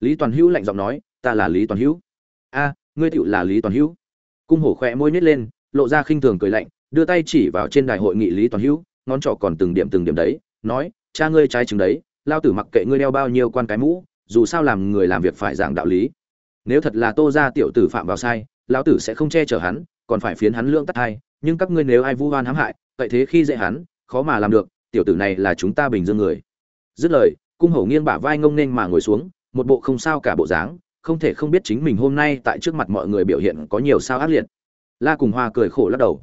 lý toàn hữu lạnh giọng nói, ta là lý toàn hữu. A, ngươi tựu là lý toàn hữu. Cung hổ khỏe môi nhếch lên, lộ ra khinh thường cười lạnh, đưa tay chỉ vào trên đài hội nghị lý toàn hữu, ngón trỏ còn từng điểm từng điểm đấy, nói, cha ngươi trái chứng đấy, lao tử mặc kệ ngươi đeo bao nhiêu quan cái mũ, dù sao làm người làm việc phải giảng đạo lý. Nếu thật là tô ra tiểu tử phạm vào sai, lão tử sẽ không che chở hắn, còn phải phiến hắn lương tắt hai, nhưng các ngươi nếu ai vu oan hãm hại, vậy thế khi dễ hắn, khó mà làm được, tiểu tử này là chúng ta bình dương người. Dứt lời, cung hổ nghiêng bả vai ngông nên mà ngồi xuống một bộ không sao cả bộ dáng, không thể không biết chính mình hôm nay tại trước mặt mọi người biểu hiện có nhiều sao ác liệt. La cùng hoa cười khổ lắc đầu.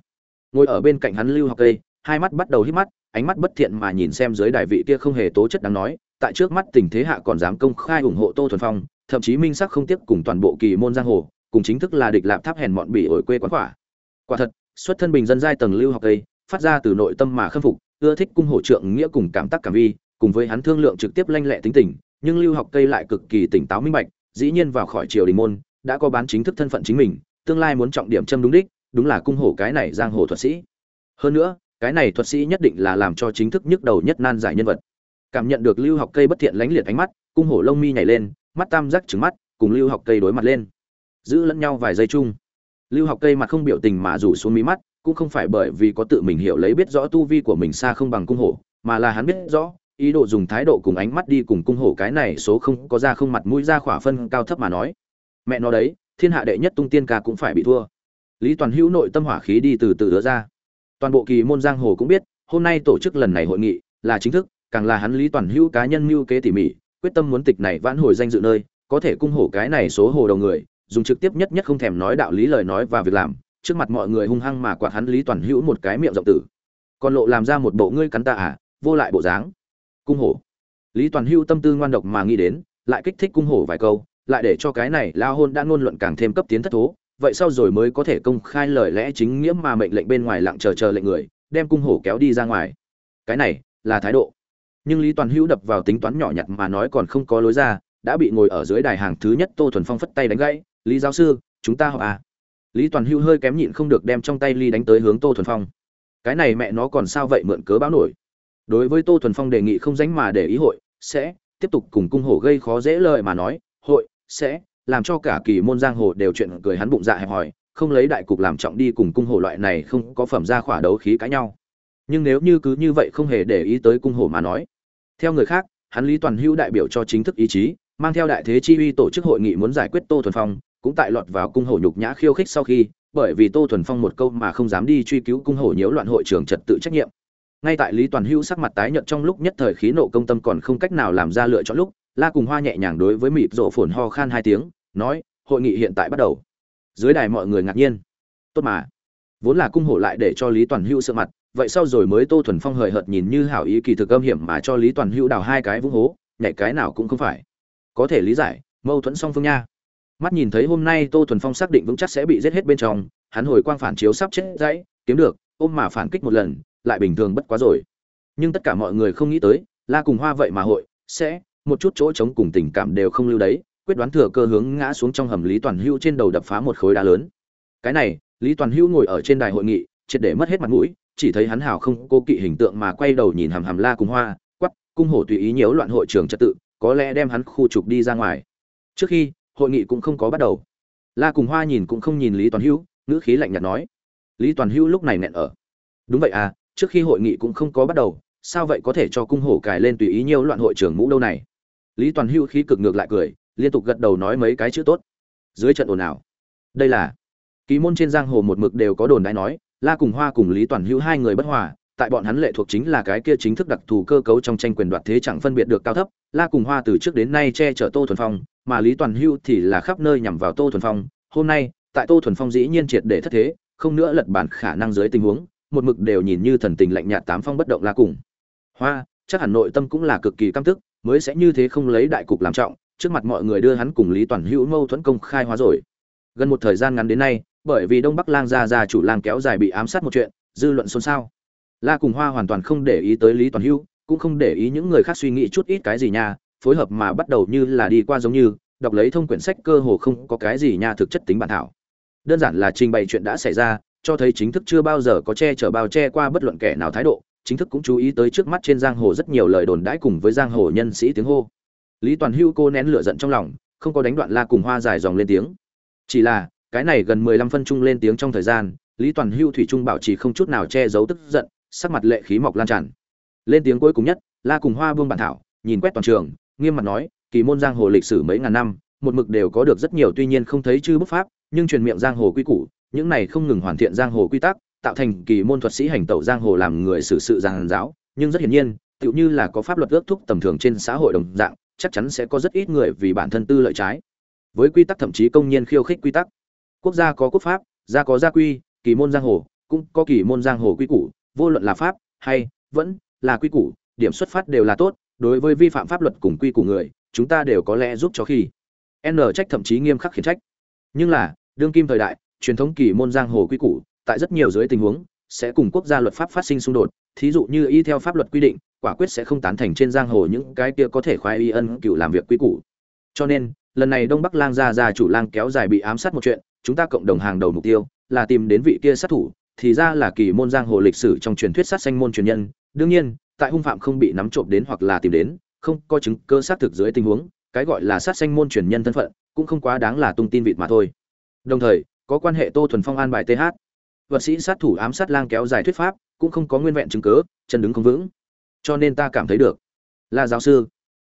Ngồi ở bên cạnh hắn lưu học cây, hai mắt bắt đầu hít mắt, ánh mắt bất thiện mà nhìn xem dưới đài vị kia không hề tố chất đáng nói, tại trước mắt tình thế hạ còn dám công khai ủng hộ tô thuần phong, thậm chí minh sắc không tiếp cùng toàn bộ kỳ môn giang hồ, cùng chính thức là địch lạp tháp hèn mọn bỉ ổi quê quán quả quả thật, xuất thân bình dân giai tầng lưu học cây, phát ra từ nội tâm mà khâm phục, ưa thích cung hổ trượng nghĩa cùng cảm tác cảm vi, cùng với hắn thương lượng trực tiếp lanh lẹ tính tình nhưng lưu học cây lại cực kỳ tỉnh táo minh bạch, dĩ nhiên vào khỏi triều đình môn, đã có bán chính thức thân phận chính mình, tương lai muốn trọng điểm châm đúng đích, đúng là cung hổ cái này giang hồ thuật sĩ. Hơn nữa, cái này thuật sĩ nhất định là làm cho chính thức nhức đầu nhất nan giải nhân vật. Cảm nhận được lưu học cây bất thiện lánh liệt ánh mắt, cung hổ lông mi nhảy lên, mắt tam giác trứng mắt, cùng lưu học cây đối mặt lên. Giữ lẫn nhau vài giây chung, lưu học cây mặt không biểu tình mà rủ xuống mí mắt, cũng không phải bởi vì có tự mình hiểu lấy biết rõ tu vi của mình xa không bằng cung hổ, mà là hắn biết rõ ý đồ dùng thái độ cùng ánh mắt đi cùng cung hổ cái này số không có ra không mặt mũi ra khỏa phân cao thấp mà nói. Mẹ nó đấy, thiên hạ đệ nhất tung tiên ca cũng phải bị thua. Lý toàn hữu nội tâm hỏa khí đi từ từ đứa ra. Toàn bộ kỳ môn giang hồ cũng biết, hôm nay tổ chức lần này hội nghị là chính thức, càng là hắn lý toàn hữu cá nhân mưu kế tỉ mỉ, quyết tâm muốn tịch này vãn hồi danh dự nơi, có thể cung hổ cái này số hồ đầu người, dùng trực tiếp nhất nhất không thèm nói đạo lý lời nói và việc làm, trước mặt mọi người hung hăng mà quạt hắn lý toàn hữu một cái miệng rộng tử. Còn lộ làm ra một bộ ngươi cắn ta à vô lại bộ dáng cung hổ. Lý toàn Hưu tâm tư ngoan độc mà nghĩ đến, lại kích thích cung hổ vài câu, lại để cho cái này lao hôn đã ngôn luận càng thêm cấp tiến thất thố, vậy sau rồi mới có thể công khai lời lẽ chính nghĩa mà mệnh lệnh bên ngoài lặng chờ chờ lệnh người, đem cung hổ kéo đi ra ngoài. Cái này là thái độ. Nhưng lý toàn hữu đập vào tính toán nhỏ nhặt mà nói còn không có lối ra, đã bị ngồi ở dưới đài hàng thứ nhất tô thuần phong phất tay đánh gãy, lý giáo sư, chúng ta họ à? Lý toàn hữu hơi kém nhịn không được đem trong tay ly đánh tới hướng tô thuần phong. Cái này mẹ nó còn sao vậy mượn cớ báo nổi? Đối với tô thuần phong đề nghị không dánh mà để ý hội, sẽ tiếp tục cùng cung hổ gây khó dễ lợi mà nói, hội sẽ làm cho cả kỳ môn giang hồ đều chuyện cười hắn bụng dạ hẹp hòi, không lấy đại cục làm trọng đi cùng cung hổ loại này không có phẩm ra khỏa đấu khí cãi nhau. Nhưng nếu như cứ như vậy không hề để ý tới cung hổ mà nói, theo người khác, hắn lý toàn hữu đại biểu cho chính thức ý chí, mang theo đại thế chi uy tổ chức hội nghị muốn giải quyết tô thuần phong, cũng tại lọt vào cung hổ nhục nhã khiêu khích sau khi, bởi vì tô thuần phong một câu mà không dám đi truy cứu cung hổ nhiễu loạn hội trưởng trật tự trách nhiệm ngay tại lý toàn hữu sắc mặt tái nhợt trong lúc nhất thời khí nộ công tâm còn không cách nào làm ra lựa chọn lúc, la cùng hoa nhẹ nhàng đối với mịp rộ phồn ho khan hai tiếng, nói, hội nghị hiện tại bắt đầu. Dưới đài mọi người ngạc nhiên. Tốt mà. Vốn là cung hổ lại để cho lý toàn hữu sợ mặt, vậy sau rồi mới tô thuần phong hời hợt nhìn như hảo ý kỳ thực âm hiểm mà cho lý toàn hữu đào hai cái vũng hố, nhảy cái nào cũng không phải. Có thể lý giải, mâu thuẫn song phương nha. Mắt nhìn thấy hôm nay tô thuần phong xác định vững chắc sẽ bị giết hết bên trong, hắn hồi quang phản chiếu sắp chết dãy, kiếm được, ôm mà phản kích một lần lại bình thường bất quá rồi. Nhưng tất cả mọi người không nghĩ tới, la cùng hoa vậy mà hội, sẽ, một chút chỗ trống cùng tình cảm đều không lưu đấy, quyết đoán thừa cơ hướng ngã xuống trong hầm lý toàn hữu trên đầu đập phá một khối đá lớn. Cái này, lý toàn hữu ngồi ở trên đài hội nghị, triệt để mất hết mặt mũi, chỉ thấy hắn hào không cô kỵ hình tượng mà quay đầu nhìn hàm hàm la cùng hoa quắp cung hổ tùy ý nhiễu loạn hội trường trật tự, có lẽ đem hắn khu trục đi ra ngoài. Trước khi, hội nghị cũng không có bắt đầu. La cùng hoa nhìn cũng không nhìn lý toàn hữu, ngữ khí lạnh nhạt nói. Lý toàn hữu lúc này nẹn ở. Đúng vậy à trước khi hội nghị cũng không có bắt đầu, sao vậy có thể cho cung hổ cài lên tùy ý nhiều loạn hội trưởng mũ đâu này? Lý toàn Hưu khí cực ngược lại cười, liên tục gật đầu nói mấy cái chữ tốt. Dưới trận ồn ào. Đây là, ký môn trên giang hồ một mực đều có đồn đãi nói, la cùng hoa cùng lý toàn hữu hai người bất hòa, tại bọn hắn lệ thuộc chính là cái kia chính thức đặc thù cơ cấu trong tranh quyền đoạt thế chẳng phân biệt được cao thấp, la cùng hoa từ trước đến nay che chở tô thuần phong, mà lý toàn Hưu thì là khắp nơi nhằm vào tô thuần phong. Hôm nay, tại tô thuần phong dĩ nhiên triệt để thất thế, không nữa lật bản khả năng dưới tình huống một mực đều nhìn như thần tình lạnh nhạt tám phong bất động la cùng. Hoa, chắc hẳn nội tâm cũng là cực kỳ căm tức, mới sẽ như thế không lấy đại cục làm trọng, trước mặt mọi người đưa hắn cùng lý toàn hữu mâu thuẫn công khai hóa rồi. Gần một thời gian ngắn đến nay, bởi vì đông bắc lang gia gia chủ lang kéo dài bị ám sát một chuyện, dư luận xôn xao. La cùng hoa hoàn toàn không để ý tới lý toàn hữu, cũng không để ý những người khác suy nghĩ chút ít cái gì nha, phối hợp mà bắt đầu như là đi qua giống như, đọc lấy thông quyển sách cơ hồ không có cái gì nha thực chất tính bản thảo. Đơn giản là trình bày chuyện đã xảy ra cho thấy chính thức chưa bao giờ có che chở bao che qua bất luận kẻ nào thái độ, chính thức cũng chú ý tới trước mắt trên giang hồ rất nhiều lời đồn đãi cùng với giang hồ nhân sĩ tiếng hô. Lý toàn hưu cô nén lửa giận trong lòng, không có đánh đoạn la cùng hoa dài dòng lên tiếng. Chỉ là, cái này gần mười lăm phân chung lên tiếng trong thời gian, lý toàn hưu thủy trung bảo trì không chút nào che giấu tức giận, sắc mặt lệ khí mọc lan tràn. Lên tiếng cuối cùng nhất, la cùng hoa buông bản thảo, nhìn quét toàn trường, nghiêm mặt nói, kỳ môn giang hồ lịch sử mấy ngàn năm, một mực đều có được rất nhiều tuy nhiên không thấy chư bút pháp, nhưng truyền miệng giang hồ quy củ những này không ngừng hoàn thiện giang hồ quy tắc, tạo thành kỳ môn thuật sĩ hành tẩu giang hồ làm người xử sự giang giáo. Nhưng rất hiển nhiên, tựu như là có pháp luật ước thúc tầm thường trên xã hội đồng dạng, chắc chắn sẽ có rất ít người vì bản thân tư lợi trái. Với quy tắc thậm chí công nhiên khiêu khích quy tắc. Quốc gia có quốc pháp, gia có gia quy, kỳ môn giang hồ cũng có kỳ môn giang hồ quy củ. Vô luận là pháp hay vẫn là quy củ, điểm xuất phát đều là tốt. Đối với vi phạm pháp luật cùng quy củ người, chúng ta đều có lẽ giúp cho khi. N trách thậm chí nghiêm khắc khiển trách. Nhưng là, đương kim thời đại truyền thống kỳ môn giang hồ quy củ, tại rất nhiều dưới tình huống, sẽ cùng quốc gia luật pháp phát sinh xung đột, thí dụ như y theo pháp luật quy định, quả quyết sẽ không tán thành trên giang hồ những cái kia có thể khoái y ân cựu làm việc quy củ. Cho nên, lần này đông bắc lang gia gia chủ lang kéo dài bị ám sát một chuyện, chúng ta cộng đồng hàng đầu mục tiêu là tìm đến vị kia sát thủ, thì ra là kỳ môn giang hồ lịch sử trong truyền thuyết sát sanh môn truyền nhân. Đương nhiên, tại hung phạm không bị nắm trộm đến hoặc là tìm đến, không có chứng cơ xác thực dưới tình huống, cái gọi là sát sanh môn truyền nhân thân phận cũng không quá đáng là tung tin vịt mà thôi. Đồng thời có quan hệ tô thuần phong an bài th vật sĩ sát thủ ám sát lang kéo dài thuyết pháp, cũng không có nguyên vẹn chứng cớ, chân đứng không vững. Cho nên ta cảm thấy được. Là giáo sư,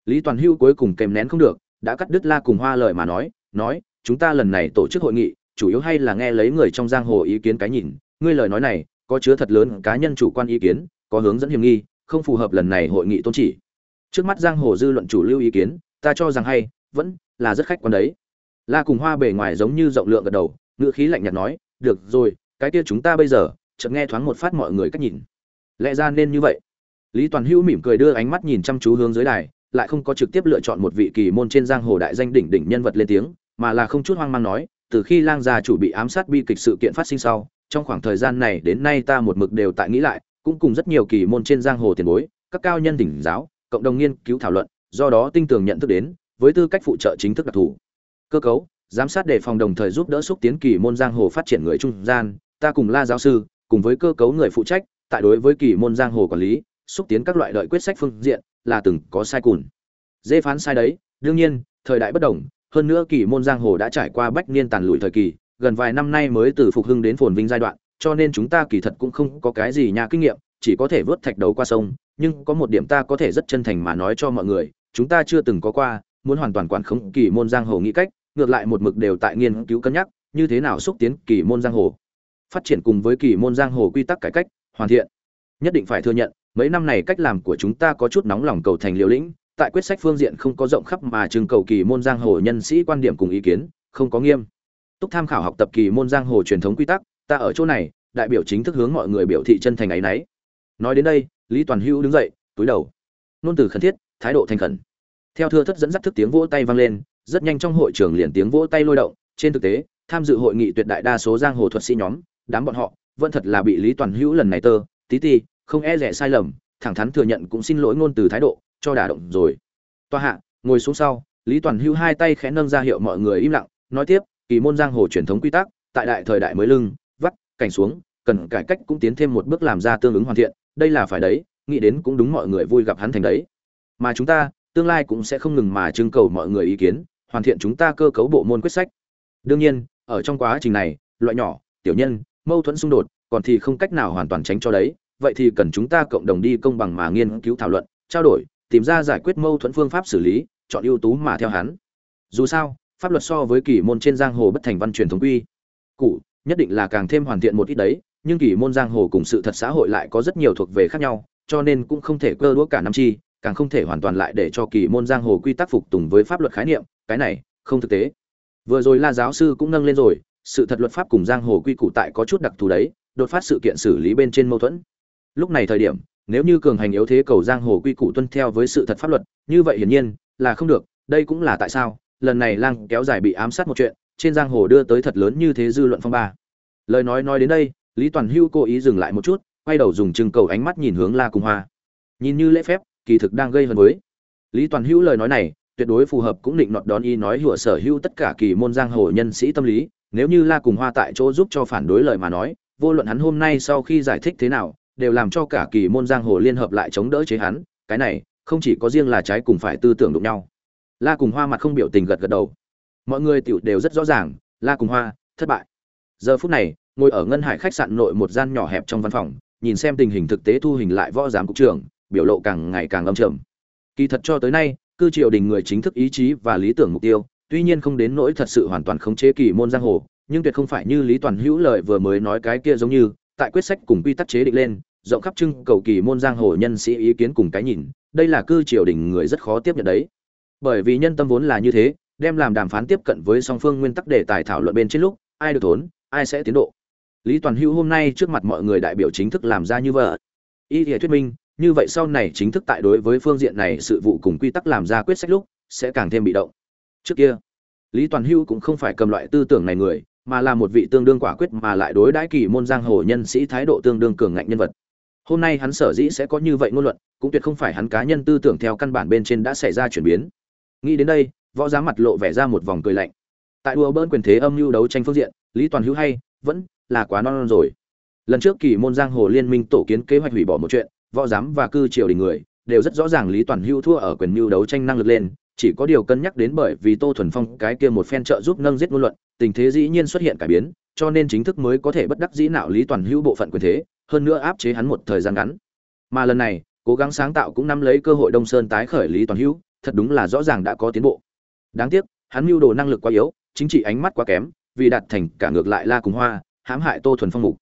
lý toàn hưu cuối cùng kèm nén không được, đã cắt đứt la cùng hoa lời mà nói nói, chúng ta lần này tổ chức hội nghị, chủ yếu hay là nghe lấy người trong giang hồ ý kiến cái nhìn. Ngươi lời nói này, có chứa thật lớn cá nhân chủ quan ý kiến, có hướng dẫn hiểm nghi, không phù hợp lần này hội nghị tôn chỉ. Trước mắt giang hồ dư luận chủ lưu ý kiến, ta cho rằng hay, vẫn là rất khách quan đấy. La cùng hoa bề ngoài giống như rộng lượng gật đầu ngữ khí lạnh nhạt nói, được rồi, cái kia chúng ta bây giờ, chợt nghe thoáng một phát mọi người cách nhìn. Lẽ ra nên như vậy. Lý toàn hữu mỉm cười đưa ánh mắt nhìn chăm chú hướng dưới đài, lại không có trực tiếp lựa chọn một vị kỳ môn trên giang hồ đại danh đỉnh đỉnh nhân vật lên tiếng, mà là không chút hoang mang nói, từ khi lang gia chủ bị ám sát bi kịch sự kiện phát sinh sau, trong khoảng thời gian này đến nay ta một mực đều tại nghĩ lại, cũng cùng rất nhiều kỳ môn trên giang hồ tiền bối, các cao nhân tỉnh giáo, cộng đồng nghiên cứu thảo luận, do đó tinh tường nhận thức đến, với tư cách phụ trợ chính thức đặc thù. Cơ cấu giám sát đề phòng đồng thời giúp đỡ xúc tiến kỳ môn giang hồ phát triển người trung gian, ta cùng la giáo sư, cùng với cơ cấu người phụ trách, tại đối với kỳ môn giang hồ quản lý, xúc tiến các loại lợi quyết sách phương diện, là từng có sai cùn. Dễ phán sai đấy, đương nhiên, thời đại bất đồng, hơn nữa kỳ môn giang hồ đã trải qua bách niên tàn lụi thời kỳ, gần vài năm nay mới từ phục hưng đến phồn vinh giai đoạn, cho nên chúng ta kỳ thật cũng không có cái gì nhà kinh nghiệm, chỉ có thể vớt thạch đầu qua sông, nhưng có một điểm ta có thể rất chân thành mà nói cho mọi người, chúng ta chưa từng có qua, muốn hoàn toàn quản khống kỳ môn giang hồ nghĩ cách ngược lại một mực đều tại nghiên cứu cân nhắc, như thế nào xúc tiến kỳ môn giang hồ. Phát triển cùng với kỳ môn giang hồ quy tắc cải cách, hoàn thiện. Nhất định phải thừa nhận, mấy năm này cách làm của chúng ta có chút nóng lòng cầu thành liều lĩnh, tại quyết sách phương diện không có rộng khắp mà trưng cầu kỳ môn giang hồ nhân sĩ quan điểm cùng ý kiến, không có nghiêm. Túc tham khảo học tập kỳ môn giang hồ truyền thống quy tắc, ta ở chỗ này, đại biểu chính thức hướng mọi người biểu thị chân thành ấy nấy. Nói đến đây, lý toàn hữu đứng dậy, túi đầu. Nôn từ khẩn thiết, thái độ thành khẩn. Theo thưa thất dẫn dắt thức tiếng vỗ tay vang lên rất nhanh trong hội trường liền tiếng vỗ tay lôi động, trên thực tế, tham dự hội nghị tuyệt đại đa số giang hồ thuật sĩ nhóm, đám bọn họ, vẫn thật là bị lý toàn hữu lần này tơ, tí ti, không e rẻ sai lầm, thẳng thắn thừa nhận cũng xin lỗi ngôn từ thái độ, cho đả động rồi. Toa hạ, ngồi xuống sau, lý toàn hữu hai tay khẽ nâng ra hiệu mọi người im lặng, nói tiếp, kỳ môn giang hồ truyền thống quy tắc, tại đại thời đại mới lưng, vắt, cảnh xuống, cần cải cách cũng tiến thêm một bước làm ra tương ứng hoàn thiện, đây là phải đấy, nghĩ đến cũng đúng mọi người vui gặp hắn thành đấy. Mà chúng ta, tương lai cũng sẽ không ngừng mà trưng cầu mọi người ý kiến hoàn thiện chúng ta cơ cấu bộ môn quyết sách. Đương nhiên, ở trong quá trình này, loại nhỏ, tiểu nhân, mâu thuẫn xung đột còn thì không cách nào hoàn toàn tránh cho đấy. Vậy thì cần chúng ta cộng đồng đi công bằng mà nghiên cứu thảo luận, trao đổi, tìm ra giải quyết mâu thuẫn phương pháp xử lý, chọn ưu tú mà theo hắn. Dù sao, pháp luật so với kỷ môn trên giang hồ bất thành văn truyền thống quy. Cụ, nhất định là càng thêm hoàn thiện một ít đấy, nhưng kỷ môn giang hồ cùng sự thật xã hội lại có rất nhiều thuộc về khác nhau, cho nên cũng không thể cơ đũa cả năm chi càng không thể hoàn toàn lại để cho kỳ môn giang hồ quy tắc phục tùng với pháp luật khái niệm, cái này, không thực tế. Vừa rồi la giáo sư cũng nâng lên rồi, sự thật luật pháp cùng giang hồ quy củ tại có chút đặc thù đấy, đột phát sự kiện xử lý bên trên mâu thuẫn. Lúc này thời điểm, nếu như cường hành yếu thế cầu giang hồ quy củ tuân theo với sự thật pháp luật, như vậy hiển nhiên, là không được, đây cũng là tại sao, lần này lang kéo dài bị ám sát một chuyện, trên giang hồ đưa tới thật lớn như thế dư luận phong ba. Lời nói nói đến đây, lý toàn hưu cố ý dừng lại một chút, quay đầu dùng trưng cầu ánh mắt nhìn hướng la cùng hoa. Nhìn như lễ phép kỳ thực đang gây hấn với. Lý toàn hữu lời nói này, tuyệt đối phù hợp cũng định nọt đón y nói hủa sở hữu tất cả kỳ môn giang hồ nhân sĩ tâm lý, nếu như la cùng hoa tại chỗ giúp cho phản đối lời mà nói, vô luận hắn hôm nay sau khi giải thích thế nào, đều làm cho cả kỳ môn giang hồ liên hợp lại chống đỡ chế hắn, cái này, không chỉ có riêng là trái cùng phải tư tưởng đụng nhau. La cùng hoa mặt không biểu tình gật gật đầu. Mọi người tiểu đều rất rõ ràng, la cùng hoa, thất bại. Giờ phút này, ngồi ở ngân hải khách sạn nội một gian nhỏ hẹp trong văn phòng, nhìn xem tình hình thực tế thu hình lại võ giám cục trưởng biểu lộ càng ngày càng âm trầm. Kỳ thật cho tới nay, cư triều đình người chính thức ý chí và lý tưởng mục tiêu, tuy nhiên không đến nỗi thật sự hoàn toàn khống chế kỳ môn giang hồ, nhưng tuyệt không phải như lý toàn hữu lợi vừa mới nói cái kia giống như, tại quyết sách cùng quy tắc chế định lên, rộng khắp trưng cầu kỳ môn giang hồ nhân sĩ ý kiến cùng cái nhìn, đây là cư triều đình người rất khó tiếp nhận đấy. Bởi vì nhân tâm vốn là như thế, đem làm đàm phán tiếp cận với song phương nguyên tắc đề tài thảo luận bên trên lúc, ai được thốn, ai sẽ tiến độ. Lý toàn hữu hôm nay trước mặt mọi người đại biểu chính thức làm ra như vậy. Ý nghĩa thuyết minh như vậy sau này chính thức tại đối với phương diện này sự vụ cùng quy tắc làm ra quyết sách lúc sẽ càng thêm bị động. Trước kia lý toàn Hưu cũng không phải cầm loại tư tưởng này người mà là một vị tương đương quả quyết mà lại đối đãi kỳ môn giang hồ nhân sĩ thái độ tương đương cường ngạnh nhân vật. Hôm nay hắn sở dĩ sẽ có như vậy ngôn luận cũng tuyệt không phải hắn cá nhân tư tưởng theo căn bản bên trên đã xảy ra chuyển biến. Nghĩ đến đây võ giá mặt lộ vẻ ra một vòng cười lạnh. Tại đua bơn quyền thế âm mưu đấu tranh phương diện lý toàn hữu hay vẫn là quá non, non rồi. Lần trước kỳ môn giang hồ liên minh tổ kiến kế hoạch hủy bỏ một chuyện võ giám và cư triều đình người, đều rất rõ ràng lý toàn Hưu thua ở quyền mưu đấu tranh năng lực lên, chỉ có điều cân nhắc đến bởi vì tô thuần phong cái kia một phen trợ giúp nâng giết ngôn luận, tình thế dĩ nhiên xuất hiện cải biến, cho nên chính thức mới có thể bất đắc dĩ nạo lý toàn hữu bộ phận quyền thế, hơn nữa áp chế hắn một thời gian ngắn. Mà lần này, cố gắng sáng tạo cũng nắm lấy cơ hội đông sơn tái khởi lý toàn hữu, thật đúng là rõ ràng đã có tiến bộ. Đáng tiếc, hắn mưu đồ năng lực quá yếu, chính trị ánh mắt quá kém, vì đạt thành cả ngược lại la cùng hoa, hãm hại tô thuần phong mục.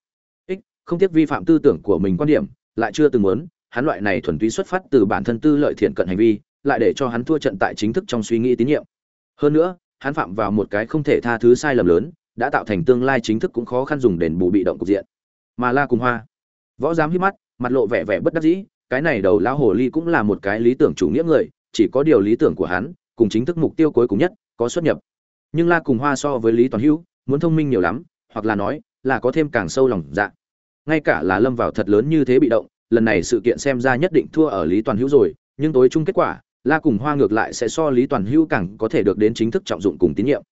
Ích, không tiếc vi phạm tư tưởng của mình quan điểm lại chưa từng muốn, hắn loại này thuần túy xuất phát từ bản thân tư lợi thiện cận hành vi, lại để cho hắn thua trận tại chính thức trong suy nghĩ tín nhiệm. Hơn nữa, hắn phạm vào một cái không thể tha thứ sai lầm lớn, đã tạo thành tương lai chính thức cũng khó khăn dùng đền bù bị động cục diện. Mà la cùng hoa, võ giám hí mắt, mặt lộ vẻ vẻ bất đắc dĩ, cái này đầu lão hồ ly cũng là một cái lý tưởng chủ nghĩa người, chỉ có điều lý tưởng của hắn, cùng chính thức mục tiêu cuối cùng nhất, có xuất nhập. Nhưng la cùng hoa so với lý toàn hữu, muốn thông minh nhiều lắm, hoặc là nói, là có thêm càng sâu lòng dạ ngay cả là lâm vào thật lớn như thế bị động, lần này sự kiện xem ra nhất định thua ở lý toàn hữu rồi, nhưng tối chung kết quả, la cùng hoa ngược lại sẽ so lý toàn hữu càng có thể được đến chính thức trọng dụng cùng tín nhiệm.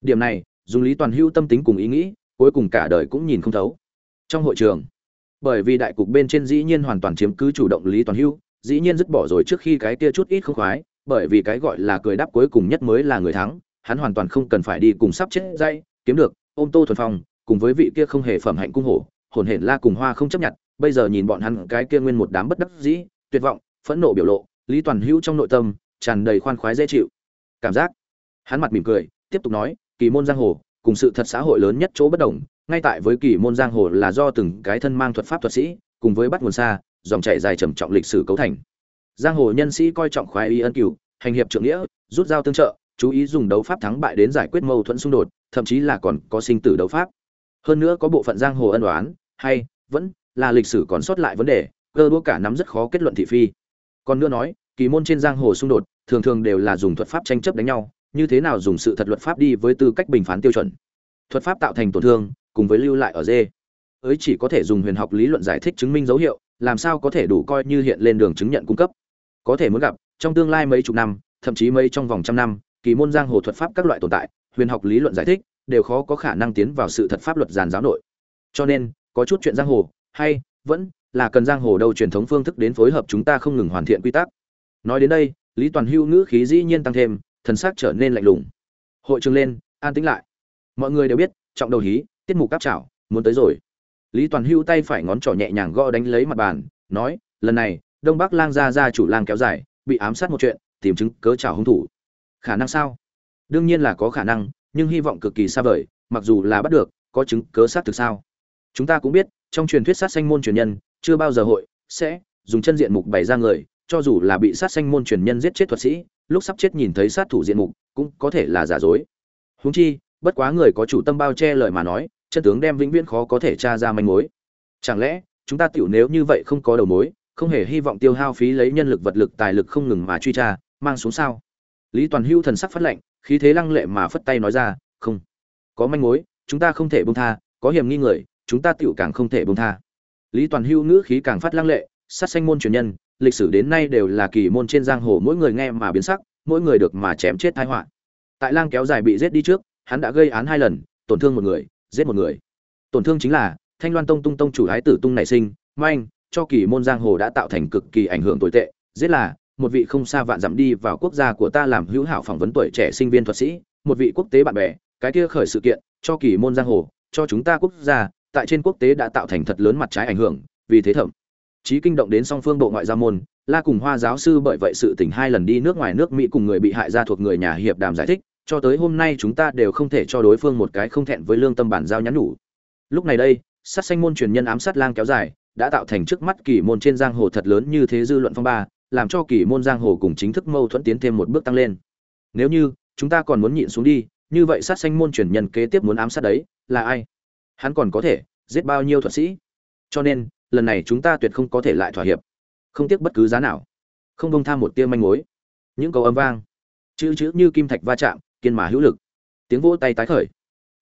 Điểm này, dùng lý toàn hữu tâm tính cùng ý nghĩ, cuối cùng cả đời cũng nhìn không thấu. Trong hội trường, bởi vì đại cục bên trên dĩ nhiên hoàn toàn chiếm cứ chủ động lý toàn hữu, dĩ nhiên dứt bỏ rồi trước khi cái kia chút ít không khoái, bởi vì cái gọi là cười đáp cuối cùng nhất mới là người thắng, hắn hoàn toàn không cần phải đi cùng sắp chết dây kiếm được, ôm tô thuần phong, cùng với vị kia không hề phẩm hạnh cung hổ hồn hển la cùng hoa không chấp nhận, bây giờ nhìn bọn hắn cái kia nguyên một đám bất đắc dĩ, tuyệt vọng, phẫn nộ biểu lộ, lý toàn hữu trong nội tâm tràn đầy khoan khoái dễ chịu cảm giác, hắn mặt mỉm cười, tiếp tục nói, kỳ môn giang hồ, cùng sự thật xã hội lớn nhất chỗ bất đồng, ngay tại với kỳ môn giang hồ là do từng cái thân mang thuật pháp thuật sĩ, cùng với bắt nguồn xa, dòng chảy dài trầm trọng lịch sử cấu thành giang hồ nhân sĩ coi trọng khoái y ân cửu, hành hiệp trượng nghĩa, rút dao tương trợ, chú ý dùng đấu pháp thắng bại đến giải quyết mâu thuẫn xung đột, thậm chí là còn có sinh tử đấu pháp hơn nữa có bộ phận giang hồ ân oán hay, vẫn là lịch sử còn sót lại vấn đề, cơ đũa cả nắm rất khó kết luận thị phi. Còn nữa nói, kỳ môn trên giang hồ xung đột, thường thường đều là dùng thuật pháp tranh chấp đánh nhau, như thế nào dùng sự thật luật pháp đi với tư cách bình phán tiêu chuẩn. Thuật pháp tạo thành tổn thương, cùng với lưu lại ở dê. Ấy chỉ có thể dùng huyền học lý luận giải thích chứng minh dấu hiệu, làm sao có thể đủ coi như hiện lên đường chứng nhận cung cấp. Có thể muốn gặp, trong tương lai mấy chục năm, thậm chí mấy trong vòng trăm năm, kỳ môn giang hồ thuật pháp các loại tồn tại, huyền học lý luận giải thích, đều khó có khả năng tiến vào sự thật pháp luật giàn giáo nội. Cho nên có chút chuyện giang hồ hay vẫn là cần giang hồ đâu truyền thống phương thức đến phối hợp chúng ta không ngừng hoàn thiện quy tắc. Nói đến đây lý toàn hưu ngữ khí dĩ nhiên tăng thêm thần sắc trở nên lạnh lùng. Hội trường lên an tĩnh lại. Mọi người đều biết trọng đầu hí tiết mục cáp chảo, muốn tới rồi. Lý toàn hưu tay phải ngón trỏ nhẹ nhàng gõ đánh lấy mặt bàn nói lần này đông bắc lang gia gia chủ lang kéo dài bị ám sát một chuyện tìm chứng cớ chảo hung thủ. Khả năng sao? Đương nhiên là có khả năng nhưng hy vọng cực kỳ xa vời mặc dù là bắt được có chứng cớ xác thực sao? Chúng ta cũng biết, trong truyền thuyết sát sanh môn truyền nhân, chưa bao giờ hội sẽ dùng chân diện mục bày ra người, cho dù là bị sát sanh môn truyền nhân giết chết thuật sĩ, lúc sắp chết nhìn thấy sát thủ diện mục, cũng có thể là giả dối. Huống chi, bất quá người có chủ tâm bao che lời mà nói, chân tướng đem vĩnh viễn khó có thể tra ra manh mối. Chẳng lẽ, chúng ta tiểu nếu như vậy không có đầu mối, không hề hy vọng tiêu hao phí lấy nhân lực vật lực tài lực không ngừng mà truy tra, mang xuống sao? Lý toàn hưu thần sắc phát lệnh, khí thế lăng lệ mà phất tay nói ra, không, có manh mối, chúng ta không thể bông tha, có hiểm nghi người chúng ta tựu càng không thể buông tha. Lý toàn hưu ngữ khí càng phát lăng lệ, sát sanh môn truyền nhân, lịch sử đến nay đều là kỳ môn trên giang hồ mỗi người nghe mà biến sắc, mỗi người được mà chém chết tai họa. Tại lang kéo dài bị giết đi trước, hắn đã gây án hai lần, tổn thương một người, giết một người. Tổn thương chính là, thanh loan tông tung tông chủ hái tử tung nảy sinh, manh, cho kỳ môn giang hồ đã tạo thành cực kỳ ảnh hưởng tồi tệ, giết là, một vị không xa vạn dặm đi vào quốc gia của ta làm hữu hảo phỏng vấn tuổi trẻ sinh viên thuật sĩ, một vị quốc tế bạn bè, cái kia khởi sự kiện, cho kỳ môn giang hồ, cho chúng ta quốc gia tại trên quốc tế đã tạo thành thật lớn mặt trái ảnh hưởng, vì thế thẩm chí kinh động đến song phương bộ ngoại giao môn. La cùng hoa giáo sư bởi vậy sự tình hai lần đi nước ngoài nước mỹ cùng người bị hại ra thuộc người nhà hiệp đàm giải thích, cho tới hôm nay chúng ta đều không thể cho đối phương một cái không thẹn với lương tâm bản giao nhắn nhủ. Lúc này đây, sát xanh môn truyền nhân ám sát lang kéo dài, đã tạo thành trước mắt kỳ môn trên giang hồ thật lớn như thế dư luận phong ba, làm cho kỳ môn giang hồ cùng chính thức mâu thuẫn tiến thêm một bước tăng lên. Nếu như chúng ta còn muốn nhịn xuống đi, như vậy sát xanh môn truyền nhân kế tiếp muốn ám sát đấy là ai? Hắn còn có thể giết bao nhiêu thuật sĩ? Cho nên, lần này chúng ta tuyệt không có thể lại thỏa hiệp. Không tiếc bất cứ giá nào. Không bông tham một tia manh mối. Những câu âm vang. Chữ chữ như kim thạch va chạm, kiên mà hữu lực. Tiếng vỗ tay tái khởi.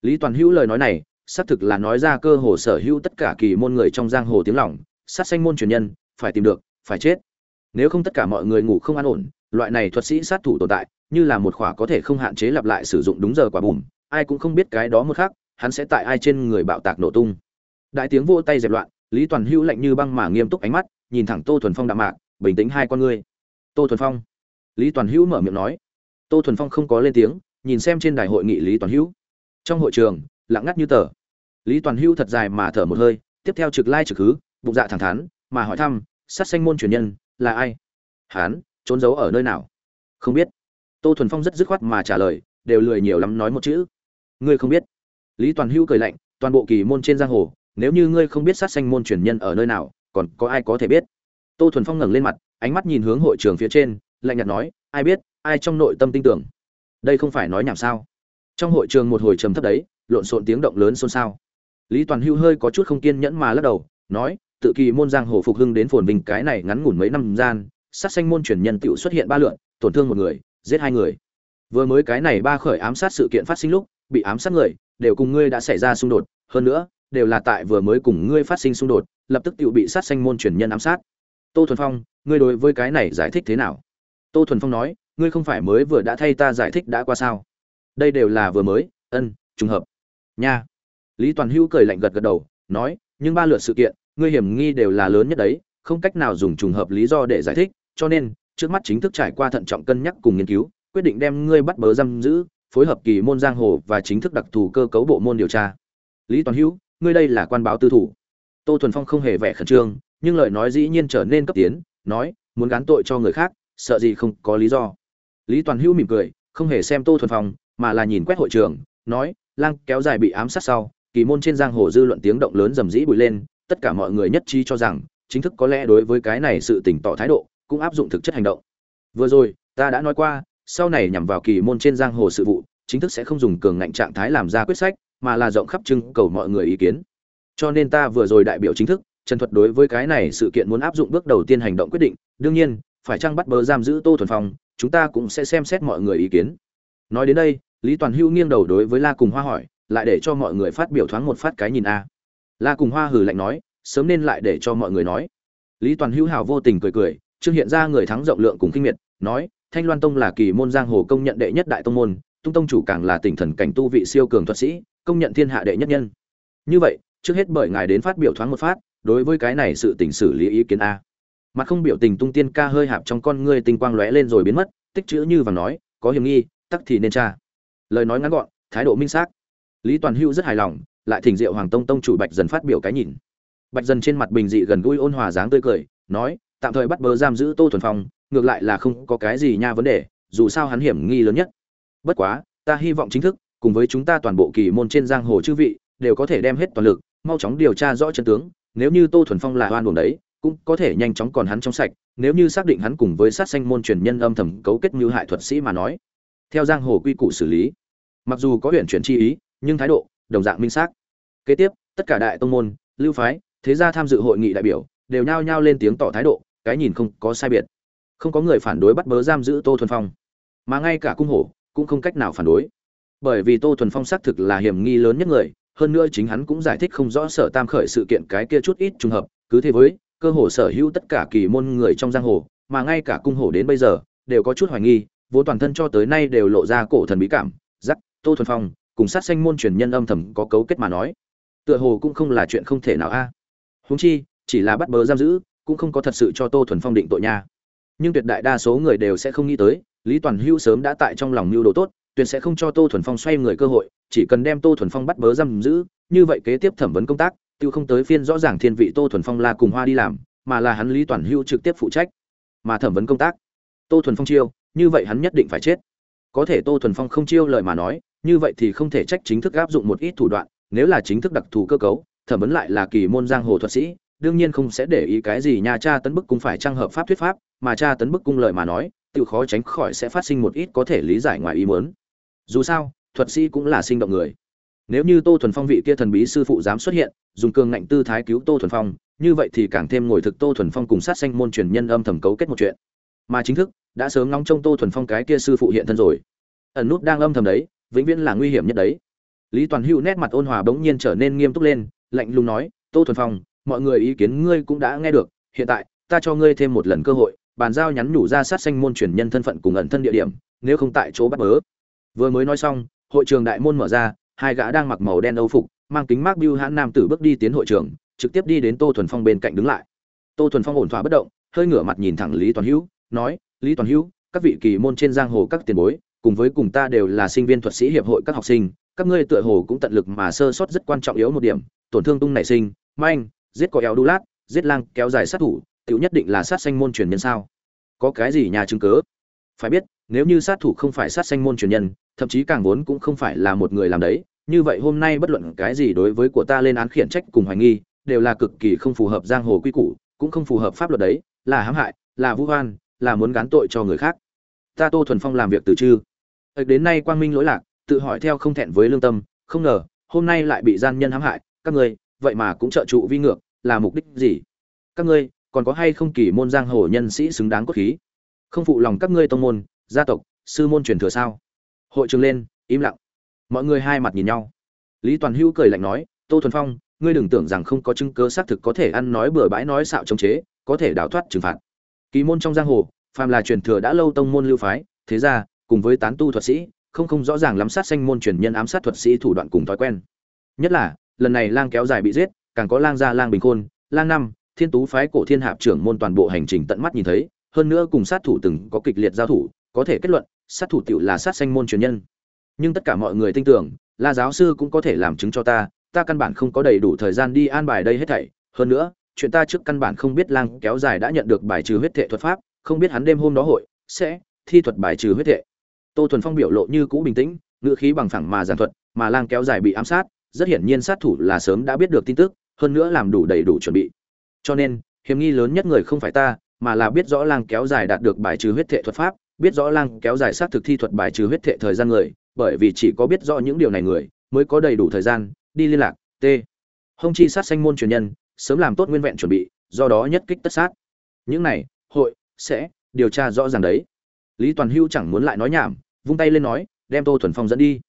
Lý toàn hữu lời nói này, xác thực là nói ra cơ hồ sở hữu tất cả kỳ môn người trong giang hồ tiếng lòng, sát sanh môn truyền nhân, phải tìm được, phải chết. Nếu không tất cả mọi người ngủ không an ổn, loại này thuật sĩ sát thủ tồn tại, như là một khỏa có thể không hạn chế lặp lại sử dụng đúng giờ quả bùm, ai cũng không biết cái đó một khác hắn sẽ tại ai trên người bạo tạc nổ tung. Đại tiếng vỗ tay dẹp loạn, lý toàn hữu lạnh như băng mà nghiêm túc ánh mắt, nhìn thẳng tô thuần phong đạm mạc, bình tĩnh hai con ngươi. Tô thuần phong? Lý toàn hữu mở miệng nói. Tô thuần phong không có lên tiếng, nhìn xem trên đài hội nghị lý toàn hữu. Trong hội trường, lặng ngắt như tờ. Lý toàn hữu thật dài mà thở một hơi, tiếp theo trực lai trực hứ, bụng dạ thẳng thắn, mà hỏi thăm, sát sanh môn truyền nhân, là ai? Hán, trốn giấu ở nơi nào? Không biết. Tô thuần phong rất dứt khoát mà trả lời, đều lười nhiều lắm nói một chữ. Ngươi không biết lý toàn hữu cười lạnh, toàn bộ kỳ môn trên giang hồ, nếu như ngươi không biết sát sanh môn truyền nhân ở nơi nào, còn có ai có thể biết? Tô thuần phong ngẩng lên mặt, ánh mắt nhìn hướng hội trường phía trên, lạnh nhạt nói, ai biết, ai trong nội tâm tin tưởng? Đây không phải nói nhảm sao? Trong hội trường một hồi trầm thấp đấy, lộn xộn tiếng động lớn xôn xao. Lý toàn hưu hơi có chút không kiên nhẫn mà lắc đầu, nói, tự kỳ môn giang hồ phục hưng đến phồn vinh cái này ngắn ngủn mấy năm gian, sát sanh môn truyền nhân tựu xuất hiện ba lượn, tổn thương một người, giết hai người. Vừa mới cái này ba khởi ám sát sự kiện phát sinh lúc, bị ám sát người đều cùng ngươi đã xảy ra xung đột, hơn nữa, đều là tại vừa mới cùng ngươi phát sinh xung đột, lập tức tự bị sát sanh môn truyền nhân ám sát. Tô thuần phong, ngươi đối với cái này giải thích thế nào? Tô thuần phong nói, ngươi không phải mới vừa đã thay ta giải thích đã qua sao? Đây đều là vừa mới, ân, trùng hợp. Nha. Lý toàn hữu cười lạnh gật gật đầu, nói, nhưng ba lượt sự kiện, ngươi hiểm nghi đều là lớn nhất đấy, không cách nào dùng trùng hợp lý do để giải thích, cho nên, trước mắt chính thức trải qua thận trọng cân nhắc cùng nghiên cứu, quyết định đem ngươi bắt bớ giam giữ phối hợp kỳ môn giang hồ và chính thức đặc thù cơ cấu bộ môn điều tra. Lý toàn hữu, ngươi đây là quan báo tư thủ. Tô thuần phong không hề vẻ khẩn trương, nhưng lời nói dĩ nhiên trở nên cấp tiến, nói, muốn gán tội cho người khác, sợ gì không có lý do. Lý toàn hữu mỉm cười, không hề xem tô thuần phong, mà là nhìn quét hội trường, nói, lang kéo dài bị ám sát sau, kỳ môn trên giang hồ dư luận tiếng động lớn rầm rĩ bụi lên, tất cả mọi người nhất trí cho rằng, chính thức có lẽ đối với cái này sự tỉnh tỏ thái độ, cũng áp dụng thực chất hành động. Vừa rồi, ta đã nói qua sau này nhằm vào kỳ môn trên giang hồ sự vụ, chính thức sẽ không dùng cường ngạnh trạng thái làm ra quyết sách, mà là rộng khắp trưng cầu mọi người ý kiến. Cho nên ta vừa rồi đại biểu chính thức, trần thuật đối với cái này sự kiện muốn áp dụng bước đầu tiên hành động quyết định, đương nhiên, phải chăng bắt bớ giam giữ tô thuần phong, chúng ta cũng sẽ xem xét mọi người ý kiến. Nói đến đây, lý toàn hưu nghiêng đầu đối với la cùng hoa hỏi, lại để cho mọi người phát biểu thoáng một phát cái nhìn a. La cùng hoa hừ lạnh nói, sớm nên lại để cho mọi người nói. Lý toàn hưu hào vô tình cười cười, trương hiện ra người thắng rộng lượng cùng kinh miệt, nói thanh loan tông là kỳ môn giang hồ công nhận đệ nhất đại tông môn, tung tông chủ càng là tỉnh thần cảnh tu vị siêu cường thuật sĩ, công nhận thiên hạ đệ nhất nhân. Như vậy, trước hết bởi ngài đến phát biểu thoáng một phát, đối với cái này sự tình xử lý ý kiến a. Mặt không biểu tình tung tiên ca hơi hạp trong con ngươi tinh quang lóe lên rồi biến mất, tích chữ như vàng nói, có hiểm nghi, tắc thì nên tra. Lời nói ngắn gọn, thái độ minh xác. Lý toàn Hưu rất hài lòng, lại thỉnh diệu hoàng tông tông chủ bạch dần phát biểu cái nhìn. Bạch dần trên mặt bình dị gần gũi ôn hòa dáng tươi cười, nói, tạm thời bắt bớ giam giữ tô thuần phong ngược lại là không có cái gì nha vấn đề, dù sao hắn hiểm nghi lớn nhất. Bất quá, ta hy vọng chính thức, cùng với chúng ta toàn bộ kỳ môn trên giang hồ chư vị, đều có thể đem hết toàn lực, mau chóng điều tra rõ chân tướng, nếu như tô thuần phong là oan buồn đấy, cũng có thể nhanh chóng còn hắn trong sạch, nếu như xác định hắn cùng với sát sanh môn truyền nhân âm thầm cấu kết như hại thuật sĩ mà nói. Theo giang hồ quy củ xử lý, mặc dù có huyện chuyển chi ý, nhưng thái độ, đồng dạng minh xác. Kế tiếp, tất cả đại tông môn, lưu phái, thế gia tham dự hội nghị đại biểu, đều nhao nhao lên tiếng tỏ thái độ, cái nhìn không có sai biệt không có người phản đối bắt bớ giam giữ tô thuần phong. Mà ngay cả cung hổ cũng không cách nào phản đối. Bởi vì tô thuần phong xác thực là hiểm nghi lớn nhất người, hơn nữa chính hắn cũng giải thích không rõ sở tam khởi sự kiện cái kia chút ít trùng hợp. Cứ thế với, cơ hồ sở hữu tất cả kỳ môn người trong giang hồ, mà ngay cả cung hổ đến bây giờ, đều có chút hoài nghi vốn toàn thân cho tới nay đều lộ ra cổ thần bí cảm. Giắc tô thuần phong, cùng sát sanh môn truyền nhân âm thầm có cấu kết mà nói, tựa hồ cũng không là chuyện không thể nào a. À. húng chi, chỉ là bắt bớ giam giữ, cũng không có thật sự cho tô thuần phong định tội nha nhưng tuyệt đại đa số người đều sẽ không nghĩ tới, lý toàn hưu sớm đã tại trong lòng mưu đồ tốt, tuyệt sẽ không cho tô thuần phong xoay người cơ hội, chỉ cần đem tô thuần phong bắt bớ giam giữ, như vậy kế tiếp thẩm vấn công tác, tiêu không tới phiên rõ ràng thiên vị tô thuần phong là cùng hoa đi làm, mà là hắn lý toàn hưu trực tiếp phụ trách. Mà thẩm vấn công tác, tô thuần phong chiêu, như vậy hắn nhất định phải chết. Có thể tô thuần phong không chiêu lời mà nói, như vậy thì không thể trách chính thức áp dụng một ít thủ đoạn, nếu là chính thức đặc thù cơ cấu, thẩm vấn lại là kỳ môn giang hồ thuật sĩ đương nhiên không sẽ để ý cái gì nhà cha tấn bức cung phải trang hợp pháp thuyết pháp, mà cha tấn bức cung lời mà nói tự khó tránh khỏi sẽ phát sinh một ít có thể lý giải ngoài ý muốn. Dù sao, thuật sĩ cũng là sinh động người. Nếu như tô thuần phong vị kia thần bí sư phụ dám xuất hiện, dùng cường ngạnh tư thái cứu tô thuần phong, như vậy thì càng thêm ngồi thực tô thuần phong cùng sát sanh môn truyền nhân âm thầm cấu kết một chuyện. Mà chính thức, đã sớm ngóng trông tô thuần phong cái kia sư phụ hiện thân rồi. Ẩn nút đang âm thầm đấy, vĩnh viễn là nguy hiểm nhất đấy. Lý toàn hữu nét mặt ôn hòa bỗng nhiên trở nên nghiêm túc lên, lạnh lùng nói, tô thuần phong mọi người ý kiến ngươi cũng đã nghe được, hiện tại, ta cho ngươi thêm một lần cơ hội, bàn giao nhắn nhủ ra sát sanh môn truyền nhân thân phận cùng ẩn thân địa điểm, nếu không tại chỗ bắt bớ. Vừa mới nói xong, hội trường đại môn mở ra, hai gã đang mặc màu đen âu phục, mang kính mát biêu hãn nam tử bước đi tiến hội trường, trực tiếp đi đến tô thuần phong bên cạnh đứng lại. Tô thuần phong ổn thỏa bất động, hơi ngửa mặt nhìn thẳng lý toàn hữu, nói, lý toàn hữu, các vị kỳ môn trên giang hồ các tiền bối, cùng với cùng ta đều là sinh viên thuật sĩ hiệp hội các học sinh, các ngươi tựa hồ cũng tận lực mà sơ sót rất quan trọng yếu một điểm, tổn thương tung nảy sinh, manh giết có eo đu lát, giết lang kéo dài sát thủ, tiểu nhất định là sát sanh môn truyền nhân sao? Có cái gì nhà chứng cớ? Phải biết, nếu như sát thủ không phải sát sanh môn truyền nhân, thậm chí càng vốn cũng không phải là một người làm đấy, như vậy hôm nay bất luận cái gì đối với của ta lên án khiển trách cùng hoài nghi, đều là cực kỳ không phù hợp giang hồ quy củ, cũng không phù hợp pháp luật đấy, là hãm hại, là vũ hoan là muốn gán tội cho người khác. Ta tô thuần phong làm việc từ chư đến nay quang minh lỗi lạc, tự hỏi theo không thẹn với lương tâm, không ngờ, hôm nay lại bị gian nhân hãm hại, các người vậy mà cũng trợ trụ vi ngược, là mục đích gì? Các ngươi, còn có hay không kỳ môn giang hồ nhân sĩ xứng đáng cốt khí? Không phụ lòng các ngươi tông môn, gia tộc, sư môn truyền thừa sao? Hội trường lên, im lặng. Mọi người hai mặt nhìn nhau. Lý toàn hữu cười lạnh nói, tô thuần phong, ngươi đừng tưởng rằng không có chứng cứ xác thực có thể ăn nói bừa bãi nói xạo chống chế, có thể đào thoát trừng phạt. Kỳ môn trong giang hồ, phàm là truyền thừa đã lâu tông môn lưu phái, thế ra, cùng với tán tu thuật sĩ, không không rõ ràng lắm sát sanh môn truyền nhân ám sát thuật sĩ thủ đoạn cùng thói quen. Nhất là lần này lang kéo dài bị giết, càng có lang gia lang bình khôn, lang năm, thiên tú phái cổ thiên hạp trưởng môn toàn bộ hành trình tận mắt nhìn thấy, hơn nữa cùng sát thủ từng có kịch liệt giao thủ, có thể kết luận, sát thủ tiểu là sát sanh môn truyền nhân. Nhưng tất cả mọi người tin tưởng, la giáo sư cũng có thể làm chứng cho ta ta căn bản không có đầy đủ thời gian đi an bài đây hết thảy. Hơn nữa, chuyện ta trước căn bản không biết lang kéo dài đã nhận được bài trừ huyết thệ thuật pháp, không biết hắn đêm hôm đó hội sẽ thi thuật bài trừ huyết thệ. Tô thuần phong biểu lộ như cũ bình tĩnh, ngữ khí bằng phẳng mà giản thuật, mà lang kéo dài bị ám sát rất hiển nhiên sát thủ là sớm đã biết được tin tức, hơn nữa làm đủ đầy đủ chuẩn bị. Cho nên, hiểm nghi lớn nhất người không phải ta, mà là biết rõ lang kéo dài đạt được bài trừ huyết thệ thuật pháp, biết rõ lang kéo dài sát thực thi thuật bài trừ huyết thệ thời gian người, bởi vì chỉ có biết rõ những điều này người, mới có đầy đủ thời gian, đi liên lạc t Hung chi sát sanh môn truyền nhân, sớm làm tốt nguyên vẹn chuẩn bị, do đó nhất kích tất sát. Những này, hội, sẽ, điều tra rõ ràng đấy. Lý toàn hưu chẳng muốn lại nói nhảm, vung tay lên nói, đem tô thuần phong dẫn đi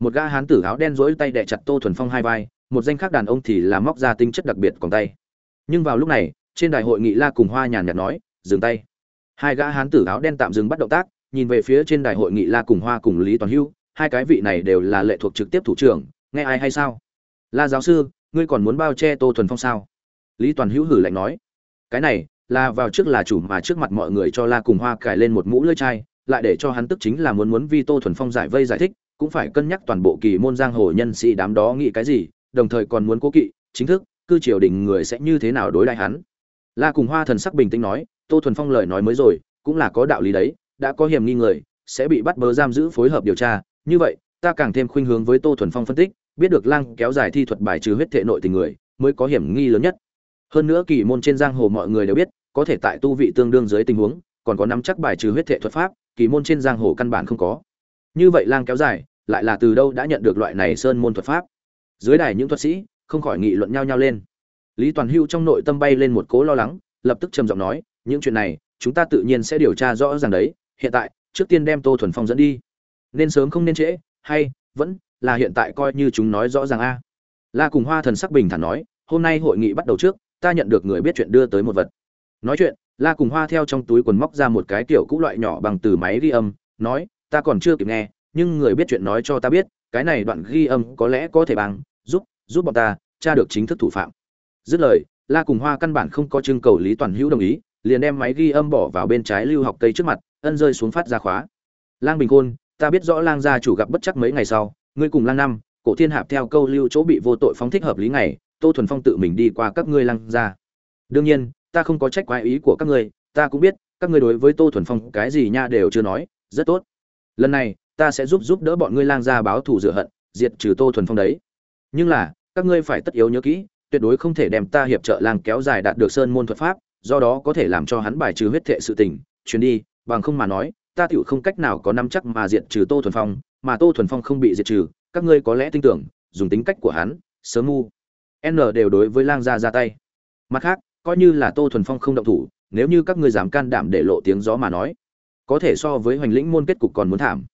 một gã hán tử áo đen rỗi tay đè chặt tô thuần phong hai vai, một danh khác đàn ông thì là móc ra tinh chất đặc biệt còn tay. Nhưng vào lúc này, trên đại hội nghị la cùng hoa nhàn nhạt nói, dừng tay. Hai gã hán tử áo đen tạm dừng bắt động tác, nhìn về phía trên đại hội nghị la cùng hoa cùng lý toàn hưu, hai cái vị này đều là lệ thuộc trực tiếp thủ trưởng, nghe ai hay sao? La giáo sư, ngươi còn muốn bao che tô thuần phong sao? Lý toàn hữu hử lạnh nói. Cái này, là vào trước là chủ mà trước mặt mọi người cho la cùng hoa cài lên một mũ lưỡi chai, lại để cho hắn tức chính là muốn muốn vi tô thuần phong giải vây giải thích cũng phải cân nhắc toàn bộ kỳ môn giang hồ nhân sĩ đám đó nghĩ cái gì, đồng thời còn muốn cố kỵ, chính thức, cư triều đình người sẽ như thế nào đối đại hắn. La cùng hoa thần sắc bình tĩnh nói, tô thuần phong lời nói mới rồi, cũng là có đạo lý đấy, đã có hiểm nghi người, sẽ bị bắt bớ giam giữ phối hợp điều tra. Như vậy, ta càng thêm khuynh hướng với tô thuần phong phân tích, biết được lang kéo dài thi thuật bài trừ huyết thệ nội tình người, mới có hiểm nghi lớn nhất. Hơn nữa kỳ môn trên giang hồ mọi người đều biết, có thể tại tu vị tương đương dưới tình huống, còn có nắm chắc bài trừ huyết thệ thuật pháp, kỳ môn trên giang hồ căn bản không có. Như vậy lang kéo dài lại là từ đâu đã nhận được loại này sơn môn thuật pháp? Dưới đài những thuật sĩ, không khỏi nghị luận nhau nhau lên. Lý toàn hưu trong nội tâm bay lên một cố lo lắng, lập tức trầm giọng nói, những chuyện này, chúng ta tự nhiên sẽ điều tra rõ ràng đấy. Hiện tại, trước tiên đem tô thuần phong dẫn đi. Nên sớm không nên trễ, hay vẫn là hiện tại coi như chúng nói rõ ràng a. La cùng hoa thần sắc bình thản nói, hôm nay hội nghị bắt đầu trước, ta nhận được người biết chuyện đưa tới một vật. Nói chuyện, la cùng hoa theo trong túi quần móc ra một cái kiểu cũ loại nhỏ bằng từ máy ghi âm, nói, ta còn chưa kịp nghe nhưng người biết chuyện nói cho ta biết, cái này đoạn ghi âm có lẽ có thể bằng, giúp giúp bọn ta, tra được chính thức thủ phạm. Dứt lời, la cùng hoa căn bản không có trưng cầu lý toàn hữu đồng ý, liền đem máy ghi âm bỏ vào bên trái lưu học cây trước mặt, ân rơi xuống phát ra khóa. Lang bình khôn, ta biết rõ lang gia chủ gặp bất chắc mấy ngày sau, ngươi cùng lang năm, cổ thiên hạp theo câu lưu chỗ bị vô tội phóng thích hợp lý ngày, tô thuần phong tự mình đi qua các ngươi lang gia. Đương nhiên, ta không có trách quái ý của các ngươi, ta cũng biết, các ngươi đối với tô thuần phong cái gì nha đều chưa nói, rất tốt. Lần này ta sẽ giúp giúp đỡ bọn ngươi lang gia báo thù rửa hận, diệt trừ tô thuần phong đấy. Nhưng là, các ngươi phải tất yếu nhớ kỹ, tuyệt đối không thể đem ta hiệp trợ lang kéo dài đạt được sơn môn thuật pháp, do đó có thể làm cho hắn bài trừ huyết thệ sự tình. Chuyến đi, bằng không mà nói, ta tựu không cách nào có năm chắc mà diệt trừ tô thuần phong, mà tô thuần phong không bị diệt trừ, các ngươi có lẽ tin tưởng, dùng tính cách của hắn, sớm mu. N đều đối với lang gia ra tay. Mặt khác, coi như là tô thuần phong không động thủ, nếu như các ngươi dám can đảm để lộ tiếng gió mà nói, có thể so với hoành lĩnh môn kết cục còn muốn thảm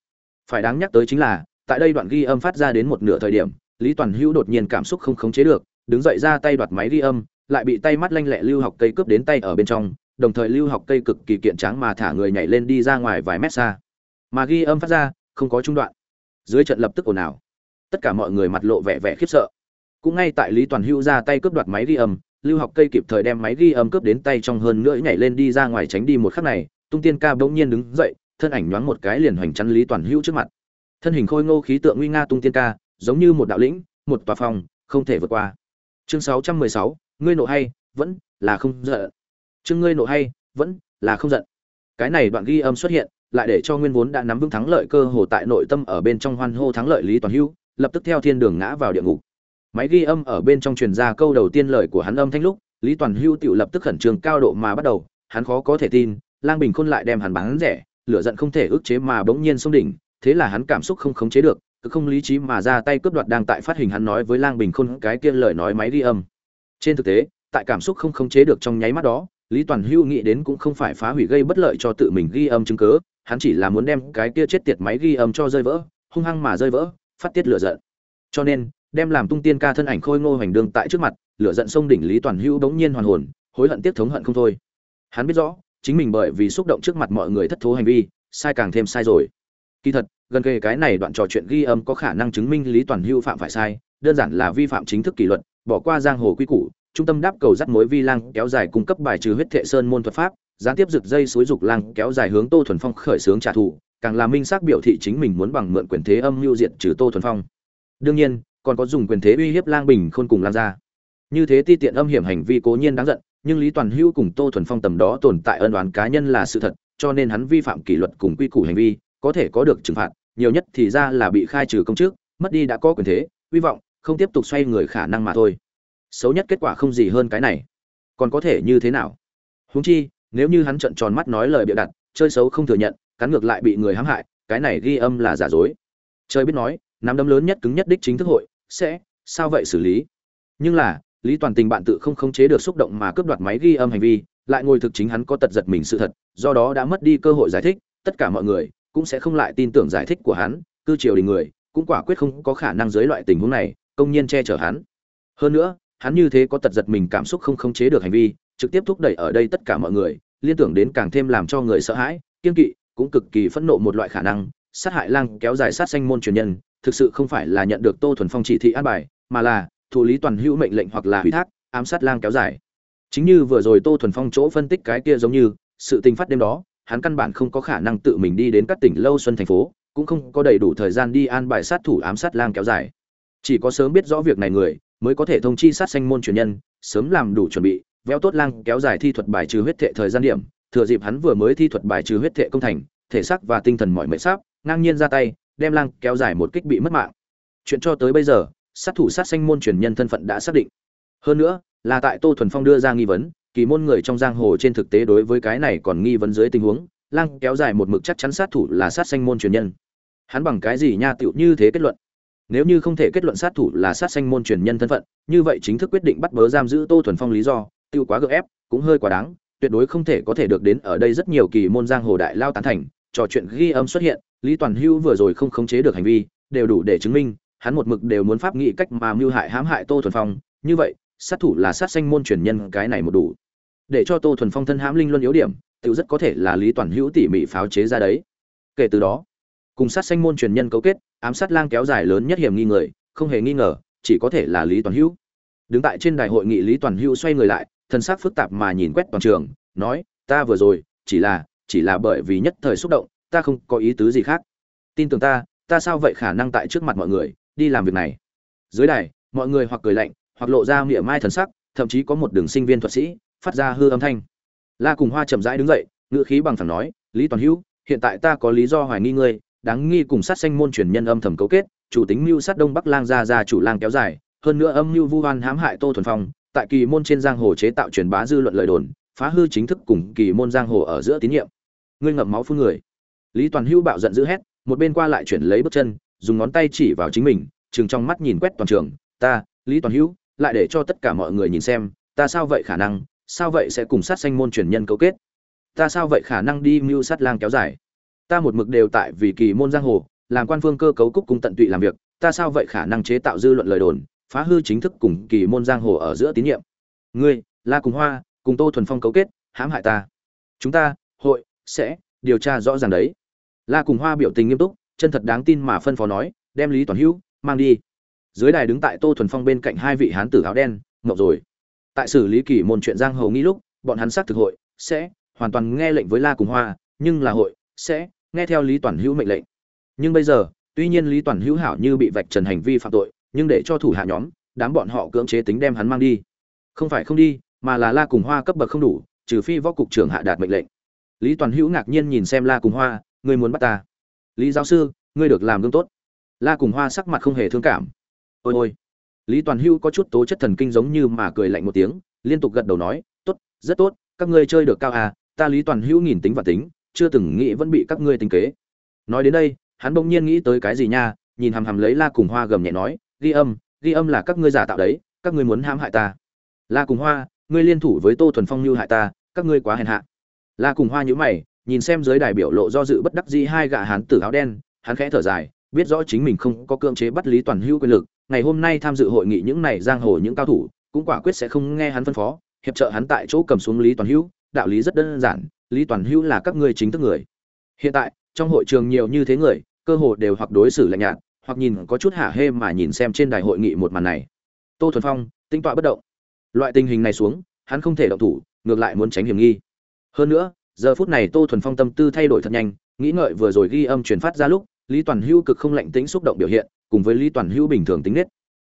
phải đáng nhắc tới chính là, tại đây đoạn ghi âm phát ra đến một nửa thời điểm, lý toàn hữu đột nhiên cảm xúc không khống chế được, đứng dậy ra tay đoạt máy ghi âm, lại bị tay mắt lanh lẹ lưu học cây cướp đến tay ở bên trong, đồng thời lưu học cây cực kỳ kiện tráng mà thả người nhảy lên đi ra ngoài vài mét xa. Mà ghi âm phát ra, không có trung đoạn. Dưới trận lập tức ồn ào. Tất cả mọi người mặt lộ vẻ vẻ khiếp sợ. Cũng ngay tại lý toàn hữu ra tay cướp đoạt máy ghi âm, lưu học cây kịp thời đem máy ghi âm cướp đến tay trong hơn nữa nhảy lên đi ra ngoài tránh đi một khắc này, tung tiên ca bỗng nhiên đứng dậy thân ảnh nhoáng một cái liền hoành chắn lý toàn hữu trước mặt. Thân hình khôi ngô khí tượng nguy nga tung tiên ca giống như một đạo lĩnh một tòa phòng không thể vượt qua. Chương 616, ngươi nộ hay vẫn là không giận. Chương ngươi nộ hay vẫn là không giận. Cái này đoạn ghi âm xuất hiện lại để cho nguyên vốn đã nắm vững thắng lợi cơ hồ tại nội tâm ở bên trong hoan hô thắng lợi lý toàn hữu lập tức theo thiên đường ngã vào địa ngục. Máy ghi âm ở bên trong truyền ra câu đầu tiên lời của hắn âm thanh lúc lý toàn hữu tự lập tức khẩn trương cao độ mà bắt đầu hắn khó có thể tin lang bình khôn lại đem hắn bán rẻ lửa giận không thể ức chế mà bỗng nhiên xông đỉnh, thế là hắn cảm xúc không khống chế được, cứ không lý trí mà ra tay cướp đoạt đang tại phát hình hắn nói với lang bình khôn cái kia lời nói máy ghi âm. Trên thực tế, tại cảm xúc không khống chế được trong nháy mắt đó, lý toàn hưu nghĩ đến cũng không phải phá hủy gây bất lợi cho tự mình ghi âm chứng cớ hắn chỉ là muốn đem cái kia chết tiệt máy ghi âm cho rơi vỡ, hung hăng mà rơi vỡ, phát tiết lửa giận. Cho nên, đem làm tung tiên ca thân ảnh khôi ngô hành đường tại trước mặt, lửa giận sông đỉnh lý toàn hưu bỗng nhiên hoàn hồn, hối hận tiếc thống hận không thôi. Hắn biết rõ chính mình bởi vì xúc động trước mặt mọi người thất thố hành vi, sai càng thêm sai rồi. Kỳ thật, gần kề cái này đoạn trò chuyện ghi âm có khả năng chứng minh lý toàn hưu phạm phải sai, đơn giản là vi phạm chính thức kỷ luật, bỏ qua giang hồ quy củ, trung tâm đáp cầu dắt mối vi lang kéo dài cung cấp bài trừ huyết thệ sơn môn thuật pháp, gián tiếp rực dây suối dục lang kéo dài hướng tô thuần phong khởi xướng trả thù, càng là minh xác biểu thị chính mình muốn bằng mượn quyền thế âm mưu diện trừ tô thuần phong. Đương nhiên, còn có dùng quyền thế uy hiếp lang bình khôn cùng lang gia. Như thế ti tiện âm hiểm hành vi cố nhiên đáng giận nhưng lý toàn hưu cùng tô thuần phong tầm đó tồn tại ân đoán cá nhân là sự thật, cho nên hắn vi phạm kỷ luật cùng quy củ hành vi, có thể có được trừng phạt, nhiều nhất thì ra là bị khai trừ công chức, mất đi đã có quyền thế, hy vọng, không tiếp tục xoay người khả năng mà thôi. Xấu nhất kết quả không gì hơn cái này. Còn có thể như thế nào? Huống chi, nếu như hắn trợn tròn mắt nói lời bịa đặt, chơi xấu không thừa nhận, cắn ngược lại bị người hãm hại, cái này ghi âm là giả dối. Chơi biết nói, nắm đấm lớn nhất cứng nhất đích chính thức hội, sẽ, sao vậy xử lý? Nhưng là lý toàn tình bạn tự không khống chế được xúc động mà cướp đoạt máy ghi âm hành vi, lại ngồi thực chính hắn có tật giật mình sự thật, do đó đã mất đi cơ hội giải thích, tất cả mọi người cũng sẽ không lại tin tưởng giải thích của hắn, cư triều đình người cũng quả quyết không có khả năng dưới loại tình huống này, công nhiên che chở hắn. Hơn nữa, hắn như thế có tật giật mình cảm xúc không khống chế được hành vi, trực tiếp thúc đẩy ở đây tất cả mọi người, liên tưởng đến càng thêm làm cho người sợ hãi kiên kỵ, cũng cực kỳ phẫn nộ một loại khả năng, sát hại lang kéo dài sát sanh môn truyền nhân, thực sự không phải là nhận được tô thuần phong chỉ thị an bài, mà là thụ lý toàn hữu mệnh lệnh hoặc là ủy thác, ám sát lang kéo dài. Chính như vừa rồi tô thuần phong chỗ phân tích cái kia giống như, sự tình phát đêm đó, hắn căn bản không có khả năng tự mình đi đến các tỉnh lâu xuân thành phố, cũng không có đầy đủ thời gian đi an bài sát thủ ám sát lang kéo dài. Chỉ có sớm biết rõ việc này người, mới có thể thông chi sát sanh môn truyền nhân, sớm làm đủ chuẩn bị veo tốt lang kéo dài thi thuật bài trừ huyết thệ thời gian điểm, thừa dịp hắn vừa mới thi thuật bài trừ huyết thệ công thành, thể xác và tinh thần mọi mệnh sáp, ngang nhiên ra tay, đem lang kéo dài một kích bị mất mạng. Chuyện cho tới bây giờ sát thủ sát sanh môn truyền nhân thân phận đã xác định. Hơn nữa, là tại tô thuần phong đưa ra nghi vấn, kỳ môn người trong giang hồ trên thực tế đối với cái này còn nghi vấn dưới tình huống, lang kéo dài một mực chắc chắn sát thủ là sát sanh môn truyền nhân. Hắn bằng cái gì nha tựu như thế kết luận? Nếu như không thể kết luận sát thủ là sát sanh môn truyền nhân thân phận, như vậy chính thức quyết định bắt bớ giam giữ tô thuần phong lý do, tiêu quá gượng ép, cũng hơi quá đáng, tuyệt đối không thể có thể được đến ở đây rất nhiều kỳ môn giang hồ đại lao tán thành, trò chuyện ghi âm xuất hiện, lý toàn hưu vừa rồi không khống chế được hành vi, đều đủ để chứng minh hắn một mực đều muốn pháp nghị cách mà mưu hại hãm hại tô thuần phong. Như vậy, sát thủ là sát sanh môn truyền nhân, cái này một đủ. Để cho tô thuần phong thân hãm linh luân yếu điểm, tự rất có thể là lý toàn hữu tỉ mỉ pháo chế ra đấy. Kể từ đó, cùng sát sanh môn truyền nhân cấu kết, ám sát lang kéo dài lớn nhất hiểm nghi người, không hề nghi ngờ, chỉ có thể là lý toàn hữu. Đứng tại trên đại hội nghị, lý toàn hữu xoay người lại, thân xác phức tạp mà nhìn quét toàn trường, nói, ta vừa rồi, chỉ là chỉ là bởi vì nhất thời xúc động, ta không có ý tứ gì khác. Tin tưởng ta ta sao vậy khả năng tại trước mặt mọi người đi làm việc này. Dưới đài, mọi người hoặc cười lạnh, hoặc lộ ra mỉa mai thần sắc, thậm chí có một đường sinh viên thuật sĩ phát ra hư âm thanh. La cùng hoa chậm rãi đứng dậy, ngữ khí bằng thẳng nói, lý toàn hữu, hiện tại ta có lý do hoài nghi ngươi, đáng nghi cùng sát sanh môn truyền nhân âm thầm cấu kết, chủ tính mưu sát đông bắc lang gia gia chủ lang kéo dài, hơn nữa âm mưu vu oan hãm hại tô thuần phong, tại kỳ môn trên giang hồ chế tạo truyền bá dư luận lời đồn, phá hư chính thức cùng kỳ môn giang hồ ở giữa tín nhiệm. Ngươi ngậm máu phun người. Lý toàn hữu bạo giận dữ hét, một bên qua lại chuyển lấy bước chân dùng ngón tay chỉ vào chính mình, chừng trong mắt nhìn quét toàn trường, ta, lý toàn hữu, lại để cho tất cả mọi người nhìn xem, ta sao vậy khả năng, sao vậy sẽ cùng sát sanh môn truyền nhân cấu kết? Ta sao vậy khả năng đi mưu sát lang kéo dài? Ta một mực đều tại vì kỳ môn giang hồ, làm quan phương cơ cấu cúc cung tận tụy làm việc, ta sao vậy khả năng chế tạo dư luận lời đồn, phá hư chính thức cùng kỳ môn giang hồ ở giữa tín nhiệm? Ngươi, la cùng hoa, cùng tô thuần phong cấu kết, hãm hại ta. Chúng ta, hội, sẽ điều tra rõ ràng đấy. La cùng hoa biểu tình nghiêm túc chân thật đáng tin mà phân phó nói, đem lý toàn hữu mang đi. Dưới đài đứng tại tô thuần phong bên cạnh hai vị hán tử áo đen ngọc rồi. Tại xử lý kỷ môn chuyện giang hồ nghĩ lúc, bọn hắn xác thực hội, sẽ hoàn toàn nghe lệnh với la cùng hoa, nhưng là hội sẽ nghe theo lý toàn hữu mệnh lệnh. Nhưng bây giờ, tuy nhiên lý toàn hữu hảo như bị vạch trần hành vi phạm tội, nhưng để cho thủ hạ nhóm, đám bọn họ cưỡng chế tính đem hắn mang đi. Không phải không đi, mà là la cùng hoa cấp bậc không đủ, trừ phi võ cục trưởng hạ đạt mệnh lệnh. Lý toàn hữu ngạc nhiên nhìn xem la cùng hoa người muốn bắt ta? Lý giáo sư, ngươi được làm gương tốt. La cùng hoa sắc mặt không hề thương cảm. Ôi ôi. Lý toàn Hưu có chút tố chất thần kinh giống như mà cười lạnh một tiếng, liên tục gật đầu nói, tốt, rất tốt, các ngươi chơi được cao à ta lý toàn hữu nhìn tính và tính, chưa từng nghĩ vẫn bị các ngươi tính kế. Nói đến đây, hắn bỗng nhiên nghĩ tới cái gì nha, nhìn hằm hằm lấy la cùng hoa gầm nhẹ nói, ghi âm ghi âm là các ngươi giả tạo đấy, các ngươi muốn hãm hại ta. La cùng hoa, ngươi liên thủ với tô thuần phong như hại ta, các ngươi quá hèn hạ. La cùng hoa nhíu mày nhìn xem dưới đài biểu lộ do dự bất đắc dĩ hai gã hán tử áo đen, hắn khẽ thở dài, biết rõ chính mình không có cưỡng chế bắt lý toàn hữu quyền lực, ngày hôm nay tham dự hội nghị những này giang hồ những cao thủ, cũng quả quyết sẽ không nghe hắn phân phó, hiệp trợ hắn tại chỗ cầm xuống lý toàn hữu, đạo lý rất đơn giản, lý toàn hữu là các ngươi chính thức người. Hiện tại, trong hội trường nhiều như thế người, cơ hồ đều hoặc đối xử lạnh nhạt, hoặc nhìn có chút hạ hê mà nhìn xem trên đài hội nghị một màn này. Tô thuần phong, tinh tọa bất động. Loại tình hình này xuống, hắn không thể động thủ, ngược lại muốn tránh hiểm nghi. Hơn nữa giờ phút này tô thuần phong tâm tư thay đổi thật nhanh, nghĩ ngợi vừa rồi ghi âm truyền phát ra lúc, lý toàn hữu cực không lạnh tính xúc động biểu hiện, cùng với lý toàn hữu bình thường tính nết.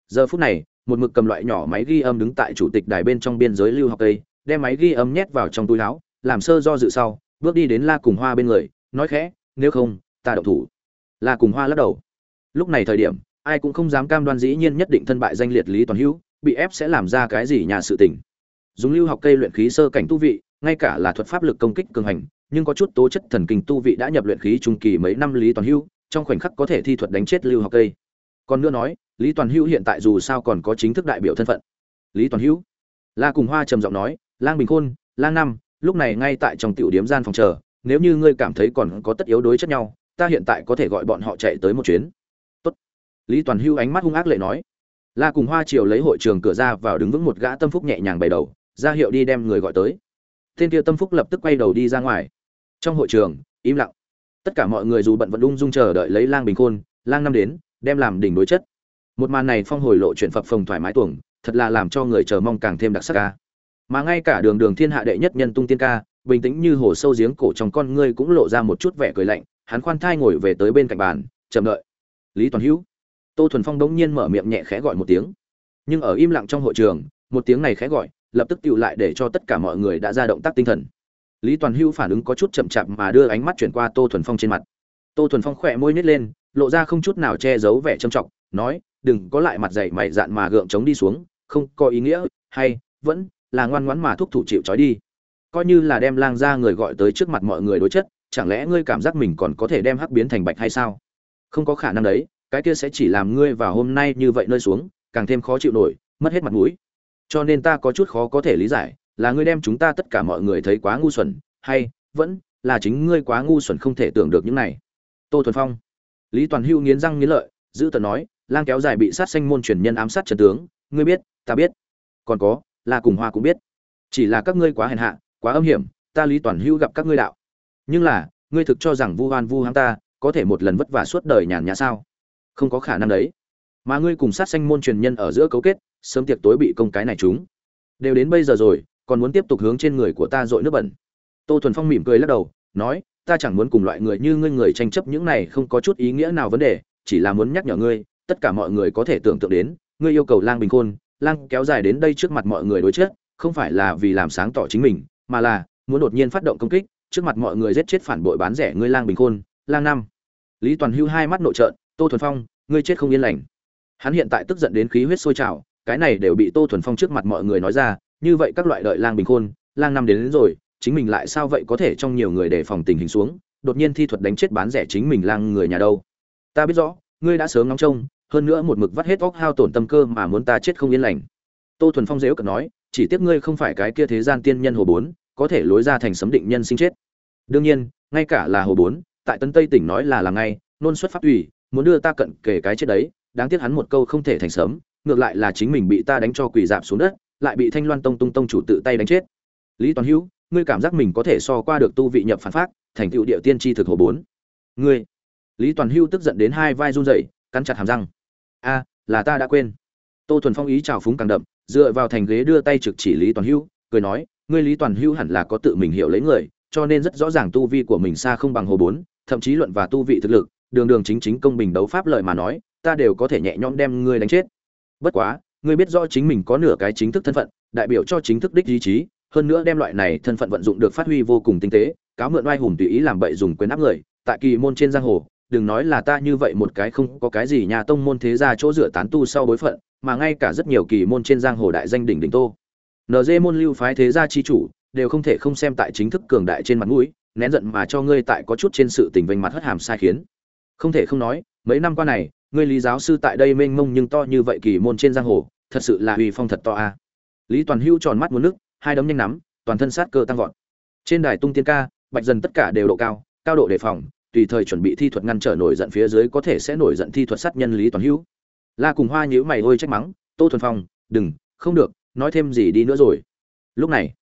Giờ phút này, một mực cầm loại nhỏ máy ghi âm đứng tại chủ tịch đài bên trong biên giới lưu học tây, đem máy ghi âm nhét vào trong túi áo, làm sơ do dự sau, bước đi đến la cùng hoa bên người, nói khẽ, nếu không, ta động thủ. La cùng hoa lắc đầu. Lúc này thời điểm, ai cũng không dám cam đoan dĩ nhiên nhất định thân bại danh liệt lý toàn hữu, bị ép sẽ làm ra cái gì nhà sự tình. Dùng lưu học cây luyện khí sơ cảnh tu vị ngay cả là thuật pháp lực công kích cường hành nhưng có chút tố chất thần kinh tu vị đã nhập luyện khí trung kỳ mấy năm lý toàn Hưu, trong khoảnh khắc có thể thi thuật đánh chết lưu học cây. Còn nữa nói lý toàn Hưu hiện tại dù sao còn có chính thức đại biểu thân phận. Lý toàn Hưu, la cùng hoa trầm giọng nói lang bình khôn lang năm lúc này ngay tại trong tiểu điếm gian phòng chờ nếu như ngươi cảm thấy còn có tất yếu đối chất nhau ta hiện tại có thể gọi bọn họ chạy tới một chuyến. Tốt. lý toàn hưu ánh mắt hung ác lệ nói. La cùng hoa triều lấy hội trường cửa ra vào đứng vững một gã tâm phúc nhẹ nhàng bày đầu ra hiệu đi đem người gọi tới tên kia tâm phúc lập tức quay đầu đi ra ngoài. Trong hội trường, im lặng. Tất cả mọi người dù bận vẫn ung dung chờ đợi lấy lang bình khôn, lang năm đến, đem làm đỉnh đối chất. Một màn này phong hồi lộ chuyện phập phồng thoải mái tuồng, thật là làm cho người chờ mong càng thêm đặc sắc ca. Mà ngay cả đường đường thiên hạ đệ nhất nhân tung tiên ca, bình tĩnh như hồ sâu giếng cổ trong con ngươi cũng lộ ra một chút vẻ cười lạnh, hắn khoan thai ngồi về tới bên cạnh bàn, chậm đợi. Lý toàn hữu. Tô thuần phong đống nhiên mở miệng nhẹ khẽ gọi một tiếng. Nhưng ở im lặng trong hội trường, một tiếng này khẽ gọi lập tức tựu lại để cho tất cả mọi người đã ra động tác tinh thần. Lý toàn Hưu phản ứng có chút chậm chạp mà đưa ánh mắt chuyển qua tô thuần phong trên mặt. Tô thuần phong khỏe môi nhếch lên, lộ ra không chút nào che giấu vẻ trầm trọng, nói, đừng có lại mặt dày mày dạn mà gượng chống đi xuống, không có ý nghĩa, hay, vẫn là ngoan ngoãn mà thúc thủ chịu trói đi. Coi như là đem lang ra người gọi tới trước mặt mọi người đối chất, chẳng lẽ ngươi cảm giác mình còn có thể đem hắc biến thành bạch hay sao? Không có khả năng đấy, cái kia sẽ chỉ làm ngươi vào hôm nay như vậy nơi xuống, càng thêm khó chịu nổi, mất hết mặt mũi cho nên ta có chút khó có thể lý giải, là ngươi đem chúng ta tất cả mọi người thấy quá ngu xuẩn, hay vẫn là chính ngươi quá ngu xuẩn không thể tưởng được những này. Tô thuần phong. Lý toàn hưu nghiến răng nghiến lợi, giữ tần nói, lang kéo dài bị sát sanh môn truyền nhân ám sát trần tướng, ngươi biết, ta biết. Còn có, là cùng hoa cũng biết. Chỉ là các ngươi quá hèn hạ, quá âm hiểm, ta lý toàn hưu gặp các ngươi đạo. Nhưng là, ngươi thực cho rằng vu hoan vu hãm ta, có thể một lần vất vả suốt đời nhàn nhã sao? Không có khả năng đấy. Mà ngươi cùng sát sanh môn truyền nhân ở giữa cấu kết sớm tiệc tối bị công cái này chúng. Đều đến bây giờ rồi, còn muốn tiếp tục hướng trên người của ta dội nước bẩn. Tô thuần phong mỉm cười lắc đầu, nói, ta chẳng muốn cùng loại người như ngươi người tranh chấp những này không có chút ý nghĩa nào vấn đề, chỉ là muốn nhắc nhở ngươi, tất cả mọi người có thể tưởng tượng đến, ngươi yêu cầu lang bình khôn, lang kéo dài đến đây trước mặt mọi người đối chết không phải là vì làm sáng tỏ chính mình, mà là muốn đột nhiên phát động công kích, trước mặt mọi người giết chết phản bội bán rẻ ngươi lang bình khôn, lang năm. Lý toàn hưu hai mắt nội trợn, tô thuần phong, ngươi chết không yên lành. Hắn hiện tại tức giận đến khí huyết sôi trào cái này đều bị tô thuần phong trước mặt mọi người nói ra như vậy các loại đợi lang bình khôn lang năm đến, đến rồi chính mình lại sao vậy có thể trong nhiều người để phòng tình hình xuống đột nhiên thi thuật đánh chết bán rẻ chính mình lang người nhà đâu. Ta biết rõ ngươi đã sớm ngóng trông hơn nữa một mực vắt hết óc hao tổn tâm cơ mà muốn ta chết không yên lành. Tô thuần phong dếu cận nói chỉ tiếc ngươi không phải cái kia thế gian tiên nhân hồ bốn có thể lối ra thành sấm định nhân sinh chết. Đương nhiên ngay cả là hồ bốn tại tân tây tỉnh nói là làm ngay nôn xuất pháp ủy muốn đưa ta cận kể cái chết đấy đáng tiếc hắn một câu không thể thành sớm ngược lại là chính mình bị ta đánh cho quỳ dạp xuống đất lại bị thanh loan tông tung tông chủ tự tay đánh chết. Lý toàn hữu ngươi cảm giác mình có thể so qua được tu vị nhập phản pháp, thành tựu địa tiên tri thực hồ bốn. Ngươi. Lý toàn hữu tức giận đến hai vai run rẩy cắn chặt hàm răng. A là ta đã quên. Tô thuần phong ý chào phúng càng đậm dựa vào thành ghế đưa tay trực chỉ lý toàn hữu cười nói ngươi lý toàn hữu hẳn là có tự mình hiểu lấy người cho nên rất rõ ràng tu vi của mình xa không bằng hồ bốn thậm chí luận và tu vị thực lực đường đường chính chính công bình đấu pháp lợi mà nói ta đều có thể nhẹ nhõm đem ngươi đánh chết bất quá, ngươi biết rõ chính mình có nửa cái chính thức thân phận, đại biểu cho chính thức đích ý chí, hơn nữa đem loại này thân phận vận dụng được phát huy vô cùng tinh tế, cáo mượn oai hùng tùy ý làm bậy dùng quyền áp người, tại kỳ môn trên giang hồ, đừng nói là ta như vậy một cái không có cái gì nhà tông môn thế gia chỗ dựa tán tu sau bối phận, mà ngay cả rất nhiều kỳ môn trên giang hồ đại danh đỉnh đỉnh tô. Nd môn lưu phái thế gia chi chủ, đều không thể không xem tại chính thức cường đại trên mặt mũi, nén giận mà cho ngươi tại có chút trên sự tình vinh mặt hất hàm sai khiến. Không thể không nói, mấy năm qua này ngươi lý giáo sư tại đây mênh mông nhưng to như vậy kỳ môn trên giang hồ, thật sự là uy phong thật to a. Lý toàn hưu tròn mắt muốn nước, hai đấm nhanh nắm, toàn thân sát cơ tăng vọt. Trên đài tung tiên ca, bạch dần tất cả đều độ cao cao độ đề phòng, tùy thời chuẩn bị thi thuật ngăn trở nổi giận phía dưới có thể sẽ nổi giận thi thuật sát nhân lý toàn hữu. La cùng hoa nhíu mày ôi trách mắng, tô thuần phong, đừng, không được, nói thêm gì đi nữa rồi. Lúc này,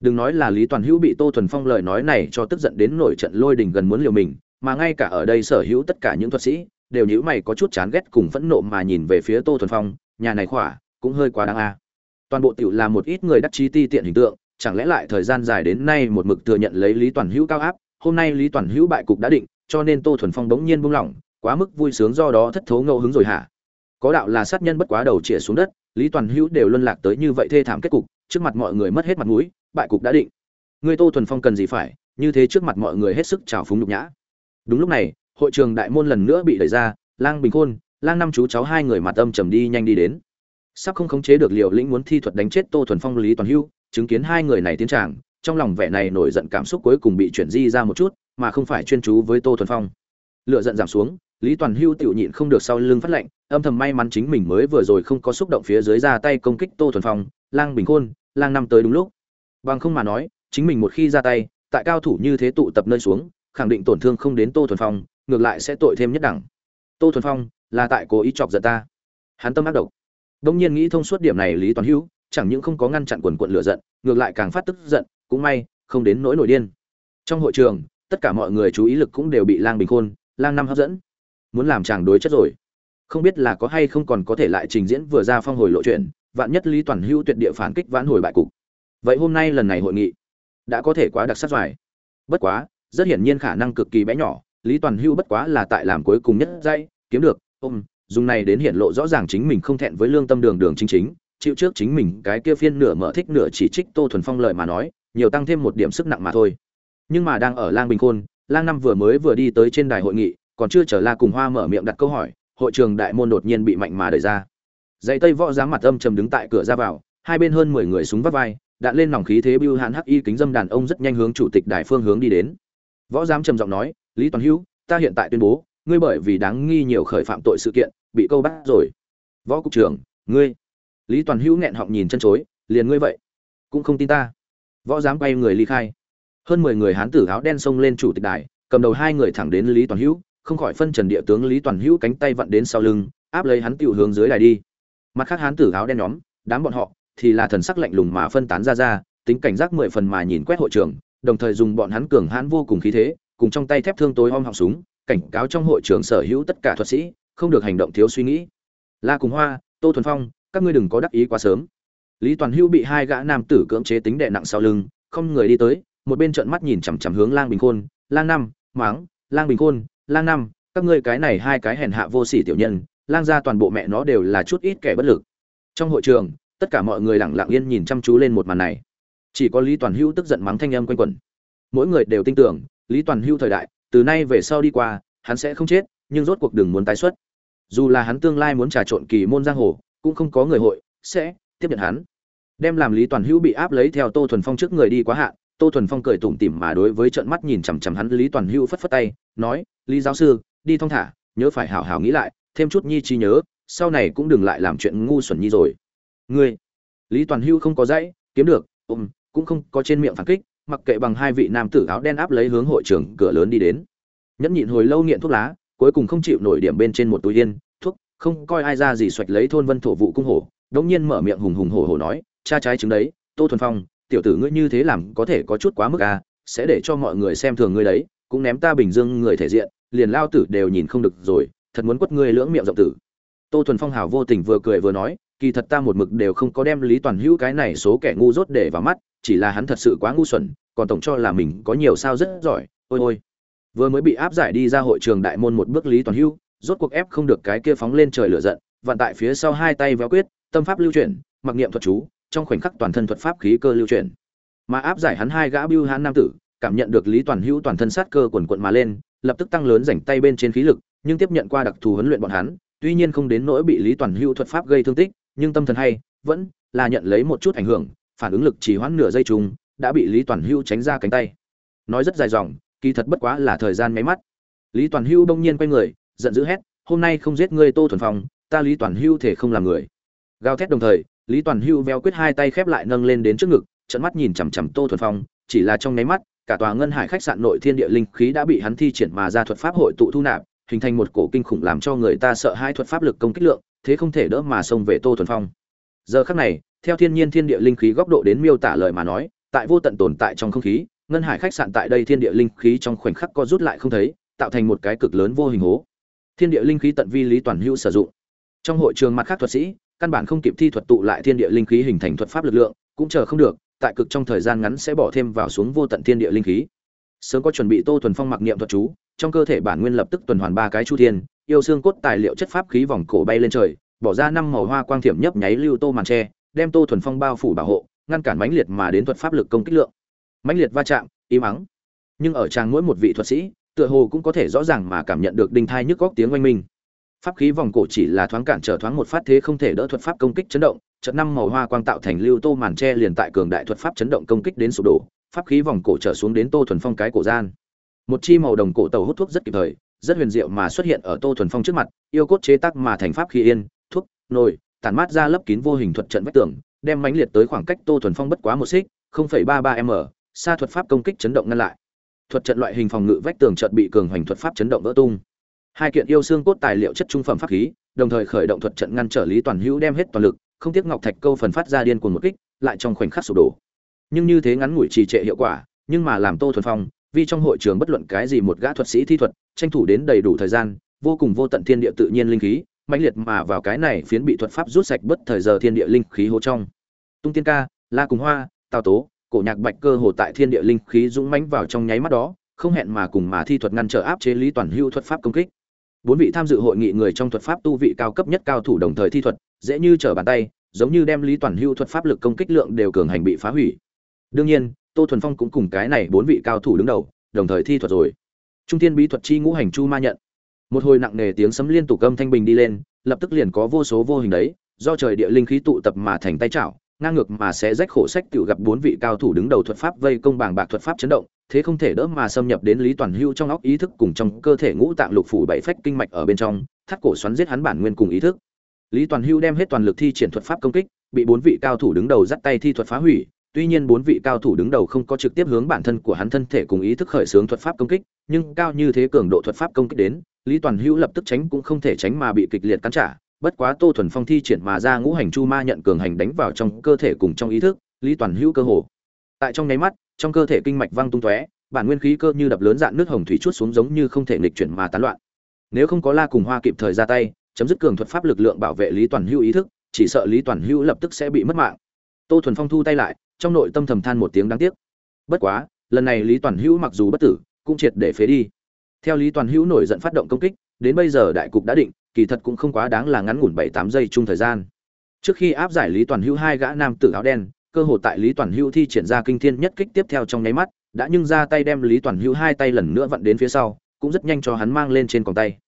đừng nói là lý toàn hữu bị tô thuần phong lời nói này cho tức giận đến nổi trận lôi đình gần muốn liều mình, mà ngay cả ở đây sở hữu tất cả những thuật sĩ đều nhíu mày có chút chán ghét cùng phẫn nộ mà nhìn về phía tô thuần phong, nhà này khỏa cũng hơi quá đáng a. Toàn bộ tiểu là một ít người đắc chí ti tiện hình tượng, chẳng lẽ lại thời gian dài đến nay một mực thừa nhận lấy lý toàn hữu cao áp, hôm nay lý toàn hữu bại cục đã định, cho nên tô thuần phong bỗng nhiên buông lỏng, quá mức vui sướng do đó thất thố ngẫu hứng rồi hả? Có đạo là sát nhân bất quá đầu chĩa xuống đất, lý toàn hữu đều luân lạc tới như vậy thê thảm kết cục, trước mặt mọi người mất hết mặt mũi, bại cục đã định. Người tô thuần phong cần gì phải, như thế trước mặt mọi người hết sức trào phúng nhục nhã. Đúng lúc này hội trường đại môn lần nữa bị đẩy ra, lang bình khôn, lang năm chú cháu hai người mặt âm trầm đi nhanh đi đến. Sắp không khống chế được liều lĩnh muốn thi thuật đánh chết tô thuần phong, lý toàn hưu, chứng kiến hai người này tiến tràng, trong lòng vẻ này nổi giận cảm xúc cuối cùng bị chuyển di ra một chút, mà không phải chuyên chú với tô thuần phong. Lựa giận giảm xuống, lý toàn hưu tự nhịn không được sau lưng phát lệnh, âm thầm may mắn chính mình mới vừa rồi không có xúc động phía dưới ra tay công kích tô thuần phong, lang bình khôn, lang năm tới đúng lúc. Bằng không mà nói, chính mình một khi ra tay, tại cao thủ như thế tụ tập nơi xuống, khẳng định tổn thương không đến tô thuần phong ngược lại sẽ tội thêm nhất đẳng. Tô thuần phong, là tại cố ý chọc giận ta. Hắn tâm ác độc. Đông nhiên nghĩ thông suốt điểm này lý toàn hữu, chẳng những không có ngăn chặn quần quận lửa giận, ngược lại càng phát tức giận, cũng may, không đến nỗi nổi điên. Trong hội trường, tất cả mọi người chú ý lực cũng đều bị lang bình khôn, lang năm hấp dẫn. Muốn làm chàng đối chất rồi. Không biết là có hay không còn có thể lại trình diễn vừa ra phong hồi lộ chuyện, vạn nhất lý toàn hữu tuyệt địa phản kích vãn hồi bại cục. Vậy hôm nay lần này hội nghị đã có thể quá đặc sắc doài bất quá, rất hiển nhiên khả năng cực kỳ bé nhỏ lý toàn Hưu bất quá là tại làm cuối cùng nhất dây kiếm được, ôm, dùng này đến hiện lộ rõ ràng chính mình không thẹn với lương tâm đường đường chính chính, chịu trước chính mình cái kia phiên nửa mở thích nửa chỉ trích tô thuần phong lợi mà nói, nhiều tăng thêm một điểm sức nặng mà thôi. Nhưng mà đang ở lang bình khôn, lang năm vừa mới vừa đi tới trên đài hội nghị, còn chưa chờ la cùng hoa mở miệng đặt câu hỏi, hội trường đại môn đột nhiên bị mạnh mà đẩy ra. Dãy tây võ dám mặt âm trầm đứng tại cửa ra vào, hai bên hơn mười người súng vắt vai, đạn lên nòng khí thế bưu hãn hắc y kính dâm đàn ông rất nhanh hướng chủ tịch đài phương hướng đi đến. Võ giám trầm giọng nói lý toàn hữu, ta hiện tại tuyên bố, ngươi bởi vì đáng nghi nhiều khởi phạm tội sự kiện, bị câu bắt rồi. Võ cục trưởng, ngươi. Lý toàn hữu nghẹn họng nhìn chân chối, liền ngươi vậy. Cũng không tin ta. Võ Dám quay người ly khai. Hơn mười người hán tử áo đen xông lên chủ tịch đài, cầm đầu hai người thẳng đến lý toàn hữu, không khỏi phân trần địa tướng lý toàn hữu cánh tay vặn đến sau lưng, áp lấy hắn tiểu hướng dưới đài đi. Mặt khác hán tử áo đen nhóm, đám bọn họ, thì là thần sắc lạnh lùng mà phân tán ra ra, tính cảnh giác mười phần mà nhìn quét hội trường, đồng thời dùng bọn hắn cường hãn vô cùng khí thế cùng trong tay thép thương tối om họng súng, cảnh cáo trong hội trường sở hữu tất cả thuật sĩ, không được hành động thiếu suy nghĩ. La cùng hoa, tô thuần phong, các ngươi đừng có đắc ý quá sớm. Lý toàn hữu bị hai gã nam tử cưỡng chế tính đệ nặng sau lưng, không người đi tới, một bên trợn mắt nhìn chằm chằm hướng lang bình khôn, lang năm, máng, lang bình khôn, lang năm, các ngươi cái này hai cái hèn hạ vô sỉ tiểu nhân, lang ra toàn bộ mẹ nó đều là chút ít kẻ bất lực. Trong hội trường, tất cả mọi người lặng lặng yên nhìn chăm chú lên một màn này. Chỉ có lý toàn hữu tức giận mắng thanh âm quanh quẩn. Mỗi người đều tin tưởng lý toàn Hưu thời đại, từ nay về sau đi qua, hắn sẽ không chết, nhưng rốt cuộc đừng muốn tái xuất. Dù là hắn tương lai muốn trà trộn kỳ môn giang hồ, cũng không có người hội, sẽ tiếp nhận hắn. Đem làm lý toàn hữu bị áp lấy theo tô thuần phong trước người đi quá hạn, tô thuần phong cười tủm tỉm mà đối với trận mắt nhìn chằm chằm hắn, lý toàn hữu phất phất tay, nói, lý giáo sư, đi thong thả, nhớ phải hảo hảo nghĩ lại, thêm chút nhi trí nhớ, sau này cũng đừng lại làm chuyện ngu xuẩn nhi rồi. Ngươi? Lý toàn hữu không có dãy, kiếm được ôm cũng không có trên miệng phản kích mặc kệ bằng hai vị nam tử áo đen áp lấy hướng hội trưởng cửa lớn đi đến. Nhẫn nhịn hồi lâu nghiện thuốc lá, cuối cùng không chịu nổi điểm bên trên một túi yên, thuốc, không coi ai ra gì xoạch lấy thôn vân thổ vụ cung hổ, đống nhiên mở miệng hùng hùng hổ hổ nói, cha trái trứng đấy, tô thuần phong, tiểu tử ngươi như thế làm có thể có chút quá mức à sẽ để cho mọi người xem thường ngươi đấy, cũng ném ta bình dương người thể diện, liền lao tử đều nhìn không được rồi, thật muốn quất ngươi lưỡng miệng rộng tử. Tô thuần phong hào vô tình vừa cười vừa nói kỳ thật ta một mực đều không có đem lý toàn hữu cái này số kẻ ngu dốt để vào mắt, chỉ là hắn thật sự quá ngu xuẩn, còn tổng cho là mình có nhiều sao rất giỏi. Ôi ôi. Vừa mới bị áp giải đi ra hội trường đại môn một bước lý toàn hữu, rốt cuộc ép không được cái kia phóng lên trời lửa giận, vặn tại phía sau hai tay véo quyết, tâm pháp lưu chuyển, mặc niệm thuật chú, trong khoảnh khắc toàn thân thuật pháp khí cơ lưu chuyển. Mà áp giải hắn hai gã bưu hãn nam tử, cảm nhận được lý toàn hữu toàn thân sát cơ quần quận mà lên, lập tức tăng lớn rảnh tay bên trên khí lực, nhưng tiếp nhận qua đặc thù huấn luyện bọn hắn, tuy nhiên không đến nỗi bị lý toàn hữu thuật pháp gây thương tích nhưng tâm thần hay, vẫn là nhận lấy một chút ảnh hưởng, phản ứng lực chỉ hoãn nửa giây trùng đã bị lý toàn Hưu tránh ra cánh tay. Nói rất dài dòng, kỳ thật bất quá là thời gian nháy mắt. Lý toàn Hưu đông nhiên quay người, giận dữ hét, hôm nay không giết ngươi tô thuần phong, ta lý toàn Hưu thể không làm người. Gào thét đồng thời, lý toàn Hưu veo quyết hai tay khép lại nâng lên đến trước ngực trận mắt nhìn chằm chằm tô thuần phong, chỉ là trong nháy mắt, cả tòa ngân hải khách sạn nội thiên địa linh khí đã bị hắn thi triển mà ra thuật pháp hội tụ thu nạp, hình thành một cổ kinh khủng làm cho người ta sợ hai thuật pháp lực công kích lượng thế không thể đỡ mà xông về tô thuần phong. Giờ khắc này, theo thiên nhiên thiên địa linh khí góc độ đến miêu tả lời mà nói, tại vô tận tồn tại trong không khí, ngân hải khách sạn tại đây thiên địa linh khí trong khoảnh khắc co rút lại không thấy, tạo thành một cái cực lớn vô hình hố. Thiên địa linh khí tận vi lý toàn hữu sử dụng. Trong hội trường mặt khác thuật sĩ, căn bản không kịp thi thuật tụ lại thiên địa linh khí hình thành thuật pháp lực lượng, cũng chờ không được, tại cực trong thời gian ngắn sẽ bỏ thêm vào xuống vô tận thiên địa linh khí. Sớm có chuẩn bị tô thuần phong mặc niệm thuật chú, trong cơ thể bản nguyên lập tức tuần hoàn ba cái chu thiên yêu xương cốt tài liệu chất pháp khí vòng cổ bay lên trời, bỏ ra năm màu hoa quang thiểm nhấp nháy lưu tô màn tre, đem tô thuần phong bao phủ bảo hộ, ngăn cản mãnh liệt mà đến thuật pháp lực công kích lượng. Mãnh liệt va chạm, im ắng. Nhưng ở trang mỗi một vị thuật sĩ, tựa hồ cũng có thể rõ ràng mà cảm nhận được đinh thai nhức góc tiếng oanh minh. Pháp khí vòng cổ chỉ là thoáng cản trở thoáng một phát thế không thể đỡ thuật pháp công kích chấn động, chợt năm màu hoa quang tạo thành lưu tô màn tre liền tại cường đại thuật pháp chấn động công kích đến sụp đổ, pháp khí vòng cổ trở xuống đến tô thuần phong cái cổ gian. Một chi màu đồng cổ tàu hút thuốc rất kịp thời rất huyền diệu mà xuất hiện ở tô thuần phong trước mặt, yêu cốt chế tác mà thành pháp khí yên, thuốc, nồi, tản mát ra lấp kín vô hình thuật trận vách tường, đem mãnh liệt tới khoảng cách tô thuần phong bất quá một xích 0.33 m xa thuật pháp công kích chấn động ngăn lại. Thuật trận loại hình phòng ngự vách tường trận bị cường hoành thuật pháp chấn động vỡ tung. Hai kiện yêu xương cốt tài liệu chất trung phẩm pháp khí, đồng thời khởi động thuật trận ngăn trở lý toàn hữu đem hết toàn lực, không tiếc ngọc thạch câu phần phát ra điên cuồng một kích, lại trong khoảnh khắc sụp đổ. Nhưng như thế ngắn ngủi trì trệ hiệu quả, nhưng mà làm tô thuần phong, vì trong hội trường bất luận cái gì một gã thuật sĩ thi thuật tranh thủ đến đầy đủ thời gian, vô cùng vô tận thiên địa tự nhiên linh khí, mãnh liệt mà vào cái này phiến bị thuật pháp rút sạch bất thời giờ thiên địa linh khí hố trong. Tung tiên ca, la cùng hoa, tào tố, cổ nhạc bạch cơ hồ tại thiên địa linh khí dũng mãnh vào trong nháy mắt đó, không hẹn mà cùng mà thi thuật ngăn trở áp chế lý toàn hưu thuật pháp công kích. Bốn vị tham dự hội nghị người trong thuật pháp tu vị cao cấp nhất cao thủ đồng thời thi thuật, dễ như trở bàn tay, giống như đem lý toàn hưu thuật pháp lực công kích lượng đều cường hành bị phá hủy. Đương nhiên, tô thuần phong cũng cùng cái này bốn vị cao thủ đứng đầu, đồng thời thi thuật rồi trung Thiên bí thuật chi ngũ hành chu ma nhận. Một hồi nặng nề tiếng sấm liên tục âm thanh bình đi lên, lập tức liền có vô số vô hình đấy, do trời địa linh khí tụ tập mà thành tay chảo, ngang ngược mà sẽ rách khổ sách tự gặp bốn vị cao thủ đứng đầu thuật pháp vây công bảng bạc thuật pháp chấn động, thế không thể đỡ mà xâm nhập đến lý toàn hưu trong óc ý thức cùng trong cơ thể ngũ tạng lục phủ bảy phách kinh mạch ở bên trong, thắt cổ xoắn giết hắn bản nguyên cùng ý thức. Lý toàn hưu đem hết toàn lực thi triển thuật pháp công kích, bị bốn vị cao thủ đứng đầu dắt tay thi thuật phá hủy tuy nhiên bốn vị cao thủ đứng đầu không có trực tiếp hướng bản thân của hắn thân thể cùng ý thức khởi xướng thuật pháp công kích, nhưng cao như thế cường độ thuật pháp công kích đến, lý toàn hưu lập tức tránh cũng không thể tránh mà bị kịch liệt cắn trả. Bất quá tô thuần phong thi triển mà ra ngũ hành chu ma nhận cường hành đánh vào trong cơ thể cùng trong ý thức, lý toàn hữu cơ hồ. Tại trong nháy mắt, trong cơ thể kinh mạch văng tung tóe, bản nguyên khí cơ như đập lớn dạng nước hồng thủy chút xuống giống như không thể nghịch chuyển mà tán loạn. Nếu không có la cùng hoa kịp thời ra tay, chấm dứt cường thuật pháp lực lượng bảo vệ lý toàn hữu ý thức, chỉ sợ lý toàn hữu lập tức sẽ bị mất mạng. Tô thuần phong thu tay lại trong nội tâm thầm than một tiếng đáng tiếc. Bất quá, lần này lý toàn hữu mặc dù bất tử, cũng triệt để phế đi. Theo lý toàn hữu nổi giận phát động công kích, đến bây giờ đại cục đã định, kỳ thật cũng không quá đáng là ngắn ngủn bảy tám giây chung thời gian. Trước khi áp giải lý toàn hữu hai gã nam tử áo đen, cơ hội tại lý toàn hữu thi triển ra kinh thiên nhất kích tiếp theo trong nháy mắt, đã nhưng ra tay đem lý toàn hữu hai tay lần nữa vặn đến phía sau, cũng rất nhanh cho hắn mang lên trên còng tay.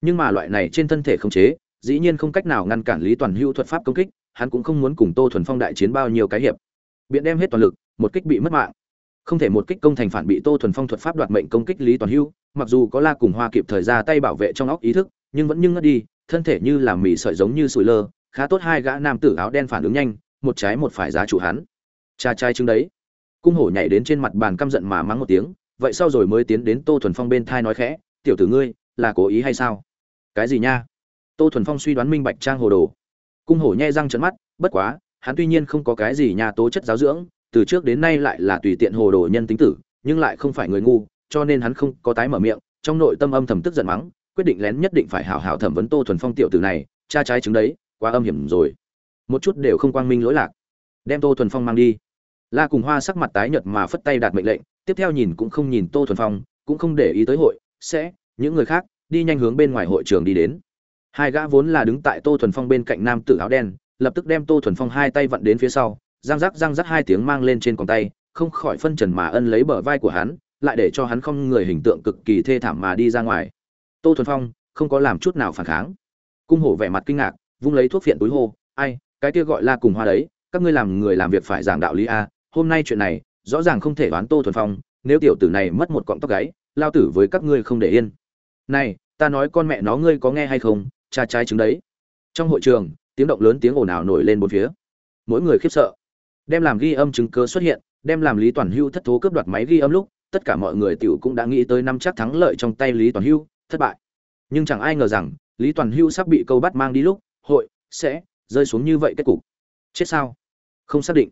Nhưng mà loại này trên thân thể không chế, dĩ nhiên không cách nào ngăn cản lý toàn hữu thuật pháp công kích, hắn cũng không muốn cùng tô thuần phong đại chiến bao nhiêu cái hiệp biện đem hết toàn lực, một kích bị mất mạng. Không thể một kích công thành phản bị tô thuần phong thuật pháp đoạt mệnh công kích lý toàn Hưu. mặc dù có la cùng hoa kịp thời ra tay bảo vệ trong óc ý thức, nhưng vẫn như ngất đi, thân thể như là mì sợi giống như sủi lơ, khá tốt hai gã nam tử áo đen phản ứng nhanh, một trái một phải giá chủ hắn. Cha trai chứng đấy. Cung hổ nhảy đến trên mặt bàn căm giận mà mắng một tiếng, vậy sau rồi mới tiến đến tô thuần phong bên thai nói khẽ, tiểu tử ngươi, là cố ý hay sao? Cái gì nha? Tô thuần phong suy đoán minh bạch trang hồ đồ. Cung hổ nhai răng trận mắt, bất quá hắn tuy nhiên không có cái gì nhà tố chất giáo dưỡng, từ trước đến nay lại là tùy tiện hồ đồ nhân tính tử, nhưng lại không phải người ngu, cho nên hắn không có tái mở miệng, trong nội tâm âm thầm tức giận mắng, quyết định lén nhất định phải hào hào thẩm vấn tô thuần phong tiểu tử này, cha trái chứng đấy, quá âm hiểm rồi. Một chút đều không quang minh lỗi lạc. Đem tô thuần phong mang đi. La cùng hoa sắc mặt tái nhợt mà phất tay đạt mệnh lệnh, tiếp theo nhìn cũng không nhìn tô thuần phong, cũng không để ý tới hội, sẽ, những người khác, đi nhanh hướng bên ngoài hội trường đi đến. Hai gã vốn là đứng tại tô thuần phong bên cạnh nam tử áo đen lập tức đem tô thuần phong hai tay vặn đến phía sau, răng rắc răng rắc hai tiếng mang lên trên còng tay, không khỏi phân trần mà ân lấy bờ vai của hắn, lại để cho hắn không người hình tượng cực kỳ thê thảm mà đi ra ngoài. Tô thuần phong không có làm chút nào phản kháng. Cung hổ vẻ mặt kinh ngạc, vung lấy thuốc phiện túi hô, ai, cái kia gọi là cùng hoa đấy, các ngươi làm người làm việc phải giảng đạo lý a, hôm nay chuyện này, rõ ràng không thể đoán tô thuần phong, nếu tiểu tử này mất một cọng tóc gáy, lao tử với các ngươi không để yên. Này, ta nói con mẹ nó ngươi có nghe hay không, cha trái trứng đấy. Trong hội trường tiếng động lớn tiếng ồn ào nổi lên bốn phía. Mỗi người khiếp sợ. Đem làm ghi âm chứng cơ xuất hiện, đem làm lý toàn hưu thất thố cướp đoạt máy ghi âm lúc, tất cả mọi người tiểu cũng đã nghĩ tới năm chắc thắng lợi trong tay lý toàn hưu, thất bại. Nhưng chẳng ai ngờ rằng, lý toàn hưu sắp bị câu bắt mang đi lúc, hội, sẽ, rơi xuống như vậy kết cục. Chết sao? Không xác định.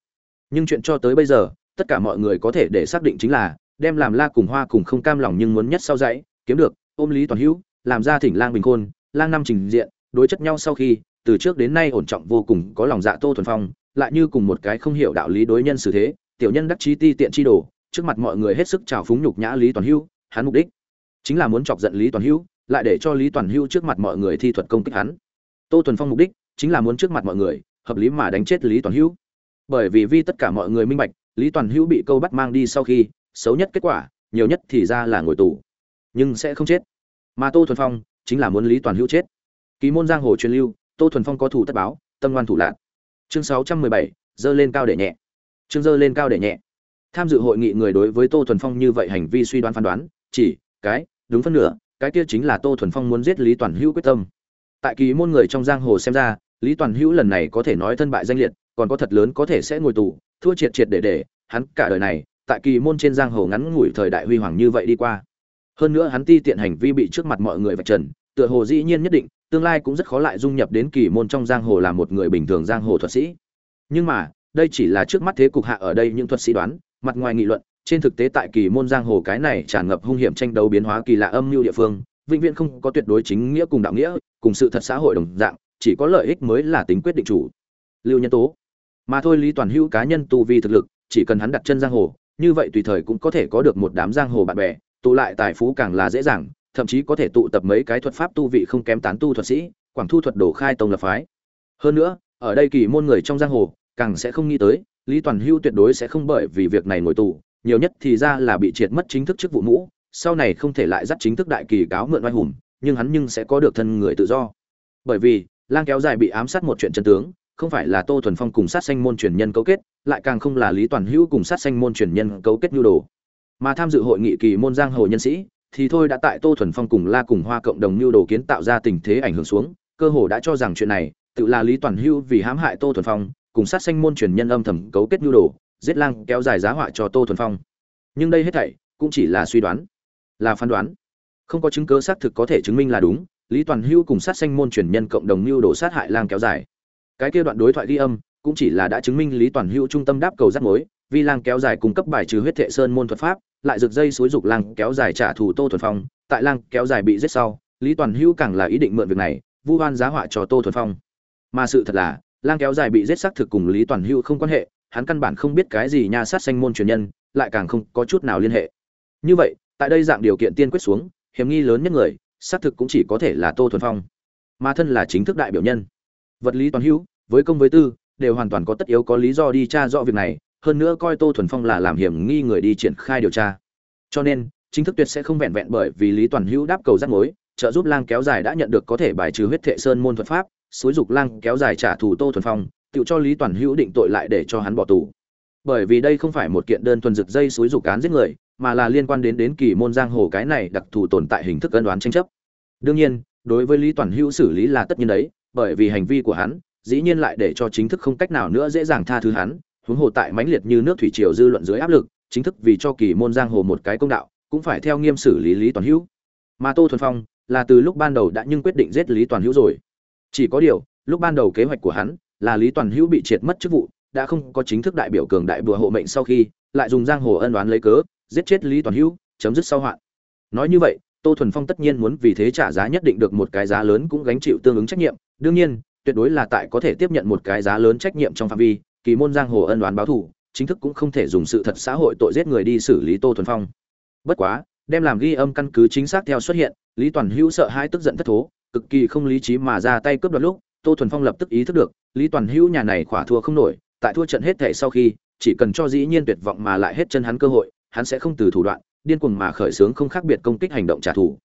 Nhưng chuyện cho tới bây giờ, tất cả mọi người có thể để xác định chính là, đem làm la cùng hoa cùng không cam lòng nhưng muốn nhất sau dãy, kiếm được, ôm lý toàn hữu làm ra thỉnh lang bình khôn, lang năm trình diện, đối chất nhau sau khi từ trước đến nay ổn trọng vô cùng, có lòng dạ tô thuần phong, lại như cùng một cái không hiểu đạo lý đối nhân xử thế, tiểu nhân đắc chí ti tiện chi đồ, trước mặt mọi người hết sức trào phúng nhục nhã lý toàn hưu hắn mục đích chính là muốn chọc giận lý toàn hưu lại để cho lý toàn hưu trước mặt mọi người thi thuật công kích hắn. Tô thuần phong mục đích chính là muốn trước mặt mọi người hợp lý mà đánh chết lý toàn hưu bởi vì vì tất cả mọi người minh bạch, lý toàn hưu bị câu bắt mang đi sau khi, xấu nhất kết quả, nhiều nhất thì ra là ngồi tù. Nhưng sẽ không chết. Mà tô thuần phong chính là muốn lý toàn hưu chết. Ký môn giang hồ truyền lưu tô thuần phong có thủ tất báo, tâm ngoan thủ lạc chương sáu trăm mười bảy, dơ lên cao để nhẹ. Chương dơ lên cao để nhẹ. Tham dự hội nghị người đối với tô thuần phong như vậy hành vi suy đoán phán đoán, chỉ, cái, đúng phân nửa, cái kia chính là tô thuần phong muốn giết lý toàn hữu quyết tâm. Tại kỳ môn người trong giang hồ xem ra, lý toàn hữu lần này có thể nói thân bại danh liệt, còn có thật lớn có thể sẽ ngồi tù, thua triệt triệt để để, hắn cả đời này, tại kỳ môn trên giang hồ ngắn ngủi thời đại huy hoàng như vậy đi qua. Hơn nữa hắn ti tiện hành vi bị trước mặt mọi người vạch trần, tựa hồ dĩ nhiên nhất định tương lai cũng rất khó lại dung nhập đến kỳ môn trong giang hồ là một người bình thường giang hồ thuật sĩ. Nhưng mà, đây chỉ là trước mắt thế cục hạ ở đây những thuật sĩ đoán, mặt ngoài nghị luận, trên thực tế tại kỳ môn giang hồ cái này tràn ngập hung hiểm tranh đấu biến hóa kỳ lạ âm mưu địa phương, vĩnh viễn không có tuyệt đối chính nghĩa cùng đạo nghĩa, cùng sự thật xã hội đồng dạng, chỉ có lợi ích mới là tính quyết định chủ. Lưu nhân tố. Mà thôi lý toàn hữu cá nhân tu vi thực lực, chỉ cần hắn đặt chân giang hồ, như vậy tùy thời cũng có thể có được một đám giang hồ bạn bè, tụ lại tài phú càng là dễ dàng thậm chí có thể tụ tập mấy cái thuật pháp tu vị không kém tán tu thuật sĩ, quảng thu thuật đổ khai tông lập phái. Hơn nữa, ở đây kỳ môn người trong giang hồ, càng sẽ không nghĩ tới, lý toàn hưu tuyệt đối sẽ không bởi vì việc này ngồi tù, nhiều nhất thì ra là bị triệt mất chính thức chức vụ mũ, sau này không thể lại dắt chính thức đại kỳ cáo mượn oai hùng, nhưng hắn nhưng sẽ có được thân người tự do. Bởi vì, lang kéo dài bị ám sát một chuyện chân tướng, không phải là tô thuần phong cùng sát sanh môn truyền nhân cấu kết, lại càng không là lý toàn hữu cùng sát sanh môn truyền nhân cấu kết nhu đồ. Mà tham dự hội nghị kỳ môn giang hồ nhân sĩ thì thôi đã tại tô thuần phong cùng la cùng hoa cộng đồng mưu đồ kiến tạo ra tình thế ảnh hưởng xuống, cơ hồ đã cho rằng chuyện này, tự là lý toàn hưu vì hãm hại tô thuần phong, cùng sát sanh môn truyền nhân âm thầm cấu kết mưu đồ, giết lang kéo dài giá họa cho tô thuần phong. Nhưng đây hết thảy cũng chỉ là suy đoán, là phán đoán. Không có chứng cứ xác thực có thể chứng minh là đúng, lý toàn hưu cùng sát sanh môn truyền nhân cộng đồng mưu đồ sát hại lang kéo dài. Cái kia đoạn đối thoại ghi âm cũng chỉ là đã chứng minh lý toàn hưu trung tâm đáp cầu rắc mối Vi lang kéo dài cung cấp bài trừ huyết thệ sơn môn thuật pháp, lại rực dây xối dục lang kéo dài trả thù tô thuần phong. Tại lang kéo dài bị giết sau, lý toàn hữu càng là ý định mượn việc này, vu oan giá họa cho tô thuần phong. Mà sự thật là, lang kéo dài bị giết xác thực cùng lý toàn hữu không quan hệ, hắn căn bản không biết cái gì nha sát sanh môn truyền nhân, lại càng không có chút nào liên hệ. Như vậy, tại đây dạng điều kiện tiên quyết xuống, hiểm nghi lớn nhất người, xác thực cũng chỉ có thể là tô thuần phong. Mà thân là chính thức đại biểu nhân. Vật lý toàn hữu, với công với tư, đều hoàn toàn có tất yếu có lý do đi tra rõ việc này hơn nữa coi tô thuần phong là làm hiểm nghi người đi triển khai điều tra. Cho nên, chính thức tuyệt sẽ không vẹn vẹn bởi vì lý toàn hữu đáp cầu rắc mối, trợ giúp lang kéo dài đã nhận được có thể bài trừ huyết thệ sơn môn thuật pháp, xúi dục lang kéo dài trả thù tô thuần phong, tự cho lý toàn hữu định tội lại để cho hắn bỏ tù. Bởi vì đây không phải một kiện đơn thuần rực dây xúi dục cán giết người, mà là liên quan đến đến kỳ môn giang hồ cái này đặc thù tồn tại hình thức ân đoán tranh chấp. Đương nhiên, đối với lý toàn hữu xử lý là tất nhiên đấy, bởi vì hành vi của hắn, dĩ nhiên lại để cho chính thức không cách nào nữa dễ dàng tha thứ hắn huống hồ tại mãnh liệt như nước thủy triều dư luận dưới áp lực, chính thức vì cho kỳ môn giang hồ một cái công đạo, cũng phải theo nghiêm xử lý lý toàn hữu. Mà tô thuần phong, là từ lúc ban đầu đã nhưng quyết định giết lý toàn hữu rồi. Chỉ có điều, lúc ban đầu kế hoạch của hắn, là lý toàn hữu bị triệt mất chức vụ, đã không có chính thức đại biểu cường đại bùa hộ mệnh sau khi, lại dùng giang hồ ân đoán lấy cớ, giết chết lý toàn hữu, chấm dứt sau hoạn. Nói như vậy, tô thuần phong tất nhiên muốn vì thế trả giá nhất định được một cái giá lớn cũng gánh chịu tương ứng trách nhiệm. Đương nhiên, tuyệt đối là tại có thể tiếp nhận một cái giá lớn trách nhiệm trong phạm vi kỳ môn giang hồ ân đoán báo thù, chính thức cũng không thể dùng sự thật xã hội tội giết người đi xử lý tô thuần phong. Bất quá, đem làm ghi âm căn cứ chính xác theo xuất hiện, lý toàn hữu sợ hai tức giận thất thố, cực kỳ không lý trí mà ra tay cướp đoạt lúc, tô thuần phong lập tức ý thức được, lý toàn hữu nhà này khỏa thua không nổi, tại thua trận hết thể sau khi, chỉ cần cho dĩ nhiên tuyệt vọng mà lại hết chân hắn cơ hội, hắn sẽ không từ thủ đoạn, điên cuồng mà khởi xướng không khác biệt công kích hành động trả thù.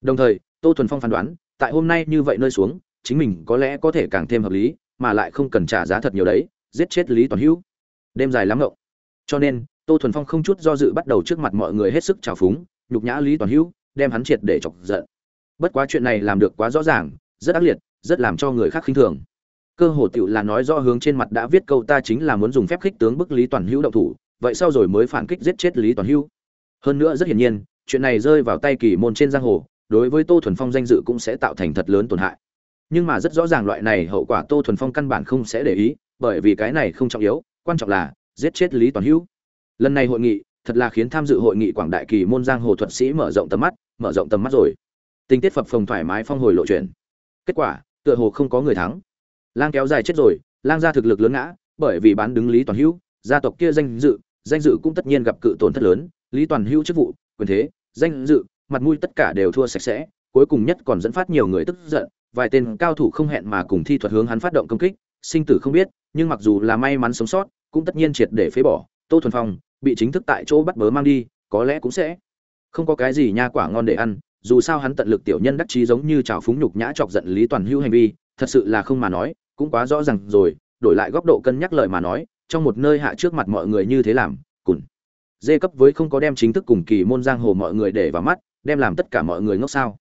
Đồng thời, tô thuần phong phán đoán, tại hôm nay như vậy nơi xuống, chính mình có lẽ có thể càng thêm hợp lý, mà lại không cần trả giá thật nhiều đấy giết chết lý toàn hữu. Đêm dài lắm ngộng. Cho nên, tô thuần phong không chút do dự bắt đầu trước mặt mọi người hết sức trào phúng, nhục nhã lý toàn hữu, đem hắn triệt để chọc giận. Bất quá chuyện này làm được quá rõ ràng, rất ác liệt, rất làm cho người khác khinh thường. Cơ hồ tựu là nói rõ hướng trên mặt đã viết câu ta chính là muốn dùng phép khích tướng bức lý toàn hữu động thủ, vậy sau rồi mới phản kích giết chết lý toàn hữu. Hơn nữa rất hiển nhiên, chuyện này rơi vào tay kỳ môn trên giang hồ, đối với tô thuần phong danh dự cũng sẽ tạo thành thật lớn tổn hại. Nhưng mà rất rõ ràng loại này hậu quả tô thuần phong căn bản không sẽ để ý bởi vì cái này không trọng yếu, quan trọng là giết chết lý toàn hữu. Lần này hội nghị, thật là khiến tham dự hội nghị quảng đại kỳ môn giang hồ thuật sĩ mở rộng tầm mắt, mở rộng tầm mắt rồi. Tình tiết phập phồng thoải mái phong hồi lộ chuyển. Kết quả, tựa hồ không có người thắng. Lang kéo dài chết rồi, lang gia thực lực lớn ngã, bởi vì bán đứng lý toàn hữu, gia tộc kia danh dự danh dự cũng tất nhiên gặp cự tổn thất lớn, lý toàn hữu chức vụ, quyền thế, danh dự, mặt mũi tất cả đều thua sạch sẽ, cuối cùng nhất còn dẫn phát nhiều người tức giận, vài tên cao thủ không hẹn mà cùng thi thuật hướng hắn phát động công kích, sinh tử không biết nhưng mặc dù là may mắn sống sót, cũng tất nhiên triệt để phế bỏ. Tô thuần phong bị chính thức tại chỗ bắt bớ mang đi, có lẽ cũng sẽ không có cái gì nha quả ngon để ăn. Dù sao hắn tận lực tiểu nhân đắc chí giống như trào phúng nhục nhã chọc giận lý toàn hữu hành vi, thật sự là không mà nói, cũng quá rõ ràng rồi. Đổi lại góc độ cân nhắc lời mà nói, trong một nơi hạ trước mặt mọi người như thế làm, cùn. Dê cấp với không có đem chính thức cùng kỳ môn giang hồ mọi người để vào mắt, đem làm tất cả mọi người ngốc sao.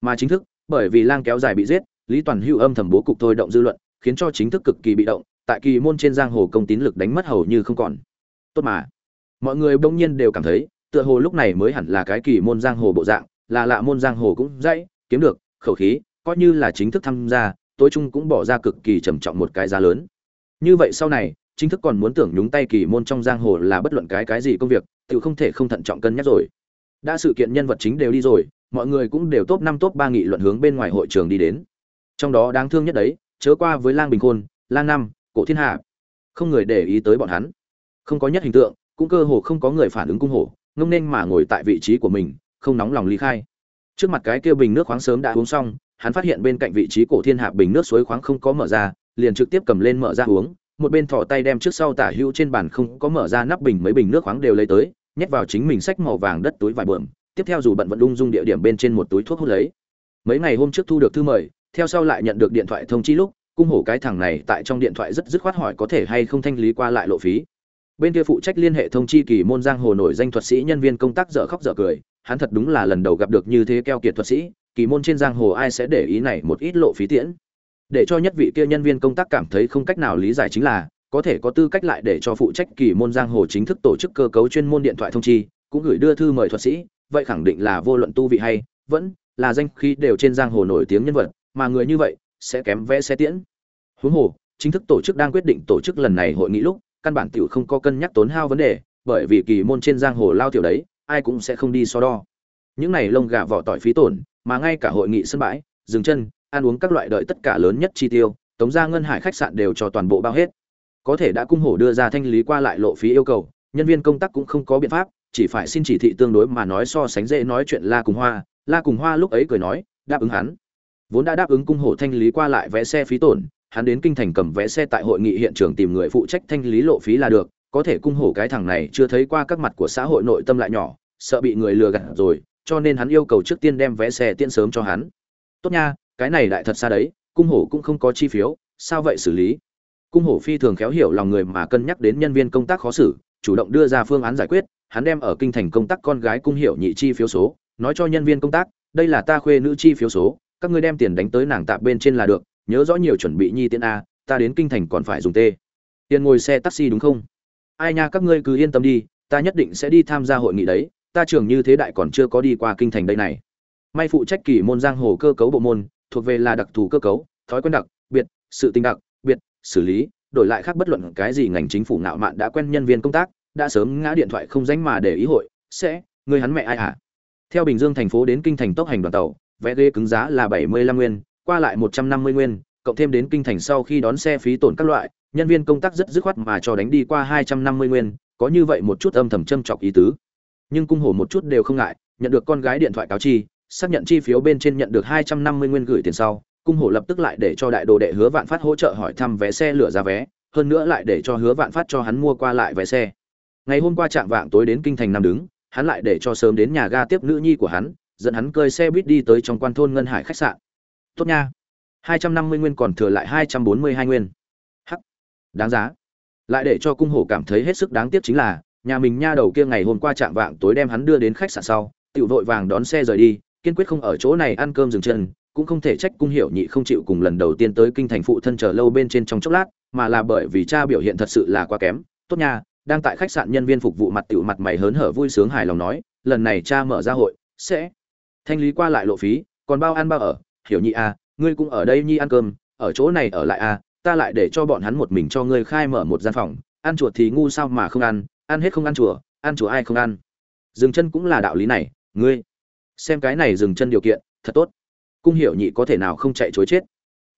Mà chính thức, bởi vì lang kéo dài bị giết, lý toàn hữu âm thầm bố cục thôi động dư luận, khiến cho chính thức cực kỳ bị động tại kỳ môn trên giang hồ công tín lực đánh mất hầu như không còn. Tốt mà. Mọi người bỗng nhiên đều cảm thấy, tựa hồ lúc này mới hẳn là cái kỳ môn giang hồ bộ dạng, là lạ môn giang hồ cũng dãy, kiếm được, khẩu khí, coi như là chính thức tham gia, tối trung cũng bỏ ra cực kỳ trầm trọng một cái giá lớn. Như vậy sau này, chính thức còn muốn tưởng nhúng tay kỳ môn trong giang hồ là bất luận cái cái gì công việc, tự không thể không thận trọng cân nhắc rồi. Đã sự kiện nhân vật chính đều đi rồi, mọi người cũng đều top năm top ba nghị luận hướng bên ngoài hội trường đi đến. Trong đó đáng thương nhất đấy, chớ qua với lang bình khôn, lang năm cổ thiên hạ. Không người để ý tới bọn hắn. Không có nhất hình tượng, cũng cơ hồ không có người phản ứng cung hổ, ngông nên mà ngồi tại vị trí của mình, không nóng lòng ly khai. Trước mặt cái kia bình nước khoáng sớm đã uống xong, hắn phát hiện bên cạnh vị trí cổ thiên hạ bình nước suối khoáng không có mở ra, liền trực tiếp cầm lên mở ra uống, một bên thò tay đem trước sau tả hữu trên bàn không có mở ra nắp bình mấy bình nước khoáng đều lấy tới, nhét vào chính mình sách màu vàng đất túi vải bượm, tiếp theo dù bận vận lung dung địa điểm bên trên một túi thuốc hút lấy. Mấy ngày hôm trước thu được thư mời, theo sau lại nhận được điện thoại thông chi lúc cung hổ cái thằng này tại trong điện thoại rất dứt khoát hỏi có thể hay không thanh lý qua lại lộ phí. Bên kia phụ trách liên hệ thông chi kỳ môn giang hồ nổi danh thuật sĩ nhân viên công tác dở khóc dở cười, hắn thật đúng là lần đầu gặp được như thế keo kiệt thuật sĩ, kỳ môn trên giang hồ ai sẽ để ý này một ít lộ phí tiễn. Để cho nhất vị kia nhân viên công tác cảm thấy không cách nào lý giải chính là, có thể có tư cách lại để cho phụ trách kỳ môn giang hồ chính thức tổ chức cơ cấu chuyên môn điện thoại thông chi, cũng gửi đưa thư mời thuật sĩ, vậy khẳng định là vô luận tu vị hay vẫn là danh khí đều trên giang hồ nổi tiếng nhân vật, mà người như vậy sẽ kém vẽ xe tiễn. Huống hồ, chính thức tổ chức đang quyết định tổ chức lần này hội nghị lúc, căn bản tiểu không có cân nhắc tốn hao vấn đề, bởi vì kỳ môn trên giang hồ lao tiểu đấy, ai cũng sẽ không đi so đo. Những này lông gà vỏ tỏi phí tổn, mà ngay cả hội nghị sân bãi, dừng chân, ăn uống các loại đợi tất cả lớn nhất chi tiêu, tống ra ngân hải khách sạn đều cho toàn bộ bao hết. Có thể đã cung hổ đưa ra thanh lý qua lại lộ phí yêu cầu, nhân viên công tác cũng không có biện pháp, chỉ phải xin chỉ thị tương đối mà nói so sánh dễ nói chuyện la cùng hoa. La cùng hoa lúc ấy cười nói, đáp ứng hắn vốn đã đáp ứng cung hổ thanh lý qua lại vé xe phí tổn, hắn đến kinh thành cầm vé xe tại hội nghị hiện trường tìm người phụ trách thanh lý lộ phí là được, có thể cung hổ cái thằng này chưa thấy qua các mặt của xã hội nội tâm lại nhỏ, sợ bị người lừa gạt rồi, cho nên hắn yêu cầu trước tiên đem vé xe tiễn sớm cho hắn. Tốt nha, cái này lại thật xa đấy, cung hổ cũng không có chi phiếu, sao vậy xử lý? Cung hổ phi thường khéo hiểu lòng người mà cân nhắc đến nhân viên công tác khó xử, chủ động đưa ra phương án giải quyết, hắn đem ở kinh thành công tác con gái cung hiểu nhị chi phiếu số, nói cho nhân viên công tác, đây là ta khuê nữ chi phiếu số các ngươi đem tiền đánh tới nàng tạp bên trên là được, nhớ rõ nhiều chuẩn bị nhi tiễn a, ta đến kinh thành còn phải dùng tê. Tiền ngồi xe taxi đúng không? Ai nha, các ngươi cứ yên tâm đi, ta nhất định sẽ đi tham gia hội nghị đấy, ta trường như thế đại còn chưa có đi qua kinh thành đây này. May phụ trách kỳ môn giang hồ cơ cấu bộ môn, thuộc về là đặc thù cơ cấu, thói quen đặc, biệt, sự tình đặc, biệt, xử lý, đổi lại khác bất luận cái gì ngành chính phủ nạo mạn đã quen nhân viên công tác, đã sớm ngã điện thoại không dánh mà để ý hội, sẽ, người hắn mẹ ai hả theo bình dương thành phố đến kinh thành tốc hành đoàn tàu vé ghế cứng giá là bảy mươi lăm nguyên, qua lại một trăm năm mươi nguyên, cộng thêm đến kinh thành sau khi đón xe phí tổn các loại, nhân viên công tác rất dứt khoát mà cho đánh đi qua hai trăm năm mươi nguyên, có như vậy một chút âm thầm châm chọc ý tứ. Nhưng cung hổ một chút đều không ngại, nhận được con gái điện thoại cáo chi, xác nhận chi phiếu bên trên nhận được hai trăm năm mươi nguyên gửi tiền sau, cung hổ lập tức lại để cho đại đồ đệ hứa vạn phát hỗ trợ hỏi thăm vé xe lửa ra vé, hơn nữa lại để cho hứa vạn phát cho hắn mua qua lại vé xe. Ngày hôm qua trạng vạng tối đến kinh thành nằm đứng, hắn lại để cho sớm đến nhà ga tiếp nữ nhi của hắn dẫn hắn cơi xe buýt đi tới trong quan thôn ngân hải khách sạn. Tốt nha. Hai trăm năm mươi nguyên còn thừa lại hai trăm bốn mươi hai nguyên. Hắc. Đáng giá. Lại để cho cung hổ cảm thấy hết sức đáng tiếc chính là, nhà mình nha đầu kia ngày hôm qua chạm vạng tối đem hắn đưa đến khách sạn sau tự vội vàng đón xe rời đi, kiên quyết không ở chỗ này ăn cơm dừng chân, cũng không thể trách cung hiểu nhị không chịu cùng lần đầu tiên tới kinh thành phụ thân chờ lâu bên trên trong chốc lát, mà là bởi vì cha biểu hiện thật sự là quá kém. Tốt nha, đang tại khách sạn nhân viên phục vụ mặt tiểu mặt mày hớn hở vui sướng hài lòng nói, lần này cha mở ra hội, sẽ thanh lý qua lại lộ phí, còn bao ăn bao ở. Hiểu nhị à ngươi cũng ở đây nhi ăn cơm, ở chỗ này ở lại à ta lại để cho bọn hắn một mình cho ngươi khai mở một gian phòng. Ăn chuột thì ngu sao mà không ăn ăn hết không ăn chùa ăn chùa ai không ăn. Dừng chân cũng là đạo lý này, ngươi. Xem cái này dừng chân điều kiện, thật tốt. Cung hiểu nhị có thể nào không chạy chối chết?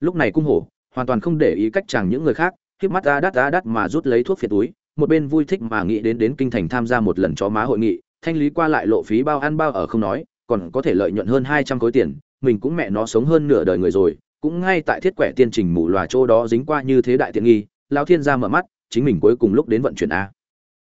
Lúc này cung hổ, hoàn toàn không để ý cách chàng những người khác, khiếp mắt ra đắt ra đắt mà rút lấy thuốc phiệt túi, một bên vui thích mà nghĩ đến đến kinh thành tham gia một lần chó má hội nghị, thanh lý qua lại lộ phí bao ăn bao ở không nói còn có thể lợi nhuận hơn hai trăm khối tiền, mình cũng mẹ nó sống hơn nửa đời người rồi, cũng ngay tại thiết quẻ tiên trình mù lòa chỗ đó dính qua như thế đại tiện nghi, lão thiên gia mở mắt, chính mình cuối cùng lúc đến vận chuyển a.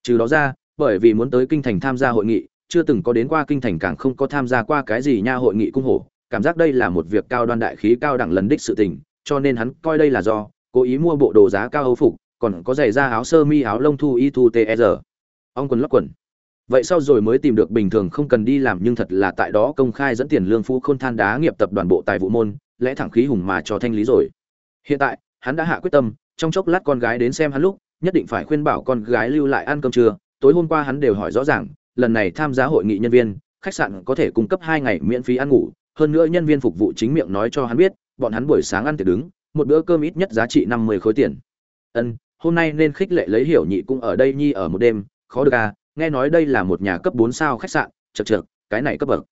Trừ đó ra, bởi vì muốn tới kinh thành tham gia hội nghị, chưa từng có đến qua kinh thành càng không có tham gia qua cái gì nha hội nghị cung hổ, cảm giác đây là một việc cao đoan đại khí cao đẳng lần đích sự tình, cho nên hắn coi đây là do, cố ý mua bộ đồ giá cao hấu phục, còn có giày da áo sơ mi áo lông thu y thu ter ông quần lóc quần vậy sau rồi mới tìm được bình thường không cần đi làm nhưng thật là tại đó công khai dẫn tiền lương phú khôn than đá nghiệp tập đoàn bộ tài vụ môn, lẽ thẳng khí hùng mà cho thanh lý rồi. Hiện tại, hắn đã hạ quyết tâm, trong chốc lát con gái đến xem hắn lúc, nhất định phải khuyên bảo con gái lưu lại ăn cơm trưa. Tối hôm qua hắn đều hỏi rõ ràng, lần này tham gia hội nghị nhân viên, khách sạn có thể cung cấp hai ngày miễn phí ăn ngủ. Hơn nữa nhân viên phục vụ chính miệng nói cho hắn biết, bọn hắn buổi sáng ăn tiệc đứng, một bữa cơm ít nhất giá trị năm mươi khối tiền. Ân, hôm nay nên khích lệ lấy hiểu nhị cũng ở đây nhi ở một đêm, khó được à nghe nói đây là một nhà cấp bốn sao khách sạn chậc chậc, cái này cấp bậc.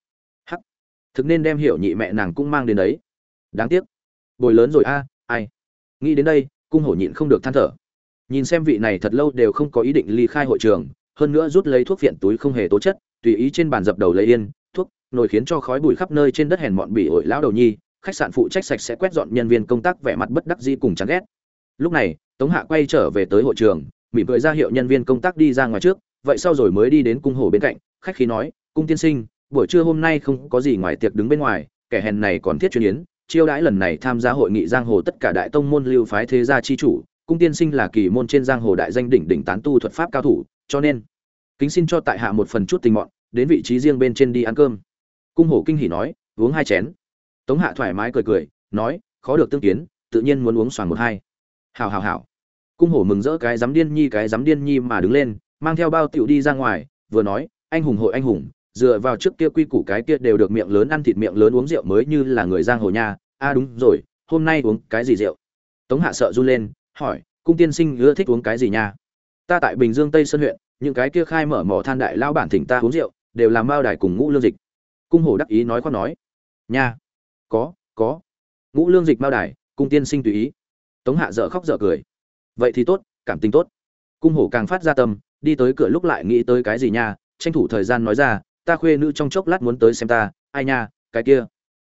Hắc. Thực nên đem hiểu nhị mẹ nàng cũng mang đến đấy. Đáng tiếc. Bồi lớn rồi a ai? Nghĩ đến đây cung hổ nhịn không được than thở. Nhìn xem vị này thật lâu đều không có ý định ly khai hội trường hơn nữa rút lấy thuốc viện túi không hề tố chất tùy ý trên bàn dập đầu lấy yên thuốc nồi khiến cho khói bụi khắp nơi trên đất hèn mọn bị ổi lão đầu nhi khách sạn phụ trách sạch sẽ quét dọn nhân viên công tác vẻ mặt bất đắc dĩ cùng chán ghét. Lúc này tống hạ quay trở về tới hội trường mỉm cười ra hiệu nhân viên công tác đi ra ngoài trước vậy sau rồi mới đi đến cung hồ bên cạnh, khách khí nói, cung tiên sinh, buổi trưa hôm nay không có gì ngoài tiệc đứng bên ngoài, kẻ hèn này còn thiết chuyên yến, chiêu đãi lần này tham gia hội nghị giang hồ tất cả đại tông môn lưu phái thế gia chi chủ, cung tiên sinh là kỳ môn trên giang hồ đại danh đỉnh đỉnh tán tu thuật pháp cao thủ, cho nên kính xin cho tại hạ một phần chút tình mọn, đến vị trí riêng bên trên đi ăn cơm. Cung hổ kinh hỉ nói, uống hai chén. Tống hạ thoải mái cười cười, nói, khó được tương kiến, tự nhiên muốn uống xoàng một hai. Hào hào hào cung hổ mừng rỡ cái dám điên nhi, cái dám điên nhi mà đứng lên mang theo bao tiểu đi ra ngoài, vừa nói, anh hùng hội anh hùng, dựa vào trước kia quy củ cái kia đều được miệng lớn ăn thịt miệng lớn uống rượu mới như là người giang hồ nha. A à đúng rồi, hôm nay uống cái gì rượu? Tống hạ sợ run lên, hỏi, cung tiên sinh ưa thích uống cái gì nha? Ta tại bình dương, tây sơn huyện, những cái kia khai mở mỏ than đại lao bản thỉnh ta uống rượu, đều làm bao đài cùng ngũ lương dịch. Cung hổ đắc ý nói khoác nói, nha, có có. Ngũ lương dịch bao đài, cung tiên sinh tùy ý. Tống hạ dở khóc dở cười. Vậy thì tốt, cảm tình tốt. Cung hổ càng phát ra tâm đi tới cửa lúc lại nghĩ tới cái gì nha, tranh thủ thời gian nói ra, ta khuê nữ trong chốc lát muốn tới xem ta, ai nha, cái kia.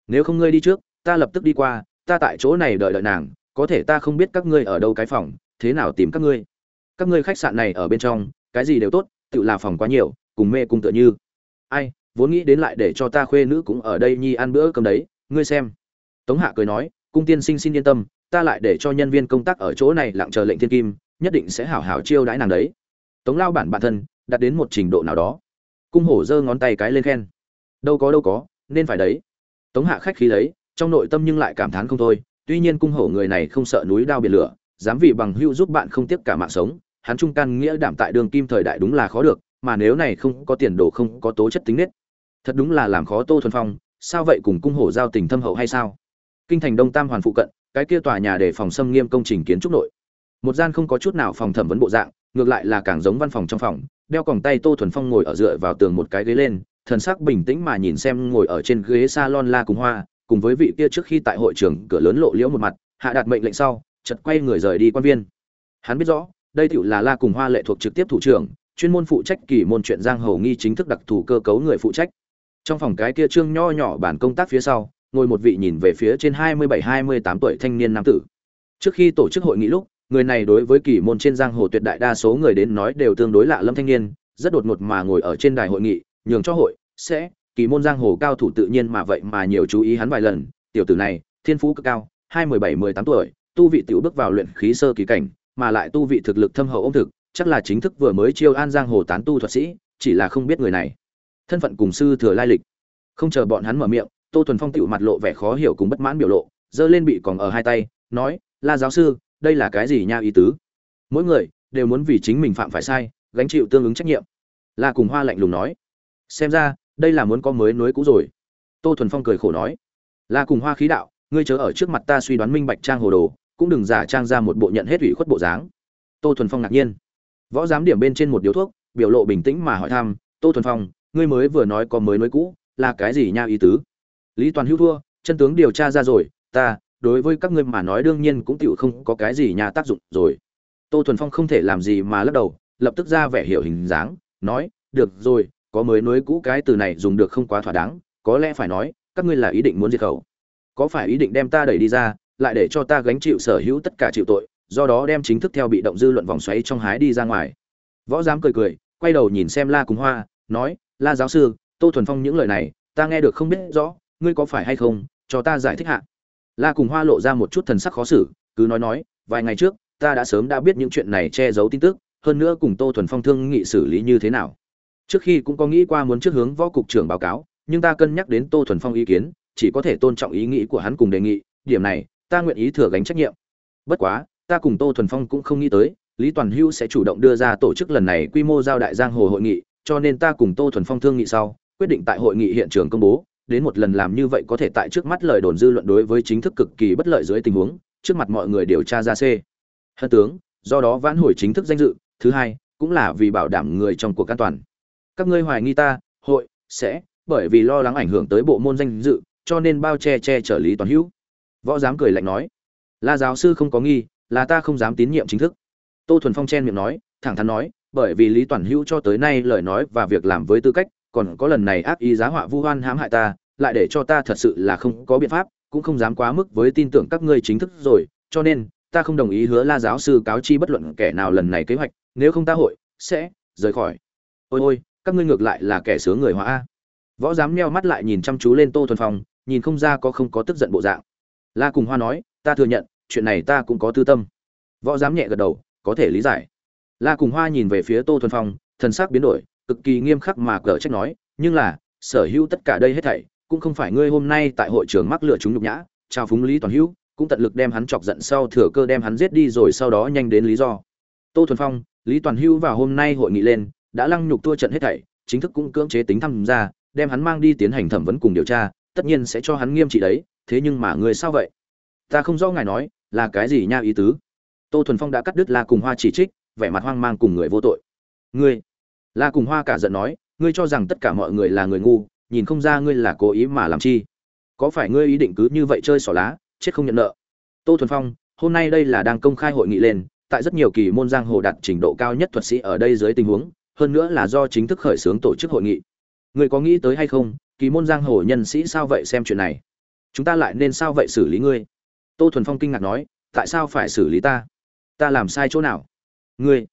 Nếu không ngươi đi trước, ta lập tức đi qua, ta tại chỗ này đợi đợi nàng, có thể ta không biết các ngươi ở đâu cái phòng, thế nào tìm các ngươi. Các ngươi khách sạn này ở bên trong, cái gì đều tốt, tự là phòng quá nhiều, cùng mê cùng tựa như. Ai, vốn nghĩ đến lại để cho ta khuê nữ cũng ở đây nhi ăn bữa cơm đấy, ngươi xem. Tống hạ cười nói, cung tiên sinh xin yên tâm, ta lại để cho nhân viên công tác ở chỗ này lặng chờ lệnh thiên kim, nhất định sẽ hảo hảo chiêu đãi nàng đấy tống lao bản bản thân đạt đến một trình độ nào đó. Cung hổ giơ ngón tay cái lên khen. Đâu có đâu có, nên phải đấy. Tống hạ khách khí lấy, trong nội tâm nhưng lại cảm thán không thôi. Tuy nhiên cung hổ người này không sợ núi đao biển lửa, dám vì bằng hữu giúp bạn không tiếc cả mạng sống. Hắn trung căn nghĩa đảm tại đường kim thời đại đúng là khó được, mà nếu này không có tiền đồ không có tố chất tính nết. Thật đúng là làm khó tô thuần phong, sao vậy cùng cung hổ giao tình thâm hậu hay sao? Kinh thành đông tam hoàn phụ cận, cái kia tòa nhà để phòng xâm nghiêm công trình kiến trúc nội. Một gian không có chút nào phòng thẩm vấn bộ dạng ngược lại là càng giống văn phòng trong phòng, đeo còng tay tô thuần phong ngồi ở dựa vào tường một cái ghế lên, thần sắc bình tĩnh mà nhìn xem ngồi ở trên ghế salon la cùng hoa, cùng với vị kia trước khi tại hội trường cửa lớn lộ liễu một mặt, hạ đạt mệnh lệnh sau, chợt quay người rời đi quan viên. Hắn biết rõ, đây tựu là la cùng hoa lệ thuộc trực tiếp thủ trưởng, chuyên môn phụ trách kỳ môn chuyện giang hồ nghi chính thức đặc thù cơ cấu người phụ trách. Trong phòng cái kia trương nho nhỏ bản công tác phía sau, ngồi một vị nhìn về phía trên hai mươi bảy, hai mươi tám tuổi thanh niên nam tử. Trước khi tổ chức hội nghị lúc người này đối với kỳ môn trên giang hồ tuyệt đại đa số người đến nói đều tương đối lạ lâm thanh niên, rất đột ngột mà ngồi ở trên đài hội nghị, nhường cho hội, sẽ kỳ môn giang hồ cao thủ tự nhiên mà vậy mà nhiều chú ý hắn vài lần. Tiểu tử này, thiên phú cực cao, hai mười bảy, mười tám tuổi, tu vị tiểu bước vào luyện khí sơ kỳ cảnh, mà lại tu vị thực lực thâm hậu ông thực, chắc là chính thức vừa mới chiêu an giang hồ tán tu thuật sĩ, chỉ là không biết người này. Thân phận cùng sư thừa lai lịch. Không chờ bọn hắn mở miệng, tô thuần phong tiểu mặt lộ vẻ khó hiểu cùng bất mãn biểu lộ, giơ lên bị còn ở hai tay, nói, la giáo sư đây là cái gì nha ý tứ? Mỗi người đều muốn vì chính mình phạm phải sai, gánh chịu tương ứng trách nhiệm. La cùng hoa lạnh lùng nói. Xem ra, đây là muốn có mới nối cũ rồi. Tô thuần phong cười khổ nói. La cùng hoa khí đạo, ngươi chớ ở trước mặt ta suy đoán minh bạch trang hồ đồ, cũng đừng giả trang ra một bộ nhận hết ủy khuất bộ dáng. Tô thuần phong ngạc nhiên. Võ giám điểm bên trên một điếu thuốc, biểu lộ bình tĩnh mà hỏi thăm, tô thuần phong, ngươi mới vừa nói có mới nối cũ, là cái gì nha ý tứ? Lý toàn hữu thua, chân tướng điều tra ra rồi, ta đối với các ngươi mà nói đương nhiên cũng tựu không có cái gì nhà tác dụng rồi. Tô thuần phong không thể làm gì mà lắc đầu, lập tức ra vẻ hiểu hình dáng, nói, được rồi, có mới nối cũ cái từ này dùng được không quá thỏa đáng, có lẽ phải nói, các ngươi là ý định muốn diệt khẩu. Có phải ý định đem ta đẩy đi ra, lại để cho ta gánh chịu sở hữu tất cả chịu tội, do đó đem chính thức theo bị động dư luận vòng xoáy trong hái đi ra ngoài? Võ giám cười cười, quay đầu nhìn xem la cùng hoa, nói, la giáo sư, tô thuần phong những lời này, ta nghe được không biết rõ, ngươi có phải hay không, cho ta giải thích hạ la cùng hoa lộ ra một chút thần sắc khó xử, cứ nói nói, vài ngày trước, ta đã sớm đã biết những chuyện này che giấu tin tức, hơn nữa cùng tô thuần phong thương nghị xử lý như thế nào. Trước khi cũng có nghĩ qua muốn trước hướng võ cục trưởng báo cáo, nhưng ta cân nhắc đến tô thuần phong ý kiến, chỉ có thể tôn trọng ý nghĩ của hắn cùng đề nghị, điểm này, ta nguyện ý thừa gánh trách nhiệm. Bất quá, ta cùng tô thuần phong cũng không nghĩ tới, lý toàn hưu sẽ chủ động đưa ra tổ chức lần này quy mô giao đại giang hồ hội nghị, cho nên ta cùng tô thuần phong thương nghị sau, quyết định tại hội nghị hiện trường công bố đến một lần làm như vậy có thể tại trước mắt lời đồn dư luận đối với chính thức cực kỳ bất lợi dưới tình huống, trước mặt mọi người điều tra ra c. Hân tướng, do đó vãn hồi chính thức danh dự, thứ hai, cũng là vì bảo đảm người trong cuộc an toàn. Các ngươi hoài nghi ta, hội, sẽ, bởi vì lo lắng ảnh hưởng tới bộ môn danh dự, cho nên bao che che trở lý toàn hữu. Võ dám cười lạnh nói là giáo sư không có nghi, là ta không dám tín nhiệm chính thức. Tô thuần phong chen miệng nói, thẳng thắn nói, bởi vì lý toàn hữu cho tới nay lời nói và việc làm với tư cách, còn có lần này ác ý giá họa vu hoan hãm hại ta lại để cho ta thật sự là không có biện pháp, cũng không dám quá mức với tin tưởng các ngươi chính thức rồi, cho nên, ta không đồng ý hứa la giáo sư cáo chi bất luận kẻ nào lần này kế hoạch, nếu không ta hội, sẽ rời khỏi. Ôi ôi, các ngươi ngược lại là kẻ sướng người hóa võ dám meo mắt lại nhìn chăm chú lên tô thuần phong, nhìn không ra có không có tức giận bộ dạng. La cùng hoa nói, ta thừa nhận, chuyện này ta cũng có tư tâm. Võ dám nhẹ gật đầu, có thể lý giải. La cùng hoa nhìn về phía tô thuần phong, thần sắc biến đổi, cực kỳ nghiêm khắc mà cở trách nói, nhưng là, sở hữu tất cả đây hết thảy cũng không phải ngươi hôm nay tại hội trường mắc lựa chúng nhục nhã trao phúng lý toàn hữu, cũng tận lực đem hắn chọc giận sau thừa cơ đem hắn giết đi rồi sau đó nhanh đến lý do. Tô thuần phong, lý toàn hữu vào hôm nay hội nghị lên, đã lăng nhục tua trận hết thảy, chính thức cũng cưỡng chế tính tham gia, đem hắn mang đi tiến hành thẩm vấn cùng điều tra, tất nhiên sẽ cho hắn nghiêm trị đấy, thế nhưng mà người sao vậy? Ta không rõ ngài nói, là cái gì nha ý tứ? Tô thuần phong đã cắt đứt la cùng hoa chỉ trích, vẻ mặt hoang mang cùng người vô tội. Ngươi, la cùng hoa cả giận nói, ngươi cho rằng tất cả mọi người là người ngu nhìn không ra ngươi là cố ý mà làm chi. Có phải ngươi ý định cứ như vậy chơi xỏ lá, chết không nhận nợ? Tô thuần phong, hôm nay đây là đang công khai hội nghị lên, tại rất nhiều kỳ môn giang hồ đạt trình độ cao nhất thuật sĩ ở đây dưới tình huống, hơn nữa là do chính thức khởi xướng tổ chức hội nghị. Ngươi có nghĩ tới hay không, kỳ môn giang hồ nhân sĩ sao vậy xem chuyện này? Chúng ta lại nên sao vậy xử lý ngươi? Tô thuần phong kinh ngạc nói, tại sao phải xử lý ta? Ta làm sai chỗ nào? Ngươi,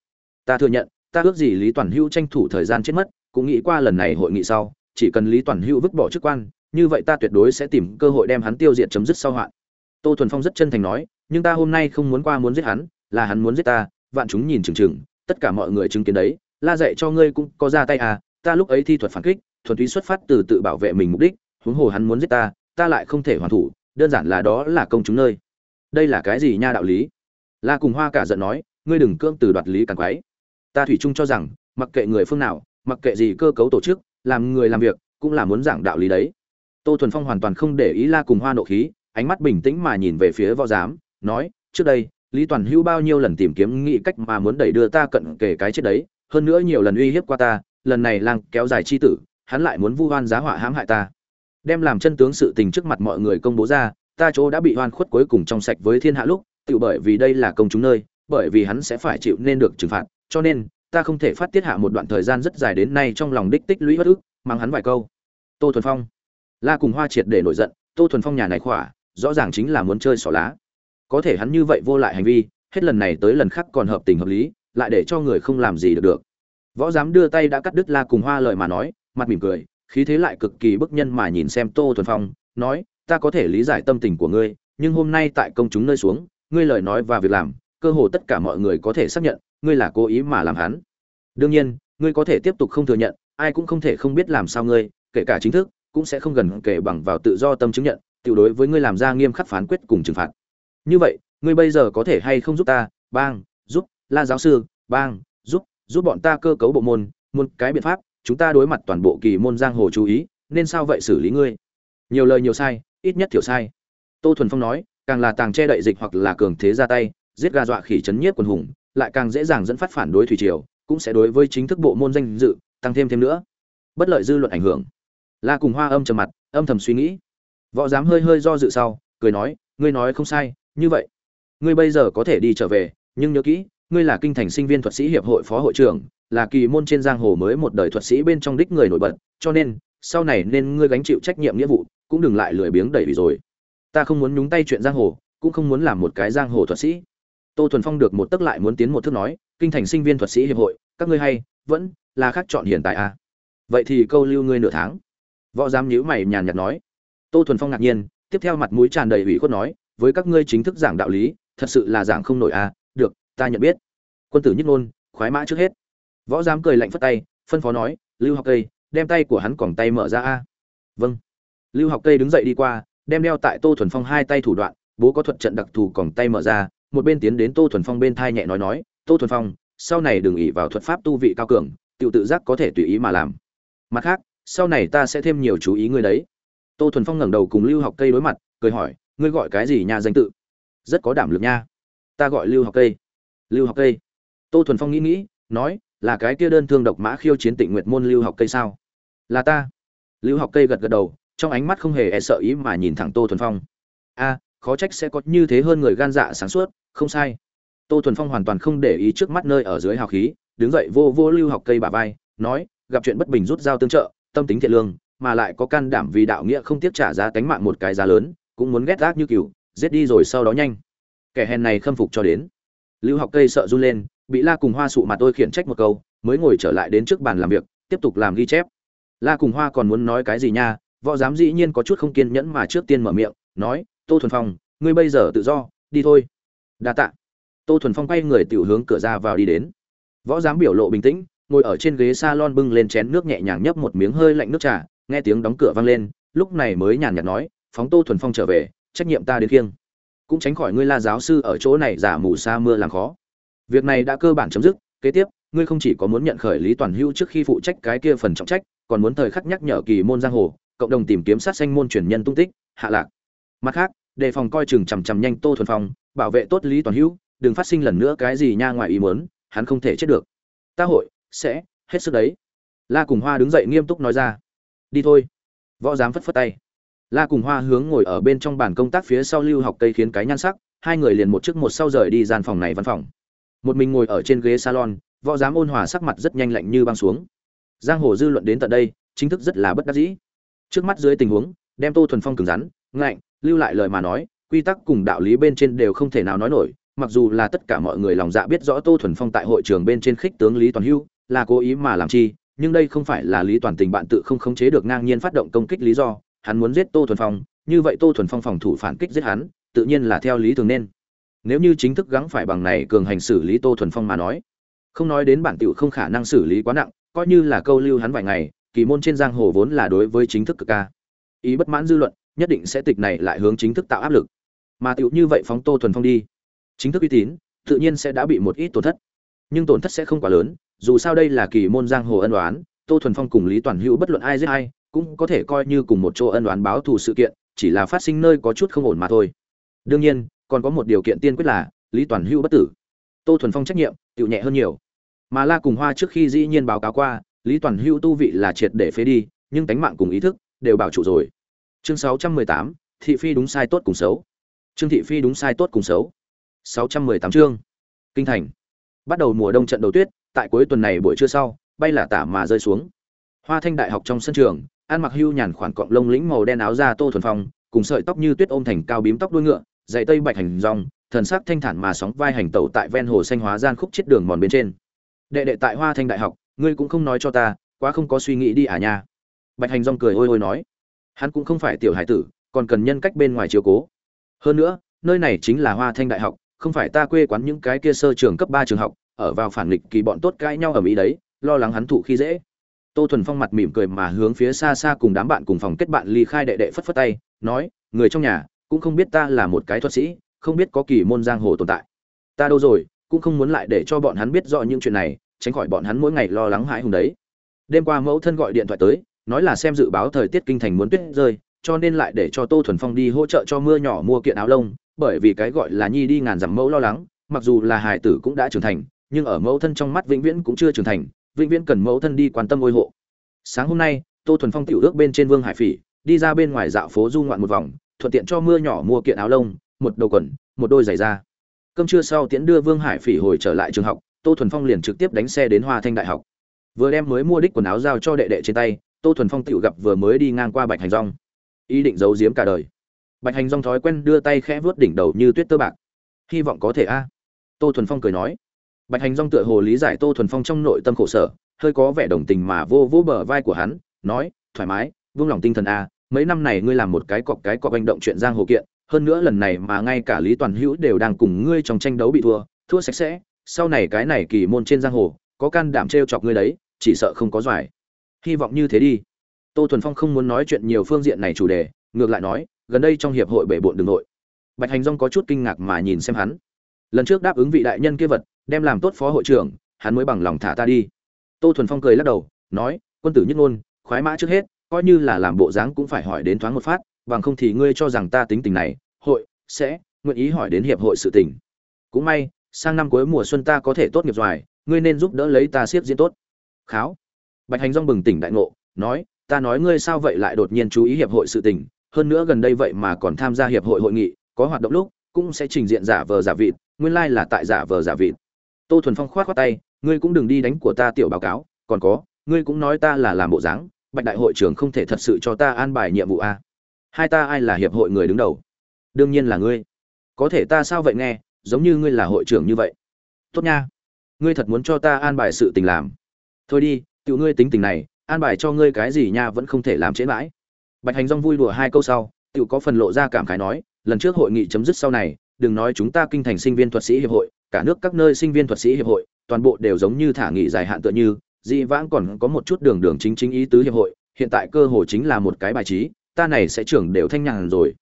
ta thừa nhận, ta ước gì lý toàn hữu tranh thủ thời gian chết mất, cũng nghĩ qua lần này hội nghị sau chỉ cần lý toàn hữu vứt bỏ chức quan, như vậy ta tuyệt đối sẽ tìm cơ hội đem hắn tiêu diệt chấm dứt sau hoạn. Tô thuần phong rất chân thành nói, nhưng ta hôm nay không muốn qua muốn giết hắn, là hắn muốn giết ta, vạn chúng nhìn chừng chừng, tất cả mọi người chứng kiến đấy, la dạy cho ngươi cũng có ra tay à ta lúc ấy thi thuật phản kích, thuần túy xuất phát từ tự bảo vệ mình mục đích, huống hồ hắn muốn giết ta ta lại không thể hoàn thủ, đơn giản là đó là công chúng nơi. Đây là cái gì nha đạo lý? La cùng hoa cả giận nói, ngươi đừng cưỡng từ đoạt lý càng quái. Ta thủy chung cho rằng, mặc kệ người phương nào, mặc kệ gì cơ cấu tổ chức làm người làm việc, cũng là muốn giảng đạo lý đấy. Tô thuần phong hoàn toàn không để ý la cùng hoa nộ khí, ánh mắt bình tĩnh mà nhìn về phía võ giám, nói, trước đây, lý toàn hữu bao nhiêu lần tìm kiếm nghĩ cách mà muốn đẩy đưa ta cận kề cái chết đấy, hơn nữa nhiều lần uy hiếp qua ta, lần này lang kéo dài chi tử, hắn lại muốn vu hoan giá họa hãm hại ta. Đem làm chân tướng sự tình trước mặt mọi người công bố ra, ta chỗ đã bị hoan khuất cuối cùng trong sạch với thiên hạ lúc tự bởi vì đây là công chúng nơi, bởi vì hắn sẽ phải chịu nên được trừng phạt, cho nên ta không thể phát tiết hạ một đoạn thời gian rất dài đến nay trong lòng đích tích lũy bất ức, mang hắn vài câu. Tô thuần phong. La cùng hoa triệt để nổi giận, tô thuần phong nhà này khỏa, rõ ràng chính là muốn chơi xỏ lá. Có thể hắn như vậy vô lại hành vi, hết lần này tới lần khác còn hợp tình hợp lý, lại để cho người không làm gì được được. Võ Dám đưa tay đã cắt đứt la cùng hoa lời mà nói, mặt mỉm cười, khí thế lại cực kỳ bức nhân mà nhìn xem tô thuần phong, nói, ta có thể lý giải tâm tình của ngươi, nhưng hôm nay tại công chúng nơi xuống, ngươi lời nói và việc làm, cơ hồ tất cả mọi người có thể xác nhận ngươi là cố ý mà làm hắn. Đương nhiên, ngươi có thể tiếp tục không thừa nhận, ai cũng không thể không biết làm sao ngươi, kể cả chính thức, cũng sẽ không gần kể bằng vào tự do tâm chứng nhận, tiểu đối với ngươi làm ra nghiêm khắc phán quyết cùng trừng phạt. Như vậy, ngươi bây giờ có thể hay không giúp ta? Bang, giúp, la giáo sư, bang, giúp giúp bọn ta cơ cấu bộ môn một cái biện pháp, chúng ta đối mặt toàn bộ kỳ môn giang hồ chú ý, nên sao vậy xử lý ngươi? Nhiều lời nhiều sai, ít nhất thiểu sai. Tô thuần phong nói, càng là tàng che đậy dịch hoặc là cường thế ra tay, giết gà dọa khỉ chấn nhiếp quần hùng lại càng dễ dàng dẫn phát phản đối thủy triều, cũng sẽ đối với chính thức bộ môn danh dự tăng thêm thêm nữa. Bất lợi dư luận ảnh hưởng. La cùng hoa âm trầm mặt, âm thầm suy nghĩ. Võ giám hơi hơi do dự sau, cười nói, ngươi nói không sai, như vậy. Ngươi bây giờ có thể đi trở về, nhưng nhớ kỹ, ngươi là kinh thành sinh viên thuật sĩ hiệp hội phó hội trưởng, là kỳ môn trên giang hồ mới một đời thuật sĩ bên trong đích người nổi bật, cho nên, sau này nên ngươi gánh chịu trách nhiệm nghĩa vụ, cũng đừng lại lười biếng đẩy vì rồi. Ta không muốn nhúng tay chuyện giang hồ, cũng không muốn làm một cái giang hồ thuật sĩ tô thuần phong được một tức lại muốn tiến một thước nói, kinh thành sinh viên thuật sĩ hiệp hội, các ngươi hay, vẫn là khác chọn hiện tại à? Vậy thì câu lưu ngươi nửa tháng. Võ giám nhíu mày nhàn nhạt nói. Tô thuần phong ngạc nhiên, tiếp theo mặt mũi tràn đầy ủy khuất nói, với các ngươi chính thức giảng đạo lý, thật sự là giảng không nổi à được, ta nhận biết. Quân tử nhất ngôn khoái mã trước hết. Võ giám cười lạnh phất tay, phân phó nói, lưu học cây, đem tay của hắn còng tay mở ra a. Vâng. Lưu học cây đứng dậy đi qua, đem đeo tại tô thuần phong hai tay thủ đoạn, bố có thuật trận đặc thù còng tay mở ra một bên tiến đến tô thuần phong bên thai nhẹ nói nói, tô thuần phong, sau này đừng ỉ vào thuật pháp tu vị cao cường tự tự giác có thể tùy ý mà làm. Mặt khác, sau này ta sẽ thêm nhiều chú ý ngươi đấy. Tô thuần phong ngẩng đầu cùng lưu học cây đối mặt, cười hỏi, ngươi gọi cái gì nhà danh tự? Rất có đảm lực nha. Ta gọi lưu học cây. Lưu học cây? Tô thuần phong nghĩ nghĩ, nói, là cái kia đơn thương độc mã khiêu chiến tịnh nguyệt môn lưu học cây sao? Là ta. Lưu học cây gật gật đầu, trong ánh mắt không hề e sợ ý mà nhìn thẳng tô thuần phong. A khó trách sẽ có như thế hơn người gan dạ sáng suốt, không sai. Tô thuần phong hoàn toàn không để ý trước mắt nơi ở dưới hào khí, đứng dậy vô vô lưu học cây bà vai, nói, gặp chuyện bất bình rút dao tương trợ, tâm tính thiện lương, mà lại có can đảm vì đạo nghĩa không tiếc trả giá tánh mạng một cái giá lớn, cũng muốn ghét gác như cừu, giết đi rồi sau đó nhanh. Kẻ hèn này khâm phục cho đến. Lưu học cây sợ run lên, bị la cùng hoa sụ mặt tôi khiển trách một câu, mới ngồi trở lại đến trước bàn làm việc, tiếp tục làm ghi chép. La cùng hoa còn muốn nói cái gì nha, võ giám dĩ nhiên có chút không kiên nhẫn mà trước tiên mở miệng, nói tô thuần phong, ngươi bây giờ tự do, đi thôi. Đa tạ. Tô thuần phong quay người tiểu hướng cửa ra vào đi đến. Võ giám biểu lộ bình tĩnh, ngồi ở trên ghế salon bưng lên chén nước nhẹ nhàng nhấp một miếng hơi lạnh nước trà, nghe tiếng đóng cửa vang lên, lúc này mới nhàn nhạt nói, phóng tô thuần phong trở về, trách nhiệm ta đến kiêng cũng tránh khỏi ngươi la giáo sư ở chỗ này giả mù sa mưa làm khó. Việc này đã cơ bản chấm dứt, kế tiếp, ngươi không chỉ có muốn nhận khởi lý toàn hữu trước khi phụ trách cái kia phần trọng trách, còn muốn thời khắc nhắc nhở kỳ môn giang hồ, cộng đồng tìm kiếm sát sanh môn truyền nhân tung tích, hạ lạc. Mặt khác đề phòng coi chừng chằm chằm nhanh tô thuần phong, bảo vệ tốt lý toàn hữu, đừng phát sinh lần nữa cái gì nha ngoài ý muốn, hắn không thể chết được. Ta hội, sẽ, hết sức đấy. La cùng hoa đứng dậy nghiêm túc nói ra. Đi thôi. Võ giám phất phất tay. La cùng hoa hướng ngồi ở bên trong bàn công tác phía sau lưu học cây khiến cái nhan sắc, hai người liền một trước một sau rời đi gian phòng này văn phòng. Một mình ngồi ở trên ghế salon, võ giám ôn hòa sắc mặt rất nhanh lạnh như băng xuống. Giang hồ dư luận đến tận đây, chính thức rất là bất đắc dĩ. Trước mắt dưới tình huống, đem tô thuần phong cứng rắn, ngạnh lưu lại lời mà nói, quy tắc cùng đạo lý bên trên đều không thể nào nói nổi, mặc dù là tất cả mọi người lòng dạ biết rõ tô thuần phong tại hội trường bên trên khích tướng lý toàn hưu, là cố ý mà làm chi, nhưng đây không phải là lý toàn tình bạn tự không khống chế được ngang nhiên phát động công kích lý do, hắn muốn giết tô thuần phong, như vậy tô thuần phong phòng thủ phản kích giết hắn, tự nhiên là theo lý thường nên. Nếu như chính thức gắng phải bằng này cường hành xử lý tô thuần phong mà nói, không nói đến bản tiểu không khả năng xử lý quá nặng, coi như là câu lưu hắn vài ngày, kỳ môn trên giang hồ vốn là đối với chính thức cực ca. Ý bất mãn dư luận nhất định sẽ tịch này lại hướng chính thức tạo áp lực. Mà tiểu như vậy phóng tô thuần phong đi, chính thức uy tín, tự nhiên sẽ đã bị một ít tổn thất. Nhưng tổn thất sẽ không quá lớn, dù sao đây là kỳ môn giang hồ ân đoán tô thuần phong cùng lý toàn hữu bất luận ai giết ai, cũng có thể coi như cùng một chỗ ân đoán báo thù sự kiện, chỉ là phát sinh nơi có chút không ổn mà thôi. Đương nhiên, còn có một điều kiện tiên quyết là, lý toàn hữu bất tử. Tô thuần phong trách nhiệm tự nhẹ hơn nhiều. Mà la cùng hoa trước khi dĩ nhiên báo cáo qua, lý toàn hữu tu vị là triệt để phế đi, nhưng tánh mạng cùng ý thức đều bảo trụ rồi chương 618, thị phi đúng sai tốt cùng xấu. Trương thị phi đúng sai tốt cùng xấu. 618 chương. Kinh thành. Bắt đầu mùa đông trận đầu tuyết tại cuối tuần này buổi trưa sau bay là tả mà rơi xuống. Hoa thanh đại học trong sân trường an mặc hưu nhàn khoản cọng lông lĩnh màu đen áo da tô thuần phong cùng sợi tóc như tuyết ôm thành cao bím tóc đuôi ngựa dày tây bạch hành rong thần sắc thanh thản mà sóng vai hành tẩu tại ven hồ xanh hóa gian khúc chết đường mòn bên trên. Đệ đệ tại hoa thanh đại học ngươi cũng không nói cho ta quá không có suy nghĩ đi à nha. Bạch hành rong cười ôi ôi nói hắn cũng không phải tiểu hải tử, còn cần nhân cách bên ngoài chiếu cố. Hơn nữa, nơi này chính là hoa thanh đại học, không phải ta quê quán những cái kia sơ trường cấp ba trường học, ở vào phản nghịch kỳ bọn tốt cãi nhau ở mỹ đấy, lo lắng hắn thụ khi dễ. Tô thuần phong mặt mỉm cười mà hướng phía xa xa cùng đám bạn cùng phòng kết bạn ly khai đệ đệ phất phất tay, nói, người trong nhà, cũng không biết ta là một cái thuật sĩ, không biết có kỳ môn giang hồ tồn tại. Ta đâu rồi, cũng không muốn lại để cho bọn hắn biết rõ những chuyện này, tránh khỏi bọn hắn mỗi ngày lo lắng hãi hùng đấy. Đêm qua mẫu thân gọi điện thoại tới nói là xem dự báo thời tiết kinh thành muốn tuyết rơi cho nên lại để cho tô thuần phong đi hỗ trợ cho mưa nhỏ mua kiện áo lông bởi vì cái gọi là nhi đi ngàn dặm mẫu lo lắng mặc dù là hài tử cũng đã trưởng thành nhưng ở mẫu thân trong mắt vĩnh viễn cũng chưa trưởng thành vĩnh viễn cần mẫu thân đi quan tâm ôi hộ. Sáng hôm nay tô thuần phong tiểu ước bên trên vương hải phỉ đi ra bên ngoài dạo phố du ngoạn một vòng thuận tiện cho mưa nhỏ mua kiện áo lông một đầu quần một đôi giày da. Cơm trưa sau tiễn đưa vương hải phỉ hồi trở lại trường học tô thuần phong liền trực tiếp đánh xe đến hoa thanh đại học. Vừa đem mới mua đích quần áo giao cho đệ đệ trên tay tô thuần phong tự gặp vừa mới đi ngang qua bạch hành rong ý định giấu giếm cả đời. Bạch hành rong thói quen đưa tay khẽ vuốt đỉnh đầu như tuyết tơ bạc. Hy vọng có thể a. Tô thuần phong cười nói. Bạch hành rong tựa hồ lý giải tô thuần phong trong nội tâm khổ sở, hơi có vẻ đồng tình mà vô vô bờ vai của hắn, nói, thoải mái, vung lòng tinh thần a, mấy năm này ngươi làm một cái cọc cái cọc hành động chuyện giang hồ kiện, hơn nữa lần này mà ngay cả lý toàn hữu đều đang cùng ngươi trong tranh đấu bị thua thua sạch sẽ, sau này cái này kỳ môn trên giang hồ, có can đảm trêu chọc ngươi đấy, chỉ sợ không có doài hy vọng như thế đi. Tô thuần phong không muốn nói chuyện nhiều phương diện này chủ đề, ngược lại nói, gần đây trong hiệp hội bể bộn đường nội. Bạch hành dong có chút kinh ngạc mà nhìn xem hắn. Lần trước đáp ứng vị đại nhân kia vật, đem làm tốt phó hội trưởng, hắn mới bằng lòng thả ta đi. Tô thuần phong cười lắc đầu, nói, quân tử nhất ngôn, khoái mã trước hết, coi như là làm bộ dáng cũng phải hỏi đến thoáng một phát, bằng không thì ngươi cho rằng ta tính tình này, hội sẽ nguyện ý hỏi đến hiệp hội sự tình. Cũng may, sang năm cuối mùa xuân ta có thể tốt nghiệp doài ngươi nên giúp đỡ lấy ta siết diễn tốt. Kháo bạch hành dong bừng tỉnh đại ngộ, nói, ta nói ngươi sao vậy lại đột nhiên chú ý hiệp hội sự tình, hơn nữa gần đây vậy mà còn tham gia hiệp hội hội nghị, có hoạt động lúc cũng sẽ trình diện giả vờ giả vịt, nguyên lai là tại giả vờ giả vịt. Tô thuần phong khoát khoát tay, ngươi cũng đừng đi đánh của ta tiểu báo cáo, còn có, ngươi cũng nói ta là làm bộ dáng, bạch đại hội trưởng không thể thật sự cho ta an bài nhiệm vụ a. Hai ta ai là hiệp hội người đứng đầu? Đương nhiên là ngươi. Có thể ta sao vậy nghe, giống như ngươi là hội trưởng như vậy. Tốt nha, ngươi thật muốn cho ta an bài sự tình làm. Thôi đi tiểu ngươi tính tình này, an bài cho ngươi cái gì nha vẫn không thể làm trễ mãi. Bạch hành rong vui đùa hai câu sau, tiểu có phần lộ ra cảm khái nói, lần trước hội nghị chấm dứt sau này, đừng nói chúng ta kinh thành sinh viên thuật sĩ hiệp hội, cả nước các nơi sinh viên thuật sĩ hiệp hội, toàn bộ đều giống như thả nghị dài hạn tựa như, dị vãng còn có một chút đường đường chính chính ý tứ hiệp hội, hiện tại cơ hội chính là một cái bài trí, ta này sẽ trưởng đều thanh nhàn rồi.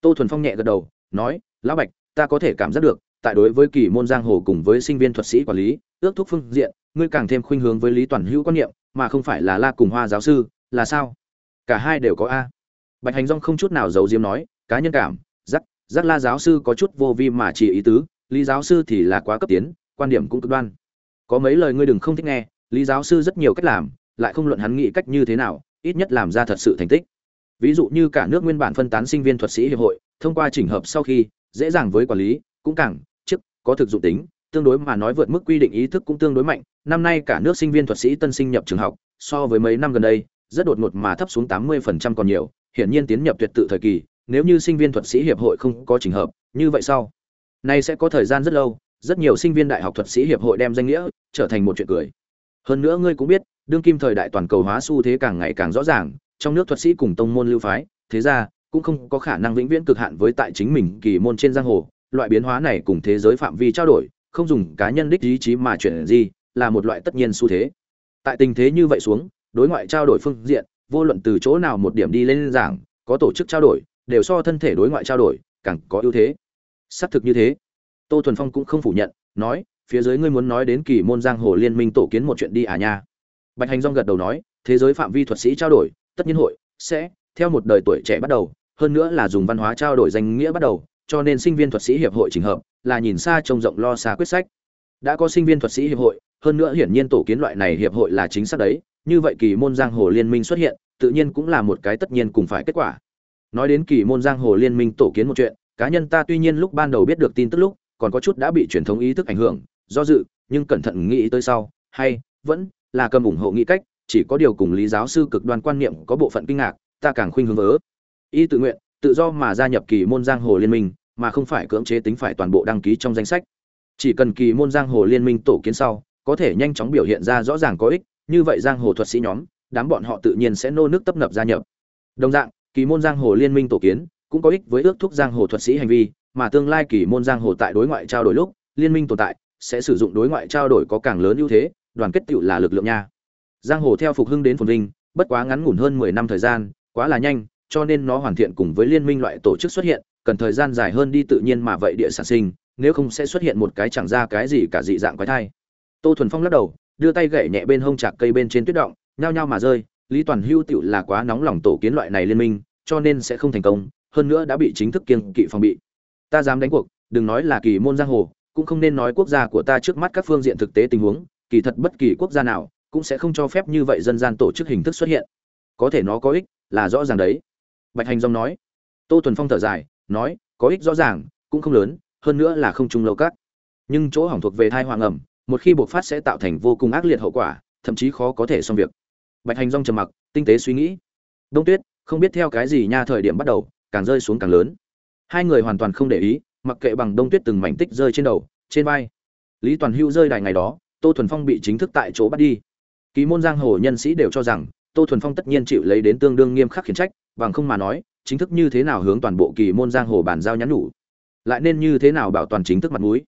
Tô thuần phong nhẹ gật đầu, nói, lão bạch, ta có thể cảm giác được, tại đối với kỳ môn giang hồ cùng với sinh viên thuật sĩ quản lý, ước thúc phương diện ngươi càng thêm khuynh hướng với lý toàn hữu quan niệm, mà không phải là la cùng hoa giáo sư, là sao? Cả hai đều có a. Bạch hành rong không chút nào giấu diếm nói, cá nhân cảm, giác giác la giáo sư có chút vô vi mà chỉ ý tứ, lý giáo sư thì là quá cấp tiến, quan điểm cũng cực đoan. Có mấy lời ngươi đừng không thích nghe, lý giáo sư rất nhiều cách làm, lại không luận hắn nghĩ cách như thế nào, ít nhất làm ra thật sự thành tích. Ví dụ như cả nước nguyên bản phân tán sinh viên thuật sĩ hiệp hội, thông qua chỉnh hợp sau khi, dễ dàng với quản lý, cũng càng, chức, có thực dụng tính tương đối mà nói vượt mức quy định ý thức cũng tương đối mạnh. Năm nay cả nước sinh viên thuật sĩ tân sinh nhập trường học, so với mấy năm gần đây, rất đột ngột mà thấp xuống 80% còn nhiều, hiển nhiên tiến nhập tuyệt tự thời kỳ, nếu như sinh viên thuật sĩ hiệp hội không có trình hợp, như vậy sau này sẽ có thời gian rất lâu, rất nhiều sinh viên đại học thuật sĩ hiệp hội đem danh nghĩa trở thành một chuyện cười. Hơn nữa ngươi cũng biết, đương kim thời đại toàn cầu hóa xu thế càng ngày càng rõ ràng, trong nước thuật sĩ cùng tông môn lưu phái, thế ra, cũng không có khả năng vĩnh viễn cực hạn với tại chính mình kỳ môn trên giang hồ, loại biến hóa này cùng thế giới phạm vi trao đổi không dùng cá nhân đích ý chí mà chuyển gì là một loại tất nhiên xu thế. Tại tình thế như vậy xuống, đối ngoại trao đổi phương diện, vô luận từ chỗ nào một điểm đi lên giảng, có tổ chức trao đổi, đều so thân thể đối ngoại trao đổi, càng có ưu thế. Xác thực như thế. Tô thuần phong cũng không phủ nhận, nói, phía dưới ngươi muốn nói đến kỳ môn giang hồ liên minh tổ kiến một chuyện đi à nha? Bạch hành Dung gật đầu nói, thế giới phạm vi thuật sĩ trao đổi, tất nhiên hội sẽ theo một đời tuổi trẻ bắt đầu, hơn nữa là dùng văn hóa trao đổi danh nghĩa bắt đầu, cho nên sinh viên thuật sĩ hiệp hội trình hợp là nhìn xa trông rộng lo xa quyết sách. Đã có sinh viên thuật sĩ hiệp hội, hơn nữa hiển nhiên tổ kiến loại này hiệp hội là chính xác đấy, như vậy kỳ môn giang hồ liên minh xuất hiện, tự nhiên cũng là một cái tất nhiên cùng phải kết quả. Nói đến kỳ môn giang hồ liên minh tổ kiến một chuyện, cá nhân ta tuy nhiên lúc ban đầu biết được tin tức lúc, còn có chút đã bị truyền thống ý thức ảnh hưởng, do dự, nhưng cẩn thận nghĩ tới sau, hay, vẫn là cầm ủng hộ nghĩ cách, chỉ có điều cùng lý giáo sư cực đoan quan niệm có bộ phận kinh ngạc, ta càng khuynh hướng vớ. Y tự nguyện, tự do mà gia nhập kỳ môn giang hồ liên minh mà không phải cưỡng chế tính phải toàn bộ đăng ký trong danh sách. Chỉ cần kỳ môn giang hồ liên minh tổ kiến sau, có thể nhanh chóng biểu hiện ra rõ ràng có ích, như vậy giang hồ thuật sĩ nhóm, đám bọn họ tự nhiên sẽ nô nước tấp nập gia nhập. Đồng dạng, kỳ môn giang hồ liên minh tổ kiến cũng có ích với ước thúc giang hồ thuật sĩ hành vi, mà tương lai kỳ môn giang hồ tại đối ngoại trao đổi lúc, liên minh tồn tại, sẽ sử dụng đối ngoại trao đổi có càng lớn ưu thế, đoàn kết tựu là lực lượng nha. Giang hồ theo phục hưng đến phồn vinh, bất quá ngắn ngủn hơn mười năm thời gian, quá là nhanh, cho nên nó hoàn thiện cùng với liên minh loại tổ chức xuất hiện cần thời gian dài hơn đi tự nhiên mà vậy địa sản sinh, nếu không sẽ xuất hiện một cái chẳng ra cái gì cả dị dạng quái thai. Tô thuần phong lắc đầu, đưa tay gậy nhẹ bên hông chạc cây bên trên tuyết động, nhao nhao mà rơi, lý toàn hưu tựu là quá nóng lòng tổ kiến loại này liên minh, cho nên sẽ không thành công, hơn nữa đã bị chính thức kiên kỵ phòng bị. Ta dám đánh cuộc, đừng nói là kỳ môn giang hồ, cũng không nên nói quốc gia của ta trước mắt các phương diện thực tế tình huống, kỳ thật bất kỳ quốc gia nào cũng sẽ không cho phép như vậy dân gian tổ chức hình thức xuất hiện. Có thể nó có ích, là rõ ràng đấy. Bạch hành dòng nói. Tô thuần phong thở dài nói, có ích rõ ràng, cũng không lớn, hơn nữa là không trung lâu cát nhưng chỗ hỏng thuộc về thai hoàng ẩm, một khi buộc phát sẽ tạo thành vô cùng ác liệt hậu quả, thậm chí khó có thể xong việc. Bạch hành rong trầm mặc, tinh tế suy nghĩ. Đông tuyết, không biết theo cái gì nha thời điểm bắt đầu, càng rơi xuống càng lớn. Hai người hoàn toàn không để ý, mặc kệ bằng đông tuyết từng mảnh tích rơi trên đầu, trên vai. Lý toàn hưu rơi đài ngày đó, tô thuần phong bị chính thức tại chỗ bắt đi. Ký môn giang hồ nhân sĩ đều cho rằng, tô thuần phong tất nhiên chịu lấy đến tương đương nghiêm khắc khiển trách, bằng không mà nói chính thức như thế nào hướng toàn bộ kỳ môn giang hồ bàn giao nhắn nhủ? Lại nên như thế nào bảo toàn chính thức mặt mũi?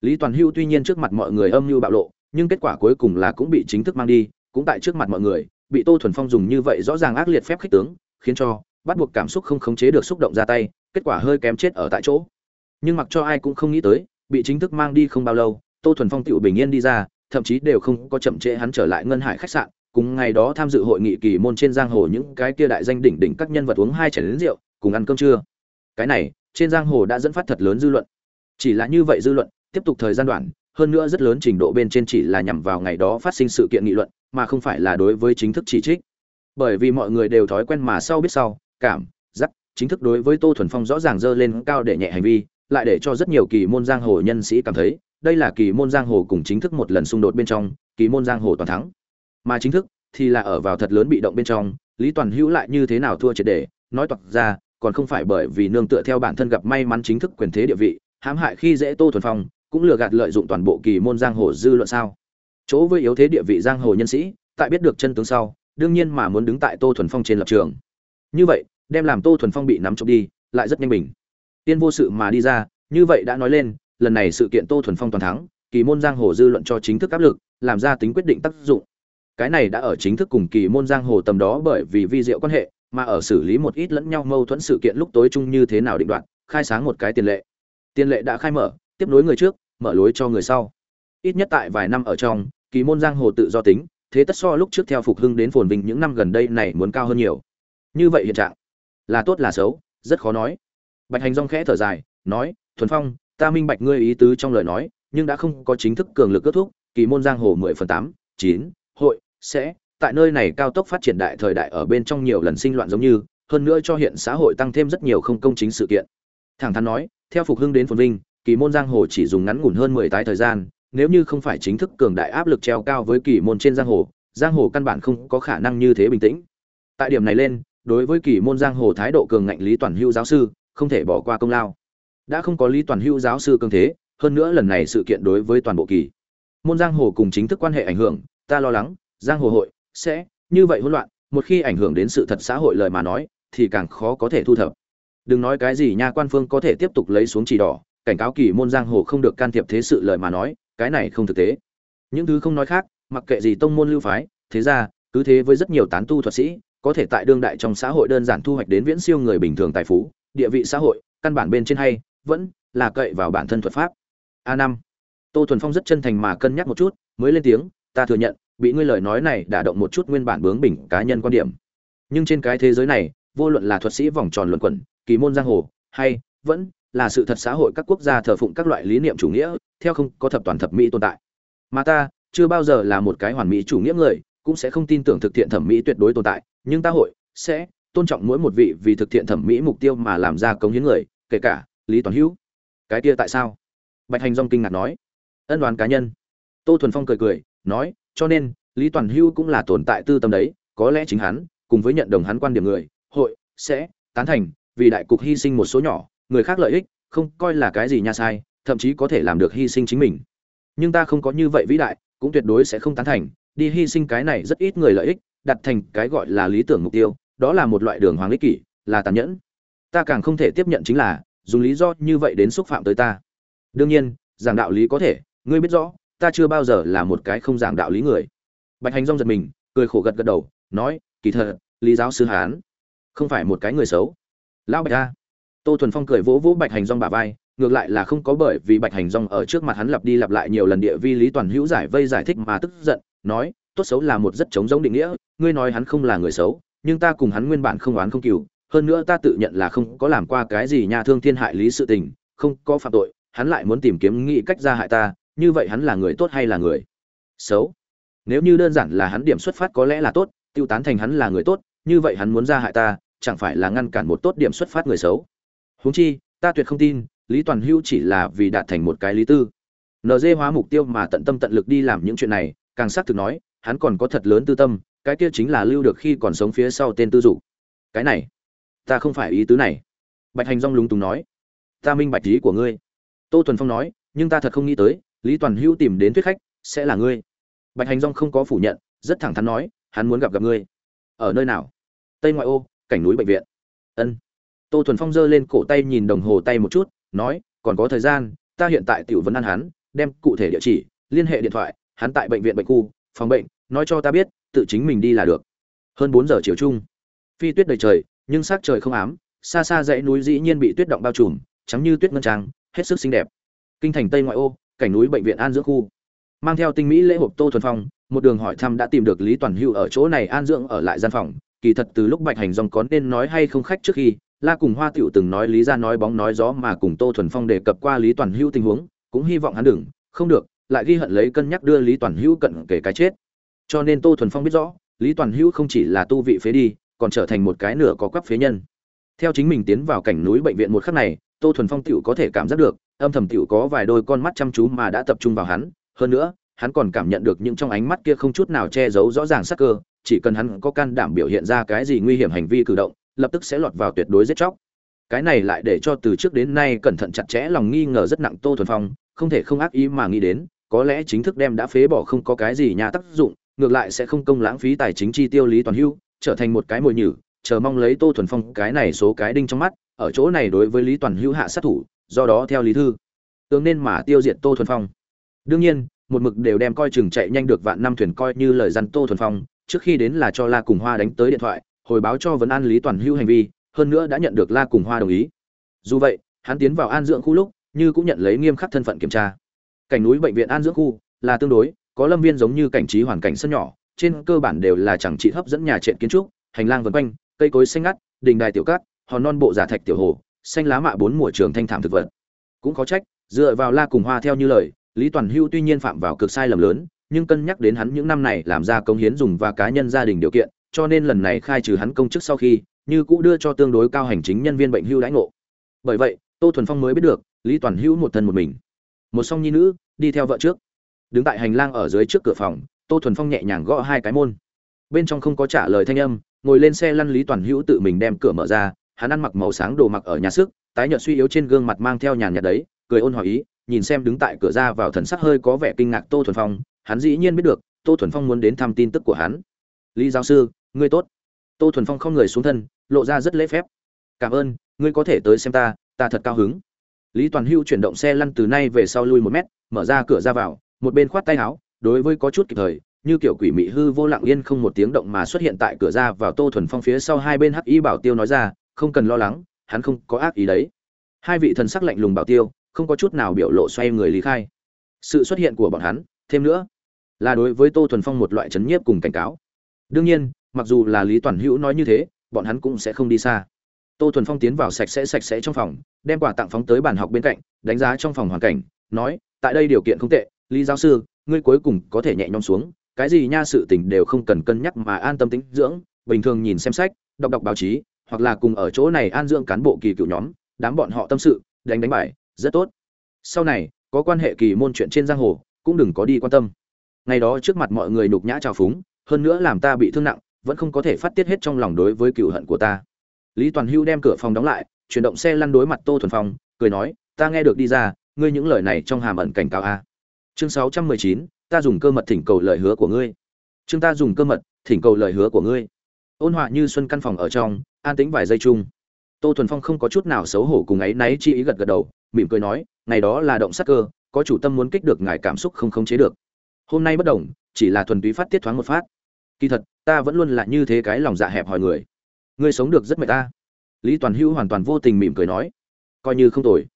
Lý toàn hưu tuy nhiên trước mặt mọi người âm mưu bạo lộ, nhưng kết quả cuối cùng là cũng bị chính thức mang đi, cũng tại trước mặt mọi người, bị tô thuần phong dùng như vậy rõ ràng ác liệt phép khích tướng, khiến cho bắt buộc cảm xúc không khống chế được xúc động ra tay, kết quả hơi kém chết ở tại chỗ. Nhưng mặc cho ai cũng không nghĩ tới, bị chính thức mang đi không bao lâu, tô thuần phong tựu bình yên đi ra, thậm chí đều không có chậm trễ hắn trở lại ngân hải khách sạn cùng ngày đó tham dự hội nghị kỳ môn trên giang hồ những cái kia đại danh đỉnh đỉnh các nhân vật uống hai chén lớn rượu, cùng ăn cơm trưa. Cái này, trên giang hồ đã dẫn phát thật lớn dư luận. Chỉ là như vậy dư luận, tiếp tục thời gian đoạn, hơn nữa rất lớn trình độ bên trên chỉ là nhằm vào ngày đó phát sinh sự kiện nghị luận, mà không phải là đối với chính thức chỉ trích. Bởi vì mọi người đều thói quen mà sau biết sau, cảm, giác, chính thức đối với tô thuần phong rõ ràng dơ lên cao để nhẹ hành vi, lại để cho rất nhiều kỳ môn giang hồ nhân sĩ cảm thấy, đây là kỳ môn giang hồ cùng chính thức một lần xung đột bên trong, kỳ môn giang hồ toàn thắng mà chính thức thì là ở vào thật lớn bị động bên trong, lý toàn hữu lại như thế nào thua triệt để, nói toạc ra, còn không phải bởi vì nương tựa theo bản thân gặp may mắn chính thức quyền thế địa vị, hãm hại khi dễ tô thuần phong, cũng lừa gạt lợi dụng toàn bộ kỳ môn giang hồ dư luận sao? Chỗ với yếu thế địa vị giang hồ nhân sĩ, tại biết được chân tướng sau, đương nhiên mà muốn đứng tại tô thuần phong trên lập trường. Như vậy, đem làm tô thuần phong bị nắm trộm đi, lại rất nhanh bình. Tiên vô sự mà đi ra, như vậy đã nói lên, lần này sự kiện tô thuần phong toàn thắng, kỳ môn giang hồ dư luận cho chính thức áp lực, làm ra tính quyết định tác dụng cái này đã ở chính thức cùng kỳ môn giang hồ tầm đó bởi vì vi diệu quan hệ, mà ở xử lý một ít lẫn nhau mâu thuẫn sự kiện lúc tối chung như thế nào định đoạn khai sáng một cái tiền lệ. Tiền lệ đã khai mở, tiếp nối người trước, mở lối cho người sau. Ít nhất tại vài năm ở trong, kỳ môn giang hồ tự do tính, thế tất so lúc trước theo phục hưng đến phồn vinh những năm gần đây này muốn cao hơn nhiều. Như vậy hiện trạng, là tốt là xấu, rất khó nói. Bạch hành rong khẽ thở dài, nói, thuần phong, ta minh bạch ngươi ý tứ trong lời nói, nhưng đã không có chính thức cường lực kết thúc, kỳ môn giang hồ mười phần tám, chín sẽ, tại nơi này cao tốc phát triển đại thời đại ở bên trong nhiều lần sinh loạn giống như, hơn nữa cho hiện xã hội tăng thêm rất nhiều không công chính sự kiện. Thẳng thắn nói, theo phục hưng đến phồn vinh, kỳ môn giang hồ chỉ dùng ngắn ngủn hơn mười tái thời gian, nếu như không phải chính thức cường đại áp lực treo cao với kỳ môn trên giang hồ giang hồ căn bản không có khả năng như thế bình tĩnh. Tại điểm này lên, đối với kỳ môn giang hồ thái độ cường ngạnh lý toàn hưu giáo sư, không thể bỏ qua công lao. Đã không có lý toàn hưu giáo sư cường thế, hơn nữa lần này sự kiện đối với toàn bộ kỳ môn giang hồ cùng chính thức quan hệ ảnh hưởng, ta lo lắng giang hồ hội, sẽ như vậy hỗn loạn, một khi ảnh hưởng đến sự thật xã hội lời mà nói, thì càng khó có thể thu thập. Đừng nói cái gì nha quan phương có thể tiếp tục lấy xuống chỉ đỏ, cảnh cáo kỳ môn giang hồ không được can thiệp thế sự lời mà nói, cái này không thực tế. Những thứ không nói khác, mặc kệ gì tông môn lưu phái, thế ra cứ thế với rất nhiều tán tu thuật sĩ, có thể tại đương đại trong xã hội đơn giản thu hoạch đến viễn siêu người bình thường tài phú, địa vị xã hội, căn bản bên trên hay, vẫn là cậy vào bản thân thuật pháp. A năm. Tô thuần phong rất chân thành mà cân nhắc một chút, mới lên tiếng, ta thừa nhận bị ngươi lời nói này đả động một chút nguyên bản bướng bỉnh cá nhân quan điểm. Nhưng trên cái thế giới này, vô luận là thuật sĩ vòng tròn luận quẩn, kỳ môn giang hồ, hay vẫn là sự thật xã hội các quốc gia thờ phụng các loại lý niệm chủ nghĩa, theo không có thập toàn thập mỹ tồn tại. Mà ta chưa bao giờ là một cái hoàn mỹ chủ nghĩa người, cũng sẽ không tin tưởng thực thiện thẩm mỹ tuyệt đối tồn tại, nhưng ta hội sẽ tôn trọng mỗi một vị vì thực thiện thẩm mỹ mục tiêu mà làm ra cống hiến người, kể cả lý toàn hữu. Cái kia tại sao? Bạch hành dong kinh ngạc nói. Ân đoán cá nhân. Tô thuần phong cười cười, nói cho nên, lý toàn Hưu cũng là tồn tại tư tâm đấy, có lẽ chính hắn, cùng với nhận đồng hắn quan điểm người, hội, sẽ, tán thành, vì đại cục hy sinh một số nhỏ, người khác lợi ích, không coi là cái gì nha sai, thậm chí có thể làm được hy sinh chính mình. Nhưng ta không có như vậy vĩ đại, cũng tuyệt đối sẽ không tán thành, đi hy sinh cái này rất ít người lợi ích, đặt thành cái gọi là lý tưởng mục tiêu, đó là một loại đường hoàng lý kỷ, là tàn nhẫn. Ta càng không thể tiếp nhận chính là, dùng lý do như vậy đến xúc phạm tới ta. Đương nhiên, giảng đạo lý có thể, ngươi biết rõ ta chưa bao giờ là một cái không giảng đạo lý người. Bạch hành rong giật mình, cười khổ gật gật đầu, nói, kỳ thật, lý giáo sư hán không phải một cái người xấu. Lão bạch ta tô thuần phong cười vỗ vỗ bạch hành rong bà vai, ngược lại là không có bởi vì bạch hành rong ở trước mặt hắn lặp đi lặp lại nhiều lần địa vi lý toàn hữu giải vây giải thích mà tức giận, nói, tốt xấu là một rất chống giống định nghĩa, ngươi nói hắn không là người xấu, nhưng ta cùng hắn nguyên bản không oán không cừu, hơn nữa ta tự nhận là không có làm qua cái gì nhà thương thiên hại lý sự tình, không có phạm tội, hắn lại muốn tìm kiếm nghĩ cách ra hại ta như vậy hắn là người tốt hay là người? Xấu. Nếu như đơn giản là hắn điểm xuất phát có lẽ là tốt, tiêu tán thành hắn là người tốt, như vậy hắn muốn ra hại ta, chẳng phải là ngăn cản một tốt điểm xuất phát người xấu? Huống chi, ta tuyệt không tin, lý toàn hưu chỉ là vì đạt thành một cái lý tư. Nd hóa mục tiêu mà tận tâm tận lực đi làm những chuyện này, càng xác thực nói, hắn còn có thật lớn tư tâm, cái kia chính là lưu được khi còn sống phía sau tên tư dục. Cái này, ta không phải ý tứ này. Bạch hành rong lúng túng nói, ta minh bạch ý của ngươi. Tô thuần phong nói, nhưng ta thật không nghĩ tới lý toàn hữu tìm đến thuyết khách, sẽ là ngươi. Bạch hành dong không có phủ nhận, rất thẳng thắn nói, hắn muốn gặp gặp ngươi. Ở nơi nào? Tây ngoại ô, cảnh núi bệnh viện. Ân. Tô thuần phong giơ lên cổ tay nhìn đồng hồ tay một chút, nói, còn có thời gian, ta hiện tại tiểu vấn ăn hắn, đem cụ thể địa chỉ, liên hệ điện thoại, hắn tại bệnh viện bệnh khu, phòng bệnh, nói cho ta biết, tự chính mình đi là được. Hơn bốn giờ chiều chung. Phi tuyết đầy trời, nhưng sắc trời không ám, xa xa dãy núi dĩ nhiên bị tuyết động bao trùm, trắng như tuyết ngân trang, hết sức xinh đẹp. Kinh thành tây ngoại ô cảnh núi bệnh viện an dưỡng khu. Mang theo tinh mỹ lễ hộp tô thuần phong, một đường hỏi thăm đã tìm được lý toàn hưu ở chỗ này an dưỡng ở lại gian phòng. Kỳ thật từ lúc bạch hành dòng có nên nói hay không khách trước khi, la cùng hoa tiểu từng nói lý ra nói bóng nói gió mà cùng tô thuần phong đề cập qua lý toàn hưu tình huống, cũng hy vọng hắn đừng, không được, lại ghi hận lấy cân nhắc đưa lý toàn hưu cận kể cái chết. Cho nên tô thuần phong biết rõ, lý toàn hưu không chỉ là tu vị phế đi, còn trở thành một cái nửa có quắp phế nhân. Theo chính mình tiến vào cảnh núi bệnh viện một khắc này, tô thuần phong tiểu có thể cảm giác được âm thầm tiểu có vài đôi con mắt chăm chú mà đã tập trung vào hắn, hơn nữa, hắn còn cảm nhận được những trong ánh mắt kia không chút nào che giấu rõ ràng sắc cơ, chỉ cần hắn có can đảm biểu hiện ra cái gì nguy hiểm hành vi cử động, lập tức sẽ lọt vào tuyệt đối giết chóc. Cái này lại để cho từ trước đến nay cẩn thận chặt chẽ lòng nghi ngờ rất nặng tô thuần phong, không thể không ác ý mà nghĩ đến, có lẽ chính thức đem đã phế bỏ không có cái gì nhà tác dụng, ngược lại sẽ không công lãng phí tài chính chi tiêu lý toàn hưu, trở thành một cái mồi nhử, chờ mong lấy tô thuần phong cái này số cái đinh trong mắt, ở chỗ này đối với lý toàn hữu hạ sát thủ do đó theo lý thư tương nên mà tiêu diệt tô thuần phong. Đương nhiên, một mực đều đem coi chừng chạy nhanh được vạn năm thuyền coi như lời dặn tô thuần phong, trước khi đến là cho la cùng hoa đánh tới điện thoại, hồi báo cho vấn an lý toàn hưu hành vi, hơn nữa đã nhận được la cùng hoa đồng ý. Dù vậy, hắn tiến vào an dưỡng khu lúc, như cũng nhận lấy nghiêm khắc thân phận kiểm tra. Cảnh núi bệnh viện an dưỡng khu là tương đối, có lâm viên giống như cảnh trí hoàn cảnh sân nhỏ, trên cơ bản đều là chẳng trị hấp dẫn nhà trện kiến trúc, hành lang vân quanh, cây cối xanh ngắt, đình đài tiểu cát, hòn non bộ giả thạch tiểu hồ xanh lá mạ bốn mùa trường thanh thảm thực vật. Cũng có trách, dựa vào la cùng hoa theo như lời, lý toàn hưu tuy nhiên phạm vào cực sai lầm lớn, nhưng cân nhắc đến hắn những năm này làm ra công hiến dùng và cá nhân gia đình điều kiện, cho nên lần này khai trừ hắn công chức sau khi, như cũ đưa cho tương đối cao hành chính nhân viên bệnh hưu đãi ngộ. Bởi vậy, tô thuần phong mới biết được, lý toàn hữu một thân một mình. Một song nhi nữ, đi theo vợ trước. Đứng tại hành lang ở dưới trước cửa phòng, tô thuần phong nhẹ nhàng gõ hai cái môn. Bên trong không có trả lời thanh âm, ngồi lên xe lăn lý toàn hữu tự mình đem cửa mở ra hắn ăn mặc màu sáng đồ mặc ở nhà sức, tái nhợt suy yếu trên gương mặt mang theo nhàn nhạt đấy, cười ôn hỏi ý, nhìn xem đứng tại cửa ra vào thần sắc hơi có vẻ kinh ngạc tô thuần phong, hắn dĩ nhiên biết được, tô thuần phong muốn đến thăm tin tức của hắn. Lý giáo sư, ngươi tốt. Tô thuần phong không người xuống thân, lộ ra rất lễ phép. Cảm ơn, ngươi có thể tới xem ta ta thật cao hứng. Lý toàn hưu chuyển động xe lăn từ nay về sau lui một mét, mở ra cửa ra vào, một bên khoát tay áo, đối với có chút kịp thời, như kiểu quỷ mị hư vô lặng yên không một tiếng động mà xuất hiện tại cửa ra vào tô thuần phong phía sau hai bên hắc y bảo tiêu nói ra không cần lo lắng, hắn không có ác ý đấy. Hai vị thần sắc lạnh lùng bảo tiêu, không có chút nào biểu lộ xoay người lý khai. Sự xuất hiện của bọn hắn, thêm nữa, là đối với tô thuần phong một loại chấn nhiếp cùng cảnh cáo. Đương nhiên, mặc dù là lý toàn hữu nói như thế, bọn hắn cũng sẽ không đi xa. Tô thuần phong tiến vào sạch sẽ sạch sẽ trong phòng, đem quà tặng phóng tới bàn học bên cạnh, đánh giá trong phòng hoàn cảnh, nói, tại đây điều kiện không tệ, lý giáo sư, ngươi cuối cùng có thể nhẹ nhõm xuống, cái gì nha sự tình đều không cần cân nhắc mà an tâm tính dưỡng, bình thường nhìn xem sách, đọc đọc báo chí hoặc là cùng ở chỗ này an dưỡng cán bộ kỳ cựu nhóm, đám bọn họ tâm sự, đánh đánh bài, rất tốt. Sau này, có quan hệ kỳ môn chuyện trên giang hồ, cũng đừng có đi quan tâm. Ngày đó trước mặt mọi người nục nhã trào phúng, hơn nữa làm ta bị thương nặng, vẫn không có thể phát tiết hết trong lòng đối với cựu hận của ta. Lý toàn hưu đem cửa phòng đóng lại, chuyển động xe lăn đối mặt tô thuần phong, cười nói, ta nghe được đi ra, ngươi những lời này trong hàm ẩn cảnh cáo a. Chương sáu trăm mười chín, ta dùng cơ mật thỉnh cầu lời hứa của ngươi. Chương ta dùng cơ mật thỉnh cầu lời hứa của ngươi ôn họa như xuân căn phòng ở trong, an tĩnh vài giây chung. Tô thuần phong không có chút nào xấu hổ cùng ấy náy chi ý gật gật đầu, mỉm cười nói, ngày đó là động sắc cơ, có chủ tâm muốn kích được ngài cảm xúc không khống chế được. Hôm nay bất đồng, chỉ là thuần túy phát tiết thoáng một phát. Kỳ thật, ta vẫn luôn là như thế cái lòng dạ hẹp hỏi người. Ngươi sống được rất mệt ta. Lý toàn hữu hoàn toàn vô tình mỉm cười nói, coi như không tồi.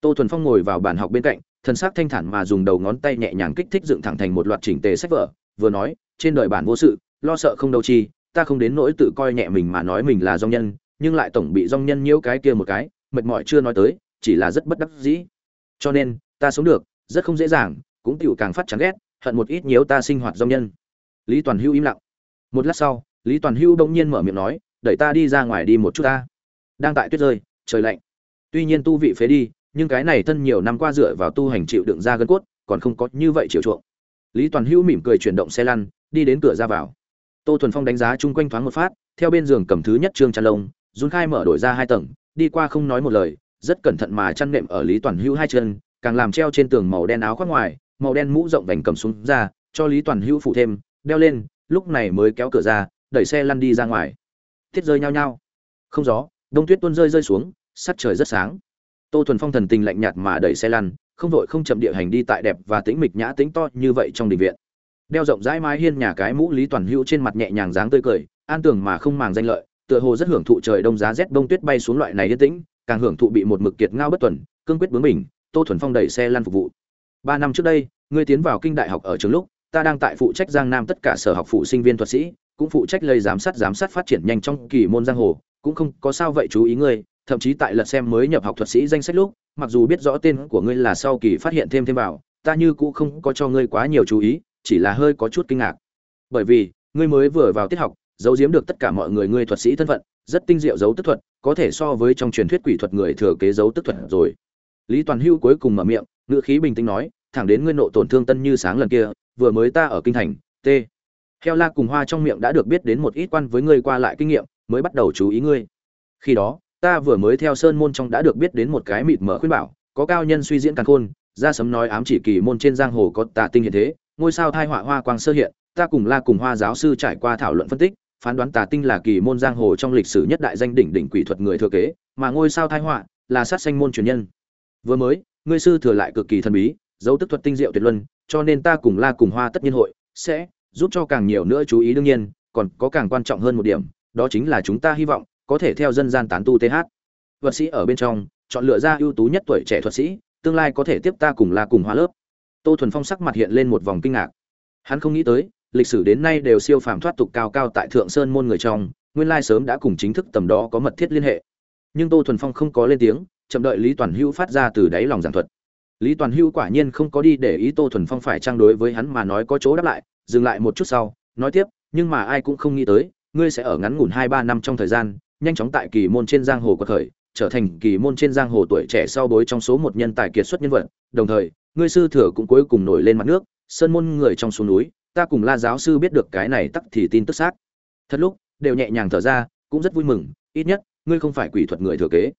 Tô thuần phong ngồi vào bàn học bên cạnh, thân xác thanh thản mà dùng đầu ngón tay nhẹ nhàng kích thích dựng thẳng thành một loạt chỉnh tề sách vở, vừa nói, trên đời bản vô sự, lo sợ không đâu chi ta không đến nỗi tự coi nhẹ mình mà nói mình là dòng nhân, nhưng lại tổng bị dòng nhân nhiễu cái kia một cái, mệt mỏi chưa nói tới, chỉ là rất bất đắc dĩ. Cho nên, ta sống được, rất không dễ dàng, cũng tựu càng phát chán ghét, hận một ít nhiễu ta sinh hoạt dòng nhân. Lý toàn Hưu im lặng. Một lát sau, lý toàn Hưu đông nhiên mở miệng nói, đẩy ta đi ra ngoài đi một chút ta. Đang tại tuyết rơi, trời lạnh. Tuy nhiên tu vị phế đi, nhưng cái này thân nhiều năm qua dựa vào tu hành chịu đựng ra gân cốt, còn không có như vậy chịu chuộng. Lý toàn hữu mỉm cười chuyển động xe lăn, đi đến cửa ra vào tô thuần phong đánh giá chung quanh thoáng một phát, theo bên giường cầm thứ nhất trương chăn lông, run khai mở đổi ra hai tầng, đi qua không nói một lời, rất cẩn thận mà chăn nệm ở lý toàn hữu hai chân, càng làm treo trên tường màu đen áo khoác ngoài, màu đen mũ rộng vành cầm xuống ra, cho lý toàn hữu phụ thêm, đeo lên, lúc này mới kéo cửa ra, đẩy xe lăn đi ra ngoài. Thiết rơi nhao nhao. Không gió, đông tuyết tuôn rơi rơi xuống, sắc trời rất sáng. Tô thuần phong thần tình lạnh nhạt mà đẩy xe lăn, không vội không chậm địa hành đi tại đẹp và tĩnh mịch nhã tĩnh to như vậy trong đình viện đeo rộng rãi mái hiên nhà cái mũ lý toàn hữu trên mặt nhẹ nhàng dáng tươi cười, an tường mà không màng danh lợi, tựa hồ rất hưởng thụ trời đông giá rét đông tuyết bay xuống loại này yên tĩnh, càng hưởng thụ bị một mực kiệt ngao bất tuần, cương quyết bướng mình tô thuần phong đẩy xe lăn phục vụ. Ba năm trước đây, ngươi tiến vào kinh đại học ở trường lúc, ta đang tại phụ trách giang nam tất cả sở học phụ sinh viên thuật sĩ, cũng phụ trách lây giám sát giám sát phát triển nhanh trong kỳ môn giang hồ, cũng không có sao vậy chú ý ngươi, thậm chí tại lật xem mới nhập học thuật sĩ danh sách lúc, mặc dù biết rõ tên của ngươi là sau kỳ phát hiện thêm thêm vào, ta như cũng không có cho ngươi quá nhiều chú ý chỉ là hơi có chút kinh ngạc. Bởi vì, ngươi mới vừa vào tiết học, giấu giếm được tất cả mọi người ngươi thuật sĩ thân phận, rất tinh diệu giấu tức thuật, có thể so với trong truyền thuyết quỷ thuật người thừa kế giấu tức thuật rồi. Lý toàn hưu cuối cùng mở miệng, ngữ khí bình tĩnh nói, thẳng đến ngươi nộ tổn thương tân như sáng lần kia, vừa mới ta ở kinh thành, t. Heo la cùng hoa trong miệng đã được biết đến một ít quan với ngươi qua lại kinh nghiệm, mới bắt đầu chú ý ngươi. Khi đó, ta vừa mới theo sơn môn trong đã được biết đến một cái mịt mở khuyên bảo, có cao nhân suy diễn càng khôn ra sấm nói ám chỉ kỳ môn trên giang hồ có tà tinh hiện thế ngôi sao thai họa hoa quang sơ hiện, ta cùng la cùng hoa giáo sư trải qua thảo luận phân tích, phán đoán tà tinh là kỳ môn giang hồ trong lịch sử nhất đại danh đỉnh đỉnh quỷ thuật người thừa kế, mà ngôi sao thai họa là sát sanh môn truyền nhân. Vừa mới, ngươi sư thừa lại cực kỳ thần bí, dấu tức thuật tinh diệu tuyệt luân, cho nên ta cùng la cùng hoa tất nhiên hội sẽ giúp cho càng nhiều nữa chú ý đương nhiên, còn có càng quan trọng hơn một điểm, đó chính là chúng ta hy vọng có thể theo dân gian tán tu th thuật sĩ ở bên trong, chọn lựa ra ưu tú nhất tuổi trẻ thuật sĩ, tương lai có thể tiếp ta cùng la cùng hoa lớp tô thuần phong sắc mặt hiện lên một vòng kinh ngạc. Hắn không nghĩ tới, lịch sử đến nay đều siêu phàm thoát tục cao cao tại thượng sơn môn người trong, nguyên lai sớm đã cùng chính thức tầm đó có mật thiết liên hệ. Nhưng tô thuần phong không có lên tiếng, chậm đợi lý toàn hữu phát ra từ đáy lòng giảng thuật. Lý toàn hữu quả nhiên không có đi để ý tô thuần phong phải trang đối với hắn mà nói có chỗ đáp lại, dừng lại một chút sau, nói tiếp, nhưng mà ai cũng không nghĩ tới, ngươi sẽ ở ngắn ngủn hai ba năm trong thời gian, nhanh chóng tại kỳ môn trên giang hồ của thời trở thành kỳ môn trên giang hồ tuổi trẻ sau bối trong số một nhân tài kiệt xuất nhân vật, đồng thời ngươi sư thừa cũng cuối cùng nổi lên mặt nước, sơn môn người trong xuống núi, ta cùng la giáo sư biết được cái này tắc thì tin tức xác. Thật lúc, đều nhẹ nhàng thở ra, cũng rất vui mừng, ít nhất, ngươi không phải quỷ thuật người thừa kế.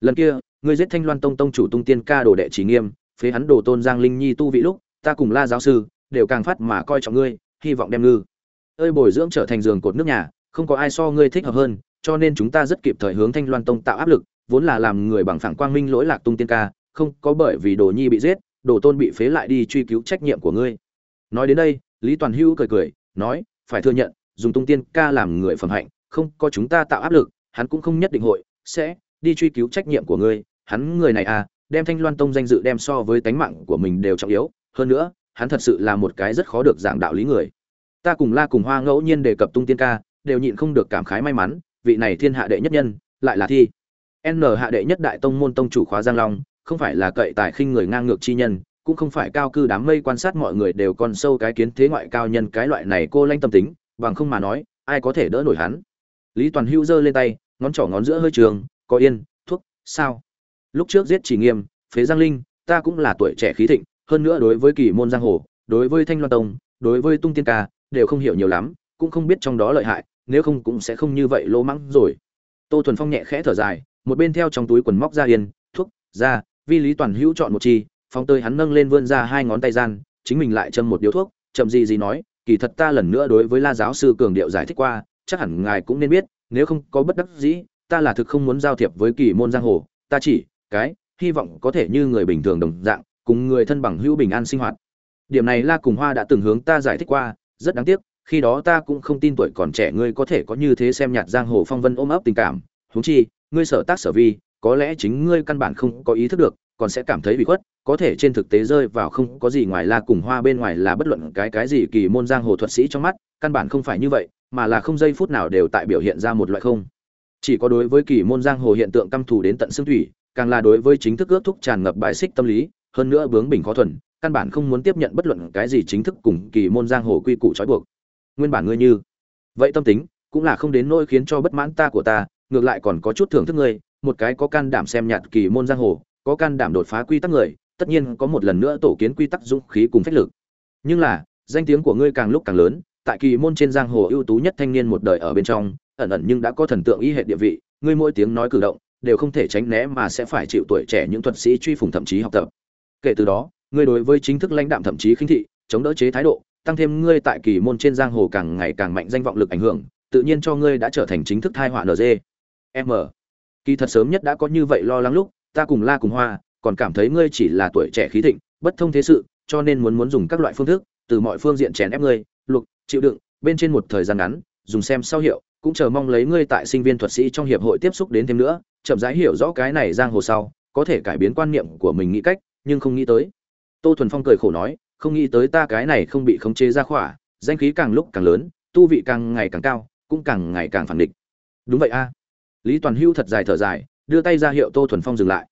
Lần kia, ngươi giết thanh loan tông tông chủ tung tiên ca đồ đệ trí nghiêm, phế hắn đồ tôn giang linh nhi tu vị lúc, ta cùng la giáo sư, đều càng phát mà coi trọng ngươi, hy vọng đem ngư. Ơi bồi dưỡng trở thành giường cột nước nhà, không có ai so ngươi thích hợp hơn, cho nên chúng ta rất kịp thời hướng thanh loan tông tạo áp lực, vốn là làm người bằng phẳng quang minh lỗi lạc tung tiên ca, không có bởi vì đồ nhi bị giết đồ tôn bị phế lại đi truy cứu trách nhiệm của ngươi. Nói đến đây, lý toàn hữu cười cười, nói, phải thừa nhận, dùng tung tiên ca làm người phẩm hạnh, không có chúng ta tạo áp lực, hắn cũng không nhất định hội sẽ đi truy cứu trách nhiệm của ngươi. Hắn người này à đem thanh loan tông danh dự đem so với tánh mạng của mình đều trọng yếu. Hơn nữa, hắn thật sự là một cái rất khó được giảng đạo lý người. Ta cùng la cùng hoa ngẫu nhiên đề cập tung tiên ca, đều nhịn không được cảm khái may mắn, vị này thiên hạ đệ nhất nhân, lại là thi. N hạ đệ nhất đại tông môn tông chủ khóa giang long không phải là cậy tài khinh người ngang ngược chi nhân, cũng không phải cao cư đám mây quan sát mọi người đều còn sâu cái kiến thế ngoại cao nhân cái loại này cô lanh tâm tính, bằng không mà nói, ai có thể đỡ nổi hắn. Lý toàn hưu giơ lên tay, ngón trỏ ngón giữa hơi trường, có yên, thuốc, sao? Lúc trước giết chỉ nghiêm, phế giang linh, ta cũng là tuổi trẻ khí thịnh, hơn nữa đối với kỳ môn giang hồ, đối với thanh loan tông, đối với tung tiên ca, đều không hiểu nhiều lắm, cũng không biết trong đó lợi hại, nếu không cũng sẽ không như vậy lỗ mắng rồi. Tô thuần phong nhẹ khẽ thở dài, một bên theo trong túi quần móc ra yên, thuốc, ra vi lý toàn hữu chọn một chi phong tơi hắn nâng lên vươn ra hai ngón tay gian, chính mình lại châm một điếu thuốc, chậm gì gì nói, kỳ thật ta lần nữa đối với la giáo sư cường điệu giải thích qua, chắc hẳn ngài cũng nên biết, nếu không có bất đắc dĩ, ta là thực không muốn giao thiệp với kỳ môn giang hồ, ta chỉ, cái, hy vọng có thể như người bình thường đồng dạng, cùng người thân bằng hữu bình an sinh hoạt. Điểm này la cùng hoa đã từng hướng ta giải thích qua, rất đáng tiếc, khi đó ta cũng không tin tuổi còn trẻ ngươi có thể có như thế xem nhạt giang hồ phong vân ôm ấp tình cảm. Huống chi, ngươi sở tác sở vi, có lẽ chính ngươi căn bản không có ý thức được còn sẽ cảm thấy bị khuất, có thể trên thực tế rơi vào không có gì ngoài la cùng hoa bên ngoài là bất luận cái cái gì kỳ môn giang hồ thuật sĩ trong mắt, căn bản không phải như vậy, mà là không giây phút nào đều tại biểu hiện ra một loại không. Chỉ có đối với kỳ môn giang hồ hiện tượng căm thù đến tận xương thủy, càng là đối với chính thức ước thúc tràn ngập bài xích tâm lý, hơn nữa bướng bỉnh khó thuần, căn bản không muốn tiếp nhận bất luận cái gì chính thức cùng kỳ môn giang hồ quy củ trói buộc. Nguyên bản ngươi như, vậy tâm tính, cũng là không đến nỗi khiến cho bất mãn ta của ta, ngược lại còn có chút thưởng thức ngươi, một cái có can đảm xem nhạt kỳ môn giang hồ có can đảm đột phá quy tắc người, tất nhiên có một lần nữa tổ kiến quy tắc dũng khí cùng phách lực. Nhưng là, danh tiếng của ngươi càng lúc càng lớn, tại kỳ môn trên giang hồ ưu tú nhất thanh niên một đời ở bên trong, ẩn ẩn nhưng đã có thần tượng y hệ địa vị, ngươi mỗi tiếng nói cử động, đều không thể tránh né mà sẽ phải chịu tuổi trẻ những thuật sĩ truy phủng thậm chí học tập. Kể từ đó, ngươi đối với chính thức lãnh đạm thậm chí khinh thị, chống đỡ chế thái độ, tăng thêm ngươi tại kỳ môn trên giang hồ càng ngày càng mạnh danh vọng lực ảnh hưởng, tự nhiên cho ngươi đã trở thành chính thức thai họa nd m. Kỳ thật sớm nhất đã có như vậy lo lắng lúc ta cùng la cùng hoa, còn cảm thấy ngươi chỉ là tuổi trẻ khí thịnh, bất thông thế sự, cho nên muốn muốn dùng các loại phương thức, từ mọi phương diện chèn ép ngươi, luộc, chịu đựng, bên trên một thời gian ngắn, dùng xem sau hiệu, cũng chờ mong lấy ngươi tại sinh viên thuật sĩ trong hiệp hội tiếp xúc đến thêm nữa, chậm rãi hiểu rõ cái này giang hồ sau, có thể cải biến quan niệm của mình nghĩ cách, nhưng không nghĩ tới. Tô thuần phong cười khổ nói, không nghĩ tới ta cái này không bị khống chế ra khỏa, danh khí càng lúc càng lớn, tu vị càng ngày càng cao, cũng càng ngày càng phản địch. Đúng vậy a. Lý toàn hưu thật dài thở dài đưa tay ra hiệu tô thuần phong dừng lại.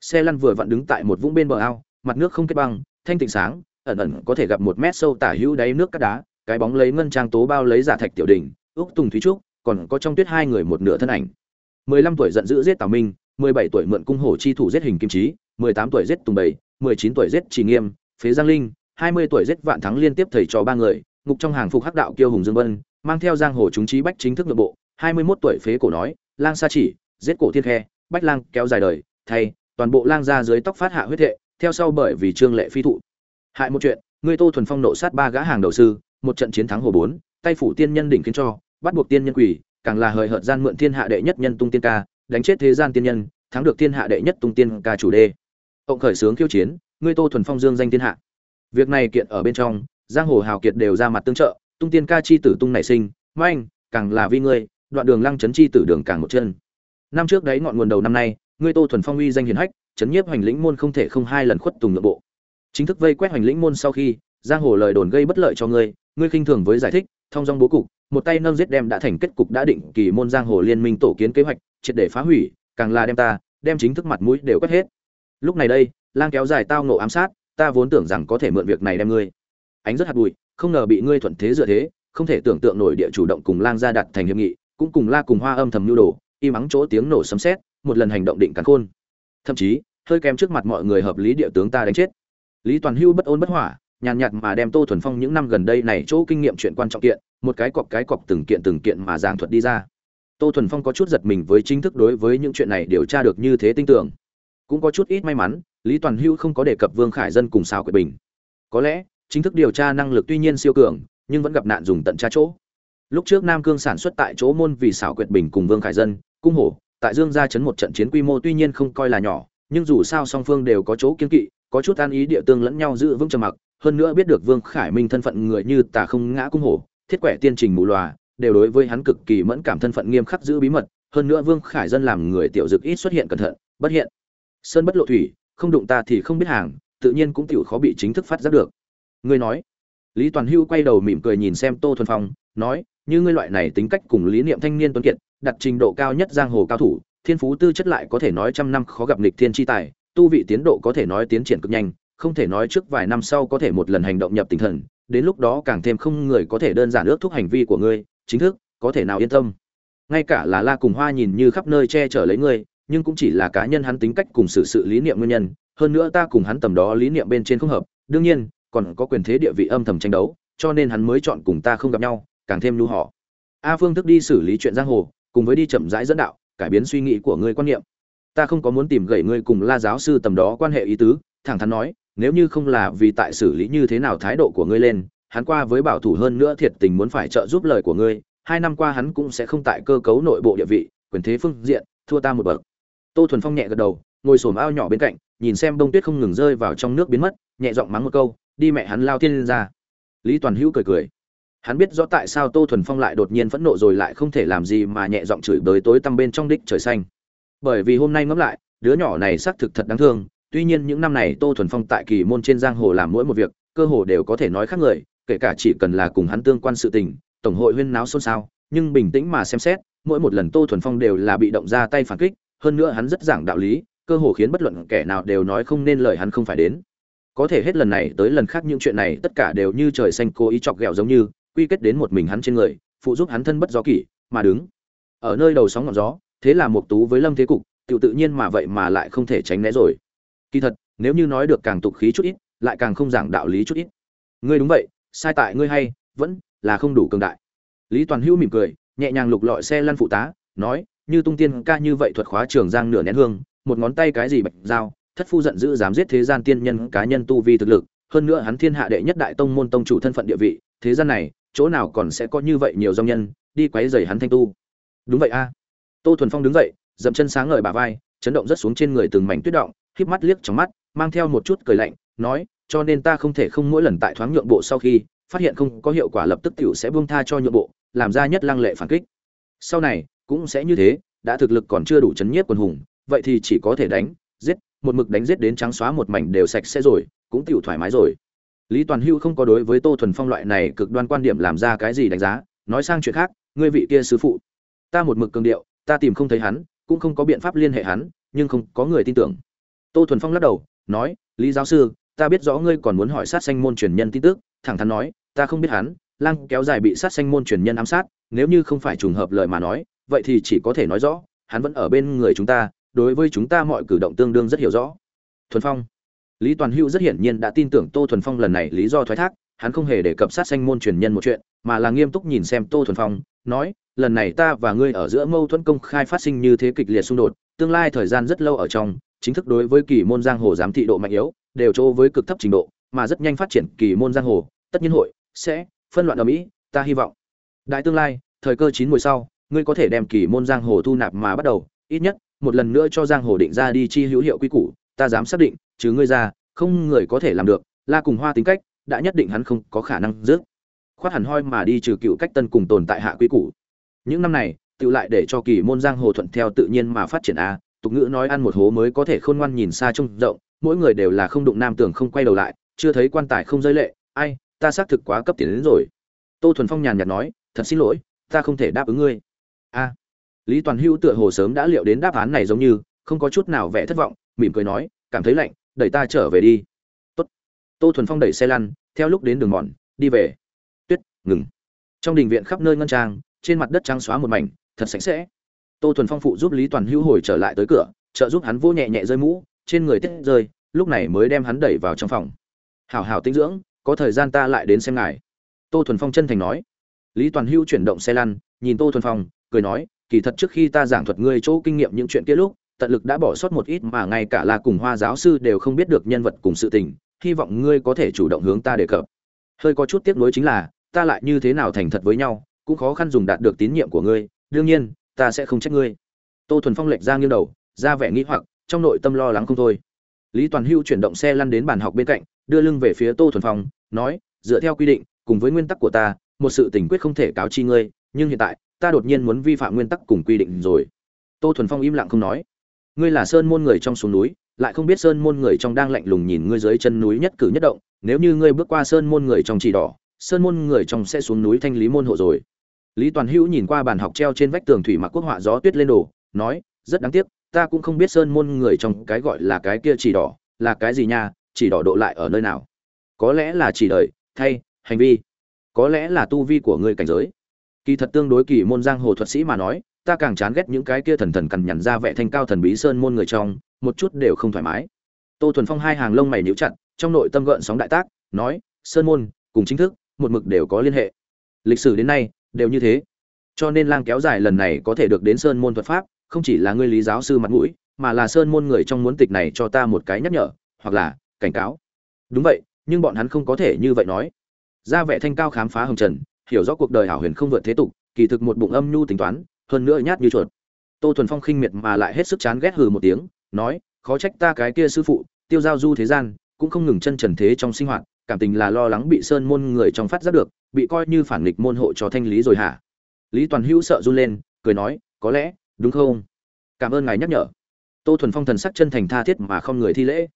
Xe lăn vừa vặn đứng tại một vũng bên bờ ao, mặt nước không kết băng, thanh tịnh sáng, ẩn ẩn có thể gặp một mét sâu tả hữu đáy nước cát đá, cái bóng lấy ngân trang tố bao lấy giả thạch tiểu đỉnh, ước tùng thúy trúc, còn có trong tuyết hai người một nửa thân ảnh. Mười lăm tuổi giận dữ giết tào minh, mười bảy tuổi mượn cung hổ chi thủ giết hình kim trí mười tám tuổi giết tùng bảy mười chín tuổi giết trì nghiêm, phế giang linh, hai mươi tuổi giết vạn thắng liên tiếp thầy trò ba người, ngục trong hàng phục hắc đạo kiêu hùng dương vân, mang theo giang hồ chúng trí bách chính thức nội bộ, hai mươi 21 tuổi phế cổ nói, lang sa chỉ, giết cổ thiên khe bách lang kéo dài đời thay toàn bộ lang ra dưới tóc phát hạ huyết hệ, theo sau bởi vì trương lệ phi thụ. Hại một chuyện ngươi tô thuần phong nộ sát ba gã hàng đầu sư một trận chiến thắng hồ bốn tay phủ tiên nhân đỉnh khiến cho bắt buộc tiên nhân quỷ càng là hời hợt gian mượn thiên hạ đệ nhất nhân tung tiên ca đánh chết thế gian tiên nhân thắng được thiên hạ đệ nhất tung tiên ca chủ đề. Ông khởi sướng khiêu chiến ngươi tô thuần phong dương danh thiên hạ. Việc này kiện ở bên trong giang hồ hào kiệt đều ra mặt tương trợ tung tiên ca chi tử tung nảy sinh manh càng là vi ngươi đoạn đường lăng chấn chi tử đường càng một chân năm trước đấy ngọn nguồn đầu năm nay, ngươi tô thuần phong uy danh hiển hách, chấn nhiếp hoành lĩnh môn không thể không hai lần khuất tùng nội bộ. Chính thức vây quét hoành lĩnh môn sau khi, giang hồ lời đồn gây bất lợi cho ngươi ngươi khinh thường với giải thích, thông dong bố cục, một tay nâng giết đem đã thành kết cục đã định kỳ môn giang hồ liên minh tổ kiến kế hoạch, triệt để phá hủy, càng là đem ta, đem chính thức mặt mũi đều quét hết. Lúc này đây, lang kéo dài tao nộ ám sát, ta vốn tưởng rằng có thể mượn việc này đem ngươi. Ánh rất hạt bụi, không ngờ bị ngươi thuận thế dựa thế, không thể tưởng tượng nổi địa chủ động cùng lang gia đặt thành hiệp nghị, cũng cùng la cùng hoa âm thầm nhu đồ im ắng chỗ tiếng nổ sấm sét, một lần hành động định cắn khôn. Thậm chí, hơi kém trước mặt mọi người hợp lý địa tướng ta đánh chết. Lý toàn hưu bất ôn bất hỏa, nhàn nhạt mà đem tô thuần phong những năm gần đây này chỗ kinh nghiệm chuyện quan trọng kiện, một cái cọc cái cọc từng kiện từng kiện mà giảng thuật đi ra. Tô thuần phong có chút giật mình với chính thức đối với những chuyện này điều tra được như thế tin tưởng. Cũng có chút ít may mắn, lý toàn hưu không có đề cập vương khải dân cùng sao Quyết bình. Có lẽ, chính thức điều tra năng lực tuy nhiên siêu cường, nhưng vẫn gặp nạn dùng tận tra chỗ. Lúc trước nam cương sản xuất tại chỗ môn vì xảo quyệt bình cùng vương khải dân cung hổ, tại dương gia chấn một trận chiến quy mô tuy nhiên không coi là nhỏ, nhưng dù sao song phương đều có chỗ kiên kỵ, có chút an ý địa tương lẫn nhau giữ vững trầm mặc. Hơn nữa biết được vương khải minh thân phận người như tà không ngã cung hổ, thiết quẻ tiên trình mù loà, đều đối với hắn cực kỳ mẫn cảm thân phận nghiêm khắc giữ bí mật. Hơn nữa vương khải dân làm người tiểu dực ít xuất hiện cẩn thận, bất hiện. Sơn bất lộ thủy, không đụng ta thì không biết hàng, tự nhiên cũng tiểu khó bị chính thức phát giác được. Ngươi nói. Lý toàn hưu quay đầu mỉm cười nhìn xem tô thuần phong, nói, như ngươi loại này tính cách cùng lý niệm thanh niên tuấn kiệt đặt trình độ cao nhất giang hồ cao thủ, thiên phú tư chất lại có thể nói trăm năm khó gặp nghịch thiên chi tài, tu vị tiến độ có thể nói tiến triển cực nhanh, không thể nói trước vài năm sau có thể một lần hành động nhập tinh thần, đến lúc đó càng thêm không người có thể đơn giản ước thúc hành vi của ngươi, chính thức, có thể nào yên tâm. Ngay cả là la cùng hoa nhìn như khắp nơi che chở lấy ngươi, nhưng cũng chỉ là cá nhân hắn tính cách cùng xử sự lý niệm nguyên nhân, hơn nữa ta cùng hắn tầm đó lý niệm bên trên không hợp, đương nhiên, còn có quyền thế địa vị âm thầm tranh đấu, cho nên hắn mới chọn cùng ta không gặp nhau, càng thêm lưu họ. A phương thức đi xử lý chuyện giang hồ cùng với đi chậm rãi dẫn đạo, cải biến suy nghĩ của ngươi quan niệm. Ta không có muốn tìm gậy ngươi cùng la giáo sư tầm đó quan hệ ý tứ, thẳng thắn nói, nếu như không là vì tại xử lý như thế nào thái độ của ngươi lên, hắn qua với bảo thủ hơn nữa thiệt tình muốn phải trợ giúp lời của ngươi, hai năm qua hắn cũng sẽ không tại cơ cấu nội bộ địa vị, quyền thế phương diện, thua ta một bậc. Tô thuần phong nhẹ gật đầu, ngồi xổm ao nhỏ bên cạnh, nhìn xem bông tuyết không ngừng rơi vào trong nước biến mất, nhẹ giọng mắng một câu, đi mẹ hắn lao tiên lên ra. Lý toàn hữu cười cười hắn biết rõ tại sao tô thuần phong lại đột nhiên phẫn nộ rồi lại không thể làm gì mà nhẹ giọng chửi bới tối tăm bên trong đích trời xanh. Bởi vì hôm nay ngẫm lại, đứa nhỏ này xác thực thật đáng thương, tuy nhiên những năm này tô thuần phong tại kỳ môn trên giang hồ làm mỗi một việc, cơ hồ đều có thể nói khác người, kể cả chỉ cần là cùng hắn tương quan sự tình, tổng hội huyên náo xôn xao, nhưng bình tĩnh mà xem xét, mỗi một lần tô thuần phong đều là bị động ra tay phản kích, hơn nữa hắn rất giảng đạo lý, cơ hồ khiến bất luận kẻ nào đều nói không nên lời hắn không phải đến. Có thể hết lần này tới lần khác những chuyện này tất cả đều như trời xanh cố ý chọc ghẹo giống như quy kết đến một mình hắn trên người, phụ giúp hắn thân bất gió kỷ, mà đứng ở nơi đầu sóng ngọn gió, thế là một tú với lâm thế cục tự tự nhiên mà vậy mà lại không thể tránh né rồi. Kỳ thật, nếu như nói được càng tục khí chút ít, lại càng không giảng đạo lý chút ít. Ngươi đúng vậy, sai tại ngươi hay, vẫn là không đủ cường đại. Lý toàn hữu mỉm cười, nhẹ nhàng lục lọi xe lăn phụ tá, nói, như tung tiên ca như vậy thuật khóa trường giang nửa nén hương, một ngón tay cái gì bạch dao thất phu giận dữ dám giết thế gian tiên nhân cá nhân tu vi thực lực, hơn nữa hắn thiên hạ đệ nhất đại tông môn tông chủ thân phận địa vị, thế gian này chỗ nào còn sẽ có như vậy nhiều dòng nhân, đi quấy rầy hắn thanh tu. Đúng vậy a. Tô thuần phong đứng dậy, dậm chân sáng ngời bà vai, chấn động rất xuống trên người từng mảnh tuyết động, híp mắt liếc trong mắt, mang theo một chút cười lạnh, nói, cho nên ta không thể không mỗi lần tại thoáng nhượng bộ sau khi, phát hiện không có hiệu quả lập tức tiểu sẽ buông tha cho nhượng bộ, làm ra nhất lăng lệ phản kích. Sau này, cũng sẽ như thế, đã thực lực còn chưa đủ chấn nhiếp quần hùng, vậy thì chỉ có thể đánh, giết, một mực đánh giết đến trắng xóa một mảnh đều sạch sẽ rồi, cũng tiểu thoải mái rồi lý toàn hưu không có đối với tô thuần phong loại này cực đoan quan điểm làm ra cái gì đánh giá, nói sang chuyện khác, ngươi vị kia sứ phụ, ta một mực cường điệu, ta tìm không thấy hắn, cũng không có biện pháp liên hệ hắn, nhưng không có người tin tưởng. Tô thuần phong lắc đầu, nói, lý giáo sư, ta biết rõ ngươi còn muốn hỏi sát sanh môn truyền nhân tin tức, thẳng thắn nói, ta không biết hắn lăng kéo dài bị sát sanh môn truyền nhân ám sát, nếu như không phải trùng hợp lời mà nói, vậy thì chỉ có thể nói rõ, hắn vẫn ở bên người chúng ta, đối với chúng ta mọi cử động tương đương rất hiểu rõ. Thuần phong lý toàn hữu rất hiển nhiên đã tin tưởng tô thuần phong lần này lý do thoái thác, hắn không hề đề cập sát sanh môn truyền nhân một chuyện, mà là nghiêm túc nhìn xem tô thuần phong, nói, lần này ta và ngươi ở giữa mâu thuẫn công khai phát sinh như thế kịch liệt xung đột, tương lai thời gian rất lâu ở trong, chính thức đối với kỳ môn giang hồ giám thị độ mạnh yếu, đều chỗ với cực thấp trình độ, mà rất nhanh phát triển kỳ môn giang hồ, tất nhiên hội sẽ phân loạn ở mỹ, ta hy vọng đại tương lai, thời cơ chín mùi sau, ngươi có thể đem kỳ môn giang hồ thu nạp mà bắt đầu, ít nhất, một lần nữa cho giang hồ định ra đi chi hữu hiệu quy củ ta dám xác định, chứ ngươi ra, không người có thể làm được, la cùng hoa tính cách, đã nhất định hắn không có khả năng rước khoát hẳn hoi mà đi trừ cựu cách tân cùng tồn tại hạ quy củ. Những năm này, tự lại để cho kỳ môn giang hồ thuận theo tự nhiên mà phát triển a, tục ngữ nói ăn một hố mới có thể khôn ngoan nhìn xa trông rộng, mỗi người đều là không đụng nam tưởng không quay đầu lại, chưa thấy quan tài không rơi lệ, ai, ta xác thực quá cấp tiền đến rồi. Tô thuần phong nhàn nhạt nói, thật xin lỗi, ta không thể đáp ứng ngươi. A, lý toàn Hưu tựa hồ sớm đã liệu đến đáp án này giống như, không có chút nào vẻ thất vọng mỉm cười nói, cảm thấy lạnh, đẩy ta trở về đi. Tốt. tô thuần phong đẩy xe lăn, theo lúc đến đường mòn, đi về. Tuyết, ngừng. Trong đình viện khắp nơi ngân trang, trên mặt đất trắng xóa một mảnh, thật sạch sẽ. Tô thuần phong phụ giúp lý toàn hữu hồi trở lại tới cửa, trợ giúp hắn vô nhẹ nhẹ rơi mũ, trên người tiết rơi, lúc này mới đem hắn đẩy vào trong phòng. Hảo hảo tinh dưỡng, có thời gian ta lại đến xem ngài. Tô thuần phong chân thành nói. Lý toàn hữu chuyển động xe lăn, nhìn tô thuần phong, cười nói, kỳ thật trước khi ta giảng thuật ngươi chỗ kinh nghiệm những chuyện kia lúc tận lực đã bỏ sót một ít mà ngay cả là cùng hoa giáo sư đều không biết được nhân vật cùng sự tình, hy vọng ngươi có thể chủ động hướng ta đề cập. Hơi có chút tiếc nuối chính là, ta lại như thế nào thành thật với nhau, cũng khó khăn dùng đạt được tín nhiệm của ngươi, đương nhiên, ta sẽ không trách ngươi. Tô thuần phong lệch ra nghiêng đầu, ra vẻ nghĩ hoặc, trong nội tâm lo lắng không thôi. Lý toàn hưu chuyển động xe lăn đến bàn học bên cạnh, đưa lưng về phía tô thuần phong, nói, dựa theo quy định, cùng với nguyên tắc của ta, một sự tình quyết không thể cáo chi ngươi, nhưng hiện tại, ta đột nhiên muốn vi phạm nguyên tắc cùng quy định rồi. Tô thuần phong im lặng không nói ngươi là sơn môn người trong xuống núi, lại không biết sơn môn người trong đang lạnh lùng nhìn ngươi dưới chân núi nhất cử nhất động, nếu như ngươi bước qua sơn môn người trong chỉ đỏ, sơn môn người trong sẽ xuống núi thanh lý môn hộ rồi. Lý toàn hữu nhìn qua bàn học treo trên vách tường thủy mặc quốc họa gió tuyết lên đồ, nói, rất đáng tiếc, ta cũng không biết sơn môn người trong cái gọi là cái kia chỉ đỏ, là cái gì nha, chỉ đỏ độ lại ở nơi nào? Có lẽ là chỉ đời, thay, hành vi. Có lẽ là tu vi của ngươi cảnh giới. Kỳ thật tương đối kỳ môn giang hồ thuật sĩ mà nói ta càng chán ghét những cái kia thần thần cằn nhằn ra vẻ thanh cao thần bí sơn môn người trong, một chút đều không thoải mái. Tô thuần phong hai hàng lông mày nhíu chặt, trong nội tâm gợn sóng đại tác, nói, sơn môn, cùng chính thức, một mực đều có liên hệ. Lịch sử đến nay, đều như thế. Cho nên lang kéo dài lần này có thể được đến sơn môn thuật pháp, không chỉ là ngươi lý giáo sư mặt mũi, mà là sơn môn người trong muốn tịch này cho ta một cái nhắc nhở, hoặc là cảnh cáo. Đúng vậy, nhưng bọn hắn không có thể như vậy nói. Ra vẻ thanh cao khám phá hồng trần, hiểu rõ cuộc đời hảo huyền không vượt thế tục, kỳ thực một bụng âm nhu tính toán hơn nữa nhát như chuột. Tô thuần phong khinh miệt mà lại hết sức chán ghét hừ một tiếng, nói, khó trách ta cái kia sư phụ, tiêu giao du thế gian, cũng không ngừng chân trần thế trong sinh hoạt, cảm tình là lo lắng bị sơn môn người trong phát giác được, bị coi như phản nghịch môn hộ cho thanh lý rồi hả? Lý toàn hữu sợ run lên, cười nói, có lẽ, đúng không? Cảm ơn ngài nhắc nhở. Tô thuần phong thần sắc chân thành tha thiết mà không người thi lễ.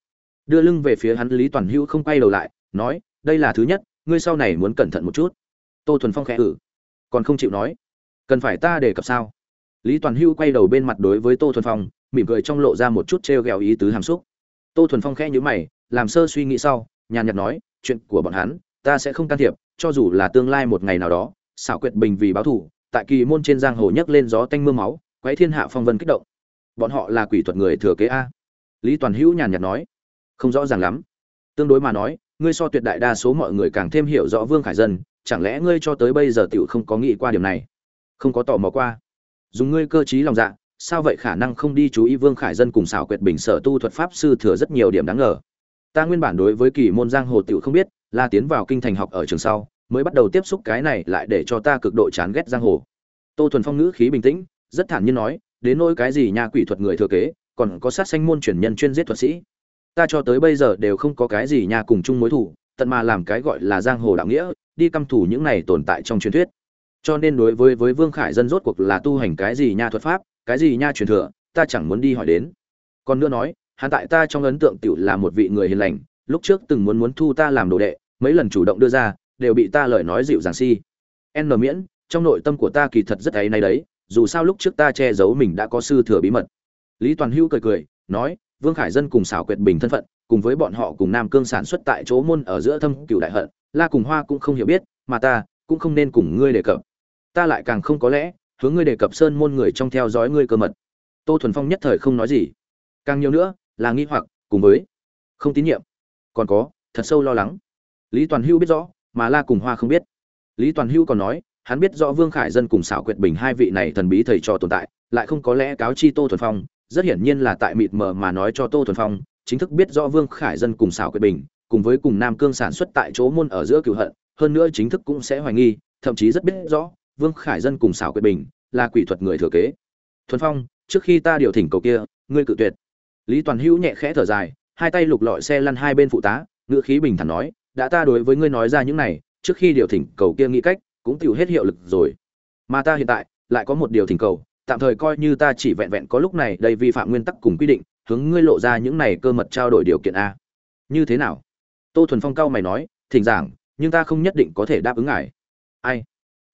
Đưa lưng về phía hắn, lý toàn hữu không quay đầu lại, nói, đây là thứ nhất, ngươi sau này muốn cẩn thận một chút. Tô thuần phong khẽ ử còn không chịu nói cần phải ta đề cập sao? Lý toàn Hưu quay đầu bên mặt đối với tô thuần phong, mỉm cười trong lộ ra một chút t r e o g ẹ o ý tứ hàm xúc. Tô thuần phong khẽ nhữ mày, làm sơ suy nghĩ sau, nhàn nhạt nói, chuyện của bọn hắn, ta sẽ không can thiệp, cho dù là tương lai một ngày nào đó, xảo quyệt bình vì báo thù, tại kỳ môn trên giang hồ nhấc lên gió tanh m ư a máu, quấy thiên hạ phong vân kích động. Bọn họ là quỷ thuật người thừa kế a. Lý toàn hữu nhàn nhạt nói, không rõ ràng lắm. Tương đối mà nói, ngươi so tuyệt đại đa số mọi người càng thêm hiểu rõ vương khải dân, chẳng lẽ ngươi cho tới bây giờ t không có nghĩ qua điểm này? Không có tò mò qua dùng ngươi cơ t lòng dạ sao vậy khả năng không đi chú ý Vương Khải Dân cùng xảo quyệt bình sở tu thuật pháp sư thừa rất nhiều điểm đáng ngờ. Ta nguyên bản đối với kỳ môn giang hồ tiểu không biết, là tiến vào kinh thành học ở trường sau, mới bắt đầu tiếp xúc cái này lại để cho ta cực độ chán ghét giang hồ. Tô Thuần Phong ngữ khí bình tĩnh, rất thản nhiên nói, đến nỗi cái gì nhà quỷ thuật người thừa kế, còn có sát sanh môn chuyển nhân chuyên giết thuật sĩ. Ta cho tới bây giờ đều không có cái gì nhà cùng chung mối thủ, tận mà làm cái gọi là giang hồ đạo nghĩa, đi căm thủ những này tồn tại trong truyền thuyết. Cho nên đối với với Vương Khải Dân rốt cuộc là tu hành cái gì nha thuật pháp, cái gì nha truyền thừa ta chẳng muốn đi hỏi đến. Còn nữa nói hắn tại ta trong ấn tượng tiểu là một vị người hiền lành lúc trước từng muốn muốn thu ta làm đồ đệ mấy lần chủ động đưa ra đều bị ta lời nói dịu dàng si. N miễn trong nội tâm của ta kỳ thật rất ấy nay đấy dù sao lúc trước ta che giấu mình đã có sư thừa bí mật. Lý toàn hữu cười cười nói vương khải dân cùng xảo quyệt bình thân phận cùng với bọn họ cùng nam cương sản xuất tại chỗ môn ở giữa thâm cửu đại hận la cùng hoa cũng không hiểu biết mà ta cũng không nên cùng ngươi đề cập ta lại càng không có lẽ, hướng ngươi đề cập sơn môn người trong theo dõi ngươi cơ mật. Tô thuần phong nhất thời không nói gì. Càng nhiều nữa, là nghi hoặc, cùng với không tín nhiệm. Còn có, thật sâu lo lắng. Lý toàn hưu biết rõ, mà la cùng hoa không biết. Lý toàn hưu còn nói, hắn biết rõ vương khải dân cùng xảo quyệt bình hai vị này thần bí thầy trò tồn tại, lại không có lẽ cáo chi tô thuần phong, rất hiển nhiên là tại mịt mờ mà nói cho tô thuần phong, chính thức biết rõ vương khải dân cùng xảo quyệt bình, cùng với cùng nam cương sản xuất tại chỗ môn ở giữa cựu hận, hơn nữa chính thức cũng sẽ hoài nghi, thậm chí rất biết rõ Vương Khải Dân cùng xảo Quyệt Bình là quỷ thuật người thừa kế. Thuần Phong, trước khi ta điều thỉnh cầu kia, ngươi cự tuyệt. Lý Toàn Hữu nhẹ khẽ thở dài, hai tay lục lọi xe lăn hai bên phụ tá, ngựa khí bình thản nói, đã ta đối với ngươi nói ra những này, trước khi điều thỉnh cầu kia nghĩ cách, cũng tiêu hết hiệu lực rồi. Mà ta hiện tại lại có một điều thỉnh cầu, tạm thời coi như ta chỉ vẹn vẹn có lúc này đây vi phạm nguyên tắc cùng quy định, hướng ngươi lộ ra những này cơ mật trao đổi điều kiện a. Như thế nào? Tô Thuần Phong cao mày nói, thỉnh giảng, nhưng ta không nhất định có thể đáp ứng ngài. Ai?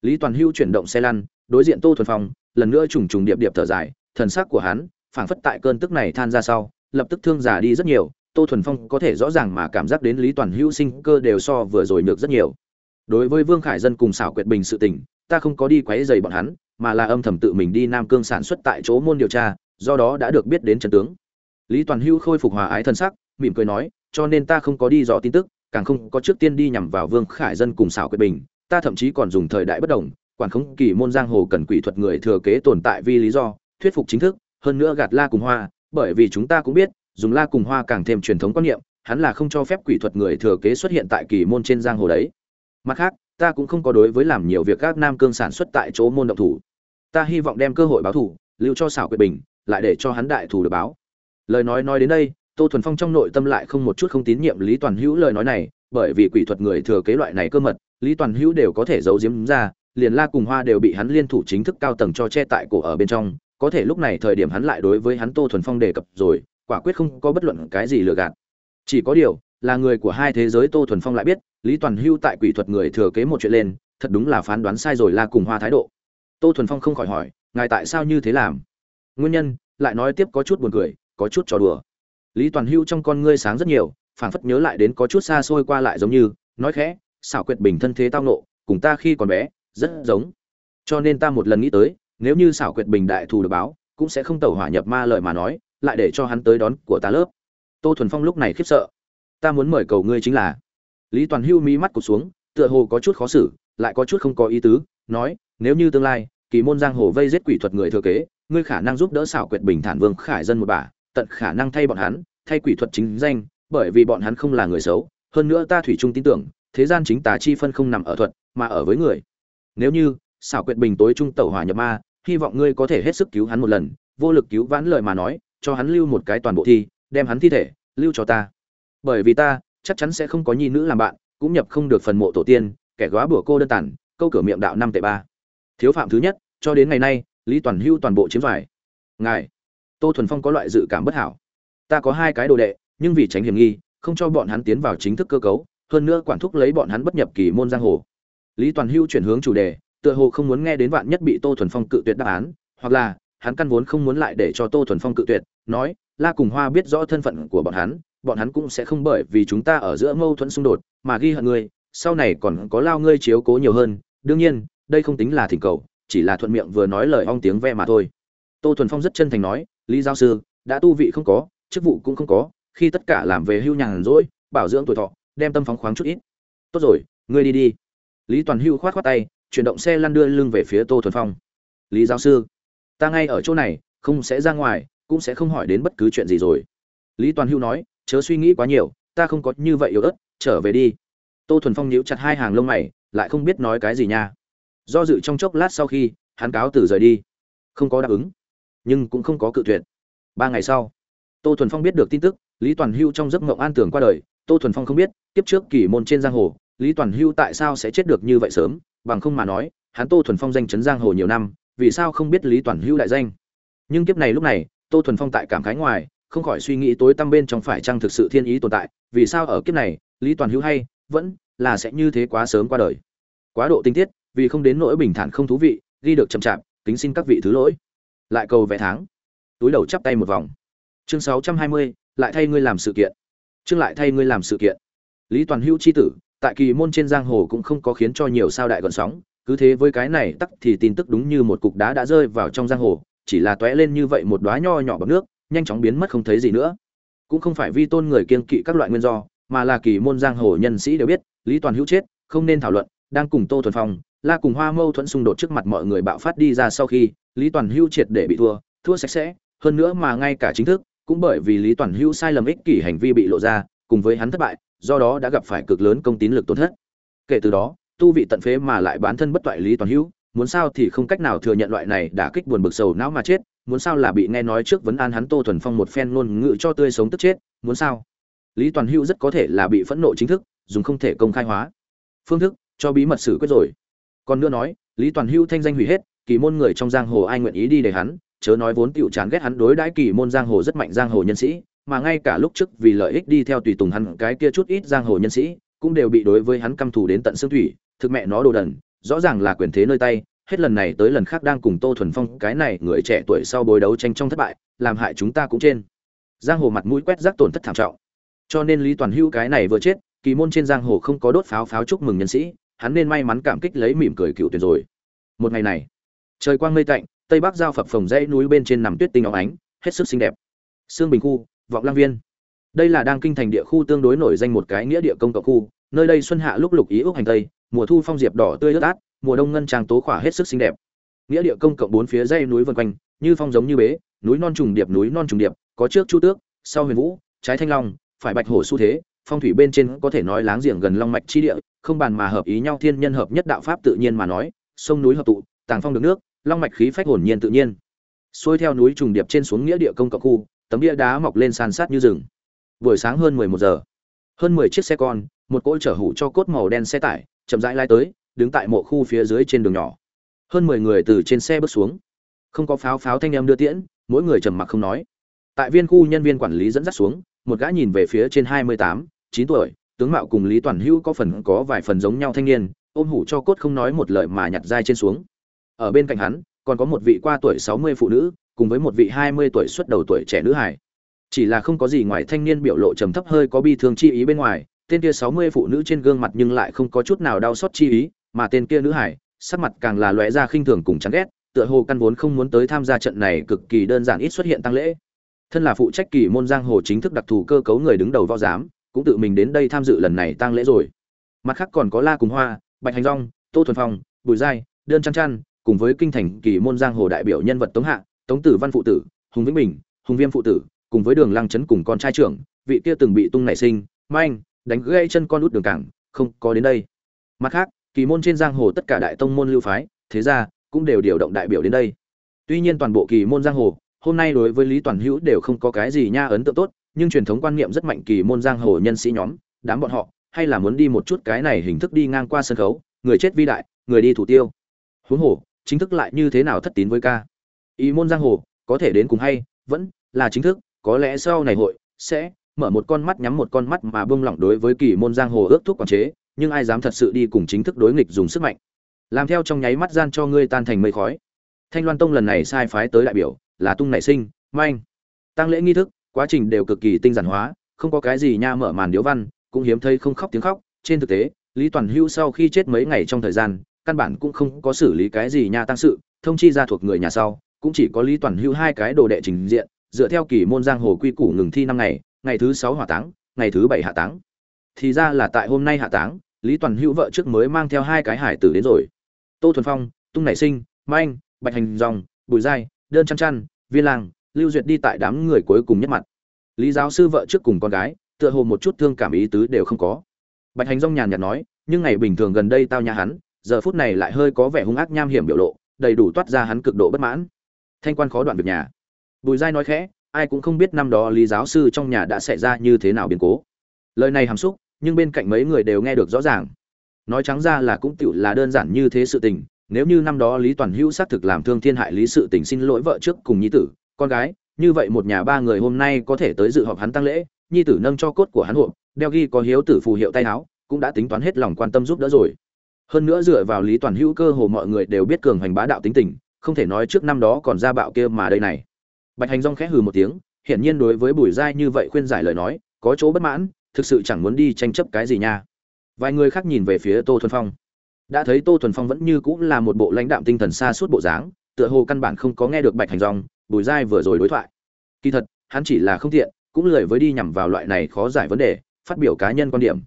Lý toàn hưu chuyển động xe lăn, đối diện tô thuần phong, lần nữa trùng trùng điệp điệp thở dài, thần sắc của hắn, phảng phất tại cơn tức này than ra sau, lập tức thương giả đi rất nhiều, tô thuần phong có thể rõ ràng mà cảm giác đến lý toàn hưu sinh cơ đều so vừa rồi nhược rất nhiều. Đối với vương khải dân cùng xảo quyệt bình sự tình, ta không có đi quấy dày bọn hắn, mà là âm thầm tự mình đi nam cương sản xuất tại chỗ môn điều tra, do đó đã được biết đến trận tướng. Lý toàn hưu khôi phục hòa ái thân sắc, mỉm cười nói, cho nên ta không có đi dò tin tức, càng không có trước tiên đi nhằm vào vương khải dân cùng xảo quyết bình ta thậm chí còn dùng thời đại bất đồng, quản khống kỳ môn giang hồ cần quỷ thuật người thừa kế tồn tại vì lý do, thuyết phục chính thức, hơn nữa gạt la cùng hoa, bởi vì chúng ta cũng biết, dùng la cùng hoa càng thêm truyền thống quan niệm, hắn là không cho phép quỷ thuật người thừa kế xuất hiện tại kỳ môn trên giang hồ đấy. Mặt khác, ta cũng không có đối với làm nhiều việc các nam cương sản xuất tại chỗ môn động thủ. Ta hy vọng đem cơ hội báo thủ, lưu cho xảo quyết bình, lại để cho hắn đại thủ được báo. Lời nói nói đến đây, tô thuần phong trong nội tâm lại không một chút không tín nhiệm lý toàn hữu lời nói này, bởi vì quỷ thuật người thừa kế loại này cơ mật lý toàn hữu đều có thể giấu giếm ra, liền la cùng hoa đều bị hắn liên thủ chính thức cao tầng cho che tại cổ ở bên trong. Có thể lúc này thời điểm hắn lại đối với hắn tô thuần phong đề cập rồi, quả quyết không có bất luận cái gì lừa gạt. Chỉ có điều, là người của hai thế giới tô thuần phong lại biết, lý toàn hưu tại quỷ thuật người thừa kế một chuyện lên, thật đúng là phán đoán sai rồi la cùng hoa thái độ. Tô thuần phong không khỏi hỏi, ngài tại sao như thế làm? Nguyên nhân, lại nói tiếp có chút buồn cười, có chút trò đùa. Lý toàn hưu trong con ngươi sáng rất nhiều, phảng phất nhớ lại đến có chút xa xôi qua lại giống như, nói khẽ xảo quyệt bình thân thế tao nộ cùng ta khi còn bé, rất giống. Cho nên ta một lần nghĩ tới, nếu như xảo quyệt bình đại thù được báo, cũng sẽ không tẩu hỏa nhập ma lợi mà nói, lại để cho hắn tới đón của ta lớp. Tô thuần phong lúc này khiếp sợ. Ta muốn mời cầu ngươi chính là. Lý toàn hưu mí mắt cụt xuống, tựa hồ có chút khó xử, lại có chút không có ý tứ, nói, nếu như tương lai, kỳ môn giang hồ vây giết quỷ thuật người thừa kế, ngươi khả năng giúp đỡ xảo quyệt bình thản vương khải dân một bà, tận khả năng thay bọn hắn, thay quỷ thuật chính danh, bởi vì bọn hắn không là người xấu. Hơn nữa ta thủy chung tin tưởng thế gian chính tà chi phân không nằm ở thuật, mà ở với người. Nếu như, xảo quyệt bình tối trung tẩu hỏa nhập ma, hy vọng ngươi có thể hết sức cứu hắn một lần, vô lực cứu vãn lời mà nói, cho hắn lưu một cái toàn bộ thi, đem hắn thi thể, lưu cho ta. Bởi vì ta, chắc chắn sẽ không có nhi nữ làm bạn, cũng nhập không được phần mộ tổ tiên, kẻ góa bửa cô đơn tản câu cửa miệng đạo năm tệ ba. Thiếu phạm thứ nhất, cho đến ngày nay, lý toàn hưu toàn bộ chiếm phải ngài, tô thuần phong có loại dự cảm bất hảo. Ta có hai cái đồ đệ, nhưng vì tránh hiểm nghi, không cho bọn hắn tiến vào chính thức cơ cấu hơn nữa quản thúc lấy bọn hắn bất nhập kỳ môn giang hồ. Lý toàn hưu chuyển hướng chủ đề, tựa hồ không muốn nghe đến vạn nhất bị tô thuần phong cự tuyệt đáp án, hoặc là, hắn căn vốn không muốn lại để cho tô thuần phong cự tuyệt, nói, la cùng hoa biết rõ thân phận của bọn hắn bọn hắn cũng sẽ không bởi vì chúng ta ở giữa mâu thuẫn xung đột mà ghi hận ngươi, sau này còn có lao ngươi chiếu cố nhiều hơn, đương nhiên, đây không tính là thỉnh cầu, chỉ là thuận miệng vừa nói lời ong tiếng ve mà thôi. Tô thuần phong rất chân thành nói, lý giáo sư, đã tu vị không có, chức vụ cũng không có, khi tất cả làm về hưu nhàn rỗi, bảo dưỡng tuổi thọ đem tâm phóng khoáng chút ít. Tốt rồi, ngươi đi đi. Lý toàn hưu khoát khoát tay, chuyển động xe lăn đưa lưng về phía tô thuần phong. Lý giáo sư, ta ngay ở chỗ này, không sẽ ra ngoài, cũng sẽ không hỏi đến bất cứ chuyện gì rồi. Lý toàn hưu nói, chớ suy nghĩ quá nhiều, ta không có như vậy yếu ớt, trở về đi. Tô thuần phong nhíu chặt hai hàng lông mày, lại không biết nói cái gì nha. Do dự trong chốc lát sau khi, hắn cáo từ rời đi. Không có đáp ứng, nhưng cũng không có cự tuyệt. Ba ngày sau, tô thuần phong biết được tin tức, lý toàn hưu trong giấc mộng an tưởng qua đời tô thuần phong không biết tiếp trước kỳ môn trên giang hồ, lý toàn hưu tại sao sẽ chết được như vậy sớm, bằng không mà nói, hắn tô thuần phong danh chấn giang hồ nhiều năm, vì sao không biết lý toàn hưu đại danh? Nhưng kiếp này lúc này, tô thuần phong tại cảm khái ngoài, không khỏi suy nghĩ tối tăm bên trong phải chăng thực sự thiên ý tồn tại, vì sao ở kiếp này, lý toàn hữu hay, vẫn là sẽ như thế quá sớm qua đời? Quá độ tinh tiết, vì không đến nỗi bình thản không thú vị, ghi được chậm chạp, kính xin các vị thứ lỗi. Lại cầu vẽ tháng. Túi đầu chắp tay một vòng. Chương sáu trăm hai mươi, lại thay ngươi làm sự kiện chương lại thay ngươi làm sự kiện. Lý toàn hữu c h i tử, tại kỳ môn trên giang hồ cũng không có khiến cho nhiều sao đại gọn sóng, cứ thế với cái này tắc thì tin tức đúng như một cục đá đã rơi vào trong giang hồ, chỉ là tóe lên như vậy một đoá nho nhỏ bằng nước, nhanh chóng biến mất không thấy gì nữa. Cũng không phải vi tôn người kiên kỵ các loại nguyên do, mà là kỳ môn giang hồ nhân sĩ đều biết, lý toàn hữu chết, không nên thảo luận, đang cùng tô thuần phong, la cùng hoa mâu thuẫn xung đột trước mặt mọi người bạo phát đi ra sau khi lý toàn hữu triệt để bị thua thua sạch sẽ, hơn nữa mà ngay cả chính thức cũng bởi vì lý toàn hữu sai lầm ích kỷ hành vi bị lộ ra, cùng với hắn thất bại, do đó đã gặp phải cực lớn công tín lực tổn thất. Kể từ đó, tu vị tận phế mà lại bán thân bất toại lý toàn hữu, muốn sao thì không cách nào thừa nhận loại này đã kích buồn bực sầu não mà chết, muốn sao là bị nghe nói trước vấn an hắn tô thuần phong một phen ngôn ngữ cho tươi sống tức chết, muốn sao? Lý toàn hữu rất có thể là bị phẫn nộ chính thức, dùng không thể công khai hóa. Phương thức, cho bí mật xử quyết rồi. Còn nữa nói, lý toàn hữu thanh danh hủy hết, kỳ môn người trong giang hồ ai nguyện ý đi để hắn chớ nói vốn tiểu chán ghét hắn đối đãi kỳ môn giang hồ rất mạnh giang hồ nhân sĩ mà ngay cả lúc trước vì lợi ích đi theo tùy tùng hắn cái kia chút ít giang hồ nhân sĩ cũng đều bị đối với hắn căm thù đến tận xương thủy thực mẹ nó đồ đần rõ ràng là quyền thế nơi tay hết lần này tới lần khác đang cùng Tô Thuần Phong cái này người trẻ tuổi sau bối đấu tranh trong thất bại, làm hại chúng ta cũng trên. Giang hồ mặt mũi quét rác tổn thất thảm trọng. Cho nên Lý Toàn Hữu cái này vừa chết, kỳ môn trên giang hồ không có đốt pháo pháo chúc mừng nhân sĩ, hắn nên may mắn cảm kích lấy mỉm cười cựu tuyển rồi. Một ngày này, trời quang mây tạnh tây bắc giao phập phồng dãy núi bên trên nằm tuyết tinh óng ánh, hết sức xinh đẹp. Sương bình khu, vọng lang viên. Đây là đang kinh thành địa khu tương đối nổi danh một cái nghĩa địa công cộng khu, nơi đây xuân hạ lúc lục ý ước hành tây, mùa thu phong diệp đỏ tươi ướt át, mùa đông ngân trang tố khỏa hết sức xinh đẹp. Nghĩa địa công cộng bốn phía dãy núi vân quanh, như phong giống như bế, núi non trùng điệp, núi non trùng điệp, có trước chu tước, sau huyền vũ, trái thanh long, phải bạch hổ xu thế, phong thủy bên trên có thể nói láng giềng gần long mạch chi địa, không bàn mà hợp ý nhau thiên nhân hợp nhất đạo pháp tự nhiên mà nói, sông núi hợp tụ, tàng phong được nước long mạch khí phách hồn nhiên tự nhiên. Xuôi theo núi trùng điệp trên xuống nghĩa địa công cộng khu, tấm bia đá mọc lên san sát như rừng. Buổi sáng hơn mười một giờ. Hơn mười chiếc xe con, một cỗ chở hủ cho cốt màu đen xe tải, chậm rãi lai tới, đứng tại mộ khu phía dưới trên đường nhỏ. Hơn mười người từ trên xe bước xuống. Không có pháo pháo thanh em đưa tiễn, mỗi người trầm mặc không nói. Tại viên khu nhân viên quản lý dẫn dắt xuống, một gã nhìn về phía trên hai mươi tám, chín tuổi, tướng mạo cùng lý toàn hữu có phần có vài phần giống nhau thanh niên, ôm hủ cho cốt không nói một lời mà nhặt dai trên xuống ở bên cạnh hắn, còn có một vị qua tuổi sáu mươi phụ nữ, cùng với một vị hai mươi tuổi xuất đầu tuổi trẻ nữ hải chỉ là không có gì ngoài thanh niên biểu lộ trầm thấp hơi có bi thương chi ý bên ngoài, tên kia sáu mươi phụ nữ trên gương mặt nhưng lại không có chút nào đau xót chi ý, mà tên kia nữ hải sắc mặt càng là lóe ra khinh thường cùng chán ghét, tựa hồ căn vốn không muốn tới tham gia trận này cực kỳ đơn giản ít xuất hiện tăng lễ. Thân là phụ trách kỳ môn giang hồ chính thức đặc thù cơ cấu người đứng đầu võ giám, cũng tự mình đến đây tham dự lần này tăng lễ rồi. Mặt khác còn có la cùng hoa, bạch hành rong, tô thuần phong, bùi giai, đơn trăn trăn cùng với kinh thành kỳ môn giang hồ đại biểu nhân vật tống hạ, tống tử văn phụ tử, hùng vĩnh bình, hùng viêm phụ tử, cùng với đường lăng trấn cùng con trai trưởng, vị kia từng bị tung nảy sinh manh đánh gãy chân con út đường cảng, không có đến đây. Mặt khác, kỳ môn trên giang hồ tất cả đại tông môn lưu phái, thế ra cũng đều điều động đại biểu đến đây. Tuy nhiên toàn bộ kỳ môn giang hồ, hôm nay đối với lý toàn hữu đều không có cái gì nha ấn tượng tốt, nhưng truyền thống quan niệm rất mạnh kỳ môn giang hồ nhân sĩ nhóm, đám bọn họ, hay là muốn đi một chút cái này hình thức đi ngang qua sân khấu, người chết vi đại, người đi thủ tiêu. Huống hồ chính thức lại như thế nào thất tín với ca? Ý môn giang hồ, có thể đến cùng hay, vẫn là chính thức, có lẽ sau này hội sẽ mở một con mắt nhắm một con mắt mà bông lỏng đối với kỳ môn giang hồ ước thúc quản chế, nhưng ai dám thật sự đi cùng chính thức đối nghịch dùng sức mạnh? Làm theo trong nháy mắt gian cho ngươi tan thành mây khói. Thanh loan tông lần này sai phái tới đại biểu là tung nảy sinh manh tăng lễ nghi thức, quá trình đều cực kỳ tinh giản hóa, không có cái gì nha mở màn điếu văn, cũng hiếm thấy không khóc tiếng khóc. Trên thực tế, lý toàn hưu sau khi chết mấy ngày trong thời gian căn bản cũng không có xử lý cái gì nha tăng sự, thông chi ra thuộc người nhà sau, cũng chỉ có lý toàn hưu hai cái đồ đệ trình diện, dựa theo kỳ môn giang hồ quy củ ngừng thi năm ngày ngày thứ sáu hỏa táng, ngày thứ bảy hạ táng. Thì ra là tại hôm nay hạ táng, lý toàn hữu vợ trước mới mang theo hai cái hải tử đến rồi. Tô thuần phong, tung nảy sinh manh bạch hành dòng, bùi giai, đơn chăn chăn, viên lang lưu duyệt đi tại đám người cuối cùng nhất mặt. Lý giáo sư vợ trước cùng con gái, tựa hồ một chút thương cảm ý tứ đều không có. Bạch hành dòng nhàn nhạt nói, nhưng ngày bình thường gần đây tao nhà hắn giờ phút này lại hơi có vẻ hung ác nham hiểm biểu lộ, đầy đủ toát ra hắn cực độ bất mãn. Thanh quan khó đoạn việc nhà. Bùi giai nói khẽ, ai cũng không biết năm đó lý giáo sư trong nhà đã xảy ra như thế nào biến cố. Lời này hàm xúc, nhưng bên cạnh mấy người đều nghe được rõ ràng. Nói trắng ra là cũng tựu là đơn giản như thế sự tình, nếu như năm đó lý toàn hữu xác thực làm thương thiên hại lý sự tình xin lỗi vợ trước cùng nhi tử, con gái, như vậy một nhà ba người hôm nay có thể tới dự họp hắn tăng lễ, nhi tử nâng cho cốt của hắn hộp, đeo ghi có hiếu tử phù hiệu tay áo, cũng đã tính toán hết lòng quan tâm giúp đỡ rồi hơn nữa dựa vào lý toàn hữu cơ hồ mọi người đều biết cường hành bá đạo tính tình, không thể nói trước năm đó còn ra bạo kia mà đây này. Bạch hành rong khẽ hừ một tiếng, hiển nhiên đối với bùi giai như vậy khuyên giải lời nói, có chỗ bất mãn, thực sự chẳng muốn đi tranh chấp cái gì nha. Vài người khác nhìn về phía tô thuần phong. Đã thấy tô thuần phong vẫn như cũng là một bộ lãnh đạm tinh thần xa suốt bộ dáng, tựa hồ căn bản không có nghe được bạch hành rong bùi giai vừa rồi đối thoại. Kỳ thật, hắn chỉ là không tiện, cũng lười với đi nhằm vào loại này khó giải vấn đề, phát biểu cá nhân quan điểm.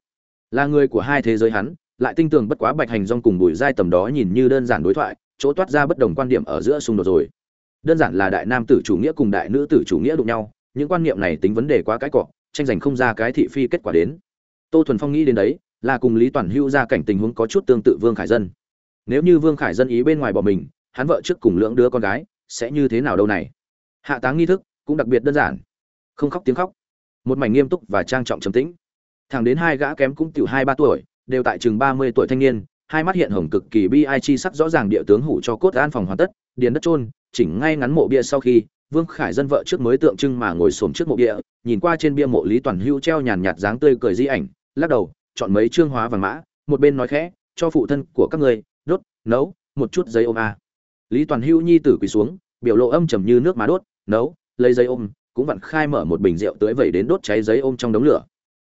Là người của hai thế giới hắn lại tinh tường bất quá bạch hành rong cùng bùi giai tầm đó nhìn như đơn giản đối thoại, chỗ toát ra bất đồng quan điểm ở giữa xung đột rồi. Đơn giản là đại nam tử chủ nghĩa cùng đại nữ tử chủ nghĩa đụng nhau, những quan niệm này tính vấn đề quá cái cọ, tranh giành không ra cái thị phi kết quả đến. Tô thuần phong nghĩ đến đấy, là cùng lý toàn hưu ra cảnh tình huống có chút tương tự vương khải dân. Nếu như vương khải dân ý bên ngoài bỏ mình, hắn vợ trước cùng lưỡng đứa con gái, sẽ như thế nào đâu này? Hạ táng nghi thức, cũng đặc biệt đơn giản. Không khóc tiếng khóc. Một mảnh nghiêm túc và trang trọng trầm tĩnh. Thẳng đến hai gã kém cũng tiểu hai ba tuổi đều tại chừng ba mươi tuổi thanh niên, hai mắt hiện hồng cực kỳ bi ai chi sắc rõ ràng địa tướng hủ cho cốt an phòng hoàn tất, điền đất trôn chỉnh ngay ngắn mộ bia sau khi, vương khải dân vợ trước mới tượng trưng mà ngồi xổm trước mộ bia, nhìn qua trên bia mộ lý toàn hưu treo nhàn nhạt dáng tươi cười di ảnh, lắc đầu, chọn mấy chương hóa vàng mã, một bên nói khẽ, cho phụ thân của các người đốt, nấu, một chút giấy ôm a. Lý toàn hưu nhi tử quỳ xuống, biểu lộ âm trầm như nước má đốt, nấu, lấy giấy ôm, cũng vặn khai mở một bình rượu tưới vẩy đến đốt cháy giấy ôm trong đống lửa.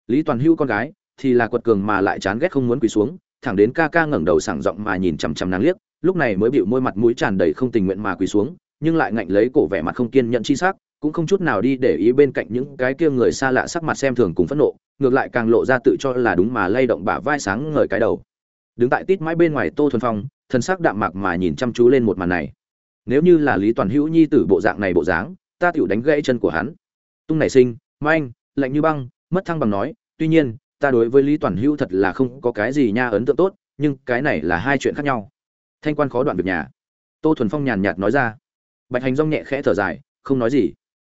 Lý toàn hưu con gái thì là quật cường mà lại chán ghét không muốn quỳ xuống, thẳng đến ca ca ngẩng đầu sảng giọng mà nhìn chằm chằm nàng liếc, lúc này mới bịu môi mặt mũi tràn đầy không tình nguyện mà quỳ xuống, nhưng lại ngạnh lấy cổ vẻ mặt không kiên nhẫn chi sắc, cũng không chút nào đi để ý bên cạnh những cái kia người xa lạ sắc mặt xem thường cùng phẫn nộ, ngược lại càng lộ ra tự cho là đúng mà lay động bả vai sáng ngời cái đầu. Đứng tại tít mãi bên ngoài tô thuần phong, thân sắc đạm mạc mà nhìn chăm chú lên một màn này. Nếu như là lý toàn hữu nhi tử bộ dạng này bộ dáng, ta tựu đánh gãy chân của hắn. Tung nảy sinh, manh, lạnh như băng, mất thăng bằng nói, tuy nhiên ta đối với lý toàn hữu thật là không có cái gì nha ấn tượng tốt, nhưng cái này là hai chuyện khác nhau. Thanh quan khó đoạn việc nhà. Tô thuần phong nhàn nhạt nói ra. Bạch hành rong nhẹ khẽ thở dài, không nói gì.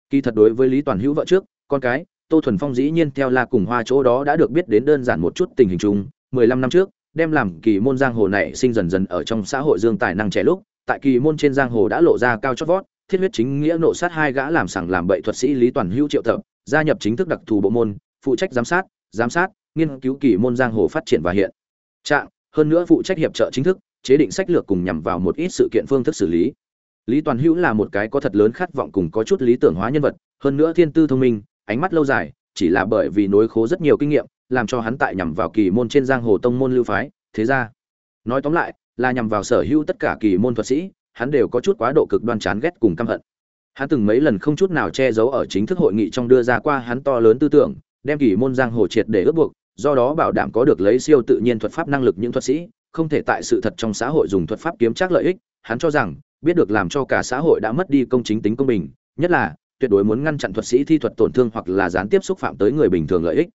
Kỳ thật đối với lý toàn hữu vợ trước, con cái, tô thuần phong dĩ nhiên theo la cùng hoa chỗ đó đã được biết đến đơn giản một chút tình hình chung. Mười lăm năm trước, đem làm kỳ môn giang hồ này sinh dần dần ở trong xã hội dương tài năng trẻ lúc, tại kỳ môn trên giang hồ đã lộ ra cao chót vót, thiết huyết chính nghĩa nộ sát hai gã làm sằng làm bậy thuật sĩ lý toàn hữu triệu tập, gia nhập chính thức đặc thù bộ môn, phụ trách giám sát giám sát, nghiên cứu kỳ môn giang hồ phát triển và hiện. Trạng, hơn nữa phụ trách hiệp trợ chính thức, chế định sách lược cùng nhằm vào một ít sự kiện phương thức xử lý. Lý toàn hữu là một cái có thật lớn khát vọng cùng có chút lý tưởng hóa nhân vật, hơn nữa thiên tư thông minh, ánh mắt lâu dài, chỉ là bởi vì nối khố rất nhiều kinh nghiệm, làm cho hắn tại nhằm vào kỳ môn trên giang hồ tông môn lưu phái, thế ra. Nói tóm lại, là nhằm vào sở hữu tất cả kỳ môn thuật sĩ, hắn đều có chút quá độ cực đoan chán ghét cùng căm hận. Hắn từng mấy lần không chút nào che giấu ở chính thức hội nghị trong đưa ra qua hắn to lớn tư tưởng đem kỳ môn giang hồ triệt để ước buộc, do đó bảo đảm có được lấy siêu tự nhiên thuật pháp năng lực những thuật sĩ, không thể tại sự thật trong xã hội dùng thuật pháp kiếm trác lợi ích. Hắn cho rằng, biết được làm cho cả xã hội đã mất đi công chính tính công bình, nhất là, tuyệt đối muốn ngăn chặn thuật sĩ thi thuật tổn thương hoặc là gián tiếp xúc phạm tới người bình thường lợi ích.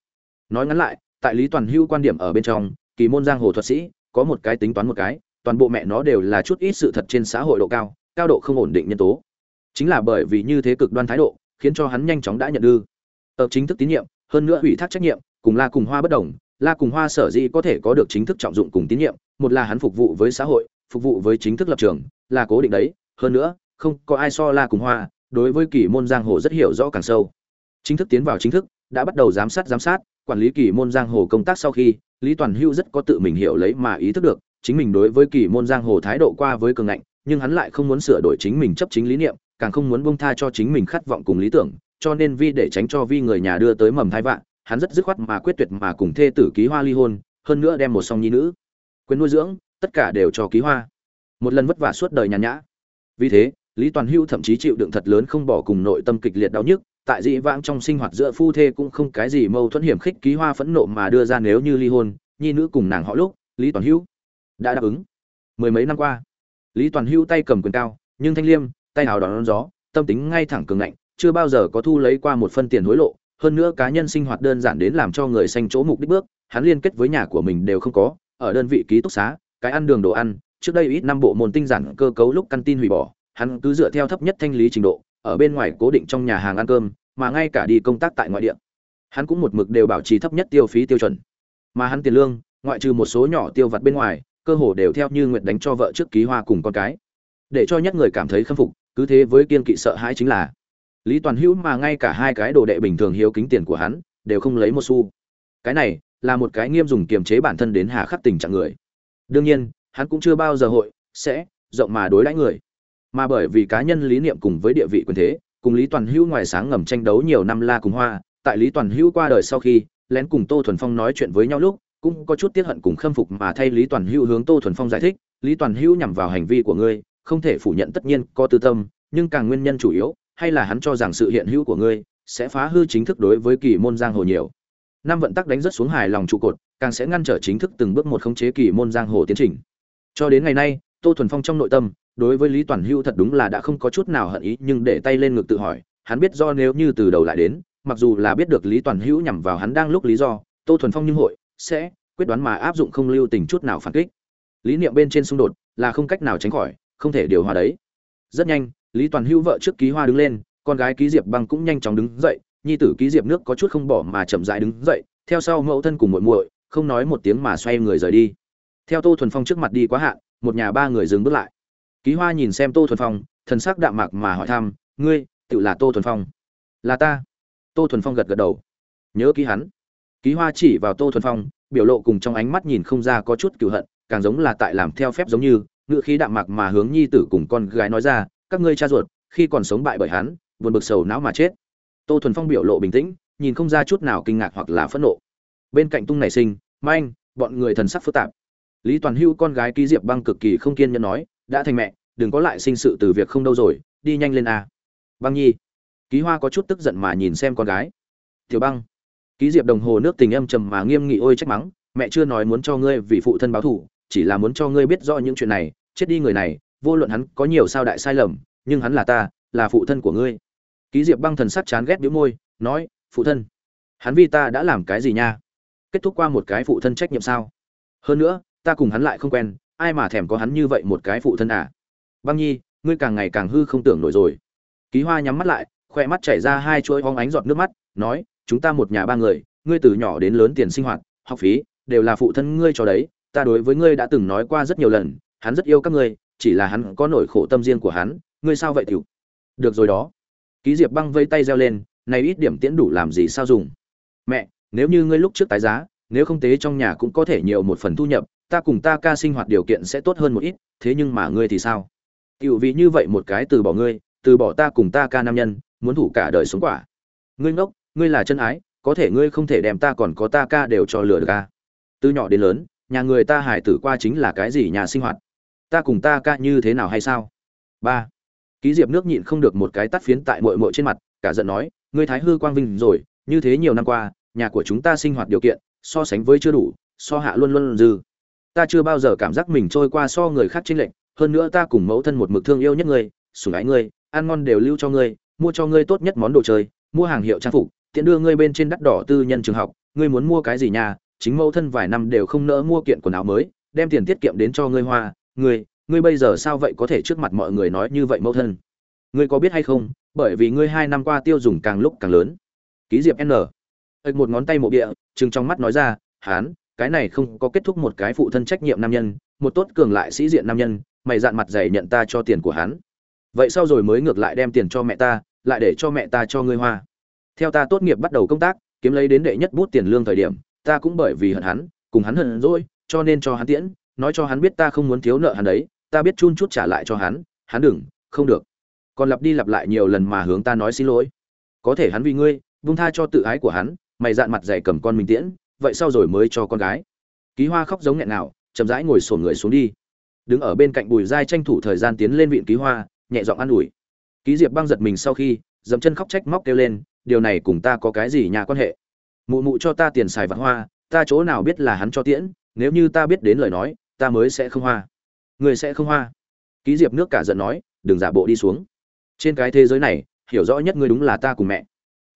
Nói ngắn lại, tại lý toàn hưu quan điểm ở bên trong, kỳ môn giang hồ thuật sĩ, có một cái tính toán một cái, toàn bộ mẹ nó đều là chút ít sự thật trên xã hội độ cao cao độ không ổn định nhân tố. Chính là bởi vì như thế cực đoan thái độ, khiến cho hắn nhanh chóng đã nhận ư. Ở chính thức tín nhiệm hơn nữa ủy thác trách nhiệm, cùng la cùng hoa bất đồng, la cùng hoa sở dĩ có thể có được chính thức trọng dụng cùng tín nhiệm, một là hắn phục vụ với xã hội, phục vụ với chính thức lập trường, là cố định đấy, hơn nữa, không có ai so la cùng hoa, đối với kỳ môn giang hồ rất hiểu rõ càng sâu. Chính thức tiến vào chính thức, đã bắt đầu giám sát giám sát, quản lý kỳ môn giang hồ công tác sau khi, lý toàn hưu rất có tự mình hiểu lấy mà ý thức được, chính mình đối với kỳ môn giang hồ thái độ qua với cường ngạnh, nhưng hắn lại không muốn sửa đổi chính mình chấp chính lý niệm, càng không muốn bông tha cho chính mình khát vọng cùng lý tưởng cho nên vi để tránh cho vi người nhà đưa tới mầm thai vạn, hắn rất dứt khoát mà quyết tuyệt mà cùng thê tử ký hoa ly hôn, hơn nữa đem một song nhi nữ, quyền nuôi dưỡng, tất cả đều cho ký hoa. Một lần vất vả suốt đời nhàn nhã. Vì thế, lý toàn hưu thậm chí chịu đựng thật lớn không bỏ cùng nội tâm kịch liệt đau nhức, tại dị vãng trong sinh hoạt giữa phu thê cũng không cái gì mâu thuẫn hiểm khích ký hoa phẫn nộ mà đưa ra nếu như ly hôn, nhi nữ cùng nàng họ lúc, lý toàn hưu đã đáp ứng. Mười mấy năm qua, lý toàn hưu tay cầm quyền cao, nhưng thanh liêm, tay hào đón gió, tâm tính ngay thẳng cường ngạnh chưa bao giờ có thu lấy qua một phân tiền hối lộ, hơn nữa cá nhân sinh hoạt đơn giản đến làm cho người xanh chỗ mục đích bước, hắn liên kết với nhà của mình đều không có, ở đơn vị ký túc xá, cái ăn đường đồ ăn, trước đây ít năm bộ môn tinh giản cơ cấu lúc căn tin hủy bỏ, hắn cứ dựa theo thấp nhất thanh lý trình độ, ở bên ngoài cố định trong nhà hàng ăn cơm, mà ngay cả đi công tác tại ngoại địa. Hắn cũng một mực đều bảo trì thấp nhất tiêu phí tiêu chuẩn. Mà hắn tiền lương, ngoại trừ một số nhỏ tiêu vặt bên ngoài, cơ hồ đều theo như nguyện đánh cho vợ trước ký hoa cùng con cái. Để cho nhất người cảm thấy khâm phục, cứ thế với kiên kỵ sợ hãi chính là lý toàn hữu mà ngay cả hai cái đồ đệ bình thường hiếu kính tiền của hắn, đều không lấy một xu. Cái này là một cái nghiêm dùng kiềm chế bản thân đến hà khắc tình trạng người. Đương nhiên, hắn cũng chưa bao giờ hội, sẽ, rộng mà đối đãi người. Mà bởi vì cá nhân lý niệm cùng với địa vị quyền thế, cùng lý toàn hữu ngoài sáng ngầm tranh đấu nhiều năm la cùng hoa, tại lý toàn hữu qua đời sau khi, lén cùng tô thuần phong nói chuyện với nhau lúc, cũng có chút tiếc hận cùng khâm phục mà thay lý toàn hữu hướng tô thuần phong giải thích, lý toàn hữu nhằm vào hành vi của ngươi, không thể phủ nhận tất nhiên có tư tâm, nhưng càng nguyên nhân chủ yếu hay là hắn cho rằng sự hiện hữu của ngươi sẽ phá hư chính thức đối với kỳ môn giang hồ nhiều? Năm vận tắc đánh rất xuống hài lòng trụ cột, càng sẽ ngăn trở chính thức từng bước một khống chế kỳ môn giang hồ tiến trình. Cho đến ngày nay, tô thuần phong trong nội tâm, đối với lý toàn hữu thật đúng là đã không có chút nào hận ý, nhưng để tay lên ngực tự hỏi, hắn biết do nếu như từ đầu lại đến, mặc dù là biết được lý toàn hữu nhằm vào hắn đang lúc lý do, tô thuần phong nhưng hội sẽ quyết đoán mà áp dụng không lưu tình chút nào phản kích. Lý niệm bên trên xung đột là không cách nào tránh khỏi, không thể điều hòa đấy. Rất nhanh lý toàn hữu vợ trước ký hoa đứng lên, con gái ký diệp băng cũng nhanh chóng đứng dậy, nhi tử ký diệp nước có chút không bỏ mà chậm rãi đứng dậy, theo sau mẫu thân cùng muội muội, không nói một tiếng mà xoay người rời đi. Theo tô thuần phong trước mặt đi quá hạn, một nhà ba người dừng bước lại. Ký hoa nhìn xem tô thuần phong, thần sắc đạm mạc mà hỏi thăm, ngươi tự là tô thuần phong? Là ta. Tô thuần phong gật gật đầu. Nhớ ký hắn. Ký hoa chỉ vào tô thuần phong, biểu lộ cùng trong ánh mắt nhìn không ra có chút cựu hận, càng giống là tại làm theo phép giống như ngự khí đạm mạc mà hướng nhi tử cùng con gái nói ra các ngươi cha ruột, khi còn sống bại bởi hắn, buồn bực sầu não mà chết. Tô thuần phong biểu lộ bình tĩnh, nhìn không ra chút nào kinh ngạc hoặc là phẫn nộ. Bên cạnh tung nảy sinh, manh, bọn người thần sắc phức tạp. Lý toàn hưu, con gái ký diệp băng cực kỳ không kiên nhẫn nói, đã thành mẹ, đừng có lại sinh sự từ việc không đâu rồi, đi nhanh lên a. Băng nhi, ký hoa có chút tức giận mà nhìn xem con gái. Tiểu băng. Ký diệp đồng hồ nước tình âm trầm mà nghiêm nghị ôi trách mắng, mẹ chưa nói muốn cho ngươi vì phụ thân báo thù, chỉ là muốn cho ngươi biết rõ những chuyện này, chết đi người này vô luận hắn có nhiều sao đại sai lầm, nhưng hắn là ta, là phụ thân của ngươi. Ký diệp băng thần sắc chán ghét biếu môi, nói, phụ thân, hắn vì ta đã làm cái gì nha? Kết thúc qua một cái phụ thân trách nhiệm sao? Hơn nữa, ta cùng hắn lại không quen, ai mà thèm có hắn như vậy một cái phụ thân à? Băng nhi, ngươi càng ngày càng hư không tưởng nổi rồi. Ký hoa nhắm mắt lại khoe mắt chảy ra hai chuỗi hóng ánh giọt nước mắt, nói, chúng ta một nhà ba người, ngươi từ nhỏ đến lớn tiền sinh hoạt, học phí, đều là phụ thân ngươi cho đấy. Ta đối với ngươi đã từng nói qua rất nhiều lần, hắn rất yêu các ngươi chỉ là hắn có nỗi khổ tâm riêng của hắn, ngươi sao vậy tiểu? Được rồi đó. Ký diệp băng vây tay reo lên, này ít điểm tiễn đủ làm gì sao dùng? Mẹ, nếu như ngươi lúc trước tái giá, nếu không tế trong nhà cũng có thể nhiều một phần thu nhập, ta cùng ta ca sinh hoạt điều kiện sẽ tốt hơn một ít, thế nhưng mà ngươi thì sao? Tiểu vì như vậy một cái từ bỏ ngươi, từ bỏ ta cùng ta ca nam nhân, muốn thủ cả đời sống quả. Ngươi ngốc, ngươi là chân ái, có thể ngươi không thể đem ta còn có ta ca đều cho lừa được ca từ nhỏ đến lớn, nhà người ta hải tử qua chính là cái gì nhà sinh hoạt? Ta cùng ta ca như thế nào hay sao? Ba. Ký diệp nước nhịn không được một cái tắt phiến tại mội mội trên mặt, cả giận nói, ngươi thái hư quang vinh rồi, như thế nhiều năm qua, nhà của chúng ta sinh hoạt điều kiện, so sánh với chưa đủ, so hạ luôn luôn dư. Ta chưa bao giờ cảm giác mình trôi qua so người khác chênh lệch, hơn nữa ta cùng mẫu thân một mực thương yêu nhất ngươi, sủng ái ngươi, ăn ngon đều lưu cho ngươi, mua cho ngươi tốt nhất món đồ chơi, mua hàng hiệu trang phục, tiện đưa ngươi bên trên đắt đỏ tư nhân trường học, ngươi muốn mua cái gì nhà, chính mẫu thân vài năm đều không nỡ mua kiện quần áo mới, đem tiền tiết kiệm đến cho ngươi hoa ngươi ngươi bây giờ sao vậy có thể trước mặt mọi người nói như vậy mẫu thân? Ngươi có biết hay không, bởi vì ngươi hai năm qua tiêu dùng càng lúc càng lớn. Ký diệp n. Ếch một ngón tay mộ địa chừng trong mắt nói ra, hán, cái này không có kết thúc một cái phụ thân trách nhiệm nam nhân, một tốt cường lại sĩ diện nam nhân, mày dạn mặt dày nhận ta cho tiền của hắn. Vậy sau rồi mới ngược lại đem tiền cho mẹ ta, lại để cho mẹ ta cho ngươi hoa. Theo ta tốt nghiệp bắt đầu công tác, kiếm lấy đến đệ nhất bút tiền lương thời điểm, ta cũng bởi vì hận hắn, cùng hắn hận rồi, cho nên cho hắn tiễn nói cho hắn biết ta không muốn thiếu nợ hắn đấy, ta biết chun chút trả lại cho hắn hắn đừng, không được. Còn lặp đi lặp lại nhiều lần mà hướng ta nói xin lỗi. Có thể hắn vì ngươi, vung tha cho tự ái của hắn, mày dạn mặt dày cầm con mình tiễn, vậy sau rồi mới cho con gái. Ký hoa khóc giống nghẹn nào chậm rãi ngồi sổn người xuống đi. Đứng ở bên cạnh bùi dai tranh thủ thời gian tiến lên vịn ký hoa, nhẹ giọng an ủi. Ký diệp băng giật mình sau khi dẫm chân khóc trách móc kêu lên, điều này cùng ta có cái gì nhà quan hệ? Mụ mụ cho ta tiền xài vặt hoa, ta chỗ nào biết là hắn cho tiễn, nếu như ta biết đến lời nói ta mới sẽ không hoa. Người sẽ không hoa. Ký diệp nước cả giận nói, đừng giả bộ đi xuống. Trên cái thế giới này, hiểu rõ nhất ngươi đúng là ta cùng mẹ.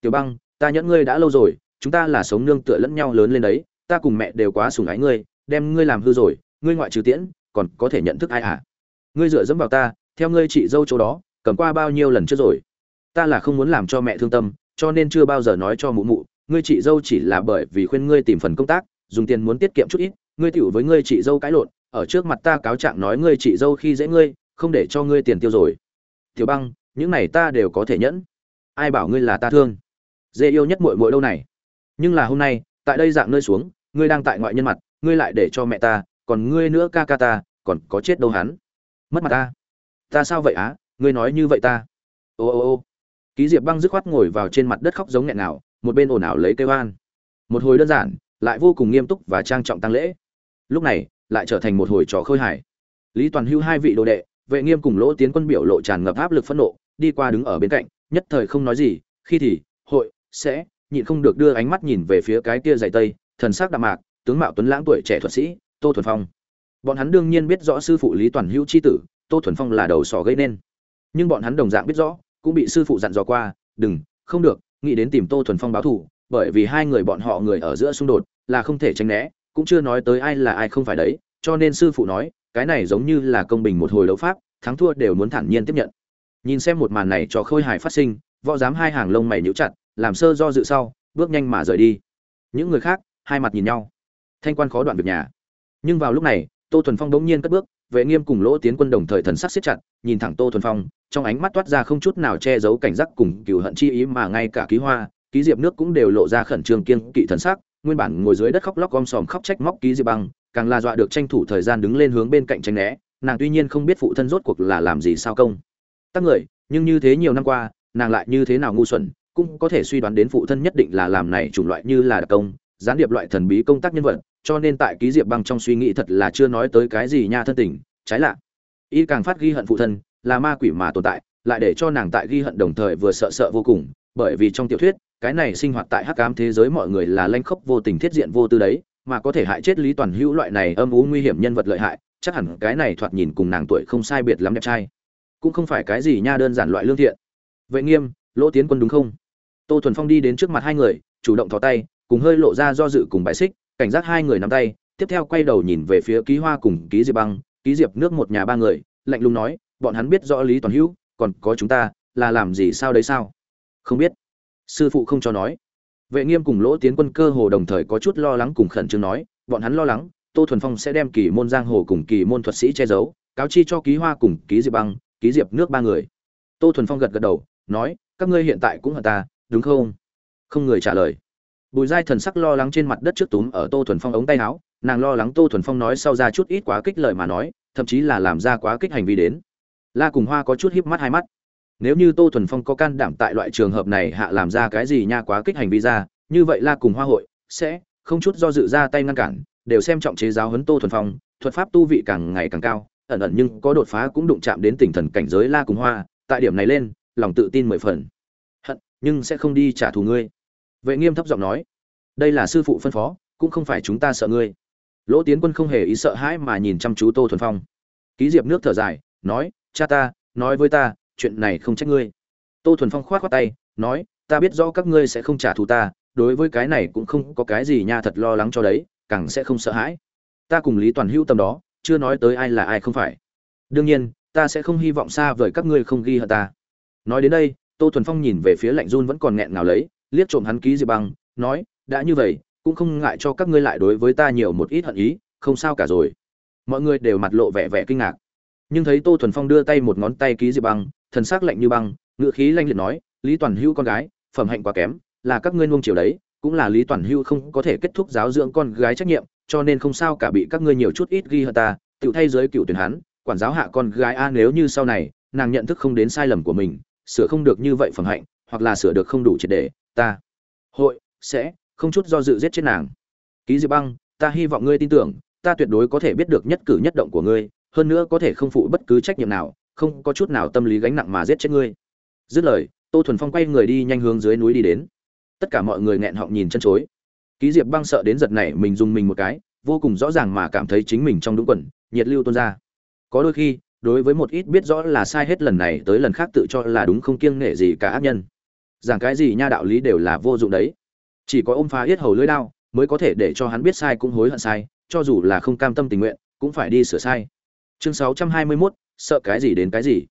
Tiểu băng, ta nhẫn ngươi đã lâu rồi, chúng ta là sống nương tựa lẫn nhau lớn lên đấy, ta cùng mẹ đều quá sủng ái ngươi, đem ngươi làm hư rồi, ngươi ngoại trừ tiễn, còn có thể nhận thức ai à ngươi dựa dẫm vào ta, theo ngươi chị dâu chỗ đó, cầm qua bao nhiêu lần trước rồi? Ta là không muốn làm cho mẹ thương tâm, cho nên chưa bao giờ nói cho mụ mụ, ngươi chị dâu chỉ là bởi vì khuyên ngươi tìm phần công tác, dùng tiền muốn tiết kiệm chút ít ngươi tiểu với ngươi chị dâu cãi lộn, ở trước mặt ta cáo trạng nói ngươi chị dâu khi dễ ngươi, không để cho ngươi tiền tiêu rồi. Tiểu băng, những này ta đều có thể nhẫn. Ai bảo ngươi là ta thương? Dễ yêu nhất muội muội đâu này? Nhưng là hôm nay, tại đây dạng nơi xuống, ngươi đang tại ngoại nhân mặt, ngươi lại để cho mẹ ta, còn ngươi nữa ca ca ta, còn có chết đâu hắn? Mất mặt ta. Ta sao vậy á? Ngươi nói như vậy ta. Ô ô ô. Ký diệp băng dứt khoát ngồi vào trên mặt đất khóc giống nghẹn nào một bên ồn ào lấy kêu oan một hồi đơn giản, lại vô cùng nghiêm túc và trang trọng tăng lễ lúc này, lại trở thành một hồi trò khơi hài. Lý toàn hưu hai vị đồ đệ, vệ nghiêm cùng lỗ tiến quân biểu lộ tràn ngập áp lực phẫn nộ, đi qua đứng ở bên cạnh, nhất thời không nói gì, khi thì, hội, sẽ, nhịn không được đưa ánh mắt nhìn về phía cái kia dày tây, thần sắc đạm mạc, tướng mạo tuấn lãng tuổi trẻ thuật sĩ, tô thuần phong. Bọn hắn đương nhiên biết rõ sư phụ lý toàn hữu c h i tử, tô thuần phong là đầu sỏ gây nên. Nhưng bọn hắn đồng dạng biết rõ, cũng bị sư phụ dặn dò qua, đừng, không được, nghĩ đến tìm tô thuần phong báo thù, bởi vì hai người bọn họ người ở giữa xung đột, là không thể tránh né cũng chưa nói tới ai là ai không phải đấy, cho nên sư phụ nói, cái này giống như là công bình một hồi đấu pháp, thắng thua đều muốn thản nhiên tiếp nhận. Nhìn xem một màn này cho khôi hài phát sinh, võ dám hai hàng lông mày nhíu chặt, làm sơ do dự sau, bước nhanh mà rời đi. Những người khác, hai mặt nhìn nhau. Thanh quan khó đoạn việc nhà. Nhưng vào lúc này, tô thuần phong bỗng nhiên cất bước, vệ nghiêm cùng lỗ tiến quân đồng thời thần sắc siết chặt, nhìn thẳng tô thuần phong, trong ánh mắt toát ra không chút nào che giấu cảnh giác cùng cừu hận chi ý mà ngay cả ký hoa, ký diệp nước cũng đều lộ ra khẩn trương kiên kỵ thần sắc nguyên bản ngồi dưới đất khóc lóc gom sòm khóc trách móc ký diệp băng, càng là dọa được tranh thủ thời gian đứng lên hướng bên cạnh tránh né, nàng tuy nhiên không biết phụ thân rốt cuộc là làm gì sao công. Tắc người, nhưng như thế nhiều năm qua, nàng lại như thế nào ngu xuẩn, cũng có thể suy đoán đến phụ thân nhất định là làm này chủng loại như là đặc công, gián điệp loại thần bí công tác nhân vật, cho nên tại ký diệp băng trong suy nghĩ thật là chưa nói tới cái gì nha thân tình, trái lạ. Y càng phát ghi hận phụ thân, là ma quỷ mà tồn tại, lại để cho nàng tại ghi hận đồng thời vừa sợ sợ vô cùng, bởi vì trong tiểu thuyết cái này sinh hoạt tại hắc ám thế giới mọi người là lanh khốc vô tình thiết diện vô tư đấy, mà có thể hại chết lý toàn hữu loại này âm u nguy hiểm nhân vật lợi hại, chắc hẳn cái này thoạt nhìn cùng nàng tuổi không sai biệt lắm đẹp trai. Cũng không phải cái gì nha đơn giản loại lương thiện. Vậy nghiêm, lỗ tiến quân đúng không? Tô thuần phong đi đến trước mặt hai người, chủ động thò tay, cùng hơi lộ ra do dự cùng bãi xích, cảnh giác hai người nắm tay, tiếp theo quay đầu nhìn về phía ký hoa cùng ký diệp băng, ký diệp nước một nhà ba người, lạnh lùng nói, bọn hắn biết rõ lý toàn hữu, còn có chúng ta, là làm gì sao đấy sao? Không biết sư phụ không cho nói. Vệ nghiêm cùng lỗ tiến quân cơ hồ đồng thời có chút lo lắng cùng khẩn trương nói, bọn hắn lo lắng, tô thuần phong sẽ đem kỳ môn giang hồ cùng kỳ môn thuật sĩ che giấu, cáo chi cho ký hoa cùng ký diệp băng, ký diệp nước ba người. Tô thuần phong gật gật đầu, nói, các ngươi hiện tại cũng hận ta, đúng không? Không người trả lời. Bùi giai thần sắc lo lắng trên mặt đất trước túm ở tô thuần phong ống tay áo, nàng lo lắng tô thuần phong nói sau ra chút ít quá kích lời mà nói, thậm chí là làm ra quá kích hành vi đến. La cùng hoa có chút híp mắt hai mắt nếu như tô thuần phong có can đảm tại loại trường hợp này hạ làm ra cái gì nha quá kích hành vi ra, như vậy la cùng hoa hội sẽ không chút do dự ra tay ngăn cản, đều xem trọng chế giáo huấn tô thuần phong, thuật pháp tu vị càng ngày càng cao, ẩn ẩn nhưng có đột phá cũng đụng chạm đến tỉnh thần cảnh giới la cùng hoa, tại điểm này lên, lòng tự tin mười phần. Hận, nhưng sẽ không đi trả thù ngươi. Vệ nghiêm thấp giọng nói, đây là sư phụ phân phó, cũng không phải chúng ta sợ ngươi. Lỗ tiến quân không hề ý sợ hãi mà nhìn chăm chú tô thuần phong. Ký diệp nước thở dài, nói, cha ta, nói với ta chuyện này không trách ngươi. Tô thuần phong khoát khoát tay, nói, ta biết rõ các ngươi sẽ không trả thù ta, đối với cái này cũng không có cái gì nha thật lo lắng cho đấy, càng sẽ không sợ hãi. Ta cùng lý toàn hữu tâm đó, chưa nói tới ai là ai không phải. Đương nhiên, ta sẽ không hy vọng xa vời các ngươi không ghi hận ta. Nói đến đây, tô thuần phong nhìn về phía lạnh run vẫn còn nghẹn ngào lấy, liếc trộm hắn ký diệp băng, nói, đã như vậy, cũng không ngại cho các ngươi lại đối với ta nhiều một ít hận ý, không sao cả rồi. Mọi người đều mặt lộ vẻ vẻ kinh ngạc. Nhưng thấy tô thuần phong đưa tay một ngón tay ký diệp băng thần sắc lạnh như băng ngựa khí lanh liệt nói, lý toàn Hưu con gái, phẩm hạnh quá kém, là các ngươi nuông chiều đấy, cũng là lý toàn Hưu không có thể kết thúc giáo dưỡng con gái trách nhiệm, cho nên không sao cả bị các ngươi nhiều chút ít ghi hận ta, tiểu thay giới cựu tuyển hắn, quản giáo hạ con gái a nếu như sau này, nàng nhận thức không đến sai lầm của mình, sửa không được như vậy phẩm hạnh, hoặc là sửa được không đủ triệt để, ta hội sẽ không chút do dự giết chết nàng. Ký diệp băng, ta hy vọng ngươi tin tưởng, ta tuyệt đối có thể biết được nhất cử nhất động của ngươi, hơn nữa có thể không phụ bất cứ trách nhiệm nào không có chút nào tâm lý gánh nặng mà giết chết ngươi. Dứt lời tô thuần phong quay người đi nhanh hướng dưới núi đi đến. Tất cả mọi người nghẹn họng nhìn chân chối. Ký diệp băng sợ đến giật này mình dùng mình một cái vô cùng rõ ràng mà cảm thấy chính mình trong đúng quần nhiệt lưu tuôn ra. Có đôi khi đối với một ít biết rõ là sai hết lần này tới lần khác tự cho là đúng không kiêng nể gì cả ác nhân. Rằng cái gì nha đạo lý đều là vô dụng đấy. Chỉ có ôm phá hết hầu lưỡi đao mới có thể để cho hắn biết sai cũng hối hận sai cho dù là không cam tâm tình nguyện cũng phải đi sửa sai. Chương 621, sợ cái gì đến cái gì.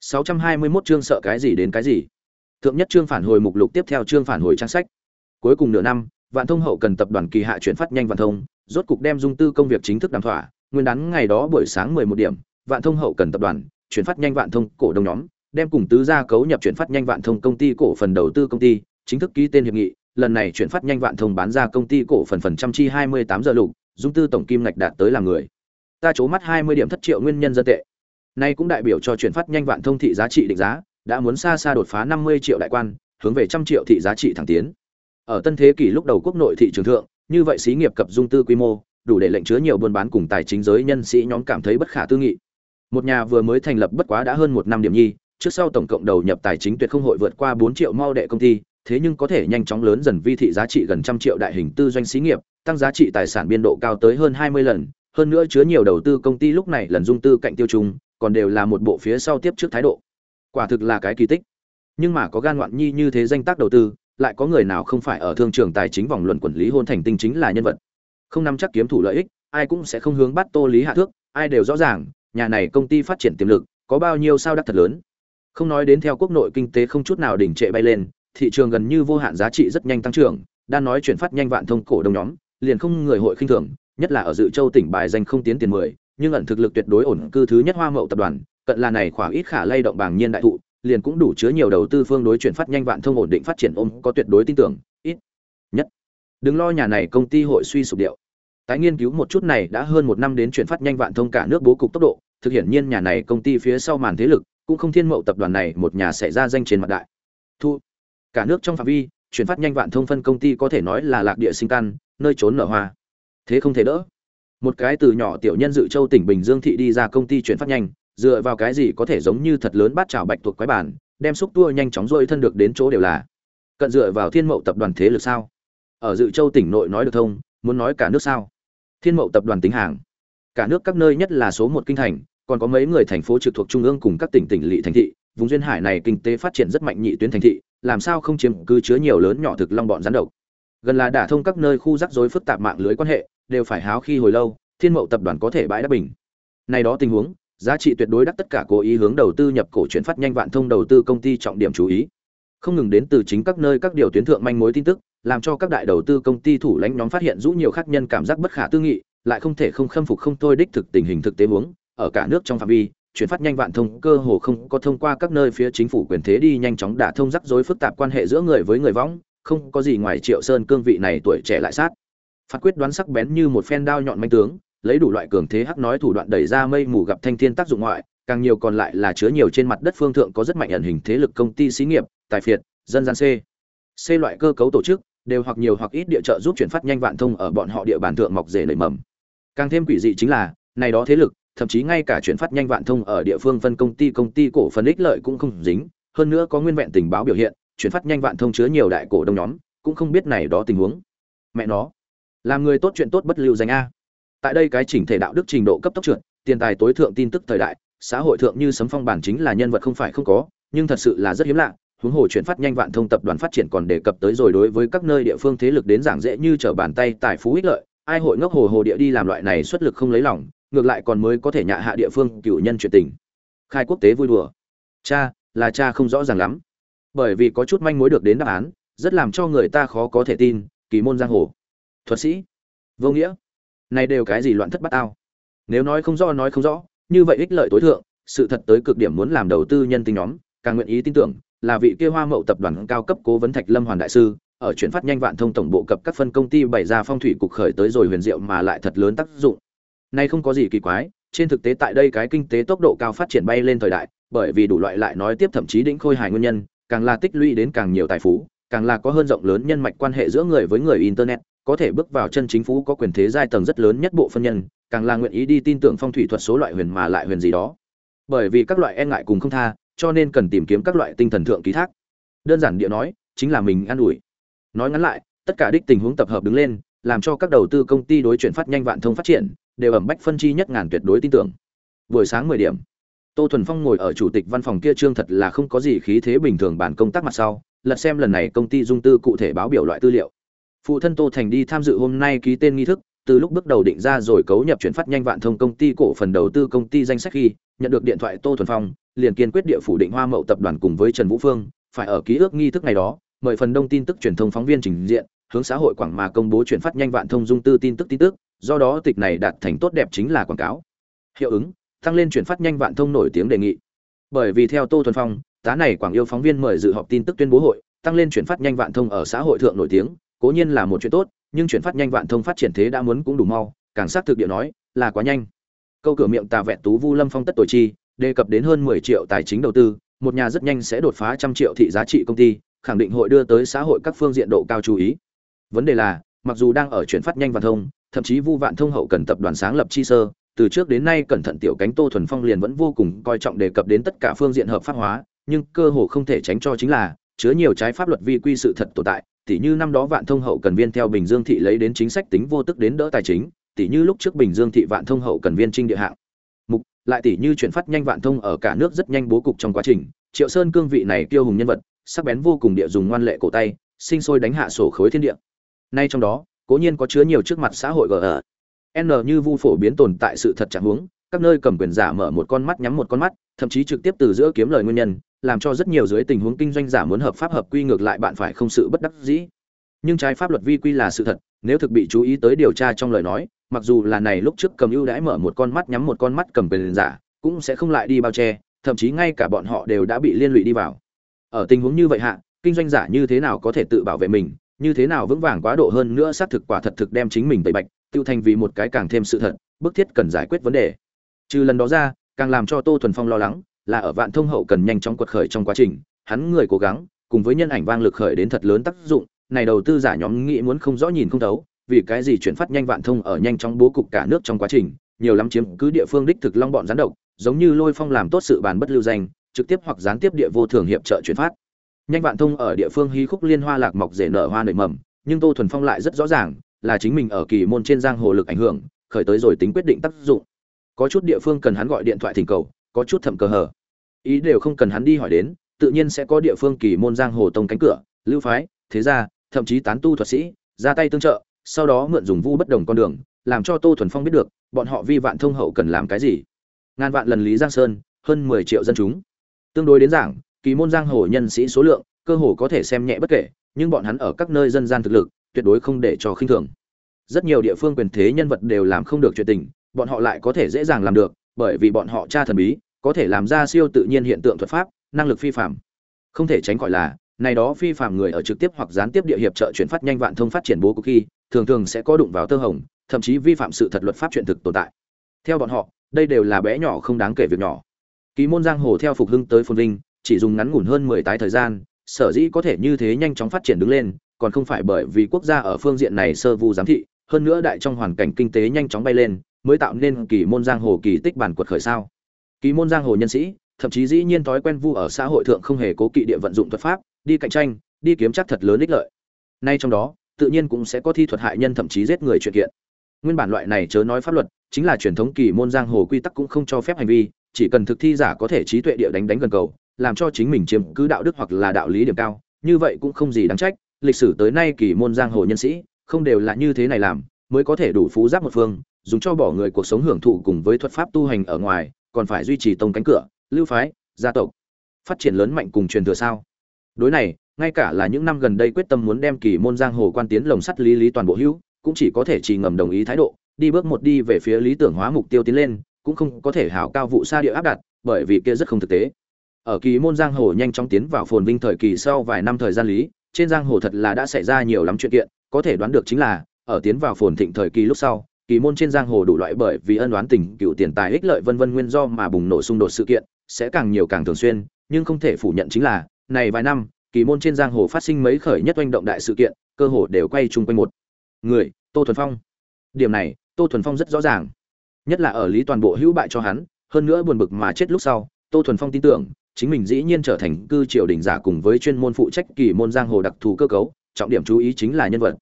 621 chương sợ cái gì đến cái gì. Thượng nhất chương phản hồi mục lục tiếp theo chương phản hồi trang sách. Cuối cùng nửa năm, vạn thông hậu cần tập đoàn kỳ hạ chuyển phát nhanh vạn thông, rốt cục đem dung tư công việc chính thức đàm thỏa. Nguyên đán ngày đó buổi sáng 11 điểm, vạn thông hậu cần tập đoàn chuyển phát nhanh vạn thông cổ đông nhóm, đem cùng tứ gia cấu nhập chuyển phát nhanh vạn thông công ty cổ phần đầu tư công ty, chính thức ký tên hiệp nghị. Lần này chuyển phát nhanh vạn thông bán ra công ty cổ phần phần trăm chi 28 giờ lục, dung tư tổng kim ngạch đạt tới là người. Ta chố mắt 20 điểm thất triệu nguyên nhân dân tệ nay cũng đại biểu cho chuyển phát nhanh vạn thông thị giá trị định giá, đã muốn xa xa đột phá 50 triệu đại quan, hướng về trăm triệu thị giá trị thẳng tiến. Ở tân thế kỷ lúc đầu quốc nội thị trường thượng, như vậy xí nghiệp cập dung tư quy mô, đủ để lệnh chứa nhiều buôn bán cùng tài chính giới nhân sĩ nhóm cảm thấy bất khả tư nghị. Một nhà vừa mới thành lập bất quá đã hơn một năm điểm nhi, trước sau tổng cộng đầu nhập tài chính tuyệt không hội vượt qua 4 triệu mau đệ công ty, thế nhưng có thể nhanh chóng lớn dần vi thị giá trị gần trăm triệu đại hình tư doanh xí nghiệp, tăng giá trị tài sản biên độ cao tới hơn 20 lần, hơn nữa chứa nhiều đầu tư công ty lúc này lần dung tư cạnh tiêu trùng còn đều là một bộ phía sau tiếp trước thái độ. Quả thực là cái kỳ tích. Nhưng mà có gan ngoạn nhi như thế danh tác đầu tư, lại có người nào không phải ở thương trường tài chính vòng luận quản lý hôn thành tinh chính là nhân vật. Không nắm chắc kiếm thủ lợi ích, ai cũng sẽ không hướng bắt tô lý hạ thước, ai đều rõ ràng, nhà này công ty phát triển tiềm lực, có bao nhiêu sao đắc thật lớn. Không nói đến theo quốc nội kinh tế không chút nào đỉnh trệ bay lên, thị trường gần như vô hạn giá trị rất nhanh tăng trưởng, đang nói chuyển phát nhanh vạn thông cổ đông nhóm, liền không người hội khinh thường, nhất là ở dự châu tỉnh bài danh không tiến tiền mười nhưng ẩn thực lực tuyệt đối ổn cư thứ nhất hoa mậu tập đoàn, cận là này khoảng ít khả lay động bảng nhiên đại thụ, liền cũng đủ chứa nhiều đầu tư phương đối chuyển phát nhanh vạn thông ổn định phát triển ôm, có tuyệt đối tin tưởng, ít nhất. Đừng lo nhà này công ty hội suy sụp điệu. Tái nghiên cứu một chút này đã hơn một năm đến chuyển phát nhanh vạn thông cả nước bố cục tốc độ, thực hiện nhiên nhà này công ty phía sau màn thế lực, cũng không thiên mậu tập đoàn này một nhà xảy ra danh trên mặt đại. Thu, cả nước trong phạm vi, chuyển phát nhanh vạn thông phân công ty có thể nói là lạc địa sinh căn, nơi trốn nở hoa. Thế không thể đỡ một cái từ nhỏ tiểu nhân dự châu tỉnh bình dương thị đi ra công ty chuyển phát nhanh, dựa vào cái gì có thể giống như thật lớn bát chảo bạch thuộc quái bản, đem xúc tua nhanh chóng rôi thân được đến chỗ đều là. Cận dựa vào thiên mậu tập đoàn thế lực sao? Ở dự châu tỉnh nội nói được thông, muốn nói cả nước sao? Thiên mậu tập đoàn tính hàng. Cả nước các nơi nhất là số một kinh thành, còn có mấy người thành phố trực thuộc trung ương cùng các tỉnh tỉnh lỵ thành thị, vùng duyên hải này kinh tế phát triển rất mạnh nhị tuyến thành thị, làm sao không chiếm cứ chứa nhiều lớn nhỏ thực long bọn rắn độc. Gần là đả thông các nơi khu rắc rối phức tạp mạng lưới quan hệ đều phải háo khi hồi lâu, thiên mậu tập đoàn có thể bãi đáp bình. Này đó tình huống, giá trị tuyệt đối đắt tất cả cố ý hướng đầu tư nhập cổ chuyển phát nhanh vạn thông đầu tư công ty trọng điểm chú ý. Không ngừng đến từ chính các nơi các điều tuyến thượng manh mối tin tức, làm cho các đại đầu tư công ty thủ lãnh nhóm phát hiện rũ nhiều khác nhân cảm giác bất khả tư nghị, lại không thể không khâm phục không thôi đích thực tình hình thực tế huống, ở cả nước trong phạm vi, chuyển phát nhanh vạn thông cơ hồ không có thông qua các nơi phía chính phủ quyền thế đi nhanh chóng đả thông rắc rối phức tạp quan hệ giữa người với người võng, không có gì ngoài triệu sơn cương vị này tuổi trẻ lại sát phát quyết đoán sắc bén như một phen đao nhọn manh tướng, lấy đủ loại cường thế hắc nói thủ đoạn đẩy ra mây mù gặp thanh thiên tác dụng ngoại, càng nhiều còn lại là chứa nhiều trên mặt đất phương thượng có rất mạnh ẩn hình thế lực công ty xí nghiệp, tài phiệt, dân gian c. C loại cơ cấu tổ chức, đều hoặc nhiều hoặc ít địa trợ giúp chuyển phát nhanh vạn thông ở bọn họ địa bàn thượng mọc rể nảy mầm. Càng thêm quỷ dị chính là, này đó thế lực, thậm chí ngay cả chuyển phát nhanh vạn thông ở địa phương phân công ty công ty cổ phần ích lợi cũng không dính, hơn nữa có nguyên vẹn tình báo biểu hiện, chuyển phát nhanh vạn thông chứa nhiều đại cổ đông nhóm, cũng không biết này đó tình huống. Mẹ nó làm người tốt chuyện tốt bất lưu danh a. Tại đây cái chỉnh thể đạo đức trình độ cấp tốc trượt, tiền tài tối thượng tin tức thời đại, xã hội thượng như sấm phong bản chính là nhân vật không phải không có, nhưng thật sự là rất hiếm lạ. Huống hồ chuyển phát nhanh vạn thông tập đoàn phát triển còn đề cập tới rồi đối với các nơi địa phương thế lực đến giảng dễ như trở bàn tay, tài phú ích lợi, ai hội ngốc hồ hồ địa đi làm loại này xuất lực không lấy lòng, ngược lại còn mới có thể nhạ hạ địa phương cựu nhân chuyện tình. Khai quốc tế vui đùa. Cha, là cha không rõ ràng lắm. Bởi vì có chút manh mối được đến đáp án, rất làm cho người ta khó có thể tin, kỳ môn giang hồ thuật sĩ. Vô nghĩa. Này đều cái gì loạn thất bát ao nếu nói không rõ, nói không rõ, như vậy ích lợi tối thượng, sự thật tới cực điểm muốn làm đầu tư nhân tinh nhóm, càng nguyện ý tin tưởng là vị kia hoa mậu tập đoàn cao cấp cố vấn thạch lâm hoàn đại sư, ở chuyển phát nhanh vạn thông tổng bộ cập các phân công ty bày ra phong thủy cục khởi tới rồi huyền diệu mà lại thật lớn tác dụng. Nay không có gì kỳ quái, trên thực tế tại đây cái kinh tế tốc độ cao phát triển bay lên thời đại, bởi vì đủ loại lại nói tiếp thậm chí đỉnh khôi hài nguyên nhân, càng là tích lũy đến càng nhiều tài phú, càng là có hơn rộng lớn nhân mạch quan hệ giữa người với người internet có thể bước vào chân chính phú có quyền thế giai tầng rất lớn nhất bộ phân nhân, càng là nguyện ý đi tin tưởng phong thủy thuật số loại huyền mà lại huyền gì đó. Bởi vì các loại e ngại cùng không tha, cho nên cần tìm kiếm các loại tinh thần thượng ký thác. Đơn giản địa nói, chính là mình an ủi. Nói ngắn lại, tất cả đích tình huống tập hợp đứng lên, làm cho các đầu tư công ty đối chuyển phát nhanh vạn thông phát triển, đều ẩm bách phân chi nhất ngàn tuyệt đối tin tưởng. Buổi sáng mười điểm, tô thuần phong ngồi ở chủ tịch văn phòng kia trương thật là không có gì khí thế bình thường bản công tác mặt sau, lật xem lần này công ty dung tư cụ thể báo biểu loại tư liệu phụ thân tô thành đi tham dự hôm nay ký tên nghi thức, từ lúc bước đầu định ra rồi cấu nhập chuyển phát nhanh vạn thông công ty cổ phần đầu tư công ty danh sách khi, nhận được điện thoại tô thuần phong, liền kiên quyết địa phủ định hoa mậu tập đoàn cùng với trần vũ phương, phải ở ký ước nghi thức này đó, mời phần đông tin tức truyền thông phóng viên trình diện, hướng xã hội quảng mà công bố chuyển phát nhanh vạn thông dung tư tin tức tin tức, do đó tịch này đạt thành tốt đẹp chính là quảng cáo. Hiệu ứng, tăng lên chuyển phát nhanh vạn thông nổi tiếng đề nghị. Bởi vì theo tô thuần phong tá này quảng yêu phóng viên mời dự họp tin tức tuyên bố hội, tăng lên chuyển phát nhanh vạn thông ở xã hội thượng nổi tiếng cố nhiên là một chuyện tốt, nhưng chuyển phát nhanh vạn thông phát triển thế đã muốn cũng đủ mau, càng xác thực địa nói, là quá nhanh. Câu cửa miệng tà vẹn tú vu lâm phong tất tội chi, đề cập đến hơn 10 triệu tài chính đầu tư, một nhà rất nhanh sẽ đột phá trăm triệu thị giá trị công ty, khẳng định hội đưa tới xã hội các phương diện độ cao chú ý. Vấn đề là, mặc dù đang ở chuyển phát nhanh vạn thông, thậm chí vu vạn thông hậu cần tập đoàn sáng lập chi sơ, từ trước đến nay cẩn thận tiểu cánh tô thuần phong liền vẫn vô cùng coi trọng đề cập đến tất cả phương diện hợp pháp hóa, nhưng cơ hồ không thể tránh cho chính là chứa nhiều trái pháp luật vi quy sự thật tồn tại tỉ như năm đó vạn thông hậu cần viên theo bình dương thị lấy đến chính sách tính vô tức đến đỡ tài chính, tỉ như lúc trước bình dương thị vạn thông hậu cần viên trinh địa hạng. Mục, lại tỉ như chuyển phát nhanh vạn thông ở cả nước rất nhanh bố cục trong quá trình, triệu sơn cương vị này kiêu hùng nhân vật, sắc bén vô cùng địa dùng ngoan lệ cổ tay, sinh sôi đánh hạ sổ khối thiên địa. Nay trong đó, cố nhiên có chứa nhiều trước mặt xã hội gờ n như vu phổ biến tồn tại sự thật chẳng huống các nơi cầm quyền giả mở một con mắt nhắm một con mắt, thậm chí trực tiếp từ giữa kiếm lời nguyên nhân, làm cho rất nhiều dưới tình huống kinh doanh giả muốn hợp pháp hợp quy ngược lại bạn phải không sự bất đắc dĩ. Nhưng trái pháp luật vi quy là sự thật, nếu thực bị chú ý tới điều tra trong lời nói, mặc dù là này lúc trước cầm ưu đãi mở một con mắt nhắm một con mắt cầm quyền giả, cũng sẽ không lại đi bao che, thậm chí ngay cả bọn họ đều đã bị liên lụy đi vào. Ở tình huống như vậy hạ, kinh doanh giả như thế nào có thể tự bảo vệ mình, như thế nào vững vàng quá độ hơn nữa xác thực quả thật thực đem chính mình tẩy bạch, tiêu thành vì một cái càng thêm sự thật, bức thiết cần giải quyết vấn đề trừ lần đó ra, càng làm cho tô thuần phong lo lắng là ở vạn thông hậu cần nhanh chóng quật khởi trong quá trình, hắn người cố gắng cùng với nhân ảnh vang lực khởi đến thật lớn tác dụng, này đầu tư giả nhóm nghĩ muốn không rõ nhìn không thấu, vì cái gì chuyển phát nhanh vạn thông ở nhanh chóng bố cục cả nước trong quá trình, nhiều lắm chiếm cứ địa phương đích thực long bọn gián độc, giống như lôi phong làm tốt sự bàn bất lưu danh, trực tiếp hoặc gián tiếp địa vô thường hiệp trợ chuyển phát. Nhanh vạn thông ở địa phương hí khúc liên hoa lạc mọc rể nở hoa nảy mầm, nhưng tô thuần phong lại rất rõ ràng là chính mình ở kỳ môn trên giang hồ lực ảnh hưởng, khởi tới rồi tính quyết định tác dụng có chút địa phương cần hắn gọi điện thoại thỉnh cầu, có chút thẩm cờ hờ. Ý đều không cần hắn đi hỏi đến, tự nhiên sẽ có địa phương kỳ môn giang hồ tông cánh cửa, lưu phái, thế gia, thậm chí tán tu thuật sĩ, ra tay tương trợ, sau đó mượn dùng vu bất đồng con đường, làm cho tô thuần phong biết được, bọn họ vi vạn thông hậu cần làm cái gì. Ngàn vạn lần lý giang sơn, hơn mười triệu dân chúng. Tương đối đến giảng, kỳ môn giang hồ nhân sĩ số lượng, cơ hồ có thể xem nhẹ bất kể, nhưng bọn hắn ở các nơi dân gian thực lực, tuyệt đối không để cho khinh thường. Rất nhiều địa phương quyền thế nhân vật đều làm không được chuyện tình bọn họ lại có thể dễ dàng làm được, bởi vì bọn họ cha thần bí, có thể làm ra siêu tự nhiên hiện tượng thuật pháp, năng lực phi phạm. Không thể tránh khỏi là, này đó phi phạm người ở trực tiếp hoặc gián tiếp địa hiệp trợ chuyển phát nhanh vạn thông phát triển bố cục khi, thường thường sẽ có đụng vào tơ hồng, thậm chí vi phạm sự thật luật pháp chuyện thực tồn tại. Theo bọn họ, đây đều là bé nhỏ không đáng kể việc nhỏ. Ký môn giang hồ theo phục hưng tới phồn vinh, chỉ dùng ngắn ngủn hơn mười tái thời gian, sở dĩ có thể như thế nhanh chóng phát triển đứng lên, còn không phải bởi vì quốc gia ở phương diện này sơ vu giám thị, hơn nữa đại trong hoàn cảnh kinh tế nhanh chóng bay lên mới tạo nên kỳ môn giang hồ kỳ tích bản quật khởi sao? Kỳ môn giang hồ nhân sĩ, thậm chí dĩ nhiên thói quen vu ở xã hội thượng không hề cố kỵ địa vận dụng thuật pháp, đi cạnh tranh, đi kiếm chắc thật lớn ích lợi. Nay trong đó, tự nhiên cũng sẽ có thi thuật hại nhân thậm chí giết người chuyện kiện. Nguyên bản loại này chớ nói pháp luật, chính là truyền thống kỳ môn giang hồ quy tắc cũng không cho phép hành vi, chỉ cần thực thi giả có thể trí tuệ địa đánh đánh gần cầu, làm cho chính mình chiếm cứ đạo đức hoặc là đạo lý điểm cao, như vậy cũng không gì đáng trách. Lịch sử tới nay kỳ môn giang hồ nhân sĩ, không đều là như thế này làm, mới có thể đủ phú giáp một phương dùng cho bỏ người cuộc sống hưởng thụ cùng với thuật pháp tu hành ở ngoài, còn phải duy trì tông cánh cửa, lưu phái, gia tộc, phát triển lớn mạnh cùng truyền thừa sao? Đối này, ngay cả là những năm gần đây quyết tâm muốn đem kỳ môn giang hồ quan tiến lồng sắt lý lý toàn bộ hữu, cũng chỉ có thể chỉ ngầm đồng ý thái độ, đi bước một đi về phía lý tưởng hóa mục tiêu tiến lên, cũng không có thể hảo cao vụ xa địa áp đặt, bởi vì kia rất không thực tế. Ở kỳ môn giang hồ nhanh chóng tiến vào phồn vinh thời kỳ sau vài năm thời gian lý, trên giang hồ thật là đã xảy ra nhiều lắm chuyện kiện, có thể đoán được chính là, ở tiến vào phồn thịnh thời kỳ lúc sau kỳ môn trên giang hồ đủ loại bởi vì ân oán tình, cựu tiền tài ích lợi vân vân nguyên do mà bùng nổ xung đột sự kiện, sẽ càng nhiều càng thường xuyên, nhưng không thể phủ nhận chính là, này vài năm, kỳ môn trên giang hồ phát sinh mấy khởi nhất oanh động đại sự kiện, cơ hồ đều quay chung quanh một. Người, tô thuần phong. Điểm này, tô thuần phong rất rõ ràng. Nhất là ở lý toàn bộ hữu bại cho hắn, hơn nữa buồn bực mà chết lúc sau, tô thuần phong tin tưởng, chính mình dĩ nhiên trở thành cư triều đình giả cùng với chuyên môn phụ trách kỳ môn giang hồ đặc thù cơ cấu, trọng điểm chú ý chính là nhân vật.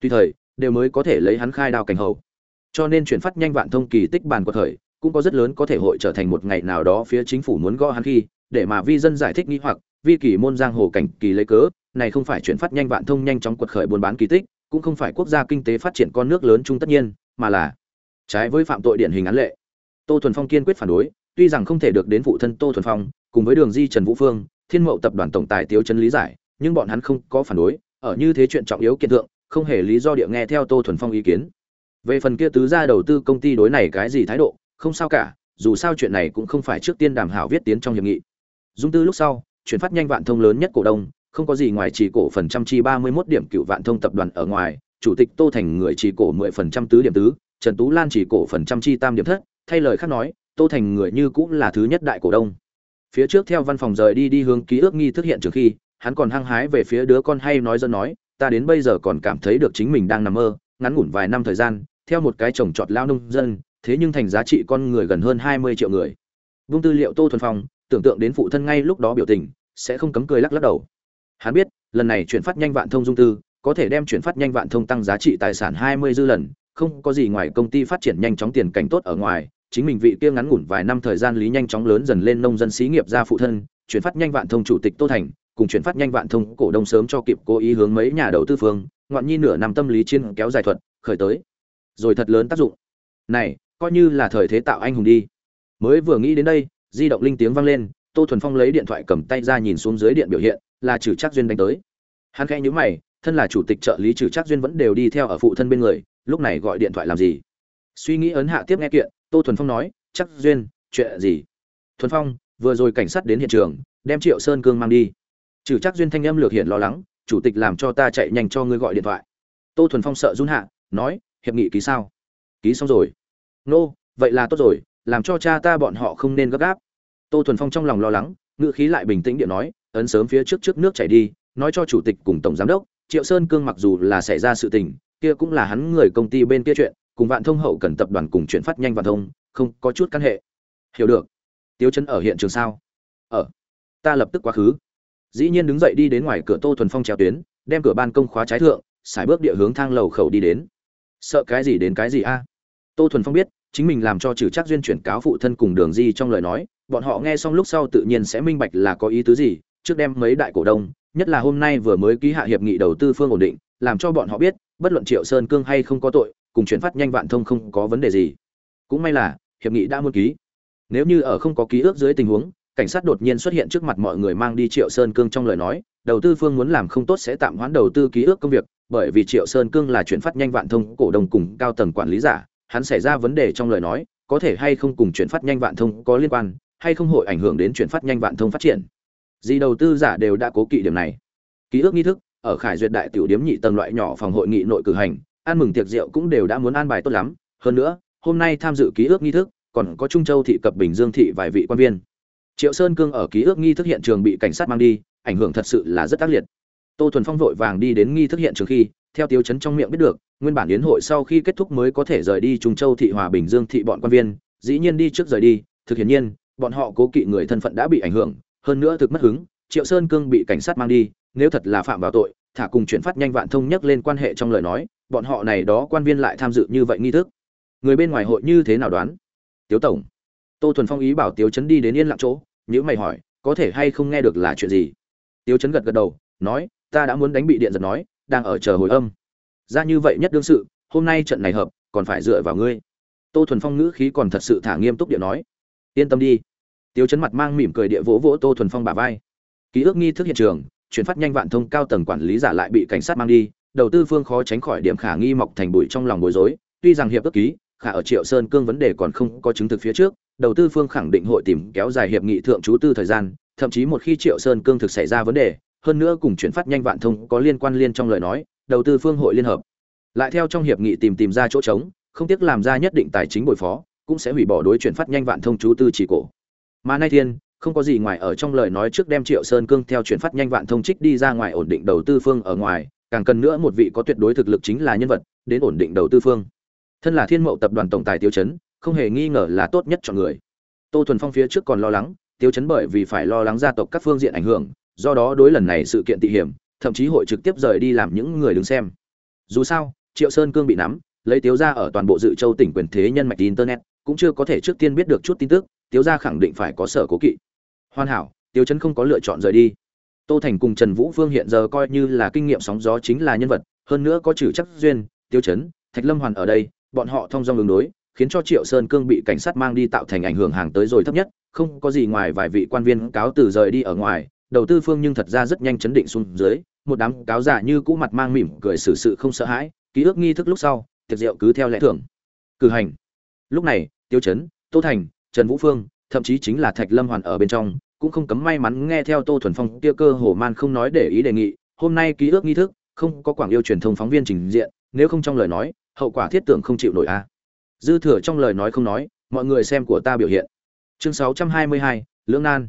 Tuy thời, đều mới có thể lấy hắn khai đao cảnh hầu cho nên chuyển phát nhanh vạn thông kỳ tích bàn của thời, cũng có rất lớn có thể hội trở thành một ngày nào đó phía chính phủ muốn gõ hắn khi, để mà vi dân giải thích nghi hoặc, vi kỳ môn giang hồ cảnh kỳ lấy cớ, này không phải chuyển phát nhanh vạn thông nhanh chóng quật khởi buôn bán kỳ tích, cũng không phải quốc gia kinh tế phát triển con nước lớn chung tất nhiên, mà là trái với phạm tội điển hình án lệ. Tô thuần phong kiên quyết phản đối, tuy rằng không thể được đến phụ thân tô thuần phong, cùng với đường di trần vũ phương, thiên mậu tập đoàn tổng tài tiếu chân lý giải, nhưng bọn hắn không có phản đối, ở như thế chuyện trọng yếu kiện thượng, không hề lý do địa nghe theo tô thuần phong ý kiến về phần kia tứ gia đầu tư công ty đối này cái gì thái độ, không sao cả, dù sao chuyện này cũng không phải trước tiên đàm hảo viết tiến trong hiệp nghị. Dung tư lúc sau, chuyển phát nhanh vạn thông lớn nhất cổ đông, không có gì ngoài chỉ cổ phần trăm chi ba mươi 31 điểm cựu vạn thông tập đoàn ở ngoài, chủ tịch tô thành người chỉ cổ mười phần trăm tứ điểm tứ, trần tú lan chỉ cổ phần trăm chi tam điểm thất, thay lời khác nói, tô thành người như cũng là thứ nhất đại cổ đông. Phía trước theo văn phòng rời đi đi hướng ký ước nghi thức hiện trường khi, hắn còn hăng hái về phía đứa con hay nói dân nói, ta đến bây giờ còn cảm thấy được chính mình đang nằm mơ, ngắn ngủn vài năm thời gian theo một cái trồng trọt lao nông dân, thế nhưng thành giá trị con người gần hơn hai mươi triệu người. Vung tư liệu tô thuần phong, tưởng tượng đến phụ thân ngay lúc đó biểu tình, sẽ không cấm cười lắc lắc đầu. Hắn biết, lần này chuyển phát nhanh vạn thông dung tư, có thể đem chuyển phát nhanh vạn thông tăng giá trị tài sản hai mươi dư lần, không có gì ngoài công ty phát triển nhanh chóng tiền cảnh tốt ở ngoài, chính mình vị kia ngắn ngủn vài năm thời gian lý nhanh chóng lớn dần lên nông dân xí nghiệp ra phụ thân, chuyển phát nhanh vạn thông chủ tịch tô thành, cùng chuyển phát nhanh vạn thông cổ đông sớm cho kịp cố ý hướng mấy nhà đầu tư phương, ngoạn nhi nửa năm tâm lý chiên kéo dài thuật, khởi tới rồi thật lớn tác dụng. Này, coi như là thời thế tạo anh hùng đi. Mới vừa nghĩ đến đây, di động linh tiếng vang lên, tô thuần phong lấy điện thoại cầm tay ra nhìn xuống dưới điện biểu hiện, là trừ chắc duyên đánh tới. Hắn khẽ nhíu mày, thân là chủ tịch trợ lý trừ chắc duyên vẫn đều đi theo ở phụ thân bên người, lúc này gọi điện thoại làm gì? Suy nghĩ ấn hạ tiếp nghe kiện, tô thuần phong nói chắc duyên, chuyện gì? Thuần phong, vừa rồi cảnh sát đến hiện trường, đem triệu sơn cương mang đi. Trừ chắc duyên thanh âm lược hiện lo lắng, chủ tịch làm cho ta chạy nhanh cho ngươi gọi điện thoại. Tô thuần phong sợ run hạ, nói hiệp nghị ký sao? Ký xong rồi. Nô, vậy là tốt rồi, làm cho cha ta bọn họ không nên gấp gáp. Tô thuần phong trong lòng lo lắng ngự khí lại bình tĩnh điện nói, ấn sớm phía trước trước nước chảy đi, nói cho chủ tịch cùng tổng giám đốc, triệu sơn cương mặc dù là xảy ra sự tình, kia cũng là hắn người công ty bên kia chuyện, cùng vạn thông hậu cần tập đoàn cùng chuyển phát nhanh vạn thông, không có chút căn hệ. Hiểu được. Tiêu chân ở hiện trường sao? Ở. Ta lập tức quá khứ. Dĩ nhiên đứng dậy đi đến ngoài cửa tô thuần phong trèo tuyến, đem cửa ban công khóa trái thượng, xài bước địa hướng thang lầu khẩu đi đến sợ cái gì đến cái gì a? Tô thuần phong biết, chính mình làm cho trừ chắc duyên chuyển cáo phụ thân cùng đường di trong lời nói, bọn họ nghe xong lúc sau tự nhiên sẽ minh bạch là có ý tứ gì, trước đem mấy đại cổ đông, nhất là hôm nay vừa mới ký hạ hiệp nghị đầu tư phương ổn định, làm cho bọn họ biết, bất luận triệu sơn cương hay không có tội, cùng chuyển phát nhanh vạn thông không có vấn đề gì. Cũng may là, hiệp nghị đã muốn ký. Nếu như ở không có ký ước dưới tình huống, cảnh sát đột nhiên xuất hiện trước mặt mọi người mang đi triệu sơn cương trong lời nói, đầu tư phương muốn làm không tốt sẽ tạm hoãn đầu tư ký ước công việc bởi vì triệu sơn cương là chuyển phát nhanh vạn thông cổ đông cùng cao tầng quản lý giả, hắn xảy ra vấn đề trong lời nói, có thể hay không cùng chuyển phát nhanh vạn thông có liên quan, hay không hội ảnh hưởng đến chuyển phát nhanh vạn thông phát triển. Gì đầu tư giả đều đã cố kỵ điểm này. Ký ước nghi thức, ở khải duyệt đại tiểu điếm nhị tầng loại nhỏ phòng hội nghị nội cử hành, ăn mừng tiệc rượu cũng đều đã muốn an bài tốt lắm. Hơn nữa, hôm nay tham dự ký ước nghi thức, còn có trung châu thị cập bình dương thị vài vị quan viên. Triệu sơn cương ở ký ước nghi thức hiện trường bị cảnh sát mang đi, ảnh hưởng thật sự là rất ác liệt tô thuần phong vội vàng đi đến nghi thức hiện trường khi, theo tiêu chấn trong miệng biết được, nguyên bản yến hội sau khi kết thúc mới có thể rời đi trung châu thị hòa bình dương thị bọn quan viên, dĩ nhiên đi trước rời đi, thực hiện nhiên, bọn họ cố kỵ người thân phận đã bị ảnh hưởng, hơn nữa thực mất hứng, triệu sơn cương bị cảnh sát mang đi, nếu thật là phạm vào tội, thả cùng chuyển phát nhanh vạn thông nhất lên quan hệ trong lời nói, bọn họ này đó quan viên lại tham dự như vậy nghi thức. Người bên ngoài hội như thế nào đoán? Tiếu tổng. Tô thuần phong ý bảo tiếu chấn đi đến yên lặng chỗ nhữ mày hỏi, có thể hay không nghe được là chuyện gì? Tiếu chấn gật gật đầu, nói ta đã muốn đánh bị điện giật nói, đang ở chờ hồi âm. Ra như vậy nhất đương sự, hôm nay trận này hợp, còn phải dựa vào ngươi. Tô thuần phong ngữ khí còn thật sự thả nghiêm túc điện nói. Yên tâm đi. Tiêu chấn mặt mang mỉm cười địa vỗ vỗ tô thuần phong bả vai. Ký ức nghi thức hiện trường, chuyển phát nhanh vạn thông cao tầng quản lý giả lại bị cảnh sát mang đi, đầu tư phương khó tránh khỏi điểm khả nghi mọc thành bụi trong lòng bối rối. Tuy rằng hiệp ước ký, khả ở triệu sơn cương vấn đề còn không có chứng thực phía trước, đầu tư phương khẳng định hội tìm kéo dài hiệp nghị thượng chú tư thời gian, thậm chí một khi triệu sơn cương thực xảy ra vấn đề hơn nữa cùng chuyển phát nhanh vạn thông có liên quan liên trong lời nói, đầu tư phương hội liên hợp. Lại theo trong hiệp nghị tìm tìm ra chỗ trống, không tiếc làm ra nhất định tài chính bồi phó, cũng sẽ hủy bỏ đối chuyển phát nhanh vạn thông chú tư chỉ cổ. Mà nay thiên, không có gì ngoài ở trong lời nói trước đem triệu sơn cương theo chuyển phát nhanh vạn thông trích đi ra ngoài ổn định đầu tư phương ở ngoài, càng cần nữa một vị có tuyệt đối thực lực chính là nhân vật, đến ổn định đầu tư phương. Thân là thiên mậu tập đoàn tổng tài tiêu chấn, không hề nghi ngờ là tốt nhất chọn người. Tô thuần phong phía trước còn lo lắng, tiêu chấn bởi vì phải lo lắng gia tộc các phương diện ảnh hưởng do đó đối lần này sự kiện tị hiểm, thậm chí hội trực tiếp rời đi làm những người đứng xem. Dù sao, triệu sơn cương bị nắm, lấy tiếu ra ở toàn bộ dự châu tỉnh quyền thế nhân mạch internet, cũng chưa có thể trước tiên biết được chút tin tức, tiếu ra khẳng định phải có sở cố kỵ. Hoàn hảo, tiếu chấn không có lựa chọn rời đi. Tô thành cùng trần vũ phương hiện giờ coi như là kinh nghiệm sóng gió chính là nhân vật, hơn nữa có trừ chắc duyên tiêu chấn thạch lâm hoàn ở đây, bọn họ thông dong ứng đối, khiến cho triệu sơn cương bị cảnh sát mang đi tạo thành ảnh hưởng hàng tới rồi thấp nhất, không có gì ngoài vài vị quan viên cáo từ rời đi ở ngoài đầu tư phương nhưng thật ra rất nhanh chấn định xuống dưới một đám cáo giả như cũ mặt mang mỉm cười xử sự không sợ hãi ký ức nghi thức lúc sau tiệc rượu cứ theo lẽ thường. Cử hành. Lúc này tiêu chấn tô thành trần vũ phương thậm chí chính là thạch lâm hoàn ở bên trong cũng không cấm may mắn nghe theo tô thuần phong kia cơ hồ man không nói để ý đề nghị hôm nay ký ước nghi thức không có quảng yêu truyền thông phóng viên trình diện nếu không trong lời nói hậu quả thiết tưởng không chịu nổi a. Dư thừa trong lời nói không nói mọi người xem của ta biểu hiện. Chương 622, lưỡng nan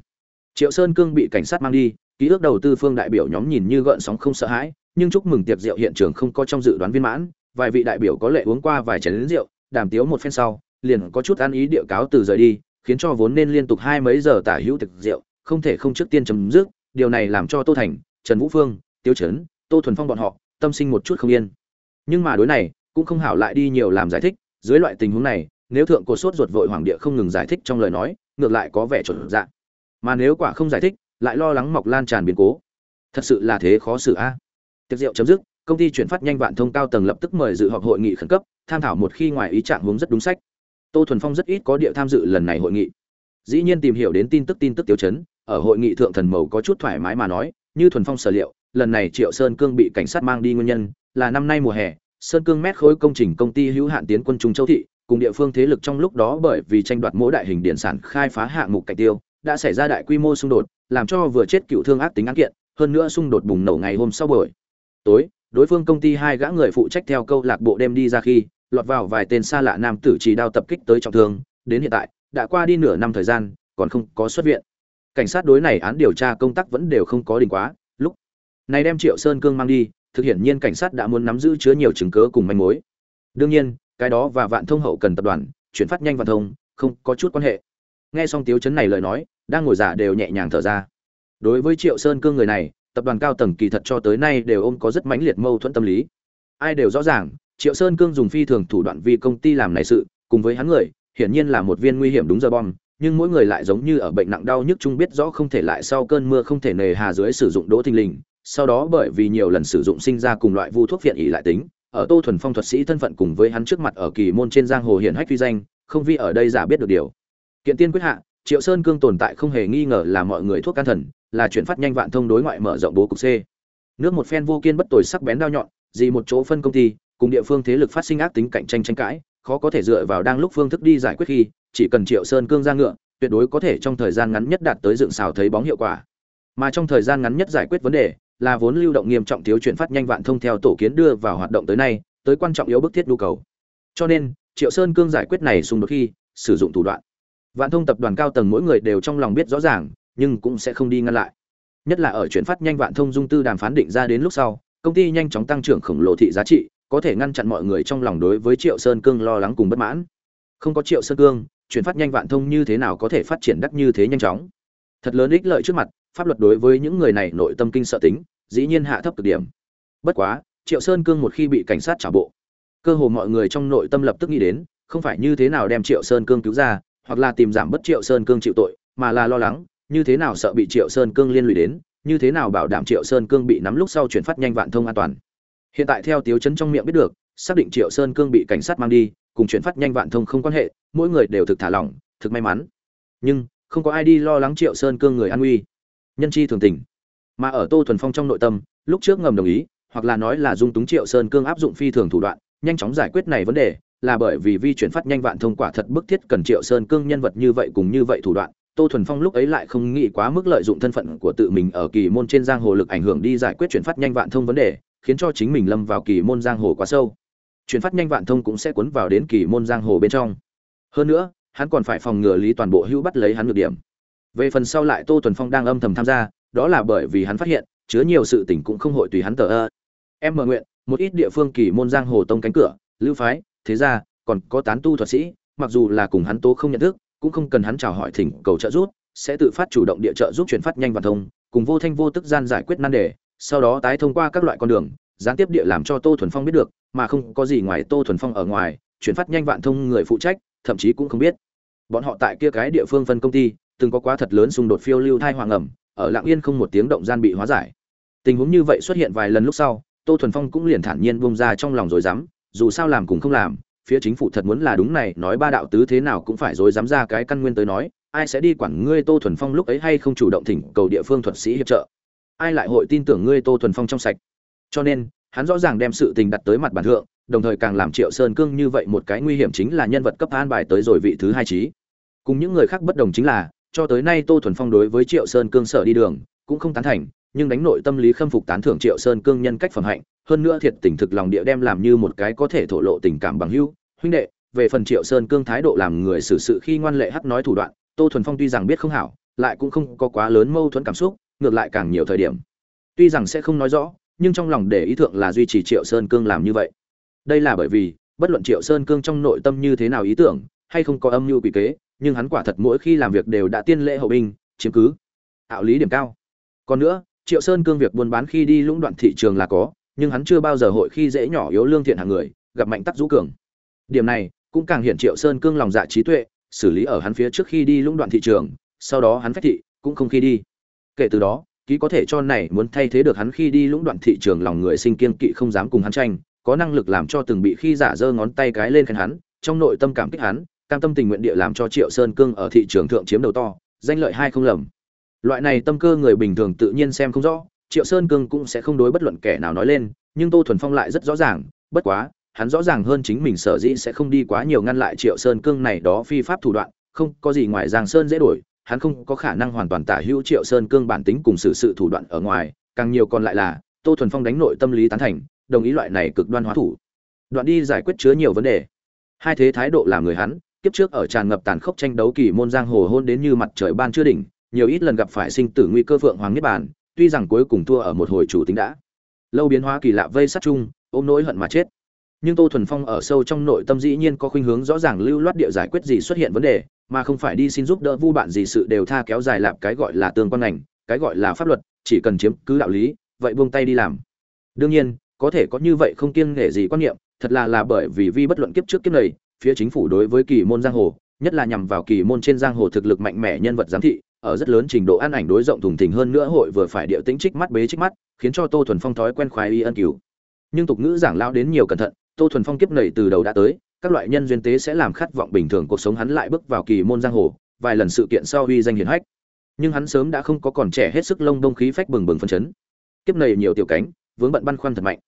triệu sơn cương bị cảnh sát mang đi, ký ức đầu tư phương đại biểu nhóm nhìn như gợn sóng không sợ hãi, nhưng chúc mừng tiệc rượu hiện trường không có trong dự đoán viên mãn, vài vị đại biểu có lệ uống qua vài chén lính rượu, đàm tiếu một phen sau, liền có chút ăn ý địa cáo từ rời đi, khiến cho vốn nên liên tục hai mấy giờ tả hữu thực rượu, không thể không trước tiên chấm dứt, điều này làm cho tô thành, trần vũ phương, tiêu chấn tô thuần phong bọn họ, tâm sinh một chút không yên. Nhưng mà đối này, cũng không hảo lại đi nhiều làm giải thích, dưới loại tình huống này, nếu thượng cổ sốt ruột vội hoàng địa không ngừng giải thích trong lời nói, ngược lại có vẻ chuẩn dạng mà nếu quả không giải thích, lại lo lắng mọc lan tràn biến cố. Thật sự là thế khó xử a. À. tiệc rượu chấm dứt, công ty chuyển phát nhanh vạn thông cao tầng lập tức mời dự họp hội nghị khẩn cấp, tham thảo một khi ngoài ý trạng hướng rất đúng sách. Tô thuần phong rất ít có địa tham dự lần này hội nghị. Dĩ nhiên tìm hiểu đến tin tức tin tức tiêu chấn, ở hội nghị thượng thần mầu có chút thoải mái mà nói, như thuần phong sở liệu, lần này triệu sơn cương bị cảnh sát mang đi nguyên nhân, là năm nay mùa hè, sơn cương mét khối công trình công ty hữu hạn tiến quân trung châu thị, cùng địa phương thế lực trong lúc đó bởi vì tranh đoạt mỗi đại hình điện sản khai phá hạng mục cạnh tiêu đã xảy ra đại quy mô xung đột làm cho vừa chết cựu thương ác tính án kiện hơn nữa xung đột bùng nổ ngày hôm sau buổi tối đối phương công ty hai gã người phụ trách theo câu lạc bộ đêm đi ra khi lọt vào vài tên xa lạ nam tử chỉ đao tập kích tới trọng thương, đến hiện tại đã qua đi nửa năm thời gian, còn không có xuất viện. Cảnh sát đối này án điều tra công tác vẫn đều không có đình quá, lúc này đem Triệu Sơn Cương mang đi, thực hiện nhiên cảnh sát đã muốn nắm giữ chứa nhiều chứng cứ cùng manh mối đương nhiên cái đó và vạn thông hậu cần tập đoàn chuyển phát nhanh vạn thông không có chút quan hệ nghe xong tiếu chấn này lời nói đang ngồi giả đều nhẹ nhàng thở ra. Đối với triệu sơn cương người này, tập đoàn cao tầng kỳ thật cho tới nay đều ôm có rất mãnh liệt mâu thuẫn tâm lý. Ai đều rõ ràng, triệu sơn cương dùng phi thường thủ đoạn vì công ty làm này sự, cùng với hắn người, hiển nhiên là một viên nguy hiểm đúng giờ bom, nhưng mỗi người lại giống như ở bệnh nặng đau nhức chung biết rõ không thể lại sau cơn mưa không thể nề hà dưới sử dụng đỗ thình lình, sau đó bởi vì nhiều lần sử dụng sinh ra cùng loại vu thuốc viện ỉ lại tính, ở tô thuần phong thuật sĩ thân phận cùng với hắn trước mặt ở kỳ môn trên giang hồ hiển hách phi danh, không vi ở đây giả biết được điều. Kiện tiên quyết hạ triệu sơn cương tồn tại không hề nghi ngờ là mọi người thuốc can thần, là chuyển phát nhanh vạn thông đối ngoại mở rộng bố cục c. Nước một phen vô kiên bất tồi sắc bén đao nhọn gì một chỗ phân công ty, cùng địa phương thế lực phát sinh ác tính cạnh tranh tranh cãi, khó có thể dựa vào đang lúc phương thức đi giải quyết khi, chỉ cần triệu sơn cương ra ngựa, tuyệt đối có thể trong thời gian ngắn nhất đạt tới dựng xào thấy bóng hiệu quả. Mà trong thời gian ngắn nhất giải quyết vấn đề, là vốn lưu động nghiêm trọng thiếu chuyển phát nhanh vạn thông theo tổ kiến đưa vào hoạt động tới nay, tới quan trọng yếu bức thiết nhu cầu. Cho nên, triệu sơn cương giải quyết này xung đột khi, sử dụng thủ đoạn vạn thông tập đoàn cao tầng mỗi người đều trong lòng biết rõ ràng, nhưng cũng sẽ không đi ngăn lại. Nhất là ở chuyển phát nhanh vạn thông dung tư đàm phán định ra đến lúc sau, công ty nhanh chóng tăng trưởng khổng lồ thị giá trị, có thể ngăn chặn mọi người trong lòng đối với triệu sơn cương lo lắng cùng bất mãn. Không có triệu sơn cương, chuyển phát nhanh vạn thông như thế nào có thể phát triển đắc như thế nhanh chóng? Thật lớn ích lợi trước mặt, pháp luật đối với những người này nội tâm kinh sợ tính, dĩ nhiên hạ thấp cực điểm. Bất quá, triệu sơn cương một khi bị cảnh sát trả bộ, cơ hồ mọi người trong nội tâm lập tức nghĩ đến, không phải như thế nào đem triệu sơn cương cứu ra hoặc là tìm giảm bất triệu sơn cương chịu tội, mà là lo lắng, như thế nào sợ bị triệu sơn cương liên lụy đến, như thế nào bảo đảm triệu sơn cương bị nắm lúc sau chuyển phát nhanh vạn thông an toàn. Hiện tại theo tiếu chấn trong miệng biết được, xác định triệu sơn cương bị cảnh sát mang đi, cùng chuyển phát nhanh vạn thông không quan hệ, mỗi người đều thực thả lỏng, thực may mắn. Nhưng, không có ai đi lo lắng triệu sơn cương người an nguy. Nhân chi thường tình. Mà ở tô thuần phong trong nội tâm, lúc trước ngầm đồng ý, hoặc là nói là dung túng triệu sơn cương áp dụng phi thường thủ đoạn, nhanh chóng giải quyết này vấn đề là bởi vì vi chuyển phát nhanh vạn thông quả thật bức thiết cần triệu sơn cương nhân vật như vậy cùng như vậy thủ đoạn, tô thuần phong lúc ấy lại không nghĩ quá mức lợi dụng thân phận của tự mình ở kỳ môn trên giang hồ lực ảnh hưởng đi giải quyết chuyển phát nhanh vạn thông vấn đề, khiến cho chính mình lâm vào kỳ môn giang hồ quá sâu. Chuyển phát nhanh vạn thông cũng sẽ cuốn vào đến kỳ môn giang hồ bên trong. Hơn nữa, hắn còn phải phòng ngừa lý toàn bộ hữu bắt lấy hắn được điểm. Về phần sau lại tô thuần phong đang âm thầm tham gia, đó là bởi vì hắn phát hiện, chứa nhiều sự tình cũng không hội tùy hắn tờ ơ. Em mờ nguyện, một ít địa phương kỳ môn giang hồ tông cánh cửa, lưu phái thế ra, còn có tán tu thuật sĩ, mặc dù là cùng hắn tố không nhận thức, cũng không cần hắn chào hỏi thỉnh cầu trợ giúp, sẽ tự phát chủ động địa trợ giúp chuyển phát nhanh và thông, cùng vô thanh vô tức gian giải quyết nan đề, sau đó tái thông qua các loại con đường, gián tiếp địa làm cho tô thuần phong biết được, mà không có gì ngoài tô thuần phong ở ngoài, chuyển phát nhanh vạn thông người phụ trách, thậm chí cũng không biết. Bọn họ tại kia cái địa phương phân công ty, từng có quá thật lớn xung đột phiêu lưu thai hoàng ẩm, ở lạng yên không một tiếng động gian bị hóa giải. Tình huống như vậy xuất hiện vài lần lúc sau, tô thuần phong cũng liền thản nhiên bông ra trong lòng rồi dám dù sao làm cùng không làm, phía chính phủ thật muốn là đúng này, nói ba đạo tứ thế nào cũng phải rồi dám ra cái căn nguyên tới nói, ai sẽ đi quản ngươi tô thuần phong lúc ấy hay không chủ động thỉnh cầu địa phương thuật sĩ hiệp trợ? Ai lại hội tin tưởng ngươi tô thuần phong trong sạch? Cho nên, hắn rõ ràng đem sự tình đặt tới mặt bản thượng, đồng thời càng làm triệu sơn cương như vậy một cái nguy hiểm chính là nhân vật cấp an bài tới rồi vị thứ hai trí. Cùng những người khác bất đồng chính là, cho tới nay tô thuần phong đối với triệu sơn cương sở đi đường, cũng không tán thành, nhưng đánh nội tâm lý khâm phục tán thưởng triệu sơn cương nhân cách phẩm hạnh hơn nữa thiệt tình thực lòng địa đem làm như một cái có thể thổ lộ tình cảm bằng hữu. Huynh đệ, về phần triệu sơn cương thái độ làm người xử sự khi ngoan lệ hắc nói thủ đoạn, tô thuần phong tuy rằng biết không hảo, lại cũng không có quá lớn mâu thuẫn cảm xúc, ngược lại càng nhiều thời điểm. Tuy rằng sẽ không nói rõ, nhưng trong lòng để ý thượng là duy trì triệu sơn cương làm như vậy. Đây là bởi vì, bất luận triệu sơn cương trong nội tâm như thế nào ý tưởng, hay không có âm mưu quỷ kế, nhưng hắn quả thật mỗi khi làm việc đều đã tiên lễ hậu binh, chiếm cứ ảo lý điểm cao. Còn nữa, triệu sơn cương việc buôn bán khi đi lũng đoạn thị trường là có nhưng hắn chưa bao giờ hội khi dễ nhỏ yếu lương thiện hạng người, gặp mạnh tắc rũ cường. Điểm này cũng càng hiện triệu sơn cương lòng dạ trí tuệ, xử lý ở hắn phía trước khi đi lũng đoạn thị trường, sau đó hắn phách thị, cũng không khi đi. Kể từ đó, ký có thể cho này muốn thay thế được hắn khi đi lũng đoạn thị trường lòng người sinh kiên kỵ không dám cùng hắn tranh, có năng lực làm cho từng bị khi giả dơ ngón tay cái lên khen hắn, trong nội tâm cảm kích hắn, cam tâm tình nguyện địa làm cho triệu sơn cương ở thị trường thượng chiếm đầu to, danh lợi hai không lầm. Loại này tâm cơ người bình thường tự nhiên xem không rõ triệu sơn cương cũng sẽ không đối bất luận kẻ nào nói lên, nhưng tô thuần phong lại rất rõ ràng, bất quá, hắn rõ ràng hơn chính mình sở dĩ sẽ không đi quá nhiều ngăn lại triệu sơn cương này đó phi pháp thủ đoạn, không có gì ngoài giang sơn dễ đổi, hắn không có khả năng hoàn toàn tả hữu triệu sơn cương bản tính cùng sự sự thủ đoạn ở ngoài, càng nhiều còn lại là, tô thuần phong đánh nội tâm lý tán thành, đồng ý loại này cực đoan hóa thủ. Đoạn đi giải quyết chứa nhiều vấn đề. Hai thế thái độ làm người hắn, kiếp trước ở tràn ngập tàn khốc tranh đấu kỳ môn giang hồ hôn đến như mặt trời ban chưa đỉnh, nhiều ít lần gặp phải sinh tử nguy cơ phượng hoàng niết bàn tuy rằng cuối cùng thua ở một hồi chủ tính đã. Lâu biến hóa kỳ lạ vây sát chung, ôm nỗi hận mà chết. Nhưng tô thuần phong ở sâu trong nội tâm dĩ nhiên có khuynh hướng rõ ràng lưu loát địa giải quyết gì xuất hiện vấn đề, mà không phải đi xin giúp đỡ vu bạn gì sự đều tha kéo dài lạp cái gọi là tương quan ngành, cái gọi là pháp luật, chỉ cần chiếm cứ đạo lý, vậy buông tay đi làm. Đương nhiên, có thể có như vậy không kiêng nể gì quan niệm, thật là là bởi vì vi bất luận kiếp trước kiếp này, phía chính phủ đối với kỳ môn giang hồ, nhất là nhằm vào kỳ môn trên giang hồ thực lực mạnh mẽ nhân vật giám thị ở rất lớn trình độ ăn ảnh đối rộng thùng thình hơn nữa hội vừa phải điệu tính trích mắt bế trích mắt, khiến cho tô thuần phong thói quen khoái y ân cứu nhưng tục ngữ giảng lao đến nhiều cẩn thận, tô thuần phong kiếp nảy từ đầu đã tới, các loại nhân duyên tế sẽ làm khát vọng bình thường cuộc sống hắn lại bước vào kỳ môn giang hồ, vài lần sự kiện sau huy danh hiển hách. Nhưng hắn sớm đã không có còn trẻ hết sức lông đông khí phách bừng bừng phân chấn. Kiếp nầy nhiều tiểu cánh, vướng bận băn khoăn thật mạnh.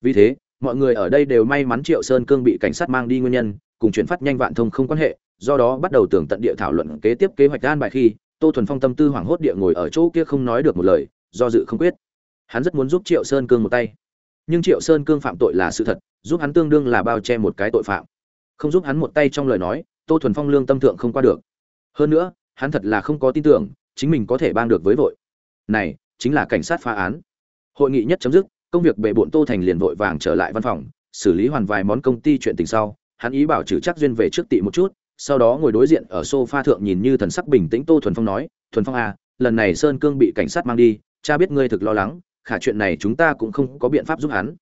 Vì thế, mọi người ở đây đều may mắn triệu sơn cương bị cảnh sát mang đi nguyên nhân, cùng chuyển phát nhanh vạn thông không quan hệ, do đó bắt đầu tưởng tận địa thảo luận kế tiếp kế hoạch an bài khi tô thuần phong tâm tư hoảng hốt địa ngồi ở chỗ kia không nói được một lời, do dự không quyết. Hắn rất muốn giúp triệu sơn cương một tay. Nhưng triệu sơn cương phạm tội là sự thật, giúp hắn tương đương là bao che một cái tội phạm. Không giúp hắn một tay trong lời nói, tô thuần phong lương tâm thượng không qua được. Hơn nữa, hắn thật là không có tin tưởng, chính mình có thể bang được với vội. Này, chính là cảnh sát phá án. Hội nghị nhất chấm dứt, công việc bệ bộn tô thành liền vội vàng trở lại văn phòng, xử lý hoàn vài món công ty chuyện tình sau, hắn ý bảo trừ chắc duyên về trước tị một chút sau đó ngồi đối diện ở sofa thượng nhìn như thần sắc bình tĩnh tô thuần phong nói, thuần phong à lần này sơn cương bị cảnh sát mang đi, cha biết ngươi thực lo lắng, khả chuyện này chúng ta cũng không có biện pháp giúp hắn.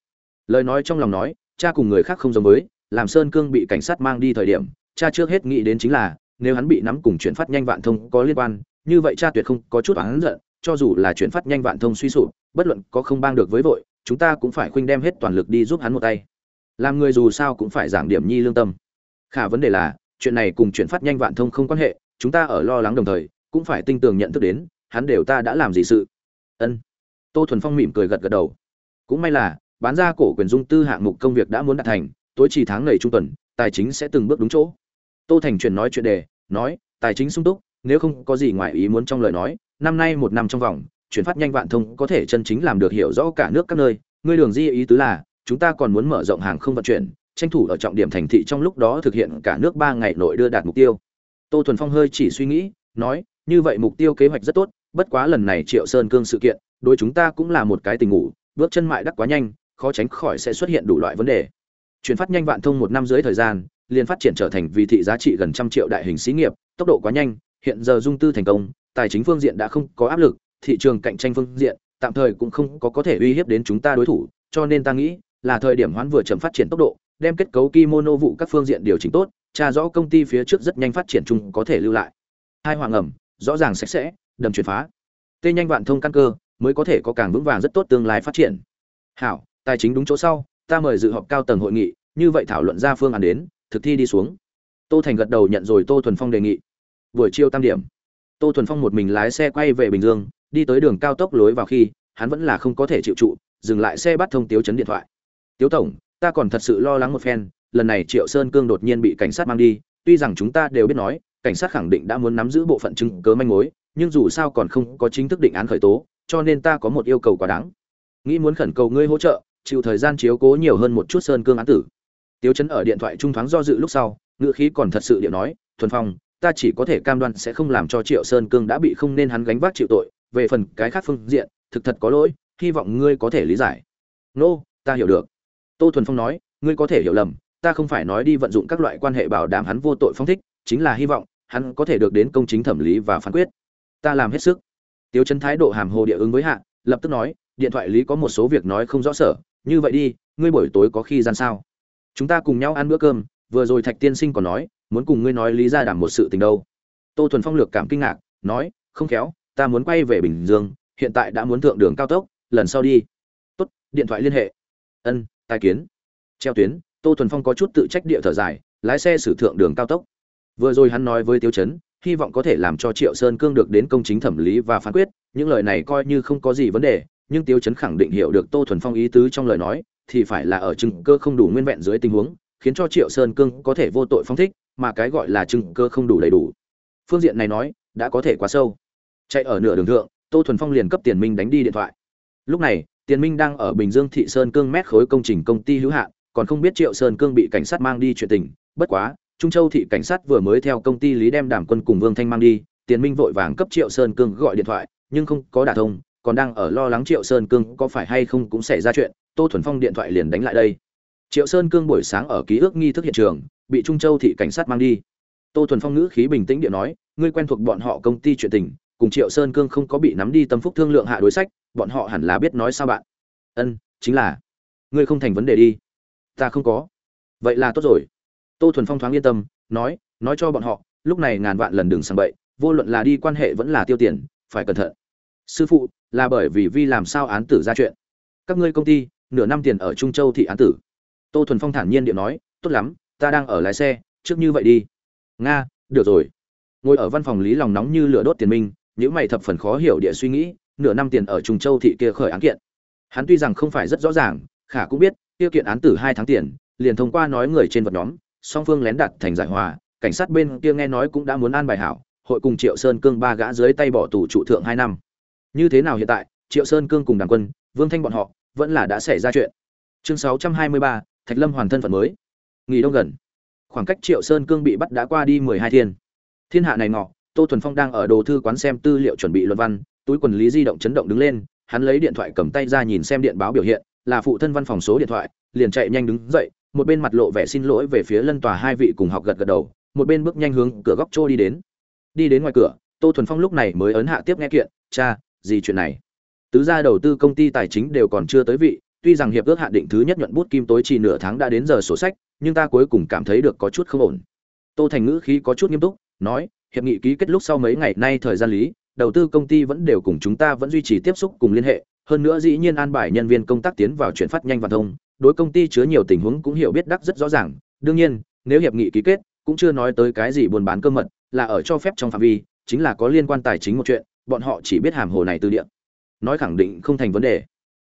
Lời nói trong lòng nói, cha cùng người khác không giống với, làm sơn cương bị cảnh sát mang đi thời điểm, cha trước hết nghĩ đến chính là, nếu hắn bị nắm cùng chuyện phát nhanh vạn thông có liên quan, như vậy cha tuyệt không có chút oán giận, cho dù là chuyện phát nhanh vạn thông suy sụp, bất luận có không bang được với vội, chúng ta cũng phải khuynh đem hết toàn lực đi giúp hắn một tay. Làm người dù sao cũng phải giảng điểm nhi lương tâm. Khả vấn đề là chuyện này cùng chuyển phát nhanh vạn thông không quan hệ, chúng ta ở lo lắng đồng thời, cũng phải tinh tường nhận thức đến, hắn đều ta đã làm gì sự. Ân. Tô thuần phong mỉm cười gật gật đầu. Cũng may là, bán ra cổ quyền dung tư hạng mục công việc đã muốn đạt thành, tối chỉ tháng này trung tuần, tài chính sẽ từng bước đúng chỗ. Tô thành truyền nói chuyện đề, nói, tài chính sung túc, nếu không có gì ngoài ý muốn trong lời nói, năm nay một năm trong vòng, chuyển phát nhanh vạn thông có thể chân chính làm được hiểu rõ cả nước các nơi. Ngươi đường di ý tứ là, chúng ta còn muốn mở rộng hàng không vận chuyển tranh thủ ở trọng điểm thành thị trong lúc đó thực hiện cả nước ba ngày nội đưa đạt mục tiêu. Tô thuần phong hơi chỉ suy nghĩ, nói, như vậy mục tiêu kế hoạch rất tốt, bất quá lần này triệu sơn cương sự kiện, đối chúng ta cũng là một cái tình ngủ, bước chân mại đắc quá nhanh, khó tránh khỏi sẽ xuất hiện đủ loại vấn đề. Chuyển phát nhanh vạn thông một năm dưới thời gian, liền phát triển trở thành vì thị giá trị gần trăm triệu đại hình xí nghiệp, tốc độ quá nhanh, hiện giờ dung tư thành công, tài chính phương diện đã không có áp lực, thị trường cạnh tranh phương diện, tạm thời cũng không có có thể uy hiếp đến chúng ta đối thủ, cho nên ta nghĩ là thời điểm hoán vừa chậm phát triển tốc độ đem kết cấu kimono vụ các phương diện điều chỉnh tốt, tra rõ công ty phía trước rất nhanh phát triển chung có thể lưu lại. Hai hoàng ẩm, rõ ràng sạch sẽ, đầm chuyển phá. Tê nhanh vạn thông căn cơ, mới có thể có càng vững vàng rất tốt tương lai phát triển. Hảo, tài chính đúng chỗ sau, ta mời dự họp cao tầng hội nghị, như vậy thảo luận ra phương án đến, thực thi đi xuống. Tô thành gật đầu nhận rồi tô thuần phong đề nghị. Buổi chiều tam điểm. Tô thuần phong một mình lái xe quay về bình dương, đi tới đường cao tốc lối vào khi, hắn vẫn là không có thể chịu trụ, dừng lại xe bắt thông tiếu chấn điện thoại. Tiếu tổng ta còn thật sự lo lắng một phen lần này triệu sơn cương đột nhiên bị cảnh sát mang đi tuy rằng chúng ta đều biết nói cảnh sát khẳng định đã muốn nắm giữ bộ phận chứng cớ manh mối nhưng dù sao còn không có chính thức định án khởi tố cho nên ta có một yêu cầu quá đáng. Nghĩ muốn khẩn cầu ngươi hỗ trợ chịu thời gian chiếu cố nhiều hơn một chút sơn cương án tử. Tiếu chấn ở điện thoại trung thoáng do dự lúc sau ngữ khí còn thật sự điện nói thuần phong ta chỉ có thể cam đoan sẽ không làm cho triệu sơn cương đã bị không nên hắn gánh vác chịu tội về phần cái khác phương diện thực thật có lỗi hy vọng ngươi có thể lý giải. Nô、no, ta hiểu được tô thuần phong nói, ngươi có thể hiểu lầm, ta không phải nói đi vận dụng các loại quan hệ bảo đảm hắn vô tội phong thích, chính là hy vọng hắn có thể được đến công chính thẩm lý và phán quyết. Ta làm hết sức. Tiêu chấn thái độ hàm hồ địa ứng với hạ, lập tức nói, điện thoại lý có một số việc nói không rõ sở, như vậy đi, ngươi buổi tối có khi gian sao? Chúng ta cùng nhau ăn bữa cơm, vừa rồi thạch tiên sinh còn nói, muốn cùng ngươi nói lý ra đảm một sự tình đâu. Tô thuần phong lược cảm kinh ngạc, nói, không khéo, ta muốn quay về bình dương, hiện tại đã muốn thượng đường cao tốc, lần sau đi. Tốt, điện thoại liên hệ. Ân tai kiến. Treo tuyến, tô thuần phong có chút tự trách địa thở dài, lái xe sử thượng đường cao tốc. Vừa rồi hắn nói với tiêu chấn hy vọng có thể làm cho triệu sơn cương được đến công chính thẩm lý và phán quyết, những lời này coi như không có gì vấn đề, nhưng tiêu chấn khẳng định hiểu được tô thuần phong ý tứ trong lời nói, thì phải là ở chứng cơ không đủ nguyên vẹn dưới tình huống, khiến cho triệu sơn cương có thể vô tội phong thích, mà cái gọi là chứng cơ không đủ đầy đủ. Phương diện này nói, đã có thể quá sâu. Chạy ở nửa đường thượng, tô thuần phong liền cấp tiền minh đánh đi điện thoại. Lúc này tiền minh đang ở bình dương thị sơn cương mét khối công trình công ty hữu hạn, còn không biết triệu sơn cương bị cảnh sát mang đi chuyện tình. Bất quá, trung châu thị cảnh sát vừa mới theo công ty lý đem đảm quân cùng vương thanh mang đi, tiền minh vội vàng cấp triệu sơn cương gọi điện thoại, nhưng không có đả thông, còn đang ở lo lắng triệu sơn cương có phải hay không cũng xảy ra chuyện, tô thuần phong điện thoại liền đánh lại đây. Triệu sơn cương buổi sáng ở ký ức nghi thức hiện trường, bị trung châu thị cảnh sát mang đi. Tô thuần phong ngữ khí bình tĩnh điện nói, ngươi quen thuộc bọn họ công ty chuyện tình, cùng triệu sơn cương không có bị nắm đi tâm phúc thương lượng hạ đối sách bọn họ hẳn là biết nói sao bạn. Ân, chính là. Ngươi không thành vấn đề đi. Ta không có. Vậy là tốt rồi. Tô thuần phong thoáng yên tâm, nói nói cho bọn họ, lúc này ngàn vạn lần đừng sang bậy, vô luận là đi quan hệ vẫn là tiêu tiền, phải cẩn thận. Sư phụ, là bởi vì vi làm sao án tử ra chuyện. Các ngươi công ty, nửa năm tiền ở trung châu thị án tử. Tô thuần phong thản nhiên điệu nói, tốt lắm, ta đang ở lái xe, trước như vậy đi. Nga, được rồi. Ngồi ở văn phòng lý lòng nóng như lửa đốt tiền minh những mày thập phần khó hiểu địa suy nghĩ nửa năm tiền ở trung châu thị kia khởi án kiện. Hắn tuy rằng không phải rất rõ ràng, khả cũng biết tiêu kiện án tử hai tháng tiền, liền thông qua nói người trên vật nhóm, song phương lén đặt thành giải hòa, cảnh sát bên kia nghe nói cũng đã muốn an bài hảo, hội cùng triệu sơn cương ba gã dưới tay bỏ tù trụ thượng hai năm. Như thế nào hiện tại, triệu sơn cương cùng đảng quân, vương thanh bọn họ, vẫn là đã xảy ra chuyện. Chương sáu trăm hai mươi ba, thạch lâm hoàn thân phận mới. Nghỉ đông gần. Khoảng cách triệu sơn cương bị bắt đã qua đi mười hai thiên. Thiên hạ này ngọ, tô thuần phong đang ở đồ thư quán xem tư liệu chuẩn bị luận văn túi quần lý di động chấn động đứng lên, hắn lấy điện thoại cầm tay ra nhìn xem điện báo biểu hiện, là phụ thân văn phòng số điện thoại, liền chạy nhanh đứng dậy, một bên mặt lộ vẻ xin lỗi về phía lân tòa hai vị cùng học gật gật đầu, một bên bước nhanh hướng cửa góc trô đi đến. Đi đến ngoài cửa, tô thuần phong lúc này mới ấn hạ tiếp nghe kiện, cha, gì chuyện này? Tứ gia đầu tư công ty tài chính đều còn chưa tới vị, tuy rằng hiệp ước hạn định thứ nhất nhuận bút kim tối chỉ nửa tháng đã đến giờ sổ sách, nhưng ta cuối cùng cảm thấy được có chút không ổn. Tô thành ngữ khí có chút nghiêm túc, nói, hiệp nghị ký kết lúc sau mấy ngày nay thời gian lý đầu tư công ty vẫn đều cùng chúng ta vẫn duy trì tiếp xúc cùng liên hệ, hơn nữa dĩ nhiên an bài nhân viên công tác tiến vào chuyển phát nhanh và thông, đối công ty chứa nhiều tình huống cũng hiểu biết đắc rất rõ ràng. Đương nhiên, nếu hiệp nghị ký kết, cũng chưa nói tới cái gì buôn bán cơ mật, là ở cho phép trong phạm vi, chính là có liên quan tài chính một chuyện, bọn họ chỉ biết hàm hồ này từ địa. Nói khẳng định không thành vấn đề.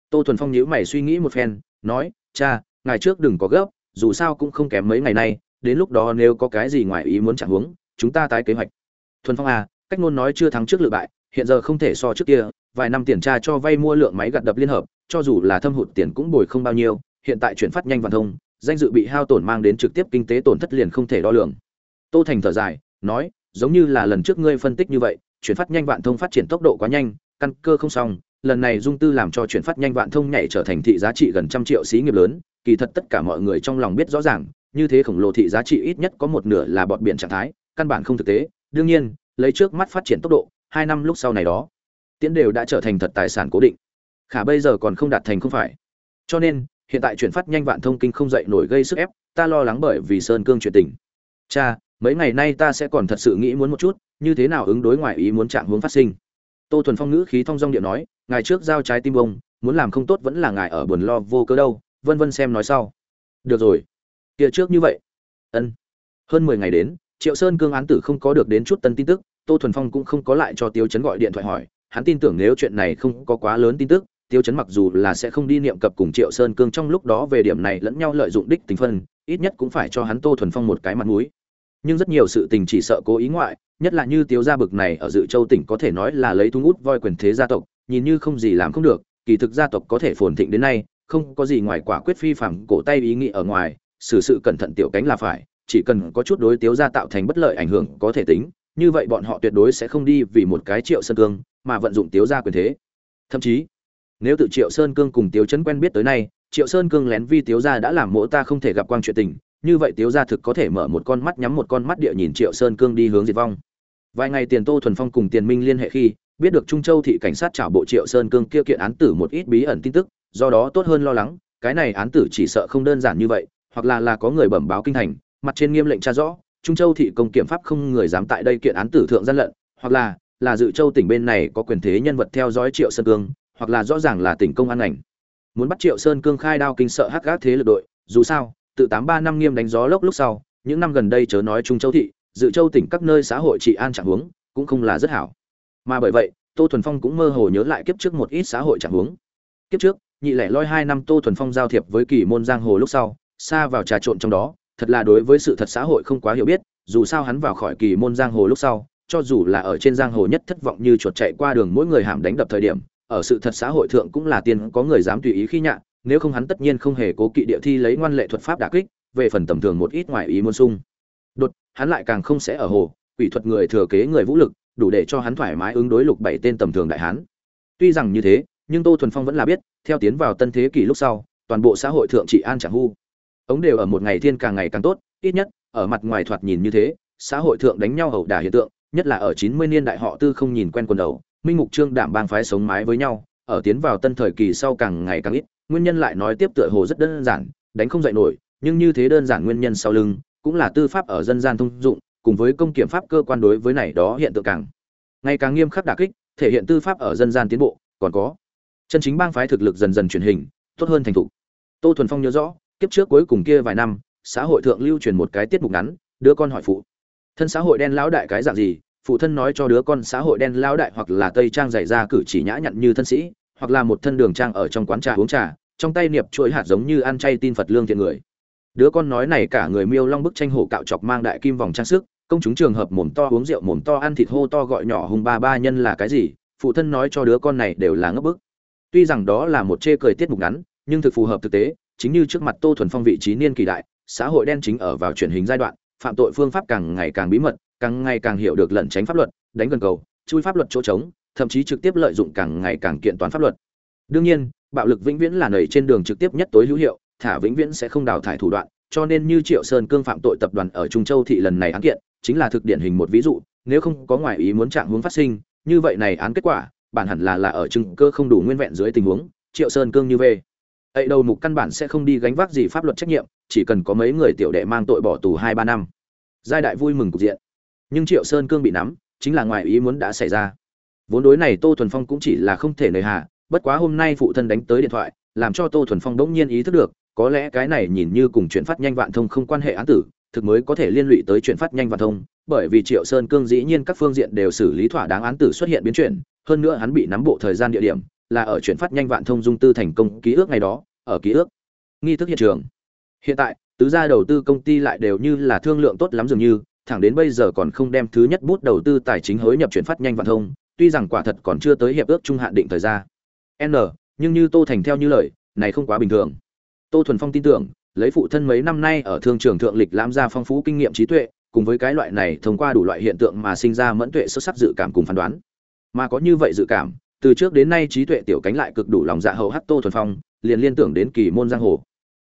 Tô thuần phong nhíu mày suy nghĩ một phen, nói, cha, ngày trước đừng có gấp, dù sao cũng không kém mấy ngày nay, đến lúc đó nếu có cái gì ngoài ý muốn chẳng huống, chúng ta tái kế hoạch. Thuần phong à cách ngôn nói chưa thắng trước lựa bại, hiện giờ không thể so trước kia, vài năm tiền tra cho vay mua lượng máy gặt đập liên hợp, cho dù là thâm hụt tiền cũng bồi không bao nhiêu, hiện tại chuyển phát nhanh và thông, danh dự bị hao tổn mang đến trực tiếp kinh tế tổn thất liền không thể đo lường. Tô thành thở dài, nói, giống như là lần trước ngươi phân tích như vậy, chuyển phát nhanh vạn thông phát triển tốc độ quá nhanh, căn cơ không xong, lần này dung tư làm cho chuyển phát nhanh vạn thông nhảy trở thành thị giá trị gần trăm triệu xí nghiệp lớn, kỳ thật tất cả mọi người trong lòng biết rõ ràng, như thế khổng lồ thị giá trị ít nhất có một nửa là bọt biển trạng thái, căn bản không thực tế. Đương nhiên lấy trước mắt phát triển tốc độ, hai năm lúc sau này đó tiến đều đã trở thành thật tài sản cố định. Khả bây giờ còn không đạt thành không phải. Cho nên, hiện tại chuyển phát nhanh vạn thông kinh không dậy nổi gây sức ép, ta lo lắng bởi vì sơn cương chuyện tình. Cha, mấy ngày nay ta sẽ còn thật sự nghĩ muốn một chút, như thế nào ứng đối ngoại ý muốn trạng hướng phát sinh. Tô thuần phong ngữ khí thong dong điện nói, ngài trước giao trái tim bông muốn làm không tốt vẫn là ngài ở buồn lo vô cớ đâu, vân vân xem nói sau. Được rồi. Kia trước như vậy. Ân. Hơn mười ngày đến triệu sơn cương án tử không có được đến chút tân tin tức, tô thuần phong cũng không có lại cho tiêu chấn gọi điện thoại hỏi, hắn tin tưởng nếu chuyện này không có quá lớn tin tức, tiêu chấn mặc dù là sẽ không đi niệm cập cùng triệu sơn cương trong lúc đó về điểm này lẫn nhau lợi dụng đích tình phân, ít nhất cũng phải cho hắn tô thuần phong một cái mặt mũi. Nhưng rất nhiều sự tình chỉ sợ cố ý ngoại, nhất là như tiếu gia bực này ở dự châu tỉnh có thể nói là lấy thu hút voi quyền thế gia tộc, nhìn như không gì làm không được, kỳ thực gia tộc có thể phồn thịnh đến nay, không có gì ngoài quả quyết phi phạm cổ tay ý nghĩ ở ngoài, xử sự cẩn thận tiểu cánh là phải chỉ cần có chút đối tiếu gia tạo thành bất lợi ảnh hưởng có thể tính, như vậy bọn họ tuyệt đối sẽ không đi vì một cái triệu sơn cương mà vận dụng tiếu gia quyền thế. Thậm chí, nếu tự triệu sơn cương cùng tiếu chấn quen biết tới nay, triệu sơn cương lén vi tiếu gia đã làm mỗ ta không thể gặp quang chuyện tình, như vậy tiếu gia thực có thể mở một con mắt nhắm một con mắt địa nhìn triệu sơn cương đi hướng diệt vong. Vài ngày tiền tô thuần phong cùng tiền minh liên hệ khi, biết được trung châu thị cảnh sát trả bộ triệu sơn cương kia kiện án tử một ít bí ẩn tin tức, do đó tốt hơn lo lắng, cái này án tử chỉ sợ không đơn giản như vậy, hoặc là là có người bẩm báo kinh thành mặt trên nghiêm lệnh tra rõ, trung châu thị công kiểm pháp không người dám tại đây kiện án tử thượng gian lận, hoặc là là dự châu tỉnh bên này có quyền thế nhân vật theo dõi triệu sơn cương, hoặc là rõ ràng là tỉnh công an ảnh muốn bắt triệu sơn cương khai đao kinh sợ hắc gác thế lực đội, dù sao từ tám ba năm nghiêm đánh gió lốc lúc sau, những năm gần đây chớ nói trung châu thị, dự châu tỉnh các nơi xã hội trị an trạng huống, cũng không là rất hảo. Mà bởi vậy, tô thuần phong cũng mơ hồ nhớ lại kiếp trước một ít xã hội trạng huống. Kiếp trước, nhị lẻ loi hai năm tô thuần phong giao thiệp với kỳ môn giang hồ lúc sau, xa vào trà trộn trong đó thật là đối với sự thật xã hội không quá hiểu biết, dù sao hắn vào khỏi kỳ môn giang hồ lúc sau, cho dù là ở trên giang hồ nhất thất vọng như chuột chạy qua đường mỗi người hàm đánh đập thời điểm, ở sự thật xã hội thượng cũng là tiền có người dám tùy ý khi nhạ, nếu không hắn tất nhiên không hề cố kỵ địa thi lấy ngoan lệ thuật pháp đả kích, về phần tầm thường một ít ngoài ý môn sung. Đột, hắn lại càng không sẽ ở hồ, quỷ thuật người thừa kế người vũ lực, đủ để cho hắn thoải mái ứng đối lục bảy tên tầm thường đại hán. Tuy rằng như thế, nhưng tô thuần phong vẫn là biết, theo tiến vào tân thế kỷ lúc sau, toàn bộ xã hội thượng trị an chẳng hu ống đều ở một ngày thiên càng ngày càng tốt, ít nhất, ở mặt ngoài thoạt nhìn như thế, xã hội thượng đánh nhau ẩu đả hiện tượng, nhất là ở 90 niên đại họ tư không nhìn quen quần đầu, minh mục trương đảm bang phái sống mái với nhau, ở tiến vào tân thời kỳ sau càng ngày càng ít, nguyên nhân lại nói tiếp tựa hồ rất đơn giản, đánh không dậy nổi, nhưng như thế đơn giản nguyên nhân sau lưng, cũng là tư pháp ở dân gian thông dụng, cùng với công kiểm pháp cơ quan đối với này đó hiện tượng càng ngày càng nghiêm khắc đả kích, thể hiện tư pháp ở dân gian tiến bộ, còn có, chân chính bang phái thực lực dần dần truyền hình, tốt hơn thành thục. Tô thuần phong nhớ rõ kiếp trước cuối cùng kia vài năm, xã hội thượng lưu truyền một cái tiết mục ngắn, đứa con hỏi phụ. Thân xã hội đen lão đại cái dạng gì? Phụ thân nói cho đứa con xã hội đen lão đại hoặc là tây trang dày ra cử chỉ nhã nhặn như thân sĩ, hoặc là một thân đường trang ở trong quán trà uống trà, trong tay niệp chuỗi hạt giống như ăn chay tin phật lương thiện người. Đứa con nói này cả người miêu long bức tranh hổ cạo chọc mang đại kim vòng trang sức, công chúng trường hợp mồm to uống rượu mồm to ăn thịt hô to gọi nhỏ hùng ba ba nhân là cái gì? Phụ thân nói cho đứa con này đều là ngấp bức. Tuy rằng đó là một chê cười tiết mục ngắn, nhưng thực phù hợp thực tế chính như trước mặt tô thuần phong vị trí niên kỳ đại, xã hội đen chính ở vào truyền hình giai đoạn, phạm tội phương pháp càng ngày càng bí mật, càng ngày càng hiểu được lẩn tránh pháp luật, đánh gần cầu, chui pháp luật chỗ trống, thậm chí trực tiếp lợi dụng càng ngày càng kiện toàn pháp luật. Đương nhiên, bạo lực vĩnh viễn là nảy trên đường trực tiếp nhất tối hữu hiệu, thả vĩnh viễn sẽ không đào thải thủ đoạn, cho nên như triệu sơn cương phạm tội tập đoàn ở trung châu thị lần này án kiện, chính là thực điển hình một ví dụ, nếu không có ngoại ý muốn trạng hướng phát sinh, như vậy này án kết quả, bản hẳn là là ở chứng cơ không đủ nguyên vẹn dưới tình huống, triệu sơn cương như về ấy đầu mục căn bản sẽ không đi gánh vác gì pháp luật trách nhiệm, chỉ cần có mấy người tiểu đệ mang tội bỏ tù hai ba năm. Giai đại vui mừng cục diện. Nhưng triệu sơn cương bị nắm, chính là ngoài ý muốn đã xảy ra. Vốn đối này tô thuần phong cũng chỉ là không thể nời hạ bất quá hôm nay phụ thân đánh tới điện thoại, làm cho tô thuần phong đỗng nhiên ý thức được, có lẽ cái này nhìn như cùng chuyện phát nhanh vạn thông không quan hệ án tử, thực mới có thể liên lụy tới chuyện phát nhanh vạn thông, bởi vì triệu sơn cương dĩ nhiên các phương diện đều xử lý thỏa đáng án tử xuất hiện biến chuyển, hơn nữa hắn bị nắm bộ thời gian địa điểm là ở chuyển phát nhanh vạn thông dung tư thành công ký ước ngày đó, ở ký ước. Nghi thức hiện trường. Hiện tại, tứ gia đầu tư công ty lại đều như là thương lượng tốt lắm dường như, thẳng đến bây giờ còn không đem thứ nhất bút đầu tư tài chính hối nhập chuyển phát nhanh vạn thông, tuy rằng quả thật còn chưa tới hiệp ước trung hạn định thời gian. N, nhưng như tô thành theo như lời, này không quá bình thường. Tô thuần phong tin tưởng, lấy phụ thân mấy năm nay ở thương trường thượng lịch lãm ra phong phú kinh nghiệm trí tuệ, cùng với cái loại này thông qua đủ loại hiện tượng mà sinh ra mẫn tuệ xuất sắc dự cảm cùng phán đoán. Mà có như vậy dự cảm từ trước đến nay trí tuệ tiểu cánh lại cực đủ lòng dạ hậu hắc tô thuần phong, liền liên tưởng đến kỳ môn giang hồ.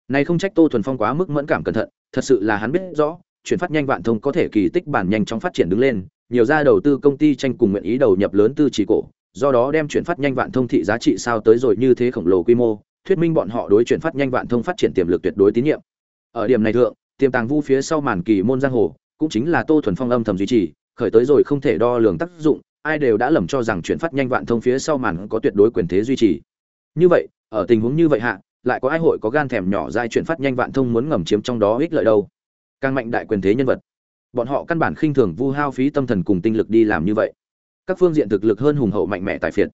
Này không trách tô thuần phong quá mức mẫn cảm cẩn thận, thật sự là hắn biết rõ, chuyển phát nhanh vạn thông có thể kỳ tích bản nhanh chóng phát triển đứng lên, nhiều gia đầu tư công ty tranh cùng nguyện ý đầu nhập lớn tư chỉ cổ, do đó đem chuyển phát nhanh vạn thông thị giá trị sao tới rồi như thế khổng lồ quy mô, thuyết minh bọn họ đối chuyển phát nhanh vạn thông phát triển tiềm lực tuyệt đối tín nhiệm. Ở điểm này thượng, tiềm tàng vu phía sau màn kỳ môn giang hồ, cũng chính là tô thuần phong âm thầm duy trì, khởi tới rồi không thể đo lường tác dụng ai đều đã lầm cho rằng chuyển phát nhanh vạn thông phía sau màn có tuyệt đối quyền thế duy trì. Như vậy, ở tình huống như vậy hạ, lại có ai hội có gan thèm nhỏ dai chuyển phát nhanh vạn thông muốn ngầm chiếm trong đó ích lợi đâu? Càng mạnh đại quyền thế nhân vật. Bọn họ căn bản khinh thường vu hao phí tâm thần cùng tinh lực đi làm như vậy. Các phương diện thực lực hơn hùng hậu mạnh mẽ tài phiệt.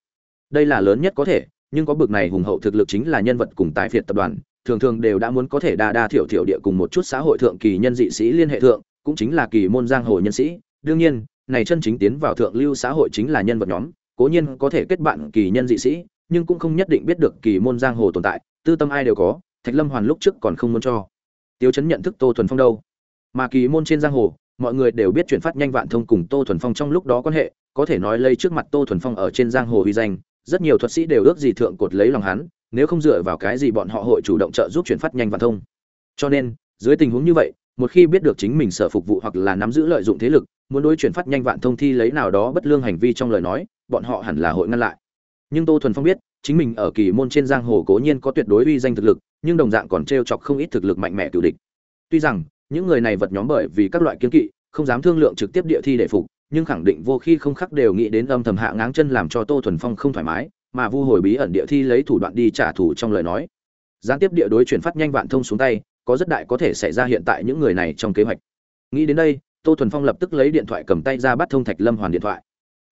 Đây là lớn nhất có thể, nhưng có bực này hùng hậu thực lực chính là nhân vật cùng tài phiệt tập đoàn, thường thường đều đã muốn có thể đa đa thiểu thiểu địa cùng một chút xã hội thượng kỳ nhân dị sĩ liên hệ thượng, cũng chính là kỳ môn giang hồ nhân sĩ. Đương nhiên này chân chính tiến vào thượng lưu xã hội chính là nhân vật nhóm, cố nhiên có thể kết bạn kỳ nhân dị sĩ, nhưng cũng không nhất định biết được kỳ môn giang hồ tồn tại, tư tâm ai đều có, thạch lâm hoàn lúc trước còn không muốn cho. Tiêu chấn nhận thức tô thuần phong đâu? Mà kỳ môn trên giang hồ, mọi người đều biết chuyển phát nhanh vạn thông cùng tô thuần phong trong lúc đó quan hệ, có thể nói lây trước mặt tô thuần phong ở trên giang hồ uy danh, rất nhiều thuật sĩ đều ước gì thượng cột lấy lòng hắn, nếu không dựa vào cái gì bọn họ hội chủ động trợ giúp chuyển phát nhanh vạn thông. Cho nên, dưới tình huống như vậy, một khi biết được chính mình sở phục vụ hoặc là nắm giữ lợi dụng thế lực muốn đối chuyển phát nhanh vạn thông thi lấy nào đó bất lương hành vi trong lời nói, bọn họ hẳn là hội ngăn lại. Nhưng tô thuần phong biết, chính mình ở kỳ môn trên giang hồ cố nhiên có tuyệt đối uy danh thực lực, nhưng đồng dạng còn t r e o chọc không ít thực lực mạnh mẽ cựu địch. Tuy rằng, những người này vật nhóm bởi vì các loại kiến kỵ, không dám thương lượng trực tiếp địa thi để phục, nhưng khẳng định vô khi không khắc đều nghĩ đến âm thầm hạ ngáng chân làm cho tô thuần phong không thoải mái, mà vu hồi bí ẩn địa thi lấy thủ đoạn đi trả thù trong lời nói. Gián tiếp địa đối chuyển phát nhanh vạn thông xuống tay, có rất đại có thể xảy ra hiện tại những người này trong kế hoạch. Nghĩ đến đây tô thuần phong lập tức lấy điện thoại cầm tay ra bắt thông thạch lâm hoàn điện thoại.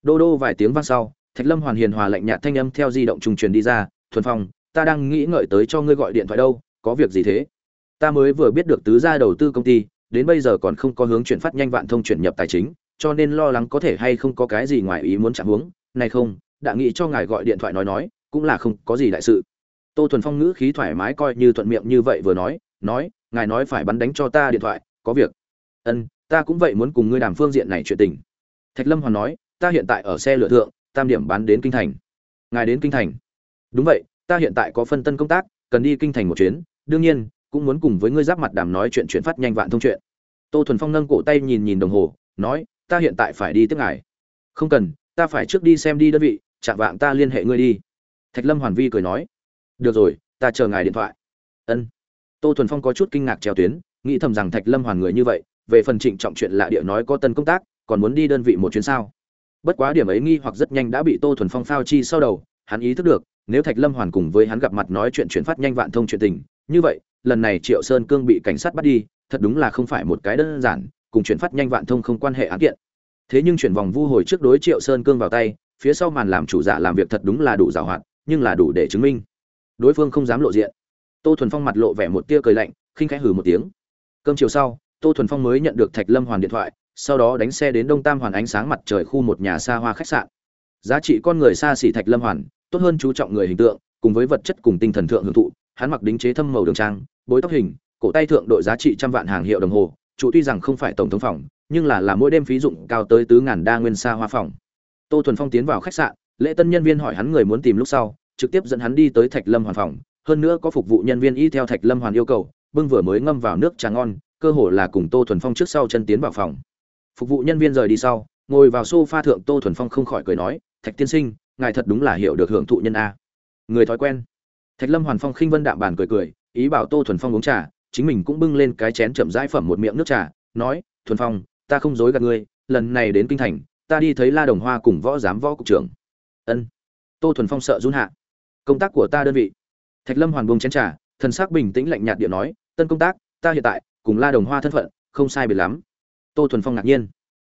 Đô đô vài tiếng vang sau, thạch lâm hoàn hiền hòa lạnh nhạt thanh âm theo di động trung truyền đi ra, thuần phong, ta đang nghĩ ngợi tới cho ngươi gọi điện thoại đâu, có việc gì thế? Ta mới vừa biết được tứ gia đầu tư công ty, đến bây giờ còn không có hướng chuyển phát nhanh vạn thông chuyển nhập tài chính, cho nên lo lắng có thể hay không có cái gì ngoài ý muốn chạm hướng này không, đã nghĩ cho ngài gọi điện thoại nói nói, cũng là không có gì đại sự. Tô thuần phong ngữ khí thoải mái coi như thuận miệng như vậy vừa nói nói, ngài nói phải bắn đánh cho ta điện thoại, có việc. Ân ta cũng vậy muốn cùng ngươi đàm phương diện này chuyện tình. Thạch lâm hoàn nói, ta hiện tại ở xe lửa thượng, tam điểm bán đến kinh thành. Ngài đến kinh thành. Đúng vậy, ta hiện tại có phân tân công tác, cần đi kinh thành một chuyến, đương nhiên, cũng muốn cùng với ngươi giáp mặt đàm nói chuyện chuyển phát nhanh vạn thông chuyện. Tô thuần phong nâng cổ tay nhìn nhìn đồng hồ, nói, ta hiện tại phải đi tiếp ngài. Không cần, ta phải trước đi xem đi đơn vị, chạm vạng ta liên hệ ngươi đi. Thạch lâm hoàn vi cười nói, được rồi, ta chờ ngài điện thoại. Ân. Tô thuần phong có chút kinh ngạc treo tuyến, nghĩ thầm rằng thạch lâm hoàn người như vậy về phần trịnh trọng chuyện lạ địa nói có tân công tác, còn muốn đi đơn vị một chuyến sao? Bất quá điểm ấy nghi hoặc rất nhanh đã bị tô thuần phong phao chi sau đầu, hắn ý thức được, nếu thạch lâm hoàn cùng với hắn gặp mặt nói chuyện chuyển phát nhanh vạn thông chuyện tình, như vậy, lần này triệu sơn cương bị cảnh sát bắt đi, thật đúng là không phải một cái đơn giản, cùng chuyển phát nhanh vạn thông không quan hệ án kiện. Thế nhưng chuyển vòng vu hồi trước đối triệu sơn cương vào tay, phía sau màn làm chủ giả làm việc thật đúng là đủ giàu hoạt, nhưng là đủ để chứng minh. Đối phương không dám lộ diện. Tô thuần phong mặt lộ vẻ một tia cười lạnh, khinh khẽ hừ một tiếng. Cơm chiều sau tô thuần phong mới nhận được thạch lâm hoàn điện thoại, sau đó đánh xe đến đông tam hoàn ánh sáng mặt trời khu một nhà xa hoa khách sạn. Giá trị con người xa xỉ thạch lâm hoàn, tốt hơn chú trọng người hình tượng, cùng với vật chất cùng tinh thần thượng hưởng thụ, hắn mặc đính chế thâm màu đường trang, bối tóc hình, cổ tay thượng đội giá trị trăm vạn hàng hiệu đồng hồ, chủ tuy rằng không phải tổng thống phòng, nhưng là là mỗi đêm phí dụng cao tới tứ ngàn đa nguyên xa hoa phòng. Tô thuần phong tiến vào khách sạn, lễ tân nhân viên hỏi hắn người muốn tìm lúc sau, trực tiếp dẫn hắn đi tới thạch lâm hoàn phòng, hơn nữa có phục vụ nhân viên y theo thạch lâm hoàn yêu cầu, bưng vừa mới ngâm vào nước trà ngon cơ hồ là cùng tô thuần phong trước sau chân tiến vào phòng. Phục vụ nhân viên rời đi sau, ngồi vào sofa thượng tô thuần phong không khỏi cười nói, thạch tiên sinh, ngài thật đúng là hiểu được hưởng thụ nhân a. Người thói quen. Thạch lâm hoàn phong khinh vân đạm bàn cười cười, ý bảo tô thuần phong uống trà, chính mình cũng bưng lên cái chén chậm rãi phẩm một miệng nước trà, nói, thuần phong, ta không dối gạt ngươi, lần này đến kinh thành, ta đi thấy la đồng hoa cùng võ giám võ cục trưởng. Ân. Tô thuần phong sợ run hạ. Công tác của ta đơn vị. Thạch lâm hoàn buông chén trà, thần sắc bình tĩnh lạnh nhạt điện nói, tân công tác, ta hiện tại cùng la đồng hoa thân phận, không sai biệt lắm. Tô thuần phong ngạc nhiên.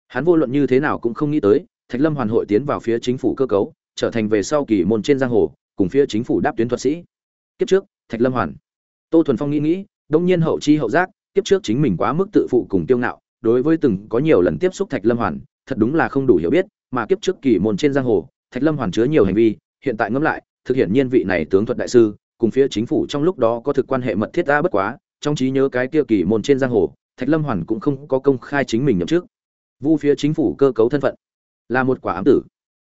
Hắn vô luận như thế nào cũng không nghĩ tới, thạch lâm hoàn hội tiến vào phía chính phủ cơ cấu, trở thành về sau kỳ môn trên giang hồ, cùng phía chính phủ đáp tuyến thuật sĩ. Kiếp trước, thạch lâm hoàn. Tô thuần phong nghĩ nghĩ, đông nhiên hậu chi hậu giác, kiếp trước chính mình quá mức tự phụ cùng tiêu ngạo, đối với từng có nhiều lần tiếp xúc thạch lâm hoàn, thật đúng là không đủ hiểu biết, mà kiếp trước kỳ môn trên giang hồ, thạch lâm hoàn chứa nhiều hành vi, hiện tại ngẫm lại, thực hiện nhiên vị này tướng thuật đại sư, cùng phía chính phủ trong lúc đó có thực quan hệ mật thiết ta bất quá trong trí nhớ cái kia kỳ môn trên giang hồ, thạch lâm hoàn cũng không có công khai chính mình nhậm chức. Vu phía chính phủ cơ cấu thân phận là một quả ám tử.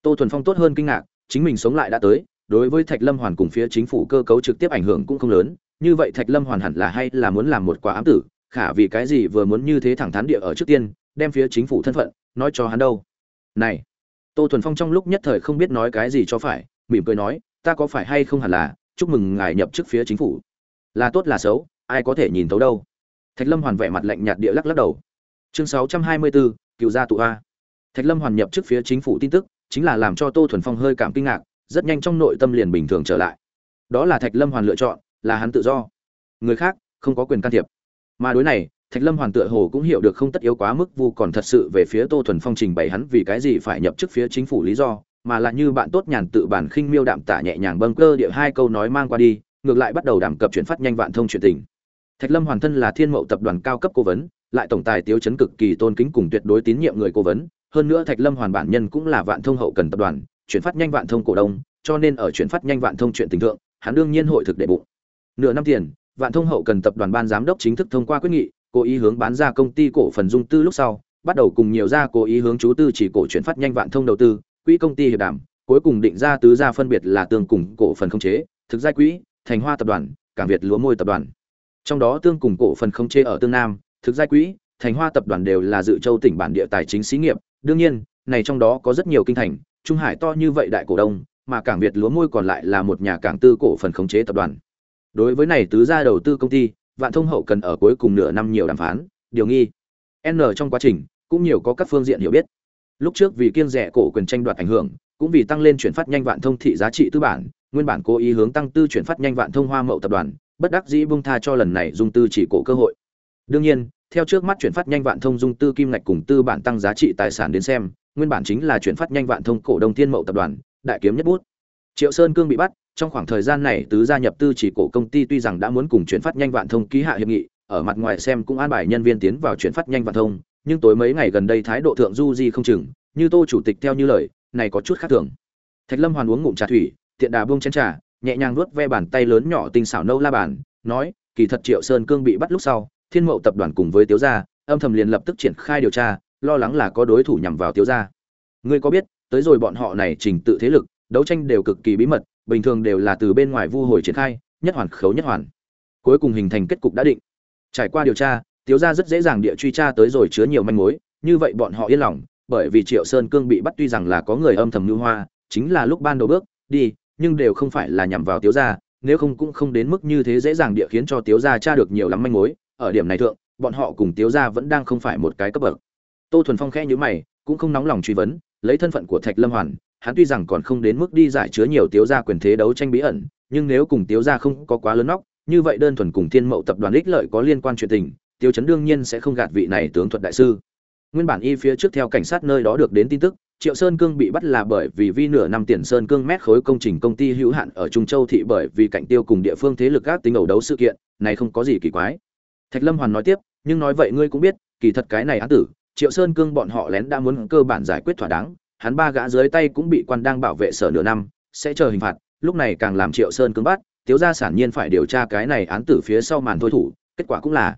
Tô thuần phong tốt hơn kinh ngạc, chính mình sống lại đã tới, đối với thạch lâm hoàn cùng phía chính phủ cơ cấu trực tiếp ảnh hưởng cũng không lớn. Như vậy thạch lâm hoàn hẳn là hay là muốn làm một quả ám tử, khả vì cái gì vừa muốn như thế thẳng thắn địa ở trước tiên, đem phía chính phủ thân phận, nói cho hắn đâu. Này, tô thuần phong trong lúc nhất thời không biết nói cái gì cho phải, mỉm cười nói, ta có phải hay không hẳn là, chúc mừng ngài nhập chức phía chính phủ. Là tốt là xấu ai có thể nhìn thấu đâu. Thạch lâm hoàn vẻ mặt lạnh nhạt địa lắc lắc đầu. Chương sáu trăm hai mươi bốn cựu gia tụ a. Thạch lâm hoàn nhập chức phía chính phủ tin tức, chính là làm cho tô thuần phong hơi cảm kinh ngạc, rất nhanh trong nội tâm liền bình thường trở lại. Đó là thạch lâm hoàn lựa chọn, là hắn tự do. Người khác, không có quyền can thiệp. Mà đối này, thạch lâm hoàn tựa hồ cũng hiểu được không tất yếu quá mức vu còn thật sự về phía tô thuần phong trình bày hắn vì cái gì phải nhập chức phía chính phủ lý do, mà là như bạn tốt nhàn tự bản khinh miêu đạm tả nhẹ nhàng bâng cơ địa hai câu nói mang qua đi, ngược lại bắt đầu đảm cập chuyển phát nhanh vạn thông chuyện tình thạch lâm hoàn thân là thiên mậu tập đoàn cao cấp cố vấn, lại tổng tài tiếu chấn cực kỳ tôn kính cùng tuyệt đối tín nhiệm người cố vấn. Hơn nữa thạch lâm hoàn bản nhân cũng là vạn thông hậu cần tập đoàn, chuyển phát nhanh vạn thông cổ đông, cho nên ở chuyển phát nhanh vạn thông chuyện tình thượng, hắn đương nhiên hội thực đệ bụng. Nửa năm tiền, vạn thông hậu cần tập đoàn ban giám đốc chính thức thông qua quyết nghị, cố ý hướng bán ra công ty cổ phần dung tư lúc sau, bắt đầu cùng nhiều gia cố ý hướng chú tư chỉ cổ chuyển phát nhanh vạn thông đầu tư, quỹ công ty hiệp đàm, cuối cùng định ra tứ gia phân biệt là tương cùng cổ phần không chế, thực gia quỹ, thành hoa tập đoàn, cảng việt lúa môi tập đoàn trong đó tương cùng cổ phần không chế ở tương nam, thực gia quỹ, thành hoa tập đoàn đều là dự châu tỉnh bản địa tài chính xí nghiệp. Đương nhiên, này trong đó có rất nhiều kinh thành, trung hải to như vậy đại cổ đông, mà cảng việt lúa môi còn lại là một nhà cảng tư cổ phần khống chế tập đoàn. Đối với này tứ gia đầu tư công ty, vạn thông hậu cần ở cuối cùng nửa năm nhiều đàm phán, điều nghi. N trong quá trình, cũng nhiều có các phương diện hiểu biết. Lúc trước vì kiêng rẻ cổ quyền tranh đoạt ảnh hưởng, cũng vì tăng lên chuyển phát nhanh vạn thông thị giá trị tư bản, nguyên bản cố ý hướng tăng tư chuyển phát nhanh vạn thông hoa mậu tập đoàn bất đắc dĩ bung tha cho lần này dung tư chỉ cổ cơ hội. Đương nhiên, theo trước mắt chuyển phát nhanh vạn thông dung tư kim ngạch cùng tư bản tăng giá trị tài sản đến xem, nguyên bản chính là chuyển phát nhanh vạn thông cổ đông thiên mậu tập đoàn, đại kiếm nhất bút. Triệu sơn cương bị bắt, trong khoảng thời gian này tứ gia nhập tư chỉ cổ công ty tuy rằng đã muốn cùng chuyển phát nhanh vạn thông ký hạ hiệp nghị, ở mặt ngoài xem cũng an bài nhân viên tiến vào chuyển phát nhanh vạn thông, nhưng tối mấy ngày gần đây thái độ thượng du di không chừng, như tô chủ tịch theo như lời, này có chút khác thường. Thạch lâm hoàn uống ngụm trà thủy, tiện đà buông chén trà nhẹ nhàng nuốt ve bàn tay lớn nhỏ tinh xảo nâu la bàn, nói, kỳ thật triệu sơn cương bị bắt lúc sau, thiên mậu tập đoàn cùng với tiếu gia, âm thầm liền lập tức triển khai điều tra, lo lắng là có đối thủ nhằm vào tiếu gia. Ngươi có biết, tới rồi bọn họ này trình tự thế lực, đấu tranh đều cực kỳ bí mật, bình thường đều là từ bên ngoài vu hồi triển khai, nhất hoàn khấu nhất hoàn. Cuối cùng hình thành kết cục đã định. Trải qua điều tra, tiếu gia rất dễ dàng địa truy tra tới rồi chứa nhiều manh mối, như vậy bọn họ yên lòng, bởi vì triệu sơn cương bị bắt tuy rằng là có người âm thầm lưu hoa, chính là lúc ban đầu bước, đi nhưng đều không phải là nhằm vào tiếu gia, nếu không cũng không đến mức như thế dễ dàng địa khiến cho tiếu gia tra được nhiều lắm manh mối. Ở điểm này thượng, bọn họ cùng tiếu gia vẫn đang không phải một cái cấp bậc. Tô thuần phong khẽ nhíu mày, cũng không nóng lòng truy vấn, lấy thân phận của thạch lâm hoàn, hắn tuy rằng còn không đến mức đi giải chứa nhiều tiếu gia quyền thế đấu tranh bí ẩn, nhưng nếu cùng tiếu gia không có quá lớn nóc như vậy đơn thuần cùng thiên mậu tập đoàn ích lợi có liên quan chuyện tình, tiêu chấn đương nhiên sẽ không gạt vị này tướng thuật đại sư. Nguyên bản y phía trước theo cảnh sát nơi đó được đến tin tức triệu sơn cương bị bắt là bởi vì vi nửa năm tiền sơn cương mét khối công trình công ty hữu hạn ở trung châu thị bởi vì cạnh tiêu cùng địa phương thế lực các tính ẩu đấu sự kiện, này không có gì kỳ quái. Thạch lâm hoàn nói tiếp, nhưng nói vậy ngươi cũng biết, kỳ thật cái này án tử, triệu sơn cương bọn họ lén đã muốn cơ bản giải quyết thỏa đáng, hắn ba gã dưới tay cũng bị quan đang bảo vệ sở nửa năm, sẽ chờ hình phạt, lúc này càng làm triệu sơn cương bắt tiếu gia sản nhiên phải điều tra cái này án tử phía sau màn thôi thủ, kết quả cũng là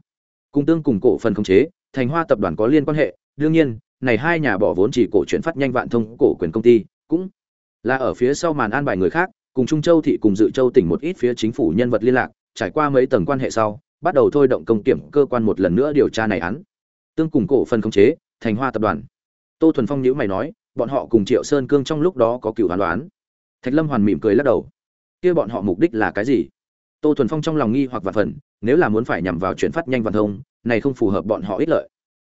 cùng tương cùng cổ phần khống chế, thành hoa tập đoàn có liên quan hệ, đương nhiên này hai nhà bỏ vốn chỉ cổ chuyển phát nhanh vạn thông cổ quyền công ty, cũng là ở phía sau màn an bài người khác, cùng trung châu thị cùng dự châu tỉnh một ít phía chính phủ nhân vật liên lạc, trải qua mấy tầng quan hệ sau, bắt đầu thôi động công kiểm cơ quan một lần nữa điều tra này án. Tương cùng cổ phần khống chế, thành hoa tập đoàn. Tô thuần phong nhữ mày nói, bọn họ cùng triệu sơn cương trong lúc đó có cựu hoàn đoán. Thạch lâm hoàn mỉm cười lắc đầu. Kia bọn họ mục đích là cái gì? Tô thuần phong trong lòng nghi hoặc vạn phần, nếu là muốn phải nhằm vào chuyển phát nhanh vạn thông, này không phù hợp bọn họ ích lợi.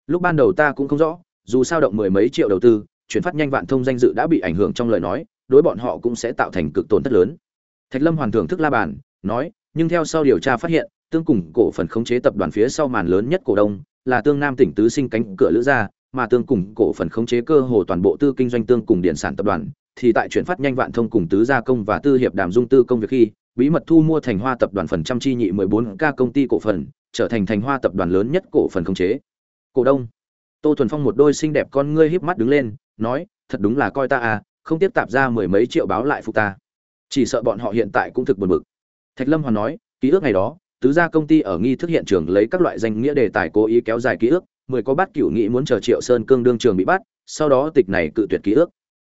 Lúc ban đầu ta cũng không rõ dù sao động mười mấy triệu đầu tư, chuyển phát nhanh vạn thông danh dự đã bị ảnh hưởng trong lời nói, đối bọn họ cũng sẽ tạo thành cực tổn thất lớn. Thạch lâm hoàn thưởng thức la bàn, nói, nhưng theo sau điều tra phát hiện, tương cùng cổ phần khống chế tập đoàn phía sau màn lớn nhất cổ đông là tương nam tỉnh tứ sinh cánh cửa lữ gia, mà tương cùng cổ phần khống chế cơ hồ toàn bộ tư kinh doanh tương cùng điện sản tập đoàn, thì tại chuyển phát nhanh vạn thông cùng tứ gia công và tư hiệp đàm dung tư công việc khi, bí mật thu mua thành hoa tập đoàn phần trăm chi nhị 14 k công ty cổ phần, trở thành thành hoa tập đoàn lớn nhất cổ phần khống chế. Cổ đông tô thuần phong một đôi xinh đẹp con ngươi híp mắt đứng lên, nói, thật đúng là coi ta à không tiếp tạp ra mười mấy triệu báo lại phục ta. Chỉ sợ bọn họ hiện tại cũng thực buồn bực. Thạch lâm hoàn nói, ký ức ngày đó, tứ gia công ty ở nghi thức hiện trường lấy các loại danh nghĩa đề tài cố ý kéo dài ký ức, mười có bắt cửu nghĩ muốn chờ triệu sơn cương đương trường bị bắt, sau đó tịch này cự tuyệt ký ức.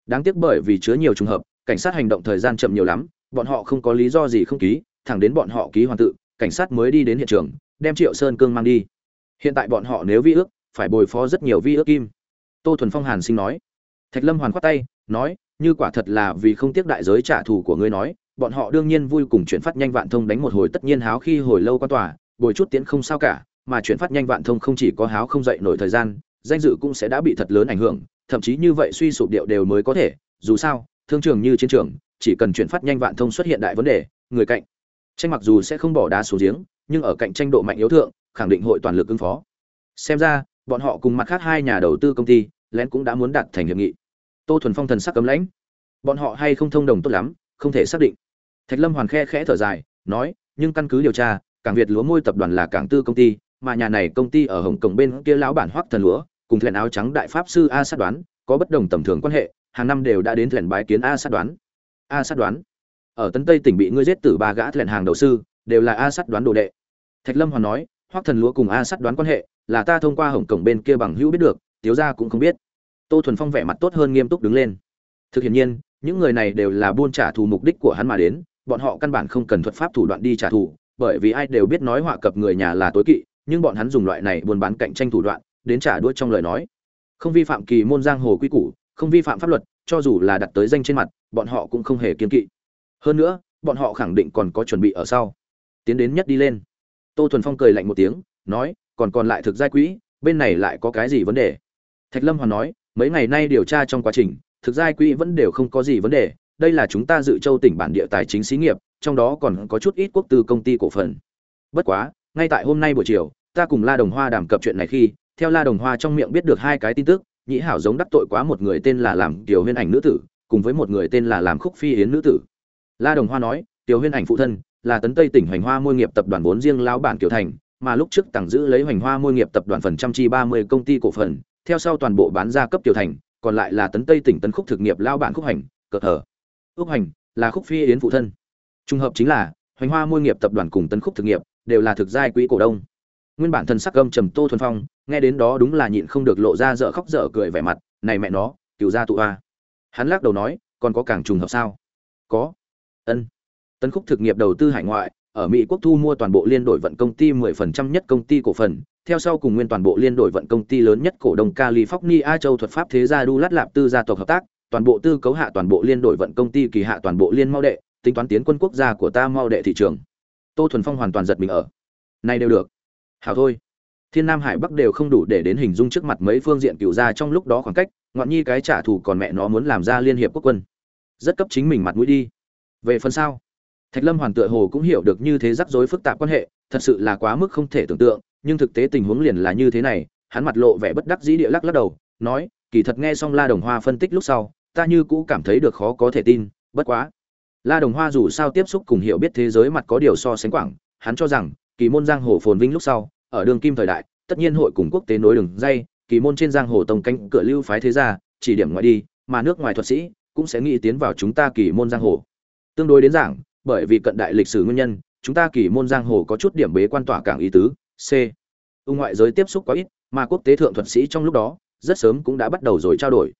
Đáng tiếc bởi vì chứa nhiều trùng hợp, cảnh sát hành động thời gian chậm nhiều lắm, bọn họ không có lý do gì không ký, thẳng đến bọn họ ký hoàn tự, cảnh sát mới đi đến hiện trường, đem triệu sơn cương mang đi. Hiện tại bọn họ nếu vi ước phải bồi phó rất nhiều vi ước kim. Tô thuần phong hàn sinh nói. Thạch lâm hoàn khoát tay, nói, như quả thật là vì không tiếc đại giới trả thù của ngươi nói, bọn họ đương nhiên vui cùng chuyển phát nhanh vạn thông đánh một hồi tất nhiên háo khi hồi lâu qua tòa, bồi chút tiến không sao cả, mà chuyển phát nhanh vạn thông không chỉ có háo không dậy nổi thời gian, danh dự cũng sẽ đã bị thật lớn ảnh hưởng, thậm chí như vậy suy sụp điệu đều mới có thể, dù sao, thương trường như chiến trường, chỉ cần chuyển phát nhanh vạn thông xuất hiện đại vấn đề, người cạnh tranh mặc dù sẽ không bỏ đá xuống giếng, nhưng ở cạnh tranh độ mạnh yếu thượng, khẳng định hội toàn lực ứng phó. Xem ra bọn họ cùng mặt khác hai nhà đầu tư công ty, lén cũng đã muốn đạt thành hiệp nghị. Tô thuần phong thần sắc cấm lãnh. Bọn họ hay không thông đồng tốt lắm, không thể xác định. Thạch lâm hoàn khe khẽ thở dài, nói, nhưng căn cứ điều tra, cảng việt lúa môi tập đoàn là cảng tư công ty, mà nhà này công ty ở hồng kông bên kia lão bản hoắc thần lúa, cùng thuyền áo trắng đại pháp sư a sát đoán, có bất đồng tầm thường quan hệ, hàng năm đều đã đến thuyền bái kiến a sát đoán. A sát đoán. Ở tấn tây tỉnh bị ngươi giết tử ba gã thuyền hàng đầu sư, đều là a sát đoán đồ đệ. Thạch lâm hoàn nói hoắc thần lúa cùng a sắt đoán quan hệ, là ta thông qua hồng cổng bên kia bằng hữu biết được, tiếu gia cũng không biết. Tô thuần phong vẻ mặt tốt hơn nghiêm túc đứng lên. Thực hiện nhiên, những người này đều là buôn trả thù mục đích của hắn mà đến, bọn họ căn bản không cần thuật pháp thủ đoạn đi trả thù, bởi vì ai đều biết nói họa cập người nhà là tối kỵ, nhưng bọn hắn dùng loại này buôn bán cạnh tranh thủ đoạn, đến trả đuôi trong lời nói. Không vi phạm kỳ môn giang hồ quy củ, không vi phạm pháp luật, cho dù là đặt tới danh trên mặt, bọn họ cũng không hề kiên kỵ. Hơn nữa, bọn họ khẳng định còn có chuẩn bị ở sau. Tiến đến nhất đi lên tô thuần phong cười lạnh một tiếng, nói, còn còn lại thực giai quỹ, bên này lại có cái gì vấn đề? Thạch lâm hoàn nói, mấy ngày nay điều tra trong quá trình, thực giai quỹ vẫn đều không có gì vấn đề, đây là chúng ta dự châu tỉnh bản địa tài chính xí nghiệp, trong đó còn có chút ít quốc tư công ty cổ phần. Bất quá, ngay tại hôm nay buổi chiều, ta cùng la đồng hoa đàm cập chuyện này khi, theo la đồng hoa trong miệng biết được hai cái tin tức, nhĩ hảo giống đắc tội quá một người tên là làm tiểu huyên ảnh nữ tử, cùng với một người tên là làm khúc phi yến nữ tử. La đồng hoa nói, tiểu huyên ảnh phụ thân là tấn tây tỉnh hoành hoa môi nghiệp tập đoàn vốn riêng lão bản kiểu thành, mà lúc trước tặng giữ lấy hoành hoa môi nghiệp tập đoàn phần trăm chi ba mươi công ty cổ phần, theo sau toàn bộ bán ra cấp tiểu thành, còn lại là tấn tây tỉnh tấn khúc thực nghiệp lao bản khúc hành, cờ thờ. Ước hành là khúc phi yến phụ thân. Trùng hợp chính là, hoành hoa môi nghiệp tập đoàn cùng tấn khúc thực nghiệp đều là thực giai quỹ cổ đông. Nguyên bản thân sắc gâm trầm tô thuần phong, nghe đến đó đúng là nhịn không được lộ ra dở khóc dở cười vẻ mặt, này mẹ nó cựu gia tụ a. Hắn lắc đầu nói, còn có càng trùng hợp sao? Có. Ân. Tân khúc thực nghiệp đầu tư hải ngoại, ở mỹ quốc thu mua toàn bộ liên đội vận công ty 10% nhất công ty cổ phần. Theo sau cùng nguyên toàn bộ liên đội vận công ty lớn nhất cổ đông california, châu thuật pháp thế gia Du lát lạp tư gia tộc hợp tác. Toàn bộ tư cấu hạ toàn bộ liên đội vận công ty, kỳ hạ toàn bộ liên mau đệ, tính toán tiến quân quốc gia của ta mau đệ thị trường. Tô thuần phong hoàn toàn giật mình ở. Này đều được. Hảo thôi. Thiên nam hải bắc đều không đủ để đến hình dung trước mặt mấy phương diện cửu gia trong lúc đó khoảng cách, ngoạn nhi cái trả thù còn mẹ nó muốn làm ra liên hiệp quốc quân. Rất cấp chính mình mặt mũi đi. Về phần sau thạch lâm hoàn tựa hồ cũng hiểu được như thế rắc rối phức tạp quan hệ, thật sự là quá mức không thể tưởng tượng, nhưng thực tế tình huống liền là như thế này, hắn mặt lộ vẻ bất đắc dĩ địa lắc lắc đầu, nói, kỳ thật nghe xong la đồng hoa phân tích lúc sau, ta như cũ cảm thấy được khó có thể tin, bất quá. La đồng hoa dù sao tiếp xúc cùng hiểu biết thế giới mặt có điều so sánh quảng, hắn cho rằng, kỳ môn giang hồ phồn vinh lúc sau, ở đường kim thời đại, tất nhiên hội cùng quốc tế nối đường dây, kỳ môn trên giang hồ tông canh cửa lưu phái thế gia, chỉ điểm ngoại đi, mà nước ngoài thuật sĩ cũng sẽ nghĩ tiến vào chúng ta kỳ môn giang hồ. Tương đối đến giảng bởi vì cận đại lịch sử nguyên nhân chúng ta kỳ môn giang hồ có chút điểm bế quan tỏa cảng ý tứ c. Ung ngoại giới tiếp xúc quá ít mà quốc tế thượng thuật sĩ trong lúc đó rất sớm cũng đã bắt đầu rồi trao đổi.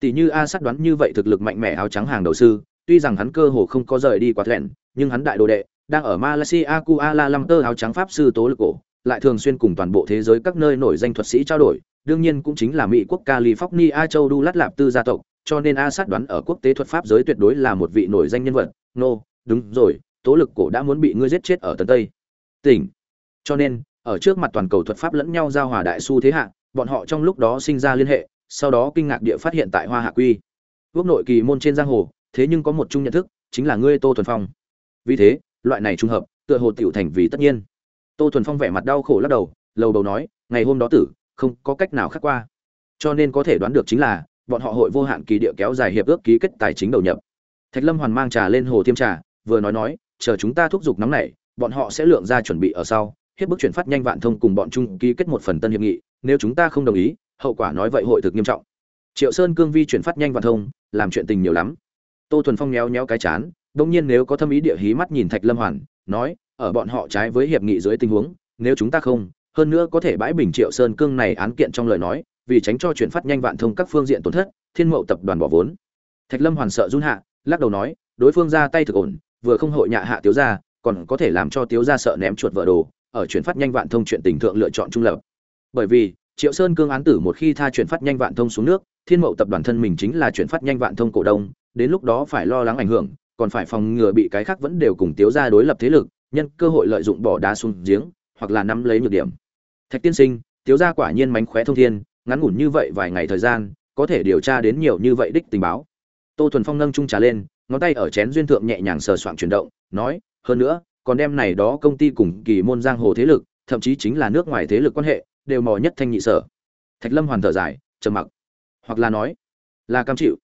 Tỷ như a sát đoán như vậy thực lực mạnh mẽ áo trắng hàng đầu sư tuy rằng hắn cơ hồ không có rời đi quá thẹn nhưng hắn đại đồ đệ đang ở malaysia kuala lumpur áo trắng pháp sư tố lực cổ lại thường xuyên cùng toàn bộ thế giới các nơi nổi danh thuật sĩ trao đổi đương nhiên cũng chính là mỹ quốc california châu đu lát lạp tư gia tộc cho nên a sát đoán ở quốc tế thuật pháp giới tuyệt đối là một vị nổi danh nhân vật nô、no, đúng rồi, tố lực cổ đã muốn bị ngươi giết chết ở tấn tây. Tỉnh. Cho nên, ở trước mặt toàn cầu thuật pháp lẫn nhau giao hòa đại su thế hạ, bọn họ trong lúc đó sinh ra liên hệ, sau đó kinh ngạc địa phát hiện tại hoa hạ quy. Quốc nội kỳ môn trên giang hồ, thế nhưng có một chung nhận thức, chính là ngươi tô thuần phong. Vì thế, loại này trùng hợp, tựa hồ tiểu thành vì tất nhiên. Tô thuần phong vẻ mặt đau khổ lắc đầu, lầu đầu nói, ngày hôm đó tử, không có cách nào khác qua. Cho nên có thể đoán được chính là, bọn họ hội vô hạn kỳ địa kéo dài hiệp ước ký kết tài chính đầu nhập. Thạch lâm hoàn mang trà lên hồ thiêm trà vừa nói nói, chờ chúng ta thúc giục nóng này, bọn họ sẽ lượng ra chuẩn bị ở sau. Hiệp bức chuyển phát nhanh vạn thông cùng bọn trung ký kết một phần tân hiệp nghị. Nếu chúng ta không đồng ý, hậu quả nói vậy hội thực nghiêm trọng. Triệu sơn cương vi chuyển phát nhanh vạn thông, làm chuyện tình nhiều lắm. Tô thuần phong méo méo cái chán đông nhiên nếu có thâm ý địa hí mắt nhìn thạch lâm hoàn, nói, ở bọn họ trái với hiệp nghị dưới tình huống, nếu chúng ta không, hơn nữa có thể bãi bình triệu sơn cương này án kiện trong lời nói, vì tránh cho chuyển phát nhanh vạn thông các phương diện tổn thất, thiên mậu tập đoàn bỏ vốn. Thạch lâm hoàn sợ run hạ, lắc đầu nói, đối phương ra tay thực ổn vừa không hội nhạ hạ tiếu gia, còn có thể làm cho tiếu gia sợ ném chuột vợ đồ, ở chuyển phát nhanh vạn thông chuyện tình thượng lựa chọn trung lập. Bởi vì, triệu sơn cương án tử một khi tha chuyển phát nhanh vạn thông xuống nước, thiên mậu tập đoàn thân mình chính là chuyển phát nhanh vạn thông cổ đông, đến lúc đó phải lo lắng ảnh hưởng, còn phải phòng ngừa bị cái khác vẫn đều cùng tiếu gia đối lập thế lực, nhân cơ hội lợi dụng bỏ đá xuống giếng, hoặc là nắm lấy nhược điểm. Thạch tiên sinh, tiếu gia quả nhiên mánh khóe thông thiên, ngắn ngủn như vậy vài ngày thời gian, có thể điều tra đến nhiều như vậy đích tình báo. Tô thuần phong nâng trung trà lên ngón tay ở chén duyên thượng nhẹ nhàng sờ soạng chuyển động, nói, hơn nữa, còn đem này đó công ty cùng kỳ môn giang hồ thế lực, thậm chí chính là nước ngoài thế lực quan hệ, đều mò nhất thanh nhị sở. Thạch lâm hoàn thở dài, trầm mặc. Hoặc là nói, là cam chịu.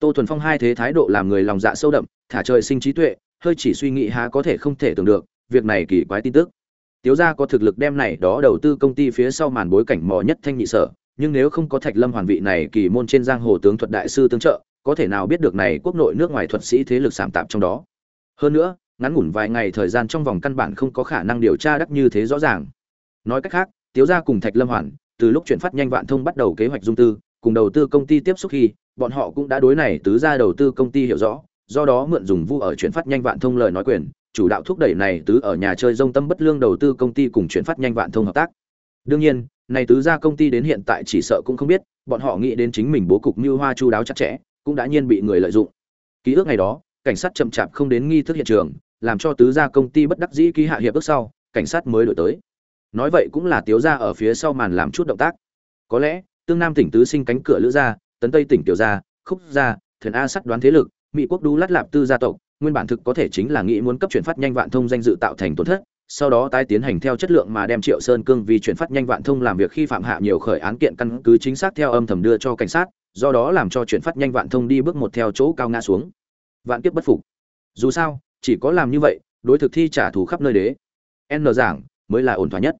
Tô thuần phong hai thế thái độ làm người lòng dạ sâu đậm, thả trời sinh trí tuệ, hơi chỉ suy nghĩ há có thể không thể tưởng được, việc này kỳ quái tin tức. Tiếu gia có thực lực đem này đó đầu tư công ty phía sau màn bối cảnh mò nhất thanh nhị sở, nhưng nếu không có thạch lâm hoàn vị này kỳ môn trên giang hồ tướng thuật đại sư tương trợ có thể nào biết được này quốc nội nước ngoài thuật sĩ thế lực sảm tạp trong đó? Hơn nữa, ngắn ngủn vài ngày thời gian trong vòng căn bản không có khả năng điều tra đắc như thế rõ ràng. Nói cách khác, tiếu gia cùng thạch lâm hoàn, từ lúc chuyển phát nhanh vạn thông bắt đầu kế hoạch dung tư, cùng đầu tư công ty tiếp xúc khi, bọn họ cũng đã đối này tứ gia đầu tư công ty hiểu rõ, do đó mượn dùng vu ở chuyển phát nhanh vạn thông lời nói quyền, chủ đạo thúc đẩy này tứ ở nhà chơi rông tâm bất lương đầu tư công ty cùng chuyển phát nhanh vạn thông hợp tác. Đương nhiên, này tứ gia công ty đến hiện tại chỉ sợ cũng không biết, bọn họ nghĩ đến chính mình bố cục như hoa chu đáo chặt chẽ cũng đã nhiên bị người lợi dụng. Ký ức ngày đó, cảnh sát chậm chạp không đến nghi thức hiện trường, làm cho tứ gia công ty bất đắc dĩ ký hạ hiệp ước sau, cảnh sát mới đổi tới. Nói vậy cũng là tiếu gia ở phía sau màn làm chút động tác. Có lẽ, tương nam tỉnh tứ sinh cánh cửa lữ gia, tấn tây tỉnh tiểu gia, khúc gia thần a sắt đoán thế lực, mỹ quốc đu lát lạp tư gia tộc, nguyên bản thực có thể chính là nghĩ muốn cấp chuyển phát nhanh vạn thông danh dự tạo thành tổn thất, sau đó tái tiến hành theo chất lượng mà đem triệu sơn cương vì chuyển phát nhanh vạn thông làm việc khi phạm hạ nhiều khởi án kiện căn cứ chính xác theo âm thầm đưa cho cảnh sát do đó làm cho chuyển phát nhanh vạn thông đi bước một theo chỗ cao ngã xuống. Vạn kiếp bất phục. Dù sao, chỉ có làm như vậy, đối thực thi trả thù khắp nơi đế. N giảng mới là ổn thỏa nhất.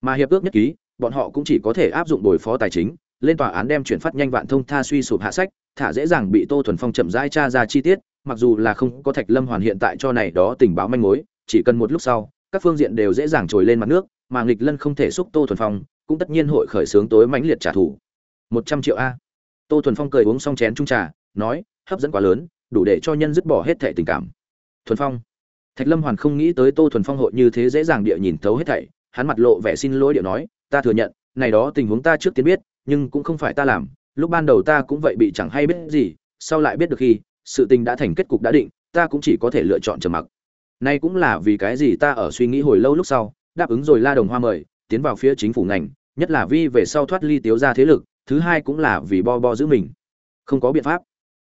Mà hiệp ước nhất ký, bọn họ cũng chỉ có thể áp dụng bồi phó tài chính, lên tòa án đem chuyển phát nhanh vạn thông tha suy sụp hạ sách, thả dễ dàng bị tô thuần phong chậm rãi tra ra chi tiết, mặc dù là không có thạch lâm hoàn hiện tại cho này đó tình báo manh mối, chỉ cần một lúc sau, các phương diện đều dễ dàng trồi lên mặt nước, mà nghịch lân không thể xúc tô thuần phong, cũng tất nhiên hội khởi xướng tối mãnh liệt trả thù. Một trăm triệu a tô thuần phong cười uống xong chén trung trà, nói, hấp dẫn quá lớn, đủ để cho nhân dứt bỏ hết thẻ tình cảm. Thuần phong. Thạch lâm hoàn không nghĩ tới tô thuần phong hội như thế dễ dàng địa nhìn thấu hết thảy, hắn mặt lộ vẻ xin lỗi điệu nói, ta thừa nhận, này đó tình huống ta trước tiên biết, nhưng cũng không phải ta làm, lúc ban đầu ta cũng vậy bị chẳng hay biết gì, sau lại biết được khi, sự tình đã thành kết cục đã định, ta cũng chỉ có thể lựa chọn trầm mặc. Nay cũng là vì cái gì ta ở suy nghĩ hồi lâu lúc sau, đáp ứng rồi la đồng hoa mời, tiến vào phía chính phủ ngành, nhất là vi về sau thoát ly tiếu ra thế lực thứ hai cũng là vì bo bo giữ mình. Không có biện pháp.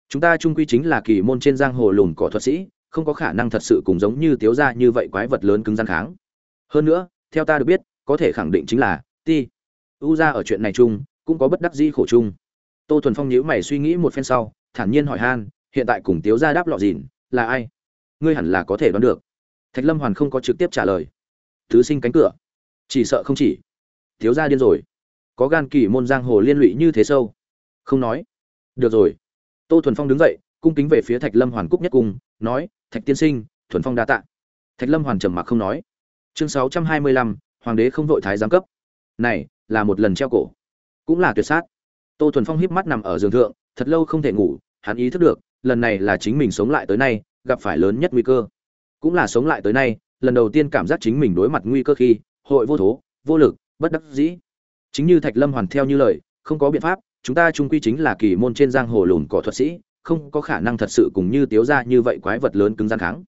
Chúng ta trung quy chính là kỳ môn trên giang hồ lùn cỏ thuật sĩ, không có khả năng thật sự cùng giống như tiếu ra như vậy quái vật lớn cứng gian kháng. Hơn nữa, theo ta được biết, có thể khẳng định chính là, ti, u ra ở chuyện này chung, cũng có bất đắc di khổ chung. Tô thuần phong nhíu mày suy nghĩ một phen sau, thản nhiên hỏi han, hiện tại cùng tiếu ra đáp lọ dìn, là ai? Ngươi hẳn là có thể đoán được. Thạch lâm hoàn không có trực tiếp trả lời. Thứ sinh cánh cửa. Chỉ sợ không chỉ. Thiếu gia điên rồi có gan kỳ môn giang hồ liên lụy như thế sâu. Không nói. Được rồi. Tô thuần phong đứng dậy, cung kính về phía thạch lâm hoàn cúc nhất cung, nói, thạch tiên sinh, thuần phong đa tạ. Thạch lâm hoàn trầm mặc không nói. Chương sáu trăm hai mươi lăm, hoàng đế không vội thái giám cấp. Này, là một lần treo cổ. Cũng là tuyệt sát. Tô thuần phong híp mắt nằm ở giường thượng, thật lâu không thể ngủ, hắn ý thức được, lần này là chính mình sống lại tới nay, gặp phải lớn nhất nguy cơ. Cũng là sống lại tới nay, lần đầu tiên cảm giác chính mình đối mặt nguy cơ khi, hội vô thố, vô lực, bất đắc dĩ chính như thạch lâm hoàn theo như lời, không có biện pháp, chúng ta trung quy chính là kỳ môn trên giang hồ lùn cỏ thuật sĩ, không có khả năng thật sự cùng như tiếu gia như vậy quái vật lớn cứng gian kháng.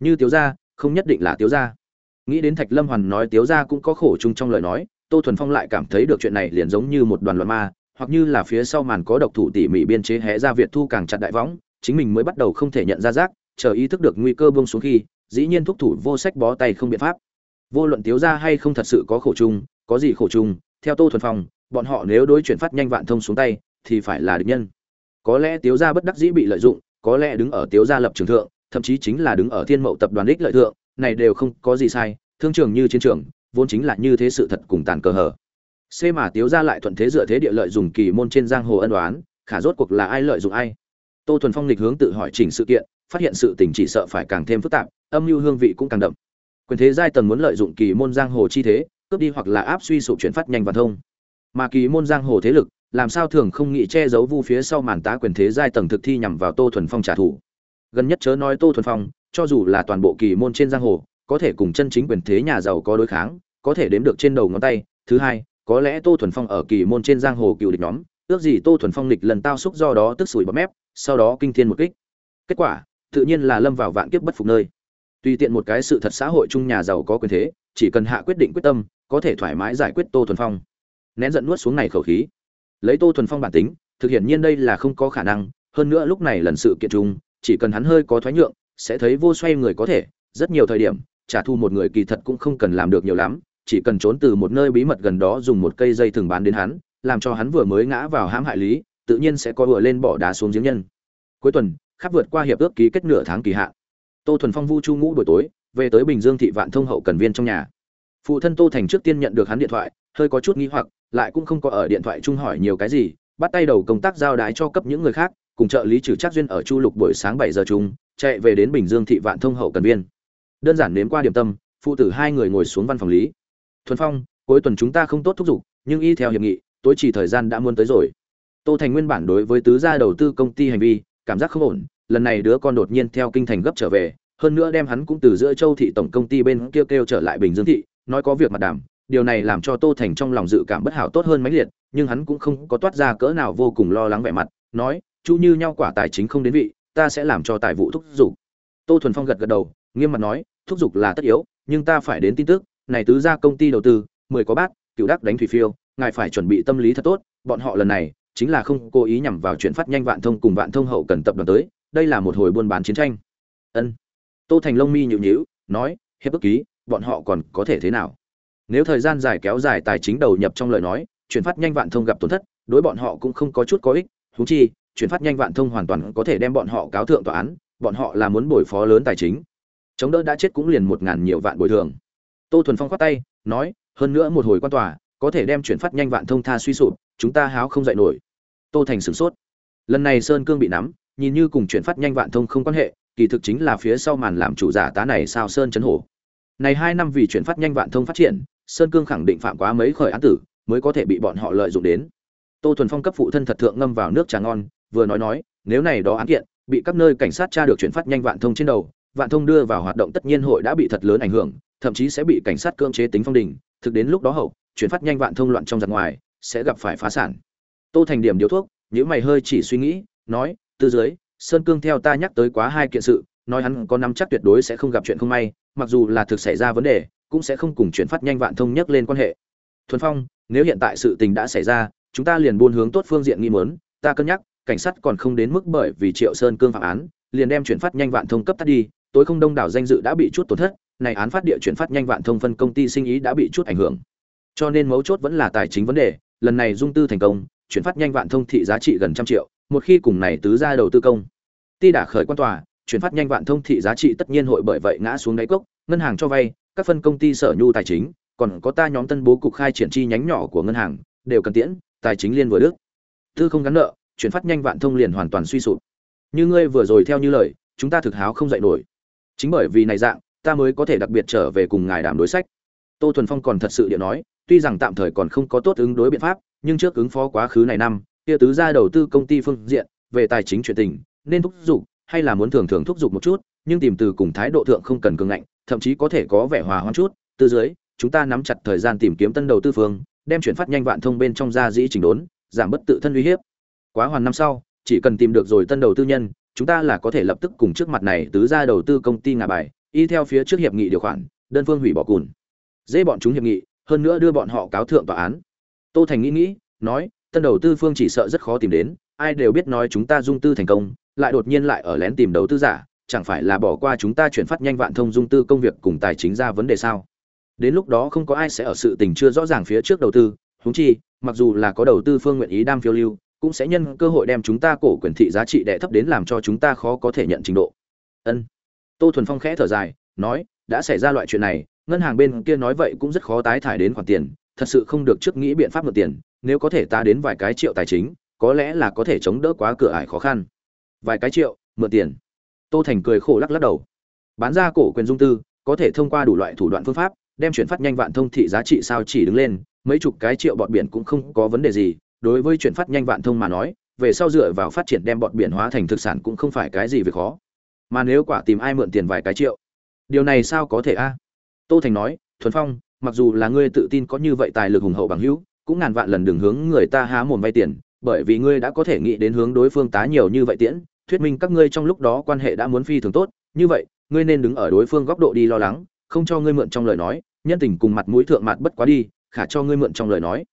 Như tiếu gia, không nhất định là tiếu gia. Nghĩ đến thạch lâm hoàn nói tiếu gia cũng có khổ chung trong lời nói, tô thuần phong lại cảm thấy được chuyện này liền giống như một đoàn loạn ma, hoặc như là phía sau màn có độc thủ tỉ mỉ biên chế hé ra việt thu càng chặt đại võng, chính mình mới bắt đầu không thể nhận ra rác, chờ ý thức được nguy cơ buông xuống khi, dĩ nhiên thúc thủ vô sách bó tay không biện pháp. Vô luận tiếu gia hay không thật sự có khổ chung, có gì khổ chung theo tô thuần phong, bọn họ nếu đối chuyển phát nhanh vạn thông xuống tay, thì phải là địch nhân. Có lẽ tiếu gia bất đắc dĩ bị lợi dụng, có lẽ đứng ở tiếu gia lập trường thượng, thậm chí chính là đứng ở thiên mậu tập đoàn ích lợi thượng, này đều không có gì sai, thương trường như chiến trường, vốn chính là như thế sự thật cùng tàn cờ hở. C mà tiếu gia lại thuận thế dựa thế địa lợi dùng kỳ môn trên giang hồ ân đoán khả rốt cuộc là ai lợi dụng ai? Tô thuần phong lịch hướng tự hỏi chỉnh sự kiện, phát hiện sự tình chỉ sợ phải càng thêm phức tạp, âm mưu hương vị cũng càng đậm. Quyền thế giai tầng muốn lợi dụng kỳ môn giang hồ chi thế cướp đi hoặc là áp suy sụp chuyển phát nhanh và thông. Mà kỳ môn giang hồ thế lực, làm sao thường không nghĩ che giấu vu phía sau màn tá quyền thế giai tầng thực thi nhằm vào tô thuần phong trả thù. Gần nhất chớ nói tô thuần phong, cho dù là toàn bộ kỳ môn trên giang hồ, có thể cùng chân chính quyền thế nhà giàu có đối kháng, có thể đếm được trên đầu ngón tay. Thứ hai, có lẽ tô thuần phong ở kỳ môn trên giang hồ cựu địch nhóm, ước gì tô thuần phong lịch lần tao xúc do đó tức sủi bọt mép, sau đó kinh thiên một kích. Kết quả, tự nhiên là lâm vào vạn kiếp bất phục nơi. Tùy tiện một cái sự thật xã hội chung nhà giàu có quyền thế, chỉ cần hạ quyết định quyết tâm có thể thoải mái giải quyết tô thuần phong. Nén giận nuốt xuống này khẩu khí. Lấy tô thuần phong bản tính, thực hiện nhiên đây là không có khả năng, hơn nữa lúc này lần sự kiện chung, chỉ cần hắn hơi có thoái nhượng, sẽ thấy vô xoay người có thể, rất nhiều thời điểm, trả thu một người kỳ thật cũng không cần làm được nhiều lắm, chỉ cần trốn từ một nơi bí mật gần đó dùng một cây dây thường bán đến hắn, làm cho hắn vừa mới ngã vào hãm hại lý, tự nhiên sẽ có vừa lên bỏ đá xuống giếng nhân. Cuối tuần, khắp vượt qua hiệp ước ký kết nửa tháng kỳ hạn. Tô thuần phong vu chu ngũ buổi tối, về tới bình dương thị vạn thông hậu cần viên trong nhà phụ thân tô thành trước tiên nhận được hắn điện thoại hơi có chút nghi hoặc lại cũng không có ở điện thoại chung hỏi nhiều cái gì bắt tay đầu công tác giao đái cho cấp những người khác cùng trợ lý trừ chắc duyên ở chu lục buổi sáng bảy giờ chung chạy về đến bình dương thị vạn thông hậu cần viên. Đơn giản nếm qua điểm tâm phụ tử hai người ngồi xuống văn phòng lý. Thuần phong cuối tuần chúng ta không tốt thúc giục nhưng y theo hiệp nghị tối chỉ thời gian đã muốn tới rồi. Tô thành nguyên bản đối với tứ gia đầu tư công ty hành vi cảm giác không ổn lần này đứa con đột nhiên theo kinh thành gấp trở về hơn nữa đem hắn cũng từ giữa châu thị tổng công ty bên kia kêu, kêu trở lại bình dương thị nói có việc mặt đảm điều này làm cho tô thành trong lòng dự cảm bất hảo tốt hơn mấy liệt, nhưng hắn cũng không có toát ra cỡ nào vô cùng lo lắng vẻ mặt, nói chú như nhau quả tài chính không đến vị, ta sẽ làm cho tài vụ thúc giục. Tô thuần phong gật gật đầu, nghiêm mặt nói, thúc giục là tất yếu, nhưng ta phải đến tin tức, này tứ gia công ty đầu tư, mười có bác cựu đắc đánh thủy phiêu, ngài phải chuẩn bị tâm lý thật tốt, bọn họ lần này, chính là không cố ý nhằm vào chuyện phát nhanh vạn thông cùng vạn thông hậu cần tập đoàn tới, đây là một hồi buôn bán chiến tranh. Ân. Tô thành long mi nhịu nhịu nói, hiệp ước ký bọn họ còn có thể thế nào? Nếu thời gian dài kéo dài tài chính đầu nhập trong lời nói, chuyển phát nhanh vạn thông gặp tổn thất, đối bọn họ cũng không có chút có ích. Thú chi, chuyển phát nhanh vạn thông hoàn toàn có thể đem bọn họ cáo thượng tòa án, bọn họ là muốn bồi phó lớn tài chính. Chống đỡ đã chết cũng liền một ngàn nhiều vạn bồi thường. Tô thuần phong khoát tay, nói, hơn nữa một hồi quan tòa, có thể đem chuyển phát nhanh vạn thông tha suy sụp, chúng ta háo không dạy nổi. Tô thành sửng sốt. Lần này sơn cương bị nắm, nhìn như cùng chuyển phát nhanh vạn thông không quan hệ, kỳ thực chính là phía sau màn làm chủ giả tá này sao sơn chấn hổ này hai năm vì chuyển phát nhanh vạn thông phát triển, sơn cương khẳng định phạm quá mấy khởi án tử, mới có thể bị bọn họ lợi dụng đến. Tô thuần phong cấp phụ thân thật thượng ngâm vào nước trà ngon, vừa nói nói, nếu này đó án kiện, bị các nơi cảnh sát tra được chuyển phát nhanh vạn thông trên đầu, vạn thông đưa vào hoạt động tất nhiên hội đã bị thật lớn ảnh hưởng, thậm chí sẽ bị cảnh sát cưỡng chế tính phong đình, thực đến lúc đó hậu, chuyển phát nhanh vạn thông loạn trong giặc ngoài, sẽ gặp phải phá sản. Tô thành điểm điếu thuốc nếu mày hơi chỉ suy nghĩ, nói từ dưới, sơn cương theo ta nhắc tới quá hai kiện sự nói hắn có nắm chắc tuyệt đối sẽ không gặp chuyện không may, mặc dù là thực xảy ra vấn đề, cũng sẽ không cùng chuyển phát nhanh vạn thông nhất lên quan hệ thuần phong, nếu hiện tại sự tình đã xảy ra, chúng ta liền buôn hướng tốt phương diện nghi muốn. ta cân nhắc, cảnh sát còn không đến mức bởi vì triệu sơn cương phạm án, liền đem chuyển phát nhanh vạn thông cấp tắt đi, tối không đông đảo danh dự đã bị chút tổn thất, này án phát địa chuyển phát nhanh vạn thông phân công ty sinh ý đã bị chút ảnh hưởng cho nên mấu chốt vẫn là tài chính vấn đề, lần này dung tư thành công, chuyển phát nhanh vạn thông thị giá trị gần trăm triệu, một khi cùng này tứ ra đầu tư công ti đã khởi quan tòa chuyển phát nhanh vạn thông thị giá trị tất nhiên hội bởi vậy ngã xuống đáy cốc, ngân hàng cho vay, các phân công ty sở nhu tài chính, còn có ta nhóm tân bố cục khai triển chi nhánh nhỏ của ngân hàng, đều cần tiễn, tài chính liên vừa đức. Tư không gắn nợ, chuyển phát nhanh vạn thông liền hoàn toàn suy sụp. Như ngươi vừa rồi theo như lời, chúng ta thực háo không dạy nổi. Chính bởi vì này dạng, ta mới có thể đặc biệt trở về cùng ngài đàm đối sách. Tô thuần phong còn thật sự địa nói, tuy rằng tạm thời còn không có tốt ứng đối biện pháp, nhưng trước ứng phó quá khứ này năm, kia tứ Gia đầu tư công ty phương diện, về tài chính chuyện tình, nên thúc giục hay là muốn thường thường thúc giục một chút, nhưng tìm từ cùng thái độ thượng không cần cường ngạnh, thậm chí có thể có vẻ hòa hoãn chút, từ dưới, chúng ta nắm chặt thời gian tìm kiếm tân đầu tư phương, đem chuyển phát nhanh vạn thông bên trong gia dĩ chỉnh đốn, giảm bất tự thân uy hiếp. Quá hoàn năm sau, chỉ cần tìm được rồi tân đầu tư nhân, chúng ta là có thể lập tức cùng trước mặt này tứ ra đầu tư công ty ngà bài, y theo phía trước hiệp nghị điều khoản, đơn phương hủy bỏ cùn. Dễ bọn chúng hiệp nghị, hơn nữa đưa bọn họ cáo thượng tòa án. Tô thành nghĩ nghĩ, nói, tân đầu tư phương chỉ sợ rất khó tìm đến, ai đều biết nói chúng ta dung tư thành công lại đột nhiên lại ở lén tìm đầu tư giả, chẳng phải là bỏ qua chúng ta chuyển phát nhanh vạn thông dung tư công việc cùng tài chính ra vấn đề sao? Đến lúc đó không có ai sẽ ở sự tình chưa rõ ràng phía trước đầu tư húng chi, mặc dù là có đầu tư phương nguyện ý đam phiêu lưu, cũng sẽ nhân cơ hội đem chúng ta cổ quyền thị giá trị đệ thấp đến làm cho chúng ta khó có thể nhận trình độ. Ân. Tô thuần phong khẽ thở dài, nói, đã xảy ra loại chuyện này, ngân hàng bên kia nói vậy cũng rất khó tái thải đến khoản tiền, thật sự không được trước nghĩ biện pháp mượn tiền, nếu có thể ta đến vài cái triệu tài chính, có lẽ là có thể chống đỡ quá cửa ải khó khăn vài cái triệu, mượn tiền. Tô thành cười khổ lắc lắc đầu. Bán ra cổ quyền dung tư, có thể thông qua đủ loại thủ đoạn phương pháp, đem chuyển phát nhanh vạn thông thị giá trị sao chỉ đứng lên, mấy chục cái triệu bọt biển cũng không có vấn đề gì. Đối với chuyển phát nhanh vạn thông mà nói, về sau dựa vào phát triển đem bọt biển hóa thành thực sản cũng không phải cái gì việc khó. Mà nếu quả tìm ai mượn tiền vài cái triệu, điều này sao có thể a? Tô thành nói, thuần phong, mặc dù là ngươi tự tin có như vậy tài lực hùng hậu bằng hữu, cũng ngàn vạn lần đừng hướng người ta há mồm vay tiền bởi vì ngươi đã có thể nghĩ đến hướng đối phương tá nhiều như vậy tiễn, thuyết minh các ngươi trong lúc đó quan hệ đã muốn phi thường tốt, như vậy, ngươi nên đứng ở đối phương góc độ đi lo lắng, không cho ngươi mượn trong lời nói, nhân tình cùng mặt mũi thượng mặt bất quá đi, khả cho ngươi mượn trong lời nói.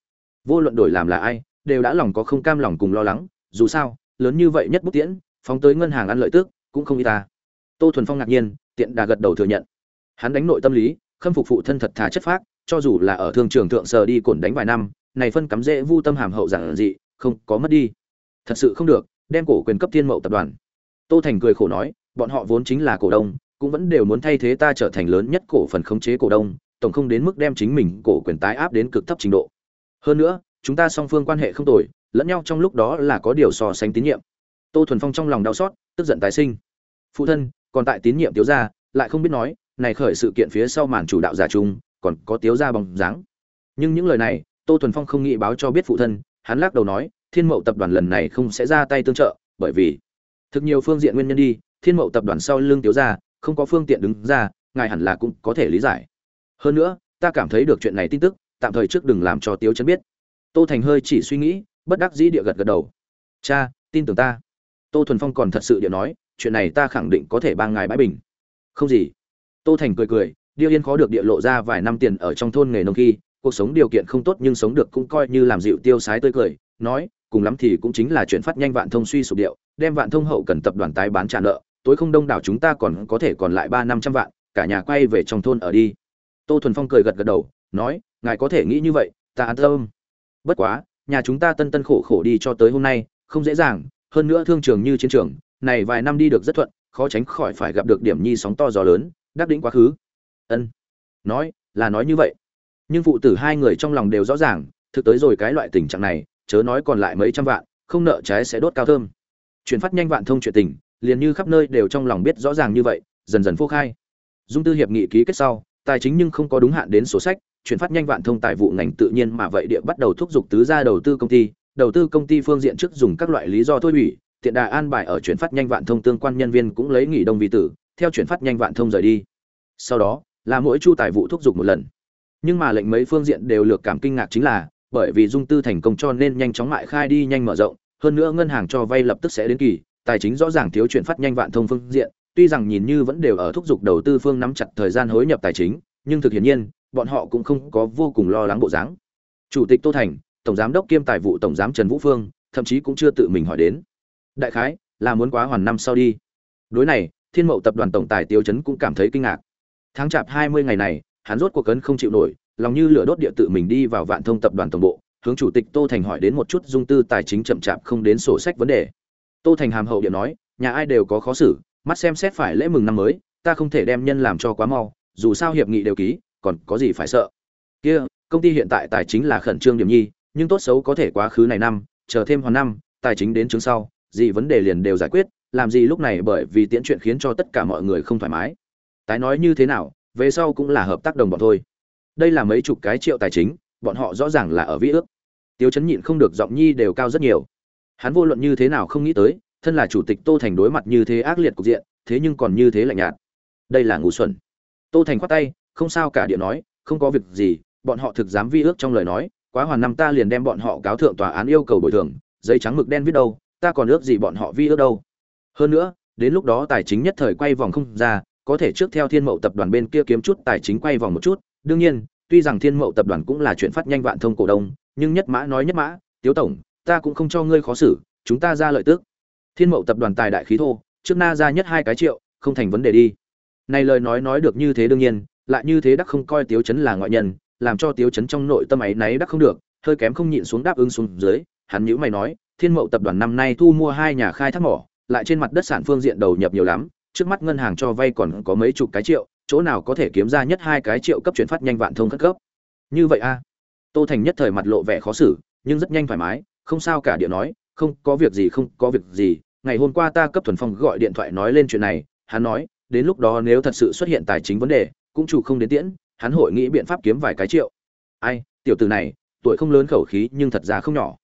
Vô luận đổi làm là ai, đều đã lòng có không cam lòng cùng lo lắng, dù sao, lớn như vậy nhất bút tiễn, phóng tới ngân hàng ăn lợi tước cũng không y ta. Tô thuần phong ngạc nhiên, tiện đà gật đầu thừa nhận. Hắn đánh nội tâm lý, khâm phục phụ thân thật thà chất phác, cho dù là ở thương trường thượng sờ đi cổn đánh vài năm, này phân cắm dễ vu tâm hàm hậu giản dị không có mất đi. Thật sự không được, đem cổ quyền cấp thiên mậu tập đoàn. Tô thành cười khổ nói, bọn họ vốn chính là cổ đông, cũng vẫn đều muốn thay thế ta trở thành lớn nhất cổ phần khống chế cổ đông, tổng không đến mức đem chính mình cổ quyền tái áp đến cực thấp trình độ. Hơn nữa, chúng ta song phương quan hệ không tồi, lẫn nhau trong lúc đó là có điều so sánh tín nhiệm. Tô thuần phong trong lòng đau xót, tức giận tái sinh. Phụ thân, còn tại tín nhiệm tiếu gia, lại không biết nói, này khởi sự kiện phía sau màn chủ đạo giả trung, còn có tiếu gia bóng dáng. Nhưng những lời này, tô thuần phong không nghĩ báo cho biết phụ thân hắn lắc đầu nói, thiên mậu tập đoàn lần này không sẽ ra tay tương trợ, bởi vì thực nhiều phương diện nguyên nhân đi, thiên mậu tập đoàn sau lưng thiếu gia không có phương tiện đứng ra, ngài hẳn là cũng có thể lý giải. Hơn nữa, ta cảm thấy được chuyện này tin tức, tạm thời trước đừng làm cho tiếu chấn biết. Tô thành hơi chỉ suy nghĩ, bất đắc dĩ địa gật gật đầu. Cha, tin tưởng ta. Tô thuần phong còn thật sự địa nói, chuyện này ta khẳng định có thể bang ngài bãi bình. Không gì. Tô thành cười cười, điêu yên khó được địa lộ ra vài năm tiền ở trong thôn nghề nông khi cuộc sống điều kiện không tốt nhưng sống được cũng coi như làm dịu tiêu sái tươi cười, nói, cùng lắm thì cũng chính là chuyện phát nhanh vạn thông suy sụp điệu, đem vạn thông hậu cần tập đoàn tái bán trả nợ, tối không đông đảo chúng ta còn có thể còn lại ba năm trăm vạn, cả nhà quay về trong thôn ở đi. Tô thuần phong cười gật gật đầu, nói, ngài có thể nghĩ như vậy, ta an tâm. Bất quá, nhà chúng ta tân tân khổ khổ đi cho tới hôm nay, không dễ dàng, hơn nữa thương trường như chiến trường, này vài năm đi được rất thuận, khó tránh khỏi phải gặp được điểm nhi sóng to gió lớn đắc đỉnh quá khứ. Ân. Nói, là nói như vậy nhưng phụ tử hai người trong lòng đều rõ ràng, thực tới rồi cái loại tình trạng này, chớ nói còn lại mấy trăm vạn, không nợ trái sẽ đốt cao thơm. Chuyển phát nhanh vạn thông chuyện tình, liền như khắp nơi đều trong lòng biết rõ ràng như vậy, dần dần phô khai. Dung tư hiệp nghị ký kết sau, tài chính nhưng không có đúng hạn đến sổ sách, chuyển phát nhanh vạn thông tài vụ ngành tự nhiên mà vậy địa bắt đầu thúc giục tứ ra đầu tư công ty, đầu tư công ty phương diện trước dùng các loại lý do thôi hủy, tiện đà an bài ở chuyển phát nhanh vạn thông tương quan nhân viên cũng lấy nghỉ đông vì tử, theo chuyển phát nhanh vạn thông rời đi. Sau đó, là mỗi chu tài vụ thúc giục một lần nhưng mà lệnh mấy phương diện đều lược cảm kinh ngạc chính là, bởi vì dung tư thành công cho nên nhanh chóng mại khai đi nhanh mở rộng, hơn nữa ngân hàng cho vay lập tức sẽ đến kỳ, tài chính rõ ràng thiếu chuyển phát nhanh vạn thông phương diện, tuy rằng nhìn như vẫn đều ở thúc giục đầu tư phương nắm chặt thời gian hối nhập tài chính, nhưng thực hiện nhiên, bọn họ cũng không có vô cùng lo lắng bộ dáng. Chủ tịch tô thành, tổng giám đốc kiêm tài vụ tổng giám trần vũ phương, thậm chí cũng chưa tự mình hỏi đến. Đại khái, là muốn quá hoàn năm sau đi. Đối này, thiên mậu tập đoàn tổng tài tiêu chấn cũng cảm thấy kinh ngạc. Tháng chạp hai mươi ngày này hắn rốt cuộc cấn không chịu nổi, lòng như lửa đốt địa tự mình đi vào vạn thông tập đoàn tổng bộ, hướng chủ tịch tô thành hỏi đến một chút dung tư tài chính chậm chạp không đến sổ sách vấn đề. Tô thành hàm hậu địa nói, nhà ai đều có khó xử, mắt xem xét phải lễ mừng năm mới, ta không thể đem nhân làm cho quá mau, dù sao hiệp nghị đều ký, còn có gì phải sợ? Kia, công ty hiện tại tài chính là khẩn trương điểm nhi, nhưng tốt xấu có thể quá khứ này năm, chờ thêm hoàn năm, tài chính đến chứng sau, gì vấn đề liền đều giải quyết, làm gì lúc này bởi vì tiễn chuyện khiến cho tất cả mọi người không thoải mái. Tái nói như thế nào về sau cũng là hợp tác đồng bọn thôi. Đây là mấy chục cái triệu tài chính, bọn họ rõ ràng là ở vĩ ước. Tiêu chấn nhịn không được giọng nhi đều cao rất nhiều. Hắn vô luận như thế nào không nghĩ tới, thân là chủ tịch tô thành đối mặt như thế ác liệt cục diện, thế nhưng còn như thế lạnh nhạt. Đây là ngu xuẩn. Tô thành khoát tay, không sao cả điện nói, không có việc gì, bọn họ thực dám vi ước trong lời nói, quá hoàn năm ta liền đem bọn họ cáo thượng tòa án yêu cầu bồi thường, giấy trắng mực đen viết đâu, ta còn ước gì bọn họ vi ước đâu. Hơn nữa, đến lúc đó tài chính nhất thời quay vòng không ra có thể trước theo thiên mậu tập đoàn bên kia kiếm chút tài chính quay vòng một chút. Đương nhiên, tuy rằng thiên mậu tập đoàn cũng là chuyện phát nhanh vạn thông cổ đông, nhưng nhất mã nói nhất mã, tiếu tổng, ta cũng không cho ngươi khó xử, chúng ta ra lợi tức. Thiên mậu tập đoàn tài đại khí thô, trước na ra nhất hai cái triệu, không thành vấn đề đi. Này lời nói nói được như thế đương nhiên, lại như thế đắc không coi tiếu chấn là ngoại nhân, làm cho tiếu chấn trong nội tâm ấy náy đắc không được, hơi kém không nhịn xuống đáp ứng xuống dưới, hắn nhíu mày nói, thiên mậu tập đoàn năm nay thu mua hai nhà khai thác mỏ, lại trên mặt đất sản phương diện đầu nhập nhiều lắm trước mắt ngân hàng cho vay còn có mấy chục cái triệu, chỗ nào có thể kiếm ra nhất hai cái triệu cấp chuyển phát nhanh vạn thông khất cấp. Như vậy a tô thành nhất thời mặt lộ vẻ khó xử, nhưng rất nhanh thoải mái, không sao cả điện nói, không có việc gì, không có việc gì, ngày hôm qua ta cấp thuần phong gọi điện thoại nói lên chuyện này, hắn nói, đến lúc đó nếu thật sự xuất hiện tài chính vấn đề, cũng chủ không đến tiễn, hắn hội nghĩ biện pháp kiếm vài cái triệu. Ai, tiểu tử này, tuổi không lớn khẩu khí nhưng thật ra không nhỏ.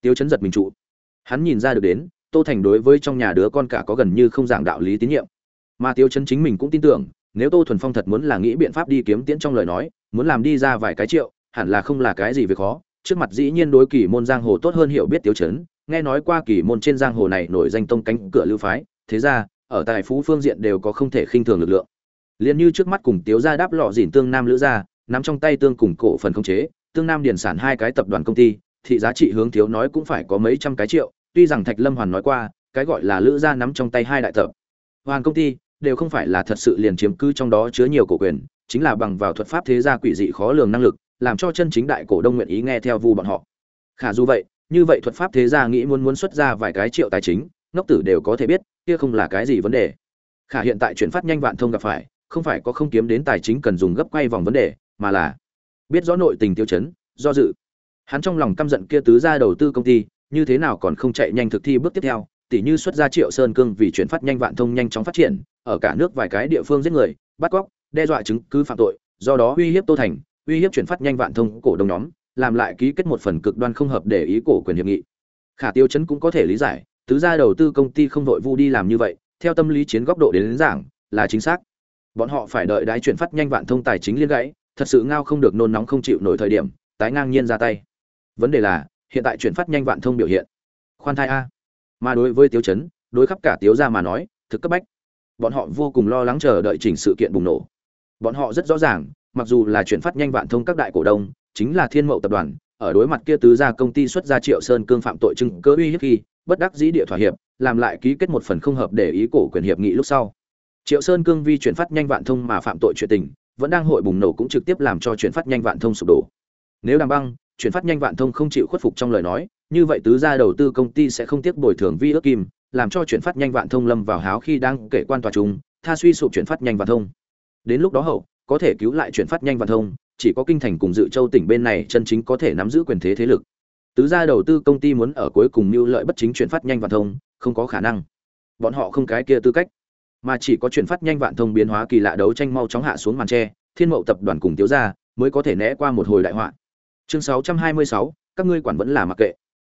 Tiêu chấn giật mình trụ. Hắn nhìn ra được đến, tô thành đối với trong nhà đứa con cả có gần như không giảng đạo lý tín nhiệm mà tiêu chấn chính mình cũng tin tưởng, nếu tô thuần phong thật muốn là nghĩ biện pháp đi kiếm tiễn trong lời nói, muốn làm đi ra vài cái triệu, hẳn là không là cái gì việc khó. Trước mặt dĩ nhiên đối kỳ môn giang hồ tốt hơn hiểu biết tiêu chấn, nghe nói qua kỳ môn trên giang hồ này nổi danh tông cánh cửa lưu phái, thế ra, ở tài phú phương diện đều có không thể khinh thường lực lượng. Liền như trước mắt cùng tiếu gia đáp lọ dỉn tương nam lữ gia, nắm trong tay tương cùng cổ phần không chế, tương nam điền sản hai cái tập đoàn công ty, thị giá trị hướng thiếu nói cũng phải có mấy trăm cái triệu, tuy rằng thạch lâm hoàn nói qua, cái gọi là lữ gia nắm trong tay hai đại tập. Hoàn công ty đều không phải là thật sự liền chiếm cứ trong đó chứa nhiều cổ quyền, chính là bằng vào thuật pháp thế gia quỷ dị khó lường năng lực, làm cho chân chính đại cổ đông nguyện ý nghe theo vu bọn họ. Khả dù vậy, như vậy thuật pháp thế gia nghĩ muốn muốn xuất ra vài cái triệu tài chính, ngốc tử đều có thể biết, kia không là cái gì vấn đề. Khả hiện tại chuyển phát nhanh vạn thông gặp phải, không phải có không kiếm đến tài chính cần dùng gấp quay vòng vấn đề, mà là biết rõ nội tình tiêu chấn, do dự. Hắn trong lòng căm giận kia tứ ra đầu tư công ty, như thế nào còn không chạy nhanh thực thi bước tiếp theo tỉ như xuất ra triệu sơn cương vì chuyển phát nhanh vạn thông nhanh chóng phát triển ở cả nước vài cái địa phương giết người bắt cóc đe dọa chứng cứ phạm tội do đó uy hiếp tô thành uy hiếp chuyển phát nhanh vạn thông cổ đông nhóm làm lại ký kết một phần cực đoan không hợp để ý cổ quyền hiệp nghị. Khả tiêu chấn cũng có thể lý giải tứ gia đầu tư công ty không đội vu đi làm như vậy theo tâm lý chiến góc độ đến, đến giảng là chính xác. Bọn họ phải đợi đái chuyển phát nhanh vạn thông tài chính liên gãy thật sự ngao không được nôn nóng không chịu nổi thời điểm tái ngang nhiên ra tay. Vấn đề là hiện tại chuyển phát nhanh vạn thông biểu hiện. Khoan thai a mà đối với tiếu chấn, đối khắp cả tiếu gia mà nói, thực cấp bách. Bọn họ vô cùng lo lắng chờ đợi chỉnh sự kiện bùng nổ. Bọn họ rất rõ ràng, mặc dù là chuyển phát nhanh vạn thông các đại cổ đông, chính là thiên mậu tập đoàn, ở đối mặt kia tứ gia công ty xuất ra triệu sơn cương phạm tội chứng cớ uy hiếp khi, bất đắc dĩ địa thỏa hiệp, làm lại ký kết một phần không hợp để ý cổ quyền hiệp nghị lúc sau. Triệu sơn cương vi chuyển phát nhanh vạn thông mà phạm tội chuyện tình, vẫn đang hội bùng nổ cũng trực tiếp làm cho chuyển phát nhanh vạn thông sụp đổ. Nếu đàm băng, chuyển phát nhanh vạn thông không chịu khuất phục trong lời nói như vậy tứ gia đầu tư công ty sẽ không tiếc bồi thường vi ước kim làm cho chuyển phát nhanh vạn thông lâm vào háo khi đang kể quan tòa chúng tha suy sụp chuyển phát nhanh vạn thông. Đến lúc đó hậu có thể cứu lại chuyển phát nhanh vạn thông chỉ có kinh thành cùng dự châu tỉnh bên này chân chính có thể nắm giữ quyền thế thế lực. Tứ gia đầu tư công ty muốn ở cuối cùng mưu lợi bất chính chuyển phát nhanh vạn thông không có khả năng. Bọn họ không cái kia tư cách mà chỉ có chuyển phát nhanh vạn thông biến hóa kỳ lạ đấu tranh mau chóng hạ xuống màn tre thiên mậu tập đoàn cùng tiếu gia mới có thể né qua một hồi đại họa. Chương 626, các ngươi quản vẫn là mặc kệ.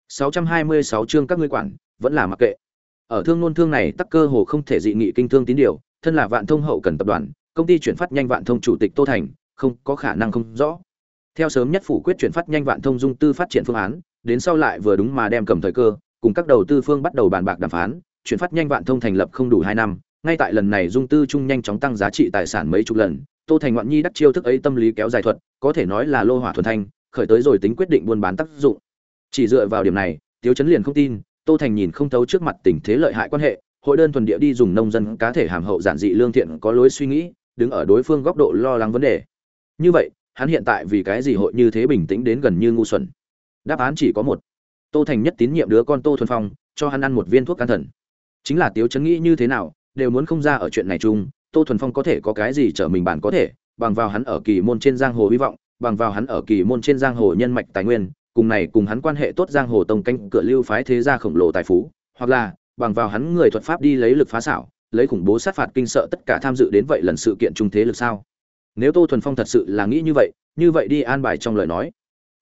626 chương các ngươi quản, vẫn là mặc kệ. Ở thương nôn thương này, tắc cơ hồ không thể dị nghị kinh thương tín điều, thân là vạn thông hậu cần tập đoàn, công ty chuyển phát nhanh vạn thông chủ tịch tô thành, không có khả năng không rõ. Theo sớm nhất phủ quyết chuyển phát nhanh vạn thông dung tư phát triển phương án, đến sau lại vừa đúng mà đem cầm thời cơ, cùng các đầu tư phương bắt đầu bàn bạc đàm phán, chuyển phát nhanh vạn thông thành lập không đủ hai năm, ngay tại lần này dung tư trung nhanh chóng tăng giá trị tài sản mấy chục lần, tô thành ngoạn nhi đắc chiêu thức ấy tâm lý kéo dài thuật, có thể nói là lô hỏa thuần thanh, khởi tới rồi tính quyết định buôn bán tác dụng chỉ dựa vào điểm này, tiếu chấn liền không tin, tô thành nhìn không thấu trước mặt tình thế lợi hại quan hệ, hội đơn thuần địa đi dùng nông dân cá thể hàm hậu giản dị lương thiện có lối suy nghĩ, đứng ở đối phương góc độ lo lắng vấn đề. Như vậy, hắn hiện tại vì cái gì hội như thế bình tĩnh đến gần như ngu xuẩn? Đáp án chỉ có một. Tô thành nhất tín nhiệm đứa con tô thuần phong, cho hắn ăn một viên thuốc can thần. Chính là tiếu chấn nghĩ như thế nào, đều muốn không ra ở chuyện này chung, tô thuần phong có thể có cái gì trở mình bản có thể, bằng vào hắn ở kỳ môn trên giang hồ hy vọng, bằng vào hắn ở kỳ môn trên giang hồ nhân mạch tài nguyên cùng này cùng hắn quan hệ tốt giang hồ tông canh cửa lưu phái thế gia khổng lồ tài phú, hoặc là, bằng vào hắn người thuật pháp đi lấy lực phá xảo, lấy khủng bố sát phạt kinh sợ tất cả tham dự đến vậy lần sự kiện trung thế lực sao? Nếu tô thuần phong thật sự là nghĩ như vậy như vậy đi an bài trong lời nói.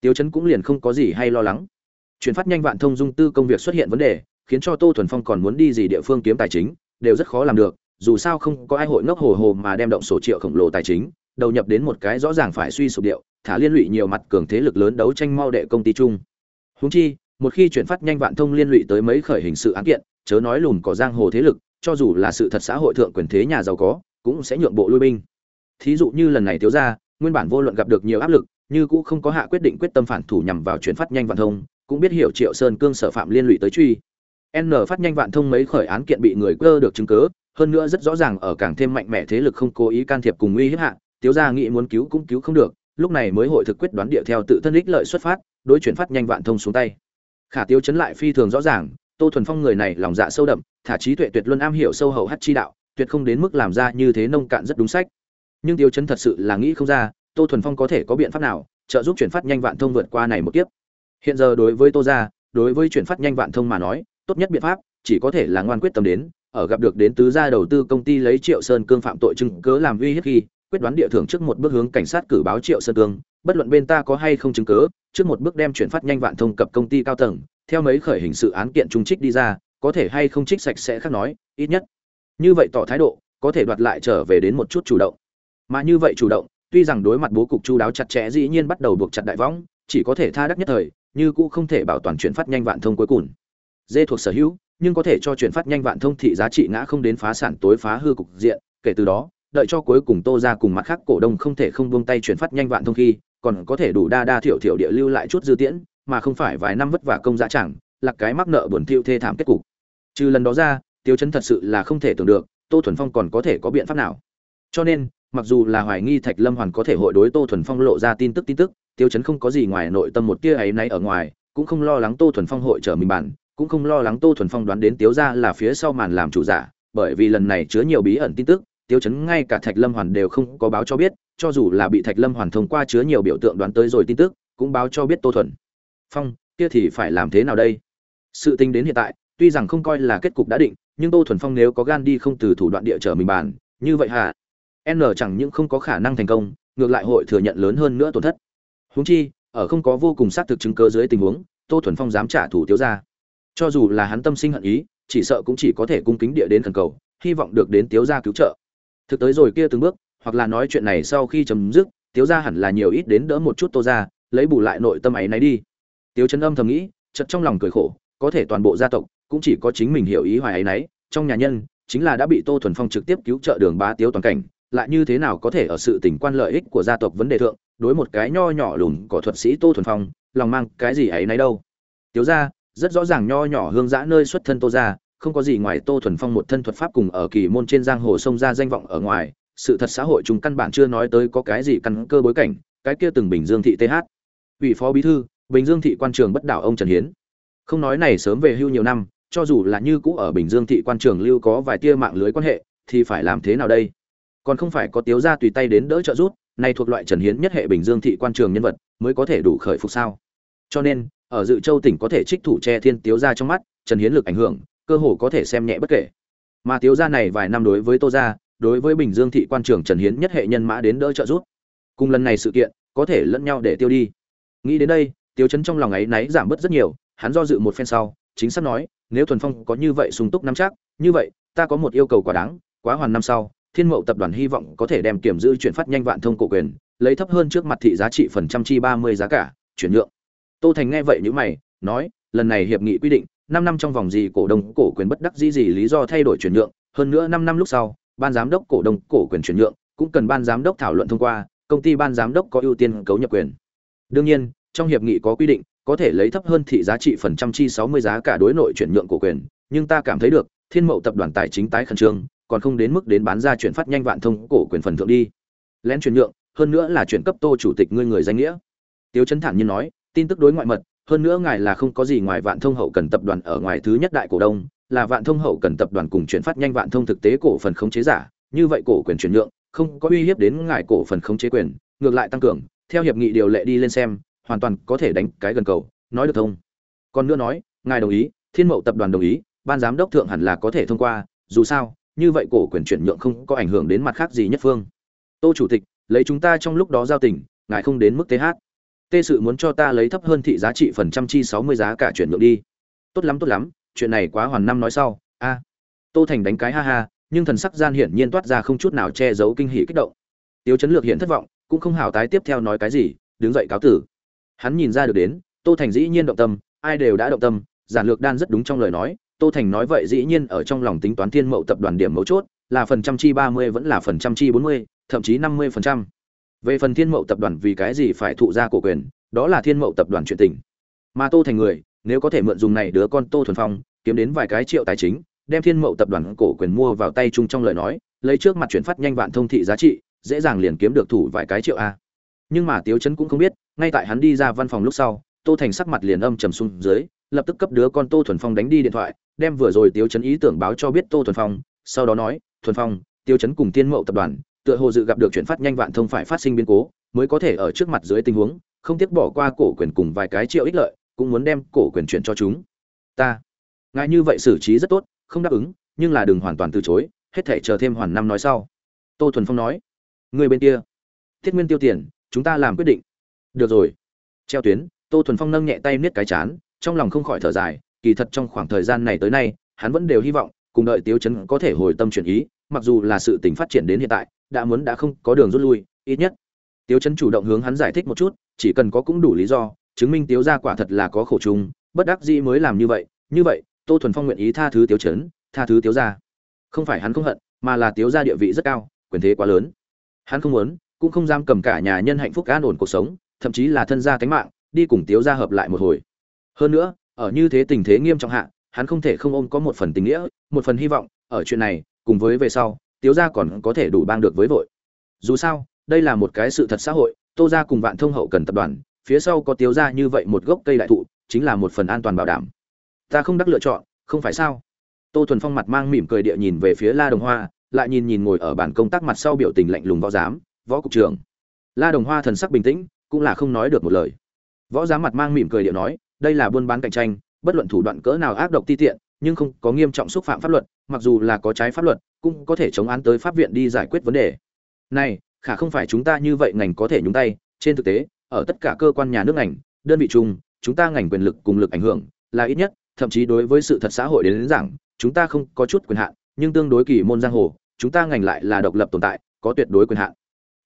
Tiêu chấn cũng liền không có gì hay lo lắng. Chuyển phát nhanh vạn thông dung tư công việc xuất hiện vấn đề, khiến cho tô thuần phong còn muốn đi gì địa phương kiếm tài chính, đều rất khó làm được, dù sao không có ai hội ngốc hồ hồ mà đem động sổ triệu khổng lồ tài chính, đầu nhập đến một cái rõ ràng phải suy sụp điệu thả liên lụy nhiều mặt cường thế lực lớn đấu tranh mau đệ công ty chung. Huống chi một khi chuyển phát nhanh vạn thông liên lụy tới mấy khởi hình sự án kiện chớ nói lùn có giang hồ thế lực cho dù là sự thật xã hội thượng quyền thế nhà giàu có cũng sẽ nhượng bộ lui binh. Thí dụ như lần này thiếu gia, nguyên bản vô luận gặp được nhiều áp lực như cũng không có hạ quyết định quyết tâm phản thủ nhằm vào chuyển phát nhanh vạn thông cũng biết hiểu triệu sơn cương sở phạm liên lụy tới truy. N phát nhanh vạn thông mấy khởi án kiện bị người cơ được chứng cớ hơn nữa rất rõ ràng ở càng thêm mạnh mẽ thế lực không cố ý can thiệp cùng uy hiếp hạ thiếu gia nghĩ muốn cứu cũng cứu không được lúc này mới hội thực quyết đoán địa theo tự thân ích lợi xuất phát, đối chuyển phát nhanh vạn thông xuống tay. Khả tiêu chấn lại phi thường rõ ràng, tô thuần phong người này lòng dạ sâu đậm, thả trí tuệ tuyệt luân am hiểu sâu hậu hát chi đạo, tuyệt không đến mức làm ra như thế nông cạn rất đúng sách. Nhưng tiêu chấn thật sự là nghĩ không ra, tô thuần phong có thể có biện pháp nào, trợ giúp chuyển phát nhanh vạn thông vượt qua này một kiếp. Hiện giờ đối với tô gia, đối với chuyển phát nhanh vạn thông mà nói, tốt nhất biện pháp chỉ có thể là ngoan quyết tâm đến, ở gặp được đến tứ gia đầu tư công ty lấy triệu sơn cương phạm tội chứng cớ làm uy hiếp khi quyết đoán địa thưởng trước một bước hướng cảnh sát cử báo triệu sơn cương bất luận bên ta có hay không chứng cứ, trước một bước đem chuyển phát nhanh vạn thông cập công ty cao tầng theo mấy khởi hình sự án kiện trung trích đi ra có thể hay không trích sạch sẽ khác nói ít nhất. Như vậy tỏ thái độ có thể đoạt lại trở về đến một chút chủ động. Mà như vậy chủ động tuy rằng đối mặt bố cục chu đáo chặt chẽ dĩ nhiên bắt đầu buộc chặt đại võng chỉ có thể tha đắc nhất thời như cũng không thể bảo toàn chuyển phát nhanh vạn thông cuối cùng. Dê thuộc sở hữu nhưng có thể cho chuyển phát nhanh vạn thông thị giá trị ngã không đến phá sản tối phá hư cục diện kể từ đó đợi cho cuối cùng tô ra cùng mặt khác cổ đông không thể không buông tay chuyển phát nhanh vạn thông khi, còn có thể đủ đa đa thiểu thiểu địa lưu lại chút dư tiễn, mà không phải vài năm vất vả công dã chẳng là cái mắc nợ buồn tiêu thê thảm kết cục. Trừ lần đó ra, tiêu chấn thật sự là không thể tưởng được, tô thuần phong còn có thể có biện pháp nào. Cho nên, mặc dù là hoài nghi thạch lâm hoàn có thể hội đối tô thuần phong lộ ra tin tức tin tức, tiêu chấn không có gì ngoài nội tâm một tia ấy nay ở ngoài, cũng không lo lắng tô thuần phong hội trở mình bản, cũng không lo lắng tô thuần phong đoán đến tiếu gia là phía sau màn làm chủ giả, bởi vì lần này chứa nhiều bí ẩn tin tức tiêu chấn ngay cả thạch lâm hoàn đều không có báo cho biết, cho dù là bị thạch lâm hoàn thông qua chứa nhiều biểu tượng đoán tới rồi tin tức, cũng báo cho biết tô thuần. Phong, kia thì phải làm thế nào đây? Sự tình đến hiện tại, tuy rằng không coi là kết cục đã định, nhưng tô thuần phong nếu có gan đi không từ thủ đoạn địa trở mình bàn, như vậy hả? N chẳng những không có khả năng thành công, ngược lại hội thừa nhận lớn hơn nữa tổn thất. Huống chi, ở không có vô cùng xác thực chứng cơ dưới tình huống, tô thuần phong dám trả thủ tiêu ra cho dù là hắn tâm sinh hận ý, chỉ sợ cũng chỉ có thể cung kính địa đến thần cầu, hy vọng được đến tiếu gia cứu trợ thực tới rồi kia từng bước, hoặc là nói chuyện này sau khi chấm dứt, tiếu gia hẳn là nhiều ít đến đỡ một chút tô ra lấy bù lại nội tâm ấy nấy đi. Tiếu chân âm thầm nghĩ chật trong lòng cười khổ, có thể toàn bộ gia tộc cũng chỉ có chính mình hiểu ý hoài ấy nấy, trong nhà nhân chính là đã bị tô thuần phong trực tiếp cứu trợ đường bá tiếu toàn cảnh, lại như thế nào có thể ở sự tình quan lợi ích của gia tộc vấn đề thượng, đối một cái nho nhỏ lùn của thuật sĩ tô thuần phong, lòng mang cái gì ấy nấy đâu. Tiếu ra rất rõ ràng nho nhỏ hương giã nơi xuất thân tô ra không có gì ngoài tô thuần phong một thân thuật pháp cùng ở kỳ môn trên giang hồ sông ra danh vọng ở ngoài, sự thật xã hội chúng căn bản chưa nói tới có cái gì căn cơ bối cảnh, cái kia từng bình dương thị th ủy phó bí thư, bình dương thị quan trường bất đảo ông trần hiến. Không nói này sớm về hưu nhiều năm, cho dù là như cũ ở bình dương thị quan trường lưu có vài tia mạng lưới quan hệ, thì phải làm thế nào đây? Còn không phải có tiếu gia tùy tay đến đỡ trợ rút này thuộc loại trần hiến nhất hệ bình dương thị quan trường nhân vật, mới có thể đủ khởi phục sao? Cho nên, ở dự châu tỉnh có thể trích thủ che thiên tiếu gia trong mắt, trần hiến lực ảnh hưởng cơ hồ có thể xem nhẹ bất kể. Mà thiếu gia này vài năm đối với tô gia, đối với bình dương thị quan trưởng trần hiến nhất hệ nhân mã đến đỡ trợ giúp. Cùng lần này sự kiện, có thể lẫn nhau để tiêu đi. Nghĩ đến đây tiêu chấn trong lòng ấy náy giảm bớt rất nhiều, hắn do dự một phen sau, chính xác nói, nếu thuần phong có như vậy sung túc nắm chắc, như vậy, ta có một yêu cầu quá đáng, quá hoàn năm sau, thiên mậu tập đoàn hy vọng có thể đem kiểm giữ chuyển phát nhanh vạn thông cổ quyền, lấy thấp hơn trước mặt thị giá trị phần trăm chi ba mươi giá cả, chuyển nhượng. Tô thành nghe vậy như mày, nói, lần này hiệp nghị quy định năm năm trong vòng gì cổ đông cổ quyền bất đắc dĩ gì lý do thay đổi chuyển nhượng, hơn nữa năm năm lúc sau, ban giám đốc cổ đông cổ quyền chuyển nhượng, cũng cần ban giám đốc thảo luận thông qua, công ty ban giám đốc có ưu tiên cấu nhập quyền. Đương nhiên, trong hiệp nghị có quy định, có thể lấy thấp hơn thị giá trị phần trăm chi sáu mươi giá cả đối nội chuyển nhượng cổ quyền, nhưng ta cảm thấy được, thiên mậu tập đoàn tài chính tái khẩn trương, còn không đến mức đến bán ra chuyển phát nhanh vạn thông cổ quyền phần thượng đi. Lén chuyển nhượng, hơn nữa là chuyển cấp tô chủ tịch ngươi người danh nghĩa. Tiêu chấn thản nhiên nói, tin tức đối ngoại mật hơn nữa ngài là không có gì ngoài vạn thông hậu cần tập đoàn ở ngoài thứ nhất đại cổ đông, là vạn thông hậu cần tập đoàn cùng chuyển phát nhanh vạn thông thực tế cổ phần khống chế giả, như vậy cổ quyền chuyển nhượng, không có uy hiếp đến ngài cổ phần khống chế quyền, ngược lại tăng cường, theo hiệp nghị điều lệ đi lên xem, hoàn toàn có thể đánh cái gần cầu, nói được thông. Còn nữa nói, ngài đồng ý, thiên mậu tập đoàn đồng ý, ban giám đốc thượng hẳn là có thể thông qua, dù sao, như vậy cổ quyền chuyển nhượng không có ảnh hưởng đến mặt khác gì nhất phương. Tô chủ tịch, lấy chúng ta trong lúc đó giao tình, ngài không đến mức th tê sự muốn cho ta lấy thấp hơn thị giá trị phần trăm chi sáu mươi giá cả chuyển nhượng đi. Tốt lắm tốt lắm, chuyện này quá hoàn năm nói sau. A. Tô thành đánh cái ha ha, nhưng thần sắc gian hiển nhiên toát ra không chút nào che giấu kinh hỉ kích động. Tiêu chấn lược hiện thất vọng, cũng không hào tái tiếp theo nói cái gì, đứng dậy cáo tử. Hắn nhìn ra được đến, tô thành dĩ nhiên động tâm, ai đều đã động tâm, giản lược đan rất đúng trong lời nói. Tô thành nói vậy dĩ nhiên ở trong lòng tính toán thiên mậu tập đoàn điểm mấu chốt, là phần trăm chi ba mươi vẫn là phần trăm chi bốn mươi, thậm chí năm mươi phần trăm về phần thiên mậu tập đoàn vì cái gì phải thụ ra cổ quyền, đó là thiên mậu tập đoàn chuyện tình. Mà tô thành người, nếu có thể mượn dùng này đứa con tô thuần phong, kiếm đến vài cái triệu tài chính, đem thiên mậu tập đoàn cổ quyền mua vào tay chung trong lời nói, lấy trước mặt chuyển phát nhanh vạn thông thị giá trị, dễ dàng liền kiếm được thủ vài cái triệu a. Nhưng mà tiếu chấn cũng không biết, ngay tại hắn đi ra văn phòng lúc sau, tô thành sắc mặt liền âm trầm xuống dưới, lập tức cấp đứa con tô thuần phong đánh đi điện thoại, đem vừa rồi tiếu chấn ý tưởng báo cho biết tô thuần phong, sau đó nói, thuần phong tiêu chấn cùng thiên mậu tập đoàn tựa hồ dự gặp được chuyển phát nhanh vạn thông phải phát sinh biến cố, mới có thể ở trước mặt dưới tình huống, không tiếc bỏ qua cổ quyền cùng vài cái triệu ích lợi, cũng muốn đem cổ quyền chuyển cho chúng. Ta, ngài như vậy xử trí rất tốt, không đáp ứng, nhưng là đừng hoàn toàn từ chối, hết thể chờ thêm hoàn năm nói sau. Tô thuần phong nói, người bên kia, thiết nguyên tiêu tiền, chúng ta làm quyết định. Được rồi. Treo tuyến, tô thuần phong nâng nhẹ tay niết cái chán, trong lòng không khỏi thở dài, kỳ thật trong khoảng thời gian này tới nay, hắn vẫn đều hy vọng, cùng đợi Tiếu chấn có thể hồi tâm chuyển ý, mặc dù là sự tình phát triển đến hiện tại đã muốn đã không có đường rút lui, ít nhất. Tiếu chấn chủ động hướng hắn giải thích một chút, chỉ cần có cũng đủ lý do, chứng minh Tiếu gia quả thật là có khổ chung, bất đắc dĩ mới làm như vậy. Như vậy, tô thuần phong nguyện ý tha thứ Tiếu chấn, tha thứ Tiếu gia. Không phải hắn không hận, mà là Tiếu gia địa vị rất cao, quyền thế quá lớn. Hắn không muốn, cũng không dám cầm cả nhà nhân hạnh phúc an ổn cuộc sống, thậm chí là thân gia cánh mạng, đi cùng Tiếu gia hợp lại một hồi. Hơn nữa, ở như thế tình thế nghiêm trọng hạ, hắn không thể không ôm có một phần tình nghĩa, một phần hy vọng, ở chuyện này, cùng với về sau tiếu gia còn có thể đủ bang được với vội. Dù sao, đây là một cái sự thật xã hội, tô gia cùng vạn thông hậu cần tập đoàn, phía sau có tiếu gia như vậy một gốc cây đại thụ, chính là một phần an toàn bảo đảm. Ta không đắc lựa chọn, không phải sao? Tô thuần phong mặt mang mỉm cười địa nhìn về phía la đồng hoa, lại nhìn nhìn ngồi ở bàn công tác mặt sau biểu tình lạnh lùng võ giám, võ cục trưởng. La đồng hoa thần sắc bình tĩnh, cũng là không nói được một lời. Võ giám mặt mang mỉm cười địa nói, đây là buôn bán cạnh tranh, bất luận thủ đoạn cỡ nào ác độc ti tiện nhưng không có nghiêm trọng xúc phạm pháp luật mặc dù là có trái pháp luật cũng có thể chống án tới pháp viện đi giải quyết vấn đề. Này khả không phải chúng ta như vậy ngành có thể nhúng tay. Trên thực tế ở tất cả cơ quan nhà nước ngành đơn vị chung chúng ta ngành quyền lực cùng lực ảnh hưởng là ít nhất thậm chí đối với sự thật xã hội đến, đến rằng chúng ta không có chút quyền hạn nhưng tương đối kỳ môn giang hồ chúng ta ngành lại là độc lập tồn tại có tuyệt đối quyền hạn.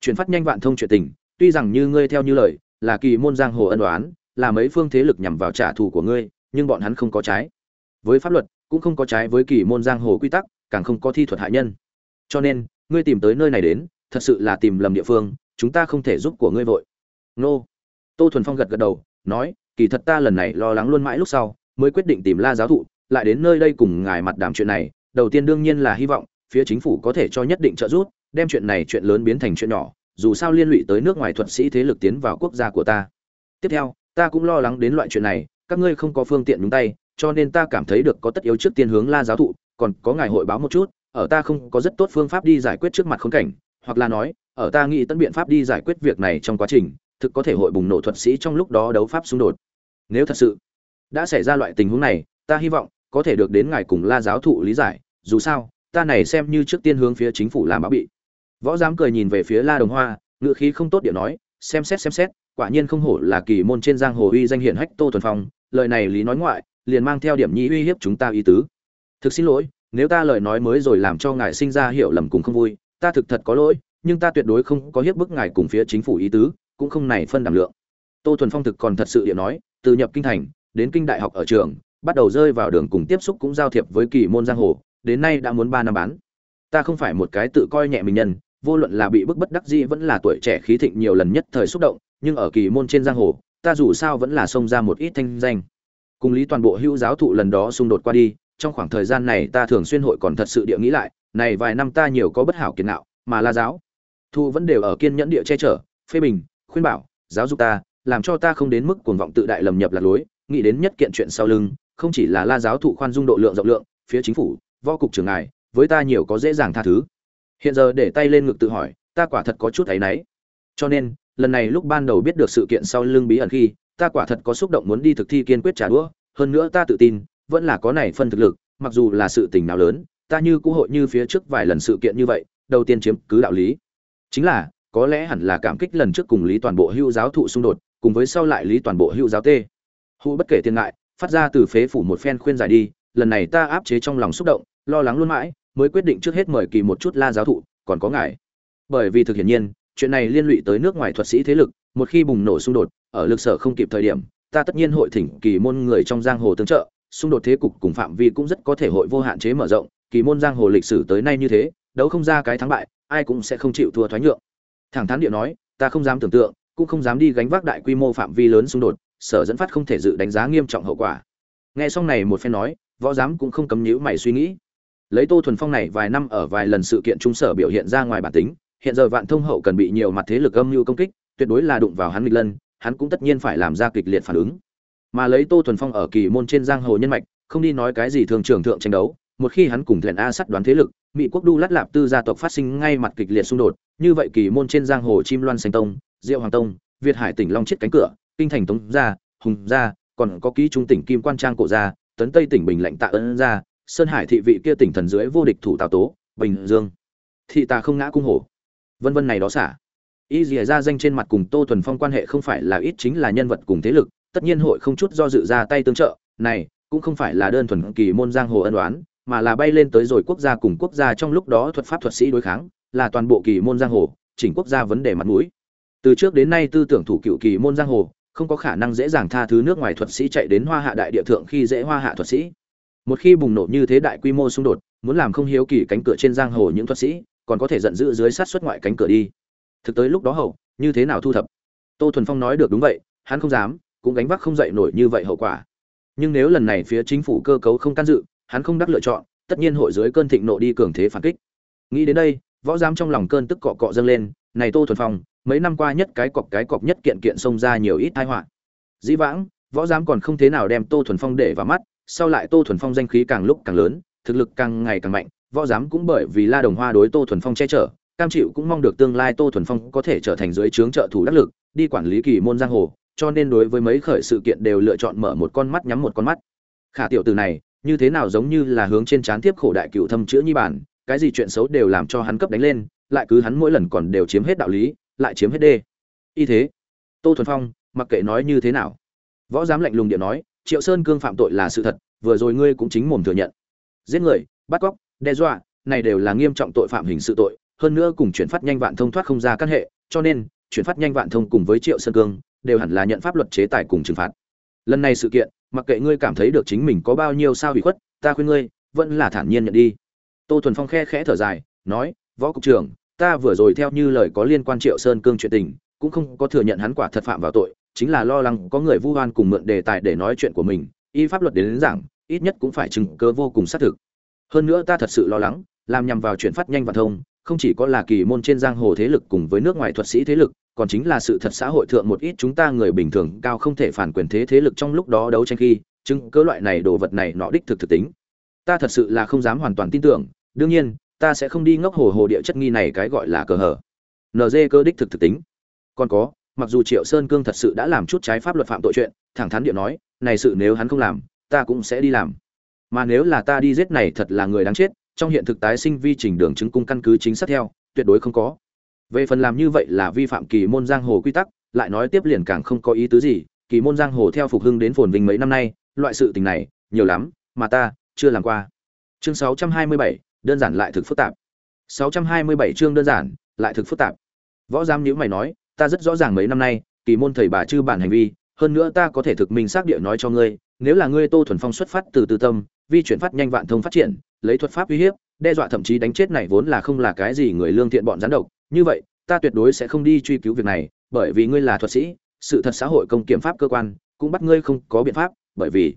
Chuyển phát nhanh vạn thông chuyện tình tuy rằng như ngươi theo như lời là kỳ môn giang hồ ân đoán là mấy phương thế lực nhằm vào trả thù của ngươi nhưng bọn hắn không có trái với pháp luật, cũng không có trái với kỳ môn giang hồ quy tắc, càng không có thi thuật hại nhân. Cho nên, ngươi tìm tới nơi này đến, thật sự là tìm lầm địa phương, chúng ta không thể giúp của ngươi vội. Nô. Tô thuần phong gật gật đầu, nói, kỳ thật ta lần này lo lắng luôn mãi lúc sau, mới quyết định tìm la giáo thụ, lại đến nơi đây cùng ngài mặt đàm chuyện này, đầu tiên đương nhiên là hy vọng, phía chính phủ có thể cho nhất định trợ giúp, đem chuyện này chuyện lớn biến thành chuyện nhỏ, dù sao liên lụy tới nước ngoài thuật sĩ thế lực tiến vào quốc gia của ta. Tiếp theo, ta cũng lo lắng đến loại chuyện này, các ngươi không có phương tiện nhúng tay cho nên ta cảm thấy được có tất yếu trước tiên hướng la giáo thụ, còn có ngài hội báo một chút, ở ta không có rất tốt phương pháp đi giải quyết trước mặt khốn cảnh, hoặc là nói, ở ta nghĩ tận biện pháp đi giải quyết việc này trong quá trình, thực có thể hội bùng nổ thuật sĩ trong lúc đó đấu pháp xung đột. Nếu thật sự đã xảy ra loại tình huống này, ta hy vọng có thể được đến ngài cùng la giáo thụ lý giải, dù sao, ta này xem như trước tiên hướng phía chính phủ làm báo bị. Võ giám cười nhìn về phía la đồng hoa ngựa khí không tốt điệu nói, xem xét xem xét, quả nhiên không hổ là kỳ môn trên giang hồ uy danh hiển hách tô thuần phong, lời này lý nói ngoại liền mang theo điểm nhĩ uy hiếp chúng ta ý tứ. Thực xin lỗi, nếu ta lời nói mới rồi làm cho ngài sinh ra hiểu lầm cùng không vui, ta thực thật có lỗi, nhưng ta tuyệt đối không có hiếp bức ngài cùng phía chính phủ ý tứ, cũng không này phân đảm lượng. Tô thuần phong thực còn thật sự điện nói, từ nhập kinh thành, đến kinh đại học ở trường, bắt đầu rơi vào đường cùng tiếp xúc cũng giao thiệp với kỳ môn giang hồ, đến nay đã muốn ba năm bán. Ta không phải một cái tự coi nhẹ mình nhân, vô luận là bị bức bất đắc dĩ vẫn là tuổi trẻ khí thịnh nhiều lần nhất thời xúc động, nhưng ở kỳ môn trên giang hồ, ta dù sao vẫn là xông ra một ít thanh danh cùng lý toàn bộ hữu giáo thụ lần đó xung đột qua đi, trong khoảng thời gian này ta thường xuyên hội còn thật sự địa nghĩ lại, này vài năm ta nhiều có bất hảo kiến nạo mà la giáo, thu vẫn đều ở kiên nhẫn địa che chở, phê bình, khuyên bảo, giáo dục ta, làm cho ta không đến mức cuồng vọng tự đại lầm nhập lạc lối, nghĩ đến nhất kiện chuyện sau lưng, không chỉ là la giáo thụ khoan dung độ lượng rộng lượng, phía chính phủ, võ cục trưởng ngài, với ta nhiều có dễ dàng tha thứ. Hiện giờ để tay lên ngực tự hỏi, ta quả thật có chút thấy náy. Cho nên, lần này lúc ban đầu biết được sự kiện sau lưng bí ẩn khi ta quả thật có xúc động muốn đi thực thi kiên quyết trả đũa, hơn nữa ta tự tin, vẫn là có này phân thực lực, mặc dù là sự tình nào lớn, ta như cũ hội như phía trước vài lần sự kiện như vậy, đầu tiên chiếm cứ đạo lý. Chính là, có lẽ hẳn là cảm kích lần trước cùng lý toàn bộ hưu giáo thụ xung đột, cùng với sau lại lý toàn bộ hưu giáo tê. Hữu bất kể thiên ngại, phát ra từ phế phủ một phen khuyên giải đi, lần này ta áp chế trong lòng xúc động, lo lắng luôn mãi, mới quyết định trước hết mời kỳ một chút la giáo thụ, còn có ngài. Bởi vì thực hiện nhiên, chuyện này liên lụy tới nước ngoài thuật sĩ thế lực, một khi bùng nổ xung đột ở lực sở không kịp thời điểm, ta tất nhiên hội thỉnh kỳ môn người trong giang hồ tương trợ, xung đột thế cục cùng phạm vi cũng rất có thể hội vô hạn chế mở rộng, kỳ môn giang hồ lịch sử tới nay như thế, đấu không ra cái thắng bại, ai cũng sẽ không chịu thua thoái nhượng. Thẳng thắn điệu nói, ta không dám tưởng tượng, cũng không dám đi gánh vác đại quy mô phạm vi lớn xung đột, sở dẫn phát không thể dự đánh giá nghiêm trọng hậu quả. Nghe xong này một phen nói, võ giám cũng không cấm nhíu mày suy nghĩ. Lấy tô thuần phong này vài năm ở vài lần sự kiện trung sở biểu hiện ra ngoài bản tính, hiện giờ vạn thông hậu cần bị nhiều mặt thế lực âm mưu công kích, tuyệt đối là đụng vào hắn nghịch lân hắn cũng tất nhiên phải làm ra kịch liệt phản ứng. Mà lấy tô thuần phong ở kỳ môn trên giang hồ nhân mạch, không đi nói cái gì thường trưởng thượng tranh đấu, một khi hắn cùng thuyền a sắt đoán thế lực, mỹ quốc đu lát lạp tư gia tộc phát sinh ngay mặt kịch liệt xung đột, như vậy kỳ môn trên giang hồ chim loan xanh tông, diệu hoàng tông, việt hải tỉnh long chiết cánh cửa, kinh thành tống gia, hùng gia, còn có ký trung tỉnh kim quan trang cổ gia, tấn tây tỉnh bình lãnh tạ ân gia, sơn hải thị vị kia tỉnh thần dưới vô địch thủ tào tố, bình dương. Thị ta không ngã cung hổ. Vân vân này đó xả y dìa ra danh trên mặt cùng tô thuần phong quan hệ không phải là ít chính là nhân vật cùng thế lực, tất nhiên hội không chút do dự ra tay tương trợ, này, cũng không phải là đơn thuần kỳ môn giang hồ ân đoán mà là bay lên tới rồi quốc gia cùng quốc gia trong lúc đó thuật pháp thuật sĩ đối kháng, là toàn bộ kỳ môn giang hồ, chỉnh quốc gia vấn đề mặt mũi. Từ trước đến nay tư tưởng thủ cựu kỳ môn giang hồ, không có khả năng dễ dàng tha thứ nước ngoài thuật sĩ chạy đến hoa hạ đại địa thượng khi dễ hoa hạ thuật sĩ. Một khi bùng nổ như thế đại quy mô xung đột, muốn làm không hiếu kỳ cánh cửa trên giang hồ những thuật sĩ, còn có thể giận dữ dưới sát xuất ngoại cánh cửa đi thực tới lúc đó hậu, như thế nào thu thập? Tô thuần phong nói được đúng vậy, hắn không dám, cũng gánh vác không dậy nổi như vậy hậu quả. Nhưng nếu lần này phía chính phủ cơ cấu không can dự, hắn không đắc lựa chọn, tất nhiên hội dưới cơn thịnh nộ đi cường thế phản kích. Nghĩ đến đây, võ giám trong lòng cơn tức cọ cọ dâng lên, này tô thuần phong, mấy năm qua nhất cái cọc cái cọc nhất kiện kiện xông ra nhiều ít tai họa. Dĩ vãng, võ giám còn không thế nào đem tô thuần phong để vào mắt, sau lại tô thuần phong danh khí càng lúc càng lớn, thực lực càng ngày càng mạnh, võ giám cũng bởi vì la đồng hoa đối tô thuần phong che chở cam chịu cũng mong được tương lai tô thuần phong có thể trở thành dưới trướng trợ thủ đắc lực, đi quản lý kỳ môn giang hồ, cho nên đối với mấy khởi sự kiện đều lựa chọn mở một con mắt nhắm một con mắt. Khả tiểu từ này, như thế nào giống như là hướng trên trán tiếp khổ đại cựu thâm chữa nhi bản, cái gì chuyện xấu đều làm cho hắn cấp đánh lên, lại cứ hắn mỗi lần còn đều chiếm hết đạo lý, lại chiếm hết đê. Y thế, tô thuần phong, mặc kệ nói như thế nào. Võ giám lạnh lùng điện nói, triệu sơn cương phạm tội là sự thật, vừa rồi ngươi cũng chính mồm thừa nhận. Giết người, bắt cóc, đe dọa, này đều là nghiêm trọng tội phạm hình sự tội hơn nữa cùng chuyển phát nhanh vạn thông thoát không ra căn hệ cho nên chuyển phát nhanh vạn thông cùng với triệu sơn cương đều hẳn là nhận pháp luật chế tài cùng trừng phạt. Lần này sự kiện mặc kệ ngươi cảm thấy được chính mình có bao nhiêu sao hủy khuất ta khuyên ngươi vẫn là thản nhiên nhận đi. Tô thuần phong khe khẽ thở dài nói võ cục trưởng ta vừa rồi theo như lời có liên quan triệu sơn cương chuyện tình cũng không có thừa nhận hắn quả thật phạm vào tội chính là lo lắng có người vu oan cùng mượn đề tài để nói chuyện của mình y pháp luật đến, đến giảng ít nhất cũng phải chứng cơ vô cùng xác thực. Hơn nữa ta thật sự lo lắng làm nhằm vào chuyển phát nhanh và thông không chỉ có là kỳ môn trên giang hồ thế lực cùng với nước ngoài thuật sĩ thế lực, còn chính là sự thật xã hội thượng một ít chúng ta người bình thường cao không thể phản quyền thế thế lực trong lúc đó đấu tranh khi, chứng cơ loại này đồ vật này nọ đích thực thực tính. Ta thật sự là không dám hoàn toàn tin tưởng, đương nhiên, ta sẽ không đi ngốc hồ hồ địa chất nghi này cái gọi là cờ hở nd cơ đích thực thực tính. Còn có, mặc dù triệu sơn cương thật sự đã làm chút trái pháp luật phạm tội chuyện, thẳng thắn địa nói, này sự nếu hắn không làm, ta cũng sẽ đi làm. Mà nếu là ta đi giết này thật là người đáng chết trong hiện thực tái sinh vi trình đường chứng cung căn cứ chính xác theo tuyệt đối không có. Về phần làm như vậy là vi phạm kỳ môn giang hồ quy tắc lại nói tiếp liền càng không có ý tứ gì kỳ môn giang hồ theo phục hưng đến phồn vinh mấy năm nay loại sự tình này nhiều lắm mà ta chưa làm qua. Chương 627, đơn giản lại thực phức tạp. 627 chương đơn giản lại thực phức tạp. Võ giám nhữ mày nói ta rất rõ ràng mấy năm nay kỳ môn thầy bà chư bản hành vi hơn nữa ta có thể thực minh xác địa nói cho ngươi nếu là ngươi tô thuần phong xuất phát từ tư tâm vi chuyển phát nhanh vạn thông phát triển lấy thuật pháp uy hiếp, đe dọa thậm chí đánh chết này vốn là không là cái gì người lương thiện bọn gián độc. Như vậy, ta tuyệt đối sẽ không đi truy cứu việc này, bởi vì ngươi là thuật sĩ, sự thật xã hội công kiểm pháp cơ quan cũng bắt ngươi không có biện pháp, bởi vì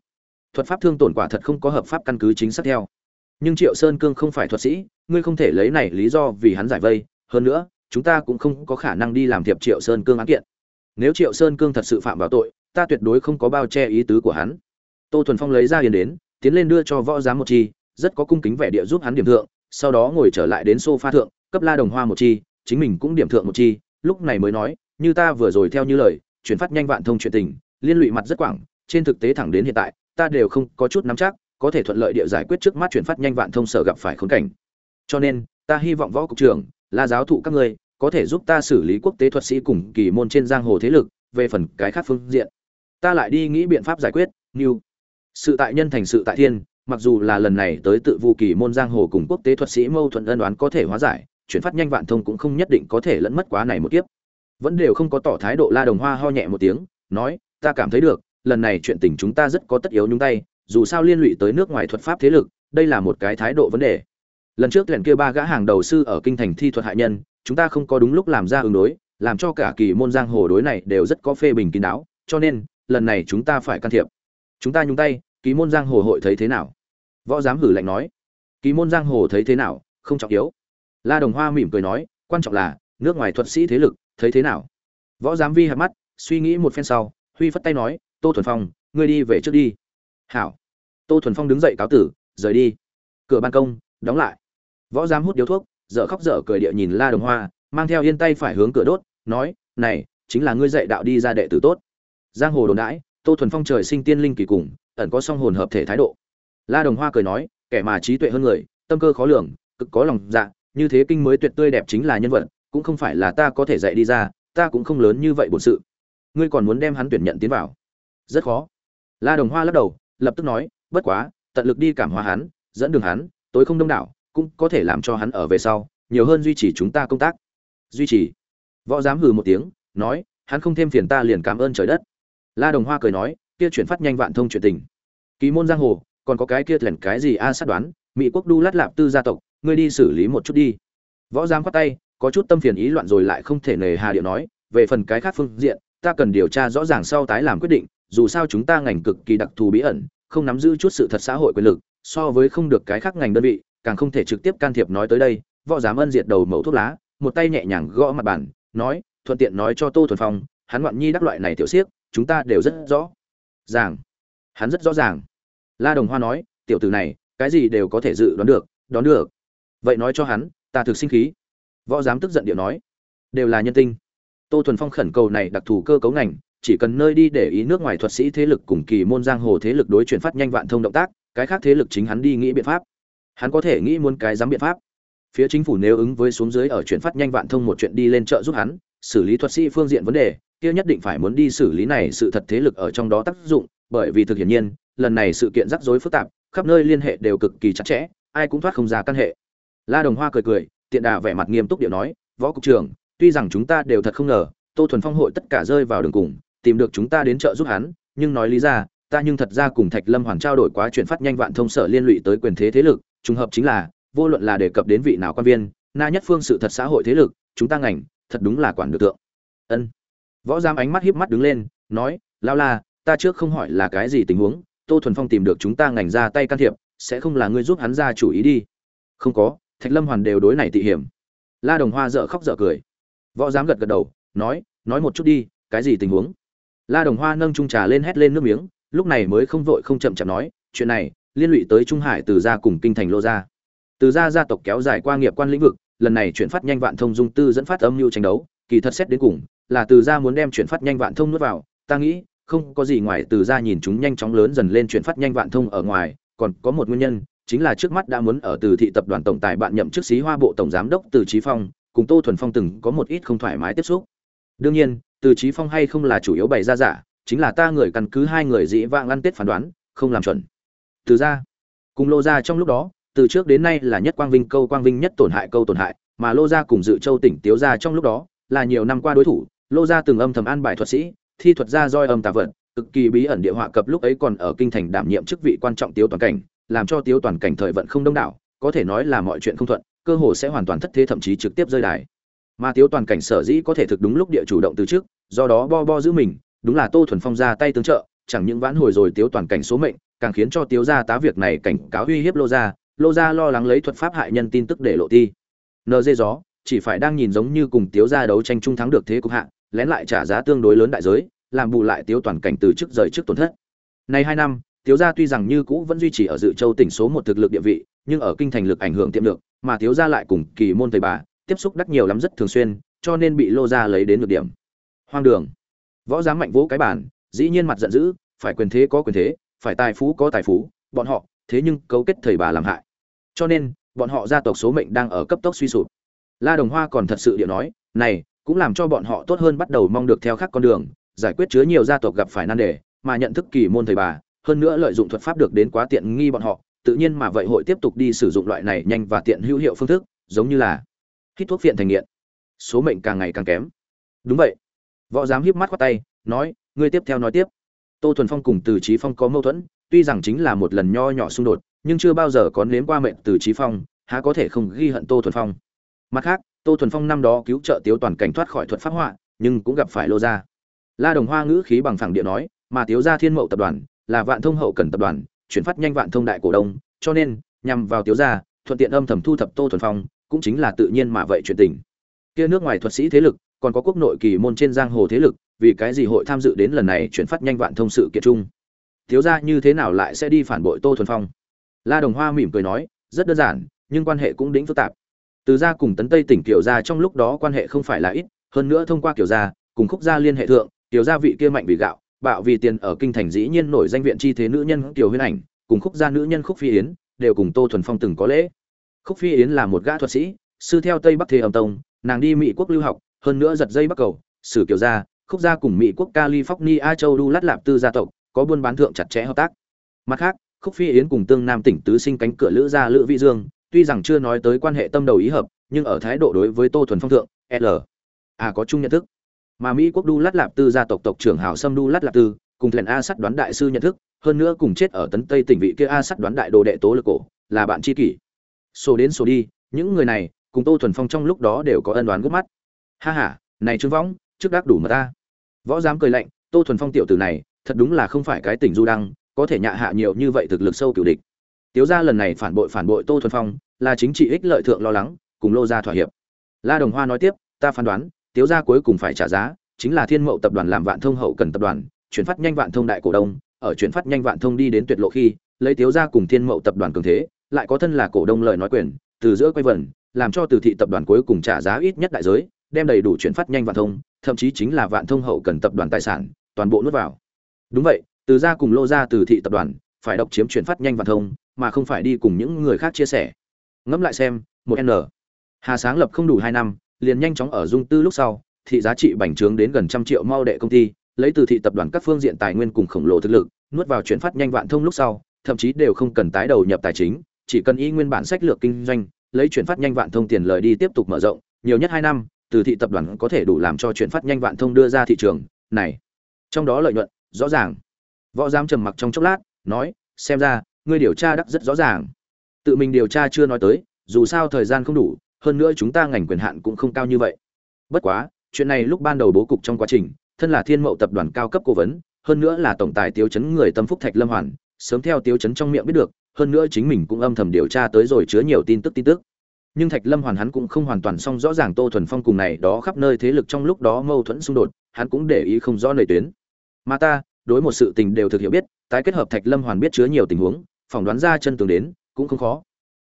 thuật pháp thương tổn quả thật không có hợp pháp căn cứ chính xác theo. Nhưng triệu sơn cương không phải thuật sĩ, ngươi không thể lấy này lý do vì hắn giải vây. Hơn nữa, chúng ta cũng không có khả năng đi làm thiệp triệu sơn cương án kiện. Nếu triệu sơn cương thật sự phạm vào tội, ta tuyệt đối không có bao che ý tứ của hắn. Tô thuần phong lấy ra hiền đến, tiến lên đưa cho võ giám một chi rất có cung kính vẻ địa giúp hắn điểm thượng, sau đó ngồi trở lại đến sofa thượng, cấp la đồng hoa một chi, chính mình cũng điểm thượng một chi. Lúc này mới nói, như ta vừa rồi theo như lời, chuyển phát nhanh vạn thông chuyện tình, liên lụy mặt rất quảng, trên thực tế thẳng đến hiện tại, ta đều không có chút nắm chắc, có thể thuận lợi địa giải quyết trước mắt chuyển phát nhanh vạn thông sở gặp phải khốn cảnh. Cho nên, ta hy vọng võ cục trưởng, la giáo thụ các ngươi, có thể giúp ta xử lý quốc tế thuật sĩ cùng kỳ môn trên giang hồ thế lực, về phần cái khác phương diện. Ta lại đi nghĩ biện pháp giải quyết. Như sự tại nhân thành sự tại thiên mặc dù là lần này tới tự vu kỳ môn giang hồ cùng quốc tế thuật sĩ mâu thuẫn ân đoán có thể hóa giải, chuyển phát nhanh vạn thông cũng không nhất định có thể lẫn mất quá này một kiếp. Vẫn đều không có tỏ thái độ la đồng hoa ho nhẹ một tiếng, nói, ta cảm thấy được, lần này chuyện tình chúng ta rất có tất yếu nhúng tay, dù sao liên lụy tới nước ngoài thuật pháp thế lực, đây là một cái thái độ vấn đề. Lần trước tuyển kia ba gã hàng đầu sư ở kinh thành thi thuật hại nhân, chúng ta không có đúng lúc làm ra ứng đối, làm cho cả kỳ môn giang hồ đối này đều rất có phê bình kín đáo, cho nên, lần này chúng ta phải can thiệp. Chúng ta nhúng tay Ký môn giang hồ hội thấy thế nào? Võ giám hử lạnh nói. Ký môn giang hồ thấy thế nào? Không trọng yếu. La đồng hoa mỉm cười nói, quan trọng là, nước ngoài thuật sĩ thế lực, thấy thế nào? Võ giám vi hạt mắt, suy nghĩ một phen sau, huy phất tay nói, tô thuần phong, ngươi đi về trước đi. Hảo. Tô thuần phong đứng dậy cáo tử, rời đi. Cửa ban công, đóng lại. Võ giám hút điếu thuốc, dở khóc dở cười địa nhìn la đồng hoa, mang theo yên tay phải hướng cửa đốt, nói, này, chính là ngươi dạy đạo đi ra đệ tử tốt. Giang hồ đồn đãi, tô thuần phong trời sinh tiên linh kỳ cùng ẩn có song hồn hợp thể thái độ. La đồng hoa cười nói, kẻ mà trí tuệ hơn người, tâm cơ khó lường, cực có lòng dạ như thế kinh mới tuyệt tươi đẹp chính là nhân vật, cũng không phải là ta có thể dạy đi ra, ta cũng không lớn như vậy bổn sự. Ngươi còn muốn đem hắn tuyển nhận tiến vào? Rất khó. La đồng hoa lắc đầu, lập tức nói, bất quá, tận lực đi cảm hóa hắn, dẫn đường hắn, tối không đông đảo, cũng có thể làm cho hắn ở về sau, nhiều hơn duy trì chúng ta công tác. Duy trì. Võ giám hừ một tiếng, nói, hắn không thêm phiền ta liền cảm ơn trời đất. La đồng hoa cười nói kia chuyển phát nhanh vạn thông chuyện tình. Ký môn giang hồ, còn có cái kia lẻn cái gì a sát đoán, mỹ quốc đu lát lạp tư gia tộc, ngươi đi xử lý một chút đi. Võ giám khoát tay, có chút tâm phiền ý loạn rồi lại không thể nề hà điệu nói, về phần cái khác phương diện, ta cần điều tra rõ ràng sau tái làm quyết định, dù sao chúng ta ngành cực kỳ đặc thù bí ẩn, không nắm giữ chút sự thật xã hội quyền lực, so với không được cái khác ngành đơn vị, càng không thể trực tiếp can thiệp nói tới đây. Võ giám ân diệt đầu mẫu thuốc lá, một tay nhẹ nhàng gõ mặt bàn, nói, thuận tiện nói cho tô thuần phong, hắn ngoạn nhi đắc loại này tiểu siếc, chúng ta đều rất rõ ràng. Hắn rất rõ ràng. La đồng hoa nói, tiểu tử này, cái gì đều có thể dự đoán được đoán được. Vậy nói cho hắn, ta thực sinh khí. Võ giám tức giận điệu nói, đều là nhân tinh. Tô thuần phong khẩn cầu này đặc thù cơ cấu ngành, chỉ cần nơi đi để ý nước ngoài thuật sĩ thế lực cùng kỳ môn giang hồ thế lực đối chuyển phát nhanh vạn thông động tác, cái khác thế lực chính hắn đi nghĩ biện pháp. Hắn có thể nghĩ muốn cái dám biện pháp. Phía chính phủ nếu ứng với xuống dưới ở chuyển phát nhanh vạn thông một chuyện đi lên chợ giúp hắn, xử lý thuật sĩ phương diện vấn đề kia nhất định phải muốn đi xử lý này sự thật thế lực ở trong đó tác dụng, bởi vì thực hiển nhiên, lần này sự kiện rắc rối phức tạp, khắp nơi liên hệ đều cực kỳ chặt chẽ, ai cũng thoát không ra căn hệ. La đồng hoa cười cười, tiện đà vẻ mặt nghiêm túc điệu nói, võ cục trưởng, tuy rằng chúng ta đều thật không ngờ, tô thuần phong hội tất cả rơi vào đường cùng, tìm được chúng ta đến trợ giúp hắn, nhưng nói lý ra, ta nhưng thật ra cùng thạch lâm hoàn trao đổi quá chuyện phát nhanh vạn thông sở liên lụy tới quyền thế thế lực, trùng hợp chính là, vô luận là đề cập đến vị nào quan viên, na nhất phương sự thật xã hội thế lực, chúng ta ngành, thật đúng là quản được tượng ân võ giám ánh mắt híp mắt đứng lên, nói lao la, ta trước không hỏi là cái gì tình huống, tô thuần phong tìm được chúng ta ngành ra tay can thiệp, sẽ không là ngươi giúp hắn ra chủ ý đi. Không có, thạch lâm hoàn đều đối này tị hiểm. La đồng hoa dợ khóc dợ cười. Võ giám gật gật đầu, nói nói một chút đi, cái gì tình huống? La đồng hoa nâng trung trà lên hét lên nước miếng, lúc này mới không vội không chậm chậm nói, chuyện này, liên lụy tới trung hải từ gia cùng kinh thành lô gia. Từ gia gia tộc kéo dài qua nghiệp quan lĩnh vực, lần này chuyển phát nhanh vạn thông dung tư dẫn phát âm mưu tranh đấu, kỳ thật xét đến cùng là từ gia muốn đem chuyển phát nhanh vạn thông nuốt vào, ta nghĩ, không có gì ngoài từ gia nhìn chúng nhanh chóng lớn dần lên chuyển phát nhanh vạn thông ở ngoài, còn có một nguyên nhân, chính là trước mắt đã muốn ở từ thị tập đoàn tổng tài bạn nhậm chức sĩ hoa bộ tổng giám đốc từ Chí phong, cùng tô thuần phong từng có một ít không thoải mái tiếp xúc. Đương nhiên, từ Chí phong hay không là chủ yếu bày ra giả, chính là ta người căn cứ hai người dĩ vãng ăn tết phán đoán, không làm chuẩn. Từ Gia, cùng lô gia trong lúc đó, từ trước đến nay là nhất quang vinh câu quang vinh nhất tổn hại câu tổn hại, mà lô gia cùng dự châu tỉnh tiếu gia trong lúc đó là nhiều năm qua đối thủ lô gia từng âm thầm an bài thuật sĩ thi thuật ra roi âm tà vật, cực kỳ bí ẩn địa họa cập lúc ấy còn ở kinh thành đảm nhiệm chức vị quan trọng tiếu toàn cảnh làm cho tiếu toàn cảnh thời vận không đông đảo có thể nói là mọi chuyện không thuận cơ hồ sẽ hoàn toàn thất thế thậm chí trực tiếp rơi đài. Mà tiếu toàn cảnh sở dĩ có thể thực đúng lúc địa chủ động từ trước do đó bo bo giữ mình đúng là tô thuần phong ra tay tương trợ chẳng những vãn hồi rồi tiếu toàn cảnh số mệnh càng khiến cho tiếu gia tá việc này cảnh cáo uy hiếp lô gia lô gia lo lắng lấy thuật pháp hại nhân tin tức để lộ ti. Nd gió chỉ phải đang nhìn giống như cùng tiếu gia đấu tranh trung thắng được thế cục hạ lén lại trả giá tương đối lớn đại giới, làm bù lại tiếu toàn cảnh từ chức rời trước tổn thất. Nay hai năm, tiếu gia tuy rằng như cũ vẫn duy trì ở dự châu tỉnh số một thực lực địa vị, nhưng ở kinh thành lực ảnh hưởng tiệm được mà tiếu gia lại cùng kỳ môn thầy bà, tiếp xúc đắc nhiều lắm rất thường xuyên, cho nên bị lô gia lấy đến được điểm. Hoang đường. Võ giám mạnh vỗ cái bản dĩ nhiên mặt giận dữ, phải quyền thế có quyền thế, phải tài phú có tài phú, bọn họ, thế nhưng cấu kết thầy bà làm hại. Cho nên, bọn họ gia tộc số mệnh đang ở cấp tốc suy sụp. La đồng hoa còn thật sự điệu nói, này cũng làm cho bọn họ tốt hơn bắt đầu mong được theo khác con đường, giải quyết chứa nhiều gia tộc gặp phải nan đề, mà nhận thức kỳ môn thầy bà, hơn nữa lợi dụng thuật pháp được đến quá tiện nghi bọn họ, tự nhiên mà vậy hội tiếp tục đi sử dụng loại này nhanh và tiện hữu hiệu phương thức, giống như là hít thuốc phiện thành nghiện. Số mệnh càng ngày càng kém. Đúng vậy. Võ giám híp mắt quát tay, nói, ngươi tiếp theo nói tiếp. Tô thuần phong cùng từ trí phong có mâu thuẫn, tuy rằng chính là một lần nho nhỏ xung đột, nhưng chưa bao giờ có nếm qua mệnh từ trí phong, há có thể không ghi hận tô thuần phong. Mặt khác tô thuần phong năm đó cứu trợ tiếu toàn cảnh thoát khỏi thuật pháp họa, nhưng cũng gặp phải lô gia. La đồng hoa ngữ khí bằng phẳng địa nói, mà tiếu gia thiên mậu tập đoàn là vạn thông hậu cần tập đoàn, chuyển phát nhanh vạn thông đại cổ đông, cho nên, nhằm vào tiếu gia, thuận tiện âm thầm thu thập tô thuần phong, cũng chính là tự nhiên mà vậy chuyện tình. Kia nước ngoài thuật sĩ thế lực, còn có quốc nội kỳ môn trên giang hồ thế lực, vì cái gì hội tham dự đến lần này chuyển phát nhanh vạn thông sự kiện chung? Thiếu gia như thế nào lại sẽ đi phản bội tô thuần phong? La đồng hoa mỉm cười nói, rất đơn giản, nhưng quan hệ cũng đỉnh phức tạp từ gia cùng tấn tây tỉnh kiểu gia trong lúc đó quan hệ không phải là ít, hơn nữa thông qua kiểu gia, cùng khúc gia liên hệ thượng tiểu gia vị kia mạnh vì gạo, bạo vì tiền ở kinh thành dĩ nhiên nổi danh viện chi thế nữ nhân tiểu huyên ảnh, cùng khúc gia nữ nhân khúc phi yến, đều cùng tô thuần phong từng có lễ. Khúc phi yến là một gã thuật sĩ, sư theo tây bắc thế âm tông, nàng đi mỹ quốc lưu học, hơn nữa giật dây bắc cầu, sử kiểu gia, khúc gia cùng mỹ quốc california, châu đu lát lạp tư gia tộc, có buôn bán thượng chặt chẽ hợp tác. Mặt khác, khúc phi yến cùng tương nam tỉnh tứ sinh cánh cửa lữ gia lữ vị dương tuy rằng chưa nói tới quan hệ tâm đầu ý hợp, nhưng ở thái độ đối với tô thuần phong thượng, l. À có chung nhận thức. Mà mỹ quốc đu lát lạp tư gia tộc tộc trưởng hào sâm đu lát lạp tư, cùng thuyền a sắt đoán đại sư nhận thức, hơn nữa cùng chết ở tấn tây tỉnh vị kia a sắt đoán đại đồ đệ tố lực cổ, là bạn tri kỷ. Số đến số đi, những người này, cùng tô thuần phong trong lúc đó đều có ân đoán gút mắt. Ha ha, này trương võng trước đắc đủ mà ta. Võ dám cười lạnh, tô thuần phong tiểu tử này, thật đúng là không phải cái tỉnh du đăng, có thể nhạ hạ nhiều như vậy thực lực sâu cửu địch tiếu gia lần này phản bội phản bội tô thuần phong, là chính trị ích lợi thượng lo lắng, cùng lô gia thỏa hiệp. La đồng hoa nói tiếp, ta phán đoán, tiếu gia cuối cùng phải trả giá, chính là thiên mậu tập đoàn làm vạn thông hậu cần tập đoàn, chuyển phát nhanh vạn thông đại cổ đông, ở chuyển phát nhanh vạn thông đi đến tuyệt lộ khi, lấy tiếu gia cùng thiên mậu tập đoàn cường thế, lại có thân là cổ đông lời nói quyền, từ giữa quay vần, làm cho từ thị tập đoàn cuối cùng trả giá ít nhất đại giới, đem đầy đủ chuyển phát nhanh vạn thông, thậm chí chính là vạn thông hậu cần tập đoàn tài sản, toàn bộ nuốt vào. Đúng vậy, từ gia cùng lô gia từ thị tập đoàn, phải độc chiếm chuyển phát nhanh vạn thông mà không phải đi cùng những người khác chia sẻ. Ngẫm lại xem, một n. Hà sáng lập không đủ hai năm, liền nhanh chóng ở dung tư lúc sau, thị giá trị bành trướng đến gần trăm triệu mau đệ công ty, lấy từ thị tập đoàn các phương diện tài nguyên cùng khổng lồ thực lực, nuốt vào chuyển phát nhanh vạn thông lúc sau, thậm chí đều không cần tái đầu nhập tài chính, chỉ cần y nguyên bản sách lược kinh doanh, lấy chuyển phát nhanh vạn thông tiền lời đi tiếp tục mở rộng, nhiều nhất hai năm, từ thị tập đoàn có thể đủ làm cho chuyển phát nhanh vạn thông đưa ra thị trường, này. Trong đó lợi nhuận, rõ ràng. Võ giám trầm mặc trong chốc lát, nói, xem ra ngươi điều tra đắc rất rõ ràng. Tự mình điều tra chưa nói tới, dù sao thời gian không đủ, hơn nữa chúng ta ngành quyền hạn cũng không cao như vậy. Bất quá, chuyện này lúc ban đầu bố cục trong quá trình, thân là thiên mậu tập đoàn cao cấp cố vấn, hơn nữa là tổng tài tiêu chấn người tâm phúc thạch lâm hoàn, sớm theo tiêu chấn trong miệng biết được, hơn nữa chính mình cũng âm thầm điều tra tới rồi chứa nhiều tin tức tin tức. Nhưng thạch lâm hoàn hắn cũng không hoàn toàn xong rõ ràng tô thuần phong cùng này đó khắp nơi thế lực trong lúc đó mâu thuẫn xung đột, hắn cũng để ý không rõ nơi tuyến. Mà ta, đối một sự tình đều thực hiểu biết, tái kết hợp thạch lâm hoàn biết chứa nhiều tình huống phỏng đoán ra chân tường đến cũng không khó.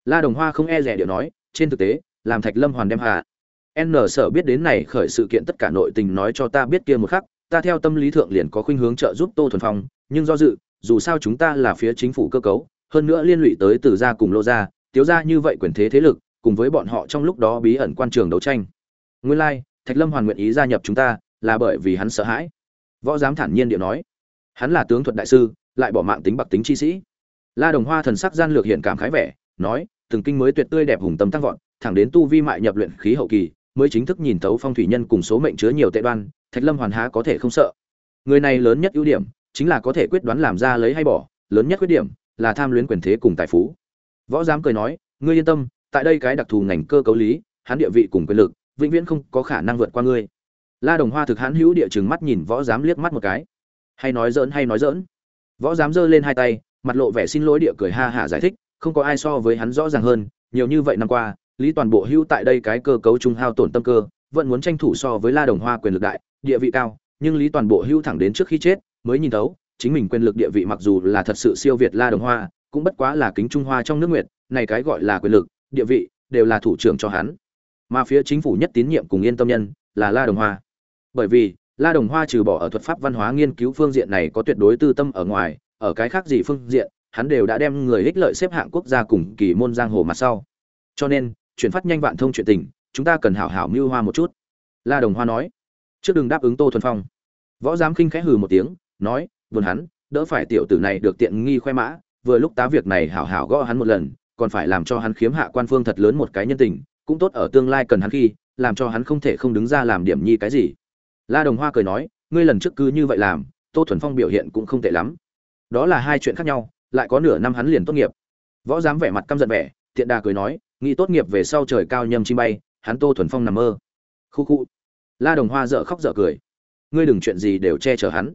La đồng hoa không e rẻ điệu nói trên thực tế làm thạch lâm hoàn đem hạ. N sở biết đến này khởi sự kiện tất cả nội tình nói cho ta biết kia một khắc ta theo tâm lý thượng liền có khuynh hướng trợ giúp tô thuần phong nhưng do dự dù sao chúng ta là phía chính phủ cơ cấu hơn nữa liên lụy tới từ gia cùng lô gia tiếu gia như vậy quyền thế thế lực cùng với bọn họ trong lúc đó bí ẩn quan trường đấu tranh. Nguyên lai like, thạch lâm hoàn nguyện ý gia nhập chúng ta là bởi vì hắn sợ hãi. Võ giám thản nhiên điệu nói hắn là tướng thuật đại sư lại bỏ mạng tính bạc tính chi sĩ la đồng hoa thần sắc gian lược hiện cảm khái vẻ, nói, từng kinh mới tuyệt tươi đẹp hùng tâm tăng vọt, thẳng đến tu vi mại nhập luyện khí hậu kỳ, mới chính thức nhìn thấu phong thủy nhân cùng số mệnh chứa nhiều tệ đoan, thạch lâm hoàn há có thể không sợ. Người này lớn nhất ưu điểm, chính là có thể quyết đoán làm ra lấy hay bỏ, lớn nhất khuyết điểm là tham luyến quyền thế cùng tài phú. Võ giám cười nói, ngươi yên tâm, tại đây cái đặc thù ngành cơ cấu lý, hắn địa vị cùng quyền lực, vĩnh viễn không có khả năng vượt qua ngươi. La đồng hoa thực hãn hữu địa trừng mắt nhìn võ giám liếc mắt một cái. Hay nói dỡn hay nói dỡn võ giám giơ lên hai tay mặt lộ vẻ xin lỗi địa cười ha hả giải thích, không có ai so với hắn rõ ràng hơn, nhiều như vậy năm qua, lý toàn bộ hưu tại đây cái cơ cấu trung hao tổn tâm cơ, vẫn muốn tranh thủ so với la đồng hoa quyền lực đại, địa vị cao, nhưng lý toàn bộ hưu thẳng đến trước khi chết, mới nhìn thấu, chính mình quyền lực địa vị mặc dù là thật sự siêu việt la đồng hoa, cũng bất quá là kính trung hoa trong nước nguyệt, này cái gọi là quyền lực, địa vị, đều là thủ trưởng cho hắn. Mà phía chính phủ nhất tín nhiệm cùng yên tâm nhân, là la đồng hoa. Bởi vì, la đồng hoa trừ bỏ ở thuật pháp văn hóa nghiên cứu phương diện này có tuyệt đối tư tâm ở ngoài ở cái khác gì phương diện, hắn đều đã đem người ích lợi xếp hạng quốc gia cùng kỳ môn giang hồ mặt sau. Cho nên, chuyển phát nhanh vạn thông chuyện tình, chúng ta cần hảo hảo mưu hoa một chút. La đồng hoa nói. Trước đừng đáp ứng tô thuần phong. Võ giám khinh khẽ hừ một tiếng, nói vườn hắn, đỡ phải tiểu tử này được tiện nghi khoe mã, vừa lúc tá việc này hảo hảo gõ hắn một lần, còn phải làm cho hắn khiếm hạ quan phương thật lớn một cái nhân tình, cũng tốt ở tương lai cần hắn khi, làm cho hắn không thể không đứng ra làm điểm nhi cái gì. La đồng hoa cười nói, ngươi lần trước cứ như vậy làm, tô thuần phong biểu hiện cũng không tệ lắm đó là hai chuyện khác nhau, lại có nửa năm hắn liền tốt nghiệp. Võ dám vẻ mặt căm giận vẻ, tiện đà cười nói, nghĩ tốt nghiệp về sau trời cao nhâm chim bay, hắn tô thuần phong nằm mơ. Khu khu. La đồng hoa dợ khóc dợ cười. Ngươi đừng chuyện gì đều che chở hắn.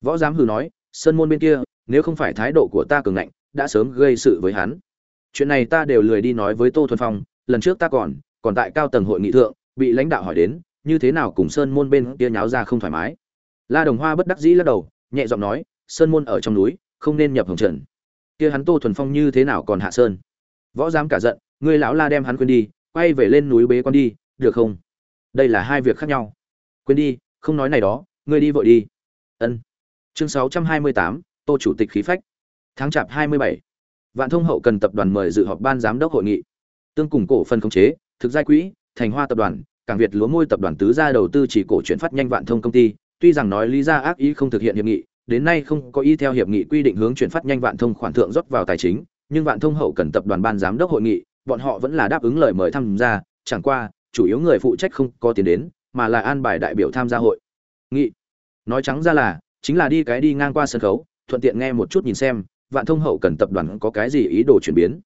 Võ giám hừ nói, sơn môn bên kia, nếu không phải thái độ của ta cường ngạnh, đã sớm gây sự với hắn. Chuyện này ta đều lười đi nói với tô thuần phong, lần trước ta còn còn tại cao tầng hội nghị thượng, bị lãnh đạo hỏi đến, như thế nào cùng sơn môn bên kia nháo ra không thoải mái. La đồng hoa bất đắc dĩ lắc đầu, nhẹ giọng nói sơn môn ở trong núi, không nên nhập hồng trần. Kia hắn tô thuần phong như thế nào còn hạ sơn? Võ giám cả giận, ngươi lão la đem hắn quên đi, quay về lên núi bế con đi, được không? Đây là hai việc khác nhau. Quên đi, không nói này đó, ngươi đi vội đi. Ân. Chương sáu trăm hai mươi tám, tô chủ tịch khí phách. Tháng chạp hai mươi bảy. Vạn thông hậu cần tập đoàn mời dự họp ban giám đốc hội nghị. Tương cùng cổ phần khống chế, thực giai quỹ, thành hoa tập đoàn, cảng việt lúa môi tập đoàn tứ gia đầu tư chỉ cổ chuyển phát nhanh vạn thông công ty. Tuy rằng nói lý ra ác ý không thực hiện hiệp nghị đến nay không có y theo hiệp nghị quy định hướng chuyển phát nhanh vạn thông khoản thượng rót vào tài chính, nhưng vạn thông hậu cần tập đoàn ban giám đốc hội nghị, bọn họ vẫn là đáp ứng lời mời tham gia, chẳng qua, chủ yếu người phụ trách không có tiền đến, mà là an bài đại biểu tham gia hội. Nghị, nói trắng ra là, chính là đi cái đi ngang qua sân khấu, thuận tiện nghe một chút nhìn xem, vạn thông hậu cần tập đoàn có cái gì ý đồ chuyển biến.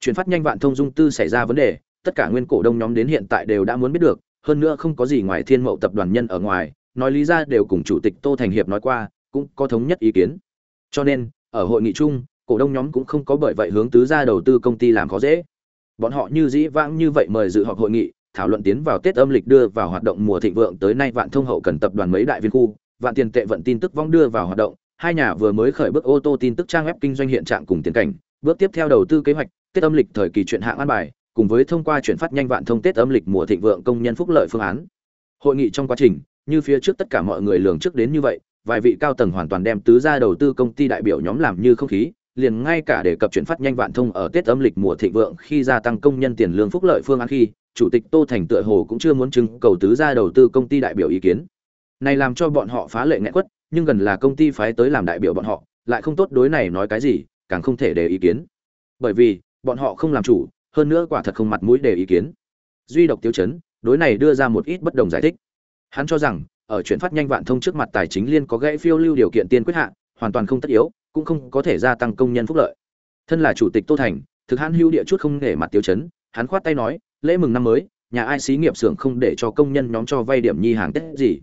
Chuyển phát nhanh vạn thông dung tư xảy ra vấn đề, tất cả nguyên cổ đông nhóm đến hiện tại đều đã muốn biết được, hơn nữa không có gì ngoài thiên mậu tập đoàn nhân ở ngoài, nói lý ra đều cùng chủ tịch tô thành hiệp nói qua cũng có thống nhất ý kiến. Cho nên, ở hội nghị chung, cổ đông nhóm cũng không có bởi vậy hướng tứ gia đầu tư công ty làm khó dễ. Bọn họ như dĩ vãng như vậy mời dự họp hội nghị, thảo luận tiến vào tết âm lịch đưa vào hoạt động mùa thịnh vượng tới nay vạn thông hậu cần tập đoàn mấy đại viên khu, vạn tiền tệ vận tin tức vong đưa vào hoạt động, hai nhà vừa mới khởi bước ô tô tin tức trang web kinh doanh hiện trạng cùng tiến cảnh, bước tiếp theo đầu tư kế hoạch, tết âm lịch thời kỳ chuyện hạng an bài, cùng với thông qua chuyển phát nhanh vạn thông tết âm lịch mùa thịnh vượng công nhân phúc lợi phương án. Hội nghị trong quá trình, như phía trước tất cả mọi người lường trước đến như vậy vài vị cao tầng hoàn toàn đem tứ gia đầu tư công ty đại biểu nhóm làm như không khí, liền ngay cả để cập chuyển phát nhanh vạn thông ở tết âm lịch mùa thịnh vượng khi gia tăng công nhân tiền lương phúc lợi phương án khi, chủ tịch tô thành tựa hồ cũng chưa muốn trưng cầu tứ gia đầu tư công ty đại biểu ý kiến. Này làm cho bọn họ phá lệ nghẹn quất, nhưng gần là công ty phái tới làm đại biểu bọn họ, lại không tốt đối này nói cái gì, càng không thể để ý kiến. Bởi vì, bọn họ không làm chủ, hơn nữa quả thật không mặt mũi để ý kiến. Duy độc tiêu chấn, đối này đưa ra một ít bất đồng giải thích. Hắn cho rằng ở chuyển phát nhanh vạn thông trước mặt tài chính liên có gãy phiêu lưu điều kiện tiên quyết hạ, hoàn toàn không tất yếu, cũng không có thể gia tăng công nhân phúc lợi. Thân là chủ tịch tô thành, thực hãn hưu địa chút không để mặt tiêu chấn hắn khoát tay nói, lễ mừng năm mới, nhà ai xí nghiệp xưởng không để cho công nhân nhóm cho vay điểm nhi hàng tết gì?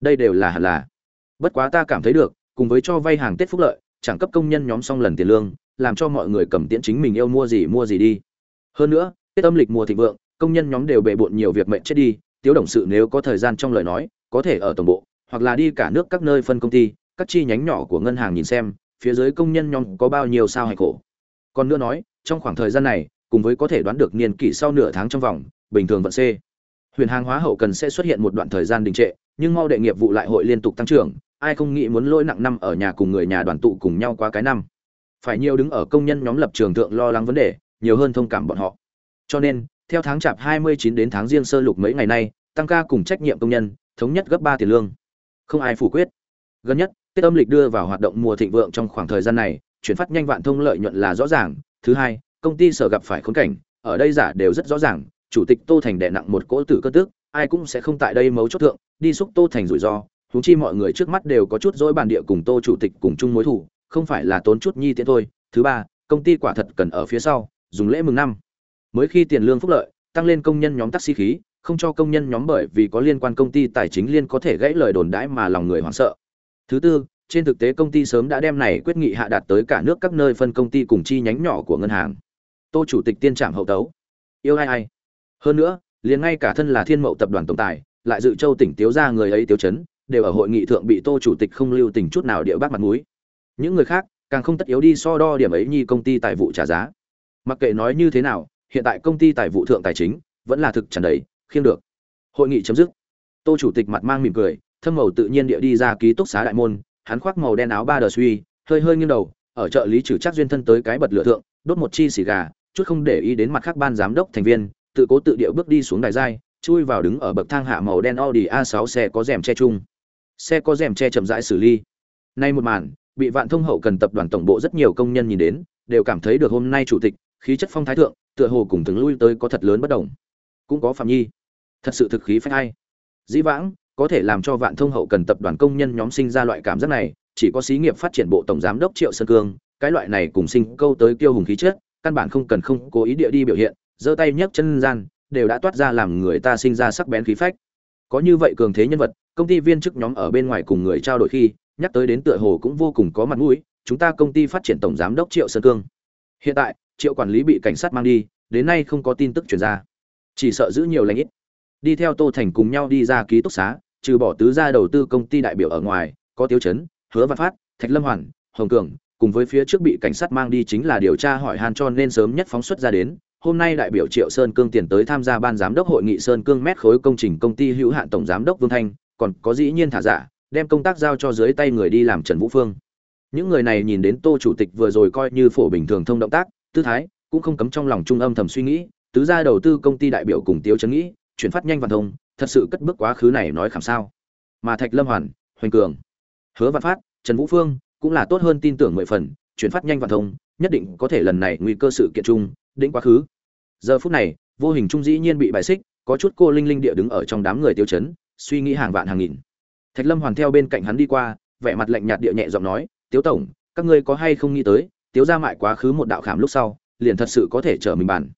Đây đều là hẳn là. Bất quá ta cảm thấy được, cùng với cho vay hàng tết phúc lợi, chẳng cấp công nhân nhóm xong lần tiền lương, làm cho mọi người cầm tiễn chính mình yêu mua gì mua gì đi. Hơn nữa, tết âm lịch mùa thịnh vượng, công nhân nhóm đều bệ bộn nhiều việc mệnh chết đi, tiếu đồng sự nếu có thời gian trong lời nói có thể ở tổng bộ, hoặc là đi cả nước các nơi phân công ty, các chi nhánh nhỏ của ngân hàng nhìn xem, phía dưới công nhân nhóm có bao nhiêu sao hay khổ còn nữa nói, trong khoảng thời gian này, cùng với có thể đoán được niên kỷ sau nửa tháng trong vòng, bình thường vận c huyền hàng hóa hậu cần sẽ xuất hiện một đoạn thời gian đình trệ, nhưng mau đệ nghiệp vụ lại hội liên tục tăng trưởng, ai không nghĩ muốn lỗi nặng năm ở nhà cùng người nhà đoàn tụ cùng nhau qua cái năm. Phải nhiều đứng ở công nhân nhóm lập trường thượng lo lắng vấn đề, nhiều hơn thông cảm bọn họ. Cho nên, theo tháng chạp 29 đến tháng riêng sơ lục mấy ngày nay, tăng ca cùng trách nhiệm công nhân thống nhất gấp ba tiền lương. Không ai phủ quyết. Gần nhất, tết âm lịch đưa vào hoạt động mùa thịnh vượng trong khoảng thời gian này, chuyển phát nhanh vạn thông lợi nhuận là rõ ràng. Thứ hai, công ty sở gặp phải khốn cảnh, ở đây giả đều rất rõ ràng. Chủ tịch tô thành đè nặng một cỗ tử cơ tước ai cũng sẽ không tại đây mấu chốt thượng, đi xúc tô thành rủi ro. Huống chi mọi người trước mắt đều có chút dỗi bản địa cùng tô chủ tịch cùng chung mối thủ không phải là tốn chút nhi tiện thôi. Thứ ba, công ty quả thật cần ở phía sau, dùng lễ mừng năm. Mới khi tiền lương phúc lợi, tăng lên công nhân nhóm taxi khí không cho công nhân nhóm bởi vì có liên quan công ty tài chính liên có thể gãy lời đồn đãi mà lòng người hoảng sợ. Thứ tư, trên thực tế công ty sớm đã đem này quyết nghị hạ đạt tới cả nước các nơi phân công ty cùng chi nhánh nhỏ của ngân hàng. Tô chủ tịch tiên trạm hậu tấu. Yêu ai ai. Hơn nữa, liền ngay cả thân là thiên mậu tập đoàn tổng tài, lại dự châu tỉnh tiếu ra người ấy tiếu chấn đều ở hội nghị thượng bị tô chủ tịch không lưu tình chút nào địa bác mặt mũi. Những người khác, càng không tất yếu đi so đo điểm ấy nhi công ty tài vụ trả giá. Mặc kệ nói như thế nào, hiện tại công ty tài vụ thượng tài chính vẫn là thực tràn đầy khiêm được. Hội nghị chấm dứt. Tô chủ tịch mặt mang mỉm cười, thâm màu tự nhiên địa đi ra ký túc xá đại môn, hắn khoác màu đen áo ba đờ suy, hơi hơi nghiêng đầu, ở chợ lý trừ chắc duyên thân tới cái bật lửa thượng, đốt một chi xì gà, chút không để ý đến mặt khác ban giám đốc thành viên, tự cố tự điệu bước đi xuống đài giai, chui vào đứng ở bậc thang hạ màu đen Audi A6 xe có rèm che chung. Xe có rèm che chậm rãi xử lý. Nay một màn, bị vạn thông hậu cần tập đoàn tổng bộ rất nhiều công nhân nhìn đến, đều cảm thấy được hôm nay chủ tịch, khí chất phong thái thượng, tựa hồ cùng từng lui tới có thật lớn bất đồng. Cũng có phạm nhi thật sự thực khí phách hay dĩ vãng, có thể làm cho vạn thông hậu cần tập đoàn công nhân nhóm sinh ra loại cảm giác này, chỉ có xí nghiệp phát triển bộ tổng giám đốc triệu sơn cương, cái loại này cùng sinh câu tới kiêu hùng khí chết căn bản không cần không cố ý địa đi biểu hiện, giơ tay nhấc chân gian, đều đã toát ra làm người ta sinh ra sắc bén khí phách. Có như vậy cường thế nhân vật, công ty viên chức nhóm ở bên ngoài cùng người trao đổi khi, nhắc tới đến tựa hồ cũng vô cùng có mặt mũi, chúng ta công ty phát triển tổng giám đốc triệu sơn cương. Hiện tại, triệu quản lý bị cảnh sát mang đi, đến nay không có tin tức truyền ra. Chỉ sợ giữ nhiều lãnh ít đi theo tô thành cùng nhau đi ra ký túc xá, trừ bỏ tứ gia đầu tư công ty đại biểu ở ngoài, có tiêu chấn, hứa văn phát, thạch lâm hoàn, hồng cường, cùng với phía trước bị cảnh sát mang đi chính là điều tra hỏi han cho nên sớm nhất phóng xuất ra đến. Hôm nay đại biểu triệu sơn cương tiền tới tham gia ban giám đốc hội nghị sơn cương mét khối công trình công ty hữu hạn tổng giám đốc vương thanh, còn có dĩ nhiên thả giả, đem công tác giao cho dưới tay người đi làm trần vũ phương. Những người này nhìn đến tô chủ tịch vừa rồi coi như phổ bình thường thông động tác, tư thái cũng không cấm trong lòng trung âm thầm suy nghĩ, tứ gia đầu tư công ty đại biểu cùng tiêu chấn nghĩ chuyển phát nhanh văn thông, thật sự cất bước quá khứ này nói khảm sao. Mà thạch lâm hoàn, hoành cường, hứa văn phát, trần vũ phương cũng là tốt hơn tin tưởng mười phần, chuyển phát nhanh văn thông, nhất định có thể lần này nguy cơ sự kiện chung, đỉnh quá khứ. Giờ phút này, vô hình trung dĩ nhiên bị bài xích, có chút cô linh linh địa đứng ở trong đám người tiêu chấn, suy nghĩ hàng vạn hàng nghìn. Thạch lâm hoàn theo bên cạnh hắn đi qua, vẻ mặt lạnh nhạt địa nhẹ giọng nói, tiếu tổng, các ngươi có hay không nghĩ tới, tiếu ra mại quá khứ một đạo khảm lúc sau, liền thật sự có thể trở mình bản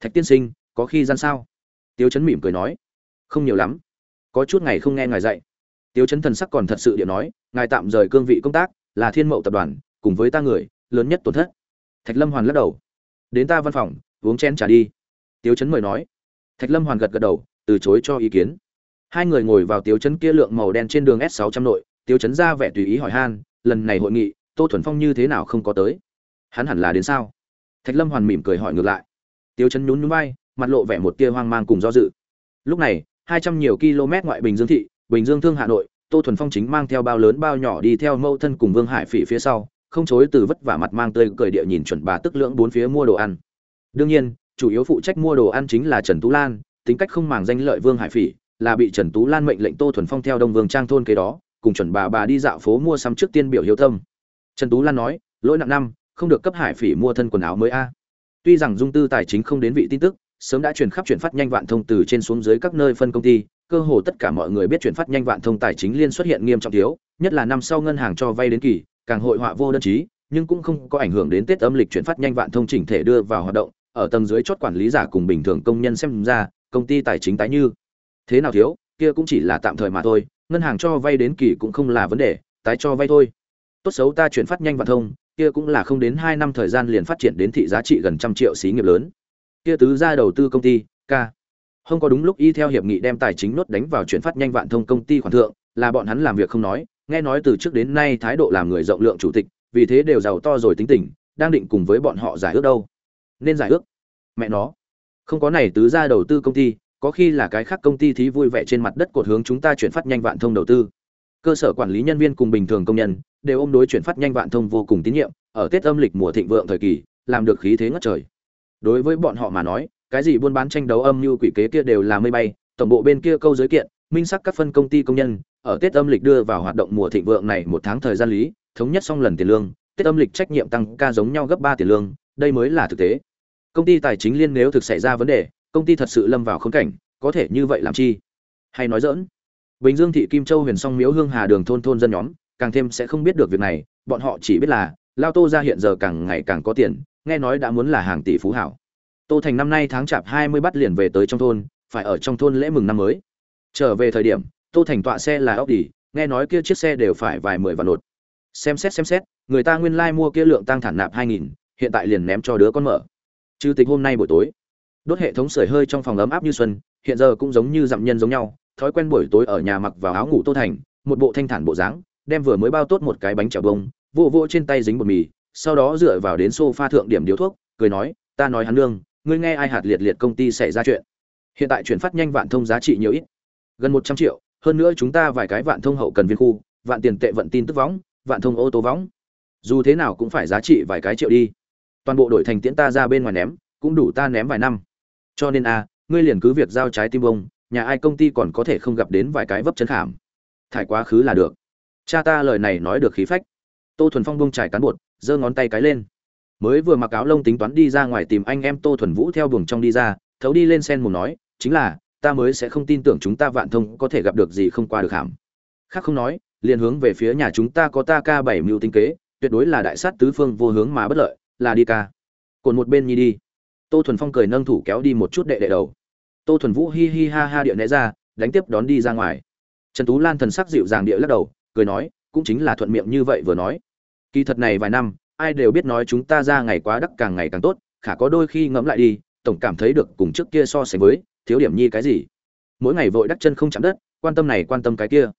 thạch tiên sinh, có khi gian sao? Tiêu chấn mỉm cười nói, không nhiều lắm, có chút ngày không nghe ngài dạy. Tiêu chấn thần sắc còn thật sự điện nói, ngài tạm rời cương vị công tác, là thiên mậu tập đoàn, cùng với ta người, lớn nhất tổn thất. Thạch lâm hoàn lắc đầu, đến ta văn phòng, uống chén trà đi. Tiêu chấn mời nói. Thạch lâm hoàn gật gật đầu, từ chối cho ý kiến. Hai người ngồi vào Tiêu chấn kia lượng màu đen trên đường s 600 nội Tiêu chấn ra vẻ tùy ý hỏi han, lần này hội nghị, tô thuần phong như thế nào không có tới? Hắn hẳn là đến sao? Thạch lâm hoàn mỉm cười hỏi ngược lại. Tiêu chấn nhún nhún vai mặt lộ vẻ một tia hoang mang cùng do dự. Lúc này, hai trăm nhiều km ngoại bình dương thị, bình dương thương hà nội, tô thuần phong chính mang theo bao lớn bao nhỏ đi theo mâu thân cùng vương hải phỉ phía sau, không chối từ vất vả mặt mang tươi cười địa nhìn chuẩn bà tức lưỡng bốn phía mua đồ ăn. Đương nhiên, chủ yếu phụ trách mua đồ ăn chính là trần tú lan, tính cách không màng danh lợi vương hải phỉ, là bị trần tú lan mệnh lệnh tô thuần phong theo đông vương trang thôn kế đó, cùng chuẩn bà bà đi dạo phố mua sắm trước tiên biểu hiếu tâm trần tú lan nói, lỗi nặng năm, không được cấp hải phỉ mua thân quần áo mới a. Tuy rằng dung tư tài chính không đến vị tin tức sớm đã truyền khắp chuyển phát nhanh vạn thông từ trên xuống dưới các nơi phân công ty, cơ hồ tất cả mọi người biết chuyển phát nhanh vạn thông tài chính liên xuất hiện nghiêm trọng thiếu, nhất là năm sau ngân hàng cho vay đến kỳ, càng hội họa vô đơn chí, nhưng cũng không có ảnh hưởng đến tết âm lịch chuyển phát nhanh vạn thông chỉnh thể đưa vào hoạt động, ở tầng dưới chốt quản lý giả cùng bình thường công nhân xem ra, công ty tài chính tái như. Thế nào thiếu, kia cũng chỉ là tạm thời mà thôi, ngân hàng cho vay đến kỳ cũng không là vấn đề, tái cho vay thôi. Tốt xấu ta chuyển phát nhanh vạn thông, kia cũng là không đến hai năm thời gian liền phát triển đến thị giá trị gần trăm triệu xí nghiệp lớn kia tứ gia đầu tư công ty k không có đúng lúc y theo hiệp nghị đem tài chính nốt đánh vào chuyển phát nhanh vạn thông công ty khoản thượng, là bọn hắn làm việc không nói, nghe nói từ trước đến nay thái độ làm người rộng lượng chủ tịch, vì thế đều giàu to rồi tính tình, đang định cùng với bọn họ giải ước đâu. Nên giải ước? Mẹ nó. Không có này tứ gia đầu tư công ty, có khi là cái khác công ty thí vui vẻ trên mặt đất cột hướng chúng ta chuyển phát nhanh vạn thông đầu tư. Cơ sở quản lý nhân viên cùng bình thường công nhân, đều ôm đối chuyển phát nhanh vạn thông vô cùng tín nhiệm, ở tết âm lịch mùa thịnh vượng thời kỳ, làm được khí thế ngất trời đối với bọn họ mà nói, cái gì buôn bán tranh đấu âm như quỷ kế kia đều là mây bay, tổng bộ bên kia câu giới kiện, minh sắc các phân công ty công nhân, ở tết âm lịch đưa vào hoạt động mùa thịnh vượng này một tháng thời gian lý, thống nhất xong lần tiền lương, tết âm lịch trách nhiệm tăng ca giống nhau gấp ba tiền lương, đây mới là thực tế. Công ty tài chính liên nếu thực xảy ra vấn đề, công ty thật sự lâm vào khốn cảnh, có thể như vậy làm chi? Hay nói dỡn bình dương, thị kim châu, huyền song, miếu hương hà, đường thôn thôn dân nhóm, càng thêm sẽ không biết được việc này, bọn họ chỉ biết là lao tô ra hiện giờ càng ngày càng có tiền nghe nói đã muốn là hàng tỷ phú hảo. Tô thành năm nay tháng chạp hai mươi bắt liền về tới trong thôn phải ở trong thôn lễ mừng năm mới. Trở về thời điểm tô thành tọa xe là ốc đỉ nghe nói kia chiếc xe đều phải vài mười vạn lột. xem xét xem xét người ta nguyên lai mua kia lượng tăng thản nạp hai nghìn hiện tại liền ném cho đứa con mở. Chủ tịch hôm nay buổi tối, đốt hệ thống sưởi hơi trong phòng ấm áp như xuân, hiện giờ cũng giống như dặm nhân giống nhau, thói quen buổi tối ở nhà mặc vào áo ngủ Tô Thành, một bộ thanh thản bộ dáng, đem vừa mới bao tốt một cái bánh chèo bông, vỗ vỗ trên tay dính bột mì, sau đó dựa vào đến sofa thượng điểm điếu thuốc, cười nói, "Ta nói hắn nương, ngươi nghe ai hạt liệt liệt công ty xảy ra chuyện. Hiện tại chuyển phát nhanh vạn thông giá trị nhiều ít, gần một trăm triệu, hơn nữa chúng ta vài cái vạn thông hậu cần viên khu, vạn tiền tệ vận tin tức võng, vạn thông ô tô võng. Dù thế nào cũng phải giá trị vài cái triệu đi." toàn bộ đổi thành tiễn ta ra bên ngoài ném cũng đủ ta ném vài năm cho nên a ngươi liền cứ việc giao trái tim bông nhà ai công ty còn có thể không gặp đến vài cái vấp chân khảm thải quá khứ là được cha ta lời này nói được khí phách tô thuần phong bông trải cán bột, giơ ngón tay cái lên. Mới vừa mặc áo lông tính toán đi ra ngoài tìm anh em tô thuần vũ theo buồng trong đi ra, thấu đi lên sen mồm nói, chính là, ta mới sẽ không tin tưởng chúng ta vạn thông có thể gặp được gì không qua được hàm. Khác không nói, liền hướng về phía nhà chúng ta có ta ca bảy mưu tinh kế, tuyệt đối là đại sát tứ phương vô hướng mà bất lợi, là đi ca. Cồn một bên nhi đi. Tô thuần phong cười nâng thủ kéo đi một chút đệ đệ đầu. Tô thuần vũ hi hi ha ha địa né ra, đánh tiếp đón đi ra ngoài. Trần tú lan thần sắc dịu dàng địa lắc đầu, cười nói, cũng chính là thuận miệng như vậy vừa nói kỳ thật này vài năm, ai đều biết nói chúng ta ra ngày quá đắc càng ngày càng tốt, khả có đôi khi ngẫm lại đi, tổng cảm thấy được cùng trước kia so sánh với, thiếu điểm nhi cái gì. Mỗi ngày vội đắc chân không chạm đất, quan tâm này quan tâm cái kia.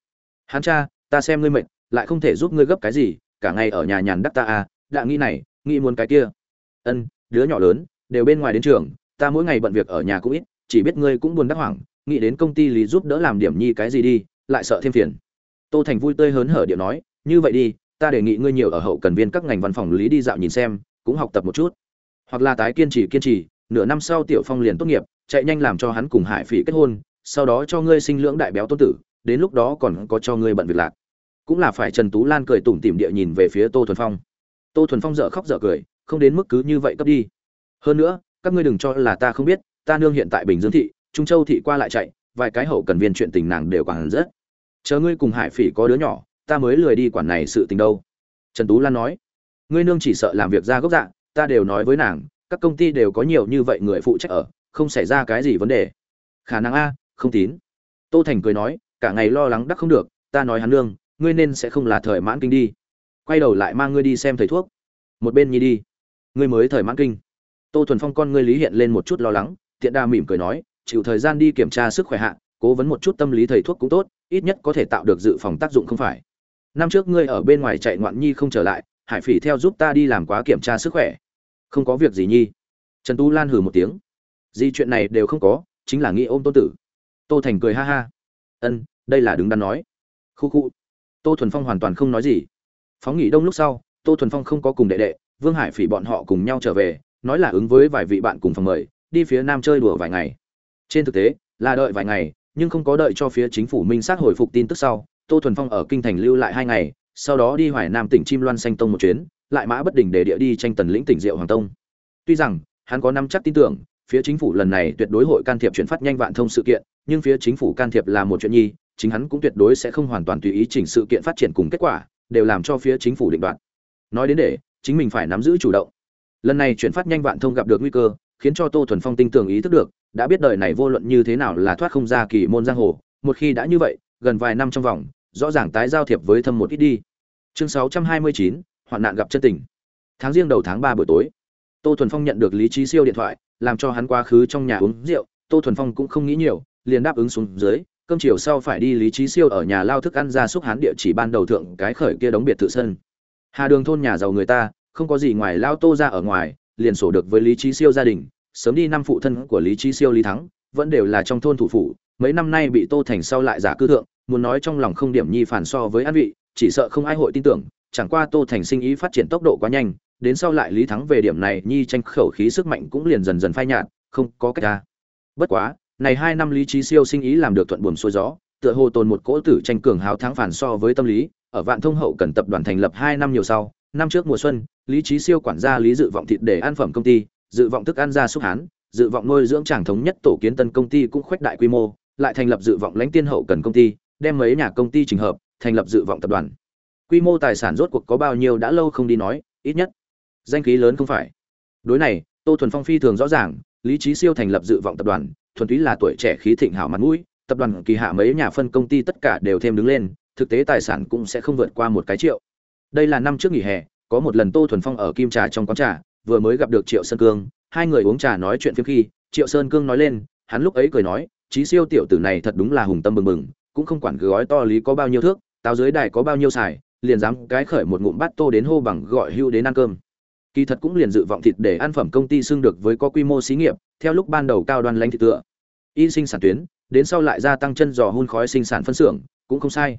Hắn cha, ta xem ngươi mệt, lại không thể giúp ngươi gấp cái gì, cả ngày ở nhà nhàn đắc ta à đã nghĩ này, nghĩ muốn cái kia. Ân, đứa nhỏ lớn, đều bên ngoài đến trường, ta mỗi ngày bận việc ở nhà cũng ít, chỉ biết ngươi cũng buồn đắc hoảng, nghĩ đến công ty lý giúp đỡ làm điểm nhi cái gì đi, lại sợ thêm phiền. Tô thành vui tươi hớn hở điệu nói, như vậy đi ta đề nghị ngươi nhiều ở hậu cần viên các ngành văn phòng lý đi dạo nhìn xem, cũng học tập một chút. Hoặc là tái kiên trì kiên trì, nửa năm sau tiểu phong liền tốt nghiệp, chạy nhanh làm cho hắn cùng hải phỉ kết hôn, sau đó cho ngươi sinh lưỡng đại béo tôn tử, đến lúc đó còn có cho ngươi bận việc lạc. Cũng là phải trần tú lan cười tủm tỉm địa nhìn về phía tô thuần phong. Tô thuần phong dở khóc dở cười, không đến mức cứ như vậy cấp đi. Hơn nữa, các ngươi đừng cho là ta không biết, ta nương hiện tại bình dương thị, trung châu thị qua lại chạy, vài cái hậu cần viên chuyện tình nàng đều còn rất. Chờ ngươi cùng hải phỉ có đứa nhỏ ta mới lười đi quản này sự tình đâu. Trần tú lan nói, ngươi nương chỉ sợ làm việc ra gốc dạng ta đều nói với nàng, các công ty đều có nhiều như vậy người phụ trách ở, không xảy ra cái gì vấn đề. Khả năng a, không tín. Tô thành cười nói, cả ngày lo lắng đắc không được, ta nói hắn nương, ngươi nên sẽ không là thời mãn kinh đi. Quay đầu lại mang ngươi đi xem thầy thuốc. Một bên nhi đi. Ngươi mới thời mãn kinh. Tô thuần phong con ngươi lý hiện lên một chút lo lắng tiện đa mỉm cười nói, chịu thời gian đi kiểm tra sức khỏe hạ, cố vấn một chút tâm lý thầy thuốc cũng tốt, ít nhất có thể tạo được dự phòng tác dụng không phải năm trước ngươi ở bên ngoài chạy ngoạn nhi không trở lại, hải phỉ theo giúp ta đi làm quá kiểm tra sức khỏe. Không có việc gì nhi. Trần tu lan hừ một tiếng. Gì chuyện này đều không có, chính là nghĩ ôm tôn tử. Tô thành cười ha ha. Ân, đây là đứng đắn nói. Khu khu. Tô thuần phong hoàn toàn không nói gì. Phóng nghỉ đông lúc sau, tô thuần phong không có cùng đệ đệ, vương hải phỉ bọn họ cùng nhau trở về, nói là ứng với vài vị bạn cùng phòng mời, đi phía nam chơi đùa vài ngày. Trên thực tế, là đợi vài ngày, nhưng không có đợi cho phía chính phủ minh xác hồi phục tin tức sau tô thuần phong ở kinh thành lưu lại hai ngày, sau đó đi hoài nam tỉnh chim loan xanh tông một chuyến, lại mã bất đình để địa đi tranh tần lĩnh tỉnh diệu hoàng tông. Tuy rằng, hắn có năm chắc tin tưởng, phía chính phủ lần này tuyệt đối hội can thiệp chuyển phát nhanh vạn thông sự kiện, nhưng phía chính phủ can thiệp là một chuyện nhi, chính hắn cũng tuyệt đối sẽ không hoàn toàn tùy ý chỉnh sự kiện phát triển cùng kết quả, đều làm cho phía chính phủ định đoạt. Nói đến để, chính mình phải nắm giữ chủ động. Lần này chuyển phát nhanh vạn thông gặp được nguy cơ, khiến cho tô thuần phong tinh tường ý thức được, đã biết đời này vô luận như thế nào là thoát không ra kỳ môn giang hồ, một khi đã như vậy gần vài năm trong vòng, rõ ràng tái giao thiệp với thâm một ít đi. Chương sáu trăm hai mươi chín, hoạn nạn gặp chân tình. Tháng riêng đầu tháng ba buổi tối, tô thuần phong nhận được lý trí siêu điện thoại, làm cho hắn quá khứ trong nhà uống rượu, tô thuần phong cũng không nghĩ nhiều, liền đáp ứng xuống dưới, cơm chiều sau phải đi lý trí siêu ở nhà lao thức ăn ra xúc hán địa chỉ ban đầu thượng cái khởi kia đóng biệt thự sân. Hà đường thôn nhà giàu người ta, không có gì ngoài lao tô ra ở ngoài, liền sổ được với lý trí siêu gia đình, sớm đi năm phụ thân của lý trí siêu lý thắng vẫn đều là trong thôn thủ phủ, mấy năm nay bị tô thành sau lại giả cư thượng, muốn nói trong lòng không điểm nhi phản so với an vị, chỉ sợ không ai hội tin tưởng, chẳng qua tô thành sinh ý phát triển tốc độ quá nhanh, đến sau lại lý thắng về điểm này nhi tranh khẩu khí sức mạnh cũng liền dần dần phai nhạt, không có cách ra. Bất quá, này hai năm lý trí siêu sinh ý làm được thuận buồm xuôi gió, tựa hồ tồn một cỗ tử tranh cường hào thắng phản so với tâm lý, ở vạn thông hậu cần tập đoàn thành lập hai năm nhiều sau, năm trước mùa xuân, lý trí siêu quản gia lý dự vọng thịt để ăn phẩm công ty, dự vọng thức ăn ra xúc hán dự vọng nuôi dưỡng tràng thống nhất tổ kiến tân công ty cũng khuếch đại quy mô, lại thành lập dự vọng lãnh tiên hậu cần công ty, đem mấy nhà công ty trình hợp, thành lập dự vọng tập đoàn. Quy mô tài sản rốt cuộc có bao nhiêu đã lâu không đi nói, ít nhất danh khí lớn không phải. Đối này, tô thuần phong phi thường rõ ràng, lý trí siêu thành lập dự vọng tập đoàn, thuần túy là tuổi trẻ khí thịnh hảo mặt mũi, tập đoàn kỳ hạ mấy nhà phân công ty tất cả đều thêm đứng lên, thực tế tài sản cũng sẽ không vượt qua một cái triệu. Đây là năm trước nghỉ hè, có một lần tô thuần phong ở kim trà trong quán trà, vừa mới gặp được triệu sơn cương hai người uống trà nói chuyện phiếm khi, triệu sơn cương nói lên, hắn lúc ấy cười nói trí siêu tiểu tử này thật đúng là hùng tâm bừng bừng, cũng không quản gói to lý có bao nhiêu thước, táo dưới đài có bao nhiêu xài, liền dám cái khởi một ngụm bát tô đến hô bằng gọi hưu đến ăn cơm. Kỳ thật cũng liền dự vọng thịt để ăn phẩm công ty xưng được với có quy mô xí nghiệp, theo lúc ban đầu cao đoan lãnh thịt tựa. Y sinh sản tuyến, đến sau lại gia tăng chân giò hun khói sinh sản phân xưởng, cũng không sai.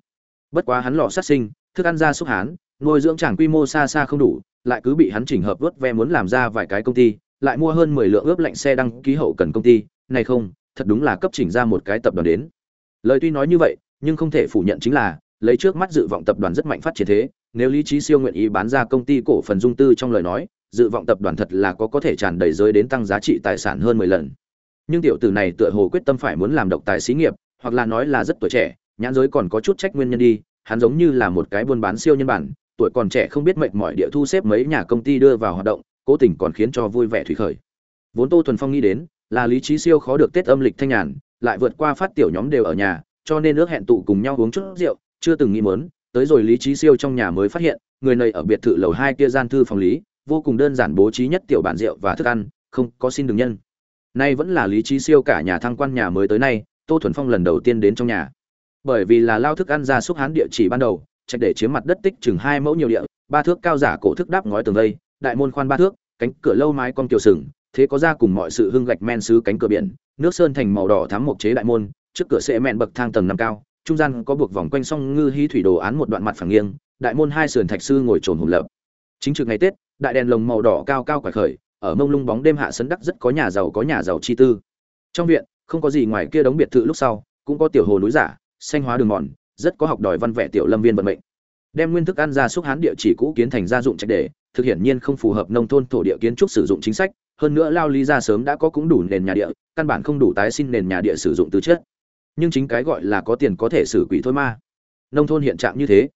Bất quá hắn lò sát sinh, thức ăn ra xúc hán, nuôi dưỡng chẳng quy mô xa xa không đủ, lại cứ bị hắn chỉnh hợp vớt ve muốn làm ra vài cái công ty lại mua hơn mười lượng ướp lạnh xe đăng ký hậu cần công ty. Này không, thật đúng là cấp chỉnh ra một cái tập đoàn đến. Lời tuy nói như vậy, nhưng không thể phủ nhận chính là, lấy trước mắt dự vọng tập đoàn rất mạnh phát triển thế. Nếu lý trí siêu nguyện ý bán ra công ty cổ phần dung tư trong lời nói, dự vọng tập đoàn thật là có có thể tràn đầy giới đến tăng giá trị tài sản hơn mười lần. Nhưng tiểu tử này tựa hồ quyết tâm phải muốn làm độc tài xí nghiệp, hoặc là nói là rất tuổi trẻ, nhãn giới còn có chút trách nguyên nhân đi. Hắn giống như là một cái buôn bán siêu nhân bản, tuổi còn trẻ không biết mệnh mọi địa thu xếp mấy nhà công ty đưa vào hoạt động cố tình còn khiến cho vui vẻ thủy khởi. Vốn tô thuần phong nghĩ đến, là lý trí siêu khó được tết âm lịch thanh nhàn, lại vượt qua phát tiểu nhóm đều ở nhà, cho nên ước hẹn tụ cùng nhau uống chút rượu, chưa từng nghĩ mớn tới rồi lý trí siêu trong nhà mới phát hiện, người này ở biệt thự lầu hai kia gian thư phòng lý, vô cùng đơn giản bố trí nhất tiểu bản rượu và thức ăn, không có xin đường nhân. Nay vẫn là lý trí siêu cả nhà thăng quan nhà mới tới nay, tô thuần phong lần đầu tiên đến trong nhà. Bởi vì là lao thức ăn ra xúc hán địa chỉ ban đầu, trạch để chiếm mặt đất tích chừng hai mẫu nhiều địa, ba thước cao giả cổ thức đáp ngói tường vây đại môn khoan ba thước, cánh cửa lâu mái con kiều sừng, thế có ra cùng mọi sự hưng gạch men xứ cánh cửa biển, nước sơn thành màu đỏ thắm mộc chế đại môn, trước cửa sẽ mẹn bậc thang tầng năm cao, trung gian có buộc vòng quanh song ngư hí thủy đồ án một đoạn mặt phẳng nghiêng, đại môn hai sườn thạch sư ngồi trồn hùng lập. Chính trực ngày tết, đại đèn lồng màu đỏ cao cao quải khởi, ở mông lung bóng đêm hạ sấn đắc rất có nhà giàu có nhà giàu chi tư. Trong viện, không có gì ngoài kia đống biệt thự lúc sau, cũng có tiểu hồ núi giả, xanh hóa đường mòn, rất có học đòi văn vẻ tiểu lâm viên vận mệnh. Đem nguyên thức ăn ra xúc hán địa chỉ cũ kiến thành gia dụng trạch đề thực hiện nhiên không phù hợp nông thôn thổ địa kiến trúc sử dụng chính sách, hơn nữa lao lý ra sớm đã có cũng đủ nền nhà địa, căn bản không đủ tái xin nền nhà địa sử dụng từ chất. Nhưng chính cái gọi là có tiền có thể xử quỷ thôi ma nông thôn hiện trạng như thế.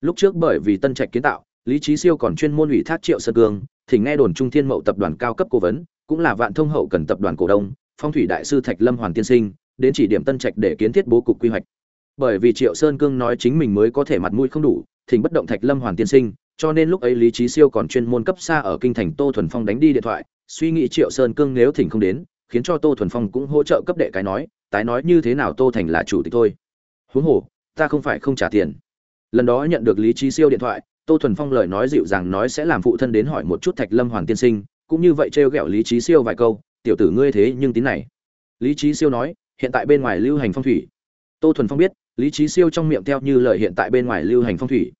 Lúc trước bởi vì tân trạch kiến tạo, lý trí siêu còn chuyên môn ủy thác triệu sơn cương thỉnh nghe đồn trung thiên mậu tập đoàn cao cấp cố vấn, cũng là vạn thông hậu cần tập đoàn cổ đông, phong thủy đại sư thạch lâm hoàn tiên sinh, đến chỉ điểm tân trạch để kiến thiết bố cục quy hoạch. Bởi vì triệu sơn cương nói chính mình mới có thể mặt mũi không đủ, thỉnh bất động thạch lâm hoàn tiên sinh cho nên lúc ấy lý trí siêu còn chuyên môn cấp xa ở kinh thành tô thuần phong đánh đi điện thoại, suy nghĩ triệu sơn cương nếu thỉnh không đến, khiến cho tô thuần phong cũng hỗ trợ cấp đệ cái nói, tái nói như thế nào tô thành là chủ tịch thôi. Huống hồ, ta không phải không trả tiền. Lần đó nhận được lý trí siêu điện thoại, tô thuần phong lời nói dịu dàng nói sẽ làm phụ thân đến hỏi một chút thạch lâm hoàng tiên sinh, cũng như vậy trêu ghẹo lý trí siêu vài câu, tiểu tử ngươi thế nhưng tín này. Lý trí siêu nói, hiện tại bên ngoài lưu hành phong thủy. Tô thuần phong biết, lý trí siêu trong miệng theo như lời hiện tại bên ngoài lưu hành phong thủy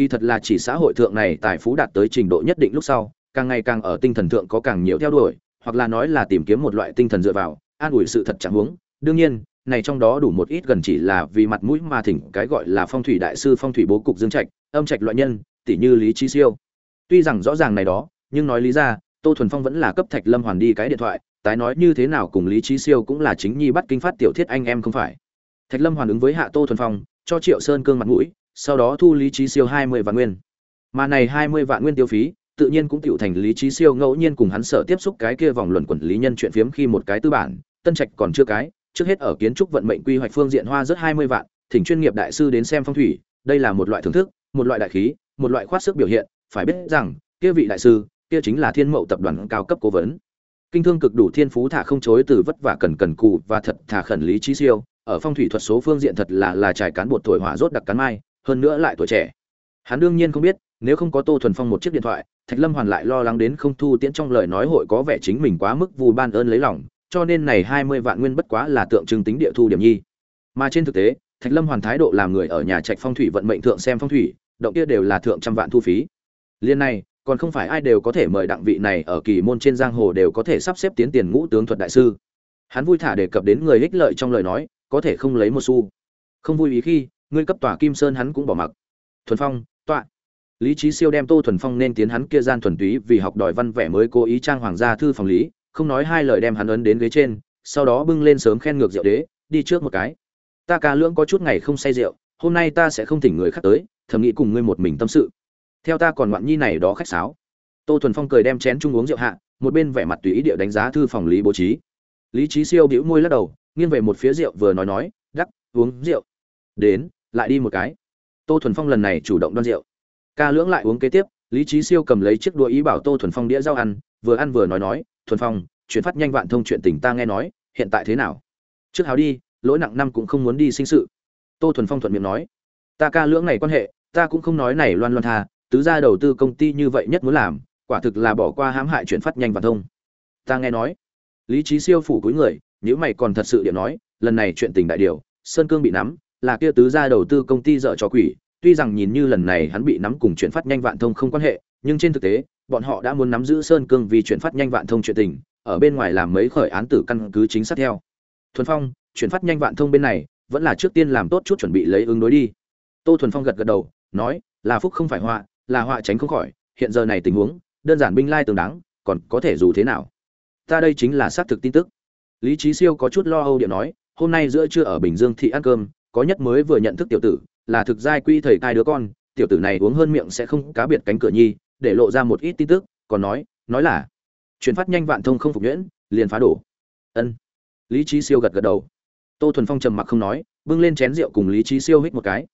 kỳ thật là chỉ xã hội thượng này tài phú đạt tới trình độ nhất định lúc sau, càng ngày càng ở tinh thần thượng có càng nhiều theo đuổi, hoặc là nói là tìm kiếm một loại tinh thần dựa vào, an ủi sự thật chẳng huống. Đương nhiên, này trong đó đủ một ít gần chỉ là vì mặt mũi mà thỉnh cái gọi là phong thủy đại sư, phong thủy bố cục dương trạch, âm trạch loại nhân tỷ như lý trí siêu. Tuy rằng rõ ràng này đó, nhưng nói lý ra, tô thuần phong vẫn là cấp thạch lâm hoàn đi cái điện thoại, tái nói như thế nào cùng lý trí siêu cũng là chính nhi bắt kinh phát tiểu thiết anh em không phải. Thạch lâm hoàn ứng với hạ tô thuần phong, cho triệu sơn cương mặt mũi sau đó thu lý trí siêu hai mươi vạn nguyên. Mà này hai mươi vạn nguyên tiêu phí, tự nhiên cũng tựu thành lý trí siêu ngẫu nhiên cùng hắn sở tiếp xúc cái kia vòng luẩn quẩn lý nhân chuyện phiếm khi một cái tư bản, tân trạch còn chưa cái, trước hết ở kiến trúc vận mệnh quy hoạch phương diện hoa rất hai mươi vạn, thỉnh chuyên nghiệp đại sư đến xem phong thủy, đây là một loại thưởng thức, một loại đại khí, một loại khoát sức biểu hiện, phải biết rằng, kia vị đại sư, kia chính là thiên mậu tập đoàn cao cấp cố vấn. Kinh thương cực đủ thiên phú thả không chối từ vất vả cần cần cù và thật thả khẩn lý trí siêu, ở phong thủy thuật số phương diện thật là là trải cán bột tuổi hỏa rốt đặc cán mai hơn nữa lại tuổi trẻ. Hắn đương nhiên không biết, nếu không có tô thuần phong một chiếc điện thoại, thạch lâm hoàn lại lo lắng đến không thu tiễn trong lời nói hội có vẻ chính mình quá mức vù ban ơn lấy lòng, cho nên này hai mươi vạn nguyên bất quá là tượng trưng tính địa thu điểm nhi. Mà trên thực tế, thạch lâm hoàn thái độ làm người ở nhà trạch phong thủy vận mệnh thượng xem phong thủy, động kia đều là thượng trăm vạn thu phí. Liên này, còn không phải ai đều có thể mời đặng vị này ở kỳ môn trên giang hồ đều có thể sắp xếp tiến tiền ngũ tướng thuật đại sư. Hắn vui thả đề cập đến người ích lợi trong lời nói, có thể không lấy một xu. Không vui ý khi ngươi cấp tòa kim sơn hắn cũng bỏ mặc. Thuần phong, tọa. Lý trí siêu đem tô thuần phong nên tiến hắn kia gian thuần túy vì học đòi văn vẻ mới cố ý trang hoàng gia thư phòng lý, không nói hai lời đem hắn ấn đến ghế trên, sau đó bưng lên sớm khen ngược rượu đế, đi trước một cái. Ta ca lưỡng có chút ngày không say rượu, hôm nay ta sẽ không thỉnh người khác tới, thầm nghĩ cùng ngươi một mình tâm sự. Theo ta còn ngoạn nhi này đó khách sáo. Tô thuần phong cười đem chén chung uống rượu hạ, một bên vẻ mặt tùy ý địa đánh giá thư phòng lý bố trí. Lý trí siêu bĩu môi lắc đầu, nghiêng về một phía rượu vừa nói nói, đắc, uống rượu. Đến lại đi một cái. Tô thuần phong lần này chủ động đoan rượu. Ca lưỡng lại uống kế tiếp, lý trí siêu cầm lấy chiếc đũa ý bảo tô thuần phong đĩa rau ăn, vừa ăn vừa nói nói, thuần phong, chuyển phát nhanh vạn thông chuyện tình ta nghe nói, hiện tại thế nào? Trước háo đi, lỗi nặng năm cũng không muốn đi sinh sự. Tô thuần phong thuận miệng nói, ta ca lưỡng này quan hệ, ta cũng không nói này loan loan tha, tứ gia đầu tư công ty như vậy nhất muốn làm, quả thực là bỏ qua hãm hại chuyển phát nhanh vạn thông. Ta nghe nói, lý trí siêu phủ cuối người nếu mày còn thật sự điểm nói, lần này chuyện tình đại điều, sơn cương bị nắm là kia tứ gia đầu tư công ty dở cho quỷ, tuy rằng nhìn như lần này hắn bị nắm cùng chuyển phát nhanh vạn thông không quan hệ, nhưng trên thực tế, bọn họ đã muốn nắm giữ sơn cương vì chuyển phát nhanh vạn thông chuyện tình, ở bên ngoài làm mấy khởi án tử căn cứ chính xác theo. Thuần phong, chuyển phát nhanh vạn thông bên này, vẫn là trước tiên làm tốt chút chuẩn bị lấy ứng đối đi. Tô thuần phong gật gật đầu, nói, là phúc không phải họa, là họa tránh không khỏi, hiện giờ này tình huống, đơn giản binh lai tường đáng, còn có thể dù thế nào? Ta đây chính là xác thực tin tức. Lý Chí siêu có chút lo âu điện nói, hôm nay giữa trưa ở bình dương thị ăn cơm có nhất mới vừa nhận thức tiểu tử, là thực giai quy thầy cai đứa con, tiểu tử này uống hơn miệng sẽ không cá biệt cánh cửa nhi, để lộ ra một ít tin tức, còn nói nói là, chuyển phát nhanh vạn thông không phục nhuyễn, liền phá đổ. Ân. Lý trí siêu gật gật đầu. Tô thuần phong trầm mặc không nói, bưng lên chén rượu cùng lý trí siêu hít một cái.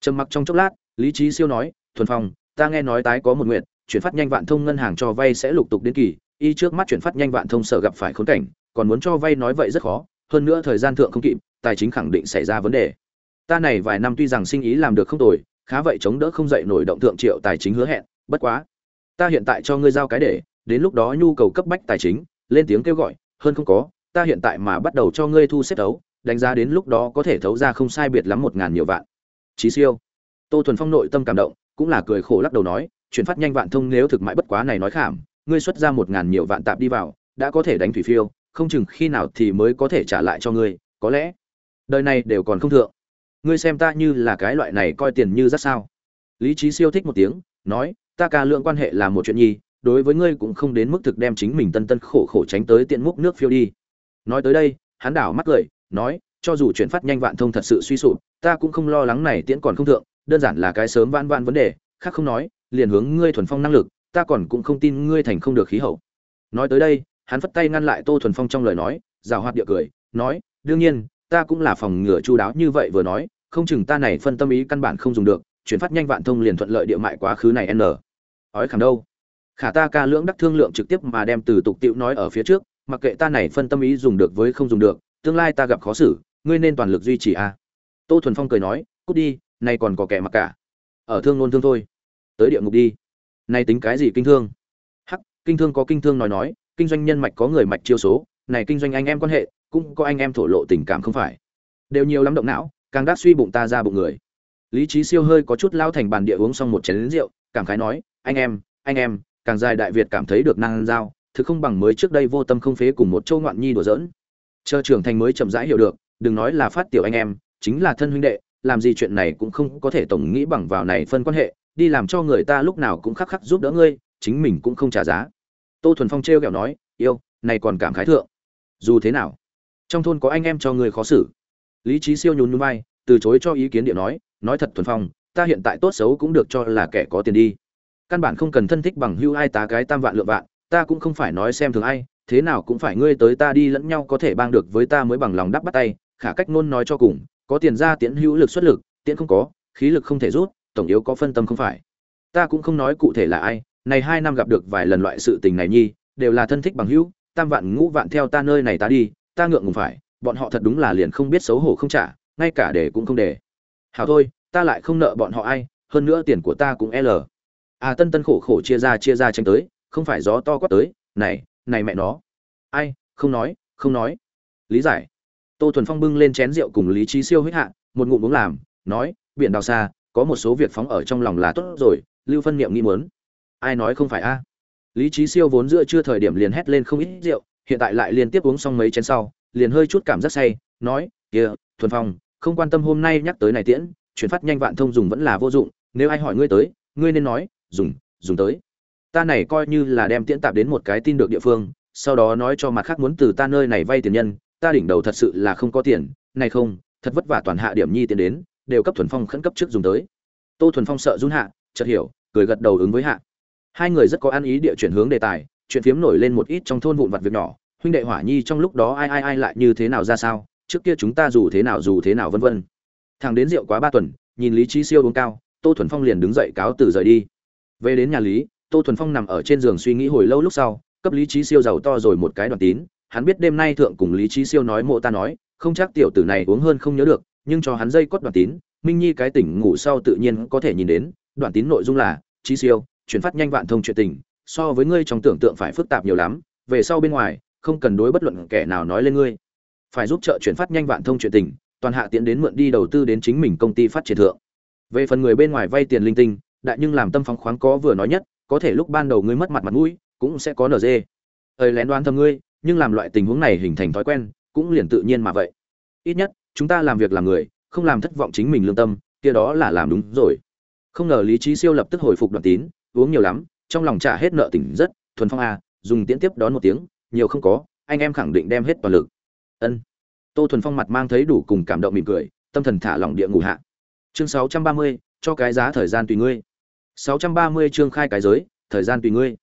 Trầm mặc trong chốc lát, lý trí siêu nói, thuần phong, ta nghe nói tái có một nguyện, chuyển phát nhanh vạn thông ngân hàng cho vay sẽ lục tục đến kỳ, y trước mắt chuyển phát nhanh vạn thông sở gặp phải khốn cảnh, còn muốn cho vay nói vậy rất khó, hơn nữa thời gian thượng không kịp, tài chính khẳng định xảy ra vấn đề ta này vài năm tuy rằng sinh ý làm được không tồi khá vậy chống đỡ không dậy nổi động thượng triệu tài chính hứa hẹn bất quá. Ta hiện tại cho ngươi giao cái để đến lúc đó nhu cầu cấp bách tài chính lên tiếng kêu gọi hơn không có ta hiện tại mà bắt đầu cho ngươi thu xếp đấu, đánh giá đến lúc đó có thể thấu ra không sai biệt lắm một ngàn nhiều vạn. Chí siêu. Tô thuần phong nội tâm cảm động cũng là cười khổ lắc đầu nói chuyển phát nhanh vạn thông nếu thực mãi bất quá này nói khảm ngươi xuất ra một ngàn nhiều vạn tạp đi vào đã có thể đánh thủy phiêu không chừng khi nào thì mới có thể trả lại cho ngươi có lẽ. Đời này đều còn không thượng ngươi xem ta như là cái loại này coi tiền như rất sao? Lý trí siêu thích một tiếng, nói, ta ca lượng quan hệ là một chuyện nhi, đối với ngươi cũng không đến mức thực đem chính mình tân tân khổ khổ tránh tới tiện múc nước phiêu đi. Nói tới đây, hắn đảo mắt cười, nói, cho dù chuyển phát nhanh vạn thông thật sự suy sụp, ta cũng không lo lắng này tiễn còn không thượng, đơn giản là cái sớm van van vấn đề, khác không nói, liền hướng ngươi thuần phong năng lực, ta còn cũng không tin ngươi thành không được khí hậu. Nói tới đây, hắn phất tay ngăn lại tô thuần phong trong lời nói, rào hoạt địa cười, nói, đương nhiên ta cũng là phòng ngừa chu đáo như vậy vừa nói, không chừng ta này phân tâm ý căn bản không dùng được, chuyển phát nhanh vạn thông liền thuận lợi địa mại quá khứ này n. Ói khảm đâu. Khả ta ca lưỡng đắc thương lượng trực tiếp mà đem từ tục tiệu nói ở phía trước, mặc kệ ta này phân tâm ý dùng được với không dùng được, tương lai ta gặp khó xử, ngươi nên toàn lực duy trì a. Tô thuần phong cười nói, cút đi, nay còn có kẻ mặc cả. Ở thương nôn thương thôi. Tới địa ngục đi. Nay tính cái gì kinh thương? Hắc, kinh thương có kinh thương nói nói, kinh doanh nhân mạch có người mạch chiêu số, này kinh doanh anh em quan hệ cũng có anh em thổ lộ tình cảm không phải. Đều nhiều lắm động não, càng đắc suy bụng ta ra bụng người. Lý trí siêu hơi có chút lao thành bàn địa uống xong một chén rượu, cảm khái nói, anh em anh em, càng dài đại việt cảm thấy được năng giao, thực không bằng mới trước đây vô tâm không phế cùng một châu ngoạn nhi đùa giỡn. Chờ trưởng thành mới chậm rãi hiểu được, đừng nói là phát tiểu anh em, chính là thân huynh đệ, làm gì chuyện này cũng không có thể tổng nghĩ bằng vào này phân quan hệ, đi làm cho người ta lúc nào cũng khắc khắc giúp đỡ ngươi, chính mình cũng không trả giá. Tô thuần phong trêu ghẹo nói, yêu, này còn cảm khái thượng. Dù thế nào? Trong thôn có anh em cho người khó xử. Lý trí siêu nhún nhún vai, từ chối cho ý kiến điện nói nói thật thuần phong, ta hiện tại tốt xấu cũng được cho là kẻ có tiền đi. Căn bản không cần thân thích bằng hưu ai tá cái tam vạn lượng vạn, ta cũng không phải nói xem thường ai, thế nào cũng phải ngươi tới ta đi lẫn nhau có thể bang được với ta mới bằng lòng đắp bắt tay, khả cách ngôn nói cho cùng, có tiền ra tiễn hữu lực xuất lực, tiễn không có, khí lực không thể rút, tổng yếu có phân tâm không phải. Ta cũng không nói cụ thể là ai, này hai năm gặp được vài lần loại sự tình này nhi, đều là thân thích bằng hữu, tam vạn ngũ vạn theo ta nơi này ta đi ta ngượng ngùng phải, bọn họ thật đúng là liền không biết xấu hổ không trả, ngay cả để cũng không để. Hảo thôi, ta lại không nợ bọn họ ai, hơn nữa tiền của ta cũng l. À tân tân khổ khổ chia ra chia ra tranh tới, không phải gió to quát tới, này này mẹ nó. Ai, không nói không nói. Lý giải. Tô thuần phong bưng lên chén rượu cùng lý trí siêu huyết hạ, một ngụm uống làm, nói, biển đào xa, có một số việc phóng ở trong lòng là tốt rồi, lưu phân niệm nghĩ muốn. Ai nói không phải a? Lý trí siêu vốn giữa chưa thời điểm liền hét lên không ít rượu hiện tại lại liên tiếp uống xong mấy chén sau, liền hơi chút cảm giác say, nói, kia, thuần phong, không quan tâm hôm nay nhắc tới này tiễn, chuyển phát nhanh vạn thông dùng vẫn là vô dụng, nếu ai hỏi ngươi tới, ngươi nên nói, dùng dùng tới. Ta này coi như là đem tiễn tạp đến một cái tin được địa phương, sau đó nói cho mặt khác muốn từ ta nơi này vay tiền nhân, ta đỉnh đầu thật sự là không có tiền, này không, thật vất vả toàn hạ điểm nhi tiền đến, đều cấp thuần phong khẩn cấp trước dùng tới. Tô thuần phong sợ run hạ, chợt hiểu, cười gật đầu ứng với hạ. Hai người rất có ăn ý địa chuyển hướng đề tài chuyện phiếm nổi lên một ít trong thôn vụn vặt việc nhỏ, huynh đệ hỏa nhi trong lúc đó ai ai ai lại như thế nào ra sao, trước kia chúng ta dù thế nào dù thế nào vân vân. Thằng đến rượu quá ba tuần, nhìn lý trí siêu uống cao, tô thuần phong liền đứng dậy cáo từ rời đi. Về đến nhà lý, tô thuần phong nằm ở trên giường suy nghĩ hồi lâu lúc sau, cấp lý trí siêu giàu to rồi một cái đoàn tín, hắn biết đêm nay thượng cùng lý trí siêu nói mộ ta nói, không chắc tiểu tử này uống hơn không nhớ được, nhưng cho hắn dây cốt đoàn tín, minh nhi cái tỉnh ngủ sau tự nhiên có thể nhìn đến đoàn tín nội dung là trí siêu, chuyển phát nhanh vạn thông chuyện tình so với ngươi trong tưởng tượng phải phức tạp nhiều lắm, về sau bên ngoài, không cần đối bất luận kẻ nào nói lên ngươi. Phải giúp trợ chuyển phát nhanh vạn thông chuyện tình, toàn hạ tiến đến mượn đi đầu tư đến chính mình công ty phát triển thượng. Về phần người bên ngoài vay tiền linh tinh, đại nhưng làm tâm phóng khoáng có vừa nói nhất, có thể lúc ban đầu ngươi mất mặt mặt mũi, cũng sẽ có nd ơi, lén đoán thầm ngươi, nhưng làm loại tình huống này hình thành thói quen, cũng liền tự nhiên mà vậy. Ít nhất, chúng ta làm việc làm người, không làm thất vọng chính mình lương tâm, kia đó là làm đúng rồi. Không ngờ lý trí siêu lập tức hồi phục đoàn tín, uống nhiều lắm trong lòng trả hết nợ tỉnh rất thuần phong a dùng tiễn tiếp đón một tiếng nhiều không có anh em khẳng định đem hết toàn lực. Ân. Tô thuần phong mặt mang thấy đủ cùng cảm động mỉm cười tâm thần thả lỏng địa ngủ hạ. Chương 630, cho cái giá thời gian tùy ngươi. 630 chương khai cái giới thời gian tùy ngươi.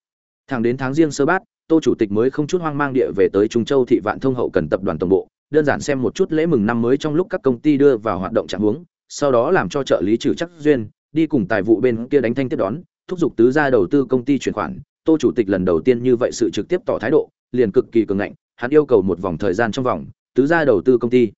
Thẳng đến tháng riêng sơ bát tô chủ tịch mới không chút hoang mang địa về tới trung châu thị vạn thông hậu cần tập đoàn tổng bộ đơn giản xem một chút lễ mừng năm mới trong lúc các công ty đưa vào hoạt động trạng huống sau đó làm cho trợ lý trừ chắc duyên đi cùng tài vụ bên kia đánh thanh tiếp đón thúc giục tứ gia đầu tư công ty chuyển khoản, tô chủ tịch lần đầu tiên như vậy sự trực tiếp tỏ thái độ, liền cực kỳ cường ngạnh, hắn yêu cầu một vòng thời gian trong vòng, tứ gia đầu tư công ty.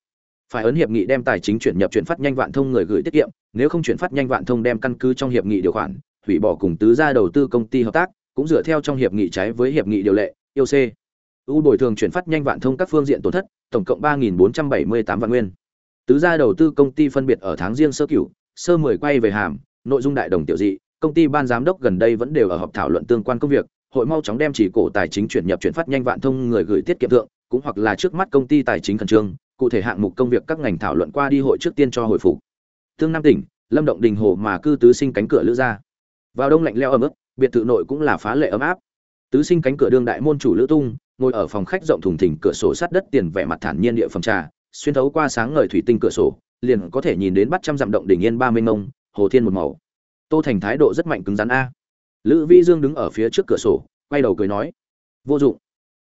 Phải ấn hiệp nghị đem tài chính chuyển nhập chuyển phát nhanh vạn thông người gửi tiết kiệm, nếu không chuyển phát nhanh vạn thông đem căn cứ trong hiệp nghị điều khoản, hủy bỏ cùng tứ gia đầu tư công ty hợp tác, cũng dựa theo trong hiệp nghị trái với hiệp nghị điều lệ, yêu c ưu bồi thường chuyển phát nhanh vạn thông các phương diện tổn thất, tổng cộng ba bốn trăm bảy mươi tám vạn nguyên. Tứ gia đầu tư công ty phân biệt ở tháng riêng sơ cửu, sơ mười quay về hàm, nội dung đại đồng tiểu dị công ty ban giám đốc gần đây vẫn đều ở họp thảo luận tương quan công việc, hội mau chóng đem chỉ cổ tài chính chuyển nhập chuyển phát nhanh vạn thông người gửi tiết kiệm thượng, cũng hoặc là trước mắt công ty tài chính khẩn trương, cụ thể hạng mục công việc các ngành thảo luận qua đi hội trước tiên cho hồi phục. Tương nam tỉnh, lâm động đình hồ mà cư tứ sinh cánh cửa lữ ra vào đông lạnh leo ấm ức, biệt thự nội cũng là phá lệ ấm áp. Tứ sinh cánh cửa đương đại môn chủ lữ tung, ngồi ở phòng khách rộng thùng thình cửa sổ sát đất tiền vẻ mặt thản nhiên địa phòng trà, xuyên thấu qua sáng ngời thủy tinh cửa sổ, liền có thể nhìn đến bắt trăm dặm động đỉnh yên ba mươi mông, hồ thiên một màu tô thành thái độ rất mạnh cứng rắn a. Lữ vĩ dương đứng ở phía trước cửa sổ, quay đầu cười nói, vô dụng.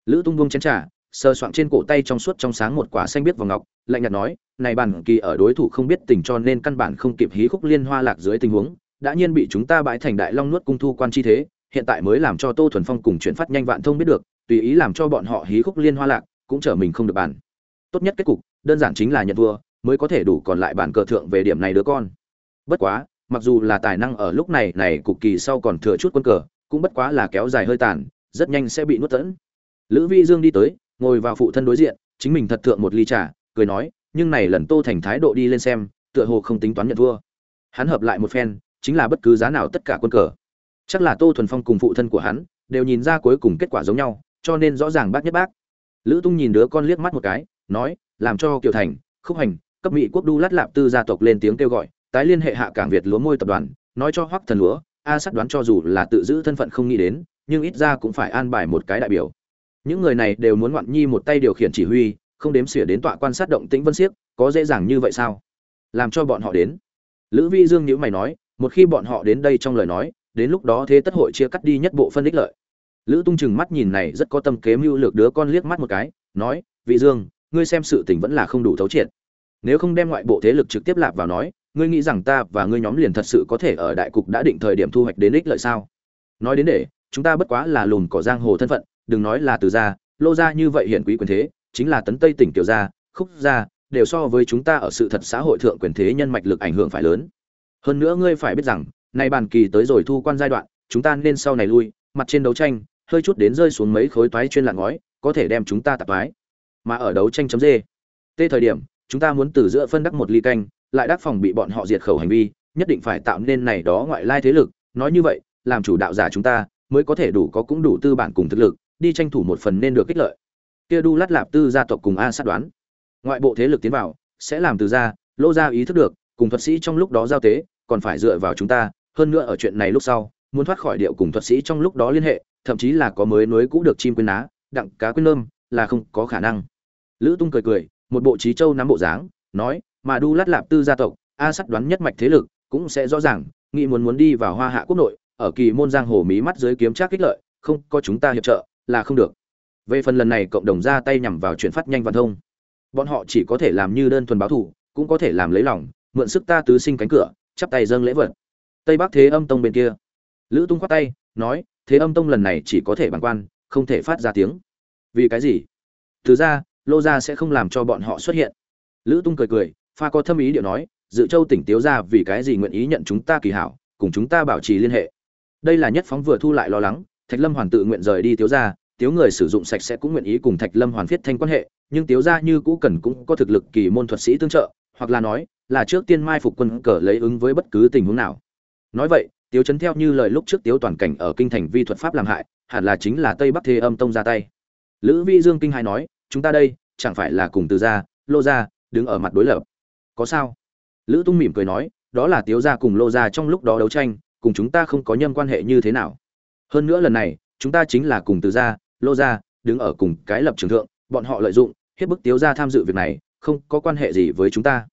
Lữ tung buông chén trà, sờ soạng trên cổ tay trong suốt trong sáng một quả xanh biết vào ngọc, lạnh nhạt nói, này bản kỳ ở đối thủ không biết tình cho nên căn bản không kịp hí khúc liên hoa lạc dưới tình huống, đã nhiên bị chúng ta bãi thành đại long nuốt cung thu quan chi thế, hiện tại mới làm cho tô thuần phong cùng chuyển phát nhanh vạn thông biết được, tùy ý làm cho bọn họ hí khúc liên hoa lạc, cũng trở mình không được bàn. Tốt nhất kết cục, đơn giản chính là nhận thua, mới có thể đủ còn lại bản cờ thượng về điểm này đứa con. Bất quá mặc dù là tài năng ở lúc này này cục kỳ sau còn thừa chút quân cờ, cũng bất quá là kéo dài hơi tàn, rất nhanh sẽ bị nuốt tẫn. Lữ vi dương đi tới, ngồi vào phụ thân đối diện, chính mình thật thượng một ly trà, cười nói, nhưng này lần tô thành thái độ đi lên xem, tựa hồ không tính toán nhận thua. Hắn hợp lại một phen, chính là bất cứ giá nào tất cả quân cờ. Chắc là tô thuần phong cùng phụ thân của hắn, đều nhìn ra cuối cùng kết quả giống nhau, cho nên rõ ràng bác nhất bác. Lữ tung nhìn đứa con liếc mắt một cái, nói, làm cho kiều thành, khúc hành, cấp mỹ quốc đu lát lạp tư gia tộc lên tiếng kêu gọi tái liên hệ hạ cảng việt lúa môi tập đoàn, nói cho hoắc thần lúa, a sắt đoán cho dù là tự giữ thân phận không nghĩ đến, nhưng ít ra cũng phải an bài một cái đại biểu. Những người này đều muốn ngoạn nhi một tay điều khiển chỉ huy, không đếm xỉa đến tọa quan sát động tĩnh vân siếc, có dễ dàng như vậy sao? Làm cho bọn họ đến. Lữ vi dương nhíu mày nói, một khi bọn họ đến đây trong lời nói, đến lúc đó thế tất hội chia cắt đi nhất bộ phân ích lợi. Lữ tung chừng mắt nhìn này rất có tâm kế mưu lược đứa con liếc mắt một cái, nói, vị dương, ngươi xem sự tình vẫn là không đủ thấu triệt. Nếu không đem ngoại bộ thế lực trực tiếp lạp vào nói ngươi nghĩ rằng ta và ngươi nhóm liền thật sự có thể ở đại cục đã định thời điểm thu hoạch đến ích lợi sao? Nói đến để, chúng ta bất quá là lùn cỏ giang hồ thân phận, đừng nói là từ gia, lô gia như vậy hiển quý quyền thế, chính là tấn tây tỉnh tiểu gia, khúc gia, đều so với chúng ta ở sự thật xã hội thượng quyền thế nhân mạch lực ảnh hưởng phải lớn. Hơn nữa ngươi phải biết rằng, nay bàn kỳ tới rồi thu quan giai đoạn, chúng ta nên sau này lui, mặt trên đấu tranh, hơi chút đến rơi xuống mấy khối toái chuyên lạng ngói, có thể đem chúng ta tạp toái. Mà ở đấu tranh chấm dê, tê thời điểm, chúng ta muốn từ giữa phân đắc một ly canh lại đắc phòng bị bọn họ diệt khẩu hành vi, nhất định phải tạo nên này đó ngoại lai thế lực. Nói như vậy, làm chủ đạo giả chúng ta mới có thể đủ có cũng đủ tư bản cùng thực lực, đi tranh thủ một phần nên được kích lợi. Kia đu lát lạp tư gia tộc cùng a sát đoán. Ngoại bộ thế lực tiến vào, sẽ làm từ gia, lô gia ý thức được, cùng thuật sĩ trong lúc đó giao tế, còn phải dựa vào chúng ta. Hơn nữa ở chuyện này lúc sau, muốn thoát khỏi điệu cùng thuật sĩ trong lúc đó liên hệ, thậm chí là có mới nối cũ được chim quên ná, đặng cá quên lơm là không có khả năng. Lữ tung cười cười, một bộ trí châu nắm bộ dáng, nói mà đu lát lạp tư gia tộc, a sắt đoán nhất mạch thế lực, cũng sẽ rõ ràng, nghĩ muốn muốn đi vào hoa hạ quốc nội, ở kỳ môn giang hồ mí mắt dưới kiếm trác kích lợi, không có chúng ta hiệp trợ, là không được. Về phần lần này cộng đồng ra tay nhằm vào chuyển phát nhanh văn thông, bọn họ chỉ có thể làm như đơn thuần báo thủ, cũng có thể làm lấy lòng, mượn sức ta tứ sinh cánh cửa, chắp tay dâng lễ vật. Tây bắc thế âm tông bên kia. Lữ tung khoát tay, nói, thế âm tông lần này chỉ có thể bằng quan, không thể phát ra tiếng. Vì cái gì? Từ ra, lô gia sẽ không làm cho bọn họ xuất hiện. Lữ tung cười cười pha có thâm ý điệu nói, dự châu tỉnh tiếu ra vì cái gì nguyện ý nhận chúng ta kỳ hảo, cùng chúng ta bảo trì liên hệ? Đây là nhất phóng vừa thu lại lo lắng, thạch lâm hoàn tự nguyện rời đi tiếu ra tiếu người sử dụng sạch sẽ cũng nguyện ý cùng thạch lâm hoàn thiết thanh quan hệ, nhưng tiếu ra như cũ cần cũng có thực lực kỳ môn thuật sĩ tương trợ, hoặc là nói, là trước tiên mai phục quân cờ lấy ứng với bất cứ tình huống nào. Nói vậy, tiếu chấn theo như lời lúc trước tiếu toàn cảnh ở kinh thành vi thuật pháp làm hại, hẳn là chính là tây bắc thế âm tông ra tay. Lữ vi dương kinh hai nói, chúng ta đây, chẳng phải là cùng từ gia, lô gia, đứng ở mặt đối lập có sao? Lữ tung mỉm cười nói, đó là tiếu gia cùng lô gia trong lúc đó đấu tranh, cùng chúng ta không có nhâm quan hệ như thế nào. Hơn nữa lần này, chúng ta chính là cùng từ gia, lô gia đứng ở cùng cái lập trường thượng, bọn họ lợi dụng, hiếp bức tiếu gia tham dự việc này, không có quan hệ gì với chúng ta.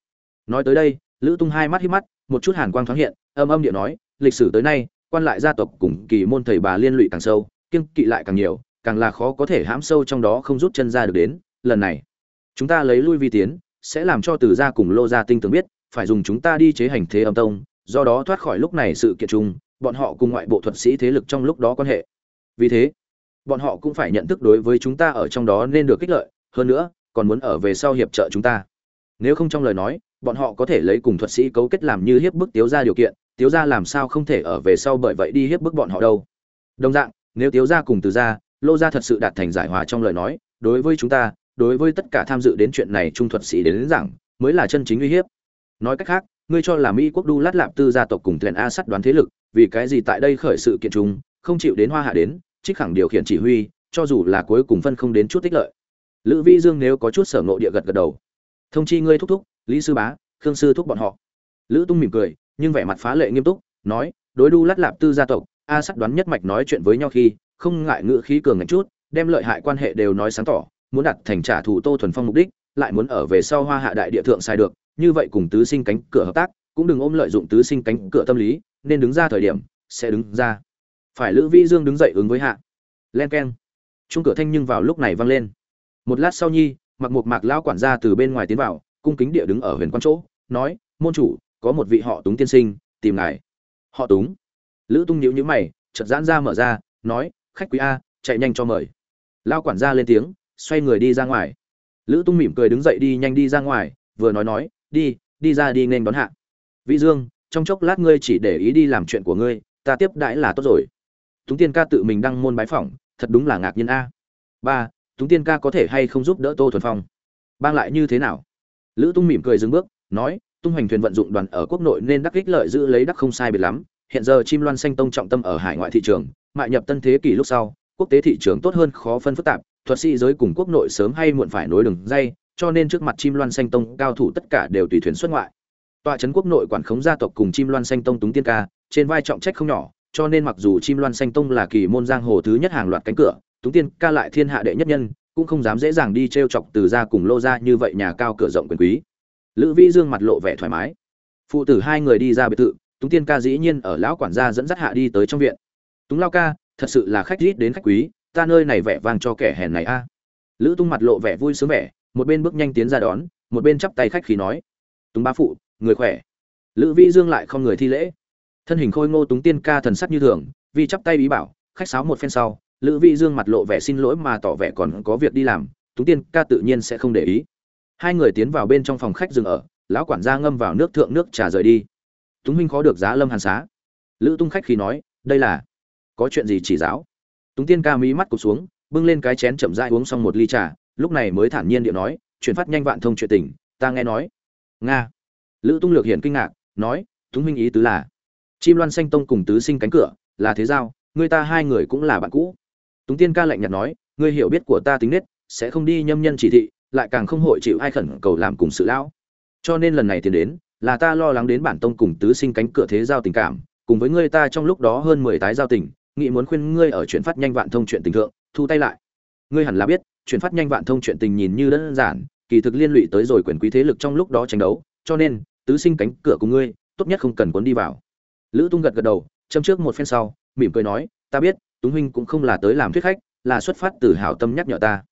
Nói tới đây, lữ tung hai mắt hít mắt, một chút hàn quang thoáng hiện, âm âm điện nói, lịch sử tới nay, quan lại gia tộc cùng kỳ môn thầy bà liên lụy càng sâu kiên kỵ lại càng nhiều, càng là khó có thể hãm sâu trong đó không rút chân ra được đến, lần này, chúng ta lấy lui vi tiến sẽ làm cho từ gia cùng lô gia tinh tường biết, phải dùng chúng ta đi chế hành thế âm tông, do đó thoát khỏi lúc này sự kiện chung, bọn họ cùng ngoại bộ thuật sĩ thế lực trong lúc đó quan hệ. Vì thế, bọn họ cũng phải nhận thức đối với chúng ta ở trong đó nên được kích lợi, hơn nữa, còn muốn ở về sau hiệp trợ chúng ta. Nếu không trong lời nói, bọn họ có thể lấy cùng thuật sĩ cấu kết làm như hiếp bức tiếu ra điều kiện, tiếu ra làm sao không thể ở về sau bởi vậy đi hiếp bức bọn họ đâu. Đồng dạng, nếu tiếu ra cùng từ ra lô ra thật sự đạt thành giải hòa trong lời nói, đối với chúng ta đối với tất cả tham dự đến chuyện này trung thuật sĩ đến, đến rằng mới là chân chính uy hiếp. Nói cách khác ngươi cho là mỹ quốc đu lát lạp tư gia tộc cùng thuyền a sắt đoán thế lực vì cái gì tại đây khởi sự kiện chúng không chịu đến hoa hạ đến trích khẳng điều khiển chỉ huy cho dù là cuối cùng phân không đến chút tích lợi. Lữ vi dương nếu có chút sở ngộ địa gật gật đầu. Thông chi ngươi thúc thúc lý sư bá khương sư thúc bọn họ. Lữ tung mỉm cười nhưng vẻ mặt phá lệ nghiêm túc nói đối đu lát lạp tư gia tộc a sắt đoán nhất mạch nói chuyện với nhau khi không ngại ngữ khí cường ngạch chút đem lợi hại quan hệ đều nói sáng tỏ muốn đặt thành trả thù tô thuần phong mục đích, lại muốn ở về sau hoa hạ đại địa thượng sai được, như vậy cùng tứ sinh cánh cửa hợp tác, cũng đừng ôm lợi dụng tứ sinh cánh cửa tâm lý, nên đứng ra thời điểm, sẽ đứng ra. Phải lữ vĩ dương đứng dậy ứng với hạ. Len keng. Chung cửa thanh nhưng vào lúc này vang lên. Một lát sau nhi mặc một mạc lão quản gia từ bên ngoài tiến vào, cung kính địa đứng ở huyền quan chỗ, nói, môn chủ, có một vị họ túng tiên sinh, tìm ngài. Họ túng? Lữ tung nhíu nhíu mày, chợt giãn ra mở ra, nói, khách quý a, chạy nhanh cho mời. Lão quản gia lên tiếng xoay người đi ra ngoài. Lữ tung mỉm cười đứng dậy đi nhanh đi ra ngoài, vừa nói nói, đi đi ra đi nên đón hạ. Vĩ dương, trong chốc lát ngươi chỉ để ý đi làm chuyện của ngươi, ta tiếp đãi là tốt rồi. Túng tiên ca tự mình đăng môn bái phỏng, thật đúng là ngạc nhiên a. Ba, túng tiên ca có thể hay không giúp đỡ tô thuần phong? Bang lại như thế nào? Lữ tung mỉm cười dừng bước, nói, tung hoành thuyền vận dụng đoàn ở quốc nội nên đắc ích lợi giữ lấy đắc không sai biệt lắm. Hiện giờ chim loan xanh tông trọng tâm ở hải ngoại thị trường, mại nhập tân thế kỷ lúc sau, quốc tế thị trường tốt hơn khó phân phức tạp thuật sĩ giới cùng quốc nội sớm hay muộn phải nối đường dây, cho nên trước mặt chim loan xanh tông cao thủ tất cả đều tùy thuyền xuất ngoại. Tọa trấn quốc nội quản khống gia tộc cùng chim loan xanh tông túng tiên ca, trên vai trọng trách không nhỏ, cho nên mặc dù chim loan xanh tông là kỳ môn giang hồ thứ nhất hàng loạt cánh cửa, túng tiên ca lại thiên hạ đệ nhất nhân, cũng không dám dễ dàng đi trêu chọc từ gia cùng lô gia như vậy nhà cao cửa rộng quyền quý. Lữ vĩ dương mặt lộ vẻ thoải mái. Phụ tử hai người đi ra biệt thự, túng tiên ca dĩ nhiên ở lão quản gia dẫn dắt hạ đi tới trong viện. Túng lao ca, thật sự là khách rít đến khách quý ta nơi này vẻ vang cho kẻ hèn này a. Lữ tung mặt lộ vẻ vui sướng vẻ, một bên bước nhanh tiến ra đón, một bên chắp tay khách khí nói. Túng bá phụ, người khỏe. Lữ vĩ dương lại không người thi lễ. Thân hình khôi ngô túng tiên ca thần sắc như thường, vì chắp tay bí bảo, khách sáo một phen sau, lữ vĩ dương mặt lộ vẻ xin lỗi mà tỏ vẻ còn có việc đi làm, túng tiên ca tự nhiên sẽ không để ý. Hai người tiến vào bên trong phòng khách dừng ở, lão quản gia ngâm vào nước thượng nước trà rời đi. Túng minh khó được giá lâm hàn xá. Lữ tung khách khi nói, đây là, có chuyện gì chỉ giáo? Túng tiên ca mỹ mắt cụp xuống, bưng lên cái chén chậm rãi uống xong một ly trà, lúc này mới thản nhiên điệu nói, chuyển phát nhanh vạn thông chuyện tình, ta nghe nói. Nga. Lữ tung lược hiển kinh ngạc, nói, túng minh ý tứ là, chim loan xanh tông cùng tứ sinh cánh cửa, là thế giao, người ta hai người cũng là bạn cũ. Túng tiên ca lạnh nhạt nói, ngươi hiểu biết của ta tính nết, sẽ không đi nhâm nhân chỉ thị, lại càng không hội chịu ai khẩn cầu làm cùng sự lão. Cho nên lần này tiến đến, là ta lo lắng đến bản tông cùng tứ sinh cánh cửa thế giao tình cảm, cùng với ngươi ta trong lúc đó hơn mười tái giao tình nghĩ muốn khuyên ngươi ở chuyển phát nhanh vạn thông chuyện tình thượng, thu tay lại. Ngươi hẳn là biết chuyển phát nhanh vạn thông chuyện tình nhìn như đơn giản, kỳ thực liên lụy tới rồi quyền quý thế lực trong lúc đó tranh đấu, cho nên, tứ sinh cánh cửa của ngươi, tốt nhất không cần cuốn đi vào. Lữ tung gật gật đầu, châm trước một phen sau, mỉm cười nói, ta biết, túng huynh cũng không là tới làm thuyết khách, là xuất phát từ hảo tâm nhắc nhở ta.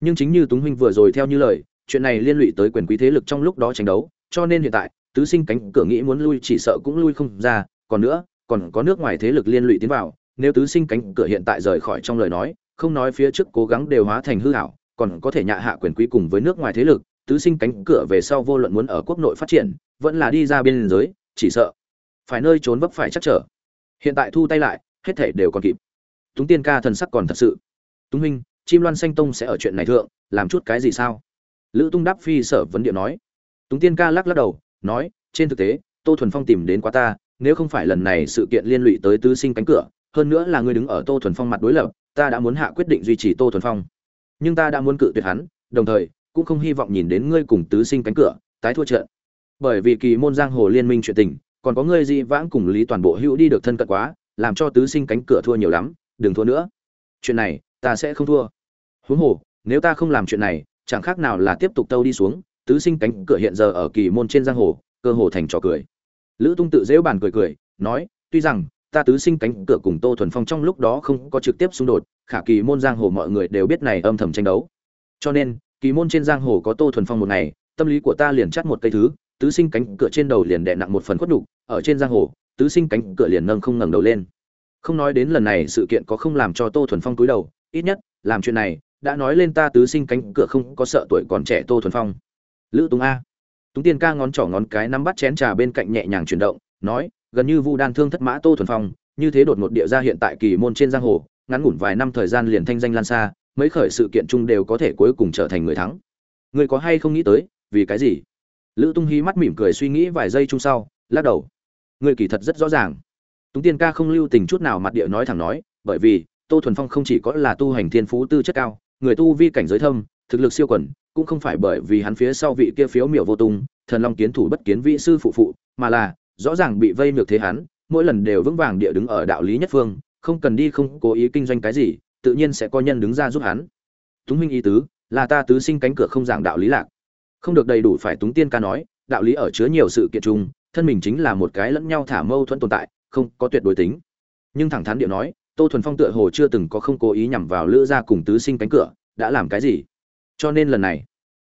Nhưng chính như túng huynh vừa rồi theo như lời, chuyện này liên lụy tới quyền quý thế lực trong lúc đó tranh đấu, cho nên hiện tại, tứ sinh cánh cửa nghĩ muốn lui chỉ sợ cũng lui không ra, còn nữa, còn có nước ngoài thế lực liên lụy tiến vào nếu tứ sinh cánh cửa hiện tại rời khỏi trong lời nói, không nói phía trước cố gắng đều hóa thành hư hảo, còn có thể nhạ hạ quyền quý cùng với nước ngoài thế lực, tứ sinh cánh cửa về sau vô luận muốn ở quốc nội phát triển, vẫn là đi ra biên giới, chỉ sợ phải nơi trốn vấp phải chắc trở. Hiện tại thu tay lại, hết thể đều còn kịp. Túng tiên ca thần sắc còn thật sự. Túng huynh, chim loan xanh tông sẽ ở chuyện này thượng, làm chút cái gì sao? Lữ tung đáp phi sở vấn điệu nói. Túng tiên ca lắc lắc đầu, nói, trên thực tế, tô thuần phong tìm đến quá ta, nếu không phải lần này sự kiện liên lụy tới tứ sinh cánh cửa hơn nữa là ngươi đứng ở tô thuần phong mặt đối lập, ta đã muốn hạ quyết định duy trì tô thuần phong. Nhưng ta đã muốn cự tuyệt hắn, đồng thời, cũng không hy vọng nhìn đến ngươi cùng tứ sinh cánh cửa, tái thua trận. Bởi vì kỳ môn giang hồ liên minh chuyện tình, còn có ngươi dị vãng cùng lý toàn bộ hữu đi được thân cận quá, làm cho tứ sinh cánh cửa thua nhiều lắm, đừng thua nữa. Chuyện này, ta sẽ không thua. Huống hồ, nếu ta không làm chuyện này, chẳng khác nào là tiếp tục tâu đi xuống, tứ sinh cánh cửa hiện giờ ở kỳ môn trên giang hồ, cơ hồ thành trò cười. Lữ tung tự dễu bàn cười cười, nói, tuy rằng ta tứ sinh cánh cửa cùng tô thuần phong trong lúc đó không có trực tiếp xung đột, khả kỳ môn giang hồ mọi người đều biết này âm thầm tranh đấu. Cho nên, kỳ môn trên giang hồ có tô thuần phong một ngày, tâm lý của ta liền chắt một cây thứ, tứ sinh cánh cửa trên đầu liền đè nặng một phần khuất nhục, ở trên giang hồ, tứ sinh cánh cửa liền nâng không ngẩng đầu lên. Không nói đến lần này sự kiện có không làm cho tô thuần phong cúi đầu, ít nhất, làm chuyện này, đã nói lên ta tứ sinh cánh cửa không có sợ tuổi còn trẻ tô thuần phong. Lữ tùng a. Túng tiên ca ngón trỏ ngón cái nắm bắt chén trà bên cạnh nhẹ nhàng chuyển động, nói gần như vu đan thương thất mã tô thuần phong, như thế đột ngột địa ra hiện tại kỳ môn trên giang hồ, ngắn ngủn vài năm thời gian liền thanh danh lan xa, mấy khởi sự kiện chung đều có thể cuối cùng trở thành người thắng. Người có hay không nghĩ tới, vì cái gì? Lữ tung hí mắt mỉm cười suy nghĩ vài giây chung sau, lắc đầu. Người kỳ thật rất rõ ràng. Túng tiên ca không lưu tình chút nào mặt địa nói thẳng nói, bởi vì, tô thuần phong không chỉ có là tu hành thiên phú tư chất cao, người tu vi cảnh giới thâm, thực lực siêu quẩn cũng không phải bởi vì hắn phía sau vị kia phiếu miểu vô tung, thần long kiến thủ bất kiến vị sư phụ phụ, mà là rõ ràng bị vây ngược thế hắn, mỗi lần đều vững vàng địa đứng ở đạo lý nhất phương, không cần đi không cố ý kinh doanh cái gì, tự nhiên sẽ có nhân đứng ra giúp hắn. Túng minh ý tứ, là ta tứ sinh cánh cửa không giảng đạo lý lạc. Không được đầy đủ phải túng tiên ca nói, đạo lý ở chứa nhiều sự kiện chung, thân mình chính là một cái lẫn nhau thả mâu thuẫn tồn tại, không có tuyệt đối tính. Nhưng thẳng thắn điệu nói, tô thuần phong tựa hồ chưa từng có không cố ý nhằm vào lữ gia cùng tứ sinh cánh cửa, đã làm cái gì? Cho nên lần này,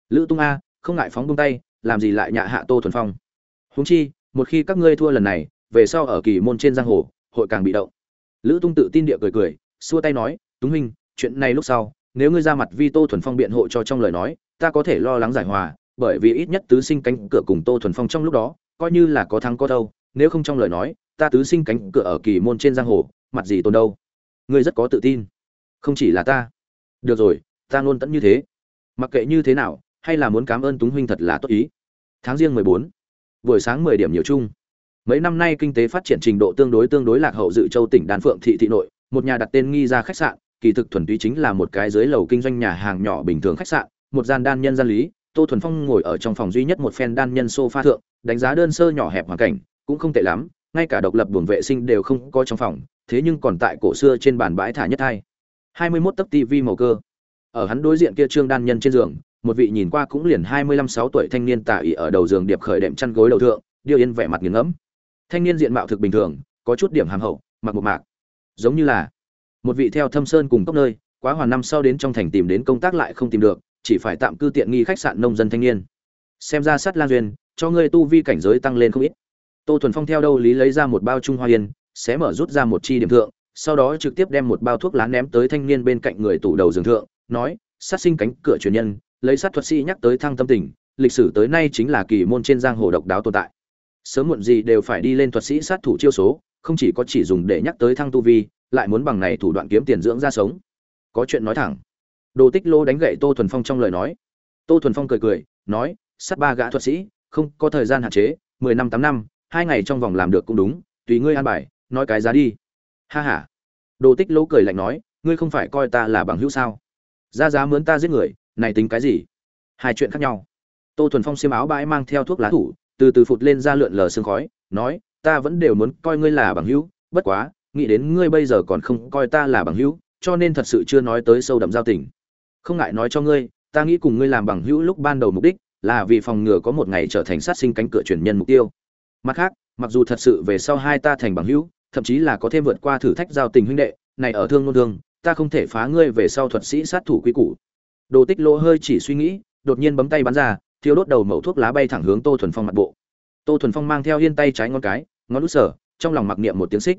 lữ tung a, không ngại phóng bông tay, làm gì lại nhạ hạ tô thuần phong? Huống chi một khi các ngươi thua lần này, về sau ở kỳ môn trên giang hồ, hội càng bị động. Lữ tung tự tin địa cười cười, xua tay nói, túng huynh, chuyện này lúc sau, nếu ngươi ra mặt vi tô thuần phong biện hộ cho trong lời nói, ta có thể lo lắng giải hòa, bởi vì ít nhất tứ sinh cánh cửa cùng tô thuần phong trong lúc đó, coi như là có thắng có thâu, nếu không trong lời nói, ta tứ sinh cánh cửa ở kỳ môn trên giang hồ, mặt gì tồn đâu. Ngươi rất có tự tin. Không chỉ là ta. Được rồi, ta luôn tẫn như thế. Mặc kệ như thế nào, hay là muốn cảm ơn túng huynh thật là tốt ý. Tháng riêng mười bốn buổi sáng mười điểm nhiều chung. Mấy năm nay kinh tế phát triển trình độ tương đối tương đối lạc hậu dự châu tỉnh đan phượng thị thị nội, một nhà đặt tên nghi ra khách sạn, kỳ thực thuần túy chính là một cái dưới lầu kinh doanh nhà hàng nhỏ bình thường khách sạn, một gian đan nhân gian lý, tô thuần phong ngồi ở trong phòng duy nhất một phen đan nhân sofa thượng, đánh giá đơn sơ nhỏ hẹp hoàn cảnh, cũng không tệ lắm, ngay cả độc lập buồng vệ sinh đều không có trong phòng, thế nhưng còn tại cổ xưa trên bàn bãi thả nhất hai. Hai mươi 21 tấc tivi màu cơ. Ở hắn đối diện kia trương đan nhân trên giường một vị nhìn qua cũng liền hai mươi lăm sáu tuổi thanh niên tả ỉ ở đầu giường điệp khởi đệm chăn gối đầu thượng, điêu yên vẻ mặt nghiền ngẫm. Thanh niên diện mạo thực bình thường, có chút điểm hàm hậu, mặc một mạc. Giống như là một vị theo thâm sơn cùng cốc nơi, quá hoàn năm sau đến trong thành tìm đến công tác lại không tìm được, chỉ phải tạm cư tiện nghi khách sạn nông dân thanh niên. Xem ra sát lan duyên, cho ngươi tu vi cảnh giới tăng lên không ít. Tô thuần phong theo đâu lý lấy ra một bao trung hoa yên xé mở rút ra một chi điểm thượng, sau đó trực tiếp đem một bao thuốc lá ném tới thanh niên bên cạnh người tủ đầu giường thượng, nói, sát sinh cánh cửa truyền nhân lấy sát thuật sĩ nhắc tới thăng tâm tình, lịch sử tới nay chính là kỳ môn trên giang hồ độc đáo tồn tại. Sớm muộn gì đều phải đi lên thuật sĩ sát thủ chiêu số, không chỉ có chỉ dùng để nhắc tới thăng tu vi, lại muốn bằng này thủ đoạn kiếm tiền dưỡng ra sống. Có chuyện nói thẳng. Đồ tích lô đánh gậy tô thuần phong trong lời nói. Tô thuần phong cười cười, nói, sát ba gã thuật sĩ, không có thời gian hạn chế, mười năm, tám năm, hai ngày trong vòng làm được cũng đúng, tùy ngươi an bài, nói cái giá đi. Ha ha. Đồ tích lô cười lạnh nói, ngươi không phải coi ta là bằng hữu sao? Ra giá mướn ta giết người này tính cái gì? Hai chuyện khác nhau. Tô thuần phong xiêm áo bãi mang theo thuốc lá thủ, từ từ phụt lên ra lượn lờ sương khói, nói, ta vẫn đều muốn coi ngươi là bằng hữu, bất quá, nghĩ đến ngươi bây giờ còn không coi ta là bằng hữu, cho nên thật sự chưa nói tới sâu đậm giao tình. Không ngại nói cho ngươi, ta nghĩ cùng ngươi làm bằng hữu lúc ban đầu mục đích là vì phòng ngừa có một ngày trở thành sát sinh cánh cửa truyền nhân mục tiêu. Mặt khác, mặc dù thật sự về sau hai ta thành bằng hữu, thậm chí là có thêm vượt qua thử thách giao tình huynh đệ, này ở thương ngôn thương, ta không thể phá ngươi về sau thuật sĩ sát thủ quy củ đồ tích lỗ hơi chỉ suy nghĩ, đột nhiên bấm tay bắn ra thiếu đốt đầu mẩu thuốc lá bay thẳng hướng tô thuần phong mặt bộ. Tô thuần phong mang theo yên tay trái ngón cái, ngón út sở, trong lòng mặc niệm một tiếng xích.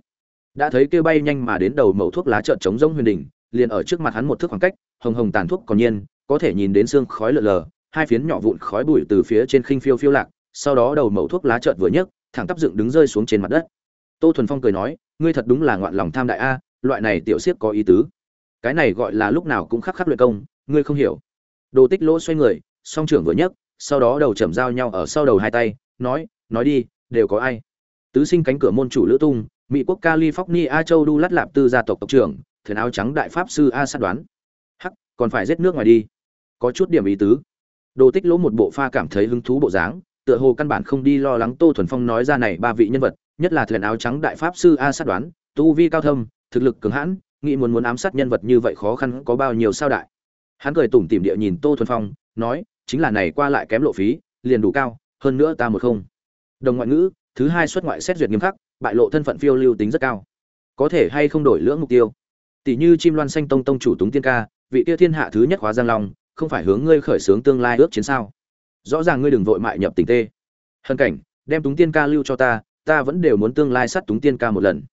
Đã thấy kêu bay nhanh mà đến đầu mẩu thuốc lá trợn trống rông huyền đỉnh, liền ở trước mặt hắn một thước khoảng cách, hồng hồng tàn thuốc còn nhiên, có thể nhìn đến xương khói lờ lờ, hai phiến nhỏ vụn khói bụi từ phía trên khinh phiêu phiêu lạc, sau đó đầu mẩu thuốc lá trợn vừa nhấc, thẳng tắp dựng đứng rơi xuống trên mặt đất. Tô thuần phong cười nói, ngươi thật đúng là ngoạn lòng tham đại a, loại này tiểu siết có ý tứ. Cái này gọi là lúc nào cũng khắc khắc luyện công ngươi không hiểu. Đồ tích lỗ xoay người, song trưởng vừa nhấc, sau đó đầu chầm giao nhau ở sau đầu hai tay, nói nói đi, đều có ai? Tứ sinh cánh cửa môn chủ lữ tung, mỹ quốc california, châu đu lát lạp tư gia tộc tộc trưởng thuyền áo trắng đại pháp sư a sát đoán. Hắc, còn phải giết nước ngoài đi. Có chút điểm ý tứ. Đồ tích lỗ một bộ pha cảm thấy hứng thú bộ dáng, tựa hồ căn bản không đi lo lắng tô thuần phong nói ra này ba vị nhân vật, nhất là thuyền áo trắng đại pháp sư a sát đoán, tu vi cao thâm, thực lực cường hãn, nghĩ muốn muốn ám sát nhân vật như vậy khó khăn có bao nhiêu sao đại hắn cười tủm tỉm địa nhìn tô thuần phong, nói, chính là này qua lại kém lộ phí, liền đủ cao, hơn nữa ta một không. Đồng ngoại ngữ, thứ hai xuất ngoại xét duyệt nghiêm khắc, bại lộ thân phận phiêu lưu tính rất cao. Có thể hay không đổi lưỡng mục tiêu? Tỷ như chim loan xanh tông tông chủ túng tiên ca, vị tiêu thiên hạ thứ nhất hóa giang long, không phải hướng ngươi khởi xướng tương lai ước chiến sao? Rõ ràng ngươi đừng vội mại nhập tình tê. Hân cảnh, đem túng tiên ca lưu cho ta ta vẫn đều muốn tương lai sát túng tiên ca một lần.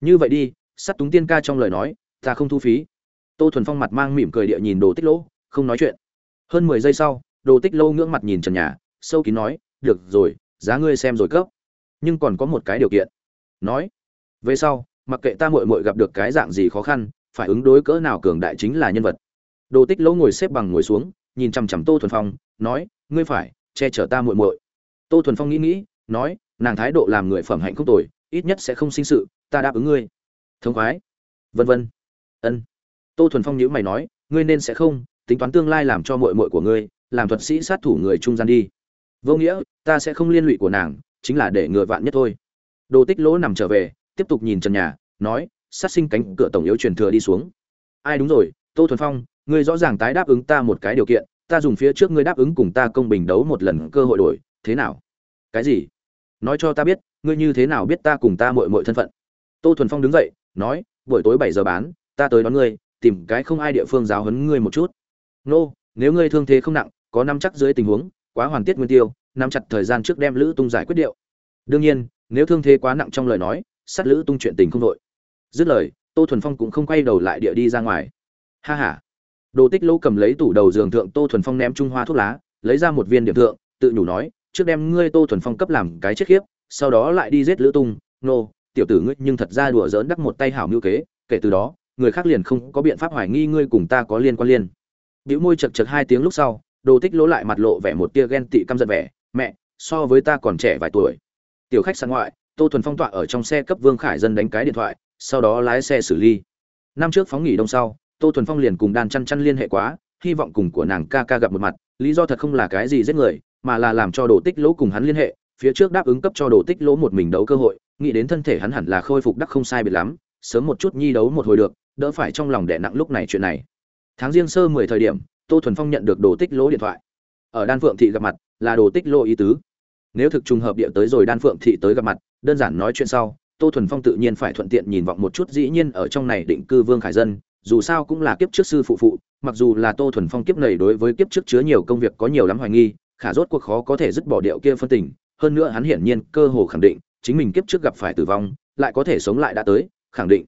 Như vậy đi, sát túng tiên ca trong lời nói, ta không thu phí tô thuần phong mặt mang mỉm cười địa nhìn đồ tích lỗ, không nói chuyện. Hơn mười giây sau, đồ tích lô ngưỡng mặt nhìn trần nhà, sâu kín nói, được rồi, giá ngươi xem rồi cấp. Nhưng còn có một cái điều kiện. Nói, về sau, mặc kệ ta muội muội gặp được cái dạng gì khó khăn, phải ứng đối cỡ nào cường đại chính là nhân vật. Đồ tích lỗ ngồi xếp bằng ngồi xuống, nhìn chằm chằm tô thuần phong, nói, ngươi phải che chở ta muội muội. Tô thuần phong nghĩ nghĩ, nói, nàng thái độ làm người phẩm hạnh không tồi, ít nhất sẽ không sinh sự, ta đáp ứng ngươi. Thống khoái. Vân vân. Ân tô thuần phong nhữ mày nói, ngươi nên sẽ không, tính toán tương lai làm cho muội muội của ngươi, làm thuật sĩ sát thủ người trung gian đi. Vô nghĩa, ta sẽ không liên lụy của nàng, chính là để ngừa vạn nhất thôi. Đồ tích lỗ nằm trở về, tiếp tục nhìn trần nhà, nói, sát sinh cánh cửa tổng yếu truyền thừa đi xuống. Ai đúng rồi, tô thuần phong, ngươi rõ ràng tái đáp ứng ta một cái điều kiện, ta dùng phía trước ngươi đáp ứng cùng ta công bình đấu một lần cơ hội đổi, thế nào? Cái gì? Nói cho ta biết, ngươi như thế nào biết ta cùng ta muội muội thân phận? Tô thuần phong đứng dậy, nói, buổi tối bảy giờ bán, ta tới đón ngươi tìm cái không ai địa phương giáo huấn ngươi một chút. Nô, nếu ngươi thương thế không nặng, có nắm chắc dưới tình huống, quá hoàn tiết nguyên tiêu, nắm chặt thời gian trước đem lữ tung giải quyết điệu. Đương nhiên, nếu thương thế quá nặng trong lời nói, sát lữ tung chuyện tình không đội dứt lời, tô thuần phong cũng không quay đầu lại địa đi ra ngoài. Ha ha. Đồ tích lỗ cầm lấy tủ đầu giường thượng tô thuần phong ném trung hoa thuốc lá, lấy ra một viên điểm thượng, tự nhủ nói, trước đem ngươi tô thuần phong cấp làm cái chết khiếp, sau đó lại đi giết lữ tung. Nô, tiểu tử ngươi nhưng thật ra đùa dỡn đắc một tay hảo mưu kế, kể từ đó người khác liền không có biện pháp hoài nghi ngươi cùng ta có liên quan liên. Biểu môi chật chật hai tiếng lúc sau, đồ tích lỗ lại mặt lộ vẻ một tia ghen tị căm giận vẻ, mẹ, so với ta còn trẻ vài tuổi. Tiểu khách sạn ngoại, tô thuần phong tọa ở trong xe cấp vương khải dân đánh cái điện thoại, sau đó lái xe xử lý. Năm trước phóng nghỉ đông sau, tô thuần phong liền cùng đàn chăn chăn liên hệ quá, hy vọng cùng của nàng ca ca gặp một mặt, lý do thật không là cái gì giết người, mà là làm cho đồ tích lỗ cùng hắn liên hệ, phía trước đáp ứng cấp cho đồ tích lỗ một mình đấu cơ hội, nghĩ đến thân thể hắn hẳn là khôi phục đắc không sai biệt lắm, sớm một chút nhi đấu một hồi được đỡ phải trong lòng đè nặng lúc này chuyện này. Tháng riêng sơ mười thời điểm, tô thuần phong nhận được đồ tích lỗ điện thoại. Ở đan phượng thị gặp mặt, là đồ tích lỗ ý tứ. Nếu thực trùng hợp địa tới rồi đan phượng thị tới gặp mặt, đơn giản nói chuyện sau, tô thuần phong tự nhiên phải thuận tiện nhìn vọng một chút dĩ nhiên ở trong này định cư vương khải dân, dù sao cũng là kiếp trước sư phụ phụ, mặc dù là tô thuần phong kiếp này đối với kiếp trước chứa nhiều công việc có nhiều lắm hoài nghi, khả rốt cuộc khó có thể dứt bỏ điệu kia phân tình, hơn nữa hắn hiển nhiên cơ hồ khẳng định, chính mình kiếp trước gặp phải tử vong, lại có thể sống lại đã tới, khẳng định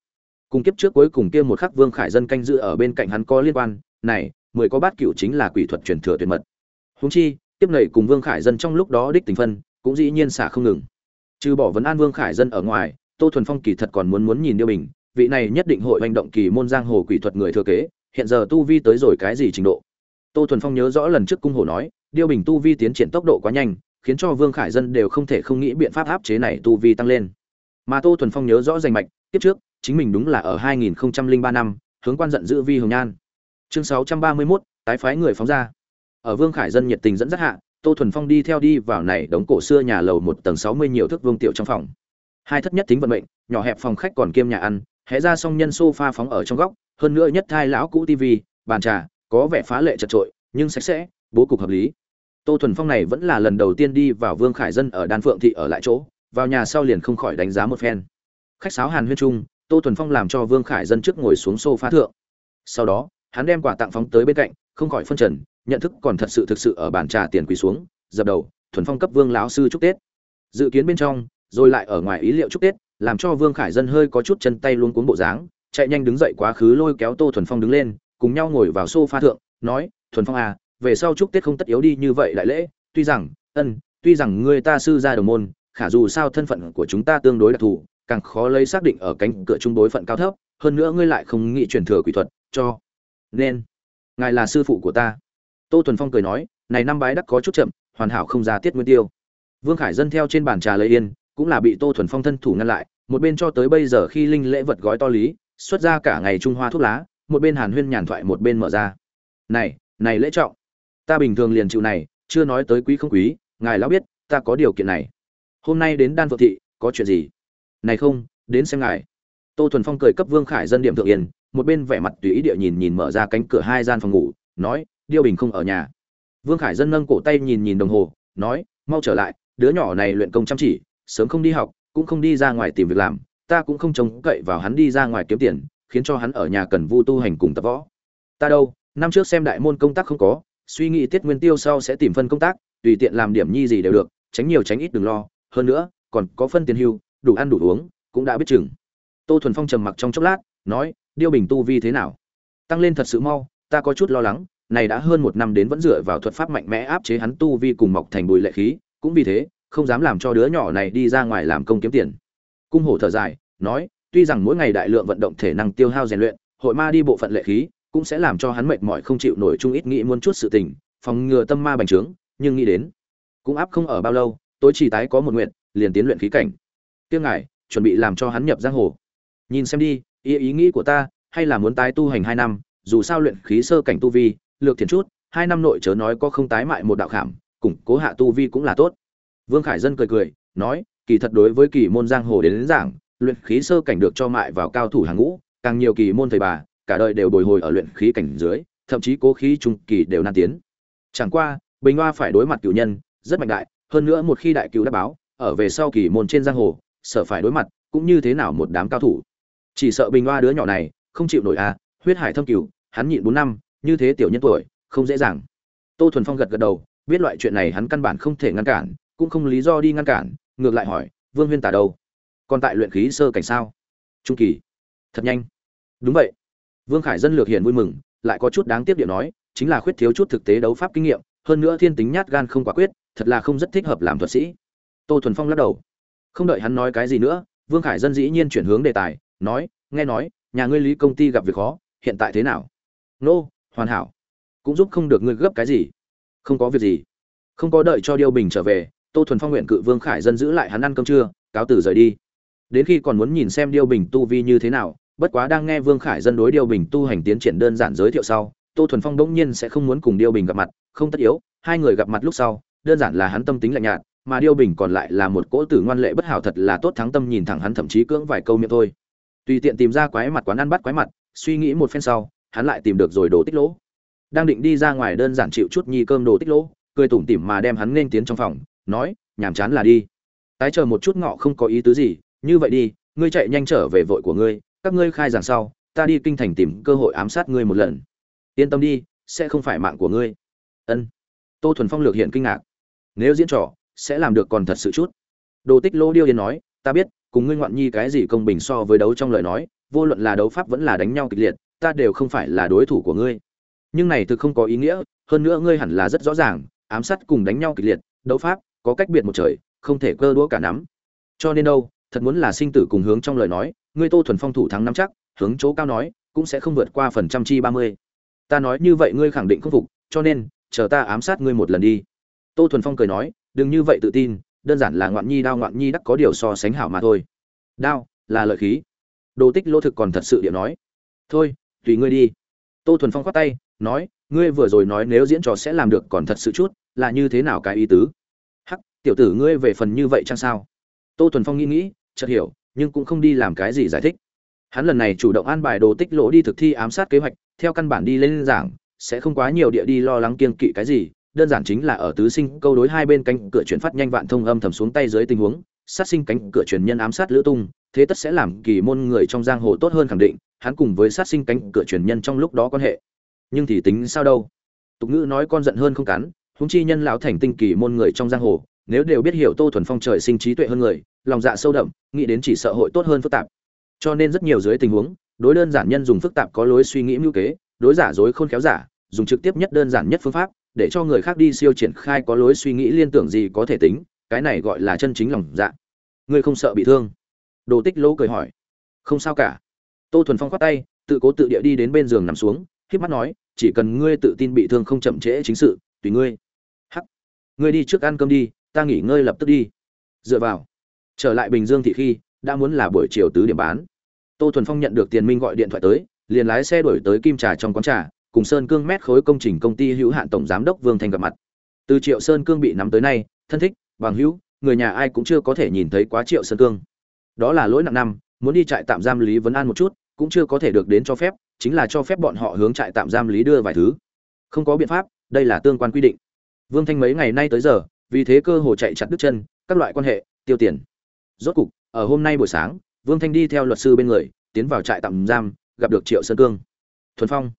cùng kiếp trước cuối cùng kia một khắc vương khải dân canh giữ ở bên cạnh hắn có liên quan, này, mười có bát cựu chính là quỷ thuật truyền thừa tuyệt mật. Húng chi tiếp nảy cùng vương khải dân trong lúc đó đích tình phân, cũng dĩ nhiên xả không ngừng. Trừ bỏ vấn an vương khải dân ở ngoài, tô thuần phong kỳ thật còn muốn muốn nhìn điêu bình, vị này nhất định hội hành động kỳ môn giang hồ quỷ thuật người thừa kế, hiện giờ tu vi tới rồi cái gì trình độ? Tô thuần phong nhớ rõ lần trước cung hồ nói, điêu bình tu vi tiến triển tốc độ quá nhanh, khiến cho vương khải dân đều không thể không nghĩ biện pháp áp chế này tu vi tăng lên. Mà tô thuần phong nhớ rõ danh mạch, kiếp trước chính mình đúng là ở 2003 năm hướng quan giận dữ vi hồng nhan. Chương 631, tái phái người phóng ra. Ở vương khải dân nhiệt tình dẫn dắt hạ tô thuần phong đi theo đi vào này đống cổ xưa nhà lầu một tầng 60 nhiều thước vương tiểu trong phòng. Hai thất nhất tính vận mệnh nhỏ hẹp phòng khách còn kiêm nhà ăn hé ra xong nhân sofa phóng ở trong góc hơn nữa nhất thai lão cũ tivi bàn trà có vẻ phá lệ chật trội nhưng sạch sẽ bố cục hợp lý. Tô thuần phong này vẫn là lần đầu tiên đi vào vương khải dân ở đan phượng thị ở lại chỗ vào nhà sau liền không khỏi đánh giá một phen. Khách sáo hàn huyên trung tô thuần phong làm cho vương khải dân trước ngồi xuống sofa thượng. Sau đó, hắn đem quà tặng phóng tới bên cạnh, không khỏi phân trần, nhận thức còn thật sự thực sự ở bàn trà tiền quỳ xuống, dập đầu, thuần phong cấp vương lão sư chúc tết. Dự kiến bên trong, rồi lại ở ngoài ý liệu chúc tết, làm cho vương khải dân hơi có chút chân tay luôn cuốn bộ dáng, chạy nhanh đứng dậy quá khứ lôi kéo tô thuần phong đứng lên, cùng nhau ngồi vào sofa thượng, nói, thuần phong à về sau chúc tết không tất yếu đi như vậy đại lễ, tuy rằng, ân, tuy rằng người ta sư gia đồng môn, khả dù sao thân phận của chúng ta tương đối đặc thù càng khó lấy xác định ở cánh cửa trung đối phận cao thấp, hơn nữa ngươi lại không nghĩ truyền thừa quỷ thuật, cho nên, ngài là sư phụ của ta. Tô thuần phong cười nói, này năm bái đắc có chút chậm, hoàn hảo không ra tiết nguyên tiêu. Vương khải dân theo trên bàn trà lấy yên, cũng là bị tô thuần phong thân thủ ngăn lại, một bên cho tới bây giờ khi linh lễ vật gói to lý, xuất ra cả ngày trung hoa thuốc lá, một bên hàn huyên nhàn thoại một bên mở ra. Này này lễ trọng. Ta bình thường liền chịu này, chưa nói tới quý không quý, ngài lão biết, ta có điều kiện này. Hôm nay đến đan phượng thị, có chuyện gì? Này không, đến xem ngài. Tô thuần phong cười cấp vương khải dân điểm thượng yên, một bên vẻ mặt tùy ý địa nhìn nhìn mở ra cánh cửa hai gian phòng ngủ, nói, điêu bình không ở nhà. Vương khải dân nâng cổ tay nhìn nhìn đồng hồ, nói, mau trở lại, đứa nhỏ này luyện công chăm chỉ, sớm không đi học, cũng không đi ra ngoài tìm việc làm, ta cũng không trông cậy vào hắn đi ra ngoài kiếm tiền, khiến cho hắn ở nhà cần vu tu hành cùng tập võ. Ta đâu, năm trước xem đại môn công tác không có, suy nghĩ tiết nguyên tiêu sau sẽ tìm phân công tác, tùy tiện làm điểm nhi gì đều được, tránh nhiều tránh ít đừng lo, hơn nữa, còn có phân tiền hưu đủ ăn đủ uống, cũng đã biết chừng. Tô thuần phong trầm mặc trong chốc lát, nói, điêu bình tu vi thế nào? Tăng lên thật sự mau, ta có chút lo lắng, này đã hơn một năm đến vẫn dựa vào thuật pháp mạnh mẽ áp chế hắn tu vi cùng mọc thành bùi lệ khí, cũng vì thế, không dám làm cho đứa nhỏ này đi ra ngoài làm công kiếm tiền. Cung hổ thở dài, nói, tuy rằng mỗi ngày đại lượng vận động thể năng tiêu hao rèn luyện, hội ma đi bộ phận lệ khí, cũng sẽ làm cho hắn mệt mỏi không chịu nổi chung ít nghĩ muốn chút sự tình, phòng ngừa tâm ma bành trướng, nhưng nghĩ đến, cũng áp không ở bao lâu, tối chỉ tái có một nguyện, liền tiến luyện khí cảnh tiêu ngài chuẩn bị làm cho hắn nhập giang hồ. Nhìn xem đi ý ý nghĩ của ta hay là muốn tái tu hành hai năm dù sao luyện khí sơ cảnh tu vi lược thiền chút hai năm nội chớ nói có không tái mại một đạo khảm củng cố hạ tu vi cũng là tốt. Vương khải dân cười cười nói kỳ thật đối với kỳ môn giang hồ đến, đến giảng luyện khí sơ cảnh được cho mại vào cao thủ hàng ngũ càng nhiều kỳ môn thầy bà cả đời đều bồi hồi ở luyện khí cảnh dưới thậm chí cố khí trung kỳ đều nan tiến. Chẳng qua bình hoa phải đối mặt cựu nhân rất mạnh đại hơn nữa một khi đại cựu đã báo ở về sau kỳ môn trên giang hồ sợ phải đối mặt, cũng như thế nào một đám cao thủ. Chỉ sợ bình hoa đứa nhỏ này, không chịu nổi à huyết hải thâm cửu hắn nhịn bốn năm, như thế tiểu nhân tuổi, không dễ dàng. Tô thuần phong gật gật đầu, biết loại chuyện này hắn căn bản không thể ngăn cản, cũng không lý do đi ngăn cản, ngược lại hỏi, vương huyên tả đâu? Còn tại luyện khí sơ cảnh sao? Trung kỳ. Thật nhanh. Đúng vậy. Vương khải dân lược hiện vui mừng, lại có chút đáng tiếc điện nói, chính là khuyết thiếu chút thực tế đấu pháp kinh nghiệm, hơn nữa thiên tính nhát gan không quả quyết, thật là không rất thích hợp làm thuật sĩ. Tô thuần phong lắc đầu không đợi hắn nói cái gì nữa vương khải dân dĩ nhiên chuyển hướng đề tài nói nghe nói nhà ngươi lý công ty gặp việc khó hiện tại thế nào? Nô、no, hoàn hảo. Cũng giúp không được ngươi gấp cái gì. Không có việc gì. Không có đợi cho điêu bình trở về tô thuần phong nguyện cự vương khải dân giữ lại hắn ăn cơm trưa cáo từ rời đi. Đến khi còn muốn nhìn xem điêu bình tu vi như thế nào bất quá đang nghe vương khải dân đối điêu bình tu hành tiến triển đơn giản giới thiệu sau tô thuần phong đỗng nhiên sẽ không muốn cùng điêu bình gặp mặt không tất yếu hai người gặp mặt lúc sau đơn giản là hắn tâm tính lạnh nhạt mà điêu bình còn lại là một cỗ tử ngoan lệ bất hảo thật là tốt thắng tâm nhìn thẳng hắn thậm chí cưỡng vài câu miệng thôi. Tùy tiện tìm ra quái mặt quán ăn bắt quái mặt, suy nghĩ một phen sau, hắn lại tìm được rồi đồ tích lỗ. Đang định đi ra ngoài đơn giản chịu chút nhi cơm đồ tích lỗ, cười tủm tỉm mà đem hắn nên tiến trong phòng, nói, nhàm chán là đi. Tái chờ một chút ngọ không có ý tứ gì, như vậy đi, ngươi chạy nhanh trở về vội của ngươi, các ngươi khai giảng sau, ta đi kinh thành tìm cơ hội ám sát ngươi một lần. Yên tâm đi, sẽ không phải mạng của ngươi. Ân. Tô thuần phong lược hiện kinh ngạc. Nếu diễn trò sẽ làm được còn thật sự chút. Đồ tích lỗ điêu yên nói, ta biết, cùng ngươi ngoạn nhi cái gì công bình so với đấu trong lời nói, vô luận là đấu pháp vẫn là đánh nhau kịch liệt, ta đều không phải là đối thủ của ngươi. Nhưng này thực không có ý nghĩa, hơn nữa ngươi hẳn là rất rõ ràng, ám sát cùng đánh nhau kịch liệt, đấu pháp, có cách biệt một trời, không thể cơ đũa cả nắm. Cho nên đâu, thật muốn là sinh tử cùng hướng trong lời nói, ngươi tô thuần phong thủ thắng nắm chắc, hướng chỗ cao nói, cũng sẽ không vượt qua phần trăm chi ba mươi. Ta nói như vậy ngươi khẳng định không phục, cho nên, chờ ta ám sát ngươi một lần đi. Tô thuần phong cười nói đừng như vậy tự tin, đơn giản là ngoạn nhi đao ngoạn nhi đắc có điều so sánh hảo mà thôi. Đao, là lợi khí. Đồ tích lỗ thực còn thật sự điện nói. Thôi, tùy ngươi đi. Tô thuần phong khoát tay, nói, ngươi vừa rồi nói nếu diễn trò sẽ làm được còn thật sự chút, là như thế nào cái ý tứ? Hắc, tiểu tử ngươi về phần như vậy chăng sao? Tô thuần phong nghĩ nghĩ, chợt hiểu, nhưng cũng không đi làm cái gì giải thích. Hắn lần này chủ động an bài đồ tích lỗ đi thực thi ám sát kế hoạch, theo căn bản đi lên giảng, sẽ không quá nhiều địa đi lo lắng kiên kỵ cái gì đơn giản chính là ở tứ sinh câu đối hai bên cánh cửa chuyển phát nhanh vạn thông âm thầm xuống tay dưới tình huống, sát sinh cánh cửa truyền nhân ám sát lữ tung, thế tất sẽ làm kỳ môn người trong giang hồ tốt hơn khẳng định, hắn cùng với sát sinh cánh cửa truyền nhân trong lúc đó quan hệ. Nhưng thì tính sao đâu? Tục ngữ nói con giận hơn không cắn húng chi nhân lão thành tinh kỳ môn người trong giang hồ, nếu đều biết hiểu tô thuần phong trời sinh trí tuệ hơn người, lòng dạ sâu đậm, nghĩ đến chỉ sợ hội tốt hơn phức tạp. Cho nên rất nhiều dưới tình huống, đối đơn giản nhân dùng phức tạp có lối suy nghĩ mưu kế, đối giả dối khôn khéo giả, dùng trực tiếp nhất đơn giản nhất phương pháp để cho người khác đi siêu triển khai có lối suy nghĩ liên tưởng gì có thể tính, cái này gọi là chân chính lòng dạ. Ngươi không sợ bị thương? Đồ tích lỗ cười hỏi. Không sao cả. Tô thuần phong khoát tay, tự cố tự địa đi đến bên giường nằm xuống k mắt nói, chỉ cần ngươi tự tin bị thương không chậm trễ chính sự, tùy ngươi. Hắc. Ngươi đi trước ăn cơm đi, ta nghỉ ngơi lập tức đi. Dựa vào. Trở lại bình dương thị khi, đã muốn là buổi chiều tứ điểm bán. Tô thuần phong nhận được tiền minh gọi điện thoại tới, liền lái xe đổi tới kim trà trong quán trà cùng sơn cương mét khối công trình công ty hữu hạn tổng giám đốc vương thanh gặp mặt. Từ triệu sơn cương bị nắm tới nay, thân thích, bằng hữu, người nhà ai cũng chưa có thể nhìn thấy quá triệu sơn cương. Đó là lỗi nặng năm, muốn đi trại tạm giam lý vấn an một chút, cũng chưa có thể được đến cho phép, chính là cho phép bọn họ hướng trại tạm giam lý đưa vài thứ. Không có biện pháp, đây là tương quan quy định. Vương thanh mấy ngày nay tới giờ, vì thế cơ hồ chạy chặt đứt chân, các loại quan hệ, tiêu tiền. Rốt cục, ở hôm nay buổi sáng, vương thanh đi theo luật sư bên người, tiến vào trại tạm giam, gặp được triệu sơn cương. Thuần phong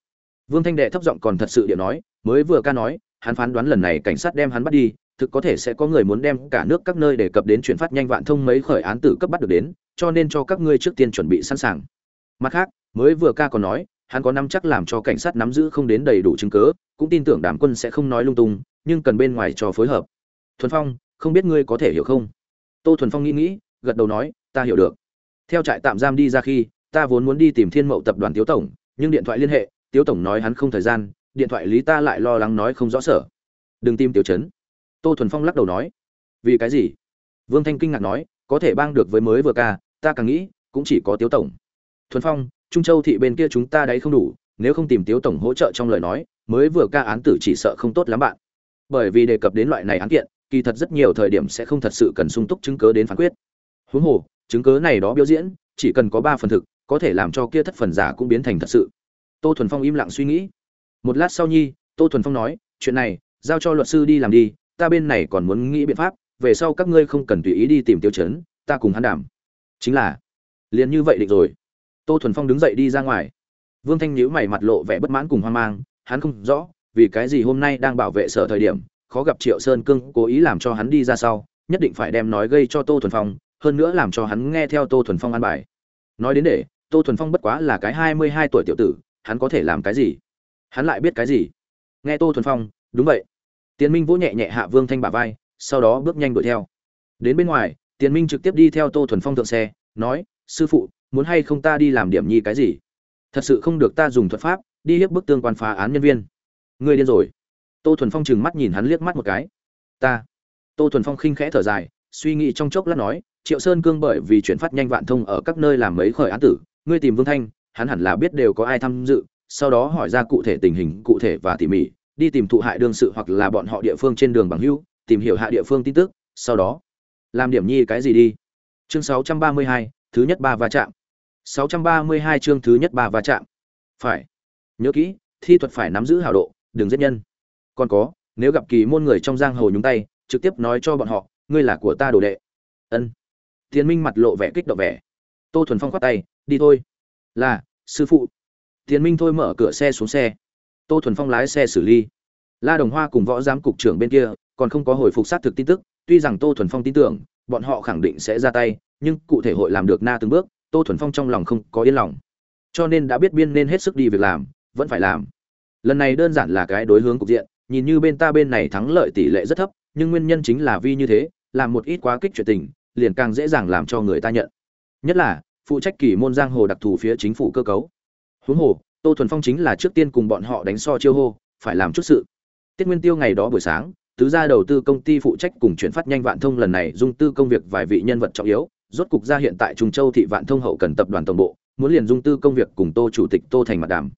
vương thanh đệ thấp giọng còn thật sự điệu nói, mới vừa ca nói, hắn phán đoán lần này cảnh sát đem hắn bắt đi, thực có thể sẽ có người muốn đem cả nước các nơi để cập đến chuyển phát nhanh vạn thông mấy khởi án tử cấp bắt được đến, cho nên cho các ngươi trước tiên chuẩn bị sẵn sàng. Mặt khác, mới vừa ca còn nói, hắn có năm chắc làm cho cảnh sát nắm giữ không đến đầy đủ chứng cứ, cũng tin tưởng đàm quân sẽ không nói lung tung, nhưng cần bên ngoài cho phối hợp. Thuần phong, không biết ngươi có thể hiểu không? Tô thuần phong nghĩ nghĩ, gật đầu nói, ta hiểu được. Theo trại tạm giam đi ra khi, ta vốn muốn đi tìm thiên mậu tập đoàn tiếu tổng, nhưng điện thoại liên hệ tiếu tổng nói hắn không thời gian, điện thoại lý ta lại lo lắng nói không rõ sở. Đừng tìm tiểu chấn tô thuần phong lắc đầu nói. Vì cái gì? Vương thanh kinh ngạc nói, có thể bang được với mới vừa ca, ta càng nghĩ, cũng chỉ có tiếu tổng. Thuần phong, trung châu thị bên kia chúng ta đấy không đủ, nếu không tìm tiếu tổng hỗ trợ trong lời nói, mới vừa ca án tử chỉ sợ không tốt lắm bạn. Bởi vì đề cập đến loại này án kiện, kỳ thật rất nhiều thời điểm sẽ không thật sự cần sung túc chứng cớ đến phán quyết. Huống hồ, chứng cớ này đó biểu diễn, chỉ cần có ba phần thực, có thể làm cho kia thất phần giả cũng biến thành thật sự tô thuần phong im lặng suy nghĩ. Một lát sau nhi, tô thuần phong nói, chuyện này, giao cho luật sư đi làm đi, ta bên này còn muốn nghĩ biện pháp, về sau các ngươi không cần tùy ý đi tìm tiêu chấn, ta cùng hắn đảm chính là, liền như vậy định rồi. Tô thuần phong đứng dậy đi ra ngoài. Vương thanh nhíu mày mặt lộ vẻ bất mãn cùng hoang mang, hắn không rõ, vì cái gì hôm nay đang bảo vệ sở thời điểm, khó gặp triệu sơn cương cố ý làm cho hắn đi ra sau, nhất định phải đem nói gây cho tô thuần phong, hơn nữa làm cho hắn nghe theo tô thuần phong an bài. Nói đến để, tô thuần phong bất quá là cái hai mươi hai tuổi tiểu tử hắn có thể làm cái gì? Hắn lại biết cái gì? Nghe tô thuần phong, đúng vậy. Tiến minh vỗ nhẹ nhẹ hạ vương thanh bả vai, sau đó bước nhanh đuổi theo. Đến bên ngoài, tiến minh trực tiếp đi theo tô thuần phong thượng xe, nói, sư phụ, muốn hay không ta đi làm điểm nhi cái gì? Thật sự không được ta dùng thuật pháp, đi hiếp bức tương quan phá án nhân viên. Ngươi điên rồi. Tô thuần phong trừng mắt nhìn hắn liếc mắt một cái. Ta. Tô thuần phong khinh khẽ thở dài, suy nghĩ trong chốc lát nói, triệu sơn cương bởi vì chuyển phát nhanh vạn thông ở các nơi làm mấy khởi án tử, ngươi tìm vương thanh hắn hẳn là biết đều có ai tham dự sau đó hỏi ra cụ thể tình hình cụ thể và tỉ mỉ đi tìm thụ hại đương sự hoặc là bọn họ địa phương trên đường bằng hữu tìm hiểu hạ địa phương tin tức sau đó làm điểm nhi cái gì đi. Chương 632, thứ nhất ba va chạm. 632 chương thứ nhất ba va chạm. Phải. Nhớ kỹ thi thuật phải nắm giữ hảo độ đừng giết nhân. Còn có nếu gặp kỳ môn người trong giang hồ nhúng tay trực tiếp nói cho bọn họ ngươi là của ta đồ đệ. Ân. Tiến minh mặt lộ vẻ kích động vẻ. Tô thuần phong khoát tay đi thôi. Là sư phụ tiến minh thôi mở cửa xe xuống xe. Tô thuần phong lái xe xử lý. La đồng hoa cùng võ giám cục trưởng bên kia còn không có hồi phục xác thực tin tức, tuy rằng tô thuần phong tin tưởng, bọn họ khẳng định sẽ ra tay, nhưng cụ thể hội làm được na từng bước, tô thuần phong trong lòng không có yên lòng. Cho nên đã biết biên nên hết sức đi việc làm, vẫn phải làm. Lần này đơn giản là cái đối hướng cục diện, nhìn như bên ta bên này thắng lợi tỷ lệ rất thấp, nhưng nguyên nhân chính là vì như thế, làm một ít quá kích chuyện tình, liền càng dễ dàng làm cho người ta nhận. Nhất là phụ trách kỳ môn giang hồ đặc thù phía chính phủ cơ cấu. Huống hồ, tô thuần phong chính là trước tiên cùng bọn họ đánh so chiêu hô, phải làm chút sự. Tiết nguyên tiêu ngày đó buổi sáng, tứ gia đầu tư công ty phụ trách cùng chuyển phát nhanh vạn thông lần này dung tư công việc vài vị nhân vật trọng yếu, rốt cục ra hiện tại trung châu thị vạn thông hậu cần tập đoàn tổng bộ, muốn liền dung tư công việc cùng tô chủ tịch tô thành mặt đàm.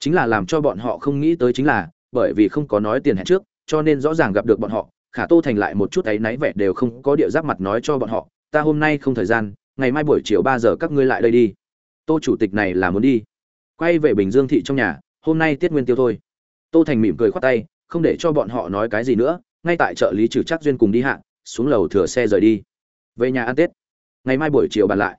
Chính là làm cho bọn họ không nghĩ tới chính là, bởi vì không có nói tiền hẹn trước, cho nên rõ ràng gặp được bọn họ, khả tô thành lại một chút ấy náy vẻ đều không có địa giáp mặt nói cho bọn họ, ta hôm nay không thời gian ngày mai buổi chiều ba giờ các ngươi lại đây đi. Tô chủ tịch này là muốn đi. Quay về bình dương thị trong nhà, hôm nay tiết nguyên tiêu thôi. Tô thành mỉm cười khoát tay, không để cho bọn họ nói cái gì nữa, ngay tại chợ lý trừ chắc duyên cùng đi hạ, xuống lầu thừa xe rời đi. Về nhà ăn tết. Ngày mai buổi chiều bàn lại.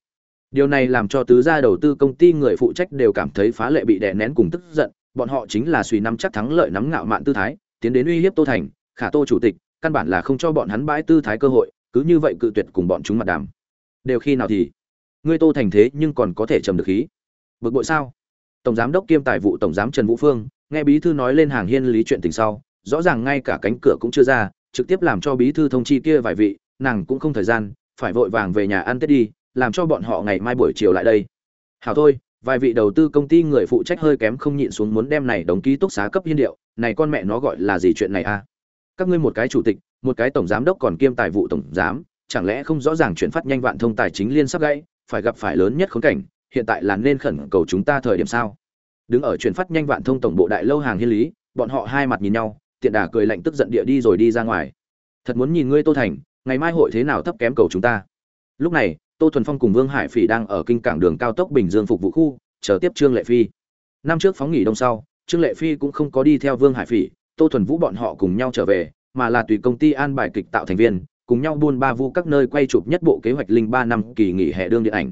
Điều này làm cho tứ gia đầu tư công ty người phụ trách đều cảm thấy phá lệ bị đè nén cùng tức giận, bọn họ chính là suy nắm chắc thắng lợi nắm ngạo mạn tư thái, tiến đến uy hiếp tô thành, khả tô chủ tịch, căn bản là không cho bọn hắn bãi tư thái cơ hội, cứ như vậy cự tuyệt cùng bọn chúng mặt đàm đều khi nào thì? Ngươi tô thành thế nhưng còn có thể trầm được khí. Bực bội sao? Tổng giám đốc kiêm tài vụ tổng giám trần vũ phương, nghe bí thư nói lên hàng hiên lý chuyện tình sau, rõ ràng ngay cả cánh cửa cũng chưa ra, trực tiếp làm cho bí thư thông chi kia vài vị, nàng cũng không thời gian, phải vội vàng về nhà ăn tết đi, làm cho bọn họ ngày mai buổi chiều lại đây. Hảo thôi, vài vị đầu tư công ty người phụ trách hơi kém không nhịn xuống muốn đem này đóng ký túc xá cấp hiên điệu, này con mẹ nó gọi là gì chuyện này a à? các ngươi một cái chủ tịch, một cái tổng giám đốc còn kiêm tài vụ tổng giám chẳng lẽ không rõ ràng chuyển phát nhanh vạn thông tài chính liên sắp gãy, phải gặp phải lớn nhất khốn cảnh, hiện tại là nên khẩn cầu chúng ta thời điểm sao? Đứng ở chuyển phát nhanh vạn thông tổng bộ đại lâu hàng hiên lý, bọn họ hai mặt nhìn nhau, tiện đà cười lạnh tức giận địa đi rồi đi ra ngoài. Thật muốn nhìn ngươi tô thành, ngày mai hội thế nào thấp kém cầu chúng ta? Lúc này, tô thuần phong cùng vương hải phỉ đang ở kinh cảng đường cao tốc bình dương phục vụ khu, chờ tiếp trương lệ phi. Năm trước phóng nghỉ đông sau, trương lệ phi cũng không có đi theo vương hải phỉ, tô thuần vũ bọn họ cùng nhau trở về, mà là tùy công ty an bài kịch tạo thành viên cùng nhau buôn ba vu các nơi quay chụp nhất bộ kế hoạch linh ba năm kỳ nghỉ hè đương điện ảnh.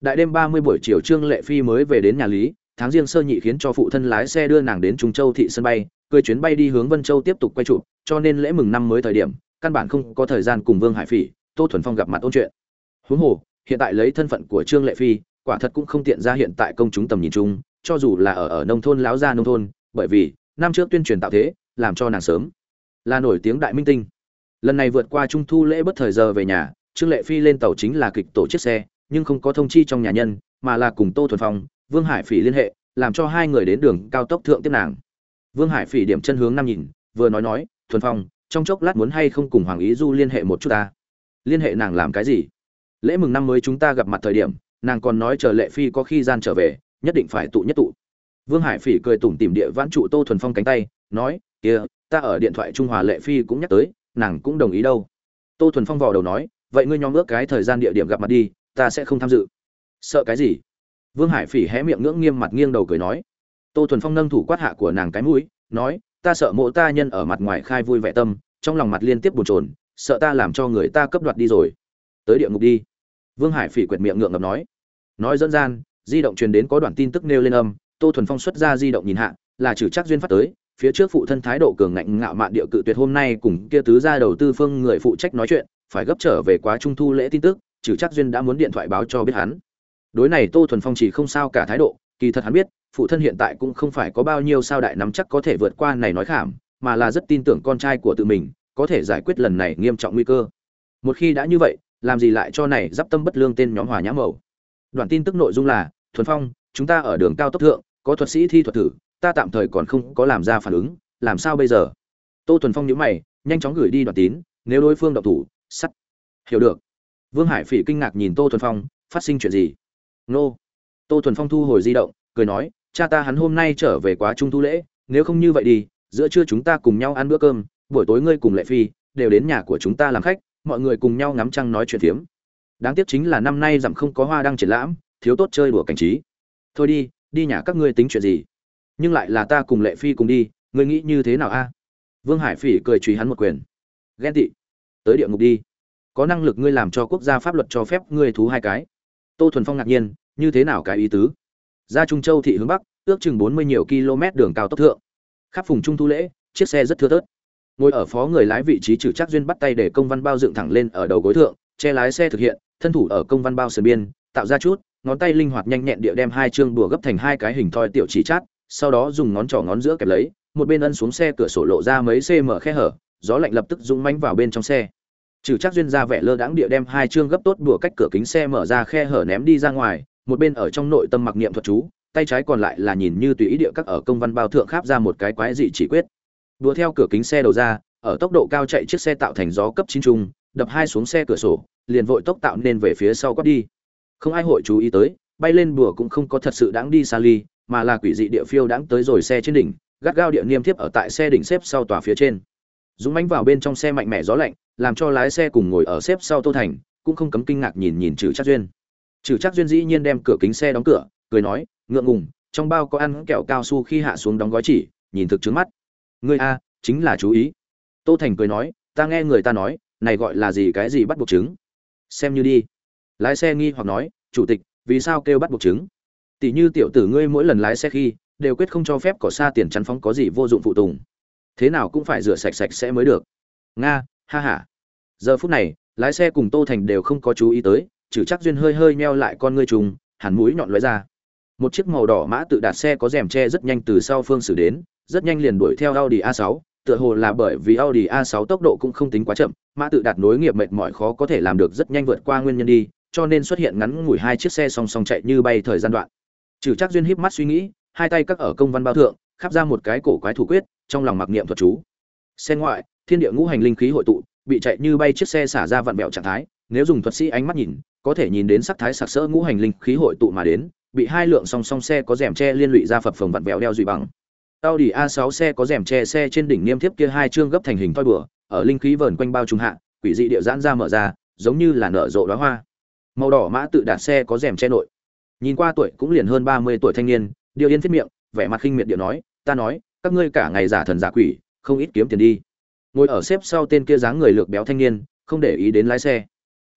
Đại đêm ba mươi buổi chiều trương lệ phi mới về đến nhà lý, tháng riêng sơ nhị khiến cho phụ thân lái xe đưa nàng đến trung châu thị sân bay cười chuyến bay đi hướng vân châu tiếp tục quay chụp, cho nên lễ mừng năm mới thời điểm, căn bản không có thời gian cùng vương hải phỉ, tô thuần phong gặp mặt ôn chuyện. Huống hồ, hiện tại lấy thân phận của trương lệ phi, quả thật cũng không tiện ra hiện tại công chúng tầm nhìn chung, cho dù là ở ở nông thôn láo gia nông thôn, bởi vì năm trước tuyên truyền tạo thế, làm cho nàng sớm là nổi tiếng đại minh tinh lần này vượt qua trung thu lễ bất thời giờ về nhà, trương lệ phi lên tàu chính là kịch tổ chiếc xe, nhưng không có thông chi trong nhà nhân, mà là cùng tô thuần phong, vương hải phỉ liên hệ, làm cho hai người đến đường cao tốc thượng tiếp nàng. Vương hải phỉ điểm chân hướng năm nhìn, vừa nói nói, thuần phong, trong chốc lát muốn hay không cùng hoàng ý du liên hệ một chút ta? Liên hệ nàng làm cái gì? Lễ mừng năm mới chúng ta gặp mặt thời điểm, nàng còn nói chờ lệ phi có khi gian trở về, nhất định phải tụ nhất tụ. Vương hải phỉ cười tủm tỉm địa vãn trụ tô thuần phong cánh tay, nói, kia, ta ở điện thoại trung hòa lệ phi cũng nhắc tới nàng cũng đồng ý đâu. Tô thuần phong vò đầu nói, vậy ngươi nhóm ước cái thời gian địa điểm gặp mặt đi, ta sẽ không tham dự. Sợ cái gì? Vương hải phỉ hé miệng ngưỡng nghiêm mặt nghiêng đầu cười nói. Tô thuần phong nâng thủ quát hạ của nàng cái mũi, nói, ta sợ mộ ta nhân ở mặt ngoài khai vui vẻ tâm, trong lòng mặt liên tiếp bồn chồn, sợ ta làm cho người ta cấp đoạt đi rồi. Tới địa ngục đi. Vương hải phỉ quệt miệng ngượng ngập nói. Nói dẫn gian, di động truyền đến có đoạn tin tức nêu lên âm, tô thuần phong xuất ra di động nhìn hạ, là trừ chắc duyên phát tới phía trước phụ thân thái độ cường ngạnh ngạo mạn địa cự tuyệt hôm nay cùng kia tứ gia đầu tư phương người phụ trách nói chuyện, phải gấp trở về quá trung thu lễ tin tức, trừ chắc duyên đã muốn điện thoại báo cho biết hắn. Đối này tô thuần phong chỉ không sao cả thái độ, kỳ thật hắn biết, phụ thân hiện tại cũng không phải có bao nhiêu sao đại nắm chắc có thể vượt qua này nói khảm, mà là rất tin tưởng con trai của tự mình, có thể giải quyết lần này nghiêm trọng nguy cơ. Một khi đã như vậy, làm gì lại cho này giáp tâm bất lương tên nhóm hòa nhã mầu đoạn tin tức nội dung là, thuần phong, chúng ta ở đường cao tốc thượng, có thuật sĩ thi thuật thử ta tạm thời còn không có làm ra phản ứng, làm sao bây giờ? Tô thuần phong nhíu mày, nhanh chóng gửi đi đoạn tín, nếu đối phương độc thủ, sắt. Hiểu được. Vương hải phỉ kinh ngạc nhìn tô thuần phong, phát sinh chuyện gì? Nô. Tô thuần phong thu hồi di động, cười nói, cha ta hắn hôm nay trở về quá trung thu lễ, nếu không như vậy đi, giữa trưa chúng ta cùng nhau ăn bữa cơm, buổi tối ngươi cùng lệ phi, đều đến nhà của chúng ta làm khách, mọi người cùng nhau ngắm trăng nói chuyện phiếm. Đáng tiếc chính là năm nay giảm không có hoa đang triển lãm, thiếu tốt chơi đùa cảnh trí. Thôi đi đi nhà các ngươi tính chuyện gì? Nhưng lại là ta cùng lệ phi cùng đi, ngươi nghĩ như thế nào a? Vương hải phỉ cười truy hắn một quyền. Ghen tị. Tới địa ngục đi. Có năng lực ngươi làm cho quốc gia pháp luật cho phép ngươi thú hai cái. Tô thuần phong ngạc nhiên, như thế nào cái ý tứ? Ra trung châu thị hướng bắc, ước chừng bốn mươi nhiều km đường cao tốc thượng. Khắp phùng trung thu lễ, chiếc xe rất thưa thớt. Ngồi ở phó người lái vị trí trừ chắc duyên bắt tay để công văn bao dựng thẳng lên ở đầu gối thượng, che lái xe thực hiện, thân thủ ở công văn bao sườn biên, tạo ra chút, ngón tay linh hoạt nhanh nhẹn địa đem hai chương đùa gấp thành hai cái hình thoi tiểu chỉ chát sau đó dùng ngón trỏ ngón giữa kẹp lấy, một bên ân xuống xe cửa sổ lộ ra mấy cm khe hở, gió lạnh lập tức rung mánh vào bên trong xe. Trừ chắc duyên ra vẻ lơ đãng địa đem hai chương gấp tốt đùa cách cửa kính xe mở ra khe hở ném đi ra ngoài, một bên ở trong nội tâm mặc niệm thuật chú, tay trái còn lại là nhìn như tùy ý địa các ở công văn bao thượng kháp ra một cái quái dị chỉ quyết. Đùa theo cửa kính xe đầu ra, ở tốc độ cao chạy chiếc xe tạo thành gió cấp chín trung, đập hai xuống xe cửa sổ, liền vội tốc tạo nên về phía sau quát đi. Không ai hội chú ý tới, bay lên bùa cũng không có thật sự đáng đi xa ly mà là quỷ dị địa phiêu đáng tới rồi xe trên đỉnh, gắt gao địa niêm tiếp ở tại xe đỉnh xếp sau tòa phía trên. Dũng mánh vào bên trong xe mạnh mẽ gió lạnh, làm cho lái xe cùng ngồi ở xếp sau tô thành, cũng không cấm kinh ngạc nhìn nhìn trừ chắc duyên. Trừ chắc duyên dĩ nhiên đem cửa kính xe đóng cửa, cười nói, ngượng ngùng, trong bao có ăn kẹo cao su khi hạ xuống đóng gói chỉ, nhìn thực trước mắt. Ngươi a, chính là chú ý. Tô thành cười nói, ta nghe người ta nói, này gọi là gì cái gì bắt buộc chứng xem như đi. Lái xe nghi hoặc nói, chủ tịch, vì sao kêu bắt buộc chứng tỷ như tiểu tử ngươi mỗi lần lái xe khi, đều quyết không cho phép cỏ xa tiền chắn phóng có gì vô dụng phụ tùng. Thế nào cũng phải rửa sạch sạch sẽ mới được. Nga, ha ha. Giờ phút này, lái xe cùng tô thành đều không có chú ý tới, trừ chắc duyên hơi hơi meo lại con ngươi trùng hẳn mũi nhọn lóe ra. Một chiếc màu đỏ mã tự đạt xe có rèm che rất nhanh từ sau phương xử đến, rất nhanh liền đuổi theo audi a 6 tựa hồ là bởi vì audi a 6 tốc độ cũng không tính quá chậm, mã tự đạt nối nghiệp mệt mỏi khó có thể làm được rất nhanh vượt qua nguyên nhân đi, cho nên xuất hiện ngắn ngủi hai chiếc xe song song chạy như bay thời gian đoạn trừ chắc duyên híp mắt suy nghĩ hai tay các ở công văn bao thượng khắp ra một cái cổ quái thủ quyết trong lòng mặc niệm thuật chú xe ngoại thiên địa ngũ hành linh khí hội tụ bị chạy như bay chiếc xe xả ra vặn vẹo trạng thái nếu dùng thuật sĩ ánh mắt nhìn có thể nhìn đến sắc thái sặc sỡ ngũ hành linh khí hội tụ mà đến bị hai lượng song song xe có rèm che liên lụy ra phập phồng vặn vẹo đeo dùy bằng Audi A6 xe có rèm che xe trên đỉnh niêm thiếp kia hai chương gấp thành hình thoi bừa, ở linh khí vờn quanh bao trung hạ, quỷ dị địa giãn ra mở ra, giống như là nở rộ đóa hoa. Màu đỏ mã tự đạt xe có rèm che nội. Nhìn qua tuổi cũng liền hơn 30 tuổi thanh niên, điều yên thiết miệng, vẻ mặt khinh miệt điệu nói, "Ta nói, các ngươi cả ngày giả thần giả quỷ, không ít kiếm tiền đi." Ngồi ở xếp sau tên kia dáng người lược béo thanh niên, không để ý đến lái xe.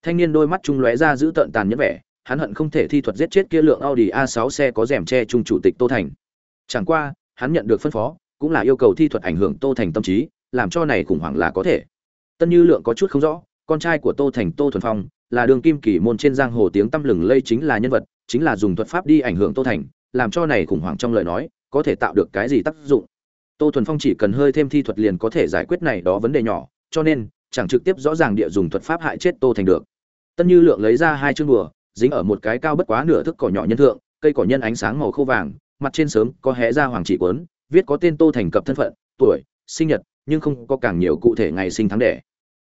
Thanh niên đôi mắt trung lóe ra giữ tợn tàn nhẫn vẻ, hắn hận không thể thi thuật giết chết kia lượng Audi A6 xe có rèm che trung chủ tịch Tô Thành. Chẳng qua, hắn nhận được phân phó, cũng là yêu cầu thi thuật ảnh hưởng Tô Thành tâm trí, làm cho này khủng hoảng là có thể. Tân Như Lượng có chút không rõ, con trai của Tô Thành Tô Thuần Phong, là đường kim kỳ môn trên giang hồ tiếng tăm lừng lây chính là nhân vật, chính là dùng thuật pháp đi ảnh hưởng Tô Thành, làm cho này khủng hoảng trong lời nói, có thể tạo được cái gì tác dụng. Tô Thuần Phong chỉ cần hơi thêm thi thuật liền có thể giải quyết này đó vấn đề nhỏ, cho nên chẳng trực tiếp rõ ràng địa dùng thuật pháp hại chết Tô Thành được. Tân Như Lượng lấy ra hai chương đùa, dính ở một cái cao bất quá nửa thước cỏ nhỏ nhân thượng, cây cỏ nhân ánh sáng màu khô vàng, mặt trên sớm có hé ra hoàng chỉ cuốn, viết có tên Tô Thành cập thân phận, tuổi, sinh nhật, nhưng không có càng nhiều cụ thể ngày sinh tháng đẻ.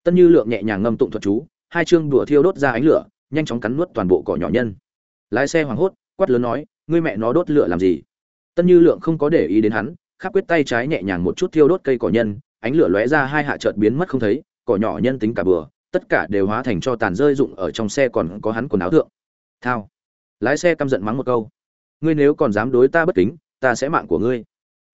Tân Như Lượng nhẹ nhàng ngâm tụng thuật chú, hai chương đùa thiêu đốt ra ánh lửa, nhanh chóng cắn nuốt toàn bộ cỏ nhỏ nhân. Lái xe hoảng hốt, quát lớn nói, ngươi mẹ nó đốt lửa làm gì? Tân Như Lượng không có để ý đến hắn, khắc quyết tay trái nhẹ nhàng một chút thiêu đốt cây cỏ nhân, ánh lửa lóe ra hai hạ chợt biến mất không thấy, cỏ nhỏ nhân tính cả bừa, tất cả đều hóa thành cho tàn rơi rụng ở trong xe còn có hắn quần áo thượng. Thao. Lái xe căm giận mắng một câu. Ngươi nếu còn dám đối ta bất kính, ta sẽ mạng của ngươi.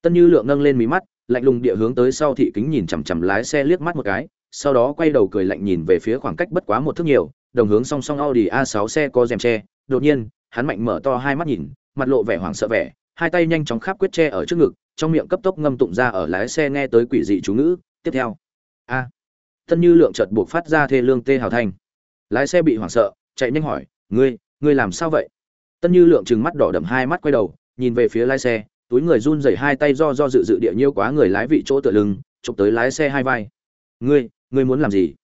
Tân Như Lượng nâng lên mí mắt, lạnh lùng địa hướng tới sau thị kính nhìn chằm chằm lái xe liếc mắt một cái, sau đó quay đầu cười lạnh nhìn về phía khoảng cách bất quá một thước nhiều, đồng hướng song song Audi A6 xe có rèm che, đột nhiên, hắn mạnh mở to hai mắt nhìn, mặt lộ vẻ hoảng sợ vẻ, hai tay nhanh chóng khắp quyết che ở trước ngực, trong miệng cấp tốc ngâm tụng ra ở lái xe nghe tới quỷ dị chú ngữ, tiếp theo. A. Tân Như Lượng chợt buộc phát ra thê lương tê hào thanh. Lái xe bị hoảng sợ, chạy nhanh hỏi, "Ngươi, ngươi làm sao vậy?" Tân Như Lượng trừng mắt đỏ đậm hai mắt quay đầu, nhìn về phía lái xe, túi người run rẩy hai tay do do dự dự địa nhiêu quá người lái vị chỗ tựa lưng, chụp tới lái xe hai vai. "Ngươi, ngươi muốn làm gì?"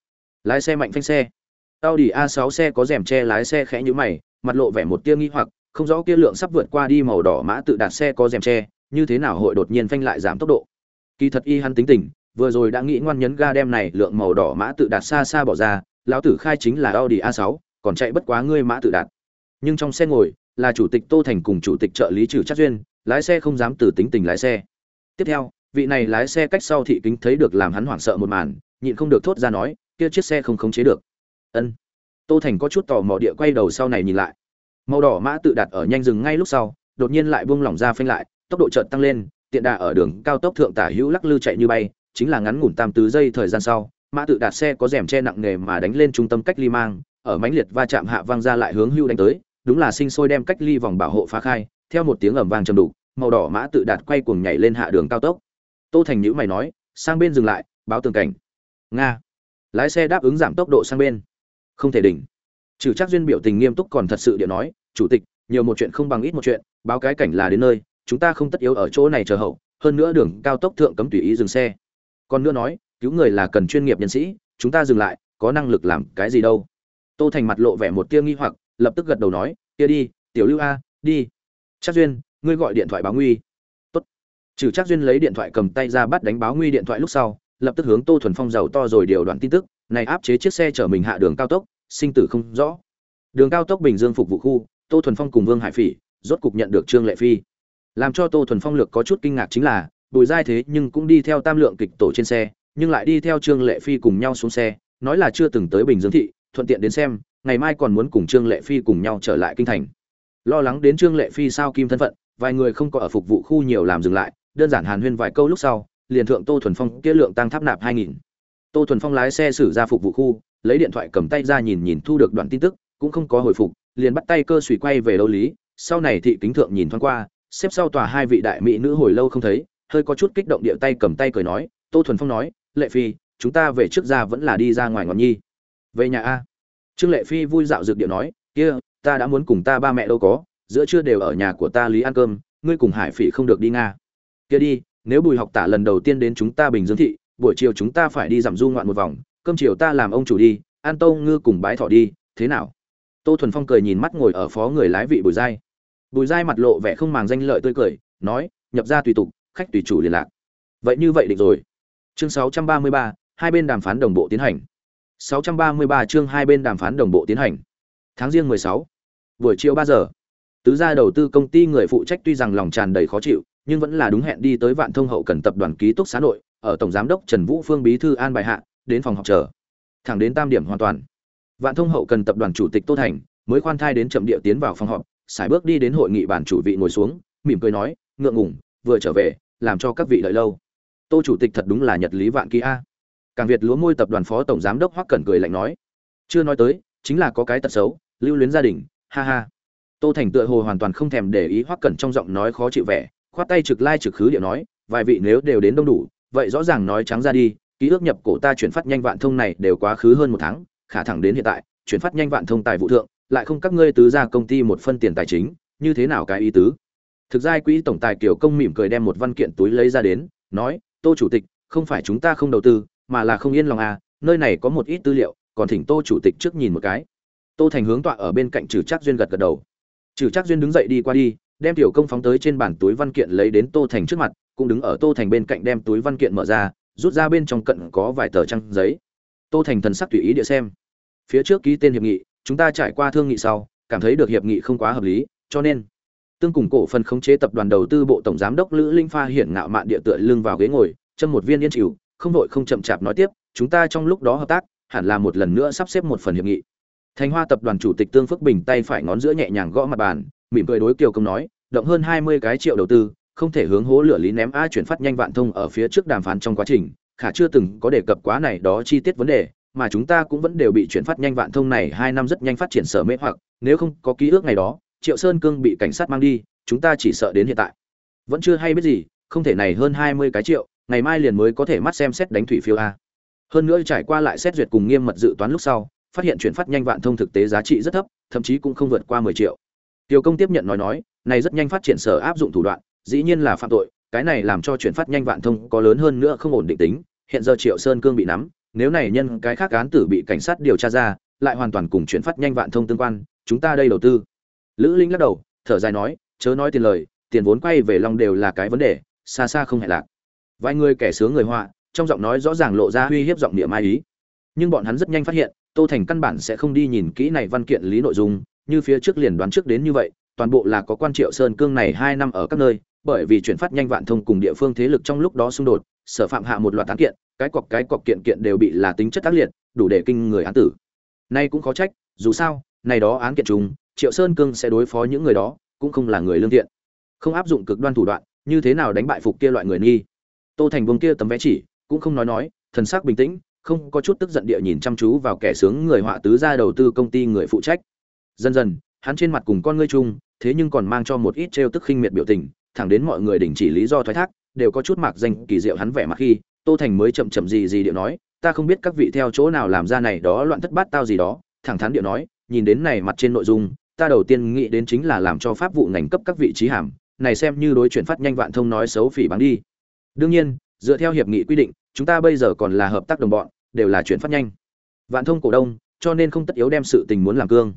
Lái xe mạnh phanh xe. Audi A6 xe có rèm che lái xe khẽ nhíu mày, mặt lộ vẻ một tia nghi hoặc, không rõ kia lượng sắp vượt qua đi màu đỏ mã tự đạt xe có rèm che, như thế nào hội đột nhiên phanh lại giảm tốc độ. Kỳ thật y hắn tính tình, vừa rồi đã nghĩ ngoan nhấn ga đem này lượng màu đỏ mã tự đạt xa xa bỏ ra, lão tử khai chính là Audi A6, còn chạy bất quá ngươi mã tự đạt. Nhưng trong xe ngồi là chủ tịch Tô Thành cùng chủ tịch trợ lý trừ Trác Duyên, lái xe không dám từ tính tình lái xe. Tiếp theo, vị này lái xe cách sau thị kính thấy được làm hắn hoảng sợ một màn, nhịn không được thốt ra nói, kia chiếc xe không khống chế được. Ân. Tô Thành có chút tò mò địa quay đầu sau này nhìn lại. Màu đỏ mã tự đặt ở nhanh dừng ngay lúc sau, đột nhiên lại buông lỏng ra phanh lại, tốc độ chợt tăng lên, tiện đà ở đường cao tốc thượng tả hữu lắc lư chạy như bay, chính là ngắn ngủn tam tứ giây thời gian sau, mã tự đạt xe có rèm che nặng nề mà đánh lên trung tâm cách ly mang, ở mãnh liệt va chạm hạ vang ra lại hướng hưu đánh tới, đúng là sinh sôi đem cách ly vòng bảo hộ phá khai, theo một tiếng ầm vang trầm đục, màu đỏ mã tự đạt quay cuồng nhảy lên hạ đường cao tốc. Tô Thành nhíu mày nói, sang bên dừng lại, báo tường cảnh. Nga. Lái xe đáp ứng giảm tốc độ sang bên. Không thể đỉnh. Trừ chắc duyên biểu tình nghiêm túc còn thật sự điệu nói, chủ tịch, nhiều một chuyện không bằng ít một chuyện, báo cái cảnh là đến nơi, chúng ta không tất yếu ở chỗ này chờ hậu, hơn nữa đường cao tốc thượng cấm tùy ý dừng xe. Còn nữa nói, cứu người là cần chuyên nghiệp nhân sĩ, chúng ta dừng lại, có năng lực làm cái gì đâu. Tô Thành mặt lộ vẻ một tia nghi hoặc, lập tức gật đầu nói, "Kia đi, Tiểu Lưu a, đi." Chắc duyên, ngươi gọi điện thoại báo nguy. Tốt. Trừ Chắc duyên lấy điện thoại cầm tay ra bắt đánh báo nguy điện thoại lúc sau, lập tức hướng Tô Thuần Phong giàu to rồi điều đoạn tin tức, này áp chế chiếc xe chở mình hạ đường cao tốc, sinh tử không rõ. Đường cao tốc Bình Dương phục vụ khu, Tô Thuần Phong cùng Vương Hải Phỉ, rốt cục nhận được Trương Lệ Phi. Làm cho Tô Thuần Phong lược có chút kinh ngạc chính là, Bùi Giai thế nhưng cũng đi theo Tam Lượng kịch tổ trên xe, nhưng lại đi theo Trương Lệ Phi cùng nhau xuống xe, nói là chưa từng tới Bình Dương thị, thuận tiện đến xem, ngày mai còn muốn cùng trương lệ phi cùng nhau trở lại kinh thành lo lắng đến trương lệ phi sao kim thân phận vài người không có ở phục vụ khu nhiều làm dừng lại đơn giản hàn huyên vài câu lúc sau liền thượng tô thuần phong kia lượng tăng tháp nạp hai nghìn. Tô thuần phong lái xe xử ra phục vụ khu, lấy điện thoại cầm tay ra nhìn nhìn thu được đoạn tin tức, cũng không có hồi phục, liền bắt tay cơ suy quay về đâu lý, sau này thị kính thượng nhìn thoáng qua, xếp sau tòa hai vị đại mỹ nữ hồi lâu không thấy, hơi có chút kích động địa tay cầm tay cười nói, tô thuần phong nói, lệ phi, chúng ta về trước ra vẫn là đi ra ngoài ngọn nhi. Về nhà a? Trương lệ phi vui dạo dược điệu nói, kia, ta đã muốn cùng ta ba mẹ đâu có, giữa trưa đều ở nhà của ta lý ăn cơm, ngươi cùng hải phỉ không được đi nga. Kia đi nếu bùi học tả lần đầu tiên đến chúng ta bình dương thị buổi chiều chúng ta phải đi giảm du ngoạn một vòng cơm chiều ta làm ông chủ đi an tâu ngư cùng bái thọ đi thế nào? Tô thuần phong cười nhìn mắt ngồi ở phó người lái vị bùi giai. Bùi giai mặt lộ vẻ không màng danh lợi tươi cười nói nhập ra tùy tục khách tùy chủ liên lạc. Vậy như vậy định rồi. Chương 633, hai bên đàm phán đồng bộ tiến hành. 633 chương hai bên đàm phán đồng bộ tiến hành. Tháng riêng 16. buổi chiều 3 giờ. Tứ gia đầu tư công ty người phụ trách tuy rằng lòng tràn đầy khó chịu nhưng vẫn là đúng hẹn đi tới vạn thông hậu cần tập đoàn ký túc xá nội, ở tổng giám đốc trần vũ phương bí thư an bài hạ, đến phòng học chờ. Thẳng đến tam điểm hoàn toàn, vạn thông hậu cần tập đoàn chủ tịch tô thành mới khoan thai đến chậm địa tiến vào phòng họp sải bước đi đến hội nghị bàn chủ vị ngồi xuống, mỉm cười nói, ngượng ngùng, vừa trở về, làm cho các vị đợi lâu. Tô chủ tịch thật đúng là nhật lý vạn ký a. Càng việt lúa môi tập đoàn phó tổng giám đốc hoắc cẩn cười lạnh nói, chưa nói tới, chính là có cái tật xấu, lưu luyến gia đình, ha ha. Tô thành tựa hồ hoàn toàn không thèm để ý hoắc cẩn trong giọng nói khó chịu vẻ khoát tay trực lai trực khứ điệu nói, vài vị nếu đều đến đông đủ, vậy rõ ràng nói trắng ra đi, ký ước nhập cổ ta chuyển phát nhanh vạn thông này đều quá khứ hơn một tháng, khả thẳng đến hiện tại, chuyển phát nhanh vạn thông tài vụ thượng, lại không các ngươi tứ ra công ty một phân tiền tài chính, như thế nào cái ý tứ? Thực ra quỹ tổng tài kiểu công mỉm cười đem một văn kiện túi lấy ra đến, nói, tô chủ tịch, không phải chúng ta không đầu tư, mà là không yên lòng à nơi này có một ít tư liệu, còn thỉnh tô chủ tịch trước nhìn một cái. Tô thành hướng tọa ở bên cạnh trừ chắc duyên gật gật đầu. Trừ chắc duyên đứng dậy đi qua đi đem tiểu công phóng tới trên bàn túi văn kiện lấy đến tô thành trước mặt, cũng đứng ở tô thành bên cạnh đem túi văn kiện mở ra, rút ra bên trong cận có vài tờ trang giấy. Tô thành thần sắc tùy ý địa xem. Phía trước ký tên hiệp nghị, chúng ta trải qua thương nghị sau, cảm thấy được hiệp nghị không quá hợp lý, cho nên tương cùng cổ phần khống chế tập đoàn đầu tư bộ tổng giám đốc lữ linh pha hiển ngạo mạn địa tựa lưng vào ghế ngồi, châm một viên yên chịu, không đội không chậm chạp nói tiếp, chúng ta trong lúc đó hợp tác, hẳn là một lần nữa sắp xếp một phần hiệp nghị. Thành hoa tập đoàn chủ tịch tương phước bình tay phải ngón giữa nhẹ nhàng gõ mặt bàn, mỉm cười đối kiều công nói động hơn hai mươi cái triệu đầu tư, không thể hướng hố lửa lý ném a chuyển phát nhanh vạn thông ở phía trước đàm phán trong quá trình. Khả chưa từng có đề cập quá này đó chi tiết vấn đề, mà chúng ta cũng vẫn đều bị chuyển phát nhanh vạn thông này hai năm rất nhanh phát triển sở mê hoặc. Nếu không có ký ước ngày đó, triệu sơn cương bị cảnh sát mang đi, chúng ta chỉ sợ đến hiện tại. Vẫn chưa hay biết gì, không thể này hơn hai mươi cái triệu, ngày mai liền mới có thể mắt xem xét đánh thủy phiêu a. Hơn nữa trải qua lại xét duyệt cùng nghiêm mật dự toán lúc sau, phát hiện chuyển phát nhanh vạn thông thực tế giá trị rất thấp, thậm chí cũng không vượt qua mười triệu tiêu công tiếp nhận nói nói, này rất nhanh phát triển sở áp dụng thủ đoạn, dĩ nhiên là phạm tội, cái này làm cho chuyển phát nhanh vạn thông có lớn hơn nữa không ổn định tính, hiện giờ triệu sơn cương bị nắm, nếu này nhân cái khác án tử bị cảnh sát điều tra ra, lại hoàn toàn cùng chuyển phát nhanh vạn thông tương quan, chúng ta đây đầu tư. Lữ linh lắc đầu, thở dài nói, chớ nói tiền lời, tiền vốn quay về long đều là cái vấn đề, xa xa không hề lạc. Vài người kẻ sướng người họa, trong giọng nói rõ ràng lộ ra uy hiếp giọng địa mai ý. Nhưng bọn hắn rất nhanh phát hiện, tô thành căn bản sẽ không đi nhìn kỹ này văn kiện lý nội dung như phía trước liền đoán trước đến như vậy, toàn bộ là có quan triệu sơn cương này hai năm ở các nơi, bởi vì chuyển phát nhanh vạn thông cùng địa phương thế lực trong lúc đó xung đột, sở phạm hạ một loạt án kiện, cái cọc cái cọc kiện kiện đều bị là tính chất tác liệt, đủ để kinh người án tử. Nay cũng khó trách, dù sao, này đó án kiện chúng triệu sơn cương sẽ đối phó những người đó, cũng không là người lương thiện. Không áp dụng cực đoan thủ đoạn, như thế nào đánh bại phục kia loại người nghi? Tô thành Vương kia tấm vé chỉ, cũng không nói nói, thần sắc bình tĩnh, không có chút tức giận địa nhìn chăm chú vào kẻ sướng người họa tứ gia đầu tư công ty người phụ trách dần dần, hắn trên mặt cùng con ngươi chung, thế nhưng còn mang cho một ít trêu tức khinh miệt biểu tình, thẳng đến mọi người đình chỉ lý do thoái thác, đều có chút mạc danh kỳ diệu hắn vẻ mặt khi, tô thành mới chậm chậm gì gì điệu nói, ta không biết các vị theo chỗ nào làm ra này đó loạn thất bát tao gì đó. Thẳng thắn điệu nói, nhìn đến này mặt trên nội dung, ta đầu tiên nghĩ đến chính là làm cho pháp vụ ngành cấp các vị trí hàm, này xem như đối chuyển phát nhanh vạn thông nói xấu phỉ báng đi. Đương nhiên, dựa theo hiệp nghị quy định, chúng ta bây giờ còn là hợp tác đồng bọn, đều là chuyển phát nhanh. Vạn thông cổ đông, cho nên không tất yếu đem sự tình muốn làm cương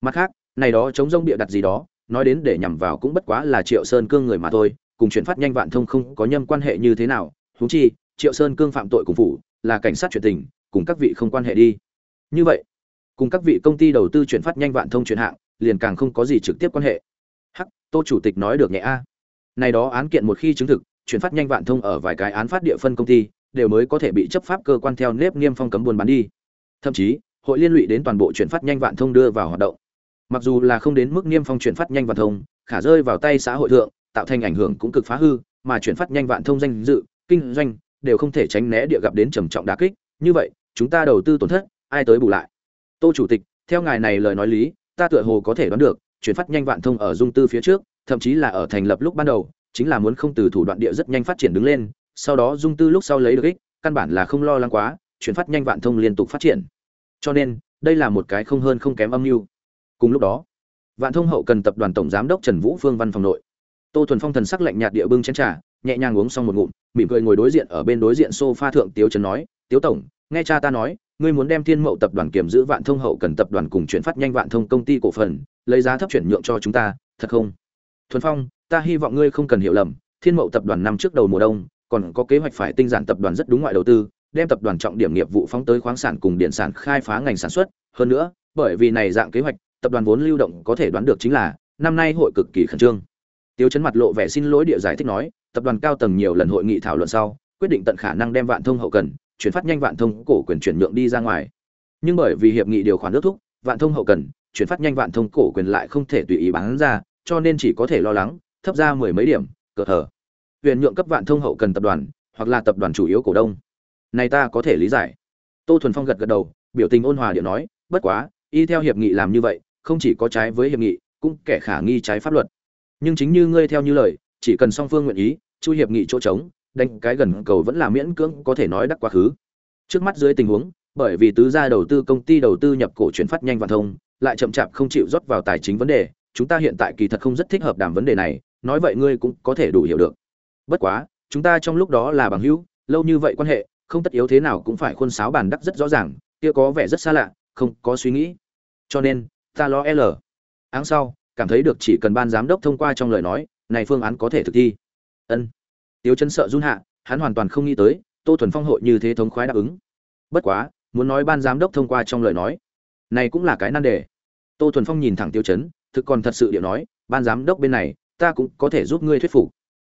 mặt khác, này đó chống rông bịa đặt gì đó, nói đến để nhằm vào cũng bất quá là triệu sơn cương người mà thôi, cùng chuyển phát nhanh vạn thông không có nhâm quan hệ như thế nào, huống chi, triệu sơn cương phạm tội cùng phủ, là cảnh sát chuyện tình, cùng các vị không quan hệ đi. Như vậy, cùng các vị công ty đầu tư chuyển phát nhanh vạn thông chuyển hạng, liền càng không có gì trực tiếp quan hệ. Hắc, tô chủ tịch nói được nhẹ a. Này đó án kiện một khi chứng thực, chuyển phát nhanh vạn thông ở vài cái án phát địa phân công ty, đều mới có thể bị chấp pháp cơ quan theo nếp nghiêm phong cấm buôn bán đi. Thậm chí, hội liên lụy đến toàn bộ chuyển phát nhanh vạn thông đưa vào hoạt động mặc dù là không đến mức niêm phong chuyển phát nhanh vạn thông, khả rơi vào tay xã hội thượng, tạo thành ảnh hưởng cũng cực phá hư, mà chuyển phát nhanh vạn thông danh dự, kinh doanh đều không thể tránh né địa gặp đến trầm trọng đả kích. Như vậy, chúng ta đầu tư tổn thất, ai tới bù lại? Tô chủ tịch, theo ngài này lời nói lý, ta tựa hồ có thể đoán được, chuyển phát nhanh vạn thông ở dung tư phía trước, thậm chí là ở thành lập lúc ban đầu, chính là muốn không từ thủ đoạn địa rất nhanh phát triển đứng lên, sau đó dung tư lúc sau lấy được ích, căn bản là không lo lắng quá, chuyển phát nhanh vạn thông liên tục phát triển. Cho nên, đây là một cái không hơn không kém âm mưu cùng lúc đó, vạn thông hậu cần tập đoàn tổng giám đốc trần vũ phương văn phòng nội. Tô thuần phong thần sắc lạnh nhạt địa bưng chén trà, nhẹ nhàng uống xong một ngụm, mỉm cười ngồi đối diện ở bên đối diện sofa thượng tiếu trần nói, tiếu tổng, nghe cha ta nói, ngươi muốn đem thiên mậu tập đoàn kiểm giữ vạn thông hậu cần tập đoàn cùng chuyển phát nhanh vạn thông công ty cổ phần, lấy giá thấp chuyển nhượng cho chúng ta, thật không? Thuần phong, ta hy vọng ngươi không cần hiểu lầm, thiên mậu tập đoàn năm trước đầu mùa đông, còn có kế hoạch phải tinh giản tập đoàn rất đúng ngoại đầu tư, đem tập đoàn trọng điểm nghiệp vụ phóng tới khoáng sản cùng điện sản khai phá ngành sản xuất. Hơn nữa, bởi vì này dạng kế hoạch tập đoàn vốn lưu động có thể đoán được chính là, năm nay hội cực kỳ khẩn trương. Tiêu chấn mặt lộ vẻ xin lỗi địa giải thích nói, tập đoàn cao tầng nhiều lần hội nghị thảo luận sau, quyết định tận khả năng đem vạn thông hậu cần, chuyển phát nhanh vạn thông cổ quyền chuyển nhượng đi ra ngoài. Nhưng bởi vì hiệp nghị điều khoản nước thúc, vạn thông hậu cần, chuyển phát nhanh vạn thông cổ quyền lại không thể tùy ý bán ra, cho nên chỉ có thể lo lắng, thấp ra mười mấy điểm cờ thờ huyện nhượng cấp vạn thông hậu cần tập đoàn, hoặc là tập đoàn chủ yếu cổ đông. Này ta có thể lý giải. Tô thuần phong gật gật đầu, biểu tình ôn hòa điện nói, bất quá, y theo hiệp nghị làm như vậy không chỉ có trái với hiệp nghị, cũng kẻ khả nghi trái pháp luật. Nhưng chính như ngươi theo như lời, chỉ cần song phương nguyện ý, chui hiệp nghị chỗ trống, đánh cái gần cầu vẫn là miễn cưỡng có thể nói đắc quá khứ. Trước mắt dưới tình huống, bởi vì tứ gia đầu tư công ty đầu tư nhập cổ chuyển phát nhanh và thông, lại chậm chạp không chịu rót vào tài chính vấn đề, chúng ta hiện tại kỳ thật không rất thích hợp đàm vấn đề này, nói vậy ngươi cũng có thể đủ hiểu được. Bất quá, chúng ta trong lúc đó là bằng hữu, lâu như vậy quan hệ, không tất yếu thế nào cũng phải khuôn sáo bàn đắc rất rõ ràng, kia có vẻ rất xa lạ, không có suy nghĩ. Cho nên ta lo l. Áng sau, cảm thấy được chỉ cần ban giám đốc thông qua trong lời nói, này phương án có thể thực thi. Ân. Tiếu chân sợ run hạ, hắn hoàn toàn không nghĩ tới, tô thuần phong hội như thế thống khoái đáp ứng. Bất quá, muốn nói ban giám đốc thông qua trong lời nói, này cũng là cái nan đề. Tô thuần phong nhìn thẳng tiêu chấn, thực còn thật sự điệu nói, ban giám đốc bên này, ta cũng có thể giúp ngươi thuyết phục.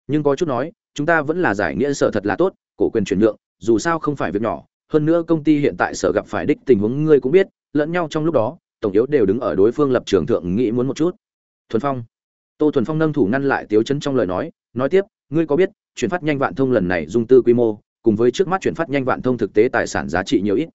Nhưng có chút nói, chúng ta vẫn là giải nghĩa sở thật là tốt, cổ quyền chuyển nhượng, dù sao không phải việc nhỏ, hơn nữa công ty hiện tại sở gặp phải đích tình huống ngươi cũng biết, lẫn nhau trong lúc đó tổng yếu đều đứng ở đối phương lập trường thượng nghĩ muốn một chút. Thuần phong. Tô thuần phong nâng thủ ngăn lại tiếu chấn trong lời nói nói tiếp, ngươi có biết, chuyển phát nhanh vạn thông lần này dung tư quy mô, cùng với trước mắt chuyển phát nhanh vạn thông thực tế tài sản giá trị nhiều ít.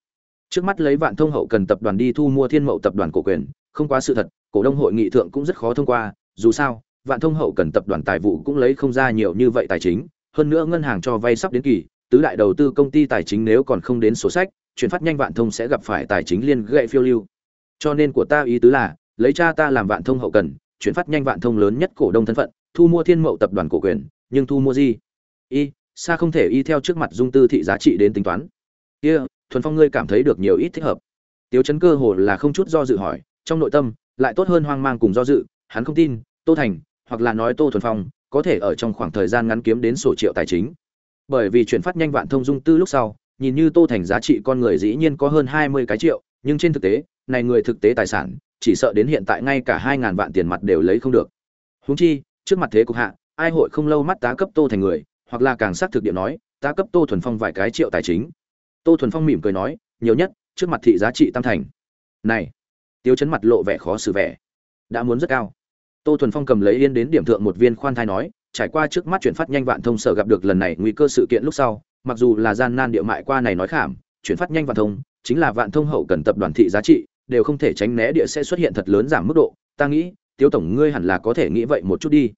Trước mắt lấy vạn thông hậu cần tập đoàn đi thu mua thiên mậu tập đoàn cổ quyền, không quá sự thật, cổ đông hội nghị thượng cũng rất khó thông qua, dù sao, vạn thông hậu cần tập đoàn tài vụ cũng lấy không ra nhiều như vậy tài chính, hơn nữa ngân hàng cho vay sắp đến kỳ, tứ đại đầu tư công ty tài chính nếu còn không đến sổ sách, chuyển phát nhanh vạn thông sẽ gặp phải tài chính liên gậy phiêu lưu cho nên của ta ý tứ là, lấy cha ta làm vạn thông hậu cần, chuyển phát nhanh vạn thông lớn nhất cổ đông thân phận, thu mua thiên mậu tập đoàn cổ quyền, nhưng thu mua gì? Y xa không thể y theo trước mặt dung tư thị giá trị đến tính toán. Kia, thuần phong ngươi cảm thấy được nhiều ít thích hợp. Tiếu chấn cơ hồ là không chút do dự hỏi, trong nội tâm, lại tốt hơn hoang mang cùng do dự, hắn không tin, tô thành, hoặc là nói tô thuần phong, có thể ở trong khoảng thời gian ngắn kiếm đến sổ triệu tài chính. Bởi vì chuyển phát nhanh vạn thông dung tư lúc sau, nhìn như tô thành giá trị con người dĩ nhiên có hơn hai mươi cái triệu, nhưng trên thực tế này người thực tế tài sản, chỉ sợ đến hiện tại ngay cả hai ngàn vạn tiền mặt đều lấy không được. Huống chi, trước mặt thế cục hạ, ai hội không lâu mắt tá cấp tô thành người, hoặc là càng xác thực địa nói, tá cấp tô thuần phong vài cái triệu tài chính. Tô thuần phong mỉm cười nói, nhiều nhất, trước mặt thị giá trị tam thành. Này, tiêu chấn mặt lộ vẻ khó xử vẻ. Đã muốn rất cao. Tô thuần phong cầm lấy yên đến điểm thượng một viên khoan thai nói, trải qua trước mắt chuyển phát nhanh vạn thông sở gặp được lần này nguy cơ sự kiện lúc sau, mặc dù là gian nan địa mại qua này nói khảm, chuyển phát nhanh vạn thông, chính là vạn thông hậu cần tập đoàn thị giá trị đều không thể tránh né địa sẽ xuất hiện thật lớn giảm mức độ. Ta nghĩ tiêu tổng ngươi hẳn là có thể nghĩ vậy một chút đi.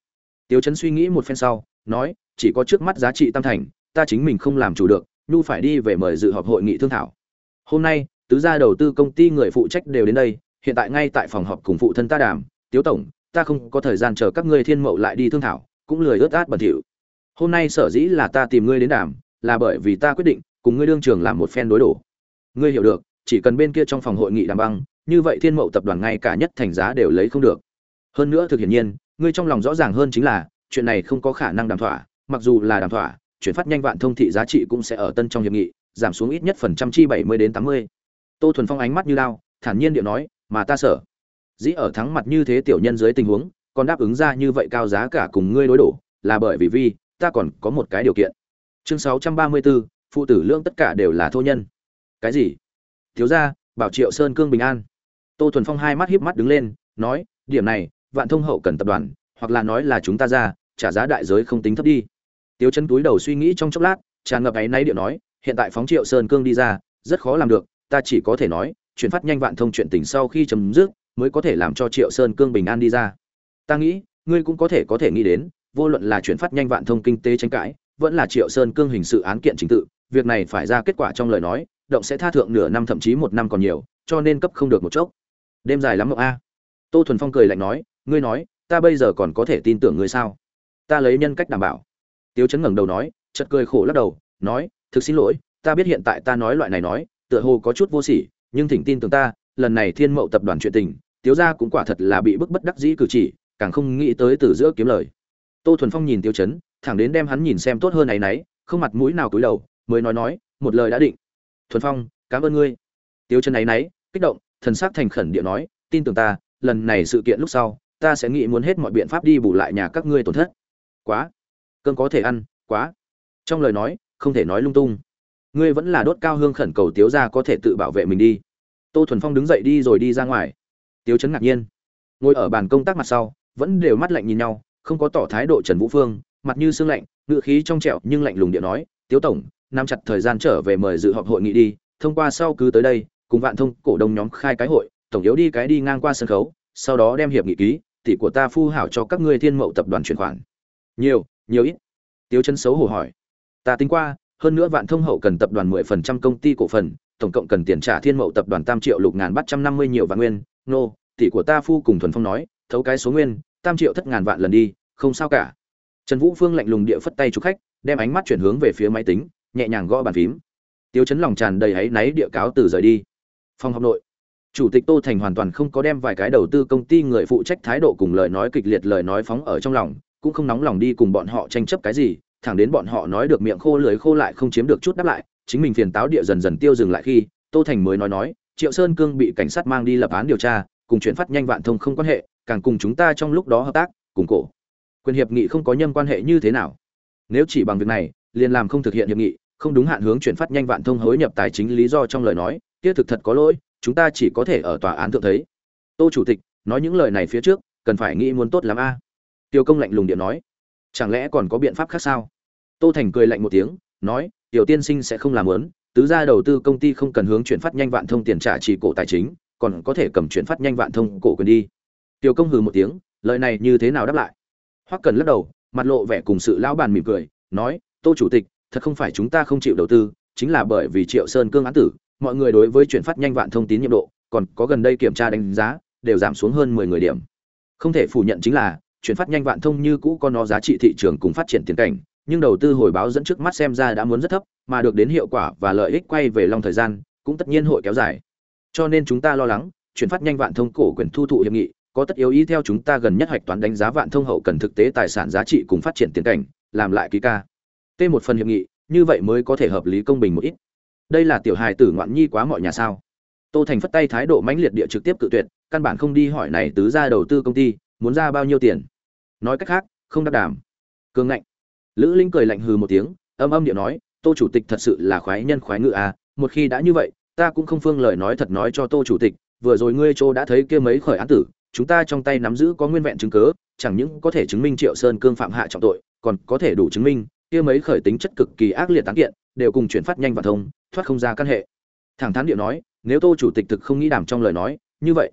Tiêu chấn suy nghĩ một phen sau, nói, chỉ có trước mắt giá trị tam thành, ta chính mình không làm chủ được, nhu phải đi về mời dự họp hội nghị thương thảo. Hôm nay, tứ gia đầu tư công ty người phụ trách đều đến đây, hiện tại ngay tại phòng họp cùng phụ thân ta đàm. Tiếu tổng, ta không có thời gian chờ các ngươi thiên mậu lại đi thương thảo, cũng lười ướt át bẩn thỉu. Hôm nay sở dĩ là ta tìm ngươi đến đàm, là bởi vì ta quyết định cùng ngươi đương trường làm một phen đối đổ. Ngươi hiểu được chỉ cần bên kia trong phòng hội nghị đàm băng như vậy thiên mậu tập đoàn ngay cả nhất thành giá đều lấy không được. Hơn nữa thực hiện nhiên ngươi trong lòng rõ ràng hơn chính là chuyện này không có khả năng đàm thỏa mặc dù là đàm thỏa chuyển phát nhanh vạn thông thị giá trị cũng sẽ ở tân trong hiệp nghị giảm xuống ít nhất phần trăm chi bảy mươi đến tám mươi. Tô thuần phong ánh mắt như lao thản nhiên điệu nói mà ta sợ. Dĩ ở thắng mặt như thế tiểu nhân dưới tình huống còn đáp ứng ra như vậy cao giá cả cùng ngươi đối đổ là bởi vì vi ta còn có một cái điều kiện. Chương sáu trăm ba mươi 634, phụ tử lương tất cả đều là thô nhân. Cái gì? Thiếu ra bảo triệu sơn cương bình an. Tô thuần phong hai mắt híp mắt đứng lên, nói, điểm này, vạn thông hậu cần tập đoàn, hoặc là nói là chúng ta ra, trả giá đại giới không tính thấp đi. Tiêu chân túi đầu suy nghĩ trong chốc lát, tràn ngập áy náy điệu nói, hiện tại phóng triệu sơn cương đi ra, rất khó làm được, ta chỉ có thể nói, chuyển phát nhanh vạn thông chuyện tình sau khi chấm dứt, mới có thể làm cho triệu sơn cương bình an đi ra. Ta nghĩ, ngươi cũng có thể có thể nghĩ đến, vô luận là chuyển phát nhanh vạn thông kinh tế tranh cãi, vẫn là triệu sơn cương hình sự án kiện trình tự, việc này phải ra kết quả trong lời nói động sẽ tha thượng nửa năm, thậm chí một năm còn nhiều, cho nên cấp không được một chốc. Đêm dài lắm mộng a. Tô thuần phong cười lạnh nói, ngươi nói, ta bây giờ còn có thể tin tưởng ngươi sao? Ta lấy nhân cách đảm bảo. Tiếu chấn ngẩng đầu nói chật cười khổ lắc đầu, nói, thực xin lỗi, ta biết hiện tại ta nói loại này nói, tựa hồ có chút vô sỉ, nhưng thỉnh tin tưởng ta, lần này thiên mậu tập đoàn chuyện tình, tiếu gia cũng quả thật là bị bức bất đắc dĩ cử chỉ, càng không nghĩ tới từ giữa kiếm lời. Tô thuần phong nhìn tiêu chấn, thẳng đến đem hắn nhìn xem tốt hơn này nấy, không mặt mũi nào cúi đầu, mới nói nói, một lời đã định thuần phong, cảm ơn ngươi. Tiêu chấn ấy nấy kích động, thần sắc thành khẩn địa nói, tin tưởng ta, lần này sự kiện lúc sau, ta sẽ nghĩ muốn hết mọi biện pháp đi bù lại nhà các ngươi tổn thất. Quá. Cơn có thể ăn, quá. Trong lời nói, không thể nói lung tung. Ngươi vẫn là đốt cao hương khẩn cầu tiếu gia có thể tự bảo vệ mình đi. Tô thuần phong đứng dậy đi rồi đi ra ngoài. Tiếu chấn ngạc nhiên. Ngồi ở bàn công tác mặt sau, vẫn đều mắt lạnh nhìn nhau, không có tỏ thái độ trần vũ phương, mặt như sương lạnh ngự khí trong trẹo nhưng lạnh lùng điện nói, tiếu tổng nắm chặt thời gian trở về mời dự họp hội nghị đi, thông qua sau cứ tới đây, cùng vạn thông cổ đông nhóm khai cái hội, tổng yếu đi cái đi ngang qua sân khấu, sau đó đem hiệp nghị ký, tỷ của ta phu hảo cho các ngươi thiên mậu tập đoàn chuyển khoản. Nhiều nhiều ít. Tiêu chân xấu hổ hỏi. Ta tính qua, hơn nữa vạn thông hậu cần tập đoàn mười phần trăm công ty cổ phần, tổng cộng cần tiền trả thiên mậu tập đoàn tam triệu lục ngàn bắt trăm năm mươi nhiều vạn nguyên. Nô, tỷ của ta phu cùng thuần phong nói, thấu cái số nguyên, tam triệu thất ngàn vạn lần đi, không sao cả. Trần vũ phương lạnh lùng địa phất tay chủ khách, đem ánh mắt chuyển hướng về phía máy tính nhẹ nhàng gõ bàn phím. Tiêu chấn lòng tràn đầy áy náy địa cáo từ rời đi. Phòng học nội, chủ tịch tô thành hoàn toàn không có đem vài cái đầu tư công ty người phụ trách thái độ cùng lời nói kịch liệt lời nói phóng ở trong lòng, cũng không nóng lòng đi cùng bọn họ tranh chấp cái gì, thẳng đến bọn họ nói được miệng khô lưới khô lại không chiếm được chút đáp lại, chính mình phiền táo địa dần dần tiêu dừng lại khi, tô thành mới nói nói, triệu sơn cương bị cảnh sát mang đi lập án điều tra, cùng chuyển phát nhanh vạn thông không quan hệ, càng cùng chúng ta trong lúc đó hợp tác, cùng cổ. Quyền hiệp nghị không có nhân quan hệ như thế nào? Nếu chỉ bằng việc này, liền làm không thực hiện hiệp nghị không đúng hạn hướng chuyển phát nhanh vạn thông hối nhập tài chính lý do trong lời nói, kia thực thật có lỗi, chúng ta chỉ có thể ở tòa án thượng thấy. Tô chủ tịch, nói những lời này phía trước, cần phải nghĩ muốn tốt lắm a. Tiêu công lạnh lùng điện nói. Chẳng lẽ còn có biện pháp khác sao? Tô thành cười lạnh một tiếng, nói, tiểu tiên sinh sẽ không làm lớn tứ gia đầu tư công ty không cần hướng chuyển phát nhanh vạn thông tiền trả chỉ cổ tài chính, còn có thể cầm chuyển phát nhanh vạn thông cổ quyền đi. Tiểu công hừ một tiếng, lời này như thế nào đáp lại? Hoắc cần lắc đầu, mặt lộ vẻ cùng sự lão bàn mỉm cười, nói, tô chủ tịch thật không phải chúng ta không chịu đầu tư, chính là bởi vì triệu sơn cương án tử, mọi người đối với chuyển phát nhanh vạn thông tín nhiệm độ, còn có gần đây kiểm tra đánh giá, đều giảm xuống hơn mười người điểm. Không thể phủ nhận chính là, chuyển phát nhanh vạn thông như cũ có nó giá trị thị trường cùng phát triển tiền cảnh, nhưng đầu tư hồi báo dẫn trước mắt xem ra đã muốn rất thấp, mà được đến hiệu quả và lợi ích quay về long thời gian, cũng tất nhiên hội kéo dài. Cho nên chúng ta lo lắng, chuyển phát nhanh vạn thông cổ quyền thu thụ hiệp nghị, có tất yếu ý theo chúng ta gần nhất hoạch toán đánh giá vạn thông hậu cần thực tế tài sản giá trị cùng phát triển tiền cảnh, làm lại ký ca t một phần hiệp nghị, như vậy mới có thể hợp lý công bình một ít. Đây là tiểu hài tử ngoạn nhi quá mọi nhà sao? Tô thành phất tay thái độ mãnh liệt địa trực tiếp cự tuyệt, căn bản không đi hỏi này tứ ra đầu tư công ty, muốn ra bao nhiêu tiền. Nói cách khác, không đắc đàm. Cường ngạnh. Lữ linh cười lạnh hừ một tiếng, âm âm điệu nói, tô chủ tịch thật sự là khoái nhân khoái ngự à một khi đã như vậy, ta cũng không phương lời nói thật nói cho tô chủ tịch, vừa rồi ngươi châu đã thấy kia mấy khởi án tử, chúng ta trong tay nắm giữ có nguyên vẹn chứng cớ chẳng những có thể chứng minh triệu sơn cương phạm hạ trọng tội, còn có thể đủ chứng minh kia mấy khởi tính chất cực kỳ ác liệt tán kiện, đều cùng chuyển phát nhanh và thông, thoát không ra căn hệ. Thẳng thắn điệu nói, nếu tô chủ tịch thực không nghĩ đảm trong lời nói, như vậy.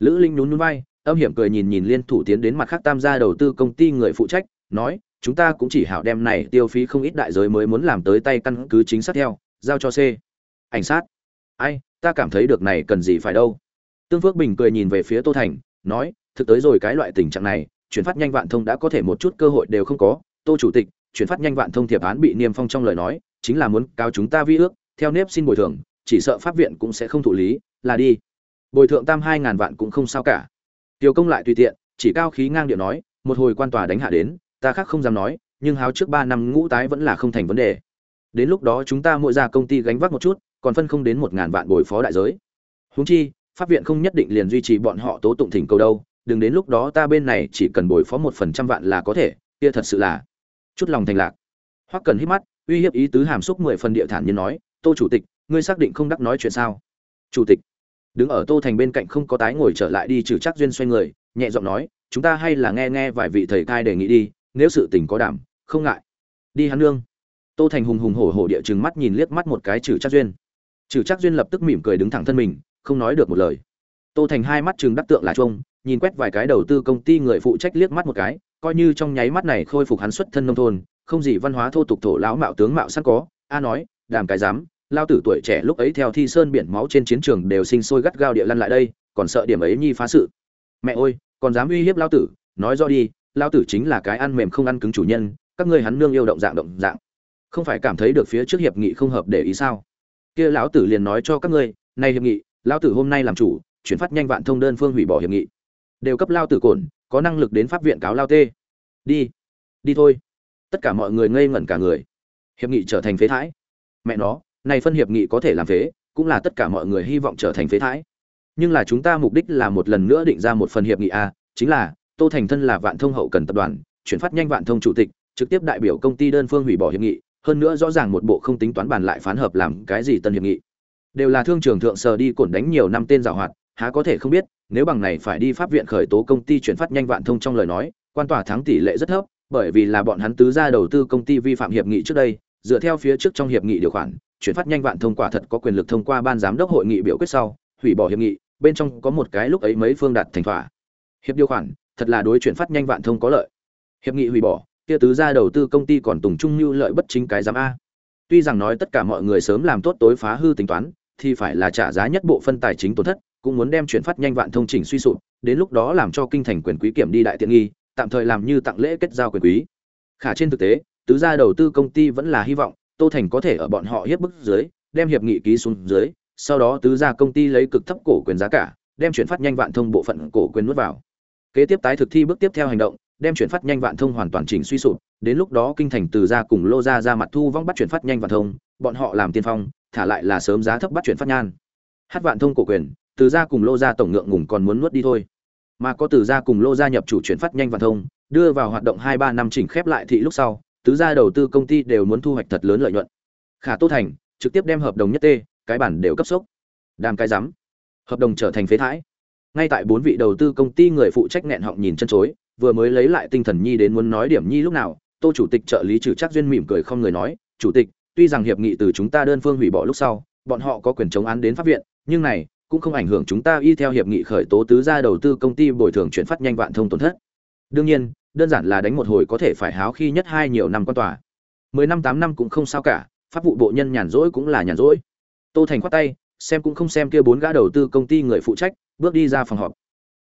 Lữ linh nhún nhún vai, âm hiểm cười nhìn nhìn liên thủ tiến đến mặt khác tam gia đầu tư công ty người phụ trách, nói, chúng ta cũng chỉ hảo đem này tiêu phí không ít đại giới mới muốn làm tới tay căn cứ chính xác theo, giao cho c. Ảnh sát. Ai, ta cảm thấy được này cần gì phải đâu. Tương phước bình cười nhìn về phía tô thành, nói, thực tới rồi cái loại tình trạng này, chuyển phát nhanh vạn thông đã có thể một chút cơ hội đều không có. Tô chủ tịch chuyển phát nhanh vạn thông thiệp án bị niêm phong trong lời nói, chính là muốn cao chúng ta vi ước, theo nếp xin bồi thường, chỉ sợ pháp viện cũng sẽ không thụ lý, là đi. Bồi thượng tam hai ngàn vạn cũng không sao cả. Tiêu công lại tùy tiện, chỉ cao khí ngang điệu nói, một hồi quan tòa đánh hạ đến, ta khác không dám nói, nhưng háo trước ba năm ngũ tái vẫn là không thành vấn đề. Đến lúc đó chúng ta mỗi ra công ty gánh vác một chút, còn phân không đến một ngàn vạn bồi phó đại giới. Huống chi, pháp viện không nhất định liền duy trì bọn họ tố tụng thỉnh cầu đâu, đừng đến lúc đó ta bên này chỉ cần bồi phó một phần trăm vạn là có thể, kia thật sự là chút lòng thành lạc. Hoắc cần hít mắt, uy hiếp ý tứ hàm xúc mười phần địa thản như nói, tô chủ tịch, ngươi xác định không đắc nói chuyện sao? Chủ tịch. Đứng ở tô thành bên cạnh không có tái ngồi trở lại đi trừ chắc duyên xoay người, nhẹ giọng nói, chúng ta hay là nghe nghe vài vị thầy cai đề nghị đi, nếu sự tình có đảm, không ngại. Đi hắn nương. Tô thành hùng hùng hổ hổ địa chừng mắt nhìn liếc mắt một cái trừ chắc duyên. Trừ chắc duyên lập tức mỉm cười đứng thẳng thân mình, không nói được một lời. Tô thành hai mắt chừng đắc tượng là trông nhìn quét vài cái đầu tư công ty người phụ trách liếc mắt một cái coi như trong nháy mắt này khôi phục hắn xuất thân nông thôn, không gì văn hóa thô tục thổ lão mạo tướng mạo sẵn có. A nói, đàm cái dám lao tử tuổi trẻ lúc ấy theo thi sơn biển máu trên chiến trường đều sinh sôi gắt gao địa lăn lại đây, còn sợ điểm ấy nhi phá sự. Mẹ ơi, còn dám uy hiếp lao tử, nói rõ đi lao tử chính là cái ăn mềm không ăn cứng chủ nhân, các ngươi hắn nương yêu động dạng động dạng. Không phải cảm thấy được phía trước hiệp nghị không hợp để ý sao? Kia lão tử liền nói cho các ngươi nay hiệp nghị, lão tử hôm nay làm chủ, chuyển phát nhanh vạn thông đơn phương hủy bỏ hiệp nghị. Đều cấp lao tử cồn có năng lực đến pháp viện cáo lao tê. Đi đi thôi. Tất cả mọi người ngây ngẩn cả người. Hiệp nghị trở thành phế thái mẹ nó, này phân hiệp nghị có thể làm phế, cũng là tất cả mọi người hy vọng trở thành phế thái nhưng là chúng ta mục đích là một lần nữa định ra một phần hiệp nghị a, chính là, tô thành thân là vạn thông hậu cần tập đoàn, chuyển phát nhanh vạn thông chủ tịch, trực tiếp đại biểu công ty đơn phương hủy bỏ hiệp nghị, hơn nữa rõ ràng một bộ không tính toán bàn lại phán hợp làm cái gì tân hiệp nghị. Đều là thương trường thượng sờ đi cổn đánh nhiều năm tên giảo hoạt, há có thể không biết nếu bằng này phải đi pháp viện khởi tố công ty chuyển phát nhanh vạn thông trong lời nói, quan tòa thắng tỷ lệ rất thấp, bởi vì là bọn hắn tứ ra đầu tư công ty vi phạm hiệp nghị trước đây, dựa theo phía trước trong hiệp nghị điều khoản, chuyển phát nhanh vạn thông quả thật có quyền lực thông qua ban giám đốc hội nghị biểu quyết sau, hủy bỏ hiệp nghị, bên trong có một cái lúc ấy mấy phương đạt thành thỏa. Hiệp điều khoản, thật là đối chuyển phát nhanh vạn thông có lợi. Hiệp nghị hủy bỏ, kia tứ ra đầu tư công ty còn tùng trung mưu lợi bất chính cái giám a. Tuy rằng nói tất cả mọi người sớm làm tốt tối phá hư tính toán, thì phải là trả giá nhất bộ phân tài chính tổn thất cũng muốn đem chuyển phát nhanh vạn thông chỉnh suy sụp, đến lúc đó làm cho kinh thành quyền quý kiểm đi đại tiện nghi, tạm thời làm như tặng lễ kết giao quyền quý. Khả trên thực tế, tứ gia đầu tư công ty vẫn là hy vọng tô thành có thể ở bọn họ hiếp bức dưới, đem hiệp nghị ký xuống dưới, sau đó tứ gia công ty lấy cực thấp cổ quyền giá cả, đem chuyển phát nhanh vạn thông bộ phận cổ quyền nuốt vào. Kế tiếp tái thực thi bước tiếp theo hành động, đem chuyển phát nhanh vạn thông hoàn toàn chỉnh suy sụp, đến lúc đó kinh thành từ gia cùng lô gia ra mặt thu vong bắt chuyển phát nhanh vạn thông, bọn họ làm tiên phong, thả lại là sớm giá thấp bắt chuyển phát nhan. Hát vạn thông cổ quyền từ gia cùng lô gia tổng ngượng ngùng còn muốn nuốt đi thôi. Mà có từ gia cùng lô gia nhập chủ chuyển phát nhanh và thông, đưa vào hoạt động hai ba năm chỉnh khép lại thị lúc sau, tứ gia đầu tư công ty đều muốn thu hoạch thật lớn lợi nhuận. Khả tô thành trực tiếp đem hợp đồng nhất tê, cái bản đều cấp sốc. Đàm cái rắm hợp đồng trở thành phế thải. Ngay tại bốn vị đầu tư công ty người phụ trách nghẹn họng nhìn chân chối, vừa mới lấy lại tinh thần nhi đến muốn nói điểm nhi lúc nào, tô chủ tịch trợ lý trừ chắc duyên mỉm cười không người nói, chủ tịch, tuy rằng hiệp nghị từ chúng ta đơn phương hủy bỏ lúc sau, bọn họ có quyền chống án đến pháp viện, nhưng này cũng không ảnh hưởng chúng ta y theo hiệp nghị khởi tố tứ gia đầu tư công ty bồi thường chuyển phát nhanh vạn thông tổn thất. Đương nhiên, đơn giản là đánh một hồi có thể phải háo khi nhất hai nhiều năm quan tòa. Mười năm tám năm cũng không sao cả, pháp vụ bộ nhân nhàn rỗi cũng là nhàn rỗi. Tô thành khoát tay, xem cũng không xem kia bốn gã đầu tư công ty người phụ trách, bước đi ra phòng họp.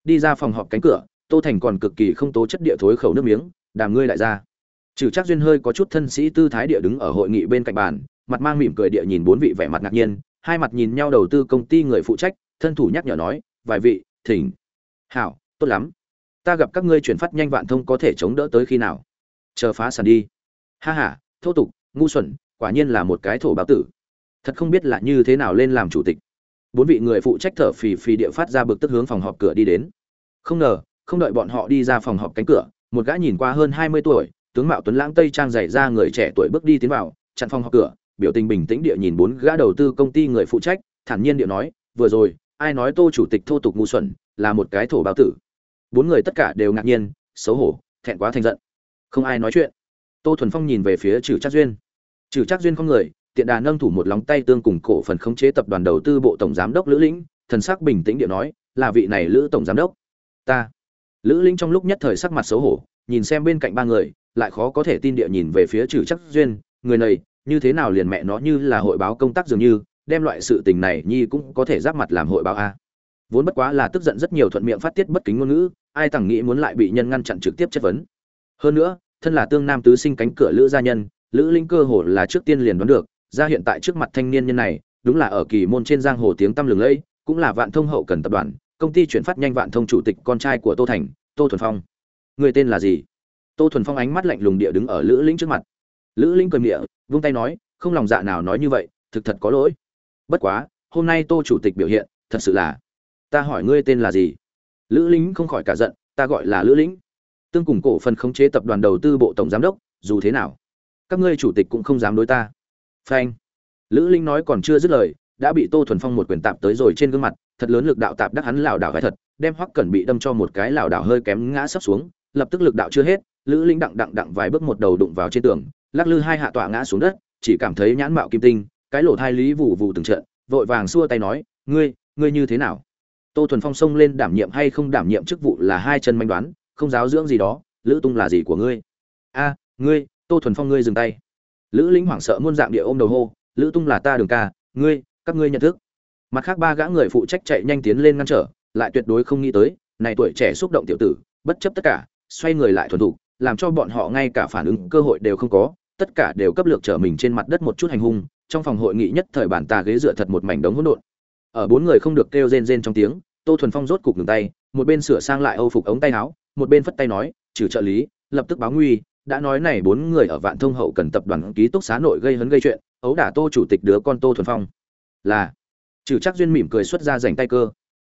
Đi ra phòng họp cánh cửa, tô thành còn cực kỳ không tố chất địa thối khẩu nước miếng, đàm ngươi lại ra. Trừ chắc duyên hơi có chút thân sĩ tư thái địa đứng ở hội nghị bên cạnh bàn, mặt mang mỉm cười địa nhìn bốn vị vẻ mặt ngạc nhiên, hai mặt nhìn nhau đầu tư công ty người phụ trách thân thủ nhắc nhở nói, vài vị, thỉnh. Hảo, tốt lắm. Ta gặp các ngươi chuyển phát nhanh vạn thông có thể chống đỡ tới khi nào? Chờ phá sản đi. Ha ha, thô tục, ngu xuẩn, quả nhiên là một cái thổ báo tử. Thật không biết là như thế nào lên làm chủ tịch. Bốn vị người phụ trách thở phì phì địa phát ra bực tức hướng phòng họp cửa đi đến. Không ngờ, không đợi bọn họ đi ra phòng họp cánh cửa, một gã nhìn qua hơn hai mươi tuổi, tướng mạo tuấn lãng tây trang dày ra người trẻ tuổi bước đi tiến vào, chặn phòng họp cửa, biểu tình bình tĩnh địa nhìn bốn gã đầu tư công ty người phụ trách, thản nhiên địa nói, vừa rồi ai nói tô chủ tịch thô tục ngu xuẩn, là một cái thổ báo tử. Bốn người tất cả đều ngạc nhiên, xấu hổ, thẹn quá thành giận. Không ai nói chuyện. Tô thuần phong nhìn về phía trừ trác duyên. Trừ trác duyên không người, tiện đà nâng thủ một lóng tay tương cùng cổ phần khống chế tập đoàn đầu tư bộ tổng giám đốc lữ lĩnh, thần sắc bình tĩnh địa nói, là vị này lữ tổng giám đốc. Ta. Lữ lĩnh trong lúc nhất thời sắc mặt xấu hổ, nhìn xem bên cạnh ba người, lại khó có thể tin địa nhìn về phía trừ trác duyên, người này, như thế nào liền mẹ nó như là hội báo công tác dường như đem loại sự tình này nhi cũng có thể giáp mặt làm hội báo a. Vốn bất quá là tức giận rất nhiều thuận miệng phát tiết bất kính ngôn ngữ, ai tằng nghĩ muốn lại bị nhân ngăn chặn trực tiếp chất vấn. Hơn nữa, thân là tương nam tứ sinh cánh cửa lữ gia nhân, lữ linh cơ hồ là trước tiên liền đoán được, ra hiện tại trước mặt thanh niên nhân này, đúng là ở kỳ môn trên giang hồ tiếng tăm lừng lẫy, cũng là vạn thông hậu cần tập đoàn, công ty chuyển phát nhanh vạn thông chủ tịch con trai của tô thành, tô thuần phong. Người tên là gì? Tô thuần phong ánh mắt lạnh lùng địa đứng ở lữ linh trước mặt. Lữ linh cười miệng vung tay nói, không lòng dạ nào nói như vậy, thực thật có lỗi bất quá, hôm nay tô chủ tịch biểu hiện, thật sự là, ta hỏi ngươi tên là gì? Lữ lính không khỏi cả giận, ta gọi là lữ lính tương cùng cổ phần khống chế tập đoàn đầu tư bộ tổng giám đốc, dù thế nào, các ngươi chủ tịch cũng không dám đối ta. Phanh. Lữ linh nói còn chưa dứt lời, đã bị tô thuần phong một quyền tạm tới rồi trên gương mặt, thật lớn lực đạo tạp đắc hắn lảo đảo vai thật, đem hoắc cẩn bị đâm cho một cái lảo đảo hơi kém ngã sấp xuống, lập tức lực đạo chưa hết, lữ linh đặng đặng đặng vài bước một đầu đụng vào trên tường, lắc lư hai hạ tọa ngã xuống đất, chỉ cảm thấy nhãn mạo kim tinh cái lỗ thai lý vụ vụ từng trận, vội vàng xua tay nói, ngươi ngươi như thế nào? Tô thuần phong xông lên đảm nhiệm hay không đảm nhiệm chức vụ là hai chân manh đoán, không giáo dưỡng gì đó, lữ tung là gì của ngươi? A, ngươi, tô thuần phong ngươi dừng tay. Lữ lĩnh hoảng sợ muôn dạng địa ôm đầu hô, lữ tung là ta đường ca, ngươi, các ngươi nhận thức. Mặt khác ba gã người phụ trách chạy nhanh tiến lên ngăn trở, lại tuyệt đối không nghĩ tới, này tuổi trẻ xúc động tiểu tử, bất chấp tất cả, xoay người lại thuần thục, làm cho bọn họ ngay cả phản ứng cơ hội đều không có, tất cả đều cấp lược trở mình trên mặt đất một chút hành hung trong phòng hội nghị nhất thời bản tà ghế dựa thật một mảnh đống hỗn độn. Ở bốn người không được kêu rên rên trong tiếng, tô thuần phong rốt cục ngừng tay, một bên sửa sang lại âu phục ống tay áo, một bên phất tay nói, trừ trợ lý, lập tức báo nguy, đã nói này bốn người ở vạn thông hậu cần tập đoàn ký túc xá nội gây hấn gây chuyện, ấu đả tô chủ tịch đứa con tô thuần phong. Là, trừ chắc duyên mỉm cười xuất ra dành tay cơ.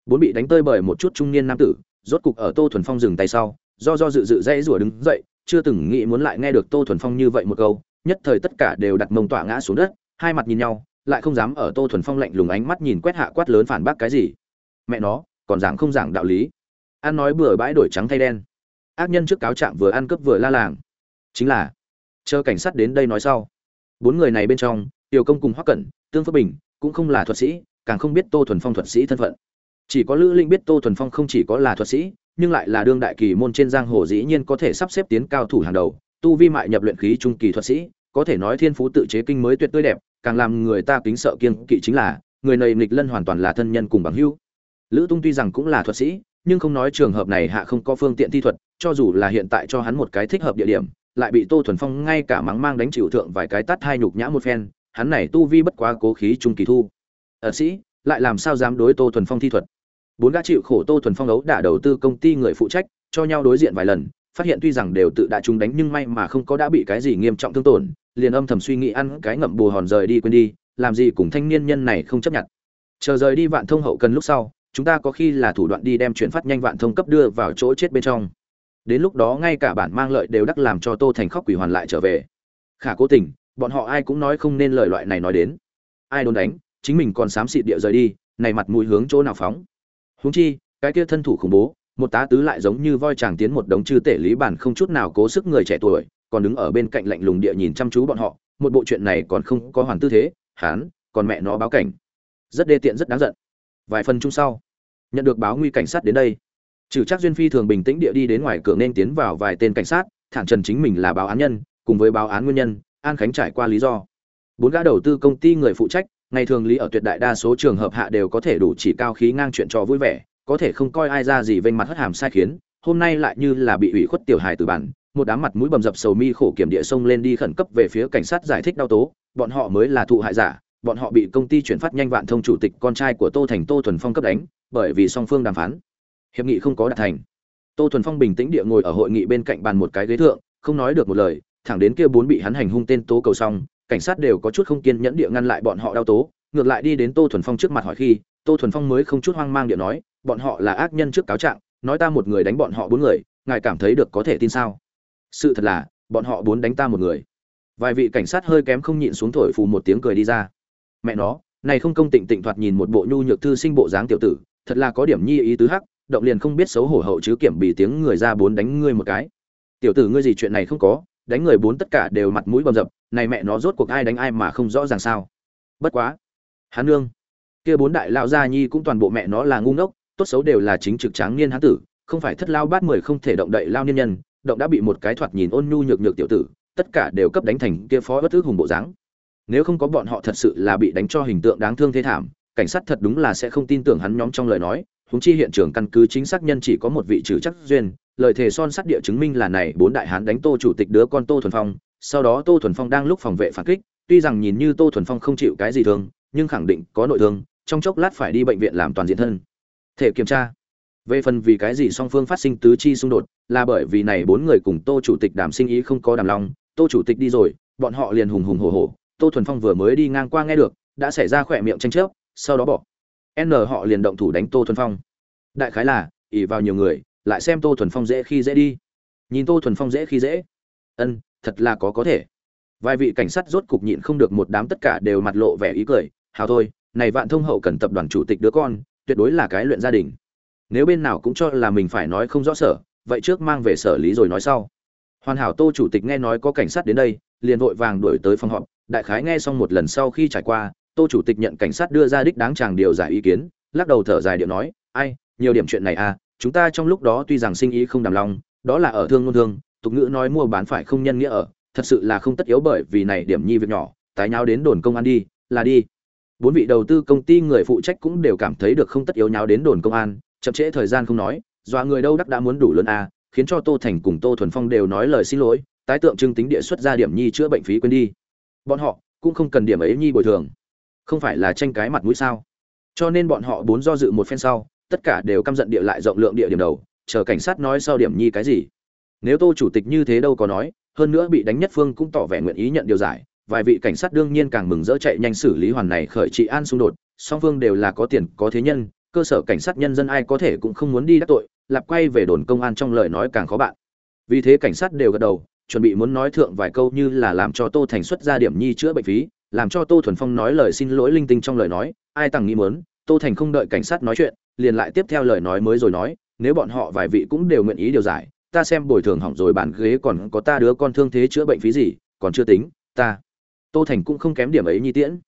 Bốn bị đánh tơi bởi một chút trung niên nam tử, rốt cục ở tô thuần phong dừng tay sau, do do dự dự dãy rủa đứng dậy, chưa từng nghĩ muốn lại nghe được tô thuần phong như vậy một câu, nhất thời tất cả đều đặt mông tỏa ngã xuống đất hai mặt nhìn nhau, lại không dám ở tô thuần phong lạnh lùng ánh mắt nhìn quét hạ quát lớn phản bác cái gì. Mẹ nó, còn giảng không giảng đạo lý. An nói bừa bãi đổi trắng thay đen. Ác nhân trước cáo trạng vừa ăn cướp vừa la làng. Chính là, chờ cảnh sát đến đây nói sau. Bốn người này bên trong, tiểu công cùng hoắc cẩn, tương phước bình, cũng không là thuật sĩ, càng không biết tô thuần phong thuật sĩ thân phận. Chỉ có lữ linh biết tô thuần phong không chỉ có là thuật sĩ, nhưng lại là đương đại kỳ môn trên giang hồ dĩ nhiên có thể sắp xếp tiến cao thủ hàng đầu, tu vi mại nhập luyện khí trung kỳ thuật sĩ có thể nói thiên phú tự chế kinh mới tuyệt tươi đẹp, càng làm người ta kính sợ kiêng kỵ chính là, người này nghịch lân hoàn toàn là thân nhân cùng bằng hữu. Lữ tung tuy rằng cũng là thuật sĩ, nhưng không nói trường hợp này hạ không có phương tiện thi thuật, cho dù là hiện tại cho hắn một cái thích hợp địa điểm, lại bị tô thuần phong ngay cả mắng mang đánh chịu thượng vài cái tát hai nhục nhã một phen, hắn này tu vi bất quá cố khí trung kỳ thu. Ở sĩ, lại làm sao dám đối tô thuần phong thi thuật? Bốn gã chịu khổ tô thuần phong ấu đã đầu tư công ty người phụ trách, cho nhau đối diện vài lần, phát hiện tuy rằng đều tự đã chúng đánh nhưng may mà không có đã bị cái gì nghiêm trọng thương tổn liền âm thầm suy nghĩ ăn cái ngậm bù hòn rời đi quên đi, làm gì cùng thanh niên nhân này không chấp nhận. Chờ rời đi vạn thông hậu cần lúc sau, chúng ta có khi là thủ đoạn đi đem chuyển phát nhanh vạn thông cấp đưa vào chỗ chết bên trong. Đến lúc đó ngay cả bản mang lợi đều đắc làm cho tô thành khóc quỷ hoàn lại trở về. Khả cố tình, bọn họ ai cũng nói không nên lời loại này nói đến. Ai đốn đánh, chính mình còn xám xịt địa rời đi, này mặt mũi hướng chỗ nào phóng? Huống chi, cái kia thân thủ khủng bố, một tá tứ lại giống như voi chàng tiến một đống chư tể lý bản không chút nào cố sức người trẻ tuổi còn đứng ở bên cạnh lạnh lùng địa nhìn chăm chú bọn họ, một bộ chuyện này còn không có hoàn tư thế, hán, còn mẹ nó báo cảnh. Rất đê tiện, rất đáng giận. Vài phần chung sau, nhận được báo nguy cảnh sát đến đây. Trừ chắc duyên phi thường bình tĩnh địa đi đến ngoài cửa nên tiến vào vài tên cảnh sát, thẳng trần chính mình là báo án nhân, cùng với báo án nguyên nhân, an khánh trải qua lý do. Bốn gã đầu tư công ty người phụ trách, ngày thường lý ở tuyệt đại đa số trường hợp hạ đều có thể đủ chỉ cao khí ngang chuyện trò vui vẻ, có thể không coi ai ra gì vênh mặt hất hàm sai khiến, hôm nay lại như là bị ủy khuất tiểu hài từ bản một đám mặt mũi bầm dập sầu mi khổ kiểm địa sông lên đi khẩn cấp về phía cảnh sát giải thích đau tố. Bọn họ mới là thụ hại giả. Bọn họ bị công ty chuyển phát nhanh vạn thông chủ tịch con trai của tô thành tô thuần phong cấp đánh, bởi vì song phương đàm phán. Hiệp nghị không có đạt thành. Tô thuần phong bình tĩnh địa ngồi ở hội nghị bên cạnh bàn một cái ghế thượng, không nói được một lời, thẳng đến kia bốn bị hắn hành hung tên tố cầu xong, cảnh sát đều có chút không kiên nhẫn địa ngăn lại bọn họ đau tố. Ngược lại đi đến tô thuần phong trước mặt hỏi khi, tô thuần phong mới không chút hoang mang địa nói, bọn họ là ác nhân trước cáo trạng, nói ta một người đánh bọn họ bốn người, ngài cảm thấy được có thể tin sao? Sự thật là, bọn họ bốn đánh ta một người. Vài vị cảnh sát hơi kém không nhịn xuống thổi phù một tiếng cười đi ra. Mẹ nó, này không công tịnh tịnh thoạt nhìn một bộ nhu nhược thư sinh bộ dáng tiểu tử, thật là có điểm nhi ý tứ hắc, động liền không biết xấu hổ hậu chứ kiểm bị tiếng người ra bốn đánh ngươi một cái. Tiểu tử ngươi gì chuyện này không có, đánh người bốn tất cả đều mặt mũi bầm dập, này mẹ nó rốt cuộc ai đánh ai mà không rõ ràng sao. Bất quá, hán nương, kia bốn đại lão gia nhi cũng toàn bộ mẹ nó là ngu ngốc, tốt xấu đều là chính trực tráng niên hán tử, không phải thất lao bát mười không thể động đậy lao niên nhân động đã bị một cái thoạt nhìn ôn nhu nhược nhược tiểu tử, tất cả đều cấp đánh thành kia phó bất ước hùng bộ dáng. Nếu không có bọn họ thật sự là bị đánh cho hình tượng đáng thương thế thảm, cảnh sát thật đúng là sẽ không tin tưởng hắn nhóm trong lời nói húng chi hiện trường căn cứ chính xác nhân chỉ có một vị trừ chắc duyên, lời thề son sắt địa chứng minh là này bốn đại hán đánh tô chủ tịch đứa con tô thuần phong, sau đó tô thuần phong đang lúc phòng vệ phản kích, tuy rằng nhìn như tô thuần phong không chịu cái gì thương, nhưng khẳng định có nội thương, trong chốc lát phải đi bệnh viện làm toàn diện thân. Thể kiểm tra về phần vì cái gì song phương phát sinh tứ chi xung đột, là bởi vì này bốn người cùng tô chủ tịch đàm sinh ý không có đàm lòng tô chủ tịch đi rồi, bọn họ liền hùng hùng hổ hổ. Tô thuần phong vừa mới đi ngang qua nghe được, đã xảy ra khỏe miệng tranh chấp, sau đó bỏ. N họ liền động thủ đánh tô thuần phong. Đại khái là ỉ vào nhiều người, lại xem tô thuần phong dễ khi dễ đi. Nhìn tô thuần phong dễ khi dễ. Ân, thật là có có thể. Vài vị cảnh sát rốt cục nhịn không được một đám tất cả đều mặt lộ vẻ ý cười. Hào thôi, này vạn thông hậu cần tập đoàn chủ tịch đứa con, tuyệt đối là cái luyện gia đình nếu bên nào cũng cho là mình phải nói không rõ sở, vậy trước mang về sở lý rồi nói sau. Hoàn hảo tô chủ tịch nghe nói có cảnh sát đến đây, liền vội vàng đuổi tới phòng họp. Đại khái nghe xong một lần sau khi trải qua, tô chủ tịch nhận cảnh sát đưa ra đích đáng chàng điều giải ý kiến, lắc đầu thở dài điệu nói, ai, nhiều điểm chuyện này à chúng ta trong lúc đó tuy rằng sinh ý không đàm lòng đó là ở thương ngôn thương, tục ngữ nói mua bán phải không nhân nghĩa ở, thật sự là không tất yếu bởi vì này điểm nhi việc nhỏ, tái nháo đến đồn công an đi, là đi. Bốn vị đầu tư công ty người phụ trách cũng đều cảm thấy được không tất yếu nháo đến đồn công an chậm trễ thời gian không nói, dọa người đâu đắc đã muốn đủ lớn a khiến cho tô thành cùng tô thuần phong đều nói lời xin lỗi, tái tượng trưng tính địa xuất ra điểm nhi chữa bệnh phí quên đi. Bọn họ cũng không cần điểm ấy nhi bồi thường. Không phải là tranh cái mặt mũi sao? Cho nên bọn họ bốn do dự một phen sau, tất cả đều căm giận địa lại rộng lượng địa điểm đầu, chờ cảnh sát nói sau điểm nhi cái gì. Nếu tô chủ tịch như thế đâu có nói, hơn nữa bị đánh nhất phương cũng tỏ vẻ nguyện ý nhận điều giải, vài vị cảnh sát đương nhiên càng mừng rỡ chạy nhanh xử lý hoàn này khởi trị an xung đột, song phương đều là có tiền, có thế nhân cơ sở cảnh sát nhân dân ai có thể cũng không muốn đi đắc tội lặp quay về đồn công an trong lời nói càng khó bạn. Vì thế cảnh sát đều gật đầu, chuẩn bị muốn nói thượng vài câu như là làm cho tô thành xuất ra điểm nhi chữa bệnh phí, làm cho tô thuần phong nói lời xin lỗi linh tinh trong lời nói, ai tằng nghĩ muốn, tô thành không đợi cảnh sát nói chuyện, liền lại tiếp theo lời nói mới rồi nói, nếu bọn họ vài vị cũng đều nguyện ý điều giải, ta xem bồi thường hỏng rồi bàn ghế còn có ta đứa con thương thế chữa bệnh phí gì, còn chưa tính, ta. Tô thành cũng không kém điểm ấy nhi tiễn.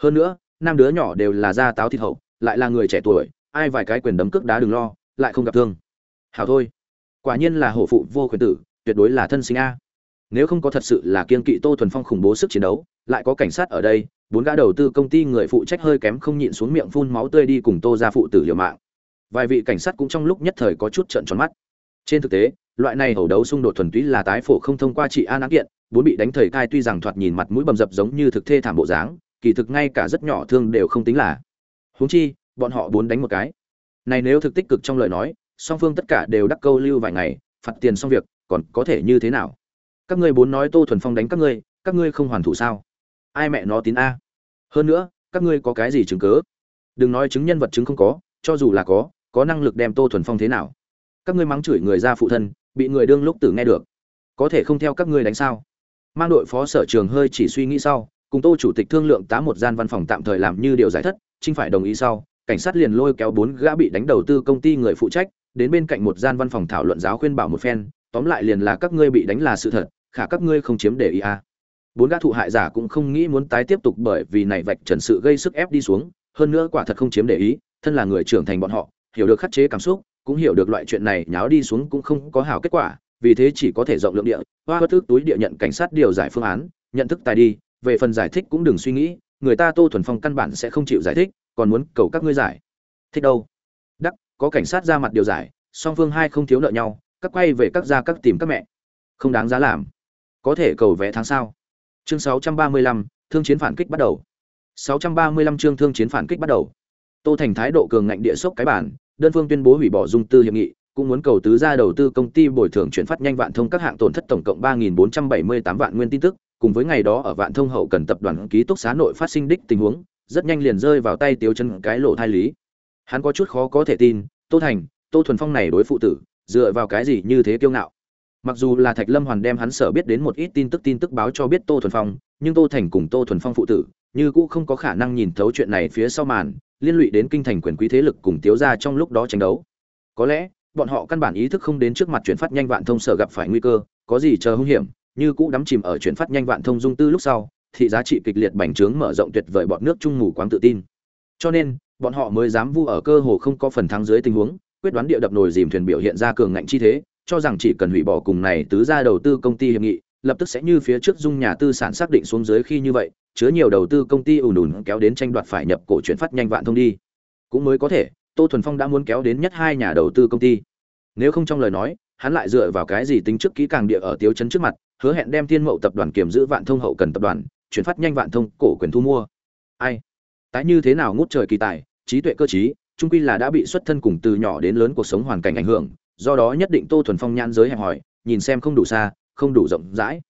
Hơn nữa năm đứa nhỏ đều là gia táo thịt hậu lại là người trẻ tuổi, ai vài cái quyền đấm cước đá đừng lo, lại không gặp thương. Hảo thôi. Quả nhiên là hổ phụ vô quyền tử, tuyệt đối là thân sinh a. Nếu không có thật sự là kiên kỵ tô thuần phong khủng bố sức chiến đấu, lại có cảnh sát ở đây, bốn gã đầu tư công ty người phụ trách hơi kém không nhịn xuống miệng phun máu tươi đi cùng tô ra phụ tử liều mạng. Vài vị cảnh sát cũng trong lúc nhất thời có chút trận tròn mắt. Trên thực tế, loại này hầu đấu xung đột thuần túy là tái phổ không thông qua trị an án kiện, bốn bị đánh thời cai tuy rằng thoạt nhìn mặt mũi bầm dập giống như thực thê thảm bộ dáng, kỳ thực ngay cả rất nhỏ thương đều không tính là huống chi, bọn họ bốn đánh một cái. Này nếu thực tích cực trong lời nói, song phương tất cả đều đắc câu lưu vài ngày, phạt tiền xong việc, còn có thể như thế nào? Các ngươi bốn nói tô thuần phong đánh các ngươi các ngươi không hoàn thủ sao? Ai mẹ nó tín a. Hơn nữa, các ngươi có cái gì chứng cớ đừng nói chứng nhân vật chứng không có, cho dù là có có năng lực đem tô thuần phong thế nào? Các ngươi mắng chửi người ra phụ thân, bị người đương lúc tử nghe được. Có thể không theo các ngươi đánh sao? Mang đội phó sở trường hơi chỉ suy nghĩ sau, cùng tô chủ tịch thương lượng tá một gian văn phòng tạm thời làm như điều giải thất trinh phải đồng ý sau, cảnh sát liền lôi kéo bốn gã bị đánh đầu tư công ty người phụ trách, đến bên cạnh một gian văn phòng thảo luận giáo khuyên bảo một phen, tóm lại liền là các ngươi bị đánh là sự thật, khả các ngươi không chiếm để ý à. bốn gã thụ hại giả cũng không nghĩ muốn tái tiếp tục bởi vì này vạch trần sự gây sức ép đi xuống, hơn nữa quả thật không chiếm để ý, thân là người trưởng thành bọn họ, hiểu được khắc chế cảm xúc, cũng hiểu được loại chuyện này nháo đi xuống cũng không có hảo kết quả, vì thế chỉ có thể rộng lượng địa, hoa bất thức túi địa nhận cảnh sát điều giải phương án, nhận thức tài đi, về phần giải thích cũng đừng suy nghĩ người ta tô thuần phong căn bản sẽ không chịu giải thích còn muốn cầu các ngươi giải. Thích đâu? Đắc có cảnh sát ra mặt điều giải song phương hai không thiếu nợ nhau các quay về các gia các tìm các mẹ. Không đáng giá làm. Có thể cầu vé tháng sau. Chương 635, thương chiến phản kích bắt đầu. 635 chương thương chiến phản kích bắt đầu. Tô thành thái độ cường ngạnh địa sốc cái bản đơn phương tuyên bố hủy bỏ dung tư hiệp nghị cũng muốn cầu tứ gia đầu tư công ty bồi thường chuyển phát nhanh vạn thông các hạng tổn thất tổng cộng 3.478 vạn nguyên tin tức cùng với ngày đó ở vạn thông hậu cần tập đoàn ký túc xá nội phát sinh đích tình huống, rất nhanh liền rơi vào tay tiêu chân cái lộ thai lý. Hắn có chút khó có thể tin, tô thành, tô thuần phong này đối phụ tử, dựa vào cái gì như thế kiêu ngạo? Mặc dù là thạch lâm hoàn đem hắn sở biết đến một ít tin tức tin tức báo cho biết tô thuần phong, nhưng tô thành cùng tô thuần phong phụ tử, như cũ không có khả năng nhìn thấu chuyện này phía sau màn, liên lụy đến kinh thành quyền quý thế lực cùng tiếu ra trong lúc đó tranh đấu. Có lẽ, bọn họ căn bản ý thức không đến trước mặt chuyển phát nhanh vạn thông sở gặp phải nguy cơ, có gì chờ hung hiểm? Như cũ đắm chìm ở chuyển phát nhanh vạn thông dung tư lúc sau thị giá trị kịch liệt bành trướng mở rộng tuyệt vời bọn nước trung mù quáng tự tin. Cho nên, bọn họ mới dám vu ở cơ hồ không có phần thắng dưới tình huống, quyết đoán địa đập nồi dìm thuyền biểu hiện ra cường ngạnh chi thế, cho rằng chỉ cần hủy bỏ cùng này tứ ra đầu tư công ty hiệp nghị, lập tức sẽ như phía trước dung nhà tư sản xác định xuống dưới khi như vậy, chứa nhiều đầu tư công ty ùn ùn kéo đến tranh đoạt phải nhập cổ chuyển phát nhanh vạn thông đi. Cũng mới có thể, tô thuần phong đã muốn kéo đến nhất hai nhà đầu tư công ty. Nếu không trong lời nói, hắn lại dựa vào cái gì tính trước kỹ càng địa ở tiếu chấn trước mặt hứa hẹn đem thiên mậu tập đoàn kiểm giữ vạn thông hậu cần tập đoàn, chuyển phát nhanh vạn thông cổ quyền thu mua. Ai? Tái như thế nào ngút trời kỳ tài, trí tuệ cơ trí, chung quy là đã bị xuất thân cùng từ nhỏ đến lớn cuộc sống hoàn cảnh ảnh hưởng, do đó nhất định tô thuần phong nhãn giới hẹp hỏi nhìn xem không đủ xa, không đủ rộng rãi.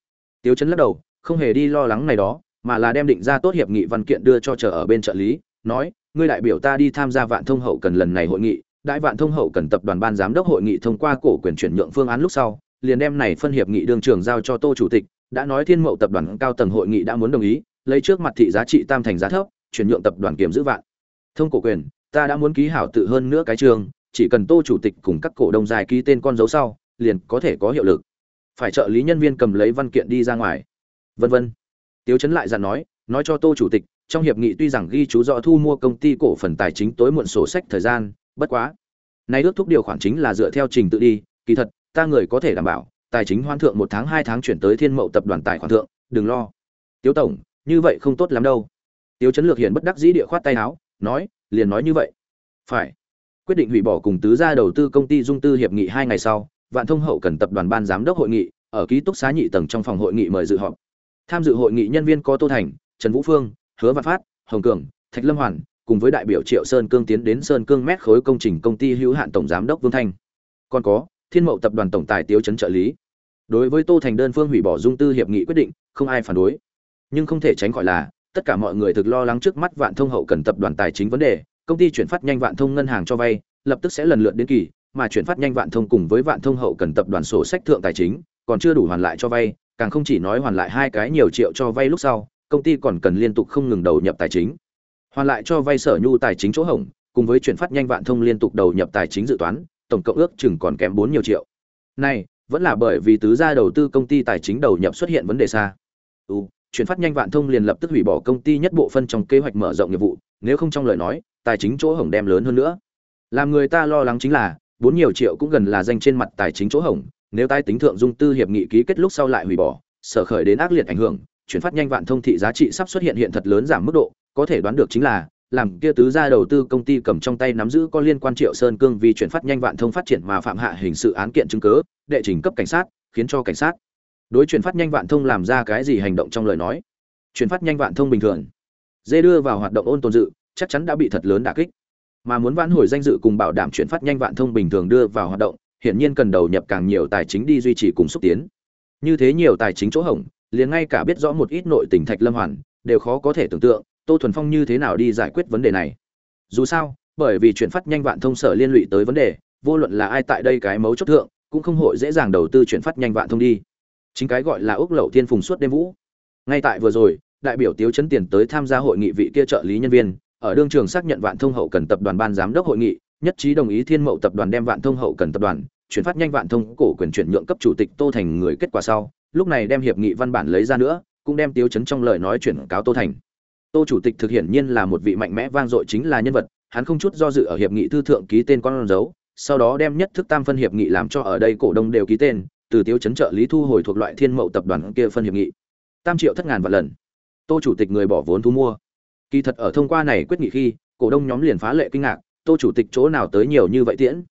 Tiêu chấn lắc đầu, không hề đi lo lắng này đó, mà là đem định ra tốt hiệp nghị văn kiện đưa cho chờ ở bên trợ lý, nói, ngươi đại biểu ta đi tham gia vạn thông hậu cần lần này hội nghị. Đại vạn thông hậu cần tập đoàn ban giám đốc hội nghị thông qua cổ quyền chuyển nhượng phương án lúc sau liền đem này phân hiệp nghị đương trường giao cho tô chủ tịch, đã nói thiên mậu tập đoàn cao tầng hội nghị đã muốn đồng ý, lấy trước mặt thị giá trị tam thành giá thấp, chuyển nhượng tập đoàn kiểm giữ vạn. Thông cổ quyền, ta đã muốn ký hảo tự hơn nữa cái trường, chỉ cần tô chủ tịch cùng các cổ đông dài ký tên con dấu sau, liền có thể có hiệu lực. Phải trợ lý nhân viên cầm lấy văn kiện đi ra ngoài. Vân vân. Tiếu chấn lại dặn nói nói cho tô chủ tịch, trong hiệp nghị tuy rằng ghi chú rõ thu mua công ty cổ phần tài chính tối muộn sổ sách thời gian, bất quá. Nay ước thúc điều khoản chính là dựa theo trình tự đi, kỳ thật ta người có thể đảm bảo, tài chính hoan thượng một tháng, hai tháng chuyển tới thiên mậu tập đoàn tài khoản thượng, đừng lo. Tiếu tổng, như vậy không tốt lắm đâu. Tiếu chấn lược hiện bất đắc dĩ địa khoát tay áo, nói, liền nói như vậy. Phải. Quyết định hủy bỏ cùng tứ gia đầu tư công ty dung tư hiệp nghị hai ngày sau, vạn thông hậu cần tập đoàn ban giám đốc hội nghị, ở ký túc xá nhị tầng trong phòng hội nghị mời dự họp. Tham dự hội nghị nhân viên có tô thành, trần vũ phương, hứa văn phát, hồng cường, thạch lâm hoàn, cùng với đại biểu triệu sơn cương tiến đến sơn cương mét khối công trình công ty hữu hạn tổng giám đốc vương thanh. Còn có thiên mậu tập đoàn tổng tài tiếu chấn trợ lý. Đối với tô thành đơn phương hủy bỏ dung tư hiệp nghị quyết định, không ai phản đối. Nhưng không thể tránh khỏi là, tất cả mọi người thực lo lắng trước mắt vạn thông hậu cần tập đoàn tài chính vấn đề, công ty chuyển phát nhanh vạn thông ngân hàng cho vay, lập tức sẽ lần lượt đến kỳ, mà chuyển phát nhanh vạn thông cùng với vạn thông hậu cần tập đoàn sổ sách thượng tài chính, còn chưa đủ hoàn lại cho vay, càng không chỉ nói hoàn lại hai cái nhiều triệu cho vay lúc sau, công ty còn cần liên tục không ngừng đầu nhập tài chính. Hoàn lại cho vay sở nhu tài chính chỗ hỏng cùng với chuyển phát nhanh vạn thông liên tục đầu nhập tài chính dự toán tổng cộng ước chừng còn kém bốn nhiều triệu. Này vẫn là bởi vì tứ gia đầu tư công ty tài chính đầu nhập xuất hiện vấn đề xa. Ừ, chuyển phát nhanh vạn thông liền lập tức hủy bỏ công ty nhất bộ phân trong kế hoạch mở rộng nghiệp vụ nếu không trong lời nói tài chính chỗ hỏng đem lớn hơn nữa. Làm người ta lo lắng chính là bốn nhiều triệu cũng gần là danh trên mặt tài chính chỗ hỏng nếu tái tính thượng dung tư hiệp nghị ký kết lúc sau lại hủy bỏ sở khởi đến ác liệt ảnh hưởng chuyển phát nhanh vạn thông thị giá trị sắp xuất hiện hiện thật lớn giảm mức độ có thể đoán được chính là làm kia tứ gia đầu tư công ty cầm trong tay nắm giữ có liên quan triệu sơn cương vì chuyển phát nhanh vạn thông phát triển mà phạm hạ hình sự án kiện chứng cứ, đệ trình cấp cảnh sát, khiến cho cảnh sát. Đối chuyển phát nhanh vạn thông làm ra cái gì hành động trong lời nói? Chuyển phát nhanh vạn thông bình thường. Dê đưa vào hoạt động ôn tồn dự, chắc chắn đã bị thật lớn đả kích. Mà muốn vãn hồi danh dự cùng bảo đảm chuyển phát nhanh vạn thông bình thường đưa vào hoạt động, hiển nhiên cần đầu nhập càng nhiều tài chính đi duy trì cùng xúc tiến. Như thế nhiều tài chính chỗ hỏng, liền ngay cả biết rõ một ít nội tình thạch lâm hoàn, đều khó có thể tưởng tượng tô thuần phong như thế nào đi giải quyết vấn đề này? Dù sao, bởi vì chuyển phát nhanh vạn thông sở liên lụy tới vấn đề, vô luận là ai tại đây cái mấu chốt thượng, cũng không hội dễ dàng đầu tư chuyển phát nhanh vạn thông đi. Chính cái gọi là ước lậu thiên phùng suốt đêm vũ. Ngay tại vừa rồi, đại biểu tiếu chấn tiền tới tham gia hội nghị vị kia trợ lý nhân viên, ở đương trường xác nhận vạn thông hậu cần tập đoàn ban giám đốc hội nghị, nhất trí đồng ý thiên mậu tập đoàn đem vạn thông hậu cần tập đoàn, chuyển phát nhanh vạn thông cổ quyền chuyển nhượng cấp chủ tịch tô thành người kết quả sau, lúc này đem hiệp nghị văn bản lấy ra nữa, cũng đem tiếu chấn trong lời nói chuyển cáo tô thành tô chủ tịch thực hiện nhiên là một vị mạnh mẽ vang dội chính là nhân vật, hắn không chút do dự ở hiệp nghị thư thượng ký tên con dấu, sau đó đem nhất thức tam phân hiệp nghị làm cho ở đây cổ đông đều ký tên, từ tiêu chấn trợ lý thu hồi thuộc loại thiên mậu tập đoàn kia phân hiệp nghị. Tam triệu thất ngàn vạn lần. Tô chủ tịch người bỏ vốn thu mua. Kỳ thật ở thông qua này quyết nghị khi, cổ đông nhóm liền phá lệ kinh ngạc, tô chủ tịch chỗ nào tới nhiều như vậy tiễn?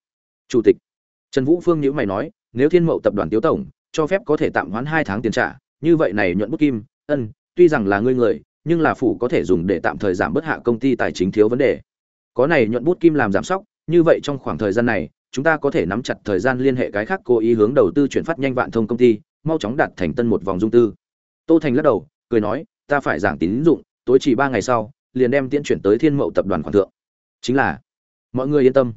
Chủ tịch. Trần vũ phương nhữ mày nói, nếu thiên mậu tập đoàn tiếu tổng, cho phép có thể tạm hoãn hai tháng tiền trả, như vậy này nhuận bút kim, ân, tuy rằng là ngươi người nhưng là phủ có thể dùng để tạm thời giảm bớt hạ công ty tài chính thiếu vấn đề. Có này nhuận bút kim làm giảm sóc, như vậy trong khoảng thời gian này, chúng ta có thể nắm chặt thời gian liên hệ cái khác cố ý hướng đầu tư chuyển phát nhanh vạn thông công ty, mau chóng đạt thành tân một vòng dung tư. Tô thành lắc đầu, cười nói, ta phải giảng tín dụng, tối chỉ ba ngày sau, liền đem tiễn chuyển tới thiên mậu tập đoàn khoản thượng. Chính là, mọi người yên tâm.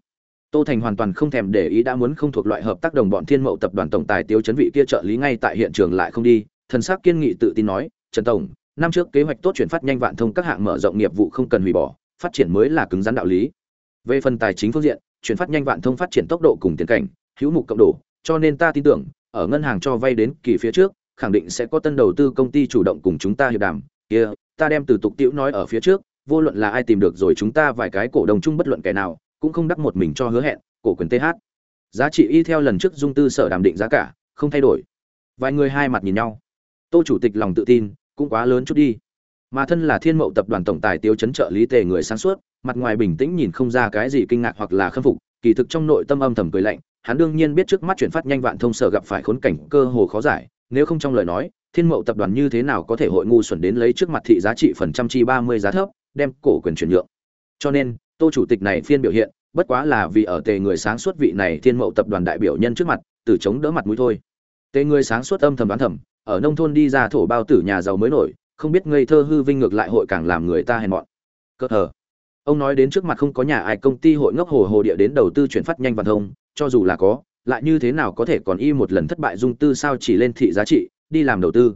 Tô thành hoàn toàn không thèm để ý đã muốn không thuộc loại hợp tác đồng bọn thiên mậu tập đoàn tổng tài tiêu chấn vị kia trợ lý ngay tại hiện trường lại không đi, thần sắc kiên nghị tự tin nói, trần tổng năm trước kế hoạch tốt chuyển phát nhanh vạn thông các hạng mở rộng nghiệp vụ không cần hủy bỏ phát triển mới là cứng rắn đạo lý. Về phần tài chính phương diện chuyển phát nhanh vạn thông phát triển tốc độ cùng tiền cảnh hữu mục cộng đổ, cho nên ta tin tưởng ở ngân hàng cho vay đến kỳ phía trước khẳng định sẽ có tân đầu tư công ty chủ động cùng chúng ta hiệp đàm. Kia ta đem từ tục tiểu nói ở phía trước vô luận là ai tìm được rồi chúng ta vài cái cổ đồng chung bất luận kẻ nào cũng không đắc một mình cho hứa hẹn cổ quyền th giá trị y theo lần trước dung tư sở đàm định giá cả không thay đổi. Vài người hai mặt nhìn nhau. Tô chủ tịch lòng tự tin cũng quá lớn chút đi. Mà thân là thiên mậu tập đoàn tổng tài tiêu chấn trợ lý tề người sáng suốt, mặt ngoài bình tĩnh nhìn không ra cái gì kinh ngạc hoặc là khâm phục, kỳ thực trong nội tâm âm thầm cười lạnh, hắn đương nhiên biết trước mắt chuyển phát nhanh vạn thông sở gặp phải khốn cảnh cơ hồ khó giải, nếu không trong lời nói, thiên mậu tập đoàn như thế nào có thể hội ngu xuẩn đến lấy trước mặt thị giá trị phần trăm chi ba mươi giá thấp, đem cổ quyền chuyển nhượng. Cho nên, tô chủ tịch này phiên biểu hiện, bất quá là vì ở tề người sáng suốt vị này thiên mậu tập đoàn đại biểu nhân trước mặt, từ chống đỡ mặt mũi thôi. Tề người sáng suốt âm thầm đoán thầm ở nông thôn đi ra thổ bao tử nhà giàu mới nổi không biết ngây thơ hư vinh ngược lại hội càng làm người ta hèn mọn. Cơ hờ, ông nói đến trước mặt không có nhà ai công ty hội ngốc hồ hồ địa đến đầu tư chuyển phát nhanh văn thông cho dù là có lại như thế nào có thể còn y một lần thất bại dung tư sao chỉ lên thị giá trị đi làm đầu tư.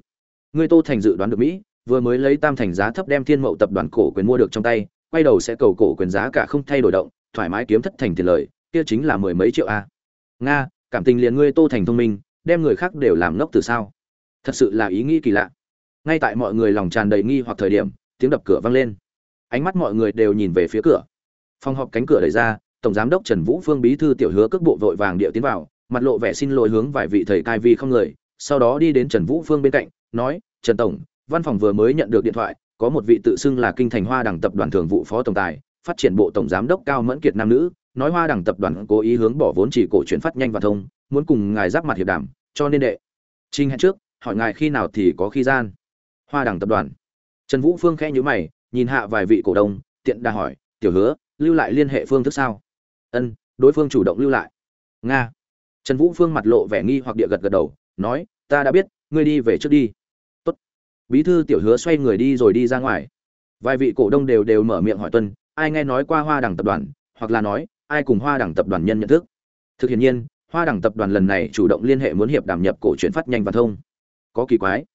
Người tô thành dự đoán được mỹ vừa mới lấy tam thành giá thấp đem thiên mậu tập đoàn cổ quyền mua được trong tay quay đầu sẽ cầu cổ quyền giá cả không thay đổi động thoải mái kiếm thất thành tiền lời kia chính là mười mấy triệu a. Nga cảm tình liền ngươi tô thành thông minh đem người khác đều làm ngốc từ sao? Thật sự là ý nghĩ kỳ lạ. Ngay tại mọi người lòng tràn đầy nghi hoặc thời điểm, tiếng đập cửa vang lên. Ánh mắt mọi người đều nhìn về phía cửa. Phòng họp cánh cửa đẩy ra, tổng giám đốc trần vũ phương bí thư tiểu hứa cước bộ vội vàng điệu tiến vào, mặt lộ vẻ xin lỗi hướng vài vị thầy cai vi không người, sau đó đi đến trần vũ phương bên cạnh, nói, trần tổng, văn phòng vừa mới nhận được điện thoại, có một vị tự xưng là kinh thành hoa đẳng tập đoàn thường vụ phó tổng tài, phát triển bộ tổng giám đốc cao mẫn kiệt nam nữ, nói hoa đẳng tập đoàn cố ý hướng bỏ vốn chỉ cổ chuyển phát nhanh và thông, muốn cùng ngài giáp mặt hiệp đàm, cho nên đệ. Trình hẹn trước hỏi ngài khi nào thì có khi gian. Hoa đẳng tập đoàn. Trần vũ phương khẽ nhíu mày, nhìn hạ vài vị cổ đông, tiện đà hỏi, tiểu hứa, lưu lại liên hệ phương thức sao? Ân, đối phương chủ động lưu lại. Nga. Trần vũ phương mặt lộ vẻ nghi hoặc địa gật gật đầu, nói, ta đã biết, ngươi đi về trước đi. Tốt. bí thư tiểu hứa xoay người đi rồi đi ra ngoài. Vài vị cổ đông đều đều mở miệng hỏi tuân, ai nghe nói qua hoa đẳng tập đoàn, hoặc là nói, ai cùng hoa đẳng tập đoàn nhân nhận thức? Thực hiện nhiên, hoa đẳng tập đoàn lần này chủ động liên hệ muốn hiệp đảm nhập cổ chuyển phát nhanh và thông có kỳ quái.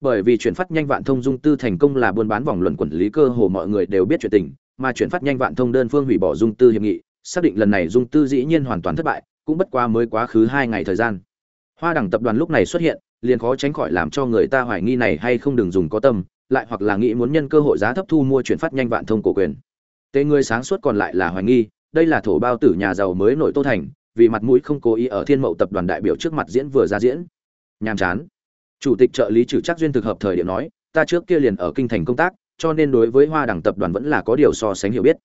Bởi vì chuyển phát nhanh vạn thông dung tư thành công là buôn bán vòng luận quản lý cơ hồ mọi người đều biết chuyện tình, mà chuyển phát nhanh vạn thông đơn phương hủy bỏ dung tư hiệp nghị, xác định lần này dung tư dĩ nhiên hoàn toàn thất bại, cũng bất quá mới quá khứ hai ngày thời gian. Hoa đẳng tập đoàn lúc này xuất hiện, liền khó tránh khỏi làm cho người ta hoài nghi này hay không đừng dùng có tâm, lại hoặc là nghĩ muốn nhân cơ hội giá thấp thu mua chuyển phát nhanh vạn thông cổ quyền. Tê người sáng suốt còn lại là hoài nghi, đây là thổ bao tử nhà giàu mới nổi tô thành, vì mặt mũi không cố ý ở thiên mậu tập đoàn đại biểu trước mặt diễn vừa ra diễn. Nhàm chán chủ tịch trợ lý trừ chắc duyên thực hợp thời điểm nói, ta trước kia liền ở kinh thành công tác, cho nên đối với hoa đẳng tập đoàn vẫn là có điều so sánh hiểu biết.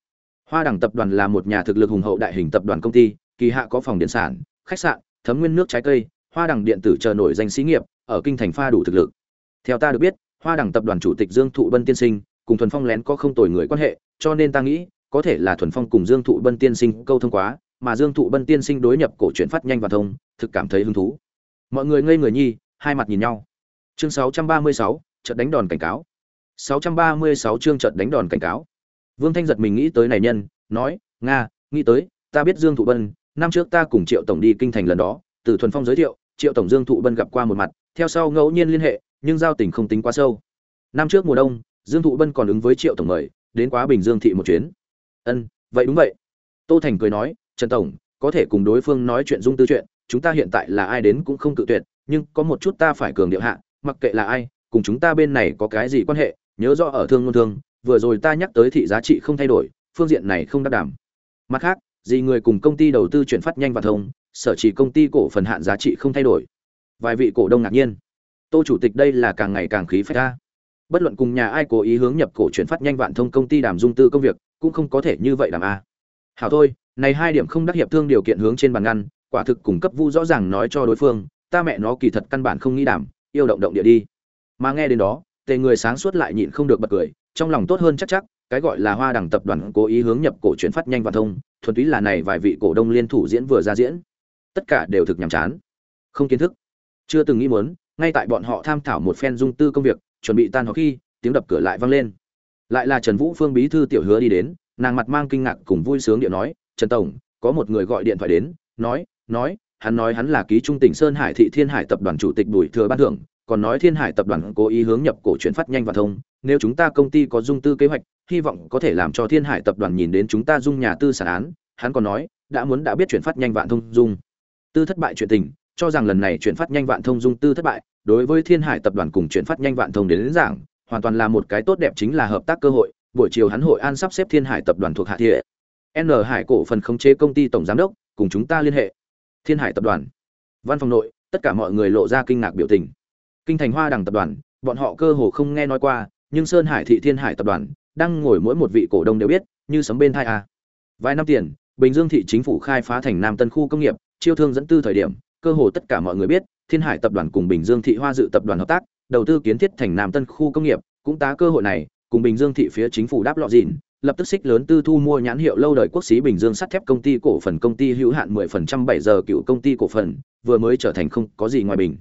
Hoa đẳng tập đoàn là một nhà thực lực hùng hậu đại hình tập đoàn công ty, kỳ hạ có phòng điện sản, khách sạn, thấm nguyên nước trái cây, hoa đẳng điện tử chờ nổi danh xí nghiệp, ở kinh thành pha đủ thực lực. Theo ta được biết, hoa đẳng tập đoàn chủ tịch dương thụ bân tiên sinh, cùng thuần phong lén có không tồi người quan hệ, cho nên ta nghĩ, có thể là thuần phong cùng dương thụ bân tiên sinh câu thông quá, mà dương thụ bân tiên sinh đối nhập cổ chuyển phát nhanh và thông, thực cảm thấy hứng thú. Mọi người ngây người nhi hai mặt nhìn nhau. Chương 636, trận đánh đòn cảnh cáo. 636 chương trận đánh đòn cảnh cáo. Vương thanh giật mình nghĩ tới này nhân nói nga nghĩ tới ta biết dương thụ bân năm trước ta cùng triệu tổng đi kinh thành lần đó từ thuần phong giới thiệu triệu tổng dương thụ bân gặp qua một mặt theo sau ngẫu nhiên liên hệ nhưng giao tình không tính quá sâu. Năm trước mùa đông dương thụ bân còn ứng với triệu tổng mời đến quá bình dương thị một chuyến. Ân vậy đúng vậy. Tô thành cười nói trần tổng có thể cùng đối phương nói chuyện dung tư chuyện chúng ta hiện tại là ai đến cũng không cự tuyệt nhưng có một chút ta phải cường điệu hạ, mặc kệ là ai, cùng chúng ta bên này có cái gì quan hệ, nhớ rõ ở thương ngôn thương, vừa rồi ta nhắc tới thị giá trị không thay đổi, phương diện này không đáp đảm mặt khác gì người cùng công ty đầu tư chuyển phát nhanh và thông, sở chỉ công ty cổ phần hạn giá trị không thay đổi. Vài vị cổ đông ngạc nhiên. Tô chủ tịch đây là càng ngày càng khí phách ra. Bất luận cùng nhà ai cố ý hướng nhập cổ chuyển phát nhanh vạn thông công ty đàm dung tư công việc, cũng không có thể như vậy đàm a. Hảo thôi, này hai điểm không đắc hiệp thương điều kiện hướng trên bàn ngăn, quả thực cung cấp vu rõ ràng nói cho đối phương ta mẹ nó kỳ thật căn bản không nghĩ đảm yêu động động địa đi. Mà nghe đến đó, tề người sáng suốt lại nhịn không được bật cười, trong lòng tốt hơn chắc chắc, cái gọi là hoa đẳng tập đoàn cố ý hướng nhập cổ chuyển phát nhanh và thông, thuần túy là này vài vị cổ đông liên thủ diễn vừa ra diễn. Tất cả đều thực nhàm chán. Không kiến thức. Chưa từng nghĩ muốn, ngay tại bọn họ tham thảo một phen dung tư công việc, chuẩn bị tan học khi, tiếng đập cửa lại vang lên. Lại là trần vũ phương bí thư tiểu hứa đi đến, nàng mặt mang kinh ngạc cùng vui sướng điệu nói, trần tổng, có một người gọi điện thoại đến, nói nói hắn nói hắn là ký trung tỉnh sơn hải thị thiên hải tập đoàn chủ tịch bùi thừa ban thưởng còn nói thiên hải tập đoàn cố ý hướng nhập cổ chuyển phát nhanh và thông nếu chúng ta công ty có dung tư kế hoạch hy vọng có thể làm cho thiên hải tập đoàn nhìn đến chúng ta dung nhà tư sản án hắn còn nói đã muốn đã biết chuyển phát nhanh vạn thông dung. Tư thất bại chuyện tình cho rằng lần này chuyển phát nhanh vạn thông dung tư thất bại đối với thiên hải tập đoàn cùng chuyển phát nhanh vạn thông đến, đến giảng hoàn toàn là một cái tốt đẹp chính là hợp tác cơ hội buổi chiều hắn hội an sắp xếp thiên hải tập đoàn thuộc hạ thiện. N hải cổ phần khống chế công ty tổng giám đốc cùng chúng ta liên hệ thiên hải tập đoàn. Văn phòng nội, tất cả mọi người lộ ra kinh ngạc biểu tình. Kinh thành hoa đằng tập đoàn, bọn họ cơ hồ không nghe nói qua, nhưng sơn hải thị thiên hải tập đoàn đang ngồi mỗi một vị cổ đông đều biết, như sấm bên thai a. Vài năm tiền, bình dương thị chính phủ khai phá thành nam tân khu công nghiệp, chiêu thương dẫn tư thời điểm, cơ hồ tất cả mọi người biết, thiên hải tập đoàn cùng bình dương thị hoa dự tập đoàn hợp tác, đầu tư kiến thiết thành nam tân khu công nghiệp, cũng tá cơ hội này, cùng bình dương thị phía chính phủ đáp lọ dìn lập tức xích lớn tư thu mua nhãn hiệu lâu đời quốc xí bình dương sắt thép công ty cổ phần công ty hữu hạn 10% 7 giờ cựu công ty cổ phần, vừa mới trở thành không có gì ngoài bình.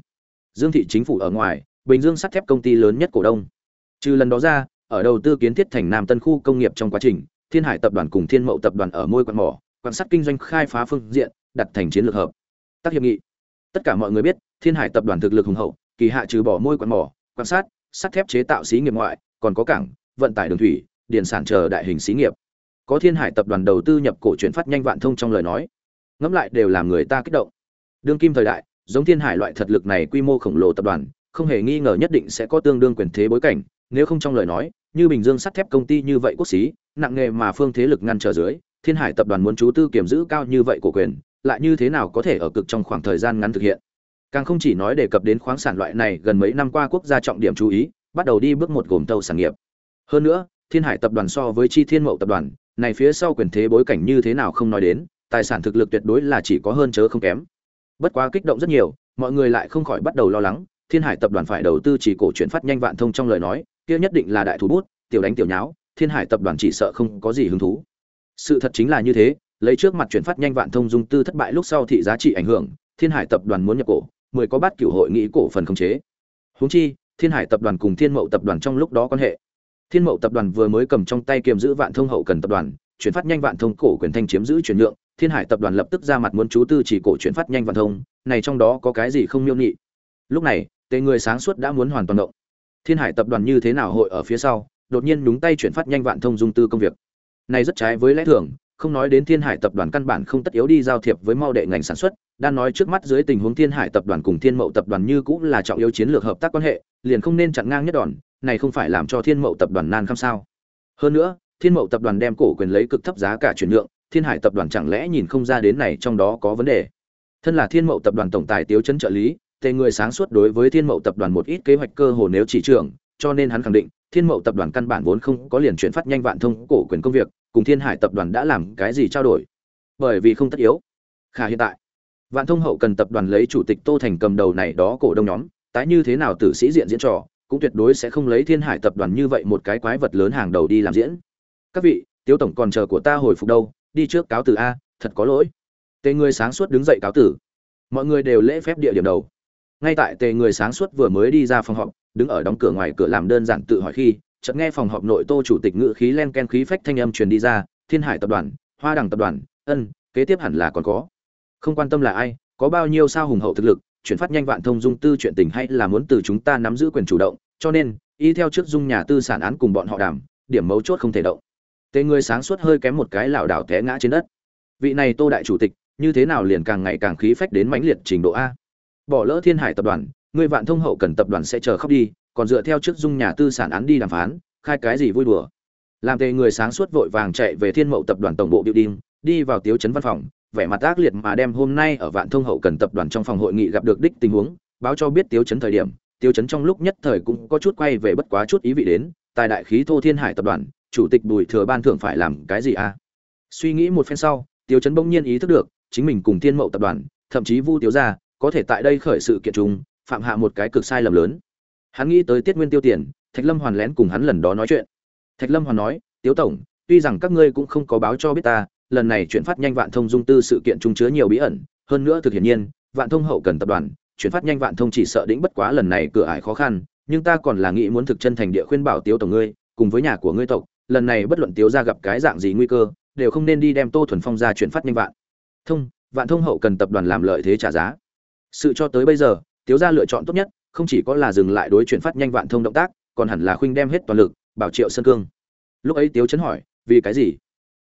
Dương thị chính phủ ở ngoài, bình dương sắt thép công ty lớn nhất cổ đông. Trừ lần đó ra, ở đầu tư kiến thiết thành nam tân khu công nghiệp trong quá trình, thiên hải tập đoàn cùng thiên mậu tập đoàn ở môi quan mỏ, quan sát kinh doanh khai phá phương diện, đặt thành chiến lược hợp. Tác hiệp nghị. Tất cả mọi người biết, thiên hải tập đoàn thực lực hùng hậu, kỳ hạ trừ bỏ môi quan mỏ, quan sát, sắt thép chế tạo xí nghiệp ngoại, còn có cảng, vận tải đường thủy điền sản chờ đại hình xí nghiệp. Có thiên hải tập đoàn đầu tư nhập cổ chuyển phát nhanh vạn thông trong lời nói. Ngẫm lại đều làm người ta kích động. Đương kim thời đại, giống thiên hải loại thật lực này quy mô khổng lồ tập đoàn, không hề nghi ngờ nhất định sẽ có tương đương quyền thế bối cảnh, nếu không trong lời nói, như bình dương sắt thép công ty như vậy quốc xí, nặng nghề mà phương thế lực ngăn trở dưới, thiên hải tập đoàn muốn chú tư kiểm giữ cao như vậy của quyền, lại như thế nào có thể ở cực trong khoảng thời gian ngắn thực hiện? Càng không chỉ nói đề cập đến khoáng sản loại này gần mấy năm qua quốc gia trọng điểm chú ý, bắt đầu đi bước một gồm tàu sản nghiệp. Hơn nữa thiên hải tập đoàn so với chi thiên mậu tập đoàn, này phía sau quyền thế bối cảnh như thế nào không nói đến, tài sản thực lực tuyệt đối là chỉ có hơn chớ không kém. Bất quá kích động rất nhiều, mọi người lại không khỏi bắt đầu lo lắng, thiên hải tập đoàn phải đầu tư chỉ cổ chuyển phát nhanh vạn thông trong lời nói, kia nhất định là đại thủ bút, tiểu đánh tiểu nháo, thiên hải tập đoàn chỉ sợ không có gì hứng thú. Sự thật chính là như thế, lấy trước mặt chuyển phát nhanh vạn thông dung tư thất bại lúc sau thị giá trị ảnh hưởng, thiên hải tập đoàn muốn nhập cổ, mười có bát cửu hội nghị cổ phần khống chế. Huống chi, thiên hải tập đoàn cùng thiên mậu tập đoàn trong lúc đó quan hệ thiên mậu tập đoàn vừa mới cầm trong tay kiềm giữ vạn thông hậu cần tập đoàn, chuyển phát nhanh vạn thông cổ quyền thanh chiếm giữ chuyển nhượng, thiên hải tập đoàn lập tức ra mặt muốn chú tư chỉ cổ chuyển phát nhanh vạn thông, này trong đó có cái gì không miêu nghị lúc này, tề người sáng suốt đã muốn hoàn toàn động. Thiên hải tập đoàn như thế nào hội ở phía sau, đột nhiên nhúng tay chuyển phát nhanh vạn thông dung tư công việc. Này rất trái với lẽ thường, không nói đến thiên hải tập đoàn căn bản không tất yếu đi giao thiệp với mau đệ ngành sản xuất, đang nói trước mắt dưới tình huống thiên hải tập đoàn cùng thiên mậu tập đoàn như cũng là trọng yếu chiến lược hợp tác quan hệ, liền không nên chặn ngang nhất đòn này không phải làm cho thiên mậu tập đoàn nan kham sao? Hơn nữa, thiên mậu tập đoàn đem cổ quyền lấy cực thấp giá cả chuyển nhượng, thiên hải tập đoàn chẳng lẽ nhìn không ra đến này trong đó có vấn đề? Thân là thiên mậu tập đoàn tổng tài tiếu chấn trợ lý, tề người sáng suốt đối với thiên mậu tập đoàn một ít kế hoạch cơ hồ nếu chỉ trưởng cho nên hắn khẳng định, thiên mậu tập đoàn căn bản vốn không có liền chuyển phát nhanh vạn thông cổ quyền công việc, cùng thiên hải tập đoàn đã làm cái gì trao đổi? Bởi vì không tất yếu. Khả hiện tại, vạn thông hậu cần tập đoàn lấy chủ tịch tô thành cầm đầu này đó cổ đông nhóm, tái như thế nào tử sĩ diện diễn trò cũng tuyệt đối sẽ không lấy thiên hải tập đoàn như vậy một cái quái vật lớn hàng đầu đi làm diễn. Các vị, tiếu tổng còn chờ của ta hồi phục đâu? Đi trước cáo từ a, thật có lỗi. Tề người sáng suốt đứng dậy cáo tử. Mọi người đều lễ phép địa điểm đầu. Ngay tại tề người sáng suốt vừa mới đi ra phòng họp, đứng ở đóng cửa ngoài cửa làm đơn giản tự hỏi khi, chợt nghe phòng họp nội tô chủ tịch ngự khí len ken khí phách thanh âm truyền đi ra, thiên hải tập đoàn, hoa đằng tập đoàn, ân, kế tiếp hẳn là còn có. Không quan tâm là ai, có bao nhiêu sao hùng hậu thực lực, chuyển phát nhanh vạn thông dung tư chuyện tình hay là muốn từ chúng ta nắm giữ quyền chủ động cho nên, y theo trước dung nhà tư sản án cùng bọn họ đàm, điểm mấu chốt không thể động. Tề người sáng suốt hơi kém một cái lảo đảo té ngã trên đất. Vị này tô đại chủ tịch, như thế nào liền càng ngày càng khí phách đến mãnh liệt trình độ a? Bỏ lỡ thiên hải tập đoàn, người vạn thông hậu cần tập đoàn sẽ chờ khóc đi, còn dựa theo chức dung nhà tư sản án đi đàm phán, khai cái gì vui đùa? Làm tề người sáng suốt vội vàng chạy về thiên mậu tập đoàn tổng bộ biểu đinh đi vào tiếu Trấn văn phòng, vẻ mặt ác liệt mà đem hôm nay ở vạn thông hậu cần tập đoàn trong phòng hội nghị gặp được đích tình huống, báo cho biết tiếu Trấn thời điểm Tiêu chấn trong lúc nhất thời cũng có chút quay về bất quá chút ý vị đến, tài đại khí thô thiên hải tập đoàn, chủ tịch bùi thừa ban thưởng phải làm cái gì à? Suy nghĩ một phen sau, Tiêu chấn bỗng nhiên ý thức được, chính mình cùng thiên mậu tập đoàn, thậm chí vu Tiêu gia, có thể tại đây khởi sự kiện chúng phạm hạ một cái cực sai lầm lớn. Hắn nghĩ tới tiết nguyên tiêu tiền, thạch lâm hoàn lén cùng hắn lần đó nói chuyện. Thạch lâm hoàn nói, tiếu tổng, tuy rằng các ngươi cũng không có báo cho biết ta, lần này chuyển phát nhanh vạn thông dung tư sự kiện trung chứa nhiều bí ẩn, hơn nữa thực hiện nhiên, vạn thông hậu cần tập đoàn chuyển phát nhanh vạn thông chỉ sợ đĩnh bất quá lần này cửa ải khó khăn, nhưng ta còn là nghĩ muốn thực chân thành địa khuyên bảo tiếu tổng ngươi, cùng với nhà của ngươi tộc, lần này bất luận tiếu gia gặp cái dạng gì nguy cơ, đều không nên đi đem tô thuần phong ra chuyển phát nhanh vạn. Thông vạn thông hậu cần tập đoàn làm lợi thế trả giá. Sự cho tới bây giờ, tiếu gia lựa chọn tốt nhất, không chỉ có là dừng lại đối chuyển phát nhanh vạn thông động tác, còn hẳn là khuynh đem hết toàn lực, bảo triệu sơn cương. Lúc ấy tiếu chấn hỏi, vì cái gì?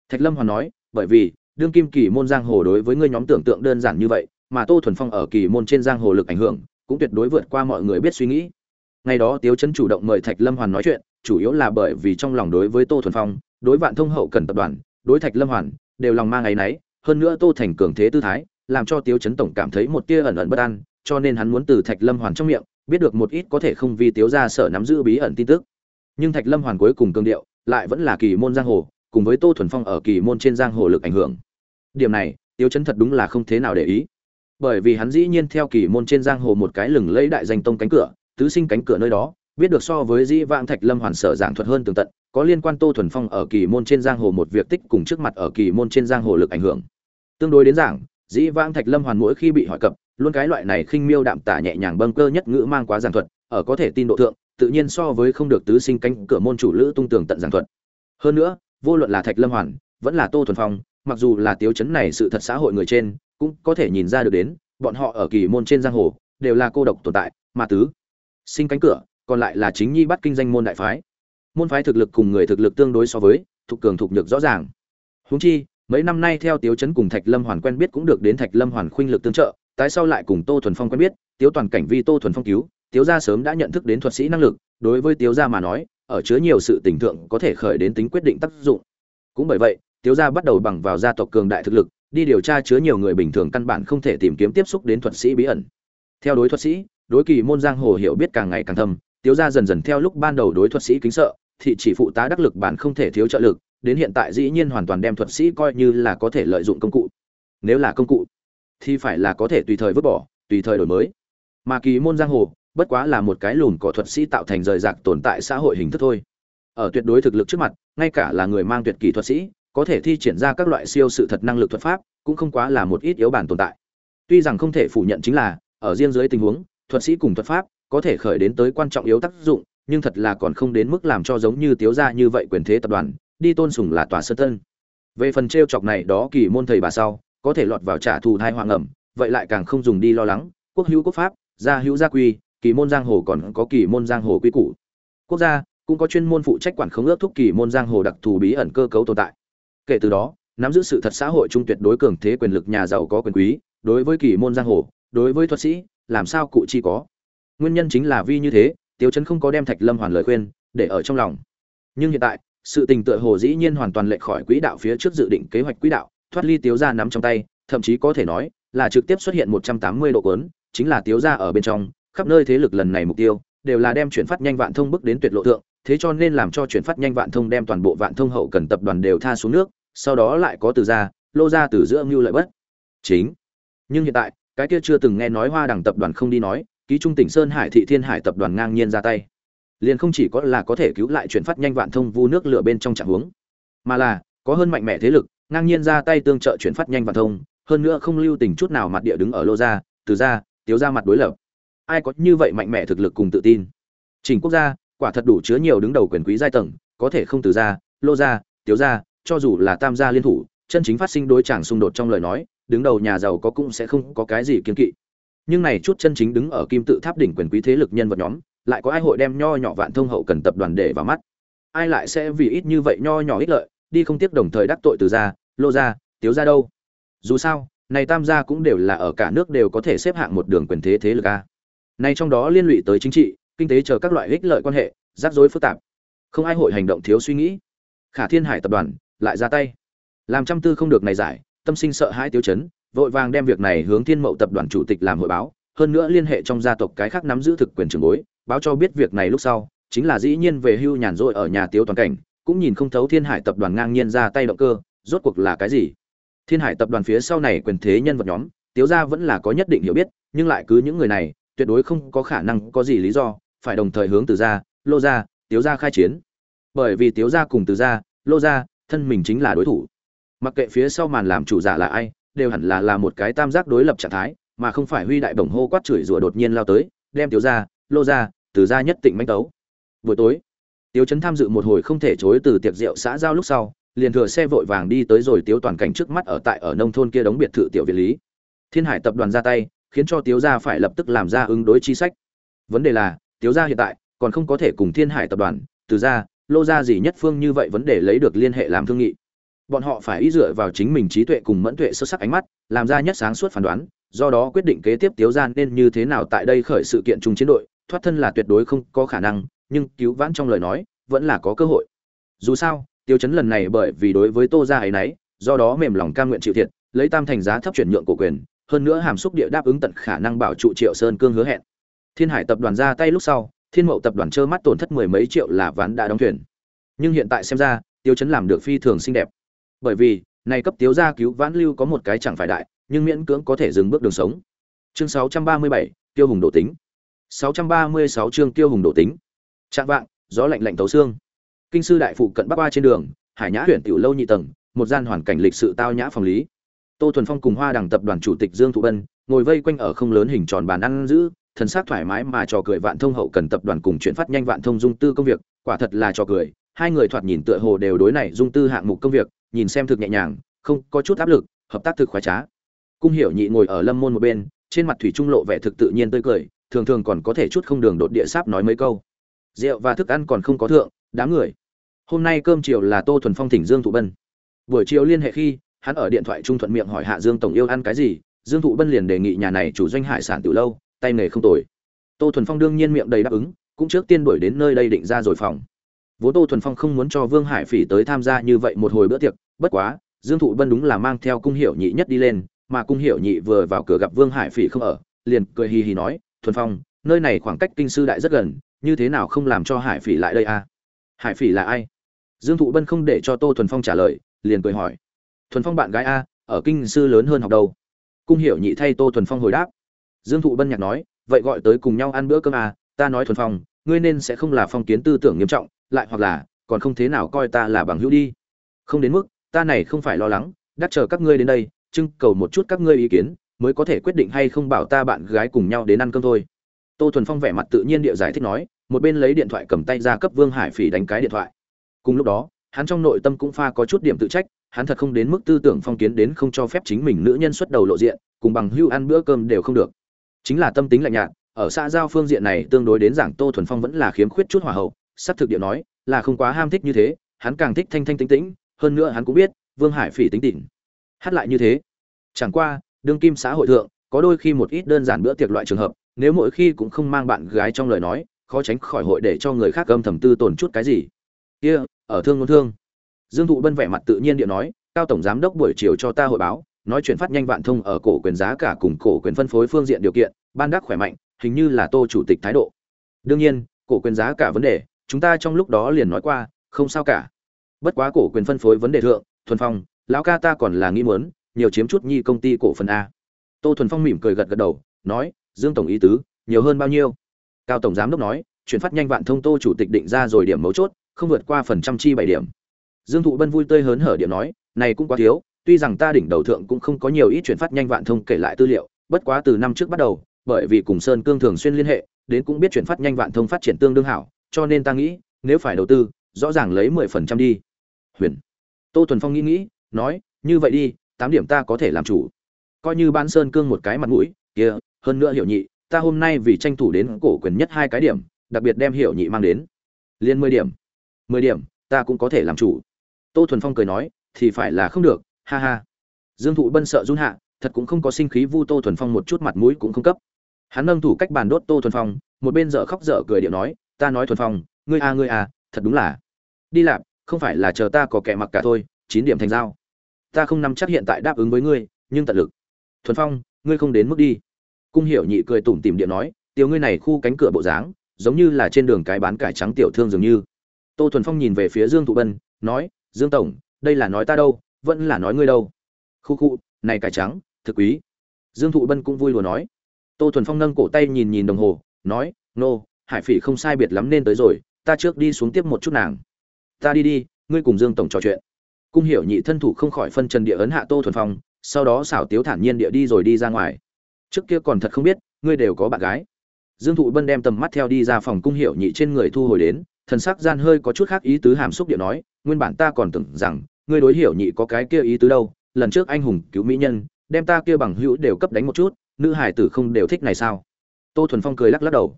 Thạch lâm hoàn nói, bởi vì, đương kim kỳ môn giang hồ đối với ngươi nhóm tưởng tượng đơn giản như vậy mà tô thuần phong ở kỳ môn trên giang hồ lực ảnh hưởng, cũng tuyệt đối vượt qua mọi người biết suy nghĩ. Ngày đó tiếu chấn chủ động mời thạch lâm hoàn nói chuyện, chủ yếu là bởi vì trong lòng đối với tô thuần phong, đối vạn thông hậu cần tập đoàn, đối thạch lâm hoàn, đều lòng mang áy náy, hơn nữa tô thành cường thế tư thái, làm cho tiếu chấn tổng cảm thấy một tia ẩn ẩn bất an, cho nên hắn muốn từ thạch lâm hoàn trong miệng, biết được một ít có thể không vì tiếu ra sở nắm giữ bí ẩn tin tức. Nhưng thạch lâm hoàn cuối cùng cương điệu, lại vẫn là kỳ môn giang hồ, cùng với tô thuần phong ở kỳ môn trên giang hồ lực ảnh hưởng. Điểm này, tiếu chấn thật đúng là không thế nào để ý bởi vì hắn dĩ nhiên theo kỳ môn trên giang hồ một cái lừng lấy đại danh tông cánh cửa, tứ sinh cánh cửa nơi đó, biết được so với dĩ vãng thạch lâm hoàn sở giảng thuật hơn tường tận, có liên quan tô thuần phong ở kỳ môn trên giang hồ một việc tích cùng trước mặt ở kỳ môn trên giang hồ lực ảnh hưởng. Tương đối đến giảng, dĩ vãng thạch lâm hoàn mỗi khi bị hỏi cập, luôn cái loại này khinh miêu đạm tả nhẹ nhàng bâng cơ nhất ngữ mang quá giảng thuật, ở có thể tin độ thượng, tự nhiên so với không được tứ sinh cánh cửa môn chủ lữ tung tường tận giảng thuật. Hơn nữa, vô luận là thạch lâm hoàn, vẫn là tô thuần phong mặc dù là tiếu chấn này sự thật xã hội người trên, cũng có thể nhìn ra được đến, bọn họ ở kỳ môn trên giang hồ, đều là cô độc tồn tại, mà tứ, sinh cánh cửa, còn lại là chính nhi bắt kinh danh môn đại phái. Môn phái thực lực cùng người thực lực tương đối so với, thuộc cường thuộc nhược rõ ràng. Huống chi, mấy năm nay theo tiếu chấn cùng thạch lâm hoàn quen biết cũng được đến thạch lâm hoàn khuynh lực tương trợ, tái sau lại cùng tô thuần phong quen biết, tiếu toàn cảnh vi tô thuần phong cứu, tiếu gia sớm đã nhận thức đến thuật sĩ năng lực, đối với tiếu gia mà nói, ở chứa nhiều sự tình thượng có thể khởi đến tính quyết định tác dụng. Cũng bởi vậy tiếu gia bắt đầu bằng vào gia tộc cường đại thực lực, đi điều tra chứa nhiều người bình thường căn bản không thể tìm kiếm tiếp xúc đến thuật sĩ bí ẩn. Theo đối thuật sĩ, đối kỳ môn giang hồ hiểu biết càng ngày càng thâm, tiếu gia dần dần theo lúc ban đầu đối thuật sĩ kính sợ thì chỉ phụ tá đắc lực bản không thể thiếu trợ lực, đến hiện tại dĩ nhiên hoàn toàn đem thuật sĩ coi như là có thể lợi dụng công cụ. Nếu là công cụ, thì phải là có thể tùy thời vứt bỏ, tùy thời đổi mới. Mà kỳ môn giang hồ, bất quá là một cái lùn cỏ thuật sĩ tạo thành rời rạc tồn tại xã hội hình thức thôi. Ở tuyệt đối thực lực trước mặt, ngay cả là người mang tuyệt kỳ thuật sĩ có thể thi triển ra các loại siêu sự thật năng lực thuật pháp, cũng không quá là một ít yếu bản tồn tại. Tuy rằng không thể phủ nhận chính là, ở riêng dưới tình huống, thuật sĩ cùng thuật pháp có thể khởi đến tới quan trọng yếu tác dụng, nhưng thật là còn không đến mức làm cho giống như tiếu gia như vậy quyền thế tập đoàn, đi tôn sùng là tòa sơ tân. Về phần t chọc này đó kỳ môn thầy bà sau, có thể lọt vào trả thù thai hoàng ẩm, vậy lại càng không dùng đi lo lắng, quốc hữu quốc pháp, gia hữu gia quy, kỳ môn giang hồ còn có kỳ môn giang hồ quy củ. Quốc gia cũng có chuyên môn phụ trách quản khống ước thúc kỳ môn giang hồ đặc thù bí ẩn cơ cấu tồn tại kể từ đó, nắm giữ sự thật xã hội trung tuyệt đối cường thế quyền lực nhà giàu có quyền quý, đối với kỳ môn giang hồ, đối với thuật sĩ, làm sao cụ chi có. Nguyên nhân chính là vi như thế tiêu chấn không có đem thạch lâm hoàn lời khuyên, để ở trong lòng. Nhưng hiện tại, sự tình tựa hồ dĩ nhiên hoàn toàn lệch khỏi quỹ đạo phía trước dự định kế hoạch quỹ đạo, thoát ly tiếu ra nắm trong tay, thậm chí có thể nói là trực tiếp xuất hiện 180 độ cuốn, chính là tiếu ra ở bên trong, khắp nơi thế lực lần này mục tiêu, đều là đem chuyển phát nhanh vạn thông bước đến tuyệt lộ thượng, thế cho nên làm cho chuyển phát nhanh vạn thông đem toàn bộ vạn thông hậu cần tập đoàn đều tha xuống nước sau đó lại có từ gia, lô ra từ giữa mưu lợi bất. Chính. Nhưng hiện tại cái kia chưa từng nghe nói hoa đẳng tập đoàn không đi nói ký trung tỉnh sơn hải thị thiên hải tập đoàn ngang nhiên ra tay. Liền không chỉ có là có thể cứu lại chuyển phát nhanh vạn thông vu nước lửa bên trong trạng huống mà là có hơn mạnh mẽ thế lực ngang nhiên ra tay tương trợ chuyển phát nhanh vạn thông hơn nữa không lưu tình chút nào mặt địa đứng ở lô gia từ gia tiếu gia mặt đối lập. Ai có như vậy mạnh mẽ thực lực cùng tự tin? Trình quốc gia quả thật đủ chứa nhiều đứng đầu quyền quý giai tầng có thể không từ gia lô gia tiếu gia cho dù là tam gia liên thủ, chân chính phát sinh đối chàng xung đột trong lời nói, đứng đầu nhà giàu có cũng sẽ không có cái gì kiên kỵ. Nhưng này chút chân chính đứng ở kim tự tháp đỉnh quyền quý thế lực nhân vật nhóm, lại có ai hội đem nho nhỏ vạn thông hậu cần tập đoàn để vào mắt? Ai lại sẽ vì ít như vậy nho nhỏ ích lợi, đi không tiếp đồng thời đắc tội từ gia, lô gia, tiếu gia đâu? Dù sao, này tam gia cũng đều là ở cả nước đều có thể xếp hạng một đường quyền thế thế lực a. Này trong đó liên lụy tới chính trị, kinh tế chờ các loại ích lợi quan hệ, rắc rối phức tạp. Không ai hội hành động thiếu suy nghĩ. Khả thiên hải tập đoàn lại ra tay. Làm trăm tư không được này giải, tâm sinh sợ hãi tiêu chấn, vội vàng đem việc này hướng thiên mậu tập đoàn chủ tịch làm hội báo, hơn nữa liên hệ trong gia tộc cái khác nắm giữ thực quyền trường bối, báo cho biết việc này lúc sau, chính là dĩ nhiên về hưu nhàn rỗi ở nhà tiếu toàn cảnh, cũng nhìn không thấu thiên hải tập đoàn ngang nhiên ra tay động cơ, rốt cuộc là cái gì. Thiên hải tập đoàn phía sau này quyền thế nhân vật nhóm, tiếu gia vẫn là có nhất định hiểu biết, nhưng lại cứ những người này, tuyệt đối không có khả năng có gì lý do, phải đồng thời hướng từ gia, lô gia, tiếu gia khai chiến. Bởi vì tiếu gia cùng từ gia, lô gia thân mình chính là đối thủ. Mặc kệ phía sau màn làm chủ giả là ai, đều hẳn là là một cái tam giác đối lập trạng thái, mà không phải huy đại bổng hô quát chửi rủa đột nhiên lao tới, đem tiếu gia, lô gia, từ gia nhất tịnh manh tấu. Buổi tối, tiếu trấn tham dự một hồi không thể chối từ tiệc rượu xã giao lúc sau, liền thừa xe vội vàng đi tới rồi tiếu toàn cảnh trước mắt ở tại ở nông thôn kia đóng biệt thự tiểu việt lý. Thiên hải tập đoàn ra tay, khiến cho tiếu gia phải lập tức làm ra ứng đối chi sách. Vấn đề là, tiếu gia hiện tại còn không có thể cùng thiên hải tập đoàn, từ gia lô gia gì nhất phương như vậy vấn đề lấy được liên hệ làm thương nghị. Bọn họ phải ý dựa vào chính mình trí tuệ cùng mẫn tuệ sâu sắc ánh mắt, làm ra nhất sáng suốt phán đoán, do đó quyết định kế tiếp tiếu gia nên như thế nào tại đây khởi sự kiện chung chiến đội, thoát thân là tuyệt đối không có khả năng, nhưng cứu vãn trong lời nói, vẫn là có cơ hội. Dù sao tiêu chấn lần này bởi vì đối với tô gia ấy nấy, do đó mềm lòng cam nguyện chịu thiệt, lấy tam thành giá thấp chuyển nhượng cổ quyền, hơn nữa hàm xúc địa đáp ứng tận khả năng bảo trụ triệu sơn cương hứa hẹn. Thiên hải tập đoàn ra tay lúc sau thiên mậu tập đoàn trơ mắt tổn thất mười mấy triệu là ván đã đóng thuyền. Nhưng hiện tại xem ra tiêu chấn làm được phi thường xinh đẹp. Bởi vì này cấp tiếu gia cứu vãn lưu có một cái chẳng phải đại nhưng miễn cưỡng có thể dừng bước đường sống. Chương 637, tiêu hùng độ tính. 636 chương tiêu hùng độ tính. Trạng vạng gió lạnh lạnh tấu xương. Kinh sư đại phụ cận bắc ba trên đường hải nhã huyện tiểu lâu nhị tầng một gian hoàn cảnh lịch sự tao nhã phòng lý. Tô thuần phong cùng hoa đằng tập đoàn chủ tịch dương thụ bân ngồi vây quanh ở không lớn hình tròn bàn ăn giữ thần sắc thoải mái mà trò cười vạn thông hậu cần tập đoàn cùng chuyển phát nhanh vạn thông dung tư công việc, quả thật là trò cười. Hai người thoạt nhìn tựa hồ đều đối này dung tư hạng mục công việc, nhìn xem thực nhẹ nhàng, không có chút áp lực, hợp tác thực khoái trá. Cung hiểu nhị ngồi ở lâm môn một bên, trên mặt thủy trung lộ vẻ thực tự nhiên tươi cười, thường thường còn có thể chút không đường đột địa sáp nói mấy câu. Rượu và thức ăn còn không có thượng, đám người. Hôm nay cơm chiều là tô thuần phong thỉnh dương thụ bân. Buổi chiều liên hệ khi, hắn ở điện thoại trung thuận miệng hỏi hạ dương tổng yêu ăn cái gì, dương thụ bân liền đề nghị nhà này chủ doanh hải sản từ lâu tay nghề không tồi. Tô thuần phong đương nhiên miệng đầy đáp ứng, cũng trước tiên đuổi đến nơi đây định ra rồi phòng. Vốn tô thuần phong không muốn cho vương hải phỉ tới tham gia như vậy một hồi bữa tiệc, bất quá, dương thụ bân đúng là mang theo cung hiệu nhị nhất đi lên, mà cung hiệu nhị vừa vào cửa gặp vương hải phỉ không ở, liền cười hì hì nói, thuần phong, nơi này khoảng cách kinh sư đại rất gần, như thế nào không làm cho hải phỉ lại đây a à? hải phỉ là ai? Dương thụ bân không để cho tô thuần phong trả lời, liền cười hỏi, thuần phong bạn gái a, ở kinh sư lớn hơn học đâu? Cung hiểu nhị thay tô thuần phong hồi đáp dương thụ bân nhạc nói, vậy gọi tới cùng nhau ăn bữa cơm à ta nói thuần phong, ngươi nên sẽ không là phong kiến tư tưởng nghiêm trọng, lại hoặc là, còn không thế nào coi ta là bằng hữu đi. Không đến mức, ta này không phải lo lắng, đắc chờ các ngươi đến đây, trưng cầu một chút các ngươi ý kiến, mới có thể quyết định hay không bảo ta bạn gái cùng nhau đến ăn cơm thôi. Tô thuần phong vẻ mặt tự nhiên địa giải thích nói, một bên lấy điện thoại cầm tay ra cấp vương hải phỉ đánh cái điện thoại. Cùng lúc đó, hắn trong nội tâm cũng pha có chút điểm tự trách, hắn thật không đến mức tư tưởng phong kiến đến không cho phép chính mình nữ nhân xuất đầu lộ diện, cùng bằng hưu ăn bữa cơm đều không được chính là tâm tính lạnh nhạt, ở xã giao phương diện này tương đối đến giảng tô thuần phong vẫn là khiếm khuyết chút hỏa hậu, sắp thực địa nói, là không quá ham thích như thế, hắn càng thích thanh thanh tĩnh tĩnh, hơn nữa hắn cũng biết, vương hải phỉ tính tịnh hát lại như thế. Chẳng qua, đương kim xã hội thượng, có đôi khi một ít đơn giản bữa tiệc loại trường hợp, nếu mỗi khi cũng không mang bạn gái trong lời nói, khó tránh khỏi hội để cho người khác âm thầm tư tổn chút cái gì. Kia, ở thương ngôn thương. Dương thụ bân vẻ mặt tự nhiên địa nói, cao tổng giám đốc buổi chiều cho ta hội báo nói chuyện phát nhanh vạn thông ở cổ quyền giá cả cùng cổ quyền phân phối phương diện điều kiện, ban đắc khỏe mạnh, hình như là tô chủ tịch thái độ. Đương nhiên, cổ quyền giá cả vấn đề, chúng ta trong lúc đó liền nói qua, không sao cả. Bất quá cổ quyền phân phối vấn đề thượng, thuần phong, lão ca ta còn là nghĩ muốn, nhiều chiếm chút nhi công ty cổ phần a. Tô thuần phong mỉm cười gật gật đầu, nói, dương tổng ý tứ, nhiều hơn bao nhiêu? Cao tổng giám đốc nói, chuyển phát nhanh vạn thông tô chủ tịch định ra rồi điểm mấu chốt, không vượt qua phần trăm chi bảy điểm. Dương thụ bân vui tươi hớn hở điểm nói, này cũng quá thiếu tuy rằng ta đỉnh đầu thượng cũng không có nhiều ít chuyển phát nhanh vạn thông kể lại tư liệu, bất quá từ năm trước bắt đầu, bởi vì cùng sơn cương thường xuyên liên hệ, đến cũng biết chuyển phát nhanh vạn thông phát triển tương đương hảo, cho nên ta nghĩ, nếu phải đầu tư, rõ ràng lấy mười phần trăm đi. Huyền. Tô thuần phong nghĩ nghĩ, nói, như vậy đi, tám điểm ta có thể làm chủ. Coi như ban sơn cương một cái mặt mũi, kia, hơn nữa hiểu nhị, ta hôm nay vì tranh thủ đến cổ quyền nhất hai cái điểm, đặc biệt đem hiểu nhị mang đến. Liên mười điểm. Mười điểm, ta cũng có thể làm chủ. Tô thuần phong cười nói, thì phải là không được ha ha. Dương thụ bân sợ run hạ, thật cũng không có sinh khí vu tô thuần phong một chút mặt mũi cũng không cấp. Hắn nâng thủ cách bàn đốt tô thuần phong, một bên dở khóc dở cười điệu nói, ta nói thuần phong, ngươi a ngươi a, thật đúng là. Đi lạp, không phải là chờ ta có kẻ mặc cả thôi, chín điểm thành giao. Ta không nắm chắc hiện tại đáp ứng với ngươi, nhưng tận lực. Thuần phong, ngươi không đến mức đi. Cung hiểu nhị cười tủm tìm điện nói, tiểu ngươi này khu cánh cửa bộ dáng, giống như là trên đường cái bán cải trắng tiểu thương dường như. Tô thuần phong nhìn về phía dương thụ bân, nói, dương tổng, đây là nói ta đâu vẫn là nói ngươi đâu. Khu khu, này cải trắng, thực quý. Dương thụ bân cũng vui lùa nói. Tô thuần phong nâng cổ tay nhìn nhìn đồng hồ, nói, nô, hải phỉ không sai biệt lắm nên tới rồi, ta trước đi xuống tiếp một chút nàng. Ta đi đi, ngươi cùng dương tổng trò chuyện. Cung hiểu nhị thân thủ không khỏi phân trần địa ấn hạ tô thuần phong, sau đó xảo tiếu thản nhiên địa đi rồi đi ra ngoài. Trước kia còn thật không biết, ngươi đều có bạn gái. Dương thụ bân đem tầm mắt theo đi ra phòng cung hiểu nhị trên người thu hồi đến, thần sắc gian hơi có chút khác ý tứ hàm xúc địa nói, nguyên bản ta còn tưởng rằng ngươi đối hiểu nhị có cái kia ý tứ đâu, lần trước anh hùng cứu mỹ nhân, đem ta kia bằng hữu đều cấp đánh một chút, nữ hải tử không đều thích này sao? Tô thuần phong cười lắc lắc đầu.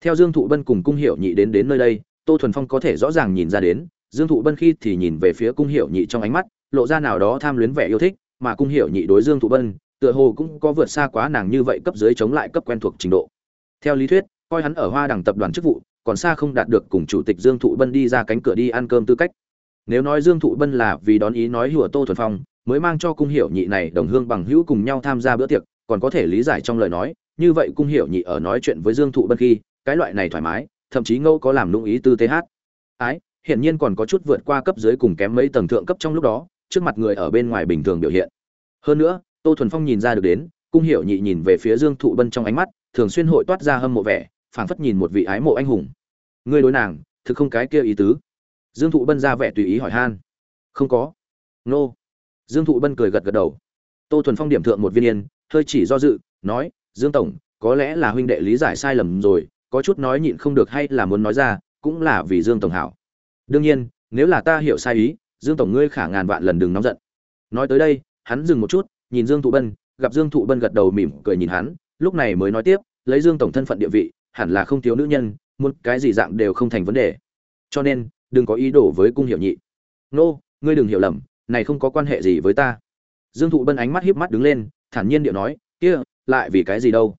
Theo dương thụ bân cùng cung hiểu nhị đến đến nơi đây, tô thuần phong có thể rõ ràng nhìn ra đến, dương thụ bân khi thì nhìn về phía cung hiểu nhị trong ánh mắt, lộ ra nào đó tham luyến vẻ yêu thích, mà cung hiểu nhị đối dương thụ bân, tựa hồ cũng có vượt xa quá nàng như vậy cấp dưới chống lại cấp quen thuộc trình độ. Theo lý thuyết, coi hắn ở hoa đằng tập đoàn chức vụ, còn xa không đạt được cùng chủ tịch dương thụ bân đi ra cánh cửa đi ăn cơm tư cách nếu nói dương thụ bân là vì đón ý nói hùa tô thuần phong, mới mang cho cung hiểu nhị này đồng hương bằng hữu cùng nhau tham gia bữa tiệc, còn có thể lý giải trong lời nói, như vậy cung hiểu nhị ở nói chuyện với dương thụ bân khi, cái loại này thoải mái, thậm chí ngẫu có làm lung ý tư th ái, hiển nhiên còn có chút vượt qua cấp dưới cùng kém mấy tầng thượng cấp trong lúc đó, trước mặt người ở bên ngoài bình thường biểu hiện. Hơn nữa, tô thuần phong nhìn ra được đến, cung hiểu nhị nhìn về phía dương thụ bân trong ánh mắt, thường xuyên hội toát ra hâm mộ vẻ, phảng phất nhìn một vị ái mộ anh hùng. Ngươi đối nàng, thực không cái kia ý tứ dương thụ bân ra vẻ tùy ý hỏi han. Không có. Nô、no. dương thụ bân cười gật gật đầu. Tô thuần phong điểm thượng một viên yên, hơi chỉ do dự, nói, dương tổng, có lẽ là huynh đệ lý giải sai lầm rồi, có chút nói nhịn không được hay là muốn nói ra, cũng là vì dương tổng hảo. Đương nhiên, nếu là ta hiểu sai ý, dương tổng ngươi khả ngàn vạn lần đừng nóng giận. Nói tới đây, hắn dừng một chút, nhìn dương thụ bân, gặp dương thụ bân gật đầu mỉm cười nhìn hắn, lúc này mới nói tiếp, lấy dương tổng thân phận địa vị, hẳn là không thiếu nữ nhân, muốn cái gì dạng đều không thành vấn đề. Cho nên đừng có ý đồ với cung hiệu nhị. Nô, ngươi đừng hiểu lầm, này không có quan hệ gì với ta. Dương thụ bân ánh mắt hiếp mắt đứng lên, thản nhiên điệu nói, kia, lại vì cái gì đâu?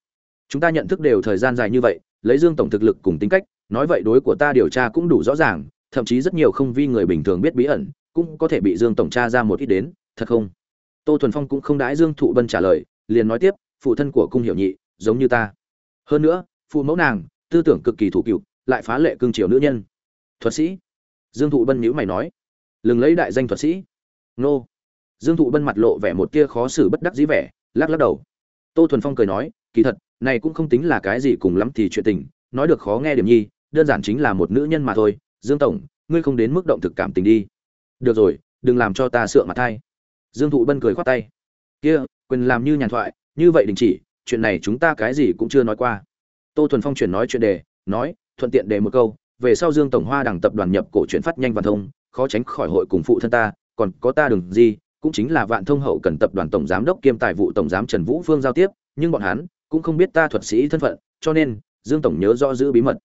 Chúng ta nhận thức đều thời gian dài như vậy, lấy dương tổng thực lực cùng tính cách, nói vậy đối của ta điều tra cũng đủ rõ ràng, thậm chí rất nhiều không vi người bình thường biết bí ẩn, cũng có thể bị dương tổng tra ra một ít đến, thật không? Tô thuần phong cũng không đãi dương thụ bân trả lời, liền nói tiếp, phụ thân của cung hiểu nhị, giống như ta. Hơn nữa, phụ mẫu nàng, tư tưởng cực kỳ thủ cựu, lại phá lệ cương triều nữ nhân. Thuật sĩ dương thụ bân nhữ mày nói, lừng lấy đại danh thuật sĩ. Nô. Dương thụ bân mặt lộ vẻ một tia khó xử bất đắc dĩ vẻ, lắc lắc đầu. Tô thuần phong cười nói, kỳ thật, này cũng không tính là cái gì cùng lắm thì chuyện tình, nói được khó nghe điểm nhi, đơn giản chính là một nữ nhân mà thôi. Dương tổng, ngươi không đến mức động thực cảm tình đi. Được rồi, đừng làm cho ta sượng mặt thay. dương thụ bân cười khoát tay. Kia, quyền làm như nhàn thoại, như vậy đình chỉ, chuyện này chúng ta cái gì cũng chưa nói qua. Tô thuần phong chuyển nói chuyện đề, nói, thuận tiện đề một câu về sau dương tổng hoa đẳng tập đoàn nhập cổ chuyển phát nhanh văn thông, khó tránh khỏi hội cùng phụ thân ta, còn có ta đừng gì, cũng chính là vạn thông hậu cần tập đoàn tổng giám đốc kiêm tài vụ tổng giám trần vũ phương giao tiếp, nhưng bọn hắn cũng không biết ta thuật sĩ thân phận, cho nên dương tổng nhớ rõ giữ bí mật.